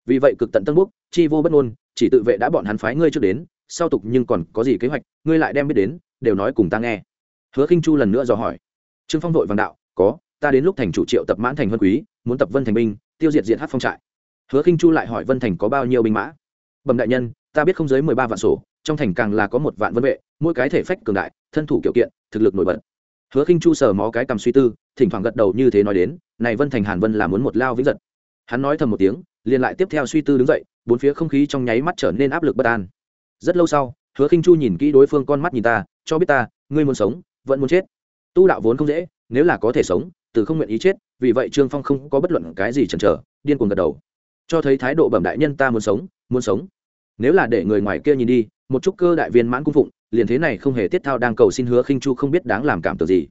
Vì vậy cực tận tân búc chi vô bất ngôn, chỉ tự vệ đã bọn hắn phái ngươi trước đến, sau tục nhưng còn có gì kế hoạch, ngươi lại đem biết đến, đều nói cùng ta nghe. Hứa khinh chu lần nữa dò hỏi. Trương phong vội vàng đạo, có ta đến lúc thành chủ triệu tập mãn thành vân quý, muốn tập vân thành binh, tiêu diệt diện hát phong trại. Hứa khinh chu lại hỏi vân thành có bao nhiêu binh mã? Bẩm đại nhân, ta biết không dưới mười ba vạn sổ, trong thành càng là có một vạn vân vệ, mỗi cái thể phách cường đại, thân thủ kiểu kiện, thực lực nổi bật. Hứa khinh chu sờ mó cái cầm suy tư, thỉnh thoảng gật đầu như thế nói đến, này vân thành hàn vân là muốn một lao vĩnh giật. Hắn nói thầm một tiếng, liền lại tiếp theo suy tư đứng dậy, bốn phía không khí trong nháy mắt trở nên áp lực bất an. Rất lâu sau, hứa khinh chu nhìn kỹ đối phương con mắt nhìn ta, cho biết ta, ngươi muốn sống, vẫn muốn chết. Tu đạo vốn không dễ, nếu là có thể sống từ không nguyện ý chết, vì vậy trương phong không có bất luận cái gì chần chờ, điên cuồng gật đầu. Cho thấy thái độ bẩm đại nhân ta muốn sống muốn sống. Nếu là để người ngoài kia nhìn đi, một chút cơ đại viên mãn cung phụng, liền thế này không hề tiết thao đang cầu xin hứa khinh chu không biết đáng làm cảm tưởng gì.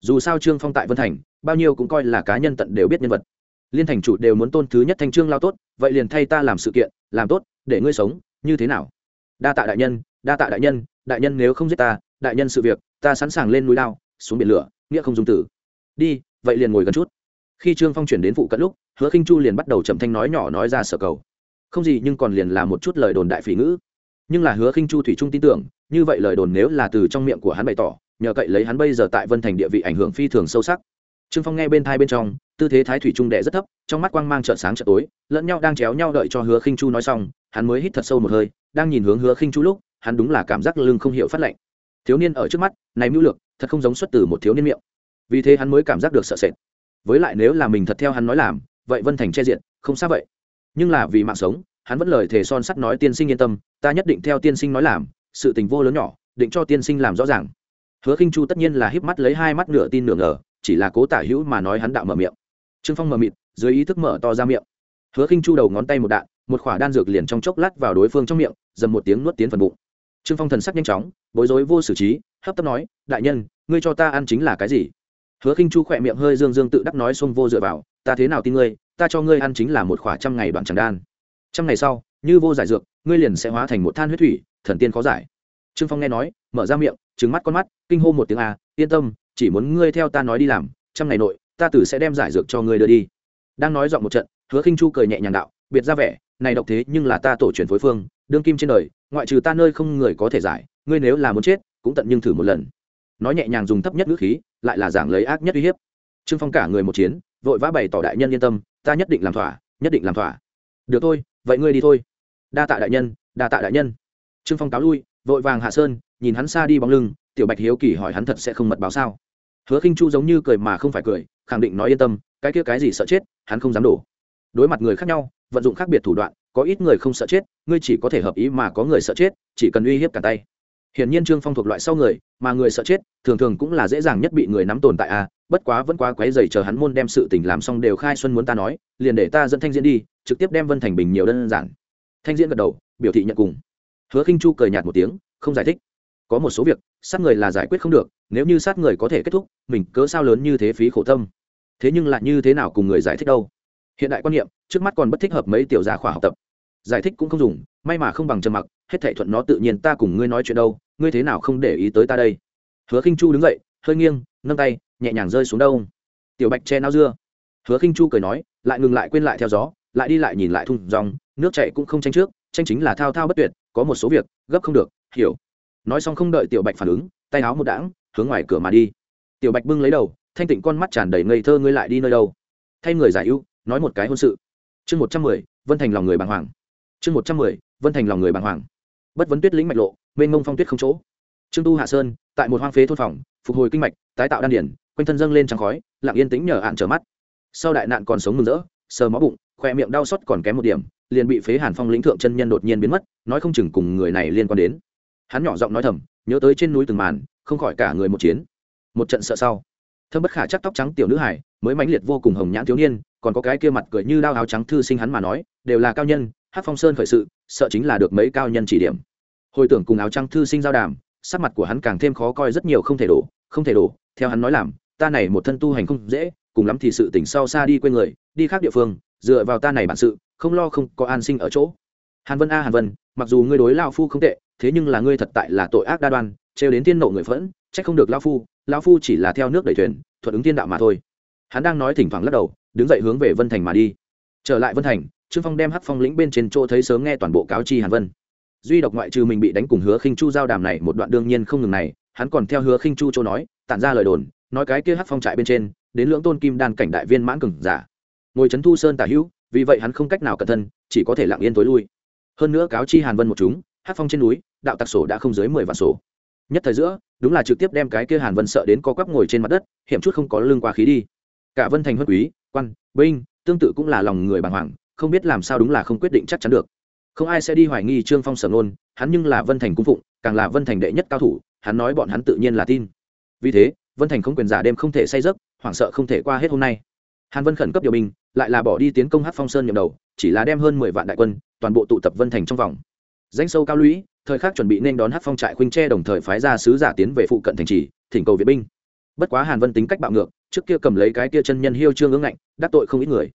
Dù sao trương phong tại vân thành, bao nhiêu cũng coi là cá nhân tận đều biết nhân vật. Liên thành chủ đều muốn tôn thứ nhất thanh trương lao tốt, vậy liền thay ta làm sự kiện, làm tốt, để ngươi sống, như thế nào? Đa tạ đại nhân, đa tạ đại nhân đại nhân nếu không giết ta, đại nhân sự việc, ta sẵn sàng lên núi lao, xuống biển lửa, nghĩa không dùng tử. Đi vậy liền ngồi gần chút. Khi trương phong chuyển đến phụ cận lúc, hứa khinh chu liền bắt đầu chậm thanh nói nhỏ nói ra sở cầu. Không gì, nhưng còn liền là một chút lời đồn đại phỉ ngữ. Nhưng là hứa khinh chu thủy trung tin tưởng, như vậy lời đồn nếu là từ trong miệng của hắn bày tỏ, nhờ cậy lấy hắn bây giờ tại vân thành địa vị ảnh hưởng phi thường sâu sắc. Trương phong nghe bên thai bên trong, tư thế thái thủy trung đệ rất thấp, trong mắt quang mang trợn sáng trợn tối, lẫn nhau đang chéo nhau đợi cho hứa khinh chu nói xong, hắn mới hít thật sâu một hơi, đang nhìn hướng hứa khinh chu lúc, hắn đúng là cảm giác lưng không hiểu phát lạnh thiếu niên ở trước mắt, này mưu lược, thật không giống xuất từ một thiếu niên miệng vì thế hắn mới cảm giác được sợ sệt. Với lại nếu là mình thật theo hắn nói làm, vậy vân thành che diện, không sao vậy. Nhưng là vì mạng sống, hắn vẫn lời thề son sắt nói tiên sinh yên tâm, ta nhất định theo tiên sinh nói làm, sự tình vô lớn nhỏ, định cho tiên sinh làm rõ ràng. Hứa khinh chu tất nhiên là híp mắt lấy hai mắt nửa tin nửa ngờ, chỉ là cố tả hữu mà nói hắn đạo mở miệng. Trương phong mở mịt, dưới ý thức mở to ra miệng. Hứa khinh chu đầu ngón tay một đạn, một khỏa đan dược liền trong chốc lát vào đối phương trong miệng, dầm một tiếng nuốt tiến phần bụng. Trương phong thần sắc nhanh chóng, bối rối vô xử trí, hấp tấp nói, đại nhân, ngươi cho ta ăn chính là cái gì? Hứa khinh chu khỏe miệng hơi dương dương tự đắc nói xông vô dựa vào, ta thế nào tin ngươi, ta cho ngươi ăn chính là một khỏa trăm ngày đoạn chẳng đan. Trăm ngày sau, như vô giải dược, ngươi liền sẽ hóa thành một than huyết thủy, thần tiên khó giải. Trương phong nghe nói, mở ra miệng, trừng mắt con mắt, kinh hô một tiếng a yên tâm, chỉ muốn ngươi theo ta nói đi làm, trăm ngày nội, ta tử sẽ đem giải dược cho ngươi đưa đi. Đang nói dọn một trận, hứa khinh chu cười nhẹ nhàng đạo, biệt ra vẻ, này độc thế nhưng là ta tổ truyền phối phương, đương kim trên đời, ngoại trừ ta nơi không người có thể giải, ngươi nếu là muốn chết, cũng tận nhưng thử một lần nói nhẹ nhàng dùng thấp nhất ngữ khí, lại là giảng lấy ác nhất uy hiếp. Trương phong cả người một chiến, vội vã bày tỏ đại nhân yên tâm, ta nhất định làm thỏa, nhất định làm thỏa. Được thôi, vậy ngươi đi thôi. Đa tạ đại nhân, đa tạ đại nhân. Trương phong cáo lui, vội vàng hạ sơn, nhìn hắn xa đi bóng lưng, tiểu bạch hiếu kỳ hỏi hắn thật sẽ không mật báo sao? Hứa khinh chu giống như cười mà không phải cười, khẳng định nói yên tâm, cái kia cái gì sợ chết, hắn không dám đổ. Đối mặt người khác nhau, vận dụng khác biệt thủ đoạn, có ít người không sợ chết, ngươi chỉ có thể hợp ý mà có người sợ chết, chỉ cần uy hiếp cả tay hiển nhiên trương phong thuộc loại sau người, mà người sợ chết, thường thường cũng là dễ dàng nhất bị người nắm tồn tại a bất quá vẫn quá quấy dày chờ hắn môn đem sự tình làm xong đều khai xuân muốn ta nói, liền để ta dẫn thanh diễn đi, trực tiếp đem vân thành bình nhiều đơn giản. Thanh diễn gật đầu, biểu thị nhận cùng. Hứa khinh chu cười nhạt một tiếng, không giải thích. Có một số việc, sát người là giải quyết không được, nếu như sát người có thể kết thúc, mình cớ sao lớn như thế phí khổ tâm. Thế nhưng lại như thế nào cùng người giải thích đâu? Hiện đại quan niệm, trước mắt còn bất thích hợp mấy tiểu gia khóa học tập. Giải thích cũng không dùng may mà không bằng trầm mặc, hết thảy thuận nó tự nhiên ta cùng ngươi nói chuyện đâu, ngươi thế nào không để ý tới ta đây? Hứa khinh chu đứng dậy, hơi nghiêng, nâng tay, nhẹ nhàng rơi xuống đâu. Tiểu bạch che nao dưa. Hứa khinh chu cười nói, lại ngừng lại quên lại theo gió, lại đi lại nhìn lại thung dòng, nước chảy cũng không tranh trước, tranh chính là thao thao bất tuyệt, có một số việc, gấp không được, hiểu. Nói xong không đợi tiểu bạch phản ứng, tay áo một đãng, hướng ngoài cửa mà đi. Tiểu bạch bưng lấy đầu, thanh tịnh con mắt tràn đầy ngây thơ, ngươi lại đi nơi đâu? Thay người giải ưu, nói một cái hôn sự. Chương một trăm mười, vân thành lòng người bàng hoàng. Chương một trăm mười vân thành lòng người bàng hoàng. Bất vấn tuyết lĩnh mạch lộ, mênh mông phong tuyết không chỗ. Trương tu hạ sơn, tại một hoang phế thôn phòng, phục hồi kinh mạch, tái tạo đan điển, quanh thân dâng lên trắng khói, lặng yên tĩnh nhờ hạn trở mắt. Sau đại nạn còn sống mừng rỡ, sờ mó bụng, khoe miệng đau xót còn kém một điểm, liền bị phế hàn phong lĩnh thượng chân nhân đột nhiên biến mất, nói không chừng cùng người này liên quan đến. Hắn nhỏ giọng nói thầm, nhớ tới trên núi từng màn, không khỏi cả người một chiến. Một trận sợ sau thơm bất khả chắc tóc trắng tiểu nữ hải, mới mãnh liệt vô cùng hồng nhãn thiếu niên, còn có cái kia mặt cười như đao áo trắng thư sinh hắn mà nói, đều là cao nhân, hát phong sơn khởi sự sợ chính là được mấy cao nhân chỉ điểm. Hồi tưởng cùng áo trăng thư sinh giao đàm, sắc mặt của hắn càng thêm khó coi rất nhiều không thể đổ, không thể đổ, theo hắn nói làm, ta này một thân tu hành không dễ, cùng lắm thì sự tỉnh sau xa đi quên người, đi khác địa phương, dựa vào ta này bản sự, không lo không có an sinh ở chỗ. Hàn vân a hàn vân, mặc dù ngươi đối lao phu không tệ, thế nhưng là ngươi thật tại là tội ác đa đoan, trêu đến tiên nộ người phẫn, trách không được lao phu lao phu chỉ là theo nước đẩy thuyền, thuận ứng tiên đạo mà thôi. Hắn đang nói thỉnh thoảng lắc đầu, đứng dậy hướng về vân thành mà đi. Trở lại vân thành trương phong đem hắc phong lĩnh bên trên chỗ thấy sớm nghe toàn bộ cáo chi hàn vân. Duy độc ngoại trừ mình bị đánh cùng hứa khinh chu giao đàm này một đoạn đương nhiên không ngừng này, hắn còn theo hứa khinh chu châu nói, tản ra lời đồn, nói cái kia hắc phong trại bên trên, đến lưỡng tôn kim đan cảnh đại viên mãn cường giả. Ngồi trấn thu sơn tả hữu, vì vậy hắn không cách nào cẩn thân, chỉ có thể lặng yên tối lui. Hơn nữa cáo chi hàn vân một chúng, hắc phong trên núi, đạo tặc sổ đã không dưới mười vạn sổ. Nhất thời giữa, đúng là trực tiếp đem cái kia hàn vân sợ đến co quắp ngồi trên mặt đất, hiểm chút không có lưng qua khí đi. Cả vân thành huân quý, quan binh tương tự cũng là lòng người bàng hoàng không biết làm sao đúng là không quyết định chắc chắn được. Không ai sẽ đi hoài nghi trương phong sở ngôn, hắn nhưng là vân thành cung phụng, càng là vân thành đệ nhất cao thủ, hắn nói bọn hắn tự nhiên là tin. Vì thế, vân thành không quyền giả đêm không thể say giấc, hoảng sợ không thể qua hết hôm nay. Hàn vân khẩn cấp điều binh, lại là bỏ đi tiến công hát phong sơn nhậm đầu, chỉ là đem hơn mười vạn đại quân, toàn bộ tụ tập vân thành trong vòng. Danh sâu cao lũy, thời khắc chuẩn bị nên đón hát phong trại khuynh tre đồng thời phái ra sứ giả tiến về phụ cận thành trì, thỉnh cầu viện binh. Bất quá hàn vân tính cách bạo ngược, trước kia cầm lấy cái kia chân nhân hiêu trương ứng ngạnh, đắc tội không ít người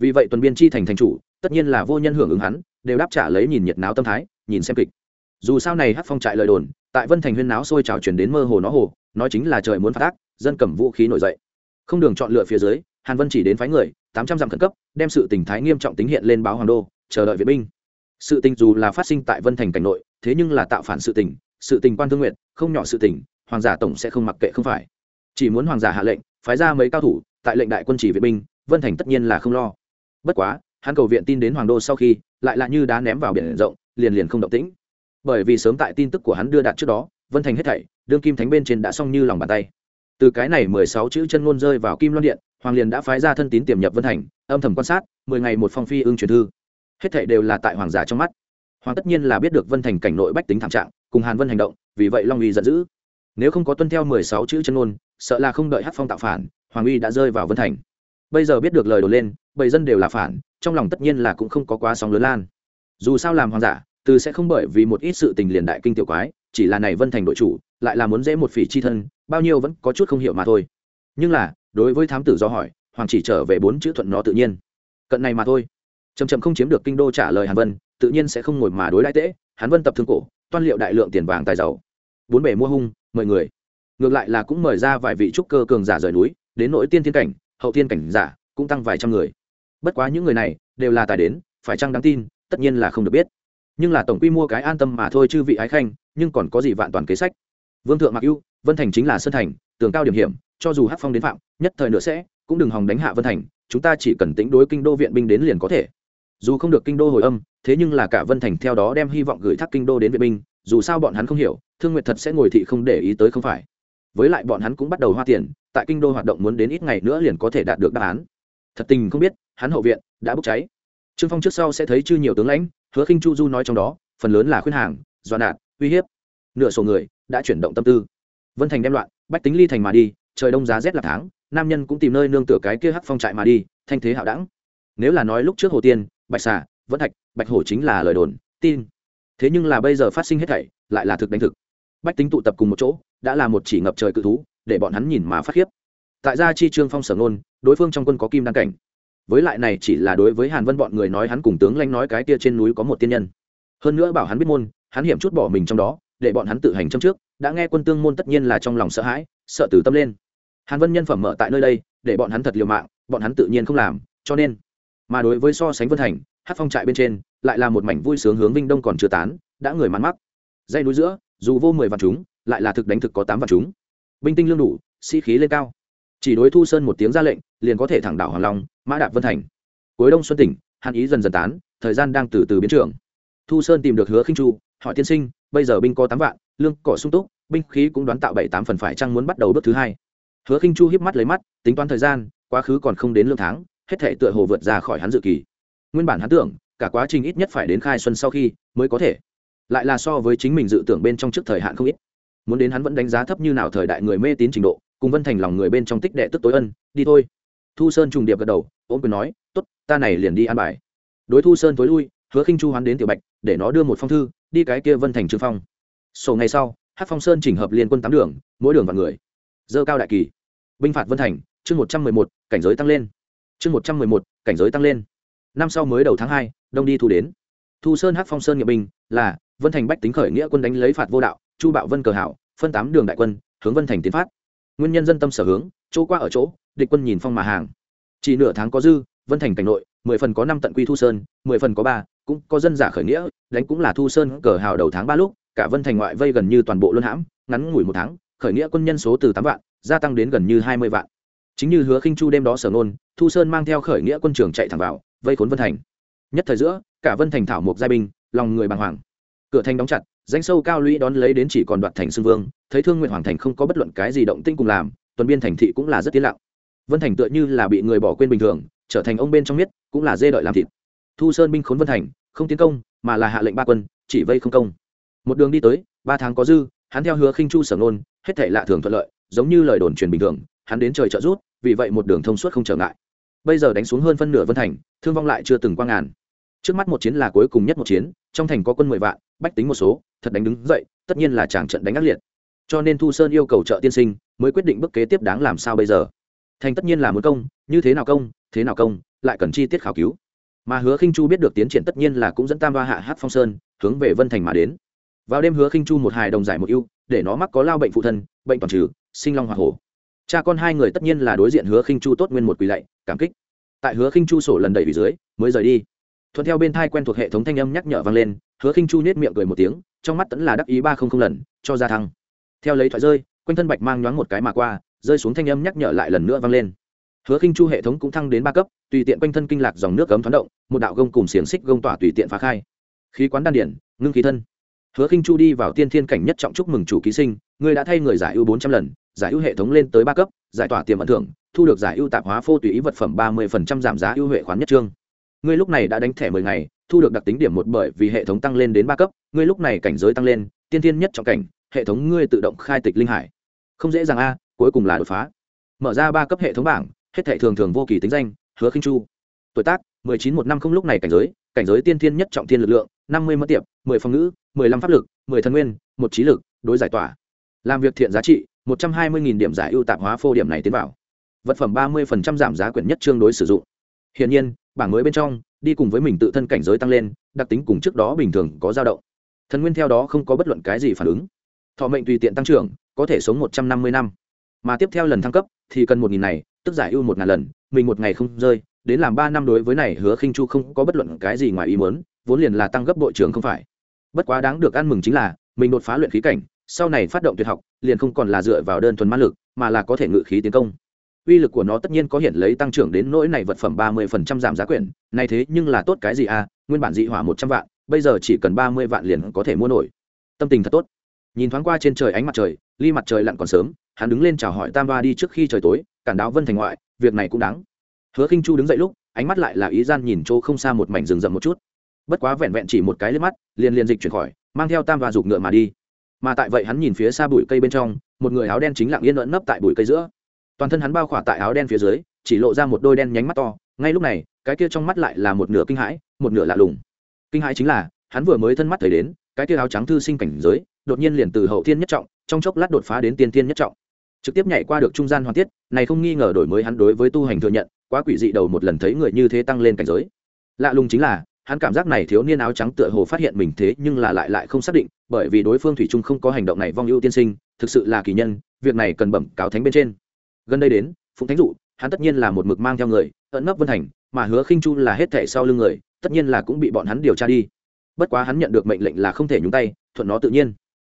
vì vậy tuần biên chi thành thành chủ, tất nhiên là vô nhân hưởng ứng hắn, đều đáp trả lấy nhìn nhiệt náo tâm thái, nhìn xem kịch. Dù sao này hát phong trại lời đồn, tại vân thành huyên náo sôi trào chuyển đến mơ hồ nó hồ, nói chính là trời muốn phát tác dân cầm vũ khí nổi dậy. Không đường chọn lựa phía dưới, hàn vân chỉ đến phái người, tám trăm dặm khẩn cấp, đem sự tình thái nghiêm trọng tính hiện lên báo hoàng đô, chờ đợi viện binh. Sự tình dù là phát sinh tại vân thành cảnh nội, thế nhưng là tạo phản sự tình sự tình quan thương nguyện, không nhỏ sự tình, hoàng giả tổng sẽ không mặc kệ không phải. Chỉ muốn hoàng giả hạ lệnh, phái ra mấy cao thủ, tại lệnh đại quân chỉ viện binh, vân thành tất nhiên là không lo bất quá, hắn cầu viện tin đến hoàng đô sau khi, lại là như đá ném vào biển rộng, liền liền không động tĩnh. Bởi vì sớm tại tin tức của hắn đưa đạt trước đó, vân thành hết thảy, đương kim thánh bên trên đã xong như lòng bàn tay. Từ cái này mười sáu chữ chân ngôn rơi vào kim loan điện, hoàng liền đã phái ra thân tín tiềm nhập vân thành, âm thầm quan sát, mười ngày một phong phi ưng truyền thư. Hết thảy đều là tại hoàng giả trong mắt. Hoàng tất nhiên là biết được vân thành cảnh nội bách tính thảm trạng, cùng hàn vân hành động, vì vậy long uy giận dữ. Nếu không có tuân theo mười sáu chữ chân ngôn, sợ là không đợi hát phong tạo phản, hoàng uy đã rơi vào vân thành bây giờ biết được lời đồn lên bầy dân đều là phản, trong lòng tất nhiên là cũng không có quá sóng lớn lan. Dù sao làm hoàng giả, từ sẽ không bởi vì một ít sự tình liền đại kinh tiểu quái, chỉ là này vân thành đội chủ, lại là muốn dễ một phỉ chi thân, bao nhiêu vẫn có chút không hiểu mà thôi. Nhưng là, đối với thám tử do hỏi, hoàng chỉ trở về bốn chữ thuận nó tự nhiên. Cận này mà thôi. Chầm chầm không chiếm được kinh đô trả lời hàn vân, tự nhiên sẽ không ngồi mà đối đãi tễ, hàn vân tập thương cổ, toan liệu đại lượng tiền vàng tài giàu. Bốn bể mua hung, mời người. Ngược lại là cũng mời ra vài vị trúc cơ cường giả rời núi, đến nỗi tiên thiên cảnh hậu thiên cảnh giả cũng tăng vài trăm người. Bất quá những người này đều là tài đến, phải chăng đáng tin, tất nhiên là không được biết. Nhưng là tổng quy mua cái an tâm mà thôi chư vị ái khanh, nhưng còn có gì vạn toàn kế sách? Vương thượng mặc ưu, vân thành chính là sơn thành, tường cao điểm hiểm, cho dù hắc phong đến phạm, nhất thời nữa sẽ, cũng đừng hòng đánh hạ vân thành, chúng ta chỉ cần tính đối kinh đô viện binh đến liền có thể. Dù không được kinh đô hồi âm, thế nhưng là cả vân thành theo đó đem hy vọng gửi thác kinh đô đến viện binh, dù sao bọn hắn không hiểu, thương nguyệt thật sẽ ngồi thị không để ý tới không phải với lại bọn hắn cũng bắt đầu hoa tiền, tại kinh đô hoạt động muốn đến ít ngày nữa liền có thể đạt được đáp án. Thật tình không biết, hắn hậu viện đã bốc cháy. Trương phong trước sau sẽ thấy chư nhiều tướng lãnh, hứa khinh chu du nói trong đó, phần lớn là khuyên hàng dọa nạt uy hiếp. Nửa số người đã chuyển động tâm tư. Vân thành đem loạn, bách tính ly thành mà đi, trời đông giá rét là tháng, nam nhân cũng tìm nơi nương tựa cái kia hắc phong trại mà đi, thanh thế hạo đẳng. Nếu là nói lúc trước hồ tiên, bạch xà vẫn thạch, bạch hổ chính là lời đồn, tin. Thế nhưng là bây giờ phát sinh hết thảy, lại là thực đánh thực. Bách tính tụ tập cùng một chỗ đã là một chỉ ngập trời cự thú, để bọn hắn nhìn mà phát khiếp. Tại gia chi trương phong sở nôn đối phương trong quân có kim đăng cảnh. Với lại này chỉ là đối với hàn vân bọn người nói hắn cùng tướng lanh nói cái kia trên núi có một tiên nhân. Hơn nữa bảo hắn biết môn, hắn hiểm chút bỏ mình trong đó, để bọn hắn tự hành trong trước, đã nghe quân tương môn tất nhiên là trong lòng sợ hãi, sợ từ tâm lên. Hàn vân nhân phẩm mở tại nơi đây, để bọn hắn thật liều mạng, bọn hắn tự nhiên không làm, cho nên, mà đối với so sánh vân thành hát phong trại bên trên, lại là một mảnh vui sướng hướng vinh đông còn chưa tán, đã người mắn mắc. Dây núi giữa, dù vô mười vạn chúng lại là thực đánh thực có tám vạn chúng. Binh tinh lương đủ, sĩ、si、khí lên cao. Chỉ đối thu sơn một tiếng ra lệnh, liền có thể thẳng đảo hoàng long, mã đạp vân thành. Cuối đông xuân tỉnh, hàn ý dần dần tán, thời gian đang từ từ biến trưởng. Thu sơn tìm được hứa khinh chu, hỏi tiên sinh, bây giờ binh có tám vạn, lương cỏ sung túc, binh khí cũng đoán tạo bảy tám phần phải chăng muốn bắt đầu bước thứ hai. Hứa khinh chu hiếp mắt lấy mắt, tính toán thời gian, quá khứ còn không đến lương tháng, hết thể tựa hồ vượt ra khỏi hắn dự kỳ. Nguyên bản hắn tưởng, cả quá trình ít nhất phải đến khai xuân sau khi mới có thể. Lại là so với chính mình dự tưởng bên trong trước thời hạn không ít muốn đến hắn vẫn đánh giá thấp như nào thời đại người mê tín trình độ, cùng vân thành lòng người bên trong tích đệ tức tối ân, đi thôi. Thu sơn trùng điệp gật đầu ôm quyền nói t ố t ta này liền đi an bài. Đối thu sơn tối lui, hứa khinh chu hắn đến tiểu bạch, để nó đưa một phong thư, đi cái kia vân thành trương phong. Sổ ngày sau hát phong sơn chỉnh hợp liên quân tám đường, mỗi đường và người. Dơ cao đại kỳ. Binh phạt vân thành, chương một trăm mười một, cảnh giới tăng lên. Chương một trăm mười một, cảnh giới tăng lên. Năm sau mới đầu tháng hai, đông đi thu đến. Thu sơn hát phong sơn nghiệp binh là vân thành bách tính khởi nghĩa quân đánh lấy phạt vô đạo chu bạo vân cờ hảo, phân tám đường đại quân, hướng vân thành tiến phát. Nguyên nhân dân tâm sở hướng, chỗ qua ở chỗ, địch quân nhìn phong mà hàng. Chỉ nửa tháng có dư, vân thành cảnh nội, mười phần có năm tận quy thu sơn, mười phần có ba, cũng có dân giả khởi nghĩa, đánh cũng là thu sơn cờ hào đầu tháng ba lúc, cả vân thành ngoại vây gần như toàn bộ luân hãm, ngắn ngủi một tháng, khởi nghĩa quân nhân số từ tám vạn, gia tăng đến gần như hai mươi vạn. Chính như hứa khinh chu đêm đó sở nôn thu sơn mang theo khởi nghĩa quân trường chạy thẳng vào, vây khốn vân thành. Nhất thời giữa, cả vân thành thảo mộc giai binh, lòng người bàng hoàng. Cửa thành đóng chặt danh sâu cao lũy đón lấy đến chỉ còn đoạt thành xưng vương, thấy thương nguyện hoàng thành không có bất luận cái gì động tinh cùng làm, tuần biên thành thị cũng là rất tiến lặng. Vân thành tựa như là bị người bỏ quên bình thường, trở thành ông bên trong miết, cũng là dê đợi làm thịt. Thu sơn binh khốn vân thành, không tiến công, mà là hạ lệnh ba quân, chỉ vây không công. Một đường đi tới, ba tháng có dư, hắn theo hứa khinh chu sở nôn hết thể lạ thường thuận lợi, giống như lời đồn truyền bình thường, hắn đến trời trợ rút vì vậy một đường thông suốt không trở ngại. Bây giờ đánh xuống hơn phân nửa vân thành, thương vong lại chưa từng qua ngàn. Trước mắt một chiến là cuối cùng nhất một chiến, trong thành có quân mười vạn bách tính một số, thật đánh đứng dậy, tất nhiên là chàng trận đánh ác liệt. Cho nên thu sơn yêu cầu trợ tiên sinh mới quyết định bước kế tiếp đáng làm sao bây giờ. Thành tất nhiên là muốn công, như thế nào công, thế nào công, lại cần chi tiết khảo cứu. Mà hứa khinh chu biết được tiến triển tất nhiên là cũng dẫn tam ba hạ hát phong sơn hướng về vân thành mà đến. Vào đêm hứa khinh chu một hài đồng giải một ưu, để nó mắc có lao bệnh phụ thân, bệnh toàn trừ, sinh long hoa hổ. Cha con hai người tất nhiên là đối diện hứa khinh chu tốt nguyên một quỳ lạy, cảm kích. Tại hứa khinh chu sổ lần đẩy vì dưới, mới rời đi thuận theo bên thai quen thuộc hệ thống thanh âm nhắc nhở vang lên, hứa khinh chu nết miệng cười một tiếng, trong mắt tẫn là đắc ý ba không không lần, cho ra thăng. Theo lấy thoại rơi, quanh thân bạch mang nhoáng một cái mà qua, rơi xuống thanh âm nhắc nhở lại lần nữa vang lên. Hứa khinh chu hệ thống cũng thăng đến ba cấp, tùy tiện quanh thân kinh lạc dòng nước cấm thoáng động, một đạo gông cùng xiềng xích gông tỏa tùy tiện phá khai. Khí quán đan điển, ngưng khí thân. Hứa khinh chu đi vào tiên thiên cảnh nhất trọng chúc mừng chủ ký sinh, người đã thay người giải ưu bốn trăm lần, giải ưu hệ thống lên tới ba cấp, giải tỏa tiềm ẩn thưởng, thu được giải ưu tạp hóa phô tùy ý vật phẩm ba mươi giảm giá ưu huệ khoán nhất trương ngươi lúc này đã đánh thẻ mười ngày, thu được đặc tính điểm một bởi vì hệ thống tăng lên đến ba cấp, ngươi lúc này cảnh giới tăng lên, tiên thiên nhất trọng cảnh, hệ thống ngươi tự động khai tịch linh hải. Không dễ dàng a, cuối cùng là đột phá. Mở ra ba cấp hệ thống bảng, hết thệ thường thường vô kỳ tính danh, hứa khinh chu. Tuổi tác, mười chín một năm không lúc này cảnh giới cảnh giới tiên thiên nhất trọng thiên lực lượng, năm mươi mất tiệp, mười phòng ngữ, mười lăm pháp lực, mười thần nguyên, một trí lực, đối giải tỏa. Làm việc thiện giá trị, một trăm hai mươi điểm giải ưu tạp hóa phô điểm này tiến vào. Vật phẩm ba mươi giảm giá quyển nhất chương đối sử dụng hiện nhiên, bảng mới bên trong, đi cùng với mình tự thân cảnh giới tăng lên, đặc tính cùng trước đó bình thường có dao động. Thần nguyên theo đó không có bất luận cái gì phản ứng. Thọ mệnh tùy tiện tăng trưởng, có thể sống một trăm năm mươi năm. Mà tiếp theo lần thăng cấp, thì cần một nghìn này, tức giải ưu một ngàn lần, mình một ngày không rơi, đến làm ba năm đối với này hứa khinh chu không có bất luận cái gì ngoài ý muốn, vốn liền là tăng gấp bội trưởng không phải. Bất quá đáng được ăn mừng chính là, mình đột phá luyện khí cảnh, sau này phát động tuyệt học, liền không còn là dựa vào đơn thuần ma lực, mà là có thể ngự khí tiến công uy lực của nó tất nhiên có hiện lấy tăng trưởng đến nỗi này vật phẩm ba mươi phần trăm giảm giá quyển. Này thế nhưng là tốt cái gì à? Nguyên bản dị hỏa một trăm vạn, bây giờ chỉ cần ba mươi vạn liền có thể mua nổi. Tâm tình thật tốt. Nhìn thoáng qua trên trời ánh mặt trời, ly mặt trời lặn còn sớm, hắn đứng lên chào hỏi tam ba đi trước khi trời tối, cản đáo vân thành ngoại, việc này cũng đáng. Hứa khinh chu đứng dậy lúc, ánh mắt lại là ý gian nhìn chỗ không xa một mảnh rừng rậm một chút. Bất quá vẹn vẹn chỉ một cái lên mắt, liền liền dịch chuyển khỏi, mang theo tam và dục ngựa mà đi. Mà tại vậy hắn nhìn phía xa bụi cây bên trong, một người áo đen chính lặng yên ẩn nấp tại bụi cây giữa toàn thân hắn bao khỏa tại áo đen phía dưới, chỉ lộ ra một đôi đen nhánh mắt to. Ngay lúc này, cái kia trong mắt lại là một nửa kinh hãi, một nửa lạ lùng. Kinh hãi chính là, hắn vừa mới thân mắt thấy đến, cái kia áo trắng thư sinh cảnh giới, đột nhiên liền từ hậu thiên nhất trọng, trong chốc lát đột phá đến tiên thiên nhất trọng. Trực tiếp nhảy qua được trung gian hoàn tiết, này không nghi ngờ đổi mới hắn đối với tu hành thừa nhận, quá quỷ dị đầu một lần thấy người như thế tăng lên cảnh giới. Lạ lùng chính là, hắn cảm giác này thiếu niên áo trắng tựa hồ phát hiện mình thế nhưng là lại lại không xác định, bởi vì đối phương thủy trung không có hành động này vong ưu tiên sinh, thực sự là kỳ nhân, việc này cần bẩm cáo thánh bên trên gần đây đến, phụng thánh dụ, hắn tất nhiên là một mực mang theo người, ẩn nấp vân thành, mà hứa khinh chu là hết thẻ sau lưng người, tất nhiên là cũng bị bọn hắn điều tra đi. Bất quá hắn nhận được mệnh lệnh là không thể nhúng tay, thuận nó tự nhiên.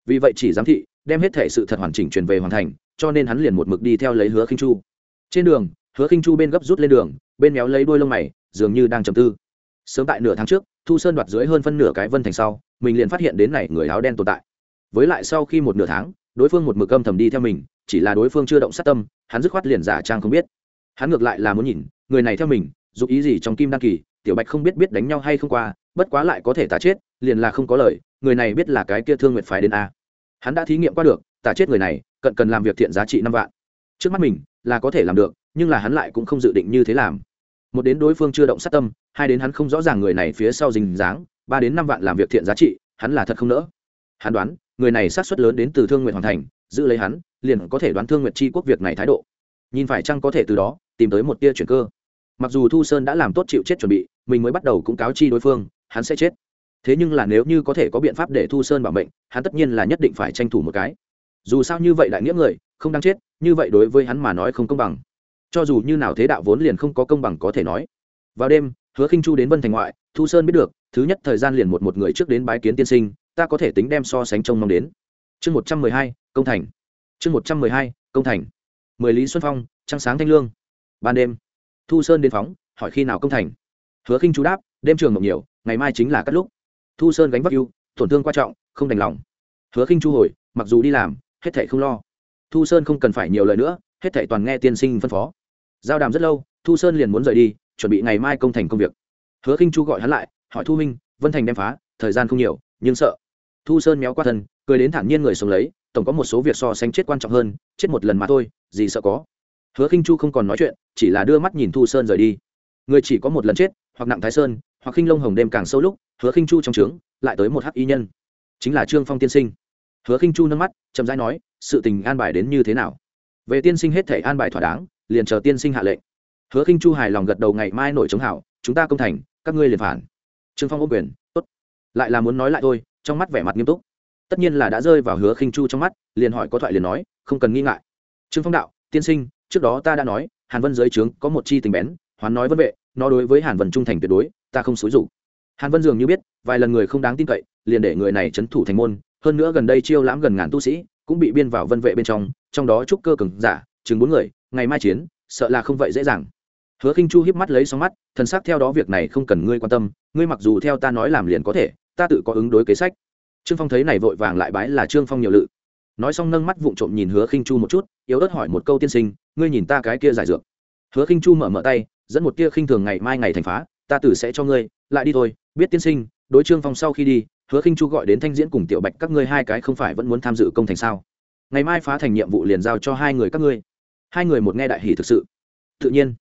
Vì vậy chỉ giám thị, đem hết thẻ sự thật hoàn chỉnh truyền về hoàn thành, cho nên hắn liền một mực đi theo lấy hứa khinh chu. Trên đường, hứa khinh chu bên gấp rút lên đường, bên méo lấy đuôi lông mày, dường như đang trầm tư. Sớm tại nửa tháng trước, thu sơn đoạt dưới hơn phân nửa cái vân thành sau, mình liền phát hiện đến này người áo đen tồn tại. Với lại sau khi một nửa tháng, đối phương một mực âm thầm đi theo mình chỉ là đối phương chưa động sát tâm, hắn dứt khoát liền giả trang không biết. Hắn ngược lại là muốn nhìn, người này theo mình, dù ý gì trong kim đăng kỳ, tiểu bạch không biết biết đánh nhau hay không qua, bất quá lại có thể tả chết, liền là không có lời, người này biết là cái kia thương nguyện phải đến a. Hắn đã thí nghiệm qua được, tả chết người này, cận cần làm việc thiện giá trị năm vạn. Trước mắt mình, là có thể làm được, nhưng là hắn lại cũng không dự định như thế làm. Một đến đối phương chưa động sát tâm, hai đến hắn không rõ ràng người này phía sau dình dáng, ba đến năm vạn làm việc thiện giá trị, hắn là thật không nỡ. Hắn đoán, người này sát xuất lớn đến từ thương nguyện hoàn thành, giữ lấy hắn liền có thể đoán thương Nguyệt chi quốc việc này thái độ. Nhìn phải chăng có thể từ đó tìm tới một tia chuyển cơ. Mặc dù thu sơn đã làm tốt chịu chết chuẩn bị, mình mới bắt đầu cũng cáo chi đối phương, hắn sẽ chết. Thế nhưng là nếu như có thể có biện pháp để thu sơn bảo mệnh, hắn tất nhiên là nhất định phải tranh thủ một cái. Dù sao như vậy đại nghĩa người, không đang chết, như vậy đối với hắn mà nói không công bằng. Cho dù như nào thế đạo vốn liền không có công bằng có thể nói. Vào đêm, hứa khinh chu đến vân thành ngoại, thu sơn biết được, thứ nhất thời gian liền một một người trước đến bái kiến tiên sinh, ta có thể tính đem so sánh trông mong đến. Chương một trăm mười hai, công thành chương một trăm mười hai, công thành. Mười lý xuân phong, trăng sáng thanh lương. Ban đêm, thu sơn đến phóng, hỏi khi nào công thành. Hứa khinh chú đáp, đêm trường mộng nhiều, ngày mai chính là cắt lúc. Thu sơn gánh vác ưu, tổn thương quan trọng, không đành lòng. Hứa khinh chu hồi, mặc dù đi làm, hết thảy không lo. Thu sơn không cần phải nhiều lời nữa, hết thảy toàn nghe tiên sinh phân phó. Giao đàm rất lâu, thu sơn liền muốn rời đi, chuẩn bị ngày mai công thành công việc. Hứa khinh chu gọi hắn lại, hỏi thu minh, vân thành đem phá, thời gian không nhiều, nhưng sợ? Thu sơn méo qua thân, cười đến thản nhiên người sống lấy tổng có một số việc so sánh chết quan trọng hơn, chết một lần mà thôi, gì sợ có. Hứa khinh chu không còn nói chuyện, chỉ là đưa mắt nhìn thu sơn rời đi. Người chỉ có một lần chết, hoặc nặng thái sơn, hoặc khinh lông hồng đêm càng sâu lúc, hứa khinh chu trong trướng, lại tới một hắc y nhân. Chính là trương phong tiên sinh. Hứa khinh chu nâng mắt, chậm rãi nói, sự tình an bài đến như thế nào? Về tiên sinh hết thể an bài thỏa đáng, liền chờ tiên sinh hạ lệnh. Hứa khinh chu hài lòng gật đầu, ngày mai nổi chống hảo, chúng ta công thành, các ngươi liền phản. Trương phong ôm quyền, tốt. Lại là muốn nói lại thôi, trong mắt vẻ mặt nghiêm túc tất nhiên là đã rơi vào hứa khinh chu trong mắt, liền hỏi có thoại liền nói, không cần nghi ngại. Trương phong đạo, tiên sinh, trước đó ta đã nói, hàn vân dưới trướng có một chi tình bén, hoán nói vân vệ, nó đối với hàn vân trung thành tuyệt đối, ta không xúi rủ hàn vân dường như biết, vài lần người không đáng tin cậy, liền để người này trấn thủ thành môn, hơn nữa gần đây chiêu lãm gần ngàn tu sĩ, cũng bị biên vào vân vệ bên trong trong đó trúc cơ cường giả, chừng bốn người, ngày mai chiến, sợ là không vậy dễ dàng. Hứa khinh chu híp mắt lấy xong mắt, thần sắc theo đó việc này không cần ngươi quan tâm, ngươi mặc dù theo ta nói làm liền có thể, ta tự có ứng đối kế sách trương phong thấy này vội vàng lại bái là trương phong nhiều lự. Nói xong nâng mắt vụng trộm nhìn hứa khinh chu một chút, yếu ớt hỏi một câu tiên sinh, ngươi nhìn ta cái kia giải dược. Hứa khinh chu mở mở tay, dẫn một tia khinh thường ngày mai ngày thành phá, ta tử sẽ cho ngươi, lại đi thôi, biết tiên sinh, đối trương phong sau khi đi, hứa khinh chu gọi đến thanh diễn cùng tiểu bạch các ngươi hai cái không phải vẫn muốn tham dự công thành sao? Ngày mai phá thành nhiệm vụ liền giao cho hai người các ngươi. Hai người một nghe đại hỷ thực sự. Tự nhiên,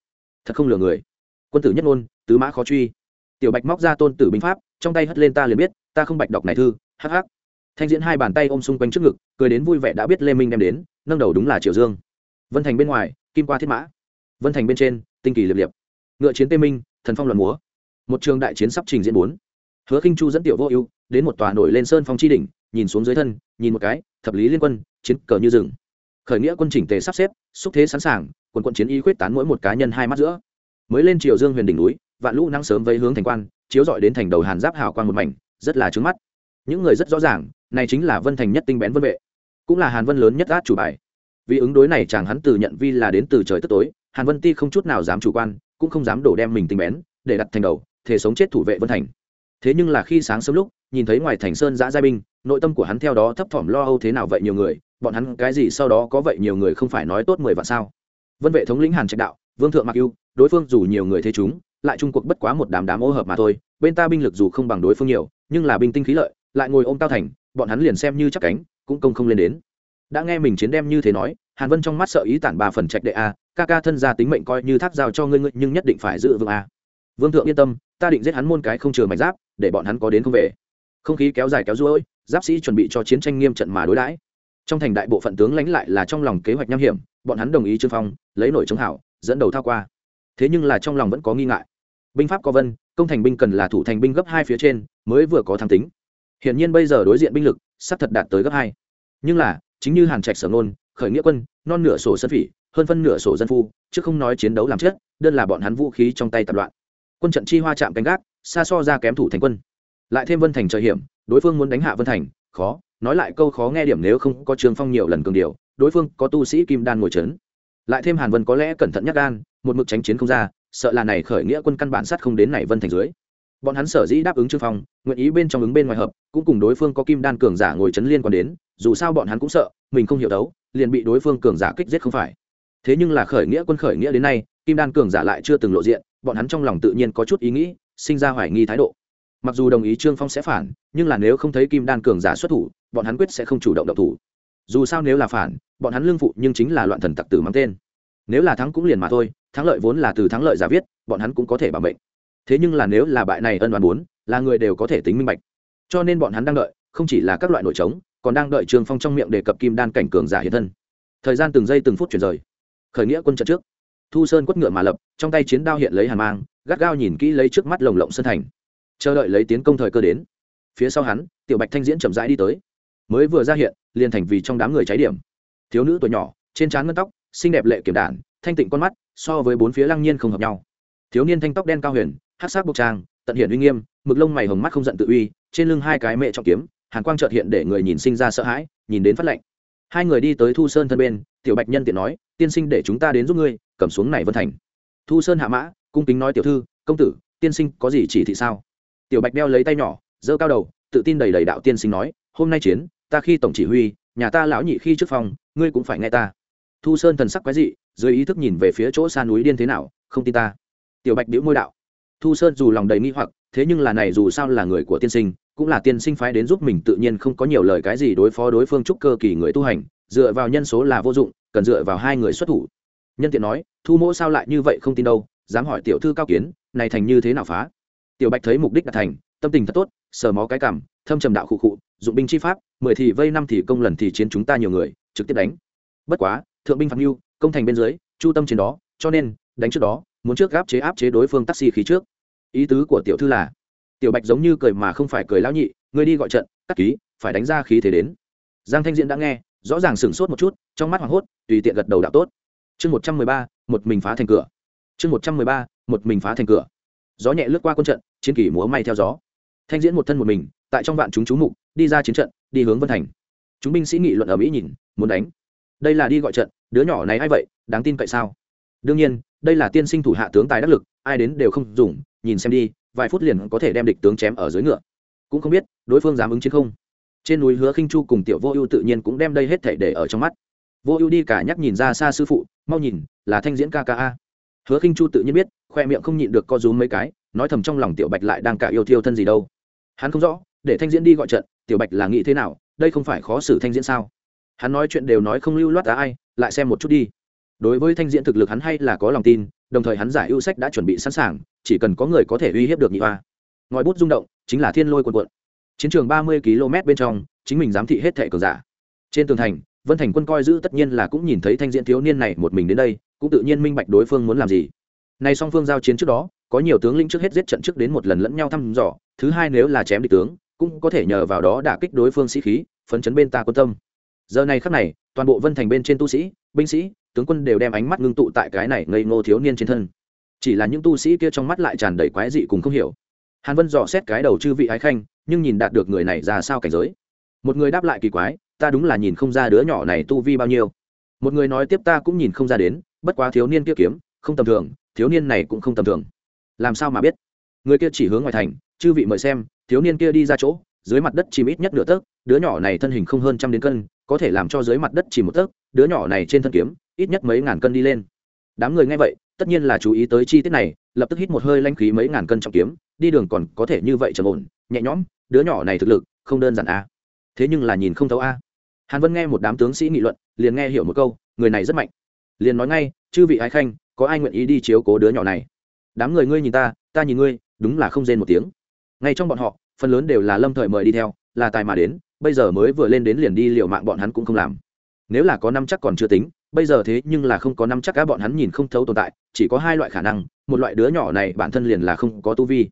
thật không lừa người. Quân tử nhất ngôn, tứ mã khó truy. Tiểu bạch móc ra tôn tử binh pháp, trong tay hất lên ta liền biết ta không bạch đọc này thư, hắc hắc. Thanh diễn hai bàn tay ôm xung quanh trước ngực, cười đến vui vẻ đã biết lê minh đem đến, nâng đầu đúng là triều dương. Vân thành bên ngoài, kim qua thiết mã. Vân thành bên trên, tinh kỳ liệp liệp. Ngựa chiến tê minh, thần phong luận múa. Một trường đại chiến sắp trình diễn bốn. Hứa khinh chu dẫn tiểu vô ưu, đến một tòa nổi lên sơn phong chi đỉnh, nhìn xuống dưới thân, nhìn một cái, thập lý liên quân, chiến cờ như rừng. Khởi nghĩa quân chỉnh tề sắp xếp, xúc thế sẵn sàng quân quân chiến y quyết tán mỗi một cá nhân hai mắt giữa. Mới lên triều dương huyền đỉnh núi, vạn lũ nắng sớm vây hướng thành quan, chiếu dọi đến thành đầu hàn giáp hào quang một mảnh rất là trướng mắt. Những người rất rõ ràng, này chính là vân thành nhất tinh bén vân vệ, cũng là hàn vân lớn nhất át chủ bài. Vì ứng đối này chàng hắn từ nhận vi là đến từ trời tức tối, hàn vân ti không chút nào dám chủ quan, cũng không dám đổ đem mình tinh bén, để đặt thành đầu, thể sống chết thủ vệ vân thành. Thế nhưng là khi sáng sớm lúc, nhìn thấy ngoài thành sơn giã giai binh, nội tâm của hắn theo đó thấp thỏm lo âu thế nào vậy nhiều người, bọn hắn cái gì sau đó có vậy nhiều người không phải nói tốt mười vạn sao? Vân vệ thống lĩnh hàn trạch đạo, vương thượng mặc ưu, đối phương dù nhiều người thế chúng, lại trung cuộc bất quá một đám đám ô hợp mà thôi, bên ta binh lực dù không bằng đối phương nhiều nhưng là binh tinh khí lợi, lại ngồi ôm cao thành, bọn hắn liền xem như chắc cánh, cũng công không lên đến. Đã nghe mình chiến đem như thế nói, hàn vân trong mắt sợ ý tản ba phần trạch đệ a, ca ca thân gia tính mệnh coi như thác giao cho ngươi ngươi, nhưng nhất định phải giữ vững a. Vương thượng yên tâm, ta định giết hắn môn cái không chừa mạch giáp, để bọn hắn có đến không về. Không khí kéo dài kéo ruỗi giáp sĩ chuẩn bị cho chiến tranh nghiêm trận mà đối đãi. Trong thành đại bộ phận tướng lãnh lại là trong lòng kế hoạch nham hiểm, bọn hắn đồng ý trương phong, lấy nổi chống hảo, dẫn đầu thao qua. Thế nhưng là trong lòng vẫn có nghi ngại binh pháp có vân, công thành binh cần là thủ thành binh gấp hai phía trên, mới vừa có thăng tính. Hiển nhiên bây giờ đối diện binh lực, sắp thật đạt tới gấp hai. Nhưng là, chính như hàn trạch sở nôn khởi nghĩa quân, non nửa sổ sân phỉ, hơn phân nửa sổ dân phu, chứ không nói chiến đấu làm chết, đơn là bọn hắn vũ khí trong tay tập loạn. Quân trận chi hoa chạm canh gác, xa so ra kém thủ thành quân. Lại thêm vân thành trợ hiểm, đối phương muốn đánh hạ vân thành, khó. Nói lại câu khó nghe điểm nếu không có trường phong nhiều lần cường điều đối phương có tu sĩ kim đan ngồi trấn. Lại thêm hàn vân có lẽ cẩn thận nhắc gan, một mực tránh chiến không ra sợ là này khởi nghĩa quân căn bản sát không đến này vân thành dưới. Bọn hắn sở dĩ đáp ứng trương phong, nguyện ý bên trong ứng bên ngoài hợp, cũng cùng đối phương có kim đan cường giả ngồi chấn liên quan đến, dù sao bọn hắn cũng sợ, mình không hiểu đấu, liền bị đối phương cường giả kích giết không phải. Thế nhưng là khởi nghĩa quân khởi nghĩa đến nay, kim đan cường giả lại chưa từng lộ diện, bọn hắn trong lòng tự nhiên có chút ý nghĩ, sinh ra hoài nghi thái độ. Mặc dù đồng ý trương phong sẽ phản, nhưng là nếu không thấy kim đan cường giả xuất thủ, bọn hắn quyết sẽ không chủ động độc thủ. Dù sao nếu là phản, bọn hắn lương phụ nhưng chính là loạn thần tặc tử mang tên. Nếu là thắng cũng liền mà thôi thắng lợi vốn là từ thắng lợi giả viết, bọn hắn cũng có thể bảo mệnh. Thế nhưng là nếu là bại này ân đoàn bốn, là người đều có thể tính minh bạch. Cho nên bọn hắn đang đợi, không chỉ là các loại nội trống, còn đang đợi trương phong trong miệng đề cập kim đan cảnh cường giả hiện thân. Thời gian từng giây từng phút chuyển rời. Khởi nghĩa quân trận trước. Thu sơn quất ngựa mà lập, trong tay chiến đao hiện lấy hàn mang, gắt gao nhìn kỹ lấy trước mắt lồng lộng sân thành. Chờ đợi lấy tiến công thời cơ đến. Phía sau hắn, tiểu bạch thanh diễn chậm rãi đi tới. Mới vừa ra hiện, liền thành vì trong đám người cháy điểm. Thiếu nữ tuổi nhỏ, trên trán ngân tóc, xinh đẹp lệ kiểm đản thanh tịnh con mắt, so với bốn phía lăng nhiên không hợp nhau. Thiếu niên thanh tóc đen cao huyền hát sắc bộc trang, tận hiển uy nghiêm, mực lông mày hồng mắt không giận tự uy, trên lưng hai cái mẹ trọng kiếm, hàn quang trợt hiện để người nhìn sinh ra sợ hãi, nhìn đến phát lệnh. Hai người đi tới thu sơn thân bên, tiểu bạch nhân tiện nói, tiên sinh để chúng ta đến giúp ngươi, cầm xuống này vân thành. Thu sơn hạ mã, cung kính nói, tiểu thư, công tử, tiên sinh có gì chỉ thị sao? Tiểu bạch đeo lấy tay nhỏ, giơ cao đầu, tự tin đầy đầy đạo tiên sinh nói, hôm nay chiến, ta khi tổng chỉ huy, nhà ta lão nhị khi trước phòng, ngươi cũng phải nghe ta. Thu sơn thần sắc quái dị dưới ý thức nhìn về phía chỗ xa núi điên thế nào, không tin ta. Tiểu bạch đĩu môi đạo. Thu sơn dù lòng đầy nghi hoặc, thế nhưng là này dù sao là người của tiên sinh, cũng là tiên sinh phái đến giúp mình tự nhiên không có nhiều lời cái gì đối phó đối phương trúc cơ kỳ người tu hành, dựa vào nhân số là vô dụng, cần dựa vào hai người xuất thủ. Nhân tiện nói, thu mỗ sao lại như vậy không tin đâu, dám hỏi tiểu thư cao kiến, này thành như thế nào phá? Tiểu bạch thấy mục đích đạt thành, tâm tình thật tốt, sờ mó cái cảm, thâm trầm đạo khụ khụ, dụng binh chi pháp, mười thì vây năm thì công lần thì chiến chúng ta nhiều người, trực tiếp đánh. Bất quá, thượng binh phạm mưu công thành bên dưới, chu tâm trên đó, cho nên, đánh trước đó, muốn trước gáp chế áp chế đối phương taxi khí trước. Ý tứ của tiểu thư là, tiểu bạch giống như cười mà không phải cười lão nhị người đi gọi trận, cắt ký, phải đánh ra khí thế đến. Giang thanh diễn đã nghe, rõ ràng sửng sốt một chút, trong mắt hoảng hốt, tùy tiện gật đầu đạo tốt. Chương một trăm mười ba, một mình phá thành cửa. Chương một trăm mười ba, một mình phá thành cửa. Gió nhẹ lướt qua quân trận, chiến kỳ múa may theo gió. Thanh diễn một thân một mình, tại trong vạn chúng chú mục, đi ra chiến trận, đi hướng vân thành. Chúng binh sĩ nghị luận ở mỹ nhìn, muốn đánh. Đây là đi gọi trận đứa nhỏ này ai vậy, đáng tin cậy sao? Đương nhiên, đây là tiên sinh thủ hạ tướng tài đắc lực, ai đến đều không dùng, nhìn xem đi, vài phút liền có thể đem địch tướng chém ở dưới ngựa. Cũng không biết, đối phương dám ứng chiến không? Trên núi hứa khinh chu cùng tiểu vô ưu tự nhiên cũng đem đây hết thể để ở trong mắt. Vô ưu đi cả nhắc nhìn ra xa sư phụ, mau nhìn, là thanh diễn ca ca a. Hứa khinh chu tự nhiên biết, khoe miệng không nhịn được co rúm mấy cái, nói thầm trong lòng tiểu bạch lại đang cả yêu thiêu thân gì đâu. Hắn không rõ, để thanh diễn đi gọi trận, tiểu bạch là nghĩ thế nào, đây không phải khó xử thanh diễn sao? Hắn nói chuyện đều nói không lưu loát đá ai, lại xem một chút đi. Đối với thanh diễn thực lực hắn hay là có lòng tin, đồng thời hắn giải ưu sách đã chuẩn bị sẵn sàng, chỉ cần có người có thể uy hiếp được nhị hoa. Ngòi bút rung động, chính là thiên lôi quần quận chiến trường ba mươi km bên trong, chính mình giám thị hết thẻ cường giả. Trên tường thành, vân thành quân coi giữ tất nhiên là cũng nhìn thấy thanh diễn thiếu niên này một mình đến đây, cũng tự nhiên minh bạch đối phương muốn làm gì. Nay song phương giao chiến trước đó, có nhiều tướng lĩnh trước hết giết trận trước đến một lần lẫn nhau thăm dò, thứ hai nếu là chém địch tướng, cũng có thể nhờ vào đó đả kích đối phương sĩ khí, phấn chấn bên ta quân tâm giờ này khắc này, toàn bộ vân thành bên trên tu sĩ, binh sĩ, tướng quân đều đem ánh mắt ngưng tụ tại cái này ngây ngô thiếu niên trên thân. Chỉ là những tu sĩ kia trong mắt lại tràn đầy quái dị cùng không hiểu. Hàn vân dò xét cái đầu chư vị ái khanh, nhưng nhìn đạt được người này ra sao cảnh giới. Một người đáp lại kỳ quái, ta đúng là nhìn không ra đứa nhỏ này tu vi bao nhiêu. Một người nói tiếp, ta cũng nhìn không ra đến, bất quá thiếu niên kia kiếm, không tầm thường, thiếu niên này cũng không tầm thường. Làm sao mà biết? Người kia chỉ hướng ngoài thành, chư vị mời xem, thiếu niên kia đi ra chỗ, dưới mặt đất chìm ít nhất nửa tấc, đứa nhỏ này thân hình không hơn trăm đến cân có thể làm cho dưới mặt đất chỉ một tấc, đứa nhỏ này trên thân kiếm, ít nhất mấy ngàn cân đi lên. Đám người nghe vậy, tất nhiên là chú ý tới chi tiết này, lập tức hít một hơi lanh khí mấy ngàn cân trọng kiếm, đi đường còn có thể như vậy trầm ổn, nhẹ nhõm, đứa nhỏ này thực lực, không đơn giản a. Thế nhưng là nhìn không thấu a. Hàn vân nghe một đám tướng sĩ nghị luận, liền nghe hiểu một câu, người này rất mạnh. Liền nói ngay, chư vị ái khanh, có ai nguyện ý đi chiếu cố đứa nhỏ này? Đám người ngươi nhìn ta ta nhìn ngươi, đúng là không rên một tiếng. Ngay trong bọn họ, phần lớn đều là lâm thời mời đi theo, là tài mà đến bây giờ mới vừa lên đến liền đi liệu mạng bọn hắn cũng không làm. Nếu là có năm chắc còn chưa tính, bây giờ thế nhưng là không có năm chắc cả bọn hắn nhìn không thấu tồn tại, chỉ có hai loại khả năng, một loại đứa nhỏ này bản thân liền là không có tu vi.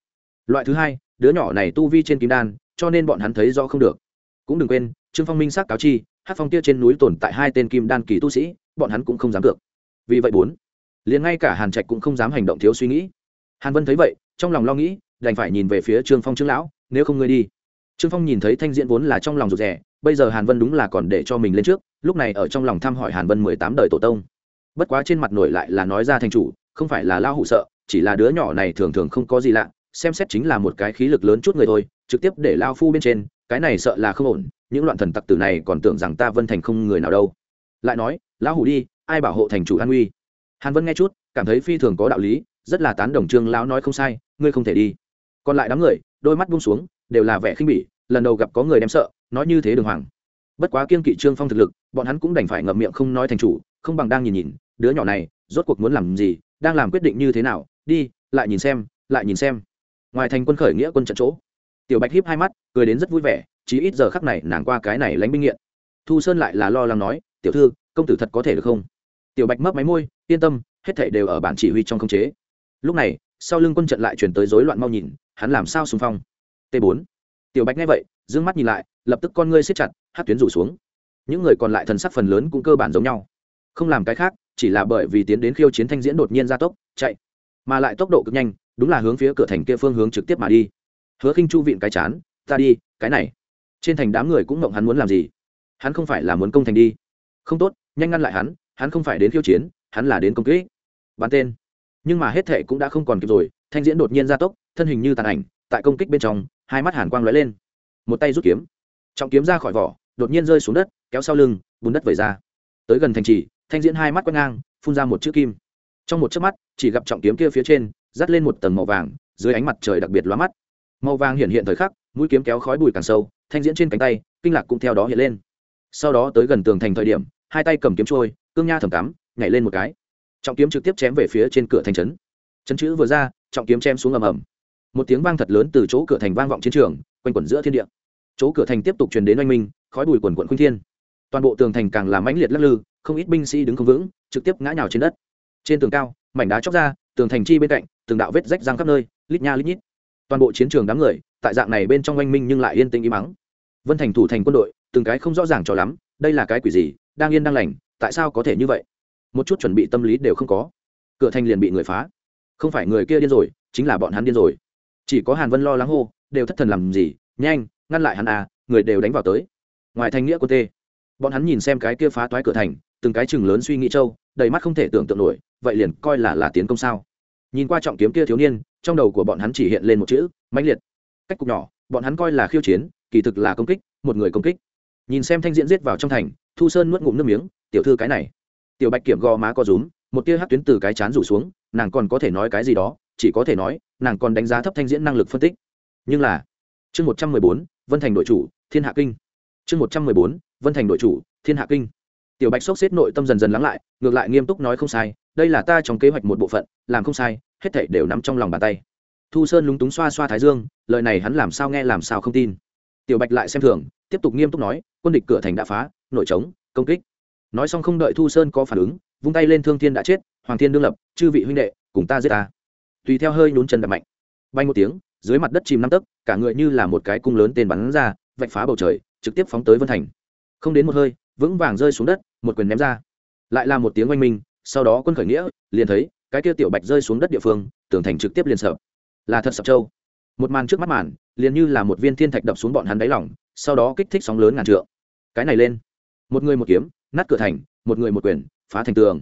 Loại thứ hai, đứa nhỏ này tu vi trên kim đan, cho nên bọn hắn thấy do không được. Cũng đừng quên, trương phong minh xác cáo chi hát phong tia trên núi tồn tại hai tên kim đan kỳ tu sĩ, bọn hắn cũng không dám cược. Vì vậy bốn, liền ngay cả hàn trạch cũng không dám hành động thiếu suy nghĩ. Hàn vân thấy vậy, trong lòng lo nghĩ, đành phải nhìn về phía trương phong trương lão, nếu không ngươi đi trương phong nhìn thấy thanh diễn vốn là trong lòng rụt rè, bây giờ hàn vân đúng là còn để cho mình lên trước, lúc này ở trong lòng thăm hỏi hàn vân mười tám đời tổ tông. Bất quá trên mặt nổi lại là nói ra thành chủ, không phải là lao hụ sợ, chỉ là đứa nhỏ này thường thường không có gì lạ, xem xét chính là một cái khí lực lớn chút người thôi, trực tiếp để lao phu bên trên, cái này sợ là không ổn, những loạn thần tặc tử này còn tưởng rằng ta vân thành không người nào đâu. Lại nói, lão hủ đi, ai bảo hộ thành chủ an uy hàn vân nghe chút, cảm thấy phi thường có đạo lý, rất là tán đồng trương lão nói không sai, ngươi không thể đi. Còn lại đám người, đôi mắt buông xuống đều là vẻ khinh bỉ, lần đầu gặp có người đem sợ, nói như thế đường hoàng. Bất quá kiên kỵ trương phong thực lực, bọn hắn cũng đành phải ngậm miệng không nói thành chủ, không bằng đang nhìn nhìn, đứa nhỏ này, rốt cuộc muốn làm gì, đang làm quyết định như thế nào, đi, lại nhìn xem, lại nhìn xem. Ngoài thành quân khởi nghĩa quân trận chỗ, tiểu bạch hiếp hai mắt, cười đến rất vui vẻ chỉ ít giờ khắc này nàng qua cái này lánh binh nghiện. Thu sơn lại là lo lắng nói, tiểu thư, công tử thật có thể được không? Tiểu bạch mấp máy môi, yên tâm, hết thảy đều ở bản chỉ huy trong khống chế. Lúc này, sau lưng quân trận lại chuyển tới rối loạn mau nhìn, hắn làm sao xung phong? T 4 tiểu bạch nghe vậy d mắt nhìn lại, lập tức con ngươi siết chặt, hát tuyến rủ xuống. Những người còn lại thần sắc phần lớn cũng cơ bản giống nhau. Không làm cái khác, chỉ là bởi vì tiến đến khiêu chiến thanh diễn đột nhiên gia tốc, chạy. Mà lại tốc độ cực nhanh, đúng là hướng phía cửa thành kia phương hướng trực tiếp mà đi. Hứa khinh chu vịn cái chán, ta đi, cái này. Trên thành đám người cũng mộng hắn muốn làm gì. Hắn không phải là muốn công thành đi. Không tốt, nhanh ngăn lại hắn hắn không phải đến khiêu chiến, hắn là đến công kỹ bắn tên. Nhưng mà hết thệ cũng đã không còn kịp rồi, thanh diễn đột nhiên gia tốc, thân hình như tàn ảnh, tại công kích bên trong hai mắt hàn quang lóe lên. Một tay rút kiếm. Trọng kiếm ra khỏi vỏ, đột nhiên rơi xuống đất, kéo sau lưng, bùn đất vẩy ra. Tới gần thành trì, thanh diễn hai mắt quét ngang, phun ra một chữ kim. Trong một chớp mắt, chỉ gặp trọng kiếm kia phía trên, dắt lên một tầng màu vàng, dưới ánh mặt trời đặc biệt lóa mắt. Màu vàng hiện hiện thời khắc, mũi kiếm kéo khói bùi càng sâu, thanh diễn trên cánh tay, kinh lạc cũng theo đó hiện lên. Sau đó tới gần tường thành thời điểm, hai tay cầm kiếm trôi, cương nha thầm cắm, nhảy lên một cái. Trọng kiếm trực tiếp chém về phía trên cửa thành trấn. Chấn chữ vừa ra, trọng kiếm chém xuống ầm ầm một tiếng vang thật lớn từ chỗ cửa thành vang vọng chiến trường, quanh quẩn giữa thiên địa. Chỗ cửa thành tiếp tục truyền đến oanh minh, khói bùi quần quận khuynh thiên. Toàn bộ tường thành càng làm mãnh liệt lắc lư, không ít binh sĩ đứng không vững, trực tiếp ngã nhào trên đất. Trên tường cao, mảnh đá chóc ra, tường thành chi bên cạnh tường đạo vết rách răng khắp nơi, lít nha lít nhít. Toàn bộ chiến trường đám người, tại dạng này bên trong oanh minh nhưng lại yên tĩnh im mắng vân thành thủ thành quân đội, từng cái không rõ ràng cho lắm, đây là cái quỷ gì, đang yên đang lành, tại sao có thể như vậy? Một chút chuẩn bị tâm lý đều không có. Cửa thành liền bị người phá. Không phải người kia điên rồi, chính là bọn hắn điên rồi chỉ có hàn vân lo lắng hô, đều thất thần làm gì? Nhanh, ngăn lại hắn à người đều đánh vào tới. Ngoài thành nghĩa quân tê, bọn hắn nhìn xem cái kia phá toái cửa thành, từng cái chừng lớn suy nghĩ châu đầy mắt không thể tưởng tượng nổi, vậy liền coi là là tiến công sao? Nhìn qua trọng kiếm kia thiếu niên, trong đầu của bọn hắn chỉ hiện lên một chữ, mãnh liệt. Cách cục nhỏ, bọn hắn coi là khiêu chiến, kỳ thực là công kích, một người công kích. Nhìn xem thanh diễn giết vào trong thành, thu sơn nuốt ngụm nước miếng, tiểu thư cái này. Tiểu bạch kiểm gò má co rúm, một tia hát tuyến từ cái chán rủ xuống, nàng còn có thể nói cái gì đó chỉ có thể nói, nàng còn đánh giá thấp thanh diễn năng lực phân tích. Nhưng là, chương một trăm mười bốn, vân thành đội chủ, thiên hạ kinh. Chương một trăm mười bốn, vân thành đội chủ, thiên hạ kinh. Tiểu bạch sốc xếp nội tâm dần dần lắng lại, ngược lại nghiêm túc nói không sai, đây là ta trong kế hoạch một bộ phận, làm không sai, hết thảy đều nắm trong lòng bàn tay. Thu sơn lúng túng xoa xoa thái dương, lời này hắn làm sao nghe làm sao không tin. Tiểu bạch lại xem thường, tiếp tục nghiêm túc nói, quân địch cửa thành đã phá, nội trống, công kích. Nói xong không đợi thu sơn có phản ứng, vung tay lên thương thiên đã chết, hoàng thiên đương lập, chư vị huynh đệ, cùng ta giết ta tùy theo hơi nhún chân đập mạnh. Bay một tiếng, dưới mặt đất chìm năm tấc, cả người như là một cái cung lớn tên bắn ra, vạch phá bầu trời, trực tiếp phóng tới vân thành. Không đến một hơi, vững vàng rơi xuống đất, một quyền ném ra. Lại là một tiếng oanh minh, sau đó quân khởi nghĩa, liền thấy, cái kia tiểu bạch rơi xuống đất địa phương, tường thành trực tiếp liền sợ là thật sập châu. Một màn trước mắt màn, liền như là một viên thiên thạch đập xuống bọn hắn đáy lỏng sau đó kích thích sóng lớn ngàn trượng. Cái này lên. Một người một kiếm, nát cửa thành, một người một quyền, phá thành tường.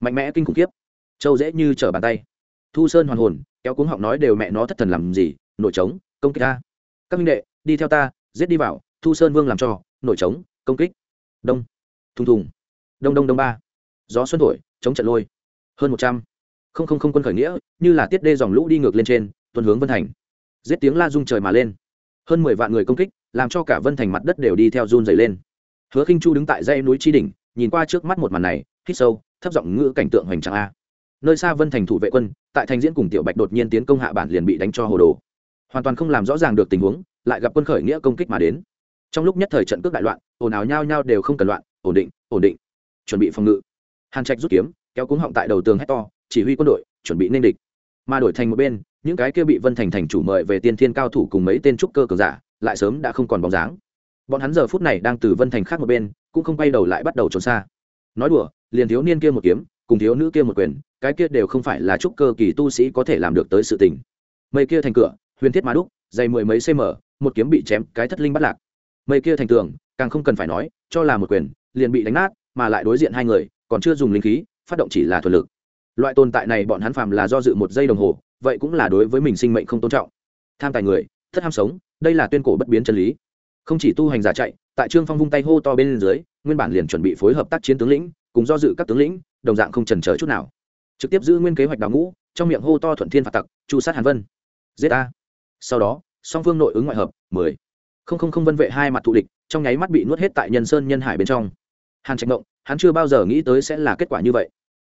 Mạnh mẽ kinh khủng khiếp. Châu dễ như trở bàn tay thu sơn hoàn hồn, kéo cuống họng nói đều mẹ nó thất thần làm gì nổi trống, công kích ta. Các minh đệ, đi theo ta, giết đi vào, thu sơn vương làm cho nổi trống, công kích. Đông. Thùng thùng. Đông đông đông ba. Gió xuân thổi, chống trận lôi. Hơn một trăm. Không không không quân khởi nghĩa, như là tiết đê dòng lũ đi ngược lên trên, tuần hướng vân thành. Giết tiếng la rung trời mà lên. Hơn mười vạn người công kích, làm cho cả vân thành mặt đất đều đi theo run dày lên. Hứa khinh chu đứng tại dãy núi tri đỉnh, nhìn qua trước mắt một màn này, hít sâu, thấp giọng ngữ cảnh tượng hoành tráng a nơi xa vân thành thủ vệ quân, tại thành diễn cùng tiểu bạch đột nhiên tiến công hạ bản liền bị đánh cho hồ đồ. Hoàn toàn không làm rõ ràng được tình huống, lại gặp quân khởi nghĩa công kích mà đến. Trong lúc nhất thời trận cước đại loạn, ồn ào nhao nhao đều không cần loạn, ổn định ổn định. Chuẩn bị phòng ngự. Hàn trạch rút kiếm, kéo cúng họng tại đầu tường hét to, chỉ huy quân đội, chuẩn bị nên địch. Mà đổi thành một bên, những cái kia bị vân thành thành chủ mời về tiên thiên cao thủ cùng mấy tên trúc cơ cường giả, lại sớm đã không còn bóng dáng. Bọn hắn giờ phút này đang từ vân thành khác một bên, cũng không quay đầu lại bắt đầu trốn xa. Nói đùa, liền thiếu niên kia một kiếm, cùng thiếu nữ kia một quyền cái kia đều không phải là trúc cơ kỳ tu sĩ có thể làm được tới sự tình. Mây kia thành cửa, huyền thiết ma đúc, dày mười mấy cm một kiếm bị chém, cái thất linh bắt lạc. Mây kia thành tường, càng không cần phải nói, cho là một quyền, liền bị đánh nát, mà lại đối diện hai người, còn chưa dùng linh khí, phát động chỉ là thuật lực. Loại tồn tại này bọn hắn phàm là do dự một giây đồng hồ, vậy cũng là đối với mình sinh mệnh không tôn trọng. Tham tài người, thất ham sống, đây là tuyên cổ bất biến chân lý. Không chỉ tu hành giả chạy, tại trương phong vung tay hô to bên dưới, nguyên bản liền chuẩn bị phối hợp tác chiến tướng lĩnh, cùng do dự các tướng lĩnh, đồng dạng không trần chờ chút nào trực tiếp giữ nguyên kế hoạch đào ngũ, trong miệng hô to thuận thiên phạt tặc, chu sát hàn vân. Giết a. Sau đó, song phương nội ứng ngoại hợp, mười. Không không không vân vệ hai mặt thù địch, trong nháy mắt bị nuốt hết tại nhân sơn nhân hải bên trong. Hàn trạch ngộng, hắn chưa bao giờ nghĩ tới sẽ là kết quả như vậy.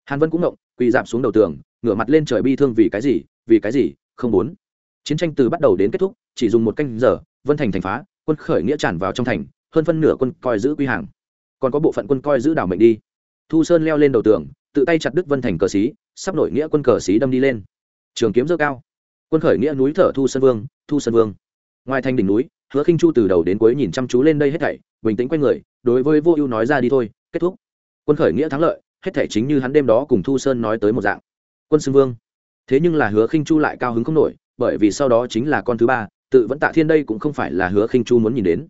Hàn vân cũng ngộng, quỳ giảm xuống đầu tường, ngửa mặt lên trời bi thương vì cái gì, vì cái gì, không muốn. Chiến tranh từ bắt đầu đến kết thúc, chỉ dùng một canh giờ, vân thành thành phá, quân khởi nghĩa tràn vào trong thành, hơn phân nửa quân coi giữ quy hàng. Còn có bộ phận quân coi giữ đảo mệnh đi. Thu sơn leo lên đầu tường tự tay chặt đức vân thành cờ xí, sắp nổi nghĩa quân cờ xí đâm đi lên. Trường kiếm dơ cao. Quân khởi nghĩa núi thở thu sơn vương, thu sơn vương. Ngoài thành đỉnh núi, hứa khinh chu từ đầu đến cuối nhìn chăm chú lên đây hết thảy, bình tĩnh quay người, đối với vô ưu nói ra đi thôi, kết thúc. Quân khởi nghĩa thắng lợi, hết thảy chính như hắn đêm đó cùng thu sơn nói tới một dạng. Quân xưng vương. Thế nhưng là hứa khinh chu lại cao hứng không nổi, bởi vì sau đó chính là con thứ ba, tự vẫn tạ thiên đây cũng không phải là hứa khinh chu muốn nhìn đến.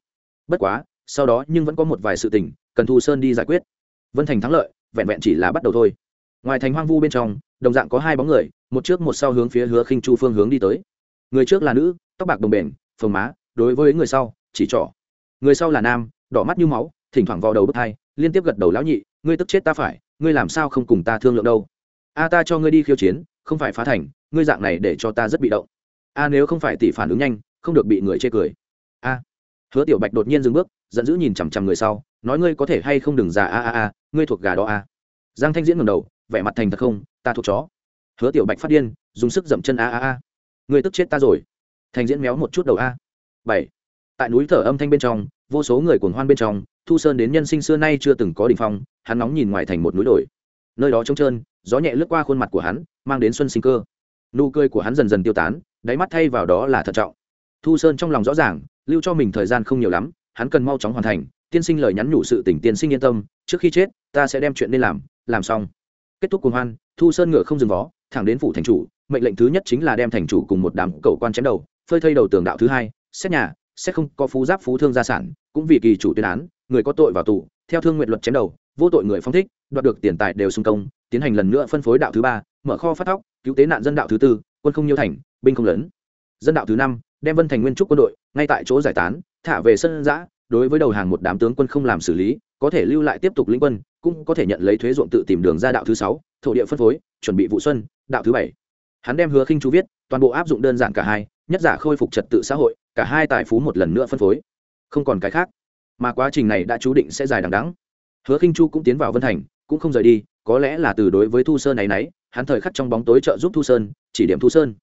Bất quá, sau đó nhưng vẫn có một vài sự tình cần thu sơn đi giải quyết. Vân thành thắng lợi vẹn vẹn chỉ là bắt đầu thôi. Ngoài thành hoang vu bên trong đồng dạng có hai bóng người một trước một sau hướng phía hứa khinh chu phương hướng đi tới. Người trước là nữ tóc bạc đồng bền phồng má đối với người sau chỉ trỏ. Người sau là nam đỏ mắt như máu thỉnh thoảng vào đầu bứt tai, liên tiếp gật đầu lão nhị ngươi tức chết ta phải ngươi làm sao không cùng ta thương lượng đâu? A ta cho ngươi đi khiêu chiến không phải phá thành ngươi dạng này để cho ta rất bị động. A nếu không phải tỷ phản ứng nhanh không được bị người chê cười. A hứa tiểu bạch đột nhiên dừng bước giận dữ nhìn chằm chằm người sau nói ngươi có thể hay không đừng già a a a, ngươi thuộc gà đó a. Giang thanh diễn ngầm đầu, vẻ mặt thành thật không, ta thuộc chó. Hứa tiểu bạch phát điên, dùng sức dậm chân a a a. Ngươi tức chết ta rồi. Thành diễn méo một chút đầu a. Bảy. Tại núi thở âm thanh bên trong, vô số người cuồng hoan bên trong, thu sơn đến nhân sinh xưa nay chưa từng có đ ỉ n h phong, hắn nóng nhìn ngoài thành một núi đồi. Nơi đó trống trơn, gió nhẹ lướt qua khuôn mặt của hắn, mang đến xuân sinh cơ. Nụ cười của hắn dần dần tiêu tán, đáy mắt thay vào đó là thận trọng. Thu sơn trong lòng rõ ràng, lưu cho mình thời gian không nhiều lắm, hắn cần mau chóng hoàn thành tiên sinh lời nhắn nhủ sự tỉnh tiên sinh yên tâm, trước khi chết, ta sẽ đem chuyện nên làm làm xong. Kết thúc cuồng hoan, thu sơn ngựa không dừng vó, thẳng đến phủ thành chủ, mệnh lệnh thứ nhất chính là đem thành chủ cùng một đám cầu quan chém đầu, phơi thây đầu tường đạo thứ hai, xét nhà, xét không có phú giáp phú thương gia sản, cũng vì kỳ chủ tuyên án, người có tội vào tù, theo thương nguyện luật chém đầu, vô tội người phong thích, đoạt được tiền tài đều xung công, tiến hành lần nữa phân phối đạo thứ ba, mở kho phát thóc, cứu tế nạn dân đạo thứ tư, quân không nhiêu thành, binh không lớn. Dân đạo thứ năm, đem vân thành nguyên trúc quân đội, ngay tại chỗ giải tán, thả về sân giã đối với đầu hàng một đám tướng quân không làm xử lý, có thể lưu lại tiếp tục lĩnh quân, cũng có thể nhận lấy thuế ruộng tự tìm đường ra đạo thứ sáu, thổ địa phân phối, chuẩn bị vụ xuân, đạo thứ bảy. Hắn đem hứa khinh chú viết, toàn bộ áp dụng đơn giản cả hai, nhất giả khôi phục trật tự xã hội, cả hai tài phú một lần nữa phân phối. Không còn cái khác. Mà quá trình này đã chú định sẽ dài đằng đắng hứa khinh chu cũng tiến vào vân thành, cũng không rời đi, có lẽ là từ đối với thu sơn này nấy, hắn thời khắc trong bóng tối trợ giúp thu sơn, chỉ điểm thu sơn.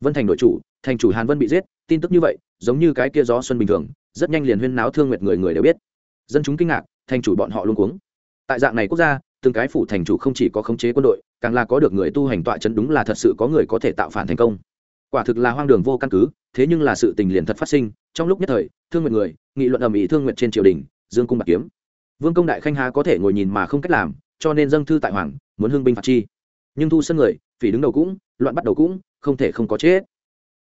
Vân thành đội chủ, thành chủ hàn vân bị giết tin tức như vậy, giống như cái kia gió xuân bình thường, rất nhanh liền huyên náo thương nguyệt người người đều biết. Dân chúng kinh ngạc, thành chủ bọn họ luôn cuống. Tại dạng này quốc gia, từng cái phủ thành chủ không chỉ có khống chế quân đội, càng là có được người tu hành tọa chấn đúng là thật sự có người có thể tạo phản thành công. Quả thực là hoang đường vô căn cứ, thế nhưng là sự tình liền thật phát sinh. Trong lúc nhất thời, thương nguyện người, nghị luận ầm ĩ thương nguyện trên triều đình, dương cung bạc kiếm. Vương công đại khanh há có thể ngồi nhìn mà không cách làm, cho nên dâng thư tại hoàng, muốn hưng binh phạt chi. Nhưng thu sân người, phỉ đứng đầu cũng, loạn bắt đầu cũng, không thể không có chết.